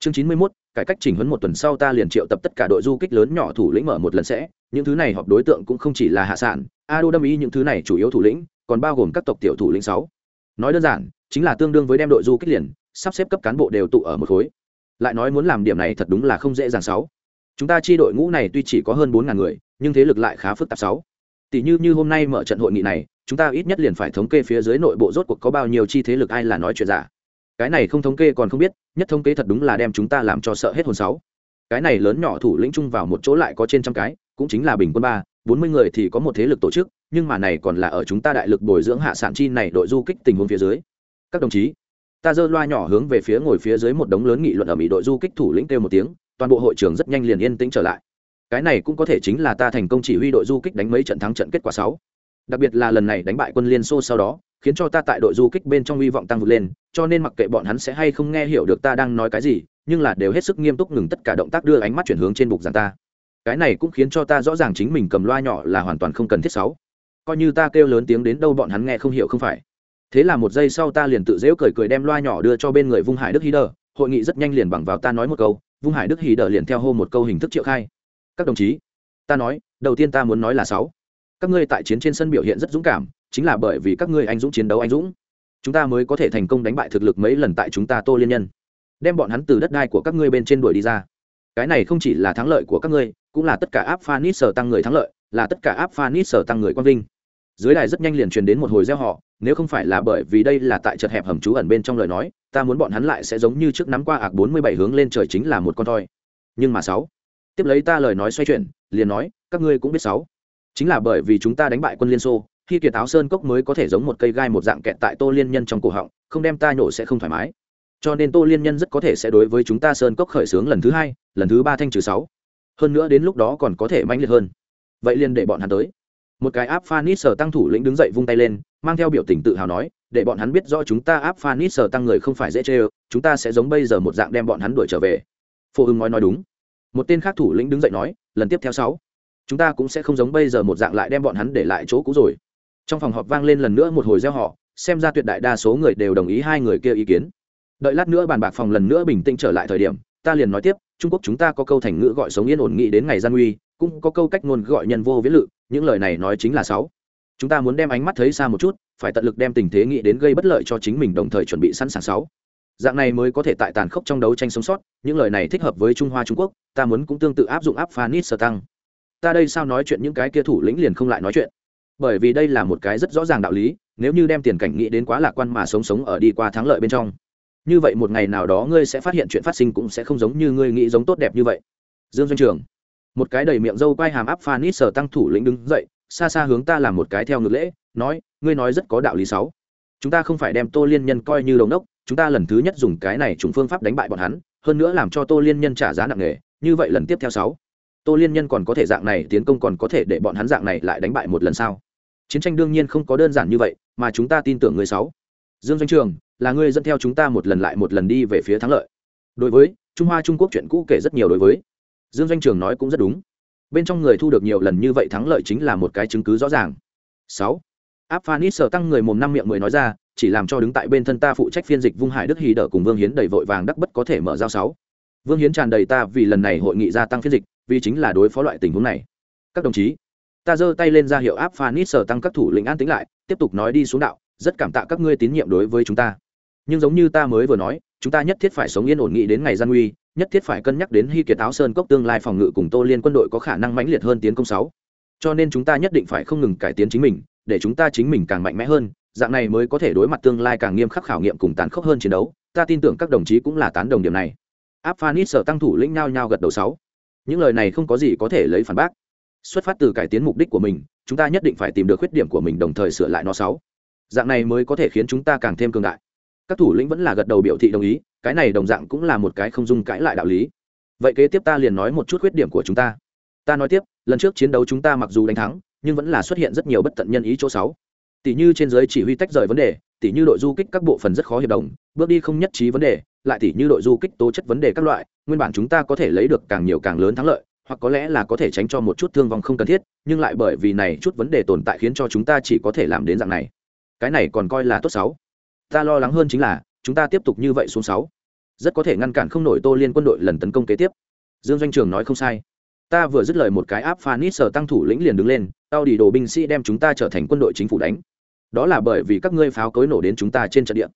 chương 91 cải cách chỉnh huấn một tuần sau ta liền triệu tập tất cả đội du kích lớn nhỏ thủ lĩnh mở một lần sẽ. Những thứ này họp đối tượng cũng không chỉ là hạ sản a đô đâm ý những thứ này chủ yếu thủ lĩnh, còn bao gồm các tộc tiểu thủ lĩnh sáu. Nói đơn giản, chính là tương đương với đem đội du kích liền, sắp xếp cấp cán bộ đều tụ ở một khối. Lại nói muốn làm điểm này thật đúng là không dễ dàng sáu. Chúng ta chi đội ngũ này tuy chỉ có hơn bốn ngàn người, nhưng thế lực lại khá phức tạp sáu. Tỷ như như hôm nay mở trận hội nghị này, chúng ta ít nhất liền phải thống kê phía dưới nội bộ rốt cuộc có bao nhiêu chi thế lực ai là nói chuyện giả cái này không thống kê còn không biết, nhất thống kê thật đúng là đem chúng ta làm cho sợ hết hồn sáu. Cái này lớn nhỏ thủ lĩnh chung vào một chỗ lại có trên trăm cái, cũng chính là bình quân ba, bốn mươi người thì có một thế lực tổ chức, nhưng mà này còn là ở chúng ta đại lực bồi dưỡng hạ sản chi này đội du kích tình huống phía dưới. Các đồng chí, ta dơ loa nhỏ hướng về phía ngồi phía dưới một đống lớn nghị luận ở mỹ đội du kích thủ lĩnh kêu một tiếng, toàn bộ hội trường rất nhanh liền yên tĩnh trở lại. Cái này cũng có thể chính là ta thành công chỉ huy đội du kích đánh mấy trận thắng trận kết quả sáu. Đặc biệt là lần này đánh bại quân liên xô sau đó khiến cho ta tại đội du kích bên trong hy vọng tăng vượt lên, cho nên mặc kệ bọn hắn sẽ hay không nghe hiểu được ta đang nói cái gì, nhưng là đều hết sức nghiêm túc ngừng tất cả động tác đưa ánh mắt chuyển hướng trên bục giảng ta. Cái này cũng khiến cho ta rõ ràng chính mình cầm loa nhỏ là hoàn toàn không cần thiết sáu coi như ta kêu lớn tiếng đến đâu bọn hắn nghe không hiểu không phải. Thế là một giây sau ta liền tự dễu cười cười đem loa nhỏ đưa cho bên người vung hải đức hí đờ, hội nghị rất nhanh liền bằng vào ta nói một câu, vung hải đức hí đờ liền theo hô một câu hình thức triệu khai. Các đồng chí, ta nói, đầu tiên ta muốn nói là sáu các ngươi tại chiến trên sân biểu hiện rất dũng cảm chính là bởi vì các ngươi anh dũng chiến đấu anh dũng. Chúng ta mới có thể thành công đánh bại thực lực mấy lần tại chúng ta tô liên nhân. Đem bọn hắn từ đất đai của các ngươi bên trên đuổi đi ra. Cái này không chỉ là thắng lợi của các ngươi, cũng là tất cả áp phanit sở tăng người thắng lợi, là tất cả áp phanit sở tăng người quang vinh. Dưới đài rất nhanh liền truyền đến một hồi gieo họ nếu không phải là bởi vì đây là tại chật hẹp hầm trú ẩn bên trong lời nói, ta muốn bọn hắn lại sẽ giống như trước nắm qua ạc bốn mươi bảy hướng lên trời chính là một con thoi. Nhưng mà sáu, tiếp lấy ta lời nói xoay chuyển, liền nói, các ngươi cũng biết sáu. Chính là bởi vì chúng ta đánh bại quân liên xô khi kiệt áo sơn cốc mới có thể giống một cây gai một dạng kẹt tại tô liên nhân trong cổ họng, không đem ta nhổ sẽ không thoải mái. Cho nên tô liên nhân rất có thể sẽ đối với chúng ta sơn cốc khởi xướng lần thứ hai, lần thứ ba thanh trừ sáu. Hơn nữa đến lúc đó còn có thể manh liệt hơn. Vậy liền để bọn hắn tới. Một cái áp phanit sở tăng thủ lĩnh đứng dậy vung tay lên, mang theo biểu tình tự hào nói, để bọn hắn biết rõ chúng ta áp phanit sở tăng người không phải dễ chê chúng ta sẽ giống bây giờ một dạng đem bọn hắn đuổi trở về. Phô hưng nói nói đúng. Một tên khác thủ lĩnh đứng dậy nói, lần tiếp theo sáu. Chúng ta cũng sẽ không giống bây giờ một dạng lại đem bọn hắn để lại chỗ cũ rồi trong phòng họp vang lên lần nữa một hồi gieo họ xem ra tuyệt đại đa số người đều đồng ý hai người kia ý kiến. Đợi lát nữa bàn bạc phòng lần nữa bình tĩnh trở lại thời điểm, ta liền nói tiếp, trung quốc chúng ta có câu thành ngữ gọi sống yên ổn nghị đến ngày gian nguy, cũng có câu cách ngôn gọi nhân vô viễn lự, những lời này nói chính là sáu. Chúng ta muốn đem ánh mắt thấy xa một chút, phải tận lực đem tình thế nghĩ đến gây bất lợi cho chính mình đồng thời chuẩn bị sẵn sàng sáu. Dạng này mới có thể tại tàn khốc trong đấu tranh sống sót, những lời này thích hợp với trung hoa trung quốc, ta muốn cũng tương tự áp dụng áp phanit sơ tăng. Ta đây sao nói chuyện những cái kia thủ lĩnh liền không lại nói chuyện bởi vì đây là một cái rất rõ ràng đạo lý, nếu như đem tiền cảnh nghĩ đến quá lạc quan mà sống sống ở đi qua thắng lợi bên trong, như vậy một ngày nào đó ngươi sẽ phát hiện chuyện phát sinh cũng sẽ không giống như ngươi nghĩ giống tốt đẹp như vậy. Dương doanh trường, một cái đầy miệng dâu quai hàm áp phanit sở tăng thủ lĩnh đứng dậy, xa xa hướng ta làm một cái theo ngược lễ, nói, ngươi nói rất có đạo lý sáu. Chúng ta không phải đem tô liên nhân coi như đầu nốc, chúng ta lần thứ nhất dùng cái này trùng phương pháp đánh bại bọn hắn, hơn nữa làm cho tô liên nhân trả giá nặng nề, như vậy lần tiếp theo sáu. Tô liên nhân còn có thể dạng này, tiến công còn có thể để bọn hắn dạng này lại đánh bại một lần sau chiến tranh đương nhiên không có đơn giản như vậy, mà chúng ta tin tưởng người sáu. Dương doanh trường, là người dẫn theo chúng ta một lần lại một lần đi về phía thắng lợi. Đối với, trung hoa trung quốc chuyện cũ kể rất nhiều đối với. Dương doanh trường nói cũng rất đúng. Bên trong người thu được nhiều lần như vậy thắng lợi chính là một cái chứng cứ rõ ràng. Sáu. Áp phanit sở tăng người mồm năm miệng mười nói ra, chỉ làm cho đứng tại bên thân ta phụ trách phiên dịch vung hải đức hì đỡ cùng vương hiến đầy vội vàng đắc bất có thể mở giao sáu. Vương hiến tràn đầy ta vì lần này hội nghị gia tăng phiên dịch, vì chính là đối phó loại tình huống này. Các đồng chí ta giơ tay lên ra hiệu áp phanit sở tăng các thủ lĩnh an tính lại, tiếp tục nói đi xuống đạo, rất cảm tạ các ngươi tín nhiệm đối với chúng ta. Nhưng giống như ta mới vừa nói, chúng ta nhất thiết phải sống yên ổn nghị đến ngày gian nguy, nhất thiết phải cân nhắc đến hy kiệt áo sơn cốc tương lai phòng ngự cùng tô liên quân đội có khả năng mãnh liệt hơn tiến công sáu. Cho nên chúng ta nhất định phải không ngừng cải tiến chính mình, để chúng ta chính mình càng mạnh mẽ hơn, dạng này mới có thể đối mặt tương lai càng nghiêm khắc khảo nghiệm cùng tàn khốc hơn chiến đấu. Ta tin tưởng các đồng chí cũng là tán đồng điểm này. Áp phanit sở tăng thủ lĩnh nhao nhao gật đầu sáu. Những lời này không có gì có thể lấy phản bác xuất phát từ cải tiến mục đích của mình, chúng ta nhất định phải tìm được khuyết điểm của mình đồng thời sửa lại nó sáu. Dạng này mới có thể khiến chúng ta càng thêm cường đại. Các thủ lĩnh vẫn là gật đầu biểu thị đồng ý, cái này đồng dạng cũng là một cái không dung cãi lại đạo lý. Vậy kế tiếp ta liền nói một chút khuyết điểm của chúng ta. Ta nói tiếp, lần trước chiến đấu chúng ta mặc dù đánh thắng, nhưng vẫn là xuất hiện rất nhiều bất tận nhân ý chỗ sáu. Tỷ như trên giới chỉ huy tách rời vấn đề, tỷ như đội du kích các bộ phần rất khó hiệp đồng, bước đi không nhất trí vấn đề, lại tỷ như đội du kích tố chất vấn đề các loại, nguyên bản chúng ta có thể lấy được càng nhiều càng lớn thắng lợi hoặc có lẽ là có thể tránh cho một chút thương vong không cần thiết, nhưng lại bởi vì này chút vấn đề tồn tại khiến cho chúng ta chỉ có thể làm đến dạng này. Cái này còn coi là tốt sáu ta lo lắng hơn chính là, chúng ta tiếp tục như vậy xuống sáu. Rất có thể ngăn cản không nổi tô liên quân đội lần tấn công kế tiếp. Dương doanh trường nói không sai. Ta vừa dứt lời một cái áp phanit sở tăng thủ lĩnh liền đứng lên tao đi đồ binh sĩ đem chúng ta trở thành quân đội chính phủ đánh. Đó là bởi vì các ngươi pháo cối nổ đến chúng ta trên trận địa.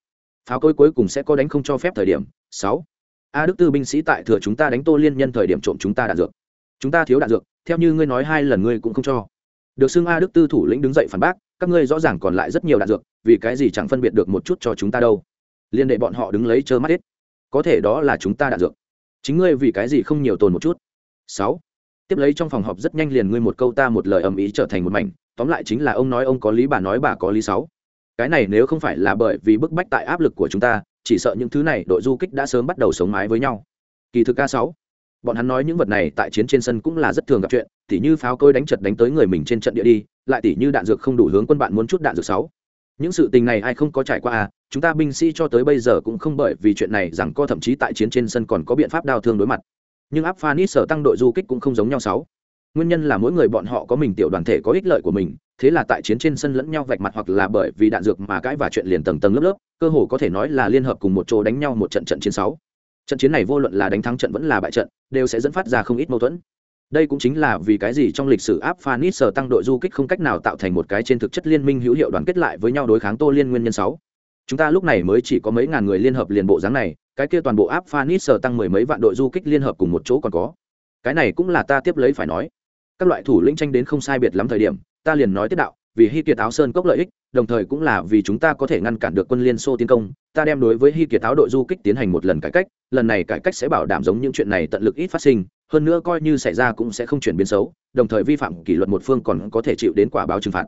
Pháo cối cuối cùng sẽ có đánh không cho phép thời điểm, sáu. A đức tư binh sĩ tại thừa chúng ta đánh tô liên nhân thời điểm trộm chúng ta đạn dược chúng ta thiếu đạn dược, theo như ngươi nói hai lần ngươi cũng không cho. Được xưng a đức tư thủ lĩnh đứng dậy phản bác, các ngươi rõ ràng còn lại rất nhiều đạn dược, vì cái gì chẳng phân biệt được một chút cho chúng ta đâu. Liên đệ bọn họ đứng lấy trơ mắt hết. Có thể đó là chúng ta đạn dược. Chính ngươi vì cái gì không nhiều tồn một chút? Sáu. Tiếp lấy trong phòng họp rất nhanh liền ngươi một câu ta một lời ầm ý trở thành một mảnh, tóm lại chính là ông nói ông có lý, bà nói bà có lý sáu. Cái này nếu không phải là bởi vì bức bách tại áp lực của chúng ta, chỉ sợ những thứ này đội du kích đã sớm bắt đầu sống mái với nhau. Kỳ thực ca sáu bọn hắn nói những vật này tại chiến trên sân cũng là rất thường gặp chuyện, tỉ như pháo cối đánh chật đánh tới người mình trên trận địa đi, lại tỉ như đạn dược không đủ hướng quân bạn muốn chút đạn dược sáu. Những sự tình này ai không có trải qua à chúng ta binh sĩ cho tới bây giờ cũng không bởi vì chuyện này rằng co thậm chí tại chiến trên sân còn có biện pháp đau thương đối mặt. Nhưng áp phanit sở tăng đội du kích cũng không giống nhau sáu. Nguyên nhân là mỗi người bọn họ có mình tiểu đoàn thể có ích lợi của mình, thế là tại chiến trên sân lẫn nhau vạch mặt hoặc là bởi vì đạn dược mà cãi và chuyện liền tầng tầng lớp lớp, cơ hồ có thể nói là liên hợp cùng một chỗ đánh nhau một trận trận chiến sáu trận chiến này vô luận là đánh thắng trận vẫn là bại trận, đều sẽ dẫn phát ra không ít mâu thuẫn. Đây cũng chính là vì cái gì trong lịch sử áp phanis sở tăng đội du kích không cách nào tạo thành một cái trên thực chất liên minh hữu hiệu đoàn kết lại với nhau đối kháng tô liên nguyên nhân sáu. Chúng ta lúc này mới chỉ có mấy ngàn người liên hợp liền bộ dáng này, cái kia toàn bộ áp phanis sở tăng mười mấy vạn đội du kích liên hợp cùng một chỗ còn có. Cái này cũng là ta tiếp lấy phải nói. Các loại thủ lĩnh tranh đến không sai biệt lắm thời điểm, ta liền nói tiết đạo, vì hy kiệt áo sơn cốc lợi ích đồng thời cũng là vì chúng ta có thể ngăn cản được quân liên xô tiến công, ta đem đối với hy kiệt áo đội du kích tiến hành một lần cải cách, lần này cải cách sẽ bảo đảm giống những chuyện này tận lực ít phát sinh, hơn nữa coi như xảy ra cũng sẽ không chuyển biến xấu, đồng thời vi phạm kỷ luật một phương còn có thể chịu đến quả báo trừng phạt.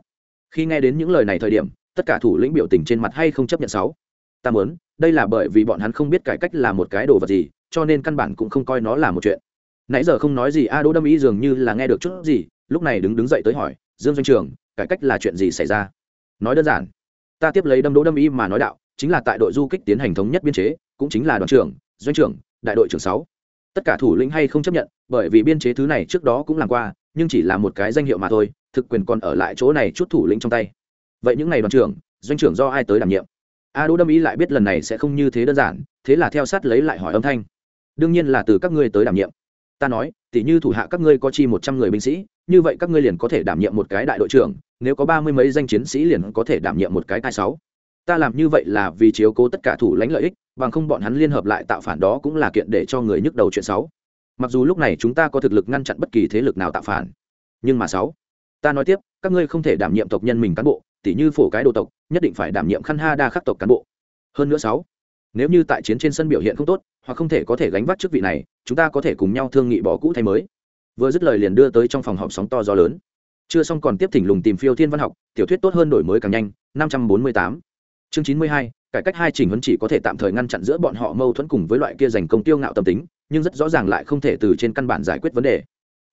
Khi nghe đến những lời này thời điểm, tất cả thủ lĩnh biểu tình trên mặt hay không chấp nhận sáu. Ta muốn, đây là bởi vì bọn hắn không biết cải cách là một cái đồ vật gì, cho nên căn bản cũng không coi nó là một chuyện. Nãy giờ không nói gì, a đỗ đâm ý dường như là nghe được chút gì, lúc này đứng đứng dậy tới hỏi, dương doanh trường cải cách là chuyện gì xảy ra? Nói đơn giản, ta tiếp lấy đâm đỗ đâm Y mà nói đạo, chính là tại đội du kích tiến hành thống nhất biên chế, cũng chính là đoàn trưởng, doanh trưởng, đại đội trưởng sáu. Tất cả thủ lĩnh hay không chấp nhận, bởi vì biên chế thứ này trước đó cũng làm qua, nhưng chỉ là một cái danh hiệu mà thôi, thực quyền còn ở lại chỗ này chút thủ lĩnh trong tay. Vậy những ngày đoàn trưởng, doanh trưởng do ai tới đảm nhiệm? A đỗ đâm ý lại biết lần này sẽ không như thế đơn giản, thế là theo sát lấy lại hỏi âm thanh. Đương nhiên là từ các ngươi tới đảm nhiệm. Ta nói, tỉ như thủ hạ các ngươi có chi một trăm người binh sĩ, như vậy các ngươi liền có thể đảm nhiệm một cái đại đội trưởng nếu có ba mươi mấy danh chiến sĩ liền có thể đảm nhiệm một cái tai sáu. Ta làm như vậy là vì chiếu cố tất cả thủ lãnh lợi ích, bằng không bọn hắn liên hợp lại tạo phản đó cũng là kiện để cho người nhức đầu chuyện sáu. Mặc dù lúc này chúng ta có thực lực ngăn chặn bất kỳ thế lực nào tạo phản, nhưng mà sáu, ta nói tiếp, các ngươi không thể đảm nhiệm tộc nhân mình cán bộ, tỉ như phổ cái đồ tộc, nhất định phải đảm nhiệm khăn ha đa khắc tộc cán bộ. Hơn nữa sáu, nếu như tại chiến trên sân biểu hiện không tốt, hoặc không thể có thể gánh vác chức vị này, chúng ta có thể cùng nhau thương nghị bỏ cũ thay mới. Vừa dứt lời liền đưa tới trong phòng họp sóng to gió lớn chưa xong còn tiếp thỉnh lùng tìm phiêu thiên văn học, tiểu thuyết tốt hơn đổi mới càng nhanh, năm trăm bốn mươi tám. Chương chín mươi hai, cải cách hai trình huấn chỉ có thể tạm thời ngăn chặn giữa bọn họ mâu thuẫn cùng với loại kia giành công tiêu ngạo tâm tính, nhưng rất rõ ràng lại không thể từ trên căn bản giải quyết vấn đề.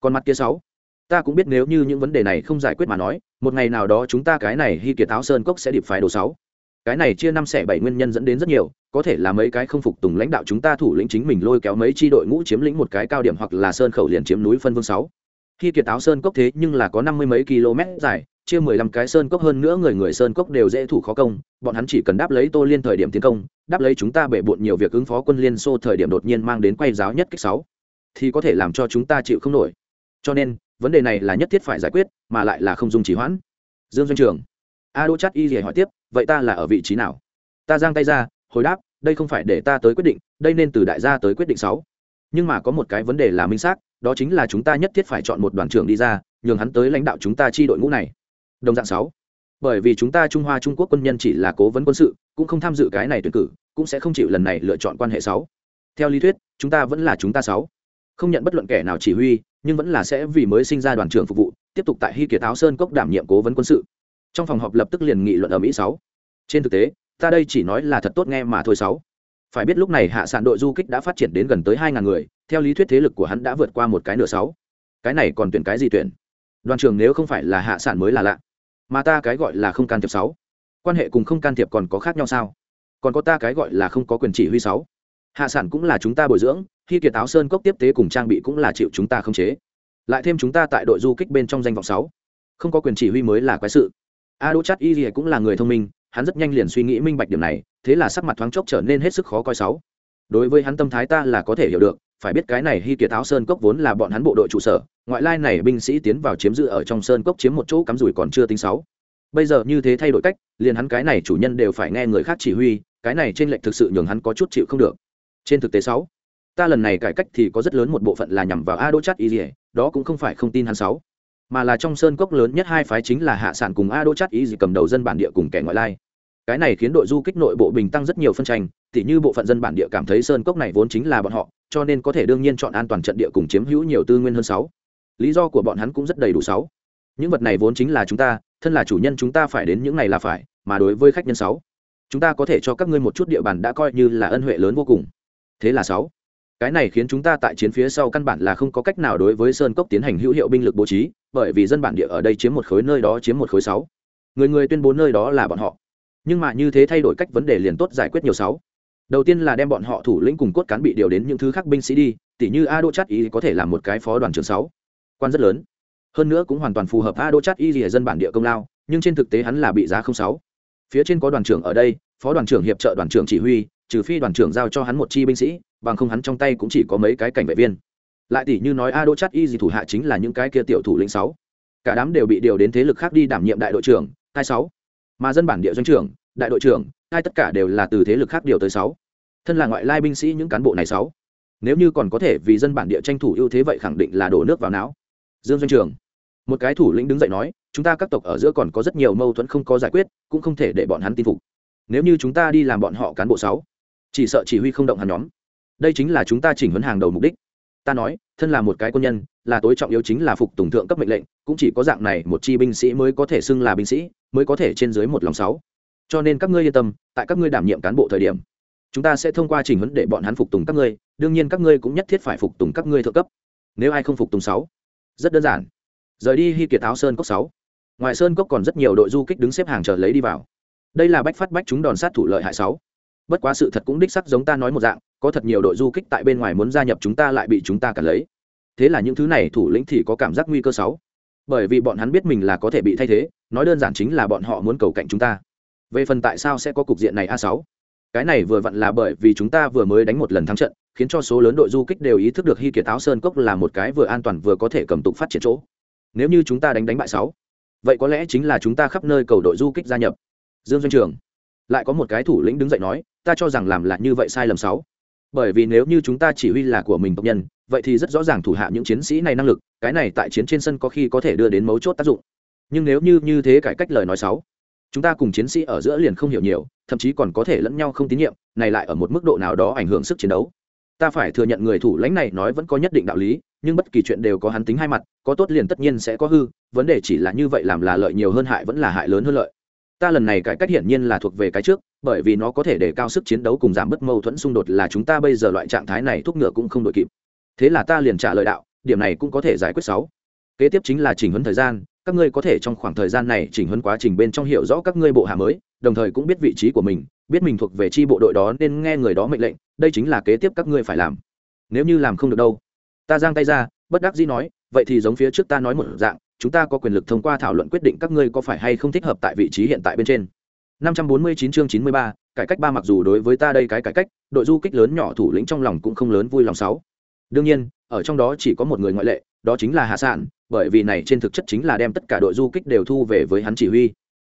Còn mặt kia sáu, ta cũng biết nếu như những vấn đề này không giải quyết mà nói, một ngày nào đó chúng ta cái này hy kiệt áo sơn cốc sẽ điệp phái đồ sáu. Cái này chia năm xẻ bảy nguyên nhân dẫn đến rất nhiều, có thể là mấy cái không phục tùng lãnh đạo chúng ta thủ lĩnh chính mình lôi kéo mấy chi đội ngũ chiếm lĩnh một cái cao điểm hoặc là sơn khẩu liền chiếm núi phân vương sáu khi kiệt áo sơn cốc thế nhưng là có năm mươi mấy km dài, chia mười lăm cái sơn cốc hơn nữa người người sơn cốc đều dễ thủ khó công, bọn hắn chỉ cần đáp lấy tô liên thời điểm tiến công, đáp lấy chúng ta bể bộn nhiều việc ứng phó quân liên xô thời điểm đột nhiên mang đến quay giáo nhất kích sáu, thì có thể làm cho chúng ta chịu không nổi. Cho nên, vấn đề này là nhất thiết phải giải quyết, mà lại là không dùng trì hoãn. Dương doanh trường, a đỗ chát y gì hỏi tiếp, vậy ta là ở vị trí nào? Ta giang tay ra, hồi đáp, đây không phải để ta tới quyết định, đây nên từ đại gia tới quyết định sáu. Nhưng mà có một cái vấn đề là minh xác đó chính là chúng ta nhất thiết phải chọn một đoàn trưởng đi ra, nhường hắn tới lãnh đạo chúng ta chi đội ngũ này. Đồng dạng sáu. Bởi vì chúng ta trung hoa trung quốc quân nhân chỉ là cố vấn quân sự, cũng không tham dự cái này tuyển cử, cũng sẽ không chịu lần này lựa chọn quan hệ sáu. Theo lý thuyết, chúng ta vẫn là chúng ta sáu. Không nhận bất luận kẻ nào chỉ huy, nhưng vẫn là sẽ vì mới sinh ra đoàn trưởng phục vụ, tiếp tục tại hy kiệt áo sơn cốc đảm nhiệm cố vấn quân sự. Trong phòng họp lập tức liền nghị luận ở mỹ sáu. Trên thực tế, ta đây chỉ nói là thật tốt nghe mà thôi sáu phải biết lúc này hạ sản đội du kích đã phát triển đến gần tới hai ngàn người, theo lý thuyết thế lực của hắn đã vượt qua một cái nửa sáu. Cái này còn tuyển cái gì tuyển? Đoàn trường nếu không phải là hạ sản mới là lạ. Mà ta cái gọi là không can thiệp sáu. Quan hệ cùng không can thiệp còn có khác nhau sao? Còn có ta cái gọi là không có quyền chỉ huy sáu. Hạ sản cũng là chúng ta bồi dưỡng, khi kiệt áo sơn cốc tiếp tế cùng trang bị cũng là chịu chúng ta không chế. Lại thêm chúng ta tại đội du kích bên trong danh vọng sáu. Không có quyền chỉ huy mới là quái sự. A đỗ chát y cũng là người thông minh hắn rất nhanh liền suy nghĩ minh bạch điểm này, thế là sắc mặt thoáng chốc trở nên hết sức khó coi sáu. Đối với hắn tâm thái ta là có thể hiểu được, phải biết cái này hy kiệt áo sơn cốc vốn là bọn hắn bộ đội trụ sở, ngoại lai này binh sĩ tiến vào chiếm giữ ở trong sơn cốc chiếm một chỗ cắm rủi còn chưa tính sáu. Bây giờ như thế thay đổi cách, liền hắn cái này chủ nhân đều phải nghe người khác chỉ huy, cái này trên lệnh thực sự nhường hắn có chút chịu không được. Trên thực tế sáu, ta lần này cải cách thì có rất lớn một bộ phận là nhằm vào a đỗ chát y đó cũng không phải không tin hắn sáu. Mà là trong sơn cốc lớn nhất hai phái chính là hạ sản cùng a đỗ chát y cầm đầu dân bản địa cùng kẻ ngoại lai cái này khiến đội du kích nội bộ bình tăng rất nhiều phân tranh, tỉ như bộ phận dân bản địa cảm thấy sơn cốc này vốn chính là bọn họ, cho nên có thể đương nhiên chọn an toàn trận địa cùng chiếm hữu nhiều tư nguyên hơn sáu. Lý do của bọn hắn cũng rất đầy đủ sáu. Những vật này vốn chính là chúng ta, thân là chủ nhân chúng ta phải đến những này là phải, mà đối với khách nhân sáu, chúng ta có thể cho các ngươi một chút địa bàn đã coi như là ân huệ lớn vô cùng. Thế là sáu. Cái này khiến chúng ta tại chiến phía sau căn bản là không có cách nào đối với sơn cốc tiến hành hữu hiệu binh lực bố trí, bởi vì dân bản địa ở đây chiếm một khối, nơi đó chiếm một khối sáu. Người người tuyên bố nơi đó là bọn họ nhưng mà như thế thay đổi cách vấn đề liền tốt giải quyết nhiều sáu. Đầu tiên là đem bọn họ thủ lĩnh cùng cốt cán bị điều đến những thứ khác binh sĩ đi, tỉ như a đô chát y có thể làm một cái phó đoàn trưởng sáu. Quan rất lớn. Hơn nữa cũng hoàn toàn phù hợp a đô chát y rìa dân bản địa công lao, nhưng trên thực tế hắn là bị giá không sáu. Phía trên có đoàn trưởng ở đây, phó đoàn trưởng hiệp trợ đoàn trưởng chỉ huy, trừ phi đoàn trưởng giao cho hắn một chi binh sĩ, bằng không hắn trong tay cũng chỉ có mấy cái cảnh vệ viên. Lại tỷ như nói a đô chát y gì thủ hạ chính là những cái kia tiểu thủ lĩnh sáu. Cả đám đều bị điều đến thế lực khác đi đảm nhiệm đại đội trưởng hai sáu mà dân bản địa doanh trưởng, đại đội trưởng, hai tất cả đều là từ thế lực khác điều tới sáu. Thân là ngoại lai binh sĩ những cán bộ này sáu. Nếu như còn có thể vì dân bản địa tranh thủ ưu thế vậy khẳng định là đổ nước vào não. Dương doanh trường một cái thủ lĩnh đứng dậy nói, chúng ta các tộc ở giữa còn có rất nhiều mâu thuẫn không có giải quyết, cũng không thể để bọn hắn tin phục. Nếu như chúng ta đi làm bọn họ cán bộ sáu, chỉ sợ chỉ huy không động hắn nhóm. Đây chính là chúng ta chỉnh huấn hàng đầu mục đích. Ta nói, thân là một cái quân nhân, là tối trọng yếu chính là phục tùng thượng cấp mệnh lệnh, cũng chỉ có dạng này một chi binh sĩ mới có thể xưng là binh sĩ mới có thể trên dưới một lòng sáu. Cho nên các ngươi yên tâm, tại các ngươi đảm nhiệm cán bộ thời điểm, chúng ta sẽ thông qua trình huấn để bọn hắn phục tùng các ngươi, đương nhiên các ngươi cũng nhất thiết phải phục tùng các ngươi thượng cấp. Nếu ai không phục tùng sáu, rất đơn giản. Rời đi hy kiệt áo sơn cốc sáu. Ngoài sơn cốc còn rất nhiều đội du kích đứng xếp hàng chờ lấy đi vào. Đây là bách phát bách chúng đòn sát thủ lợi hại sáu. Bất quá sự thật cũng đích sắc giống ta nói một dạng, có thật nhiều đội du kích tại bên ngoài muốn gia nhập chúng ta lại bị chúng ta cản lấy. Thế là những thứ này thủ lĩnh thì có cảm giác nguy cơ sáu. Bởi vì bọn hắn biết mình là có thể bị thay thế nói đơn giản chính là bọn họ muốn cầu cạnh chúng ta. Về phần tại sao sẽ có cục diện này a sáu? Cái này vừa vặn là bởi vì chúng ta vừa mới đánh một lần thắng trận, khiến cho số lớn đội du kích đều ý thức được hy kiệt áo sơn cốc là một cái vừa an toàn vừa có thể cầm tục phát triển chỗ. Nếu như chúng ta đánh đánh bại sáu, vậy có lẽ chính là chúng ta khắp nơi cầu đội du kích gia nhập. Dương doanh trường, lại có một cái thủ lĩnh đứng dậy nói, ta cho rằng làm là như vậy sai lầm sáu. Bởi vì nếu như chúng ta chỉ huy là của mình tộc nhân, vậy thì rất rõ ràng thủ hạ những chiến sĩ này năng lực, cái này tại chiến trên sân có khi có thể đưa đến mấu chốt tác dụng nhưng nếu như như thế cải cách lời nói sáu, chúng ta cùng chiến sĩ ở giữa liền không hiểu nhiều, thậm chí còn có thể lẫn nhau không tín nhiệm, này lại ở một mức độ nào đó ảnh hưởng sức chiến đấu. Ta phải thừa nhận người thủ lãnh này nói vẫn có nhất định đạo lý, nhưng bất kỳ chuyện đều có hắn tính hai mặt, có tốt liền tất nhiên sẽ có hư, vấn đề chỉ là như vậy làm là lợi nhiều hơn hại vẫn là hại lớn hơn lợi. Ta lần này cải cách hiển nhiên là thuộc về cái trước, bởi vì nó có thể để cao sức chiến đấu cùng giảm bớt mâu thuẫn xung đột là chúng ta bây giờ loại trạng thái này thúc ngựa cũng không đội kịp. Thế là ta liền trả lời đạo, điểm này cũng có thể giải quyết sáu. Kế tiếp chính là chỉnh huấn thời gian các ngươi có thể trong khoảng thời gian này chỉnh huấn quá trình bên trong hiểu rõ các ngươi bộ hạ mới đồng thời cũng biết vị trí của mình biết mình thuộc về chi bộ đội đó nên nghe người đó mệnh lệnh đây chính là kế tiếp các ngươi phải làm. Nếu như làm không được đâu. Ta giang tay ra bất đắc dĩ nói vậy thì giống phía trước ta nói một dạng chúng ta có quyền lực thông qua thảo luận quyết định các ngươi có phải hay không thích hợp tại vị trí hiện tại bên trên. 549 chương 93, cải cách ba mặc dù đối với ta đây cái cải cách đội du kích lớn nhỏ thủ lĩnh trong lòng cũng không lớn vui lòng sáu. Đương nhiên ở trong đó chỉ có một người ngoại lệ đó chính là hạ sản bởi vì này trên thực chất chính là đem tất cả đội du kích đều thu về với hắn chỉ huy.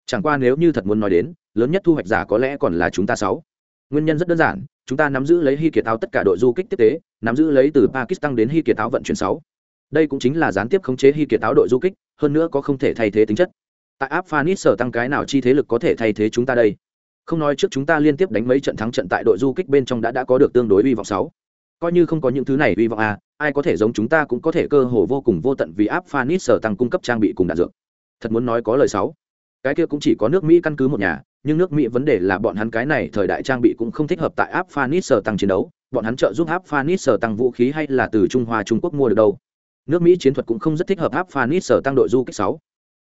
Chẳng qua nếu như thật muốn nói đến, lớn nhất thu hoạch giả có lẽ còn là chúng ta sáu. Nguyên nhân rất đơn giản, chúng ta nắm giữ lấy hy kiệt áo tất cả đội du kích tiếp tế, nắm giữ lấy từ pakistan đến hy kiệt áo vận chuyển sáu. Đây cũng chính là gián tiếp khống chế hy kiệt áo đội du kích, hơn nữa có không thể thay thế tính chất. Tại áp phanis sở tăng cái nào chi thế lực có thể thay thế chúng ta đây? Không nói trước chúng ta liên tiếp đánh mấy trận thắng trận tại đội du kích bên trong đã đã có được tương đối hy vọng sáu. Coi như không có những thứ này hy vọng à ai có thể giống chúng ta cũng có thể cơ hồ vô cùng vô tận vì áp phanis sở tăng cung cấp trang bị cùng đạn dược. Thật muốn nói có lời sáu cái kia cũng chỉ có nước mỹ căn cứ một nhà, nhưng nước mỹ vấn đề là bọn hắn cái này thời đại trang bị cũng không thích hợp tại áp phanis sở tăng chiến đấu. Bọn hắn trợ giúp áp phanis sở tăng vũ khí hay là từ trung hoa, trung quốc mua được đâu? Nước mỹ chiến thuật cũng không rất thích hợp áp phanis sở tăng đội du kích sáu.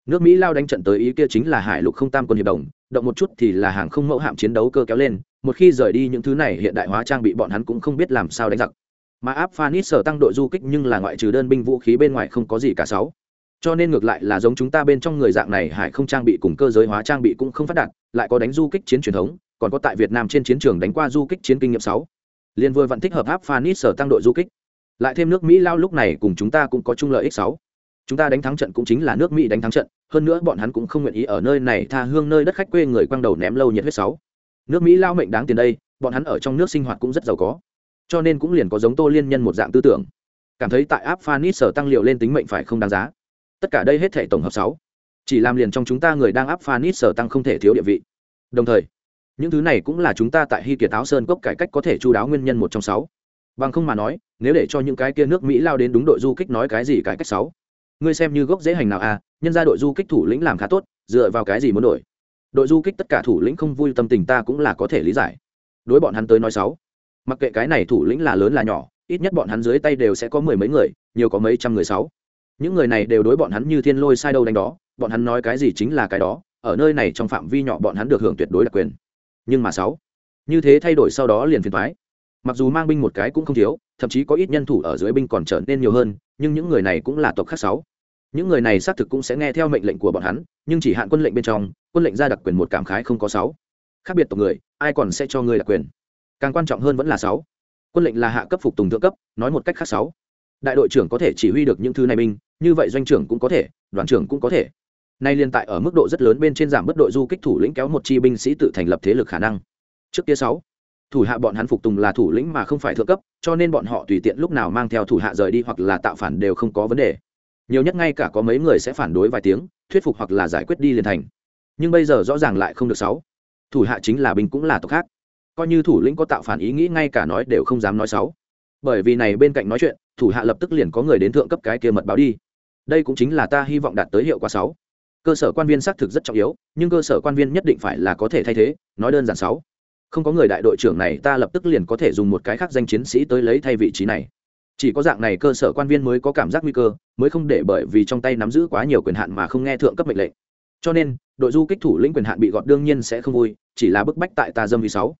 Nước mỹ lao đánh trận tới ý kia chính là hải lục không tam quân hiệp đồng, động một chút thì là hàng không mẫu hạm chiến đấu cơ kéo lên, một khi rời đi những thứ này hiện đại hóa trang bị bọn hắn cũng không biết làm sao đánh giặc mà áp phanit sở tăng đội du kích nhưng là ngoại trừ đơn binh vũ khí bên ngoài không có gì cả sáu. Cho nên ngược lại là giống chúng ta bên trong người dạng này hải không trang bị cùng cơ giới hóa trang bị cũng không phát đạt, lại có đánh du kích chiến truyền thống, còn có tại việt nam trên chiến trường đánh qua du kích chiến kinh nghiệm sáu. Liên vừa vẫn thích hợp áp phanit sở tăng đội du kích. Lại thêm nước mỹ lao lúc này cùng chúng ta cũng có chung lợi ích sáu. Chúng ta đánh thắng trận cũng chính là nước mỹ đánh thắng trận, hơn nữa bọn hắn cũng không nguyện ý ở nơi này tha hương nơi đất khách quê người quăng đầu ném lâu nhiệt huyết sáu. Nước mỹ lao mệnh đáng tiền đây, bọn hắn ở trong nước sinh hoạt cũng rất giàu có cho nên cũng liền có giống tô liên nhân một dạng tư tưởng. Cảm thấy tại áp phanis sở tăng liệu lên tính mệnh phải không đáng giá. Tất cả đây hết thể tổng hợp sáu. Chỉ làm liền trong chúng ta người đang áp phanis sở tăng không thể thiếu địa vị. Đồng thời, những thứ này cũng là chúng ta tại hy kiệt áo sơn cốc cải cách có thể chú đáo nguyên nhân một trong sáu. Bằng không mà nói, nếu để cho những cái kia nước mỹ lao đến đúng đội du kích nói cái gì cải cách sáu. Ngươi xem như gốc dễ hành nào à nhân ra đội du kích thủ lĩnh làm khá tốt, dựa vào cái gì muốn đổi? Đội du kích tất cả thủ lĩnh không vui tâm tình ta cũng là có thể lý giải. Đối bọn hắn tới nói sáu mặc kệ cái này thủ lĩnh là lớn là nhỏ, ít nhất bọn hắn dưới tay đều sẽ có mười mấy người, nhiều có mấy trăm người sáu. Những người này đều đối bọn hắn như thiên lôi sai đâu đánh đó, bọn hắn nói cái gì chính là cái đó, ở nơi này trong phạm vi nhỏ bọn hắn được hưởng tuyệt đối đặc quyền. Nhưng mà sáu, như thế thay đổi sau đó liền phiền thoái mặc dù mang binh một cái cũng không thiếu, thậm chí có ít nhân thủ ở dưới binh còn trở nên nhiều hơn, nhưng những người này cũng là tộc khác sáu. Những người này xác thực cũng sẽ nghe theo mệnh lệnh của bọn hắn, nhưng chỉ hạn quân lệnh bên trong, quân lệnh ra đặc quyền một cảm khái không có sáu. Khác biệt tộc người, ai còn sẽ cho người đặc quyền? Càng quan trọng hơn vẫn là sáu. Quân lệnh là hạ cấp phục tùng thượng cấp, nói một cách khác sáu. Đại đội trưởng có thể chỉ huy được những thứ này binh, như vậy doanh trưởng cũng có thể, đoàn trưởng cũng có thể. Nay liên tại ở mức độ rất lớn bên trên giảm bất đội du kích thủ lĩnh kéo một chi binh sĩ tự thành lập thế lực khả năng. Trước kia sáu, thủ hạ bọn hắn phục tùng là thủ lĩnh mà không phải thượng cấp, cho nên bọn họ tùy tiện lúc nào mang theo thủ hạ rời đi hoặc là tạo phản đều không có vấn đề. Nhiều nhất ngay cả có mấy người sẽ phản đối vài tiếng, thuyết phục hoặc là giải quyết đi liền thành. Nhưng bây giờ rõ ràng lại không được sáu. Thủ hạ chính là binh cũng là tộc khác coi như thủ lĩnh có tạo phản ý nghĩ ngay cả nói đều không dám nói xấu, bởi vì này bên cạnh nói chuyện thủ hạ lập tức liền có người đến thượng cấp cái kia mật báo đi. Đây cũng chính là ta hy vọng đạt tới hiệu quả sáu. Cơ sở quan viên xác thực rất trọng yếu nhưng cơ sở quan viên nhất định phải là có thể thay thế nói đơn giản sáu. Không có người đại đội trưởng này ta lập tức liền có thể dùng một cái khác danh chiến sĩ tới lấy thay vị trí này. Chỉ có dạng này cơ sở quan viên mới có cảm giác nguy cơ mới không để bởi vì trong tay nắm giữ quá nhiều quyền hạn mà không nghe thượng cấp mệnh lệnh. Cho nên đội du kích thủ lĩnh quyền hạn bị gọt đương nhiên sẽ không vui chỉ là bức bách tại ta dâm vì sáu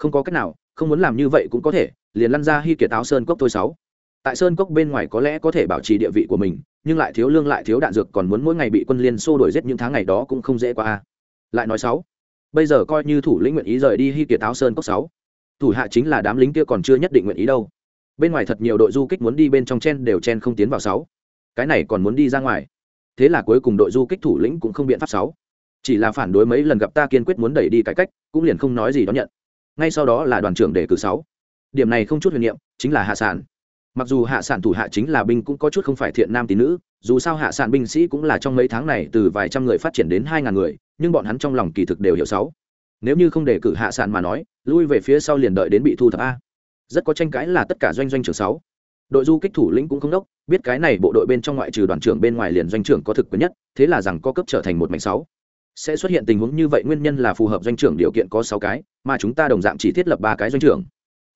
không có cách nào, không muốn làm như vậy cũng có thể, liền lăn ra hy kiệt áo sơn cốc thôi sáu. Tại sơn cốc bên ngoài có lẽ có thể bảo trì địa vị của mình, nhưng lại thiếu lương lại thiếu đạn dược còn muốn mỗi ngày bị quân liên xô đổi giết những tháng ngày đó cũng không dễ qua lại nói sáu, bây giờ coi như thủ lĩnh nguyện ý rời đi hy kiệt áo sơn cốc sáu, thủ hạ chính là đám lính kia còn chưa nhất định nguyện ý đâu. Bên ngoài thật nhiều đội du kích muốn đi bên trong chen đều chen không tiến vào sáu. Cái này còn muốn đi ra ngoài. Thế là cuối cùng đội du kích thủ lĩnh cũng không biện pháp sáu. Chỉ là phản đối mấy lần gặp ta kiên quyết muốn đẩy đi cải cách, cũng liền không nói gì đó nhận ngay sau đó là đoàn trưởng đề cử sáu. Điểm này không chút huyền niệm, chính là hạ sản. Mặc dù hạ sản thủ hạ chính là binh cũng có chút không phải thiện nam tín nữ, dù sao hạ sản binh sĩ cũng là trong mấy tháng này từ vài trăm người phát triển đến hai ngàn người, nhưng bọn hắn trong lòng kỳ thực đều hiểu sáu. Nếu như không đề cử hạ sản mà nói, lui về phía sau liền đợi đến bị thu thập a. Rất có tranh cãi là tất cả doanh doanh trưởng sáu. Đội du kích thủ lĩnh cũng không đốc, biết cái này bộ đội bên trong ngoại trừ đoàn trưởng bên ngoài liền doanh trưởng có thực quyền nhất, thế là rằng có cấp trở thành một mảnh sáu sẽ xuất hiện tình huống như vậy nguyên nhân là phù hợp doanh trưởng điều kiện có sáu cái, mà chúng ta đồng dạng chỉ thiết lập ba cái doanh trưởng.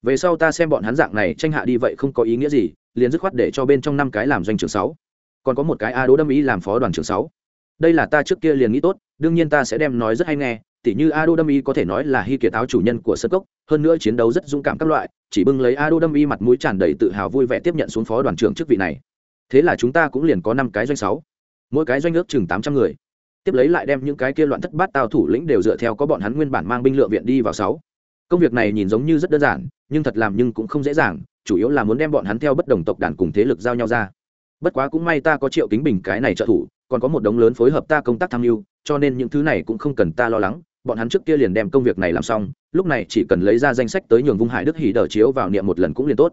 Về sau ta xem bọn hắn dạng này tranh hạ đi vậy không có ý nghĩa gì, liền dứt khoát để cho bên trong năm cái làm doanh trưởng sáu. Còn có một cái a đỗ đâm ý làm phó đoàn trưởng sáu. Đây là ta trước kia liền nghĩ tốt, đương nhiên ta sẽ đem nói rất hay nghe, tỉ như a đỗ đâm ý có thể nói là hy kiệt áo chủ nhân của sân cốc, hơn nữa chiến đấu rất dũng cảm các loại, chỉ bưng lấy a đỗ đâm ý mặt mũi tràn đầy tự hào vui vẻ tiếp nhận xuống phó đoàn trưởng chức vị này. Thế là chúng ta cũng liền có năm cái doanh sáu. Mỗi cái doanh ước chừng tám trăm người tiếp lấy lại đem những cái kia loạn thất bát tao thủ lĩnh đều dựa theo có bọn hắn nguyên bản mang binh lựa viện đi vào sáu. Công việc này nhìn giống như rất đơn giản, nhưng thật làm nhưng cũng không dễ dàng, chủ yếu là muốn đem bọn hắn theo bất đồng tộc đàn cùng thế lực giao nhau ra. Bất quá cũng may ta có triệu kính bình cái này trợ thủ, còn có một đống lớn phối hợp ta công tác tham mưu, cho nên những thứ này cũng không cần ta lo lắng, bọn hắn trước kia liền đem công việc này làm xong, lúc này chỉ cần lấy ra danh sách tới nhường vung hải đức hỉ đờ chiếu vào niệm một lần cũng liền tốt.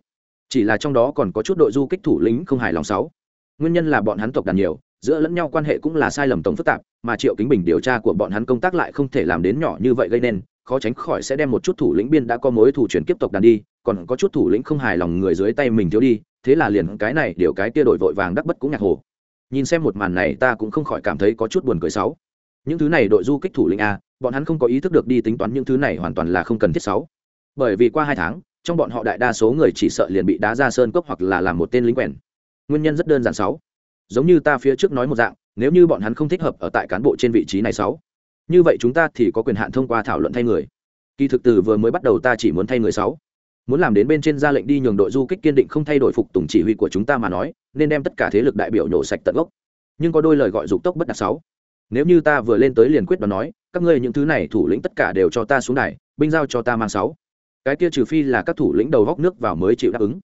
Chỉ là trong đó còn có chút đội du kích thủ lính không hài lòng sáu. Nguyên nhân là bọn hắn tộc đàn nhiều giữa lẫn nhau quan hệ cũng là sai lầm tổng phức tạp, mà triệu kính bình điều tra của bọn hắn công tác lại không thể làm đến nhỏ như vậy gây nên, khó tránh khỏi sẽ đem một chút thủ lĩnh biên đã có mối thủ chuyển tiếp tục đàn đi, còn có chút thủ lĩnh không hài lòng người dưới tay mình thiếu đi, thế là liền cái này điều cái kia đổi vội vàng đắc bất cũng nhạc hồ. Nhìn xem một màn này ta cũng không khỏi cảm thấy có chút buồn cười sáu những thứ này đội du kích thủ lĩnh a, bọn hắn không có ý thức được đi tính toán những thứ này hoàn toàn là không cần thiết sáu bởi vì qua hai tháng, trong bọn họ đại đa số người chỉ sợ liền bị đá ra sơn cốc hoặc là làm một tên lính quèn. Nguyên nhân rất đơn giản sáu giống như ta phía trước nói một dạng, nếu như bọn hắn không thích hợp ở tại cán bộ trên vị trí này sáu, như vậy chúng ta thì có quyền hạn thông qua thảo luận thay người. Kỳ thực từ vừa mới bắt đầu ta chỉ muốn thay người sáu. Muốn làm đến bên trên ra lệnh đi nhường đội du kích kiên định không thay đổi phục tùng chỉ huy của chúng ta mà nói, nên đem tất cả thế lực đại biểu nhổ sạch tận gốc. Nhưng có đôi lời gọi dục tốc bất đạt sáu. Nếu như ta vừa lên tới liền quyết đoán nói, các ngươi những thứ này thủ lĩnh tất cả đều cho ta xuống này binh giao cho ta mang sáu. Cái kia trừ phi là các thủ lĩnh đầu góc nước vào mới chịu đáp ứng.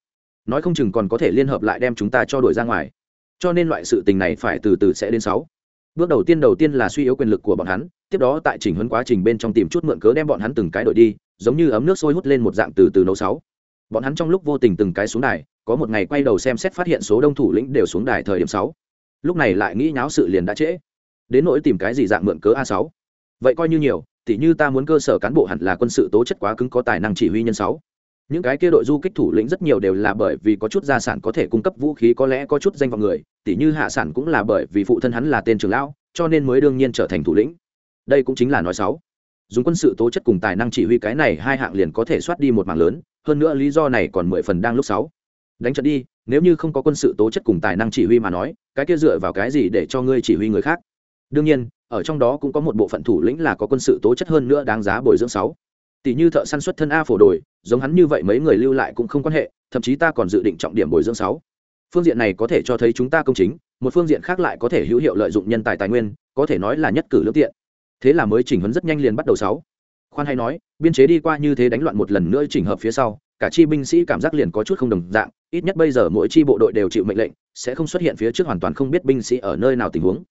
Nói không chừng còn có thể liên hợp lại đem chúng ta cho đuổi ra ngoài cho nên loại sự tình này phải từ từ sẽ đến sáu. Bước đầu tiên đầu tiên là suy yếu quyền lực của bọn hắn, tiếp đó tại chỉnh huấn quá trình bên trong tìm chút mượn cớ đem bọn hắn từng cái đội đi, giống như ấm nước sôi hút lên một dạng từ từ nấu sáu. Bọn hắn trong lúc vô tình từng cái xuống đài, có một ngày quay đầu xem xét phát hiện số đông thủ lĩnh đều xuống đài thời điểm sáu. Lúc này lại nghĩ nháo sự liền đã trễ. Đến nỗi tìm cái gì dạng mượn cớ a sáu? Vậy coi như nhiều, tỉ như ta muốn cơ sở cán bộ hẳn là quân sự tố chất quá cứng có tài năng chỉ huy nhân sáu những cái kia đội du kích thủ lĩnh rất nhiều đều là bởi vì có chút gia sản có thể cung cấp vũ khí, có lẽ có chút danh vọng người, tỉ như hạ sản cũng là bởi vì phụ thân hắn là tên trưởng lão, cho nên mới đương nhiên trở thành thủ lĩnh. Đây cũng chính là nói sáu dùng quân sự tố chất cùng tài năng chỉ huy cái này hai hạng liền có thể soát đi một mảng lớn, hơn nữa lý do này còn mười phần đang lúc sáu đánh trận đi, nếu như không có quân sự tố chất cùng tài năng chỉ huy mà nói, cái kia dựa vào cái gì để cho ngươi chỉ huy người khác? Đương nhiên, ở trong đó cũng có một bộ phận thủ lĩnh là có quân sự tố chất hơn nữa đáng giá bồi dưỡng sáu tỷ như thợ săn xuất thân a phổ đồi, giống hắn như vậy mấy người lưu lại cũng không quan hệ, thậm chí ta còn dự định trọng điểm bồi dưỡng sáu. Phương diện này có thể cho thấy chúng ta công chính, một phương diện khác lại có thể hữu hiệu lợi dụng nhân tài tài nguyên, có thể nói là nhất cử lương tiện. Thế là mới chỉnh huấn rất nhanh liền bắt đầu sáu. Khoan hay nói, biên chế đi qua như thế đánh loạn một lần nữa chỉnh hợp phía sau, cả chi binh sĩ cảm giác liền có chút không đồng dạng, ít nhất bây giờ mỗi chi bộ đội đều chịu mệnh lệnh, sẽ không xuất hiện phía trước hoàn toàn không biết binh sĩ ở nơi nào tình huống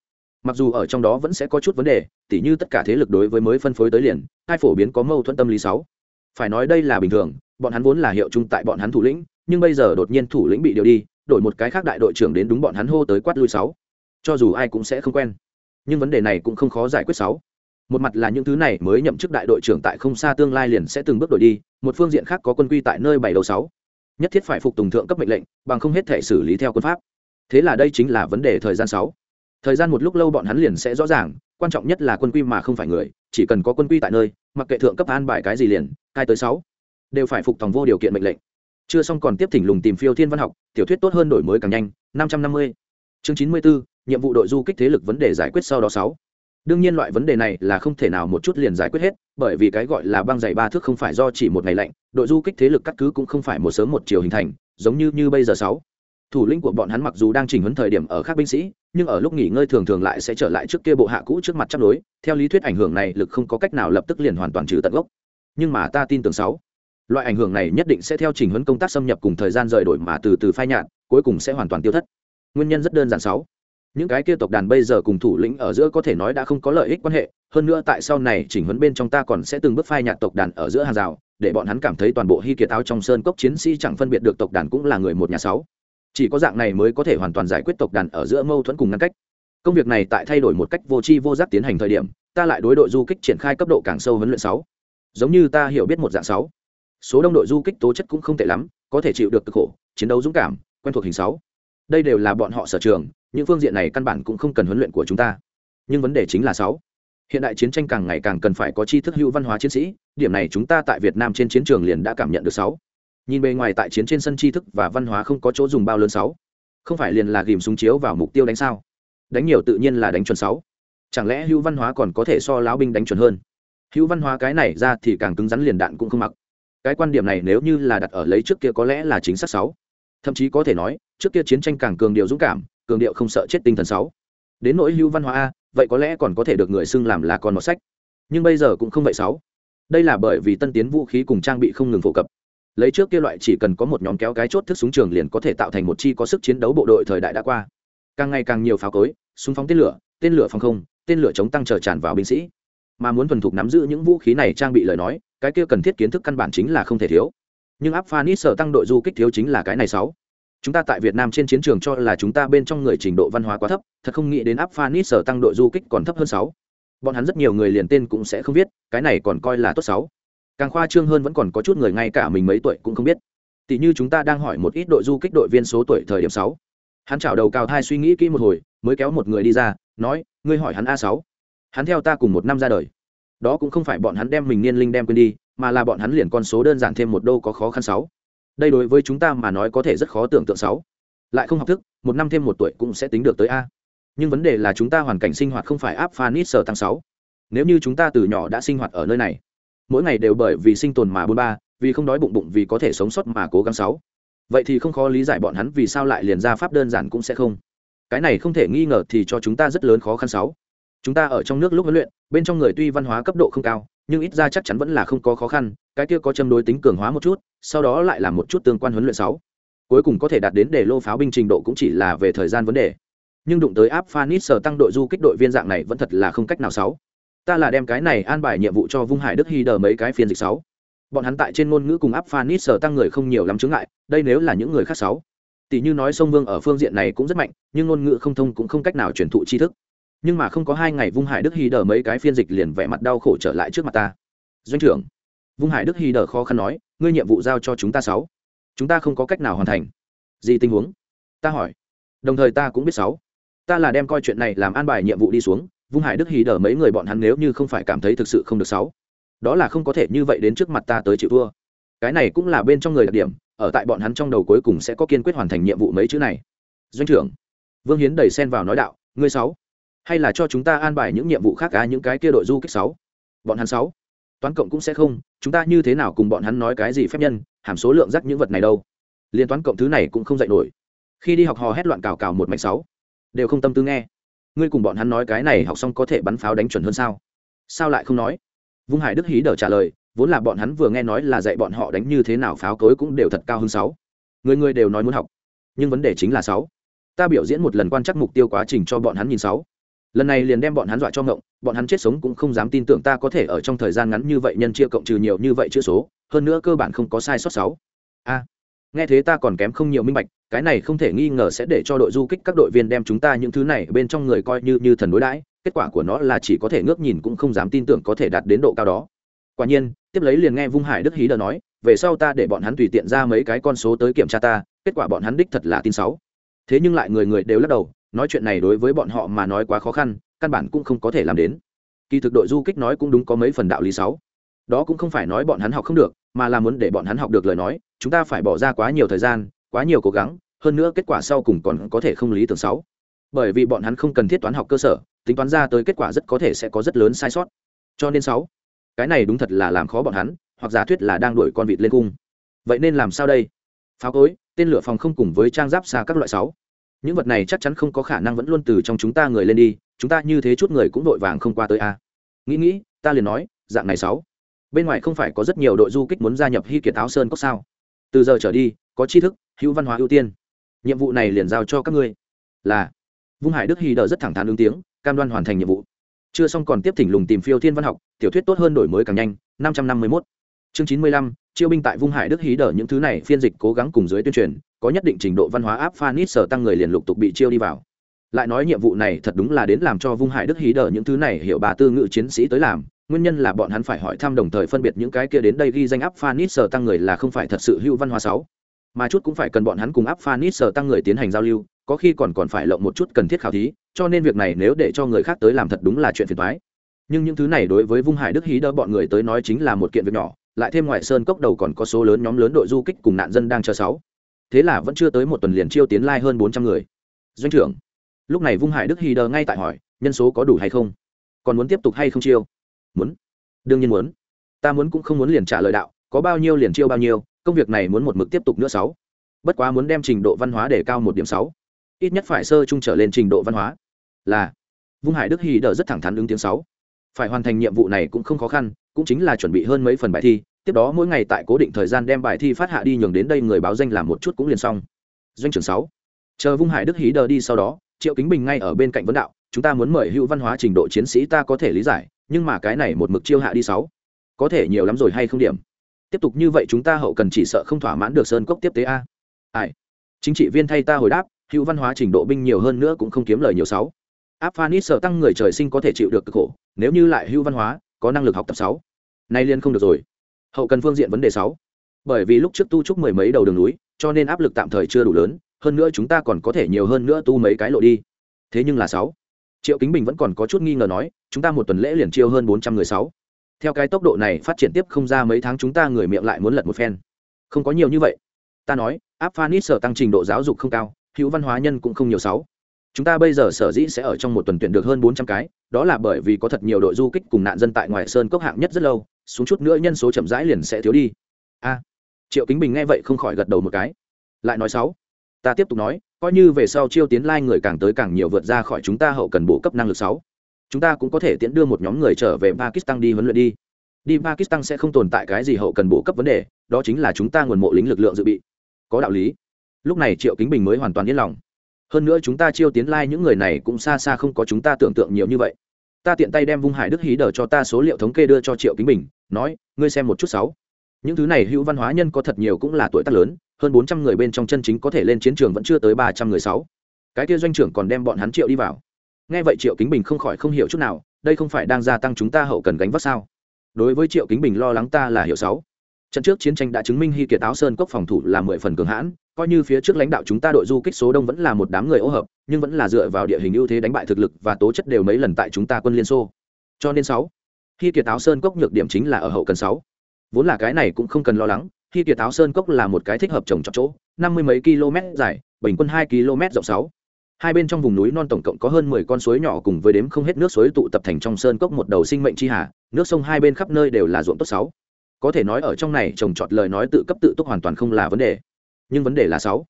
mặc dù ở trong đó vẫn sẽ có chút vấn đề, tỉ như tất cả thế lực đối với mới phân phối tới liền, hai phổ biến có mâu thuẫn tâm lý sáu. Phải nói đây là bình thường, bọn hắn vốn là hiệu chung tại bọn hắn thủ lĩnh, nhưng bây giờ đột nhiên thủ lĩnh bị điều đi, đổi một cái khác đại đội trưởng đến đúng bọn hắn hô tới quát lui sáu. Cho dù ai cũng sẽ không quen. Nhưng vấn đề này cũng không khó giải quyết sáu. Một mặt là những thứ này mới nhậm chức đại đội trưởng tại không xa tương lai liền sẽ từng bước đổi đi, một phương diện khác có quân quy tại nơi bảy đầu sáu. Nhất thiết phải phục tùng thượng cấp mệnh lệnh, bằng không hết thể xử lý theo quân pháp. Thế là đây chính là vấn đề thời gian sáu thời gian một lúc lâu bọn hắn liền sẽ rõ ràng, quan trọng nhất là quân quy mà không phải người, chỉ cần có quân quy tại nơi, mặc kệ thượng cấp an bài cái gì liền, cai tới sáu, đều phải phục tòng vô điều kiện mệnh lệnh. Chưa xong còn tiếp thỉnh lùng tìm phiêu thiên văn học, tiểu thuyết tốt hơn đổi mới càng nhanh, năm trăm năm mươi. Chương chín mươi bốn nhiệm vụ đội du kích thế lực vấn đề giải quyết sau đó sáu. Đương nhiên loại vấn đề này là không thể nào một chút liền giải quyết hết, bởi vì cái gọi là băng dày ba thước không phải do chỉ một ngày lạnh, đội du kích thế lực cắt cứ cũng không phải một sớm một chiều hình thành, giống như như bây giờ sáu. Thủ lĩnh của bọn hắn mặc dù đang chỉnh huấn thời điểm ở khác binh sĩ nhưng ở lúc nghỉ ngơi thường thường lại sẽ trở lại trước kia bộ hạ cũ trước mặt chấp đối theo lý thuyết ảnh hưởng này lực không có cách nào lập tức liền hoàn toàn trừ tận gốc. Nhưng mà ta tin tưởng sáu, loại ảnh hưởng này nhất định sẽ theo trình huấn công tác xâm nhập cùng thời gian rời đổi mà từ từ phai nhạt, cuối cùng sẽ hoàn toàn tiêu thất. Nguyên nhân rất đơn giản sáu, những cái kia tộc đàn bây giờ cùng thủ lĩnh ở giữa có thể nói đã không có lợi ích quan hệ, hơn nữa tại sau này chỉnh huấn bên trong ta còn sẽ từng bước phai nhạt tộc đàn ở giữa hàng rào, để bọn hắn cảm thấy toàn bộ hy kiệt áo trong sơn cốc chiến sĩ chẳng phân biệt được tộc đàn cũng là người một nhà sáu chỉ có dạng này mới có thể hoàn toàn giải quyết tộc đàn ở giữa mâu thuẫn cùng ngăn cách. Công việc này tại thay đổi một cách vô tri vô giác tiến hành thời điểm, ta lại đối đội du kích triển khai cấp độ càng sâu huấn luyện sáu. Giống như ta hiểu biết một dạng sáu. Số đông đội du kích tố chất cũng không tệ lắm, có thể chịu được cực khổ, chiến đấu dũng cảm, quen thuộc hình sáu. Đây đều là bọn họ sở trường, những phương diện này căn bản cũng không cần huấn luyện của chúng ta. Nhưng vấn đề chính là sáu. Hiện đại chiến tranh càng ngày càng cần phải có tri thức hữu văn hóa chiến sĩ, điểm này chúng ta tại việt nam trên chiến trường liền đã cảm nhận được sáu nhìn bề ngoài tại chiến trên sân tri thức và văn hóa không có chỗ dùng bao lớn sáu. Không phải liền là ghìm súng chiếu vào mục tiêu đánh sao? Đánh nhiều tự nhiên là đánh chuẩn sáu. Chẳng lẽ hữu văn hóa còn có thể so lão binh đánh chuẩn hơn? Hữu văn hóa cái này ra thì càng cứng rắn liền đạn cũng không mặc. Cái quan điểm này nếu như là đặt ở lấy trước kia có lẽ là chính xác sáu. Thậm chí có thể nói, trước kia chiến tranh càng cường điệu dũng cảm, cường điệu không sợ chết tinh thần sáu. Đến nỗi hữu văn hóa a, vậy có lẽ còn có thể được người xưng làm là con một sách. Nhưng bây giờ cũng không vậy sáu. Đây là bởi vì tân tiến vũ khí cùng trang bị không ngừng phổ cập lấy trước kia loại chỉ cần có một nhóm kéo cái chốt thức súng trường liền có thể tạo thành một chi có sức chiến đấu bộ đội thời đại đã qua. Càng ngày càng nhiều pháo cối, súng phóng tên lửa tên lửa phòng không, tên lửa chống tăng trở tràn vào binh sĩ. Mà muốn thuần thục nắm giữ những vũ khí này trang bị lời nói, cái kia cần thiết kiến thức căn bản chính là không thể thiếu. Nhưng áp phanis sở tăng đội du kích thiếu chính là cái này sáu. Chúng ta tại việt nam trên chiến trường cho là chúng ta bên trong người trình độ văn hóa quá thấp, thật không nghĩ đến áp phanis sở tăng đội du kích còn thấp hơn sáu. Bọn hắn rất nhiều người liền tên cũng sẽ không biết, cái này còn coi là tốt sáu càng khoa trương hơn vẫn còn có chút người ngay cả mình mấy tuổi cũng không biết. Tỷ như chúng ta đang hỏi một ít đội du kích đội viên số tuổi thời điểm sáu. Hắn chảo đầu cao thai suy nghĩ kỹ một hồi, mới kéo một người đi ra, nói, ngươi hỏi hắn a sáu. Hắn theo ta cùng một năm ra đời. Đó cũng không phải bọn hắn đem mình niên linh đem quên đi, mà là bọn hắn liền con số đơn giản thêm một đô có khó khăn sáu. Đây đối với chúng ta mà nói có thể rất khó tưởng tượng sáu. Lại không học thức, một năm thêm một tuổi cũng sẽ tính được tới a. Nhưng vấn đề là chúng ta hoàn cảnh sinh hoạt không phải áp phanit sở tăng sáu. Nếu như chúng ta từ nhỏ đã sinh hoạt ở nơi này mỗi ngày đều bởi vì sinh tồn mà bôn ba, vì không đói bụng bụng vì có thể sống sót mà cố gắng sáu. Vậy thì không khó lý giải bọn hắn vì sao lại liền ra pháp đơn giản cũng sẽ không. Cái này không thể nghi ngờ thì cho chúng ta rất lớn khó khăn sáu. Chúng ta ở trong nước lúc huấn luyện, bên trong người tuy văn hóa cấp độ không cao, nhưng ít ra chắc chắn vẫn là không có khó khăn, cái kia có châm đối tính cường hóa một chút, sau đó lại là một chút tương quan huấn luyện sáu. Cuối cùng có thể đạt đến để lô pháo binh trình độ cũng chỉ là về thời gian vấn đề. Nhưng đụng tới áp phanit sở tăng đội du kích đội viên dạng này vẫn thật là không cách nào sáu ta là đem cái này an bài nhiệm vụ cho vung hải đức hy đờ mấy cái phiên dịch sáu. Bọn hắn tại trên ngôn ngữ cùng áp phanit sở tăng người không nhiều lắm chứng ngại, đây nếu là những người khác sáu. Tỷ như nói sông vương ở phương diện này cũng rất mạnh, nhưng ngôn ngữ không thông cũng không cách nào truyền thụ tri thức. Nhưng mà không có hai ngày vung hải đức hy đờ mấy cái phiên dịch liền vẻ mặt đau khổ trở lại trước mặt ta. Doanh trưởng, vung hải đức hy đờ khó khăn nói, ngươi nhiệm vụ giao cho chúng ta sáu. Chúng ta không có cách nào hoàn thành. Gì tình huống? Ta hỏi. Đồng thời ta cũng biết sáu. Ta là đem coi chuyện này làm an bài nhiệm vụ đi xuống vung hải đức hì đờ mấy người bọn hắn nếu như không phải cảm thấy thực sự không được sáu, đó là không có thể như vậy đến trước mặt ta tới chịu thua. Cái này cũng là bên trong người đặc điểm, ở tại bọn hắn trong đầu cuối cùng sẽ có kiên quyết hoàn thành nhiệm vụ mấy chữ này. Doanh trưởng, vương hiến đẩy sen vào nói đạo, ngươi sáu, hay là cho chúng ta an bài những nhiệm vụ khác cả những cái kia đội du kích sáu? Bọn hắn sáu, toán cộng cũng sẽ không, chúng ta như thế nào cùng bọn hắn nói cái gì phép nhân, hàm số lượng rắc những vật này đâu. Liên toán cộng thứ này cũng không dạy nổi. Khi đi học hò hét loạn cào cào một mạch sáu, đều không tâm tư nghe ngươi cùng bọn hắn nói cái này học xong có thể bắn pháo đánh chuẩn hơn sao? Sao lại không nói? Vung hải đức hí đờ trả lời, vốn là bọn hắn vừa nghe nói là dạy bọn họ đánh như thế nào pháo cối cũng đều thật cao hơn sáu. Người người đều nói muốn học, nhưng vấn đề chính là sáu. Ta biểu diễn một lần quan trắc mục tiêu quá trình cho bọn hắn nhìn sáu. Lần này liền đem bọn hắn dọa cho ngộng, bọn hắn chết sống cũng không dám tin tưởng ta có thể ở trong thời gian ngắn như vậy nhân chia cộng trừ nhiều như vậy chữ số, hơn nữa cơ bản không có sai sót sáu. A nghe thế ta còn kém không nhiều minh bạch, cái này không thể nghi ngờ sẽ để cho đội du kích các đội viên đem chúng ta những thứ này bên trong người coi như như thần đối đãi, kết quả của nó là chỉ có thể ngước nhìn cũng không dám tin tưởng có thể đạt đến độ cao đó. Quả nhiên, tiếp lấy liền nghe vung hải đức hí đờ nói, về sau ta để bọn hắn tùy tiện ra mấy cái con số tới kiểm tra ta, kết quả bọn hắn đích thật là tin sáu thế nhưng lại người người đều lắc đầu, nói chuyện này đối với bọn họ mà nói quá khó khăn, căn bản cũng không có thể làm đến. Kỳ thực đội du kích nói cũng đúng có mấy phần đạo lý sáu đó cũng không phải nói bọn hắn học không được, mà là muốn để bọn hắn học được lời nói chúng ta phải bỏ ra quá nhiều thời gian, quá nhiều cố gắng, hơn nữa kết quả sau cùng còn có thể không lý tưởng sáu. Bởi vì bọn hắn không cần thiết toán học cơ sở, tính toán ra tới kết quả rất có thể sẽ có rất lớn sai sót. Cho nên sáu, cái này đúng thật là làm khó bọn hắn, hoặc giả thuyết là đang đuổi con vịt lên cung. Vậy nên làm sao đây? Pháo cối, tên lửa phòng không cùng với trang giáp xa các loại sáu. Những vật này chắc chắn không có khả năng vẫn luôn từ trong chúng ta người lên đi, chúng ta như thế chút người cũng vội vàng không qua tới a. Nghĩ nghĩ, ta liền nói, dạng này sáu. Bên ngoài không phải có rất nhiều đội du kích muốn gia nhập hy kiệt áo sơn có sao? Từ giờ trở đi, có tri thức, hữu văn hóa ưu tiên. Nhiệm vụ này liền giao cho các ngươi. Là, vung hải đức hy đờ rất thẳng thắn ứng tiếng, cam đoan hoàn thành nhiệm vụ. Chưa xong còn tiếp thỉnh lùng tìm phiêu thiên văn học, tiểu thuyết tốt hơn đổi mới càng nhanh, năm trăm năm mươi mốt. Chương chín mươi lăm, chiêu binh tại vung hải đức hí đờ những thứ này, phiên dịch cố gắng cùng dưới tuyên truyền, có nhất định trình độ văn hóa áp phanit sở tăng người liền lục tục bị chiêu đi vào. Lại nói nhiệm vụ này thật đúng là đến làm cho vung hải đức hí đờ những thứ này hiểu bà tư ngự chiến sĩ tới làm nguyên nhân là bọn hắn phải hỏi thăm đồng thời phân biệt những cái kia đến đây ghi danh áp phanit sở tăng người là không phải thật sự hữu văn hóa sáu. Mà chút cũng phải cần bọn hắn cùng áp phanit sở tăng người tiến hành giao lưu, có khi còn còn phải lộng một chút cần thiết khảo thí, cho nên việc này nếu để cho người khác tới làm thật đúng là chuyện phiền toái. Nhưng những thứ này đối với vung hải đức hí đỡ bọn người tới nói chính là một kiện việc nhỏ, lại thêm ngoại sơn cốc đầu còn có số lớn nhóm lớn đội du kích cùng nạn dân đang chờ sáu. Thế là vẫn chưa tới một tuần liền chiêu tiến lai hơn bốn trăm người. Doanh trưởng, lúc này vung hải đức hí đỡ ngay tại hỏi, nhân số có đủ hay không? Còn muốn tiếp tục hay không chiêu? Muốn. Đương nhiên muốn. Ta muốn cũng không muốn liền trả lời đạo, có bao nhiêu liền chiêu bao nhiêu, công việc này muốn một mực tiếp tục nữa sáu. Bất quá muốn đem trình độ văn hóa để cao một điểm sáu. Ít nhất phải sơ trung trở lên trình độ văn hóa. Là. Vung hải đức hy đờ rất thẳng thắn ứng tiếng sáu. Phải hoàn thành nhiệm vụ này cũng không khó khăn, cũng chính là chuẩn bị hơn mấy phần bài thi, tiếp đó mỗi ngày tại cố định thời gian đem bài thi phát hạ đi nhường đến đây người báo danh làm một chút cũng liền xong. Doanh trưởng sáu. Chờ vung hải đức hí đờ đi sau đó, triệu kính bình ngay ở bên cạnh vấn đạo, chúng ta muốn mời hữu văn hóa trình độ chiến sĩ ta có thể lý giải nhưng mà cái này một mực chiêu hạ đi sáu. Có thể nhiều lắm rồi hay không điểm? Tiếp tục như vậy chúng ta hậu cần chỉ sợ không thỏa mãn được sơn cốc tiếp tế a. Ai? Chính trị viên thay ta hồi đáp, hữu văn hóa trình độ binh nhiều hơn nữa cũng không kiếm lời nhiều sáu. Áp phanit sợ tăng người trời sinh có thể chịu được cực khổ, nếu như lại hữu văn hóa, có năng lực học tập sáu. Nay liên không được rồi. Hậu cần phương diện vấn đề sáu. Bởi vì lúc trước tu trúc mười mấy đầu đường núi, cho nên áp lực tạm thời chưa đủ lớn, hơn nữa chúng ta còn có thể nhiều hơn nữa tu mấy cái lộ đi. Thế nhưng là sáu triệu kính bình vẫn còn có chút nghi ngờ nói, chúng ta một tuần lễ liền chiêu hơn bốn trăm người sáu. Theo cái tốc độ này phát triển tiếp không ra mấy tháng chúng ta người miệng lại muốn lật một phen. Không có nhiều như vậy. Ta nói, áp phanit sở tăng trình độ giáo dục không cao, hữu văn hóa nhân cũng không nhiều sáu. Chúng ta bây giờ sở dĩ sẽ ở trong một tuần tuyển được hơn bốn trăm cái, đó là bởi vì có thật nhiều đội du kích cùng nạn dân tại ngoài sơn cốc hạng nhất rất lâu, xuống chút nữa nhân số chậm rãi liền sẽ thiếu đi. A. Triệu kính bình nghe vậy không khỏi gật đầu một cái. Lại nói sáu ta tiếp tục nói, coi như về sau chiêu tiến lai người càng tới càng nhiều vượt ra khỏi chúng ta hậu cần bổ cấp năng lực sáu. Chúng ta cũng có thể tiễn đưa một nhóm người trở về pakistan đi huấn luyện đi. Đi pakistan sẽ không tồn tại cái gì hậu cần bổ cấp vấn đề, đó chính là chúng ta nguồn mộ lính lực lượng dự bị. Có đạo lý. Lúc này triệu kính bình mới hoàn toàn yên lòng. Hơn nữa chúng ta chiêu tiến lai những người này cũng xa xa không có chúng ta tưởng tượng nhiều như vậy. Ta tiện tay đem vung hải đức hí đờ cho ta số liệu thống kê đưa cho triệu kính bình, nói, ngươi xem một chút sáu. Những thứ này hữu văn hóa nhân có thật nhiều cũng là tuổi tác lớn hơn bốn trăm người bên trong chân chính có thể lên chiến trường vẫn chưa tới ba trăm người sáu. Cái kia doanh trưởng còn đem bọn hắn triệu đi vào. Nghe vậy triệu kính bình không khỏi không hiểu chút nào, đây không phải đang gia tăng chúng ta hậu cần gánh vác sao? Đối với triệu kính bình lo lắng ta là hiểu sáu. Trận trước chiến tranh đã chứng minh hy kiệt áo sơn cốc phòng thủ là mười phần cường hãn, coi như phía trước lãnh đạo chúng ta đội du kích số đông vẫn là một đám người ô hợp, nhưng vẫn là dựa vào địa hình ưu thế đánh bại thực lực và tố chất đều mấy lần tại chúng ta quân liên xô. Cho nên sáu, hy kiệt áo sơn cốc nhược điểm chính là ở hậu cần sáu. Vốn là cái này cũng không cần lo lắng khi kiệt áo sơn cốc là một cái thích hợp trồng trọt chỗ, năm mươi mấy km dài, bình quân hai km rộng sáu. Hai bên trong vùng núi non tổng cộng có hơn mười con suối nhỏ cùng với đếm không hết nước suối tụ tập thành trong sơn cốc một đầu sinh mệnh chi hà, nước sông hai bên khắp nơi đều là ruộng tốt sáu. Có thể nói ở trong này trồng trọt lời nói tự cấp tự túc hoàn toàn không là vấn đề. Nhưng vấn đề là sáu.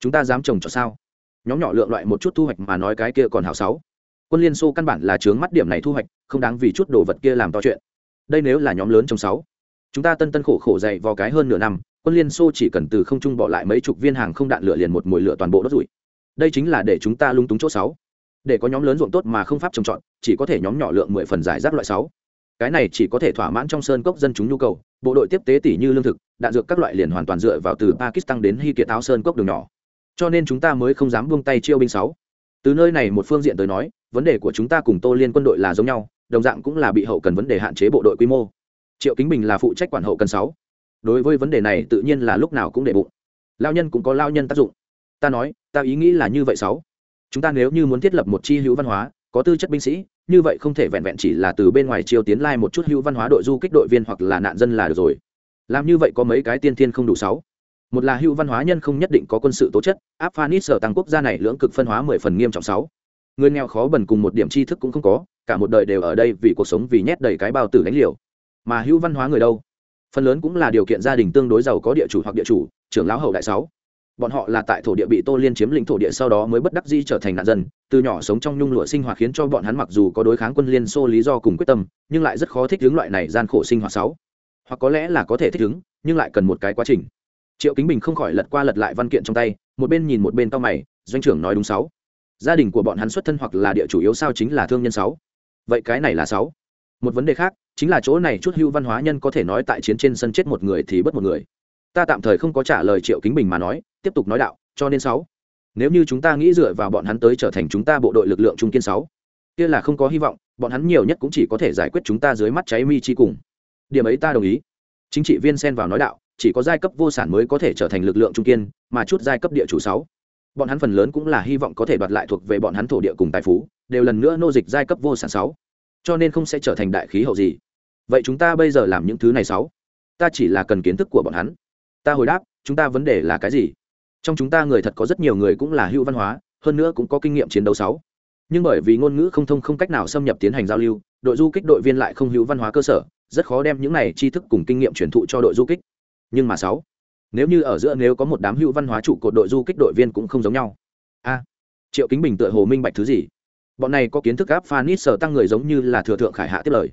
Chúng ta dám trồng trọt sao? Nhóm nhỏ lượng loại một chút thu hoạch mà nói cái kia còn hảo sáu. Quân liên xô căn bản là chướng mắt điểm này thu hoạch, không đáng vì chút đồ vật kia làm to chuyện. Đây nếu là nhóm lớn trồng sáu chúng ta tân tân khổ khổ dày vào cái hơn nửa năm, quân liên xô chỉ cần từ không trung bỏ lại mấy chục viên hàng không đạn lửa liền một mùi lửa toàn bộ đốt rủi đây chính là để chúng ta lung túng chỗ sáu. Để có nhóm lớn ruộng tốt mà không pháp trồng trọt, chỉ có thể nhóm nhỏ lượng mười phần giải rác loại sáu. Cái này chỉ có thể thỏa mãn trong sơn cốc dân chúng nhu cầu, bộ đội tiếp tế tỷ như lương thực, đạn dược các loại liền hoàn toàn dựa vào từ pakistan đến hy kiệt áo sơn cốc đường nhỏ. Cho nên chúng ta mới không dám buông tay chiêu binh sáu. Từ nơi này một phương diện tới nói, vấn đề của chúng ta cùng tô liên quân đội là giống nhau, đồng dạng cũng là bị hậu cần vấn đề hạn chế bộ đội quy mô triệu kính bình là phụ trách quản hậu cần sáu. Đối với vấn đề này tự nhiên là lúc nào cũng để bụng. Lao nhân cũng có lao nhân tác dụng. Ta nói, ta ý nghĩ là như vậy sáu. Chúng ta nếu như muốn thiết lập một chi hữu văn hóa, có tư chất binh sĩ, như vậy không thể vẹn vẹn chỉ là từ bên ngoài chiêu tiến lai một chút hữu văn hóa đội du kích đội viên hoặc là nạn dân là được rồi. Làm như vậy có mấy cái tiên thiên không đủ sáu. Một là hữu văn hóa nhân không nhất định có quân sự tố chất, áp phanis sở tăng quốc gia này lưỡng cực phân hóa mười phần nghiêm trọng sáu. Người nghèo khó bần cùng một điểm tri thức cũng không có, cả một đời đều ở đây vì cuộc sống vì nhét đầy cái bao tử đánh liều mà hữu văn hóa người đâu? Phần lớn cũng là điều kiện gia đình tương đối giàu có địa chủ hoặc địa chủ, trưởng lão hậu đại sáu. Bọn họ là tại thổ địa bị tô liên chiếm lĩnh thổ địa sau đó mới bất đắc dĩ trở thành nạn dân, từ nhỏ sống trong nhung lụa sinh hoạt khiến cho bọn hắn mặc dù có đối kháng quân liên xô lý do cùng quyết tâm, nhưng lại rất khó thích ứng loại này gian khổ sinh hoạt sáu. Hoặc có lẽ là có thể thích ứng, nhưng lại cần một cái quá trình. Triệu kính bình không khỏi lật qua lật lại văn kiện trong tay, một bên nhìn một bên to mày, doanh trưởng nói đúng sáu. Gia đình của bọn hắn xuất thân hoặc là địa chủ yếu sao chính là thương nhân sáu. Vậy cái này là sáu. Một vấn đề khác chính là chỗ này chút hưu văn hóa nhân có thể nói tại chiến trên sân chết một người thì bất một người. Ta tạm thời không có trả lời triệu kính bình mà nói, tiếp tục nói đạo, cho nên sáu. Nếu như chúng ta nghĩ dựa vào bọn hắn tới trở thành chúng ta bộ đội lực lượng trung kiên sáu, kia là không có hy vọng, bọn hắn nhiều nhất cũng chỉ có thể giải quyết chúng ta dưới mắt cháy mi chi cùng. Điểm ấy ta đồng ý. Chính trị viên xen vào nói đạo, chỉ có giai cấp vô sản mới có thể trở thành lực lượng trung kiên, mà chút giai cấp địa chủ sáu. Bọn hắn phần lớn cũng là hy vọng có thể đoạt lại thuộc về bọn hắn thổ địa cùng tài phú, đều lần nữa nô dịch giai cấp vô sản sáu cho nên không sẽ trở thành đại khí hậu gì. Vậy chúng ta bây giờ làm những thứ này sáu? Ta chỉ là cần kiến thức của bọn hắn. Ta hồi đáp, chúng ta vấn đề là cái gì? Trong chúng ta người thật có rất nhiều người cũng là hữu văn hóa, hơn nữa cũng có kinh nghiệm chiến đấu sáu. Nhưng bởi vì ngôn ngữ không thông không cách nào xâm nhập tiến hành giao lưu, đội du kích đội viên lại không hữu văn hóa cơ sở, rất khó đem những này tri thức cùng kinh nghiệm truyền thụ cho đội du kích. Nhưng mà sáu, nếu như ở giữa nếu có một đám hữu văn hóa trụ cột đội du kích đội viên cũng không giống nhau. A, triệu kính bình tựa hồ minh bạch thứ gì? Bọn này có kiến thức áp phanit sở tăng người giống như là thừa thượng khải hạ tiếp lời.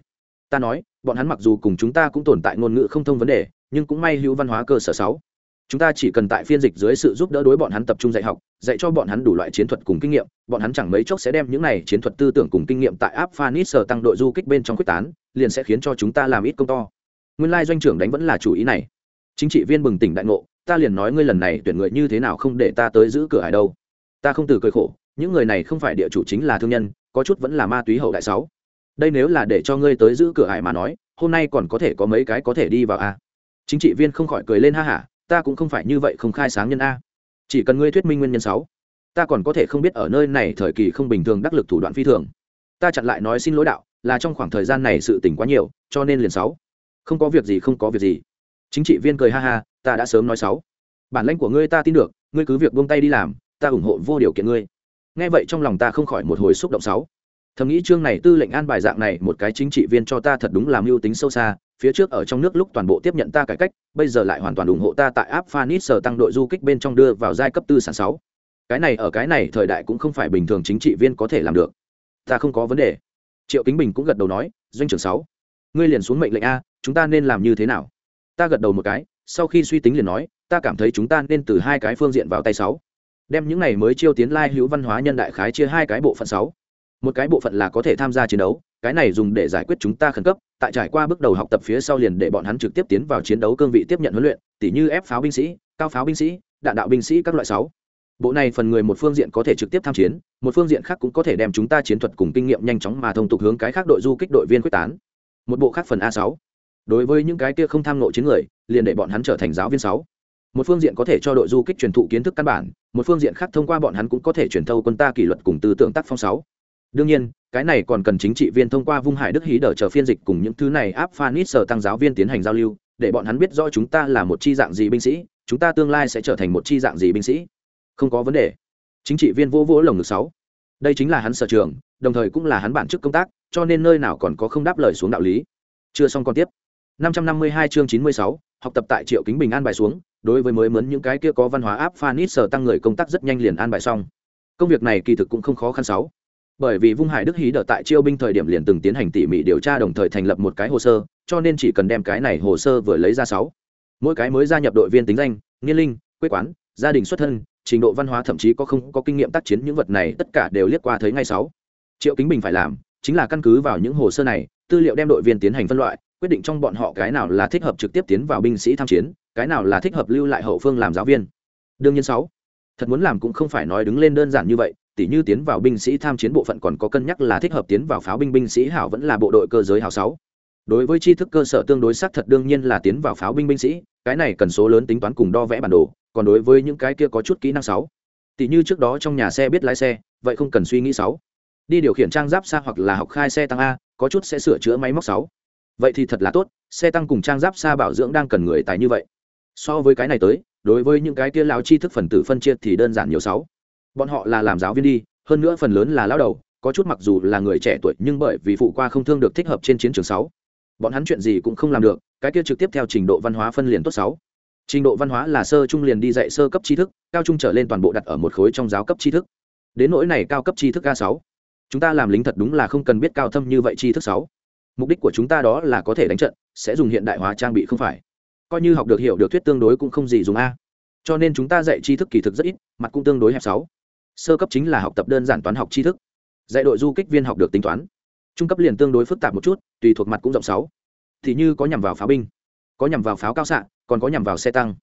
Ta nói, bọn hắn mặc dù cùng chúng ta cũng tồn tại ngôn ngữ không thông vấn đề, nhưng cũng may hữu văn hóa cơ sở sáu. Chúng ta chỉ cần tại phiên dịch dưới sự giúp đỡ đối bọn hắn tập trung dạy học, dạy cho bọn hắn đủ loại chiến thuật cùng kinh nghiệm, bọn hắn chẳng mấy chốc sẽ đem những này chiến thuật tư tưởng cùng kinh nghiệm tại áp phanit sở tăng đội du kích bên trong quyết tán, liền sẽ khiến cho chúng ta làm ít công to. Nguyên lai doanh trưởng đánh vẫn là chủ ý này. Chính trị viên bừng tỉnh đại ngộ, ta liền nói ngươi lần này tuyển người như thế nào không để ta tới giữ cửa hải đâu. Ta không từ cười khổ những người này không phải địa chủ chính là thương nhân, có chút vẫn là ma túy hậu đại sáu. Đây nếu là để cho ngươi tới giữ cửa hải mà nói, hôm nay còn có thể có mấy cái có thể đi vào a chính trị viên không khỏi cười lên ha hả, ta cũng không phải như vậy không khai sáng nhân a. Chỉ cần ngươi thuyết minh nguyên nhân sáu, ta còn có thể không biết ở nơi này thời kỳ không bình thường đắc lực thủ đoạn phi thường. Ta chặn lại nói xin lỗi đạo, là trong khoảng thời gian này sự tỉnh quá nhiều, cho nên liền sáu. Không có việc gì, không có việc gì. Chính trị viên cười ha ha, ta đã sớm nói sáu. Bản lãnh của ngươi ta tin được, ngươi cứ việc buông tay đi làm, ta ủng hộ vô điều kiện ngươi nghe vậy trong lòng ta không khỏi một hồi xúc động sáu. Thầm nghĩ chương này tư lệnh an bài dạng này một cái chính trị viên cho ta thật đúng làm mưu tính sâu xa, phía trước ở trong nước lúc toàn bộ tiếp nhận ta cải cách, bây giờ lại hoàn toàn ủng hộ ta tại áp phanis sở tăng đội du kích bên trong đưa vào giai cấp tư sản sáu. Cái này ở cái này thời đại cũng không phải bình thường chính trị viên có thể làm được. Ta không có vấn đề. Triệu kính bình cũng gật đầu nói, doanh trưởng sáu, ngươi liền xuống mệnh lệnh a, chúng ta nên làm như thế nào? Ta gật đầu một cái, sau khi suy tính liền nói, ta cảm thấy chúng ta nên từ hai cái phương diện vào tay sáu đem những này mới chiêu tiến lai hữu văn hóa nhân đại khái chia hai cái bộ phận sáu. Một cái bộ phận là có thể tham gia chiến đấu, cái này dùng để giải quyết chúng ta khẩn cấp, tại trải qua bước đầu học tập phía sau liền để bọn hắn trực tiếp tiến vào chiến đấu cương vị tiếp nhận huấn luyện, tỉ như ép pháo binh sĩ, cao pháo binh sĩ, đạn đạo binh sĩ các loại sáu. Bộ này phần người một phương diện có thể trực tiếp tham chiến, một phương diện khác cũng có thể đem chúng ta chiến thuật cùng kinh nghiệm nhanh chóng mà thông tục hướng cái khác đội du kích đội viên quyết tán. Một bộ khác phần a sáu. Đối với những cái kia không tham nộ chiến người, liền để bọn hắn trở thành giáo viên sáu một phương diện có thể cho đội du kích truyền thụ kiến thức căn bản, một phương diện khác thông qua bọn hắn cũng có thể truyền thâu quân ta kỷ luật cùng tư tưởng tác phong sáu. Đương nhiên, cái này còn cần chính trị viên thông qua vung hải đức hí đỡ chờ phiên dịch cùng những thứ này áp phan ít sở tăng giáo viên tiến hành giao lưu, để bọn hắn biết rõ chúng ta là một chi dạng gì binh sĩ, chúng ta tương lai sẽ trở thành một chi dạng gì binh sĩ. Không có vấn đề. Chính trị viên vô vỗ lồng ngực sáu. Đây chính là hắn sở trường, đồng thời cũng là hắn bản chức công tác, cho nên nơi nào còn có không đáp lời xuống đạo lý. Chưa xong còn tiếp. 552 chương 96, học tập tại Triệu Kính Bình an bài xuống, đối với mới mướn những cái kia có văn hóa áp Phanis sở tăng người công tác rất nhanh liền an bài xong. Công việc này kỳ thực cũng không khó khăn sáu. Bởi vì Vung Hải Đức hí đỡ tại chiêu binh thời điểm liền từng tiến hành tỉ mỉ điều tra đồng thời thành lập một cái hồ sơ, cho nên chỉ cần đem cái này hồ sơ vừa lấy ra sáu. Mỗi cái mới gia nhập đội viên tính danh, niên linh, quê quán, gia đình xuất thân, trình độ văn hóa thậm chí có không có kinh nghiệm tác chiến những vật này tất cả đều liếc qua thấy ngay sáu. Triệu Kính Bình phải làm, chính là căn cứ vào những hồ sơ này, tư liệu đem đội viên tiến hành phân loại, quyết định trong bọn họ cái nào là thích hợp trực tiếp tiến vào binh sĩ tham chiến, cái nào là thích hợp lưu lại hậu phương làm giáo viên. Đương nhiên sáu, thật muốn làm cũng không phải nói đứng lên đơn giản như vậy, tỉ như tiến vào binh sĩ tham chiến bộ phận còn có cân nhắc là thích hợp tiến vào pháo binh binh sĩ hảo vẫn là bộ đội cơ giới hảo sáu. Đối với tri thức cơ sở tương đối xác thật đương nhiên là tiến vào pháo binh binh sĩ, cái này cần số lớn tính toán cùng đo vẽ bản đồ, còn đối với những cái kia có chút kỹ năng sáu. Tỉ như trước đó trong nhà xe biết lái xe, vậy không cần suy nghĩ sáu. Đi điều khiển trang giáp xa hoặc là học khai xe tăng a, có chút sẽ sửa chữa máy móc sáu vậy thì thật là tốt, xe tăng cùng trang giáp xa bảo dưỡng đang cần người tài như vậy. So với cái này tới, đối với những cái kia lao chi thức phần tử phân chia thì đơn giản nhiều sáu. Bọn họ là làm giáo viên đi, hơn nữa phần lớn là lao đầu, có chút mặc dù là người trẻ tuổi, nhưng bởi vì phụ qua không thương được thích hợp trên chiến trường sáu. Bọn hắn chuyện gì cũng không làm được, cái kia trực tiếp theo trình độ văn hóa phân liền tốt sáu. Trình độ văn hóa là sơ trung liền đi dạy sơ cấp tri thức, cao trung trở lên toàn bộ đặt ở một khối trong giáo cấp tri thức. Đến nỗi này cao cấp tri thức a sáu. Chúng ta làm lính thật đúng là không cần biết cao thâm như vậy tri thức sáu mục đích của chúng ta đó là có thể đánh trận, sẽ dùng hiện đại hóa trang bị không phải. Coi như học được hiểu được thuyết tương đối cũng không gì dùng a. Cho nên chúng ta dạy tri thức kỳ thực rất ít, mặt cũng tương đối hẹp sáu. Sơ cấp chính là học tập đơn giản toán học tri thức. Dạy đội du kích viên học được tính toán. Trung cấp liền tương đối phức tạp một chút, tùy thuộc mặt cũng rộng sáu. Thì như có nhằm vào pháo binh, có nhằm vào pháo cao xạ, còn có nhằm vào xe tăng.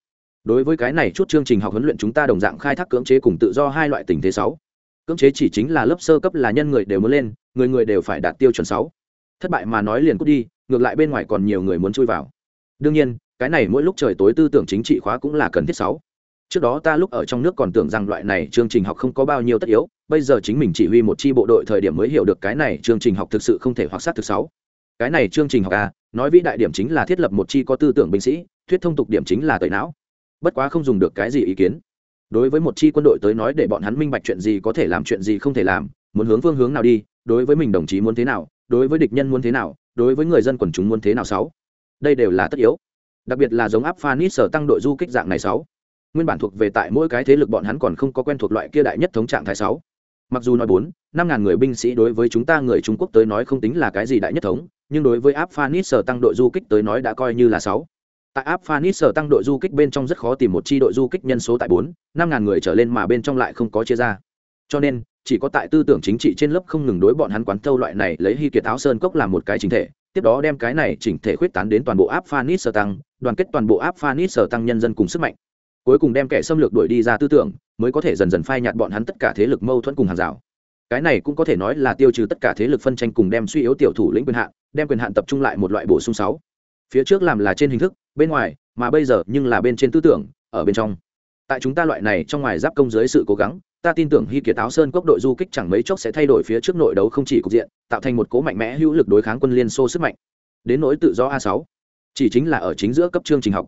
Đối với cái này chút chương trình học huấn luyện chúng ta đồng dạng khai thác cưỡng chế cùng tự do hai loại tình thế sáu. Cưỡng chế chỉ chính là lớp sơ cấp là nhân người đều muốn lên, người người đều phải đạt tiêu chuẩn sáu thất bại mà nói liền cút đi, ngược lại bên ngoài còn nhiều người muốn chui vào. Đương nhiên, cái này mỗi lúc trời tối tư tưởng chính trị khóa cũng là cần thiết sáu. Trước đó ta lúc ở trong nước còn tưởng rằng loại này chương trình học không có bao nhiêu tất yếu, bây giờ chính mình chỉ huy một chi bộ đội thời điểm mới hiểu được cái này chương trình học thực sự không thể hoặc sát thực sáu. Cái này chương trình học a nói vĩ đại điểm chính là thiết lập một chi có tư tưởng binh sĩ, thuyết thông tục điểm chính là tẩy não. Bất quá không dùng được cái gì ý kiến. Đối với một chi quân đội tới nói để bọn hắn minh bạch chuyện gì có thể làm chuyện gì không thể làm, muốn hướng phương hướng nào đi, đối với mình đồng chí muốn thế nào đối với địch nhân muốn thế nào, đối với người dân quần chúng muốn thế nào sáu? Đây đều là tất yếu. Đặc biệt là giống áp phanit sở tăng đội du kích dạng này sáu. Nguyên bản thuộc về tại mỗi cái thế lực bọn hắn còn không có quen thuộc loại kia đại nhất thống trạng thái sáu. Mặc dù nói bốn, năm ngàn người binh sĩ đối với chúng ta người trung quốc tới nói không tính là cái gì đại nhất thống, nhưng đối với áp phanit sở tăng đội du kích tới nói đã coi như là sáu. Tại áp phanit sở tăng đội du kích bên trong rất khó tìm một chi đội du kích nhân số tại bốn, năm ngàn người trở lên mà bên trong lại không có chia ra. Cho nên chỉ có tại tư tưởng chính trị trên lớp không ngừng đối bọn hắn quán thâu loại này lấy hy kiệt áo sơn cốc làm một cái chính thể, tiếp đó đem cái này chỉnh thể khuyết tán đến toàn bộ áp phanit sở tăng, đoàn kết toàn bộ áp phanit sở tăng nhân dân cùng sức mạnh. Cuối cùng đem kẻ xâm lược đuổi đi ra tư tưởng, mới có thể dần dần phai nhạt bọn hắn tất cả thế lực mâu thuẫn cùng hàng rào. Cái này cũng có thể nói là tiêu trừ tất cả thế lực phân tranh cùng đem suy yếu tiểu thủ lĩnh quyền hạn, đem quyền hạn tập trung lại một loại bổ sung sáu. Phía trước làm là trên hình thức, bên ngoài, mà bây giờ nhưng là bên trên tư tưởng, ở bên trong. Tại chúng ta loại này trong ngoài giáp công dưới sự cố gắng ta tin tưởng hy kiệt áo sơn quốc đội du kích chẳng mấy chốc sẽ thay đổi phía trước nội đấu không chỉ cục diện, tạo thành một cố mạnh mẽ hữu lực đối kháng quân liên xô sức mạnh. Đến nỗi tự do a 6 chỉ chính là ở chính giữa cấp chương trình học.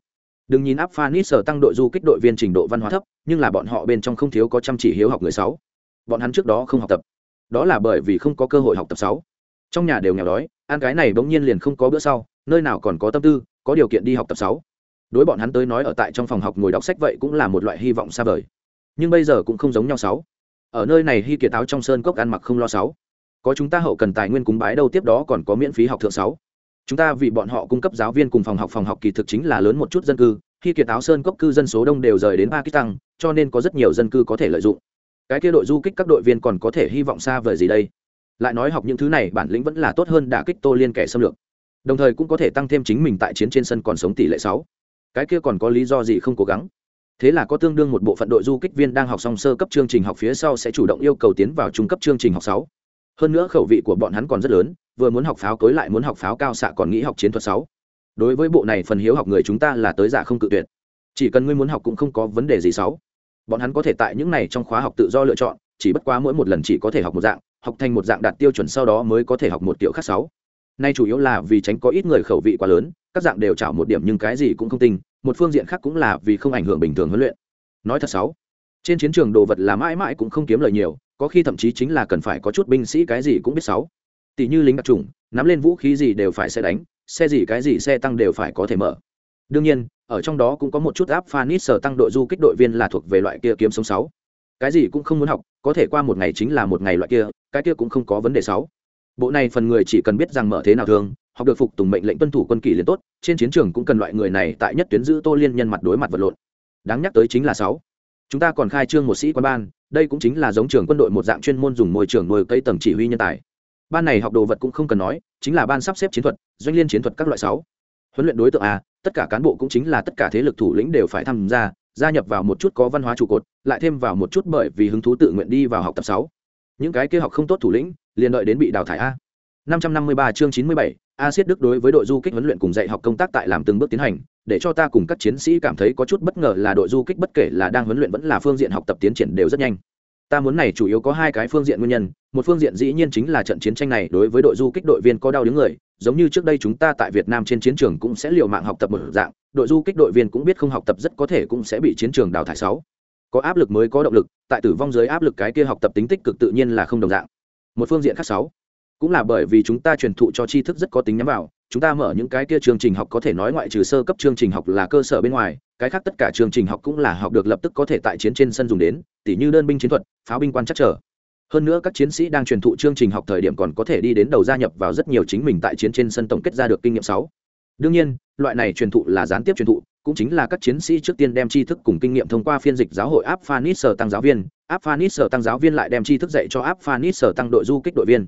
Đừng nhìn áp phanis sở tăng đội du kích đội viên trình độ văn hóa thấp, nhưng là bọn họ bên trong không thiếu có chăm chỉ hiếu học người sáu. Bọn hắn trước đó không học tập. Đó là bởi vì không có cơ hội học tập sáu. Trong nhà đều nghèo đói, ăn cái này bỗng nhiên liền không có bữa sau, nơi nào còn có tâm tư, có điều kiện đi học tập sáu. Đối bọn hắn tới nói ở tại trong phòng học ngồi đọc sách vậy cũng là một loại hy vọng xa vời nhưng bây giờ cũng không giống nhau sáu. Ở nơi này hy kiệt áo trong sơn cốc ăn mặc không lo sáu. Có chúng ta hậu cần tài nguyên cúng bái đâu tiếp đó còn có miễn phí học thượng sáu. Chúng ta vì bọn họ cung cấp giáo viên cùng phòng học phòng học kỳ thực chính là lớn một chút dân cư. Khi kiệt áo sơn cốc cư dân số đông đều rời đến pakistan, cho nên có rất nhiều dân cư có thể lợi dụng. Cái kia đội du kích các đội viên còn có thể hy vọng xa vời gì đây? Lại nói học những thứ này bản lĩnh vẫn là tốt hơn đả kích tô liên kẻ xâm lược. Đồng thời cũng có thể tăng thêm chính mình tại chiến trên sân còn sống tỷ lệ sáu. Cái kia còn có lý do gì không cố gắng? Thế là có tương đương một bộ phận đội du kích viên đang học xong sơ cấp chương trình học phía sau sẽ chủ động yêu cầu tiến vào trung cấp chương trình học sáu. Hơn nữa khẩu vị của bọn hắn còn rất lớn, vừa muốn học pháo cối lại muốn học pháo cao xạ còn nghĩ học chiến thuật sáu. Đối với bộ này phần hiếu học người chúng ta là tới giả không cự tuyệt. Chỉ cần ngươi muốn học cũng không có vấn đề gì sáu. Bọn hắn có thể tại những này trong khóa học tự do lựa chọn, chỉ bất quá mỗi một lần chỉ có thể học một dạng, học thành một dạng đạt tiêu chuẩn sau đó mới có thể học một kiểu khác sáu nay chủ yếu là vì tránh có ít người khẩu vị quá lớn, các dạng đều chảo một điểm nhưng cái gì cũng không tin một phương diện khác cũng là vì không ảnh hưởng bình thường huấn luyện. Nói thật xấu trên chiến trường đồ vật là mãi mãi cũng không kiếm lời nhiều, có khi thậm chí chính là cần phải có chút binh sĩ cái gì cũng biết xấu tỷ như lính đặc trùng nắm lên vũ khí gì đều phải xe đánh, xe gì cái gì xe tăng đều phải có thể mở. Đương nhiên, ở trong đó cũng có một chút áp phanit sở tăng đội du kích đội viên là thuộc về loại kia kiếm sống sáu. Cái gì cũng không muốn học, có thể qua một ngày chính là một ngày loại kia, cái kia cũng không có vấn đề sáu bộ này phần người chỉ cần biết rằng mở thế nào thường, học được phục tùng mệnh lệnh tuân thủ quân kỷ liền tốt, trên chiến trường cũng cần loại người này tại nhất tuyến giữ tô liên nhân mặt đối mặt vật lộn. Đáng nhắc tới chính là sáu. Chúng ta còn khai trương một sĩ quan ban, đây cũng chính là giống trường quân đội một dạng chuyên môn dùng môi trường nuôi cây tầng chỉ huy nhân tài. Ban này học đồ vật cũng không cần nói, chính là ban sắp xếp chiến thuật, doanh liên chiến thuật các loại sáu. Huấn luyện đối tượng a, tất cả cán bộ cũng chính là tất cả thế lực thủ lĩnh đều phải tham gia gia nhập vào một chút có văn hóa trụ cột, lại thêm vào một chút bởi vì hứng thú tự nguyện đi vào học tập sáu những cái kia học không tốt thủ lĩnh liền đợi đến bị đào thải a 553 chương 97, A Siết Đức đối với đội du kích huấn luyện cùng dạy học công tác tại làm từng bước tiến hành, để cho ta cùng các chiến sĩ cảm thấy có chút bất ngờ là đội du kích bất kể là đang huấn luyện vẫn là phương diện học tập tiến triển đều rất nhanh. Ta muốn này chủ yếu có hai cái phương diện nguyên nhân, một phương diện dĩ nhiên chính là trận chiến tranh này đối với đội du kích đội viên có đau đứng người, giống như trước đây chúng ta tại Việt Nam trên chiến trường cũng sẽ liều mạng học tập một dạng, đội du kích đội viên cũng biết không học tập rất có thể cũng sẽ bị chiến trường đào thải sáu. Có áp lực mới có động lực, tại tử vong dưới áp lực cái kia học tập tính tích cực tự nhiên là không đồng dạng. Một phương diện khác sáu, cũng là bởi vì chúng ta truyền thụ cho tri thức rất có tính nhắm vào chúng ta mở những cái kia chương trình học có thể nói ngoại trừ sơ cấp chương trình học là cơ sở bên ngoài cái khác tất cả chương trình học cũng là học được lập tức có thể tại chiến trên sân dùng đến tỉ như đơn binh chiến thuật pháo binh quan chắc trở hơn nữa các chiến sĩ đang truyền thụ chương trình học thời điểm còn có thể đi đến đầu gia nhập vào rất nhiều chính mình tại chiến trên sân tổng kết ra được kinh nghiệm sáu đương nhiên loại này truyền thụ là gián tiếp truyền thụ cũng chính là các chiến sĩ trước tiên đem tri thức cùng kinh nghiệm thông qua phiên dịch giáo hội áp phanis sở tăng giáo viên. Áp phanis sở tăng giáo viên lại đem tri thức dạy cho áp phanis sở tăng đội du kích đội viên.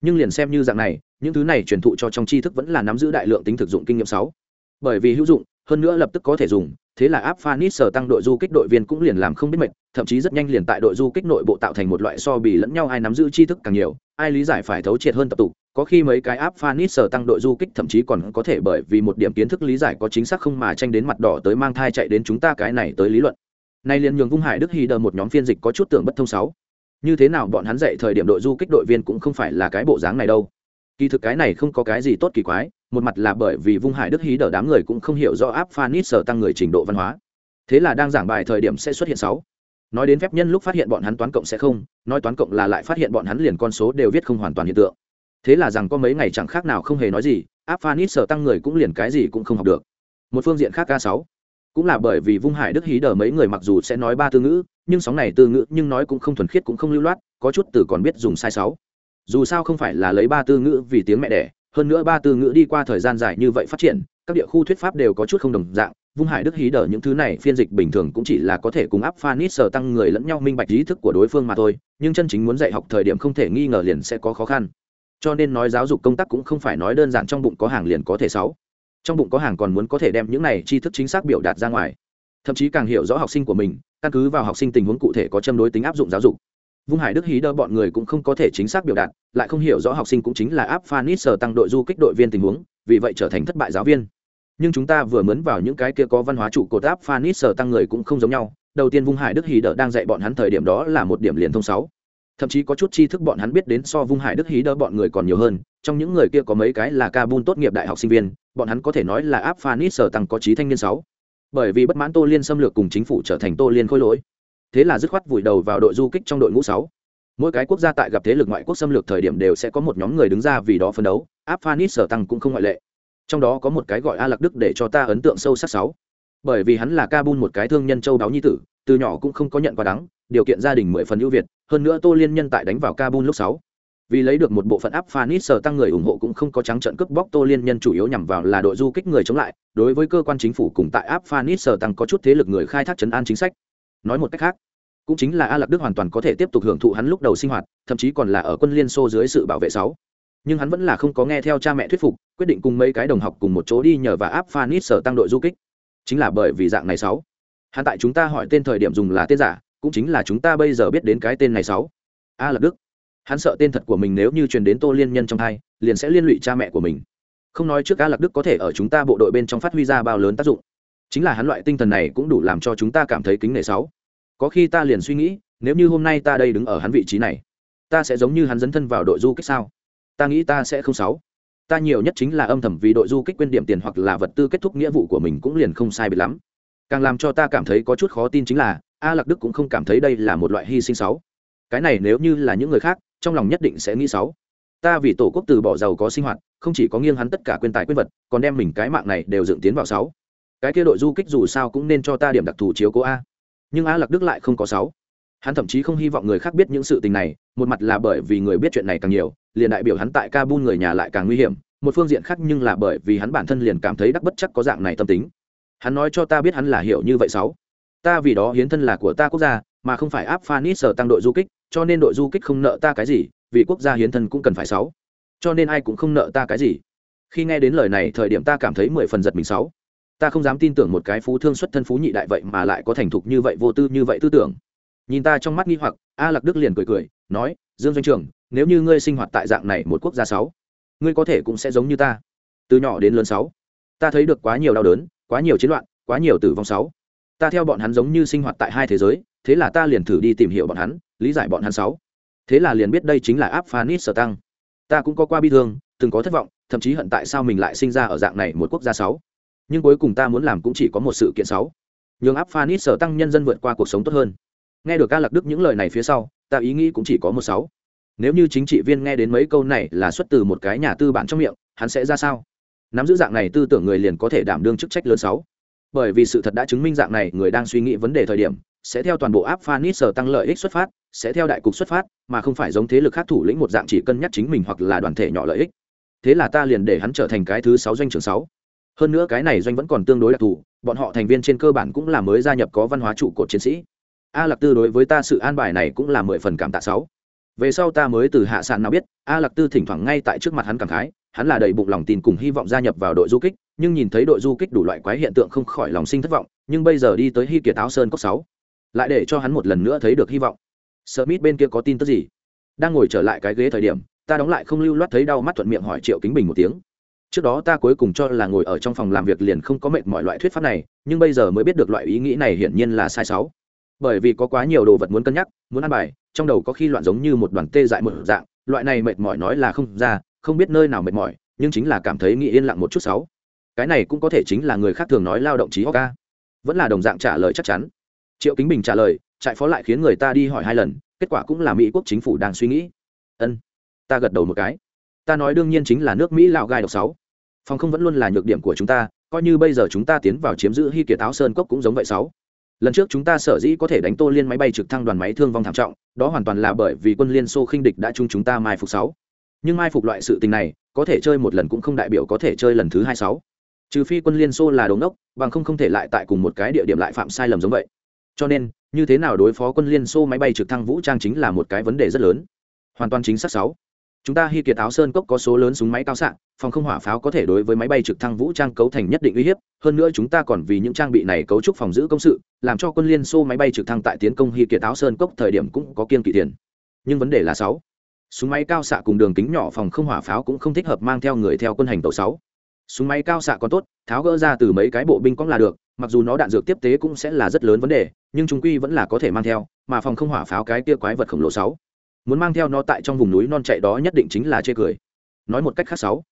Nhưng liền xem như dạng này, những thứ này truyền thụ cho trong tri thức vẫn là nắm giữ đại lượng tính thực dụng kinh nghiệm sáu. Bởi vì hữu dụng hơn nữa lập tức có thể dùng, thế là áp phanis sở tăng đội du kích đội viên cũng liền làm không biết mệt, thậm chí rất nhanh liền tại đội du kích nội bộ tạo thành một loại so bì lẫn nhau ai nắm giữ tri thức càng nhiều, ai lý giải phải thấu triệt hơn tập tục, có khi mấy cái áp phanis sở tăng đội du kích thậm chí còn có thể bởi vì một điểm kiến thức lý giải có chính xác không mà tranh đến mặt đỏ tới mang thai chạy đến chúng ta cái này tới lý luận. Nay liền nhường vung hải đức hy đờ một nhóm phiên dịch có chút tưởng bất thông sáu. Như thế nào bọn hắn dạy thời điểm đội du kích đội viên cũng không phải là cái bộ dáng này đâu kỳ thực cái này không có cái gì tốt kỳ quái, một mặt là bởi vì vung hải đức hí đỡ đám người cũng không hiểu rõ áp phanit sở tăng người trình độ văn hóa. Thế là đang giảng bài thời điểm sẽ xuất hiện sáu. Nói đến phép nhân lúc phát hiện bọn hắn toán cộng sẽ không, nói toán cộng là lại phát hiện bọn hắn liền con số đều viết không hoàn toàn hiện tượng. Thế là rằng có mấy ngày chẳng khác nào không hề nói gì, áp phanit sở tăng người cũng liền cái gì cũng không học được. Một phương diện khác ca sáu. Cũng là bởi vì vung hải đức hí đờ mấy người mặc dù sẽ nói ba từ ngữ, nhưng sóng này từ ngữ nhưng nói cũng không thuần khiết cũng không lưu loát, có chút từ còn biết dùng sai sáu dù sao không phải là lấy ba tư ngữ vì tiếng mẹ đẻ, hơn nữa ba tư ngữ đi qua thời gian dài như vậy phát triển, các địa khu thuyết pháp đều có chút không đồng dạng, vung hải đức hí đờ những thứ này phiên dịch bình thường cũng chỉ là có thể cùng áp phanit sờ tăng người lẫn nhau minh bạch ý thức của đối phương mà thôi, nhưng chân chính muốn dạy học thời điểm không thể nghi ngờ liền sẽ có khó khăn. Cho nên nói giáo dục công tác cũng không phải nói đơn giản trong bụng có hàng liền có thể sáu. Trong bụng có hàng còn muốn có thể đem những này tri thức chính xác biểu đạt ra ngoài. Thậm chí càng hiểu rõ học sinh của mình, căn cứ vào học sinh tình huống cụ thể có châm đối tính áp dụng giáo dục vung hải đức hí đơ bọn người cũng không có thể chính xác biểu đạt, lại không hiểu rõ học sinh cũng chính là áp phanis sở tăng đội du kích đội viên tình huống, vì vậy trở thành thất bại giáo viên. Nhưng chúng ta vừa mướn vào những cái kia có văn hóa trụ cột áp phanis sở tăng người cũng không giống nhau, đầu tiên vung hải đức hí Đơ đang dạy bọn hắn thời điểm đó là một điểm liền thông sáu. Thậm chí có chút tri thức bọn hắn biết đến so vung hải đức hí Đơ bọn người còn nhiều hơn, trong những người kia có mấy cái là kabul tốt nghiệp đại học sinh viên, bọn hắn có thể nói là áp phanis sở tăng có trí thanh niên sáu. Bởi vì bất mãn tô liên xâm lược cùng chính phủ trở thành tô liên khôi lỗi thế là dứt khoát vùi đầu vào đội du kích trong đội ngũ sáu. Mỗi cái quốc gia tại gặp thế lực ngoại quốc xâm lược thời điểm đều sẽ có một nhóm người đứng ra vì đó phân đấu. Áp phanis sở tăng cũng không ngoại lệ. Trong đó có một cái gọi a lạc đức để cho ta ấn tượng sâu sắc sáu. Bởi vì hắn là kabul một cái thương nhân châu đáo nhi tử, từ nhỏ cũng không có nhận quá đắng, điều kiện gia đình mười phần ưu việt, hơn nữa tô liên nhân tại đánh vào kabul lúc sáu. Vì lấy được một bộ phận áp phanis sở tăng người ủng hộ cũng không có trắng trận cướp bóc tô liên nhân chủ yếu nhằm vào là đội du kích người chống lại. Đối với cơ quan chính phủ cùng tại áp phanis sở tăng có chút thế lực người khai thác chấn an chính sách nói một cách khác, cũng chính là a lạc đức hoàn toàn có thể tiếp tục hưởng thụ hắn lúc đầu sinh hoạt, thậm chí còn là ở quân liên xô dưới sự bảo vệ sáu. Nhưng hắn vẫn là không có nghe theo cha mẹ thuyết phục, quyết định cùng mấy cái đồng học cùng một chỗ đi nhờ và áp phanit sở tăng đội du kích. Chính là bởi vì dạng này sáu. Hắn tại chúng ta hỏi tên thời điểm dùng là tên giả, cũng chính là chúng ta bây giờ biết đến cái tên này sáu. A lạc đức. Hắn sợ tên thật của mình nếu như truyền đến tô liên nhân trong hai liền sẽ liên lụy cha mẹ của mình. Không nói trước a lạc đức có thể ở chúng ta bộ đội bên trong phát huy ra bao lớn tác dụng chính là hắn loại tinh thần này cũng đủ làm cho chúng ta cảm thấy kính nể sáu. Có khi ta liền suy nghĩ, nếu như hôm nay ta đây đứng ở hắn vị trí này, ta sẽ giống như hắn dấn thân vào đội du kích sao? Ta nghĩ ta sẽ không sáu. Ta nhiều nhất chính là âm thầm vì đội du kích quên điểm tiền hoặc là vật tư kết thúc nghĩa vụ của mình cũng liền không sai biệt lắm. Càng làm cho ta cảm thấy có chút khó tin chính là, a lạc đức cũng không cảm thấy đây là một loại hy sinh sáu. Cái này nếu như là những người khác, trong lòng nhất định sẽ nghĩ sáu. Ta vì tổ quốc từ bỏ giàu có sinh hoạt, không chỉ có nghiêng hắn tất cả quyền tài quyền vật, còn đem mình cái mạng này đều dựng tiến vào sáu cái kia đội du kích dù sao cũng nên cho ta điểm đặc thù chiếu cố a. Nhưng a lạc đức lại không có sáu. Hắn thậm chí không hy vọng người khác biết những sự tình này, một mặt là bởi vì người biết chuyện này càng nhiều, liền đại biểu hắn tại kabul người nhà lại càng nguy hiểm, một phương diện khác nhưng là bởi vì hắn bản thân liền cảm thấy đắc bất chắc có dạng này tâm tính. Hắn nói cho ta biết hắn là hiểu như vậy sáu. Ta vì đó hiến thân là của ta quốc gia, mà không phải áp phanit sở tăng đội du kích, cho nên đội du kích không nợ ta cái gì, vì quốc gia hiến thân cũng cần phải sáu. Cho nên ai cũng không nợ ta cái gì. Khi nghe đến lời này, thời điểm ta cảm thấy mười phần giật mình sáu ta không dám tin tưởng một cái phú thương xuất thân phú nhị đại vậy mà lại có thành thục như vậy vô tư như vậy tư tưởng. Nhìn ta trong mắt nghi hoặc, a lạc đức liền cười cười, nói, dương doanh trưởng nếu như ngươi sinh hoạt tại dạng này một quốc gia sáu, ngươi có thể cũng sẽ giống như ta. Từ nhỏ đến lớn sáu, ta thấy được quá nhiều đau đớn, quá nhiều chiến loạn, quá nhiều tử vong sáu. Ta theo bọn hắn giống như sinh hoạt tại hai thế giới, thế là ta liền thử đi tìm hiểu bọn hắn, lý giải bọn hắn sáu. Thế là liền biết đây chính là áp phanit sở tăng. Ta cũng có qua bi thương, từng có thất vọng, thậm chí hận tại sao mình lại sinh ra ở dạng này một quốc gia sáu nhưng cuối cùng ta muốn làm cũng chỉ có một sự kiện sáu. Nhường áp phanit sở tăng nhân dân vượt qua cuộc sống tốt hơn. Nghe được ca lạc đức những lời này phía sau, ta ý nghĩ cũng chỉ có một sáu. Nếu như chính trị viên nghe đến mấy câu này là xuất từ một cái nhà tư bản trong miệng, hắn sẽ ra sao? Nắm giữ dạng này tư tưởng người liền có thể đảm đương chức trách lớn sáu. Bởi vì sự thật đã chứng minh dạng này người đang suy nghĩ vấn đề thời điểm, sẽ theo toàn bộ áp phanit sở tăng lợi ích xuất phát, sẽ theo đại cục xuất phát, mà không phải giống thế lực khác thủ lĩnh một dạng chỉ cân nhắc chính mình hoặc là đoàn thể nhỏ lợi ích. Thế là ta liền để hắn trở thành cái thứ sáu doanh trưởng sáu hơn nữa cái này doanh vẫn còn tương đối đặc thù, bọn họ thành viên trên cơ bản cũng là mới gia nhập có văn hóa trụ cột chiến sĩ. A lạc tư đối với ta sự an bài này cũng là mười phần cảm tạ sáu. Về sau ta mới từ hạ sàn nào biết, a lạc tư thỉnh thoảng ngay tại trước mặt hắn cảm khái, hắn là đầy bụng lòng tin cùng hy vọng gia nhập vào đội du kích, nhưng nhìn thấy đội du kích đủ loại quái hiện tượng không khỏi lòng sinh thất vọng, nhưng bây giờ đi tới hy kiệt áo sơn cốc sáu, lại để cho hắn một lần nữa thấy được hy vọng. Smith bên kia có tin tức gì? Đang ngồi trở lại cái ghế thời điểm, ta đóng lại không lưu loát thấy đau mắt thuận miệng hỏi triệu kính bình một tiếng trước đó ta cuối cùng cho là ngồi ở trong phòng làm việc liền không có mệt mọi loại thuyết pháp này, nhưng bây giờ mới biết được loại ý nghĩ này hiển nhiên là sai sáu. Bởi vì có quá nhiều đồ vật muốn cân nhắc, muốn ăn bài, trong đầu có khi loạn giống như một đoàn tê dại một dạng, loại này mệt mỏi nói là không ra, không biết nơi nào mệt mỏi, nhưng chính là cảm thấy nghĩ yên lặng một chút sáu. Cái này cũng có thể chính là người khác thường nói lao động trí ho ca. Vẫn là đồng dạng trả lời chắc chắn. Triệu kính bình trả lời, trại phó lại khiến người ta đi hỏi hai lần, kết quả cũng là mỹ quốc chính phủ đang suy nghĩ. Ân, ta gật đầu một cái. Ta nói đương nhiên chính là nước mỹ lào gai độc sáu phòng không vẫn luôn là nhược điểm của chúng ta, coi như bây giờ chúng ta tiến vào chiếm giữ hy kiệt áo sơn cốc cũng giống vậy sáu. Lần trước chúng ta sở dĩ có thể đánh tô liên máy bay trực thăng đoàn máy thương vong thảm trọng, đó hoàn toàn là bởi vì quân liên xô khinh địch đã chung chúng ta mai phục sáu. Nhưng mai phục loại sự tình này, có thể chơi một lần cũng không đại biểu có thể chơi lần thứ hai sáu. Trừ phi quân liên xô là đống đốc bằng không không thể lại tại cùng một cái địa điểm lại phạm sai lầm giống vậy. Cho nên, như thế nào đối phó quân liên xô máy bay trực thăng vũ trang chính là một cái vấn đề rất lớn. Hoàn toàn chính xác sáu chúng ta hy kiệt áo sơn cốc có số lớn súng máy cao xạ, phòng không hỏa pháo có thể đối với máy bay trực thăng vũ trang cấu thành nhất định uy hiếp, hơn nữa chúng ta còn vì những trang bị này cấu trúc phòng giữ công sự, làm cho quân liên xô máy bay trực thăng tại tiến công hy kiệt áo sơn cốc thời điểm cũng có kiên kỵ tiền. Nhưng vấn đề là sáu. Súng máy cao xạ cùng đường kính nhỏ phòng không hỏa pháo cũng không thích hợp mang theo người theo quân hành tàu sáu. Súng máy cao xạ còn tốt, tháo gỡ ra từ mấy cái bộ binh cóng là được, mặc dù nó đạn dược tiếp tế cũng sẽ là rất lớn vấn đề, nhưng chúng quy vẫn là có thể mang theo, mà phòng không hỏa pháo cái kia quái vật khổng lồ sáu muốn mang theo nó tại trong vùng núi non chạy đó nhất định chính là chê cười. Nói một cách khác sáu,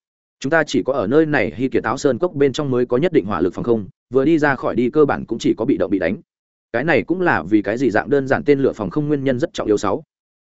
chúng ta chỉ có ở nơi này, hy kiệt áo sơn cốc bên trong mới có nhất định hỏa lực phòng không, vừa đi ra khỏi đi cơ bản cũng chỉ có bị động bị đánh. Cái này cũng là vì cái gì dạng đơn giản tên lửa phòng không nguyên nhân rất trọng yếu sáu.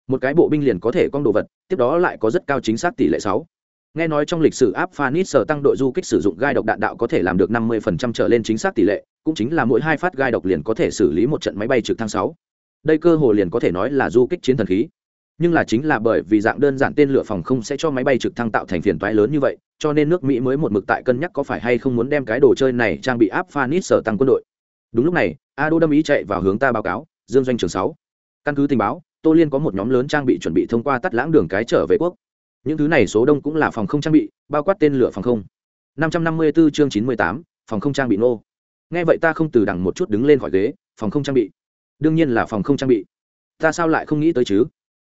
Một cái bộ binh liền có thể con đồ vật, tiếp đó lại có rất cao chính xác tỷ lệ sáu. Nghe nói trong lịch sử áp phanit sở tăng đội du kích sử dụng gai độc đạn đạo có thể làm được năm 50% trở lên chính xác tỷ lệ, cũng chính là mỗi hai phát gai độc liền có thể xử lý một trận máy bay trực thăng sáu. Đây cơ hồ liền có thể nói là du kích chiến thần khí nhưng là chính là bởi vì dạng đơn giản tên lửa phòng không sẽ cho máy bay trực thăng tạo thành phiền toái lớn như vậy cho nên nước mỹ mới một mực tại cân nhắc có phải hay không muốn đem cái đồ chơi này trang bị áp phanit sở tăng quân đội. Đúng lúc này a đô đâm ý chạy vào hướng ta báo cáo dương doanh trường sáu. Căn cứ tình báo tô liên có một nhóm lớn trang bị chuẩn bị thông qua tắt lãng đường cái trở về quốc. Những thứ này số đông cũng là phòng không trang bị bao quát tên lửa phòng không. 554 chương 98, phòng không trang bị nô. Nghe vậy ta không từ đằng một chút đứng lên khỏi ghế phòng không trang bị. Đương nhiên là phòng không trang bị. Ta sao lại không nghĩ tới chứ?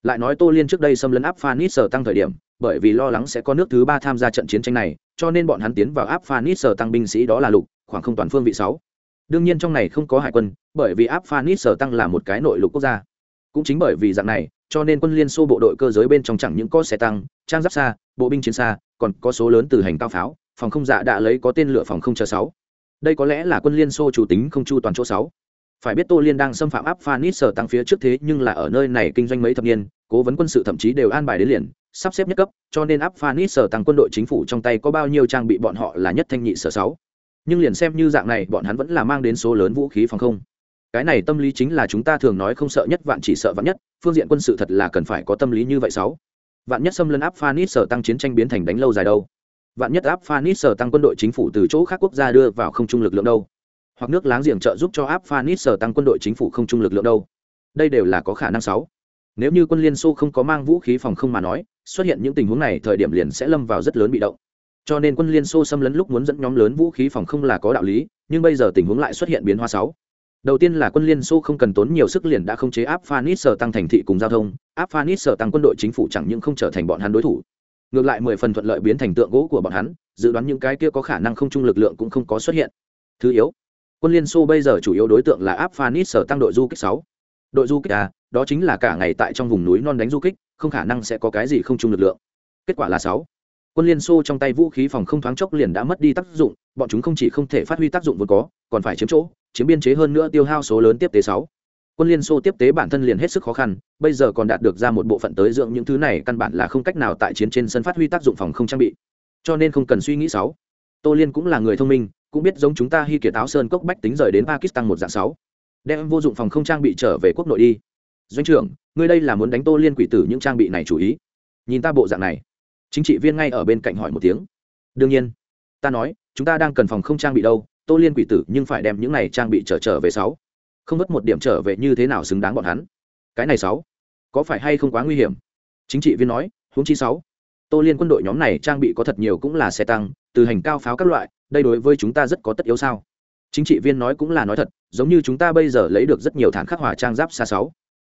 Lại nói tô liên trước đây xâm lấn áp phanit sở tăng thời điểm, bởi vì lo lắng sẽ có nước thứ ba tham gia trận chiến tranh này, cho nên bọn hắn tiến vào áp phanit sở tăng binh sĩ đó là lục, khoảng không toàn phương vị sáu. Đương nhiên trong này không có hải quân, bởi vì áp phanit sở tăng là một cái nội lục quốc gia. Cũng chính bởi vì dạng này, cho nên quân liên xô bộ đội cơ giới bên trong chẳng những có xe tăng, trang giáp xa, bộ binh chiến xa, còn có số lớn từ hành cao pháo, phòng không dạ đã lấy có tên lửa phòng không chờ sáu. Đây có lẽ là quân liên xô chủ tính không chu toàn chỗ sáu phải biết tô liên đang xâm phạm áp phanis sở tăng phía trước thế nhưng là ở nơi này kinh doanh mấy thập niên, cố vấn quân sự thậm chí đều an bài đến liền, sắp xếp nhất cấp, cho nên áp phanis sở tăng quân đội chính phủ trong tay có bao nhiêu trang bị bọn họ là nhất thanh nhị sở sáu. Nhưng liền xem như dạng này, bọn hắn vẫn là mang đến số lớn vũ khí phòng không. Cái này tâm lý chính là chúng ta thường nói không sợ nhất, vạn chỉ sợ vạn nhất, phương diện quân sự thật là cần phải có tâm lý như vậy sáu. Vạn nhất xâm lấn áp phanis sở tăng chiến tranh biến thành đánh lâu dài đâu? Vạn nhất áp phanis sở tăng quân đội chính phủ từ chỗ khác quốc gia đưa vào không trung lực lượng đâu? Hoặc nước láng giềng trợ giúp cho áp phanis sở tăng quân đội chính phủ không trung lực lượng đâu. Đây đều là có khả năng sáu. Nếu như quân liên xô không có mang vũ khí phòng không mà nói, xuất hiện những tình huống này, thời điểm liền sẽ lâm vào rất lớn bị động. Cho nên quân liên xô xâm lấn lúc muốn dẫn nhóm lớn vũ khí phòng không là có đạo lý, nhưng bây giờ tình huống lại xuất hiện biến hóa sáu. Đầu tiên là quân liên xô không cần tốn nhiều sức liền đã không chế áp phanis sở tăng thành thị cùng giao thông áp phanis sở tăng quân đội chính phủ chẳng những không trở thành bọn hắn đối thủ, ngược lại mười phần thuận lợi biến thành tượng gỗ của bọn hắn, dự đoán những cái kia có khả năng không chung lực lượng cũng không có xuất hiện. Thứ yếu quân liên xô bây giờ chủ yếu đối tượng là áp phanis sở tăng đội du kích sáu. Đội du kích A, đó chính là cả ngày tại trong vùng núi non đánh du kích không khả năng sẽ có cái gì không chung lực lượng. Kết quả là sáu. Quân liên xô trong tay vũ khí phòng không thoáng chốc liền đã mất đi tác dụng bọn chúng không chỉ không thể phát huy tác dụng vốn có còn phải chiếm chỗ chiếm biên chế hơn nữa tiêu hao số lớn tiếp tế sáu. Quân liên xô tiếp tế bản thân liền hết sức khó khăn bây giờ còn đạt được ra một bộ phận tới dưỡng những thứ này căn bản là không cách nào tại chiến trên sân phát huy tác dụng phòng không trang bị. Cho nên không cần suy nghĩ sáu. Tô liên cũng là người thông minh cũng biết giống chúng ta hy kiệt áo sơn cốc bách tính rời đến pakistan một dạng sáu. Đem vô dụng phòng không trang bị trở về quốc nội đi. Doanh trưởng, ngươi đây là muốn đánh tô liên quỷ tử những trang bị này chủ ý. Nhìn ta bộ dạng này. Chính trị viên ngay ở bên cạnh hỏi một tiếng. Đương nhiên. Ta nói, chúng ta đang cần phòng không trang bị đâu, tô liên quỷ tử nhưng phải đem những này trang bị trở trở về sáu. Không mất một điểm trở về như thế nào xứng đáng bọn hắn? Cái này sáu. Có phải hay không quá nguy hiểm? Chính trị viên nói, huống chi sáu. Tô liên quân đội nhóm này trang bị có thật nhiều cũng là xe tăng từ hành cao pháo các loại, đây đối với chúng ta rất có tất yếu sao? Chính trị viên nói cũng là nói thật, giống như chúng ta bây giờ lấy được rất nhiều thản khắc hỏa trang giáp xa sáu.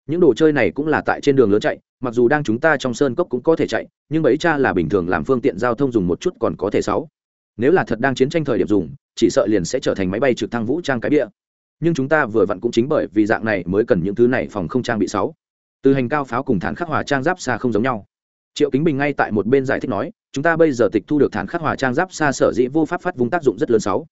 Những đồ chơi này cũng là tại trên đường lớn chạy, mặc dù đang chúng ta trong sơn cốc cũng có thể chạy, nhưng bẫy cha là bình thường làm phương tiện giao thông dùng một chút còn có thể sáu. Nếu là thật đang chiến tranh thời điểm dùng, chỉ sợ liền sẽ trở thành máy bay trực thăng vũ trang cái địa nhưng chúng ta vừa vặn cũng chính bởi vì dạng này mới cần những thứ này phòng không trang bị sáu. Từ hành cao pháo cùng thản khắc hòa trang giáp xa không giống nhau. Triệu kính bình ngay tại một bên giải thích nói chúng ta bây giờ tịch thu được thản khắc hòa trang giáp xa sở dĩ vô pháp phát vùng tác dụng rất lớn sáu.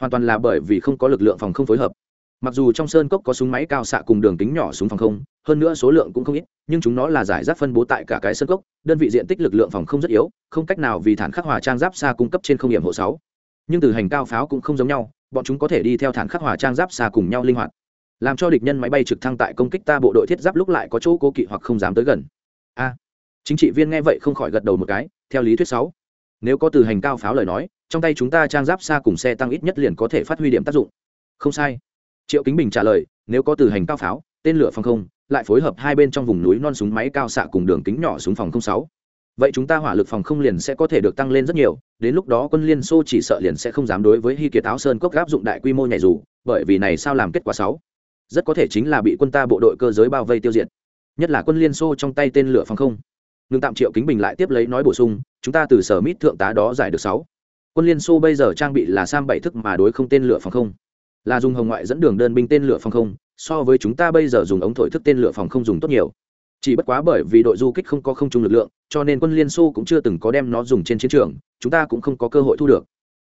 Hoàn toàn là bởi vì không có lực lượng phòng không phối hợp. Mặc dù trong sơn cốc có súng máy cao xạ cùng đường kính nhỏ súng phòng không, hơn nữa số lượng cũng không ít, nhưng chúng nó là giải rác phân bố tại cả cái sơn cốc, đơn vị diện tích lực lượng phòng không rất yếu, không cách nào vì thản khắc hòa trang giáp xa cung cấp trên không điểm hộ sáu. Nhưng từ hành cao pháo cũng không giống nhau, bọn chúng có thể đi theo thản khắc hòa trang giáp xa cùng nhau linh hoạt. Làm cho địch nhân máy bay trực thăng tại công kích ta bộ đội thiết giáp lúc lại có chỗ cố kỵ hoặc không dám tới gần. A. Chính trị viên nghe vậy không khỏi gật đầu một cái theo lý thuyết sáu, nếu có từ hành cao pháo lời nói, trong tay chúng ta trang giáp xa cùng xe tăng ít nhất liền có thể phát huy điểm tác dụng. Không sai. Triệu kính bình trả lời, nếu có từ hành cao pháo, tên lửa phòng không, lại phối hợp hai bên trong vùng núi non súng máy cao xạ cùng đường kính nhỏ súng phòng không sáu. Vậy chúng ta hỏa lực phòng không liền sẽ có thể được tăng lên rất nhiều, đến lúc đó quân liên xô chỉ sợ liền sẽ không dám đối với hy kiệt áo sơn cốc áp dụng đại quy mô nhảy dù, bởi vì này sao làm kết quả sáu? Rất có thể chính là bị quân ta bộ đội cơ giới bao vây tiêu diệt. Nhất là quân liên xô trong tay tên lửa phòng không ngừng tạm triệu kính bình lại tiếp lấy nói bổ sung, chúng ta từ sở mít thượng tá đó giải được sáu. Quân liên xô bây giờ trang bị là sam bảy thức mà đối không tên lửa phòng không. Là dùng hồng ngoại dẫn đường đơn binh tên lửa phòng không, so với chúng ta bây giờ dùng ống thổi thức tên lửa phòng không dùng tốt nhiều. Chỉ bất quá bởi vì đội du kích không có không trung lực lượng, cho nên quân liên xô cũng chưa từng có đem nó dùng trên chiến trường, chúng ta cũng không có cơ hội thu được.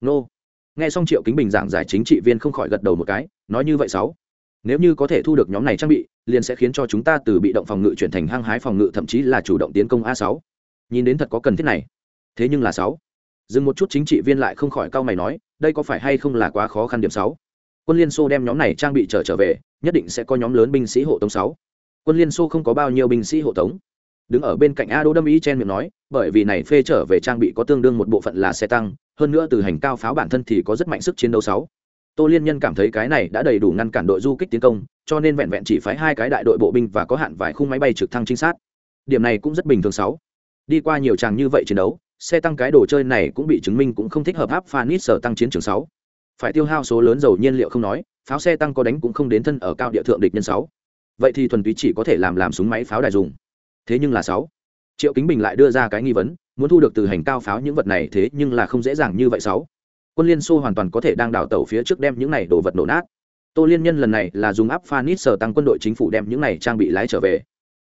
Nô. Nghe xong triệu kính bình giảng giải chính trị viên không khỏi gật đầu một cái, nói như vậy sáu nếu như có thể thu được nhóm này trang bị, liền sẽ khiến cho chúng ta từ bị động phòng ngự chuyển thành hăng hái phòng ngự, thậm chí là chủ động tiến công a sáu. Nhìn đến thật có cần thiết này. Thế nhưng là sáu. Dừng một chút chính trị viên lại không khỏi cau mày nói, đây có phải hay không là quá khó khăn điểm sáu? Quân liên xô đem nhóm này trang bị trở trở về, nhất định sẽ có nhóm lớn binh sĩ hộ tống sáu. Quân liên xô không có bao nhiêu binh sĩ hộ tống. Đứng ở bên cạnh a đô đâm ý chen miệng nói, bởi vì này phê trở về trang bị có tương đương một bộ phận là xe tăng, hơn nữa từ hành cao pháo bản thân thì có rất mạnh sức chiến đấu sáu tô liên nhân cảm thấy cái này đã đầy đủ ngăn cản đội du kích tiến công, cho nên vẹn vẹn chỉ phái hai cái đại đội bộ binh và có hạn vài khung máy bay trực thăng trinh sát. Điểm này cũng rất bình thường sáu. Đi qua nhiều tràng như vậy chiến đấu, xe tăng cái đồ chơi này cũng bị chứng minh cũng không thích hợp áp phanit sở tăng chiến trường sáu. Phải tiêu hao số lớn dầu nhiên liệu không nói, pháo xe tăng có đánh cũng không đến thân ở cao địa thượng địch nhân sáu. Vậy thì thuần túy chỉ có thể làm làm súng máy pháo đài dùng. Thế nhưng là sáu. Triệu kính bình lại đưa ra cái nghi vấn, muốn thu được từ hành cao pháo những vật này thế nhưng là không dễ dàng như vậy sáu quân liên xô hoàn toàn có thể đang đào tàu phía trước đem những này đồ vật nổ nát. Tô liên nhân lần này là dùng áp phanit sở tăng quân đội chính phủ đem những này trang bị lái trở về.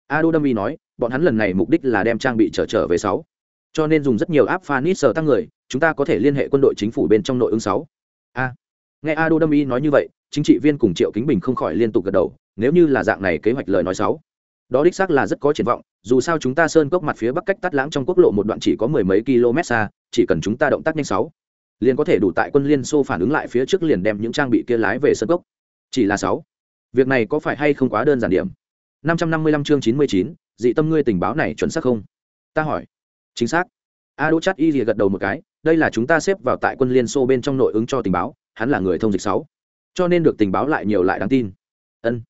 Ado đâm nói, bọn hắn lần này mục đích là đem trang bị trở trở về sáu. Cho nên dùng rất nhiều áp phanit sở tăng người, chúng ta có thể liên hệ quân đội chính phủ bên trong nội ứng sáu. A. Nghe a đô đâm y nói như vậy, chính trị viên cùng triệu kính bình không khỏi liên tục gật đầu, nếu như là dạng này kế hoạch lời nói sáu. Đó đích xác là rất có triển vọng, dù sao chúng ta sơn cốc mặt phía bắc cách tắt lãng trong quốc lộ một đoạn chỉ có mười mấy km xa, chỉ cần chúng ta động tác nhanh sáu liền có thể đủ tại quân liên xô phản ứng lại phía trước liền đem những trang bị kia lái về sân gốc chỉ là sáu. Việc này có phải hay không quá đơn giản điểm? Năm trăm năm mươi lăm chương chín mươi chín, dị tâm ngươi tình báo này chuẩn xác không? Ta hỏi. Chính xác. A đỗ chát y thì gật đầu một cái, đây là chúng ta xếp vào tại quân liên xô bên trong nội ứng cho tình báo, hắn là người thông dịch sáu. Cho nên được tình báo lại nhiều lại đáng tin. Ân.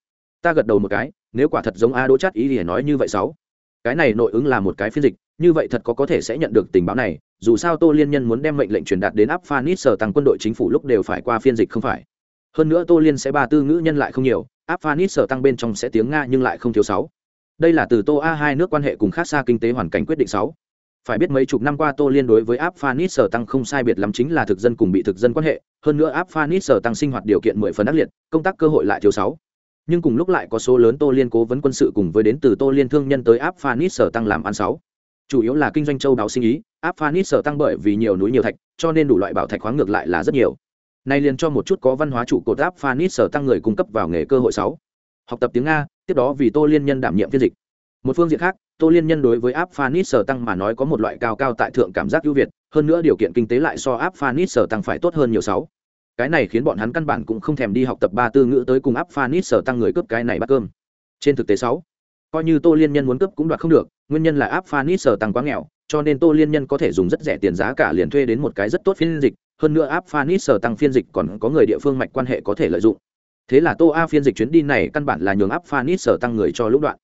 Ta gật đầu một cái, nếu quả thật giống a đỗ chát y thì nói như vậy sáu. Cái này nội ứng là một cái phiên dịch, như vậy thật có có thể sẽ nhận được tình báo này dù sao tô liên nhân muốn đem mệnh lệnh truyền đạt đến áp phanit sở tăng quân đội chính phủ lúc đều phải qua phiên dịch không phải. Hơn nữa tô liên sẽ ba tư ngữ nhân lại không nhiều áp phanit sở tăng bên trong sẽ tiếng nga nhưng lại không thiếu sáu. Đây là từ tô a hai nước quan hệ cùng khác xa kinh tế hoàn cảnh quyết định sáu. Phải biết mấy chục năm qua tô liên đối với áp phanit sở tăng không sai biệt lắm chính là thực dân cùng bị thực dân quan hệ, hơn nữa áp phanit sở tăng sinh hoạt điều kiện mười phần ác liệt, công tác cơ hội lại thiếu sáu. Nhưng cùng lúc lại có số lớn tô liên cố vấn quân sự cùng với đến từ tô liên thương nhân tới áp phanit sở tăng làm ăn sáu chủ yếu là kinh doanh châu đáo sinh ý, áp phanis sở tăng bởi vì nhiều núi nhiều thạch, cho nên đủ loại bảo thạch khoáng ngược lại là rất nhiều. Nay liền cho một chút có văn hóa trụ cột áp phanis sở tăng người cung cấp vào nghề cơ hội sáu. Học tập tiếng nga, tiếp đó vì tô liên nhân đảm nhiệm phiên dịch. Một phương diện khác, tô liên nhân đối với áp phanis sở tăng mà nói có một loại cao cao tại thượng cảm giác ưu việt, hơn nữa điều kiện kinh tế lại so áp phanis sở tăng phải tốt hơn nhiều sáu. Cái này khiến bọn hắn căn bản cũng không thèm đi học tập ba tư ngữ tới cùng áp phanis sở tăng người cướp cái này bắt cơm. Trên thực tế sáu coi như tô liên nhân muốn cướp cũng đoạt không được, nguyên nhân là áp phanit sở tăng quá nghèo, cho nên tô liên nhân có thể dùng rất rẻ tiền giá cả liền thuê đến một cái rất tốt phiên dịch, hơn nữa áp phanit sở tăng phiên dịch còn có người địa phương mạch quan hệ có thể lợi dụng. Thế là tô a phiên dịch chuyến đi này căn bản là nhường áp phanit sở tăng người cho lũng đoạn.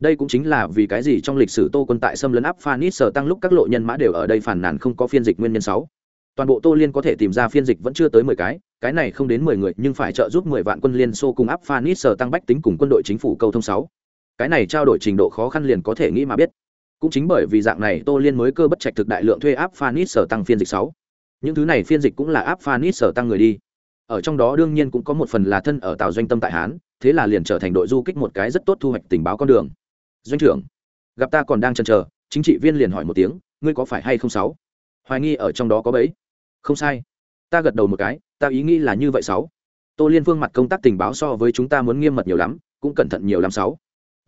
Đây cũng chính là vì cái gì trong lịch sử tô quân tại xâm lấn áp phanit sở tăng lúc các lộ nhân mã đều ở đây phản nàn không có phiên dịch nguyên nhân sáu. Toàn bộ tô liên có thể tìm ra phiên dịch vẫn chưa tới mười cái cái này không đến mười người nhưng phải trợ giúp mười vạn quân liên xô cùng áp phanit sở tăng bách tính cùng quân đội chính phủ câu thông sáu cái này trao đổi trình độ khó khăn liền có thể nghĩ mà biết. Cũng chính bởi vì dạng này, tô liên mới cơ bất trạch thực đại lượng thuê áp phanis sở tăng phiên dịch sáu. Những thứ này phiên dịch cũng là áp phanis sở tăng người đi. Ở trong đó đương nhiên cũng có một phần là thân ở tàu doanh tâm tại hán, thế là liền trở thành đội du kích một cái rất tốt thu hoạch tình báo con đường. Doanh trưởng, gặp ta còn đang chần chờ, chính trị viên liền hỏi một tiếng, ngươi có phải hay không sáu? Hoài nghi ở trong đó có bấy không sai. Ta gật đầu một cái, ta ý nghĩ là như vậy sáu. Tô liên phương mặt công tác tình báo so với chúng ta muốn nghiêm mật nhiều lắm, cũng cẩn thận nhiều lắm sáu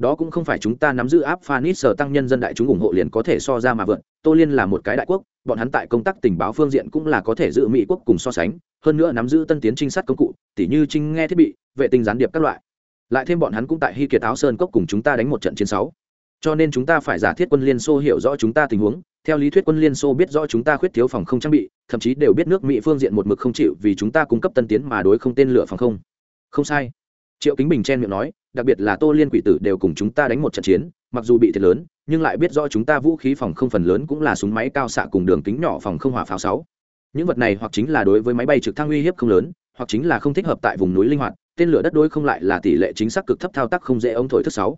đó cũng không phải chúng ta nắm giữ áp phanis sở tăng nhân dân đại chúng ủng hộ liền có thể so ra mà vượt. Tô liên là một cái đại quốc, bọn hắn tại công tác tình báo phương diện cũng là có thể giữ mỹ quốc cùng so sánh, hơn nữa nắm giữ tân tiến trinh sát công cụ, tỉ như trinh nghe thiết bị, vệ tinh gián điệp các loại. Lại thêm bọn hắn cũng tại hy kiệt áo sơn cốc cùng chúng ta đánh một trận chiến sáu. Cho nên chúng ta phải giả thiết quân liên xô hiểu rõ chúng ta tình huống, theo lý thuyết quân liên xô biết rõ chúng ta khuyết thiếu phòng không trang bị, thậm chí đều biết nước mỹ phương diện một mực không chịu vì chúng ta cung cấp tân tiến mà đối không tên lửa phòng không. Không sai triệu kính bình chen miệng nói, đặc biệt là tô liên quỷ tử đều cùng chúng ta đánh một trận chiến, mặc dù bị thiệt lớn, nhưng lại biết rõ chúng ta vũ khí phòng không phần lớn cũng là súng máy cao xạ cùng đường kính nhỏ phòng không hỏa pháo sáu. Những vật này hoặc chính là đối với máy bay trực thăng uy hiếp không lớn, hoặc chính là không thích hợp tại vùng núi linh hoạt, tên lửa đất đôi không lại là tỷ lệ chính xác cực thấp thao tác không dễ ống thổi thức sáu.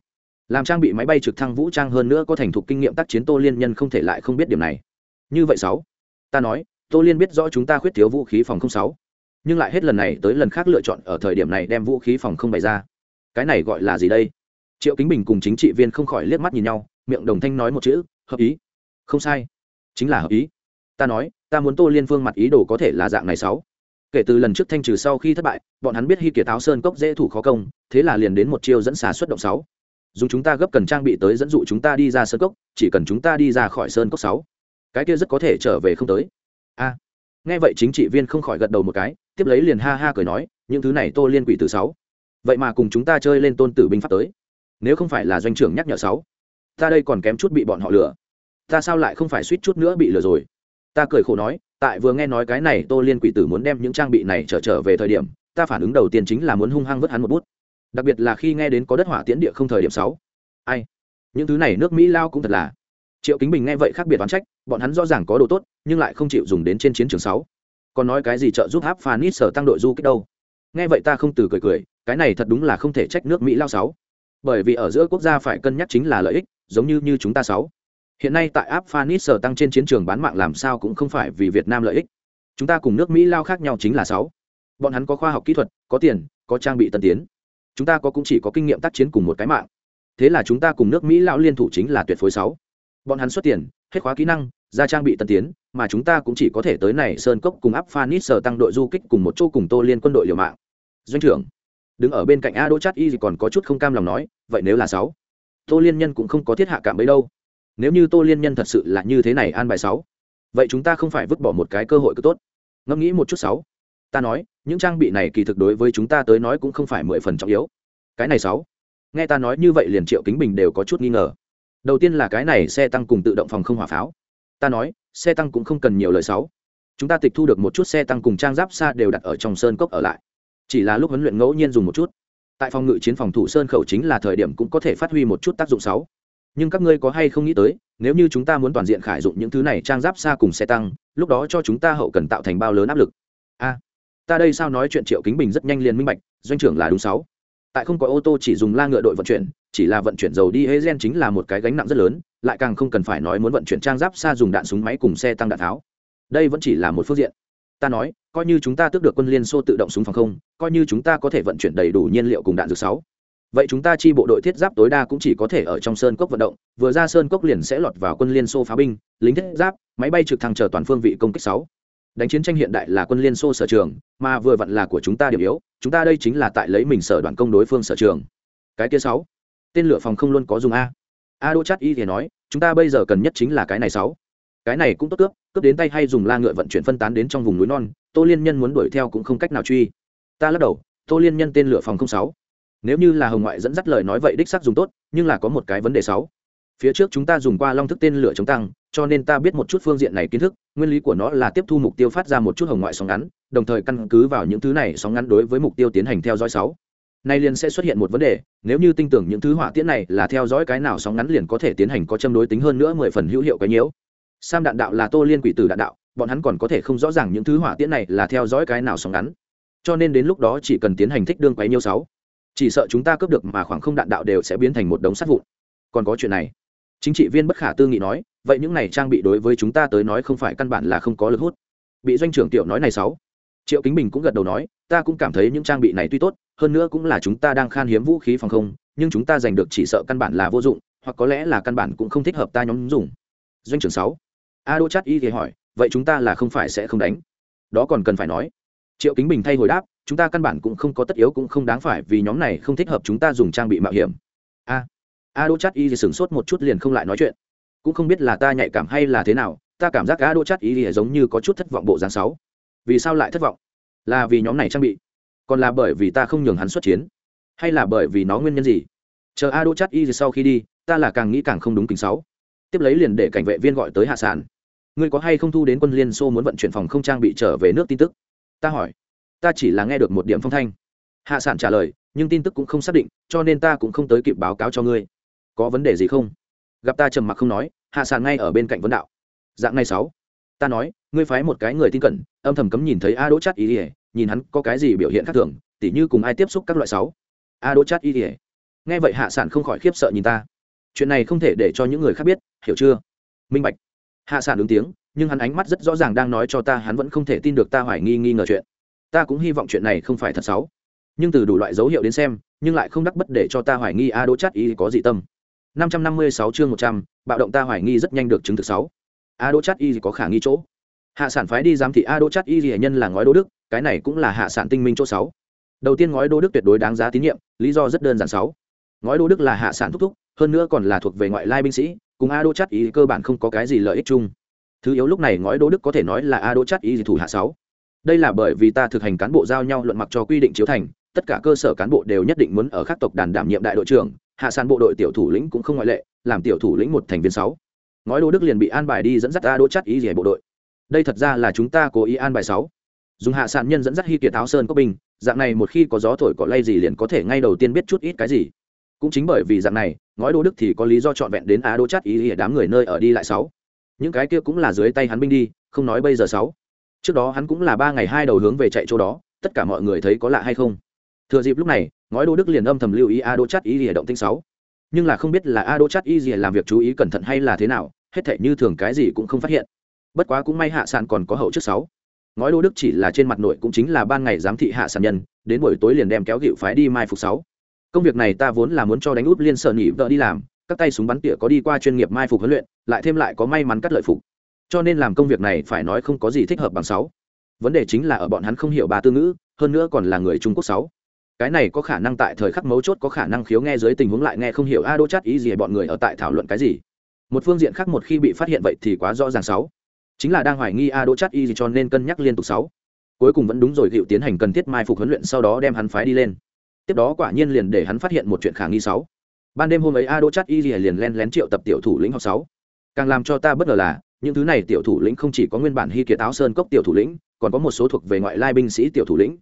Làm trang bị máy bay trực thăng vũ trang hơn nữa có thành thục kinh nghiệm tác chiến tô liên nhân không thể lại không biết điểm này. Như vậy sáu. Ta nói, tô liên biết rõ chúng ta khuyết thiếu vũ khí phòng không sáu nhưng lại hết lần này tới lần khác lựa chọn ở thời điểm này đem vũ khí phòng không bày ra. Cái này gọi là gì đây? Triệu kính bình cùng chính trị viên không khỏi liếc mắt nhìn nhau, miệng đồng thanh nói một chữ, hợp ý. Không sai. Chính là hợp ý. Ta nói, ta muốn tô liên phương mặt ý đồ có thể là dạng này sáu. Kể từ lần trước thanh trừ sau khi thất bại, bọn hắn biết hy kiệt áo sơn cốc dễ thủ khó công, thế là liền đến một chiêu dẫn xà xuất động sáu. Dùng chúng ta gấp cần trang bị tới dẫn dụ chúng ta đi ra sơn cốc, chỉ cần chúng ta đi ra khỏi sơn cốc sáu. Cái kia rất có thể trở về không tới. A. Nghe vậy chính trị viên không khỏi gật đầu một cái tiếp lấy liền ha ha cười nói, những thứ này tô liên quỷ từ sáu, vậy mà cùng chúng ta chơi lên tôn tử binh pháp tới. Nếu không phải là doanh trưởng nhắc nhở sáu, ta đây còn kém chút bị bọn họ lừa. Ta sao lại không phải suýt chút nữa bị lừa rồi? Ta cười khổ nói, tại vừa nghe nói cái này tô liên quỷ tử muốn đem những trang bị này trở trở về thời điểm, ta phản ứng đầu tiên chính là muốn hung hăng vứt hắn một bút. Đặc biệt là khi nghe đến có đất hỏa tiễn địa không thời điểm sáu. Ai? Những thứ này nước mỹ lao cũng thật là. Triệu kính bình nghe vậy khác biệt đoán trách, bọn hắn rõ ràng có đồ tốt, nhưng lại không chịu dùng đến trên chiến trường sáu còn nói cái gì trợ giúp áp phanit sở tăng đội du kích đâu? Nghe vậy ta không từ cười cười, cái này thật đúng là không thể trách nước mỹ lao sáu. Bởi vì ở giữa quốc gia phải cân nhắc chính là lợi ích, giống như như chúng ta sáu. Hiện nay tại áp phanit sở tăng trên chiến trường bán mạng làm sao cũng không phải vì việt nam lợi ích. Chúng ta cùng nước mỹ lao khác nhau chính là sáu. Bọn hắn có khoa học kỹ thuật, có tiền, có trang bị tân tiến. Chúng ta có cũng chỉ có kinh nghiệm tác chiến cùng một cái mạng. Thế là chúng ta cùng nước mỹ lão liên thủ chính là tuyệt phối sáu bọn hắn xuất tiền, hết khóa kỹ năng ra trang bị tân tiến, mà chúng ta cũng chỉ có thể tới này sơn cốc cùng áp phanit sở tăng đội du kích cùng một chỗ cùng tô liên quân đội liều mạng. Doanh trưởng, đứng ở bên cạnh a đỗ chát y thì còn có chút không cam lòng nói, vậy nếu là sáu, tô liên nhân cũng không có thiết hạ cảm ấy đâu. Nếu như tô liên nhân thật sự là như thế này an bài sáu, vậy chúng ta không phải vứt bỏ một cái cơ hội cứ tốt. Ngẫm nghĩ một chút sáu, ta nói, những trang bị này kỳ thực đối với chúng ta tới nói cũng không phải mười phần trọng yếu. Cái này sáu, nghe ta nói như vậy liền triệu kính bình đều có chút nghi ngờ đầu tiên là cái này xe tăng cùng tự động phòng không hỏa pháo. Ta nói, xe tăng cũng không cần nhiều lời sáu chúng ta tịch thu được một chút xe tăng cùng trang giáp xa đều đặt ở trong sơn cốc ở lại. Chỉ là lúc huấn luyện ngẫu nhiên dùng một chút. Tại phòng ngự chiến phòng thủ sơn khẩu chính là thời điểm cũng có thể phát huy một chút tác dụng sáu nhưng các ngươi có hay không nghĩ tới, nếu như chúng ta muốn toàn diện khải dụng những thứ này trang giáp xa cùng xe tăng, lúc đó cho chúng ta hậu cần tạo thành bao lớn áp lực? A, ta đây sao nói chuyện triệu kính bình rất nhanh liền minh bạch, doanh trưởng là đúng sáu tại không có ô tô chỉ dùng la ngựa đội vận chuyển chỉ là vận chuyển dầu đi hê gen chính là một cái gánh nặng rất lớn, lại càng không cần phải nói muốn vận chuyển trang giáp xa dùng đạn súng máy cùng xe tăng đạn tháo. Đây vẫn chỉ là một phương diện. Ta nói, coi như chúng ta tước được quân liên xô tự động súng phòng không, coi như chúng ta có thể vận chuyển đầy đủ nhiên liệu cùng đạn dược sáu. Vậy chúng ta chi bộ đội thiết giáp tối đa cũng chỉ có thể ở trong sơn cốc vận động, vừa ra sơn cốc liền sẽ lọt vào quân liên xô pháo binh, lính thiết giáp, máy bay trực thăng chờ toàn phương vị công kích sáu. Đánh chiến tranh hiện đại là quân liên xô sở trường, mà vừa vặn là của chúng ta điểm yếu, chúng ta đây chính là tại lấy mình sở đoàn công đối phương sở trường. Cái kia sáu tên lửa phòng không luôn có dùng a. A đỗ chát y thì nói, chúng ta bây giờ cần nhất chính là cái này sáu. Cái này cũng tốt cướp cướp đến tay hay dùng la ngựa vận chuyển phân tán đến trong vùng núi non, tô liên nhân muốn đuổi theo cũng không cách nào truy. Ta lắc đầu, tô liên nhân tên lửa phòng không sáu. Nếu như là hồng ngoại dẫn dắt lời nói vậy đích xác dùng tốt, nhưng là có một cái vấn đề sáu. Phía trước chúng ta dùng qua long thức tên lửa chống tăng, cho nên ta biết một chút phương diện này kiến thức, nguyên lý của nó là tiếp thu mục tiêu phát ra một chút hồng ngoại sóng ngắn, đồng thời căn cứ vào những thứ này sóng ngắn đối với mục tiêu tiến hành theo dõi sáu nay liền sẽ xuất hiện một vấn đề, nếu như tin tưởng những thứ hỏa tiễn này là theo dõi cái nào sóng ngắn liền có thể tiến hành có châm đối tính hơn nữa mười phần hữu hiệu cái nhiễu. Sam đạn đạo là tô liên quỷ tử đạn đạo, bọn hắn còn có thể không rõ ràng những thứ hỏa tiễn này là theo dõi cái nào sóng ngắn. Cho nên đến lúc đó chỉ cần tiến hành thích đương quấy nhiêu sáu, chỉ sợ chúng ta cướp được mà khoảng không đạn đạo đều sẽ biến thành một đống sắt vụn. Còn có chuyện này, chính trị viên bất khả tư nghị nói, vậy những này trang bị đối với chúng ta tới nói không phải căn bản là không có lực hút. Bị doanh trưởng tiểu nói này sáu triệu kính bình cũng gật đầu nói, ta cũng cảm thấy những trang bị này tuy tốt, hơn nữa cũng là chúng ta đang khan hiếm vũ khí phòng không, nhưng chúng ta giành được chỉ sợ căn bản là vô dụng, hoặc có lẽ là căn bản cũng không thích hợp ta nhóm dùng. Doanh trưởng sáu a đô chát y thì hỏi, vậy chúng ta là không phải sẽ không đánh? Đó còn cần phải nói. Triệu kính bình thay hồi đáp, chúng ta căn bản cũng không có tất yếu cũng không đáng phải vì nhóm này không thích hợp chúng ta dùng trang bị mạo hiểm. A a đô chát y thì sửng sốt một chút liền không lại nói chuyện. Cũng không biết là ta nhạy cảm hay là thế nào, ta cảm giác a đô chát y thì giống như có chút thất vọng bộ dáng sáu vì sao lại thất vọng? Là vì nhóm này trang bị, còn là bởi vì ta không nhường hắn xuất chiến, hay là bởi vì nó nguyên nhân gì? Chờ a đỗ chắt y sau khi đi, ta là càng nghĩ càng không đúng kính sáu. Tiếp lấy liền để cảnh vệ viên gọi tới hạ sản ngươi có hay không thu đến quân liên xô muốn vận chuyển phòng không trang bị trở về nước tin tức? Ta hỏi. Ta chỉ là nghe được một điểm phong thanh. Hạ sản trả lời, nhưng tin tức cũng không xác định, cho nên ta cũng không tới kịp báo cáo cho ngươi. Có vấn đề gì không? Gặp ta trầm mặc không nói, hạ sản ngay ở bên cạnh vấn đạo. Dạng này sáu ta nói ngươi phái một cái người tin cẩn âm thầm cấm nhìn thấy a đỗ chát ý ỉa nhìn hắn có cái gì biểu hiện khác thường tỉ như cùng ai tiếp xúc các loại sáu. A đỗ chát ý ỉa nghe vậy hạ sản không khỏi khiếp sợ nhìn ta. Chuyện này không thể để cho những người khác biết hiểu chưa? Minh bạch. Hạ sản ứng tiếng nhưng hắn ánh mắt rất rõ ràng đang nói cho ta hắn vẫn không thể tin được ta hoài nghi nghi ngờ chuyện. Ta cũng hy vọng chuyện này không phải thật xấu nhưng từ đủ loại dấu hiệu đến xem nhưng lại không đắc bất để cho ta hoài nghi a đỗ chát ý có dị tâm. 556 chương 100, bạo động ta hoài nghi rất nhanh được chứng thực 6 a đỗ chát y có khả nghi chỗ. Hạ sản phái đi giám thị a đỗ chát y hệ nhân là ngói đô đức, cái này cũng là hạ sản tinh minh chỗ sáu. Đầu tiên ngói đô đức tuyệt đối đáng giá tín nhiệm, lý do rất đơn giản sáu. Ngói đô đức là hạ sản thúc thúc, hơn nữa còn là thuộc về ngoại lai binh sĩ, cùng a đỗ chát y cơ bản không có cái gì lợi ích chung. Thứ yếu lúc này ngói đô đức có thể nói là a đỗ chát y thủ hạ sáu. Đây là bởi vì ta thực hành cán bộ giao nhau luận mặc cho quy định chiếu thành, tất cả cơ sở cán bộ đều nhất định muốn ở các tộc đàn đảm nhiệm đại đội trưởng, hạ sản bộ đội tiểu thủ lĩnh cũng không ngoại lệ, làm tiểu thủ lĩnh một thành viên sáu ngói đô đức liền bị an bài đi dẫn dắt a đỗ chắc ý gì bộ đội. Đây thật ra là chúng ta cố ý an bài sáu. Dùng hạ sản nhân dẫn dắt hy kiệt áo sơn có bình, dạng này một khi có gió thổi cỏ lay gì liền có thể ngay đầu tiên biết chút ít cái gì. Cũng chính bởi vì dạng này, ngói đô đức thì có lý do trọn vẹn đến a đỗ chắc ý ỉa đám người nơi ở đi lại sáu. Những cái kia cũng là dưới tay hắn binh đi, không nói bây giờ sáu. Trước đó hắn cũng là ba ngày hai đầu hướng về chạy chỗ đó, tất cả mọi người thấy có lạ hay không? Thừa dịp lúc này, ngói đô đức liền âm thầm lưu ý a đỗ chắc ý gì động tinh sáu. Nhưng là không biết là a đỗ chắc ý gì làm việc chú ý cẩn thận hay là thế nào hết thể như thường cái gì cũng không phát hiện. Bất quá cũng may hạ sản còn có hậu trước sáu. Ngói đô đức chỉ là trên mặt nội cũng chính là ban ngày giám thị hạ sản nhân, đến buổi tối liền đem kéo gịu phái đi mai phục sáu. Công việc này ta vốn là muốn cho đánh út liên sợ nghỉ vợ đi làm, các tay súng bắn tỉa có đi qua chuyên nghiệp mai phục huấn luyện, lại thêm lại có may mắn cắt lợi phục. Cho nên làm công việc này phải nói không có gì thích hợp bằng sáu. Vấn đề chính là ở bọn hắn không hiểu bà tư ngữ, hơn nữa còn là người trung quốc sáu. Cái này có khả năng tại thời khắc mấu chốt có khả năng khiếu nghe dưới tình huống lại nghe không hiểu a đô chát ý gì bọn người ở tại thảo luận cái gì một phương diện khác một khi bị phát hiện vậy thì quá rõ ràng sáu. Chính là đang hoài nghi a đỗ chát y cho nên cân nhắc liên tục sáu. Cuối cùng vẫn đúng rồi hiệu tiến hành cần thiết mai phục huấn luyện sau đó đem hắn phái đi lên. Tiếp đó quả nhiên liền để hắn phát hiện một chuyện khả nghi sáu. Ban đêm hôm ấy a đỗ chát y liền len lén triệu tập tiểu thủ lĩnh học sáu. Càng làm cho ta bất ngờ là, những thứ này tiểu thủ lĩnh không chỉ có nguyên bản hy kiệt áo sơn cốc tiểu thủ lĩnh, còn có một số thuộc về ngoại lai binh sĩ tiểu thủ lĩnh.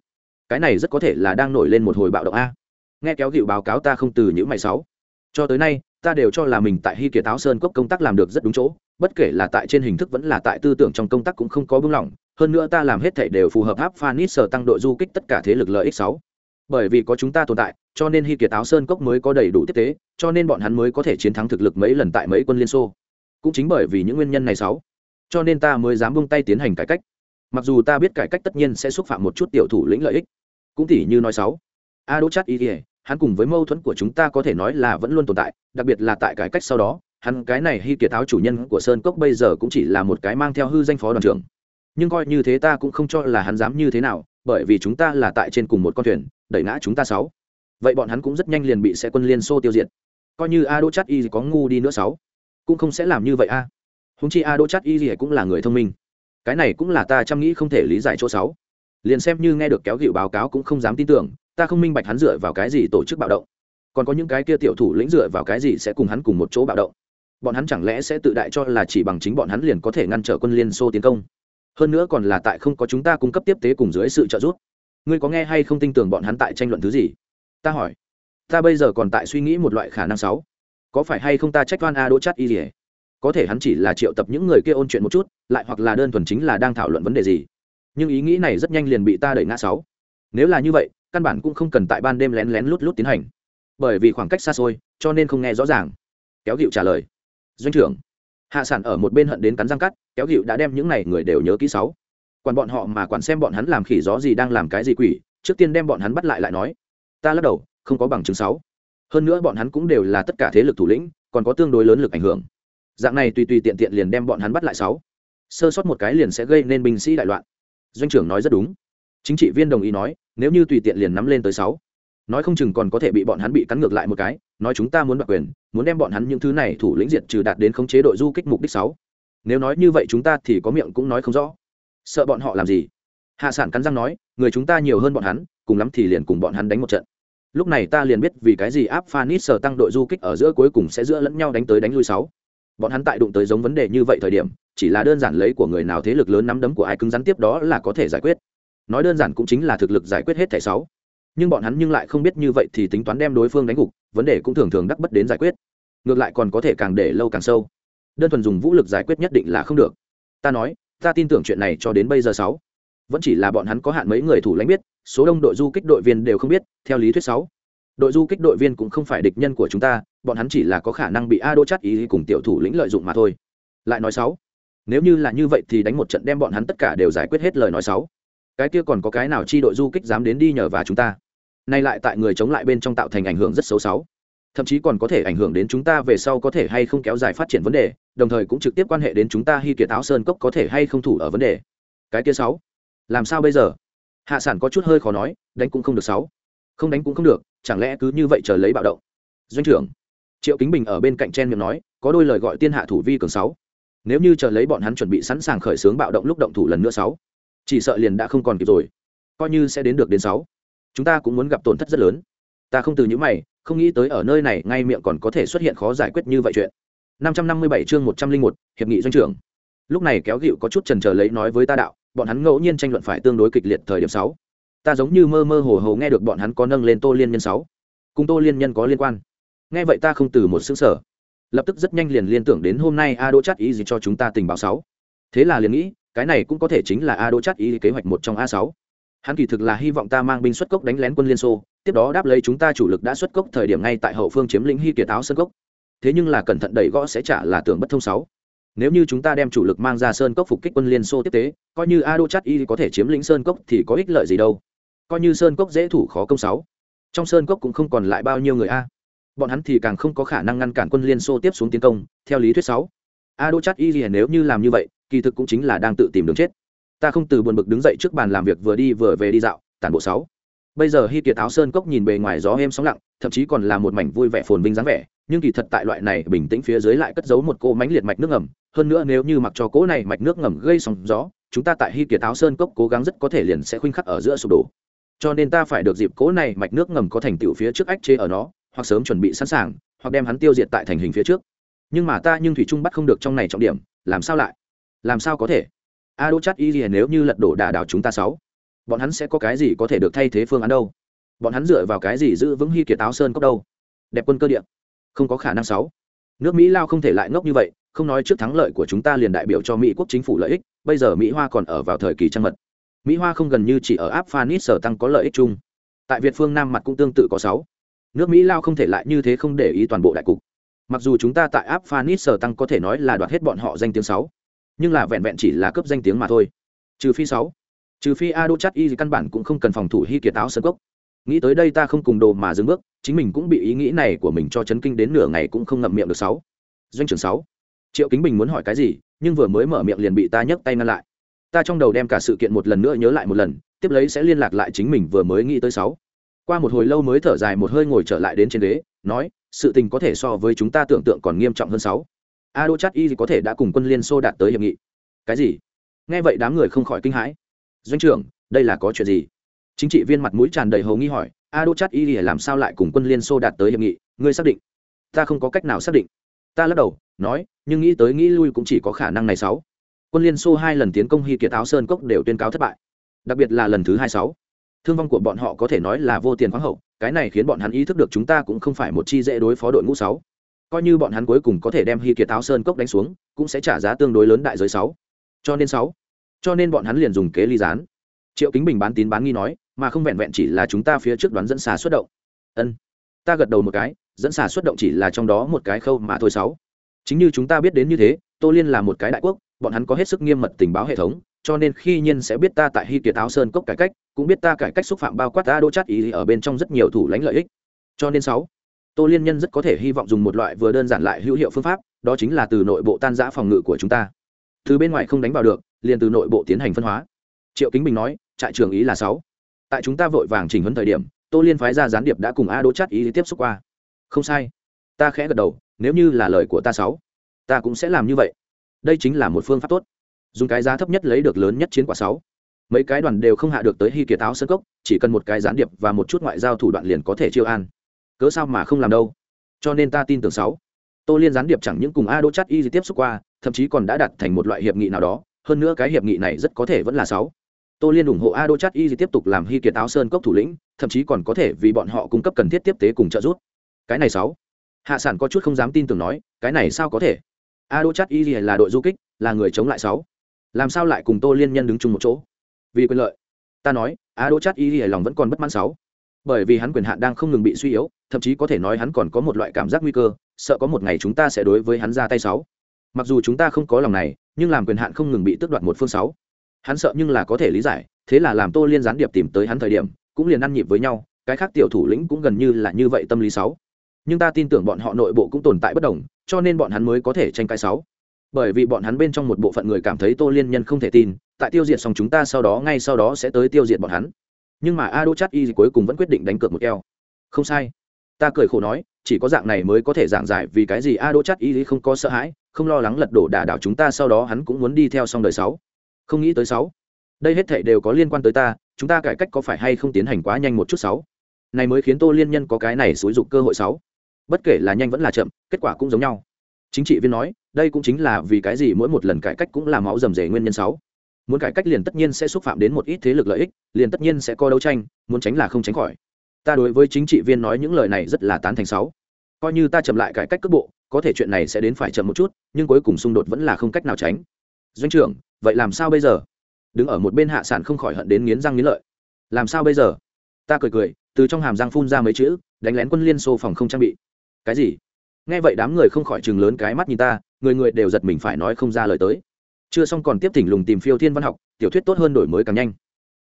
Cái này rất có thể là đang nổi lên một hồi bạo động a. Nghe kéo hiệu báo cáo ta không từ những mày sáu. Cho tới nay ta đều cho là mình tại hy kiệt Táo sơn cốc công tác làm được rất đúng chỗ, bất kể là tại trên hình thức vẫn là tại tư tưởng trong công tác cũng không có bướng lỏng, hơn nữa ta làm hết thảy đều phù hợp áp Phanis sở tăng đội du kích tất cả thế lực lợi ích sáu. Bởi vì có chúng ta tồn tại, cho nên hy kiệt Táo sơn cốc mới có đầy đủ tiếp tế, cho nên bọn hắn mới có thể chiến thắng thực lực mấy lần tại mấy quân liên xô. Cũng chính bởi vì những nguyên nhân này sáu, cho nên ta mới dám buông tay tiến hành cải cách. Mặc dù ta biết cải cách tất nhiên sẽ xúc phạm một chút tiểu thủ lĩnh lợi ích. Cũng tỉ như nói sáu. A đỗ chát ý hắn cùng với mâu thuẫn của chúng ta có thể nói là vẫn luôn tồn tại, đặc biệt là tại cải cách sau đó, hắn cái này hy kiệt áo chủ nhân của sơn cốc bây giờ cũng chỉ là một cái mang theo hư danh phó đoàn trưởng. Nhưng coi như thế ta cũng không cho là hắn dám như thế nào, bởi vì chúng ta là tại trên cùng một con thuyền, đẩy ngã chúng ta sáu. Vậy bọn hắn cũng rất nhanh liền bị sẽ quân liên xô tiêu diệt. Coi như a đỗ chát y có ngu đi nữa sáu, cũng không sẽ làm như vậy a. Húng chi a đỗ chát y gì cũng là người thông minh. Cái này cũng là ta chăm nghĩ không thể lý giải chỗ sáu. Liền xem như nghe được kéo gịu báo cáo cũng không dám tin tưởng ta không minh bạch hắn dựa vào cái gì tổ chức bạo động. Còn có những cái kia tiểu thủ lĩnh dựa vào cái gì sẽ cùng hắn cùng một chỗ bạo động? Bọn hắn chẳng lẽ sẽ tự đại cho là chỉ bằng chính bọn hắn liền có thể ngăn trở quân liên xô tiến công? Hơn nữa còn là tại không có chúng ta cung cấp tiếp tế cùng dưới sự trợ giúp. Ngươi có nghe hay không tin tưởng bọn hắn tại tranh luận thứ gì? Ta hỏi. Ta bây giờ còn tại suy nghĩ một loại khả năng sáu. Có phải hay không ta trách toan a đỗ chát y gì có thể hắn chỉ là triệu tập những người kia ôn chuyện một chút, lại hoặc là đơn thuần chính là đang thảo luận vấn đề gì. Nhưng ý nghĩ này rất nhanh liền bị ta đẩy ngã sáu. Nếu là như vậy căn bản cũng không cần tại ban đêm lén lén lút lút tiến hành. Bởi vì khoảng cách xa xôi, cho nên không nghe rõ ràng. Kéo dịu trả lời. Doanh trưởng, hạ sản ở một bên hận đến cắn răng cắt, kéo dịu đã đem những này người đều nhớ kỹ sáu. Quản bọn họ mà quản xem bọn hắn làm khỉ gió gì đang làm cái gì quỷ, trước tiên đem bọn hắn bắt lại lại nói. Ta lắc đầu, không có bằng chứng sáu. Hơn nữa bọn hắn cũng đều là tất cả thế lực thủ lĩnh, còn có tương đối lớn lực ảnh hưởng. Dạng này tùy tùy tiện tiện liền đem bọn hắn bắt lại sáu. Sơ sót một cái liền sẽ gây nên binh sĩ đại loạn. Doanh trưởng nói rất đúng. Chính trị viên đồng ý nói nếu như tùy tiện liền nắm lên tới sáu. Nói không chừng còn có thể bị bọn hắn bị cắn ngược lại một cái, nói chúng ta muốn đoạt quyền, muốn đem bọn hắn những thứ này thủ lĩnh diện trừ đạt đến khống chế đội du kích mục đích sáu. Nếu nói như vậy chúng ta thì có miệng cũng nói không rõ. Sợ bọn họ làm gì? Hạ sản cắn răng nói, người chúng ta nhiều hơn bọn hắn, cùng lắm thì liền cùng bọn hắn đánh một trận. Lúc này ta liền biết vì cái gì áp phanis sở tăng đội du kích ở giữa cuối cùng sẽ giữa lẫn nhau đánh tới đánh lui sáu. Bọn hắn tại đụng tới giống vấn đề như vậy thời điểm, chỉ là đơn giản lấy của người nào thế lực lớn nắm đấm của ai cứng rắn tiếp đó là có thể giải quyết nói đơn giản cũng chính là thực lực giải quyết hết thẻ sáu. Nhưng bọn hắn nhưng lại không biết như vậy thì tính toán đem đối phương đánh gục, vấn đề cũng thường thường đắc bất đến giải quyết. Ngược lại còn có thể càng để lâu càng sâu. Đơn thuần dùng vũ lực giải quyết nhất định là không được. Ta nói, ta tin tưởng chuyện này cho đến bây giờ sáu. Vẫn chỉ là bọn hắn có hạn mấy người thủ lãnh biết, số đông đội du kích đội viên đều không biết, theo lý thuyết sáu. Đội du kích đội viên cũng không phải địch nhân của chúng ta, bọn hắn chỉ là có khả năng bị a đô chắt ý cùng tiểu thủ lĩnh lợi dụng mà thôi. Lại nói sáu, nếu như là như vậy thì đánh một trận đem bọn hắn tất cả đều giải quyết hết lời nói sáu cái kia còn có cái nào chi đội du kích dám đến đi nhờ và chúng ta? Nay lại tại người chống lại bên trong tạo thành ảnh hưởng rất xấu xấu. Thậm chí còn có thể ảnh hưởng đến chúng ta về sau có thể hay không kéo dài phát triển vấn đề, đồng thời cũng trực tiếp quan hệ đến chúng ta hy kiệt áo sơn cốc có thể hay không thủ ở vấn đề. Cái kia sáu. Làm sao bây giờ? Hạ sản có chút hơi khó nói, đánh cũng không được sáu. Không đánh cũng không được, chẳng lẽ cứ như vậy chờ lấy bạo động? Doanh trưởng. Triệu kính bình ở bên cạnh chen miệng nói, có đôi lời gọi tiên hạ thủ vi cường sáu. Nếu như chờ lấy bọn hắn chuẩn bị sẵn sàng khởi xướng bạo động lúc động thủ lần nữa sáu chỉ sợ liền đã không còn kịp rồi. Coi như sẽ đến được đến sáu. Chúng ta cũng muốn gặp tổn thất rất lớn. Ta không từ những mày không nghĩ tới ở nơi này ngay miệng còn có thể xuất hiện khó giải quyết như vậy chuyện. 557 chương 101, hiệp nghị doanh trưởng. Lúc này kéo gịu có chút trần chờ lấy nói với ta đạo bọn hắn ngẫu nhiên tranh luận phải tương đối kịch liệt thời điểm sáu. Ta giống như mơ mơ hồ hồ nghe được bọn hắn có nâng lên tô liên nhân sáu. Cùng tô liên nhân có liên quan. Nghe vậy ta không từ một xứng sở lập tức rất nhanh liền liên tưởng đến hôm nay a đỗ chắt ý gì cho chúng ta tình báo sáu. Thế là liền nghĩ cái này cũng có thể chính là a đỗ chắt ý kế hoạch một trong a sáu. Hắn kỳ thực là hy vọng ta mang binh xuất cốc đánh lén quân liên xô, tiếp đó đáp lấy chúng ta chủ lực đã xuất cốc thời điểm ngay tại hậu phương chiếm lĩnh hy kiệt áo sơn cốc. Thế nhưng là cẩn thận đẩy gõ sẽ trả là tưởng bất thông sáu. Nếu như chúng ta đem chủ lực mang ra sơn cốc phục kích quân liên xô tiếp tế, coi như a đô chắt y có thể chiếm lĩnh sơn cốc thì có ích lợi gì đâu. Coi như sơn cốc dễ thủ khó công sáu. Trong sơn cốc cũng không còn lại bao nhiêu người a. Bọn hắn thì càng không có khả năng ngăn cản quân liên xô tiếp xuống tiến công, theo lý thuyết sáu. A đô chắt y nếu như làm như vậy kỳ thực cũng chính là đang tự tìm đường chết. Ta không từ buồn bực đứng dậy trước bàn làm việc vừa đi vừa về đi dạo, tản bộ sáu. Bây giờ hy kiệt áo sơn cốc nhìn bề ngoài gió êm sóng lặng, thậm chí còn là một mảnh vui vẻ phồn vinh dáng vẻ, nhưng kỳ thật tại loại này bình tĩnh phía dưới lại cất giấu một cô mánh liệt mạch nước ngầm. Hơn nữa nếu như mặc cho cỗ này mạch nước ngầm gây sóng gió, chúng ta tại hy kiệt áo sơn cốc cố gắng rất có thể liền sẽ khuynh khắc ở giữa sụp đổ. Cho nên ta phải được dịp cỗ này mạch nước ngầm có thành tựu phía trước ách chế ở nó, hoặc sớm chuẩn bị sẵn sàng, hoặc đem hắn tiêu diệt tại thành hình phía trước. Nhưng mà ta nhưng thủy trung bắt không được trong này trọng điểm, làm sao lại? Làm sao có thể? A đỗ chắc y gì nếu như lật đổ đà đảo chúng ta sáu, bọn hắn sẽ có cái gì có thể được thay thế phương án đâu? Bọn hắn dựa vào cái gì giữ vững hy kiệt áo sơn cốc đâu? Đẹp quân cơ địa, không có khả năng sáu. Nước mỹ lao không thể lại ngốc như vậy, không nói trước thắng lợi của chúng ta liền đại biểu cho mỹ quốc chính phủ lợi ích, bây giờ mỹ hoa còn ở vào thời kỳ trăng mật. Mỹ hoa không gần như chỉ ở áp phanis sở tăng có lợi ích chung. Tại việt phương nam mặt cũng tương tự có sáu. Nước mỹ lao không thể lại như thế không để ý toàn bộ đại cục. Mặc dù chúng ta tại áp phanis sở tăng có thể nói là đoạt hết bọn họ danh tiếng sáu nhưng là vẹn vẹn chỉ là cấp danh tiếng mà thôi. Trừ phi sáu, trừ phi ado chat y căn bản cũng không cần phòng thủ hy kiệt áo sân cốc nghĩ tới đây ta không cùng đồ mà dừng bước, chính mình cũng bị ý nghĩ này của mình cho chấn kinh đến nửa ngày cũng không ngậm miệng được sáu. Doanh trưởng sáu, triệu kính bình muốn hỏi cái gì, nhưng vừa mới mở miệng liền bị ta nhấc tay ngăn lại. Ta trong đầu đem cả sự kiện một lần nữa nhớ lại một lần, tiếp lấy sẽ liên lạc lại chính mình vừa mới nghĩ tới sáu. Qua một hồi lâu mới thở dài một hơi ngồi trở lại đến trên ghế, nói, sự tình có thể so với chúng ta tưởng tượng còn nghiêm trọng hơn sáu a đô chát y có thể đã cùng quân liên xô đạt tới hiệp nghị. Cái gì? Nghe vậy đám người không khỏi kinh hãi. Doanh trưởng, đây là có chuyện gì? Chính trị viên mặt mũi tràn đầy hầu nghi hỏi, a đô chát y làm sao lại cùng quân liên xô đạt tới hiệp nghị? Ngươi xác định? Ta không có cách nào xác định. Ta lắc đầu, nói, nhưng nghĩ tới nghĩ lui cũng chỉ có khả năng này sáu. Quân liên xô hai lần tiến công hy kiệt áo sơn cốc đều tuyên cáo thất bại. Đặc biệt là lần thứ hai sáu. Thương vong của bọn họ có thể nói là vô tiền khoáng hậu, cái này khiến bọn hắn ý thức được chúng ta cũng không phải một chi dễ đối phó đội ngũ sáu coi như bọn hắn cuối cùng có thể đem hy kiệt áo sơn cốc đánh xuống, cũng sẽ trả giá tương đối lớn đại giới sáu. Cho nên sáu. Cho nên bọn hắn liền dùng kế ly gián. Triệu kính bình bán tín bán nghi nói, mà không vẹn vẹn chỉ là chúng ta phía trước đoán dẫn xà xuất động. Ân. Ta gật đầu một cái, dẫn xà xuất động chỉ là trong đó một cái khâu mà thôi sáu. Chính như chúng ta biết đến như thế, tô liên là một cái đại quốc, bọn hắn có hết sức nghiêm mật tình báo hệ thống, cho nên khi nhiên sẽ biết ta tại hy kiệt áo sơn cốc cải cách, cũng biết ta cải cách xúc phạm bao quát ta đô chát ý ở bên trong rất nhiều thủ lãnh lợi ích. Cho nên sáu tô liên nhân rất có thể hy vọng dùng một loại vừa đơn giản lại hữu hiệu phương pháp, đó chính là từ nội bộ tan giã phòng ngự của chúng ta. Từ bên ngoài không đánh vào được, liền từ nội bộ tiến hành phân hóa. Triệu kính bình nói, trại trưởng ý là sáu. Tại chúng ta vội vàng chỉnh huấn thời điểm, tô liên phái ra gián điệp đã cùng a đỗ chát ý tiếp xúc qua. Không sai. Ta khẽ gật đầu, nếu như là lời của ta sáu, ta cũng sẽ làm như vậy. Đây chính là một phương pháp tốt. Dùng cái giá thấp nhất lấy được lớn nhất chiến quả sáu. Mấy cái đoàn đều không hạ được tới hy kiệt áo sân cốc, chỉ cần một cái gián điệp và một chút ngoại giao thủ đoạn liền có thể chiêu an cớ sao mà không làm đâu? Cho nên ta tin tưởng sáu. Tô liên gián điệp chẳng những cùng a đỗ chắt y tiếp xúc qua, thậm chí còn đã đặt thành một loại hiệp nghị nào đó, hơn nữa cái hiệp nghị này rất có thể vẫn là sáu. Tô liên ủng hộ a đỗ chắt y tiếp tục làm hy kiệt áo sơn cốc thủ lĩnh, thậm chí còn có thể vì bọn họ cung cấp cần thiết tiếp tế cùng trợ giúp. Cái này sáu. Hạ sản có chút không dám tin tưởng nói, cái này sao có thể? A đỗ chắt y là đội du kích, là người chống lại sáu. Làm sao lại cùng tô liên nhân đứng chung một chỗ? Vì quyền lợi. Ta nói a đỗ chắt y lòng vẫn còn bất mãn sáu bởi vì hắn quyền hạn đang không ngừng bị suy yếu, thậm chí có thể nói hắn còn có một loại cảm giác nguy cơ, sợ có một ngày chúng ta sẽ đối với hắn ra tay sáu. Mặc dù chúng ta không có lòng này, nhưng làm quyền hạn không ngừng bị tước đoạt một phương sáu. Hắn sợ nhưng là có thể lý giải, thế là làm tô liên gián điệp tìm tới hắn thời điểm, cũng liền ăn nhịp với nhau, cái khác tiểu thủ lĩnh cũng gần như là như vậy tâm lý sáu. Nhưng ta tin tưởng bọn họ nội bộ cũng tồn tại bất đồng, cho nên bọn hắn mới có thể tranh cãi sáu. Bởi vì bọn hắn bên trong một bộ phận người cảm thấy tô liên nhân không thể tin, tại tiêu diệt xong chúng ta sau đó, ngay sau đó sẽ tới tiêu diệt bọn hắn nhưng mà a đỗ chát y cuối cùng vẫn quyết định đánh cược một keo. Không sai. Ta cười khổ nói, chỉ có dạng này mới có thể giảng giải vì cái gì a đỗ chát y không có sợ hãi, không lo lắng lật đổ đả đảo chúng ta sau đó hắn cũng muốn đi theo xong đời sáu. Không nghĩ tới sáu. Đây hết thảy đều có liên quan tới ta, chúng ta cải cách có phải hay không tiến hành quá nhanh một chút sáu? Này mới khiến tô liên nhân có cái này xúi dục cơ hội sáu. Bất kể là nhanh vẫn là chậm, kết quả cũng giống nhau. Chính trị viên nói, đây cũng chính là vì cái gì mỗi một lần cải cách cũng là máu rầm rề nguyên nhân sáu muốn cải cách liền tất nhiên sẽ xúc phạm đến một ít thế lực lợi ích, liền tất nhiên sẽ có đấu tranh, muốn tránh là không tránh khỏi. Ta đối với chính trị viên nói những lời này rất là tán thành sáu. Coi như ta chậm lại cải cách cước bộ, có thể chuyện này sẽ đến phải chậm một chút, nhưng cuối cùng xung đột vẫn là không cách nào tránh. Doanh trưởng, vậy làm sao bây giờ? Đứng ở một bên hạ sản không khỏi hận đến nghiến răng nghiến lợi. Làm sao bây giờ? Ta cười cười, từ trong hàm răng phun ra mấy chữ, đánh lén quân liên xô phòng không trang bị. Cái gì? Nghe vậy đám người không khỏi chừng lớn cái mắt nhìn ta, người người đều giật mình phải nói không ra lời tới chưa xong còn tiếp thỉnh lùng tìm phiêu thiên văn học, tiểu thuyết tốt hơn đổi mới càng nhanh.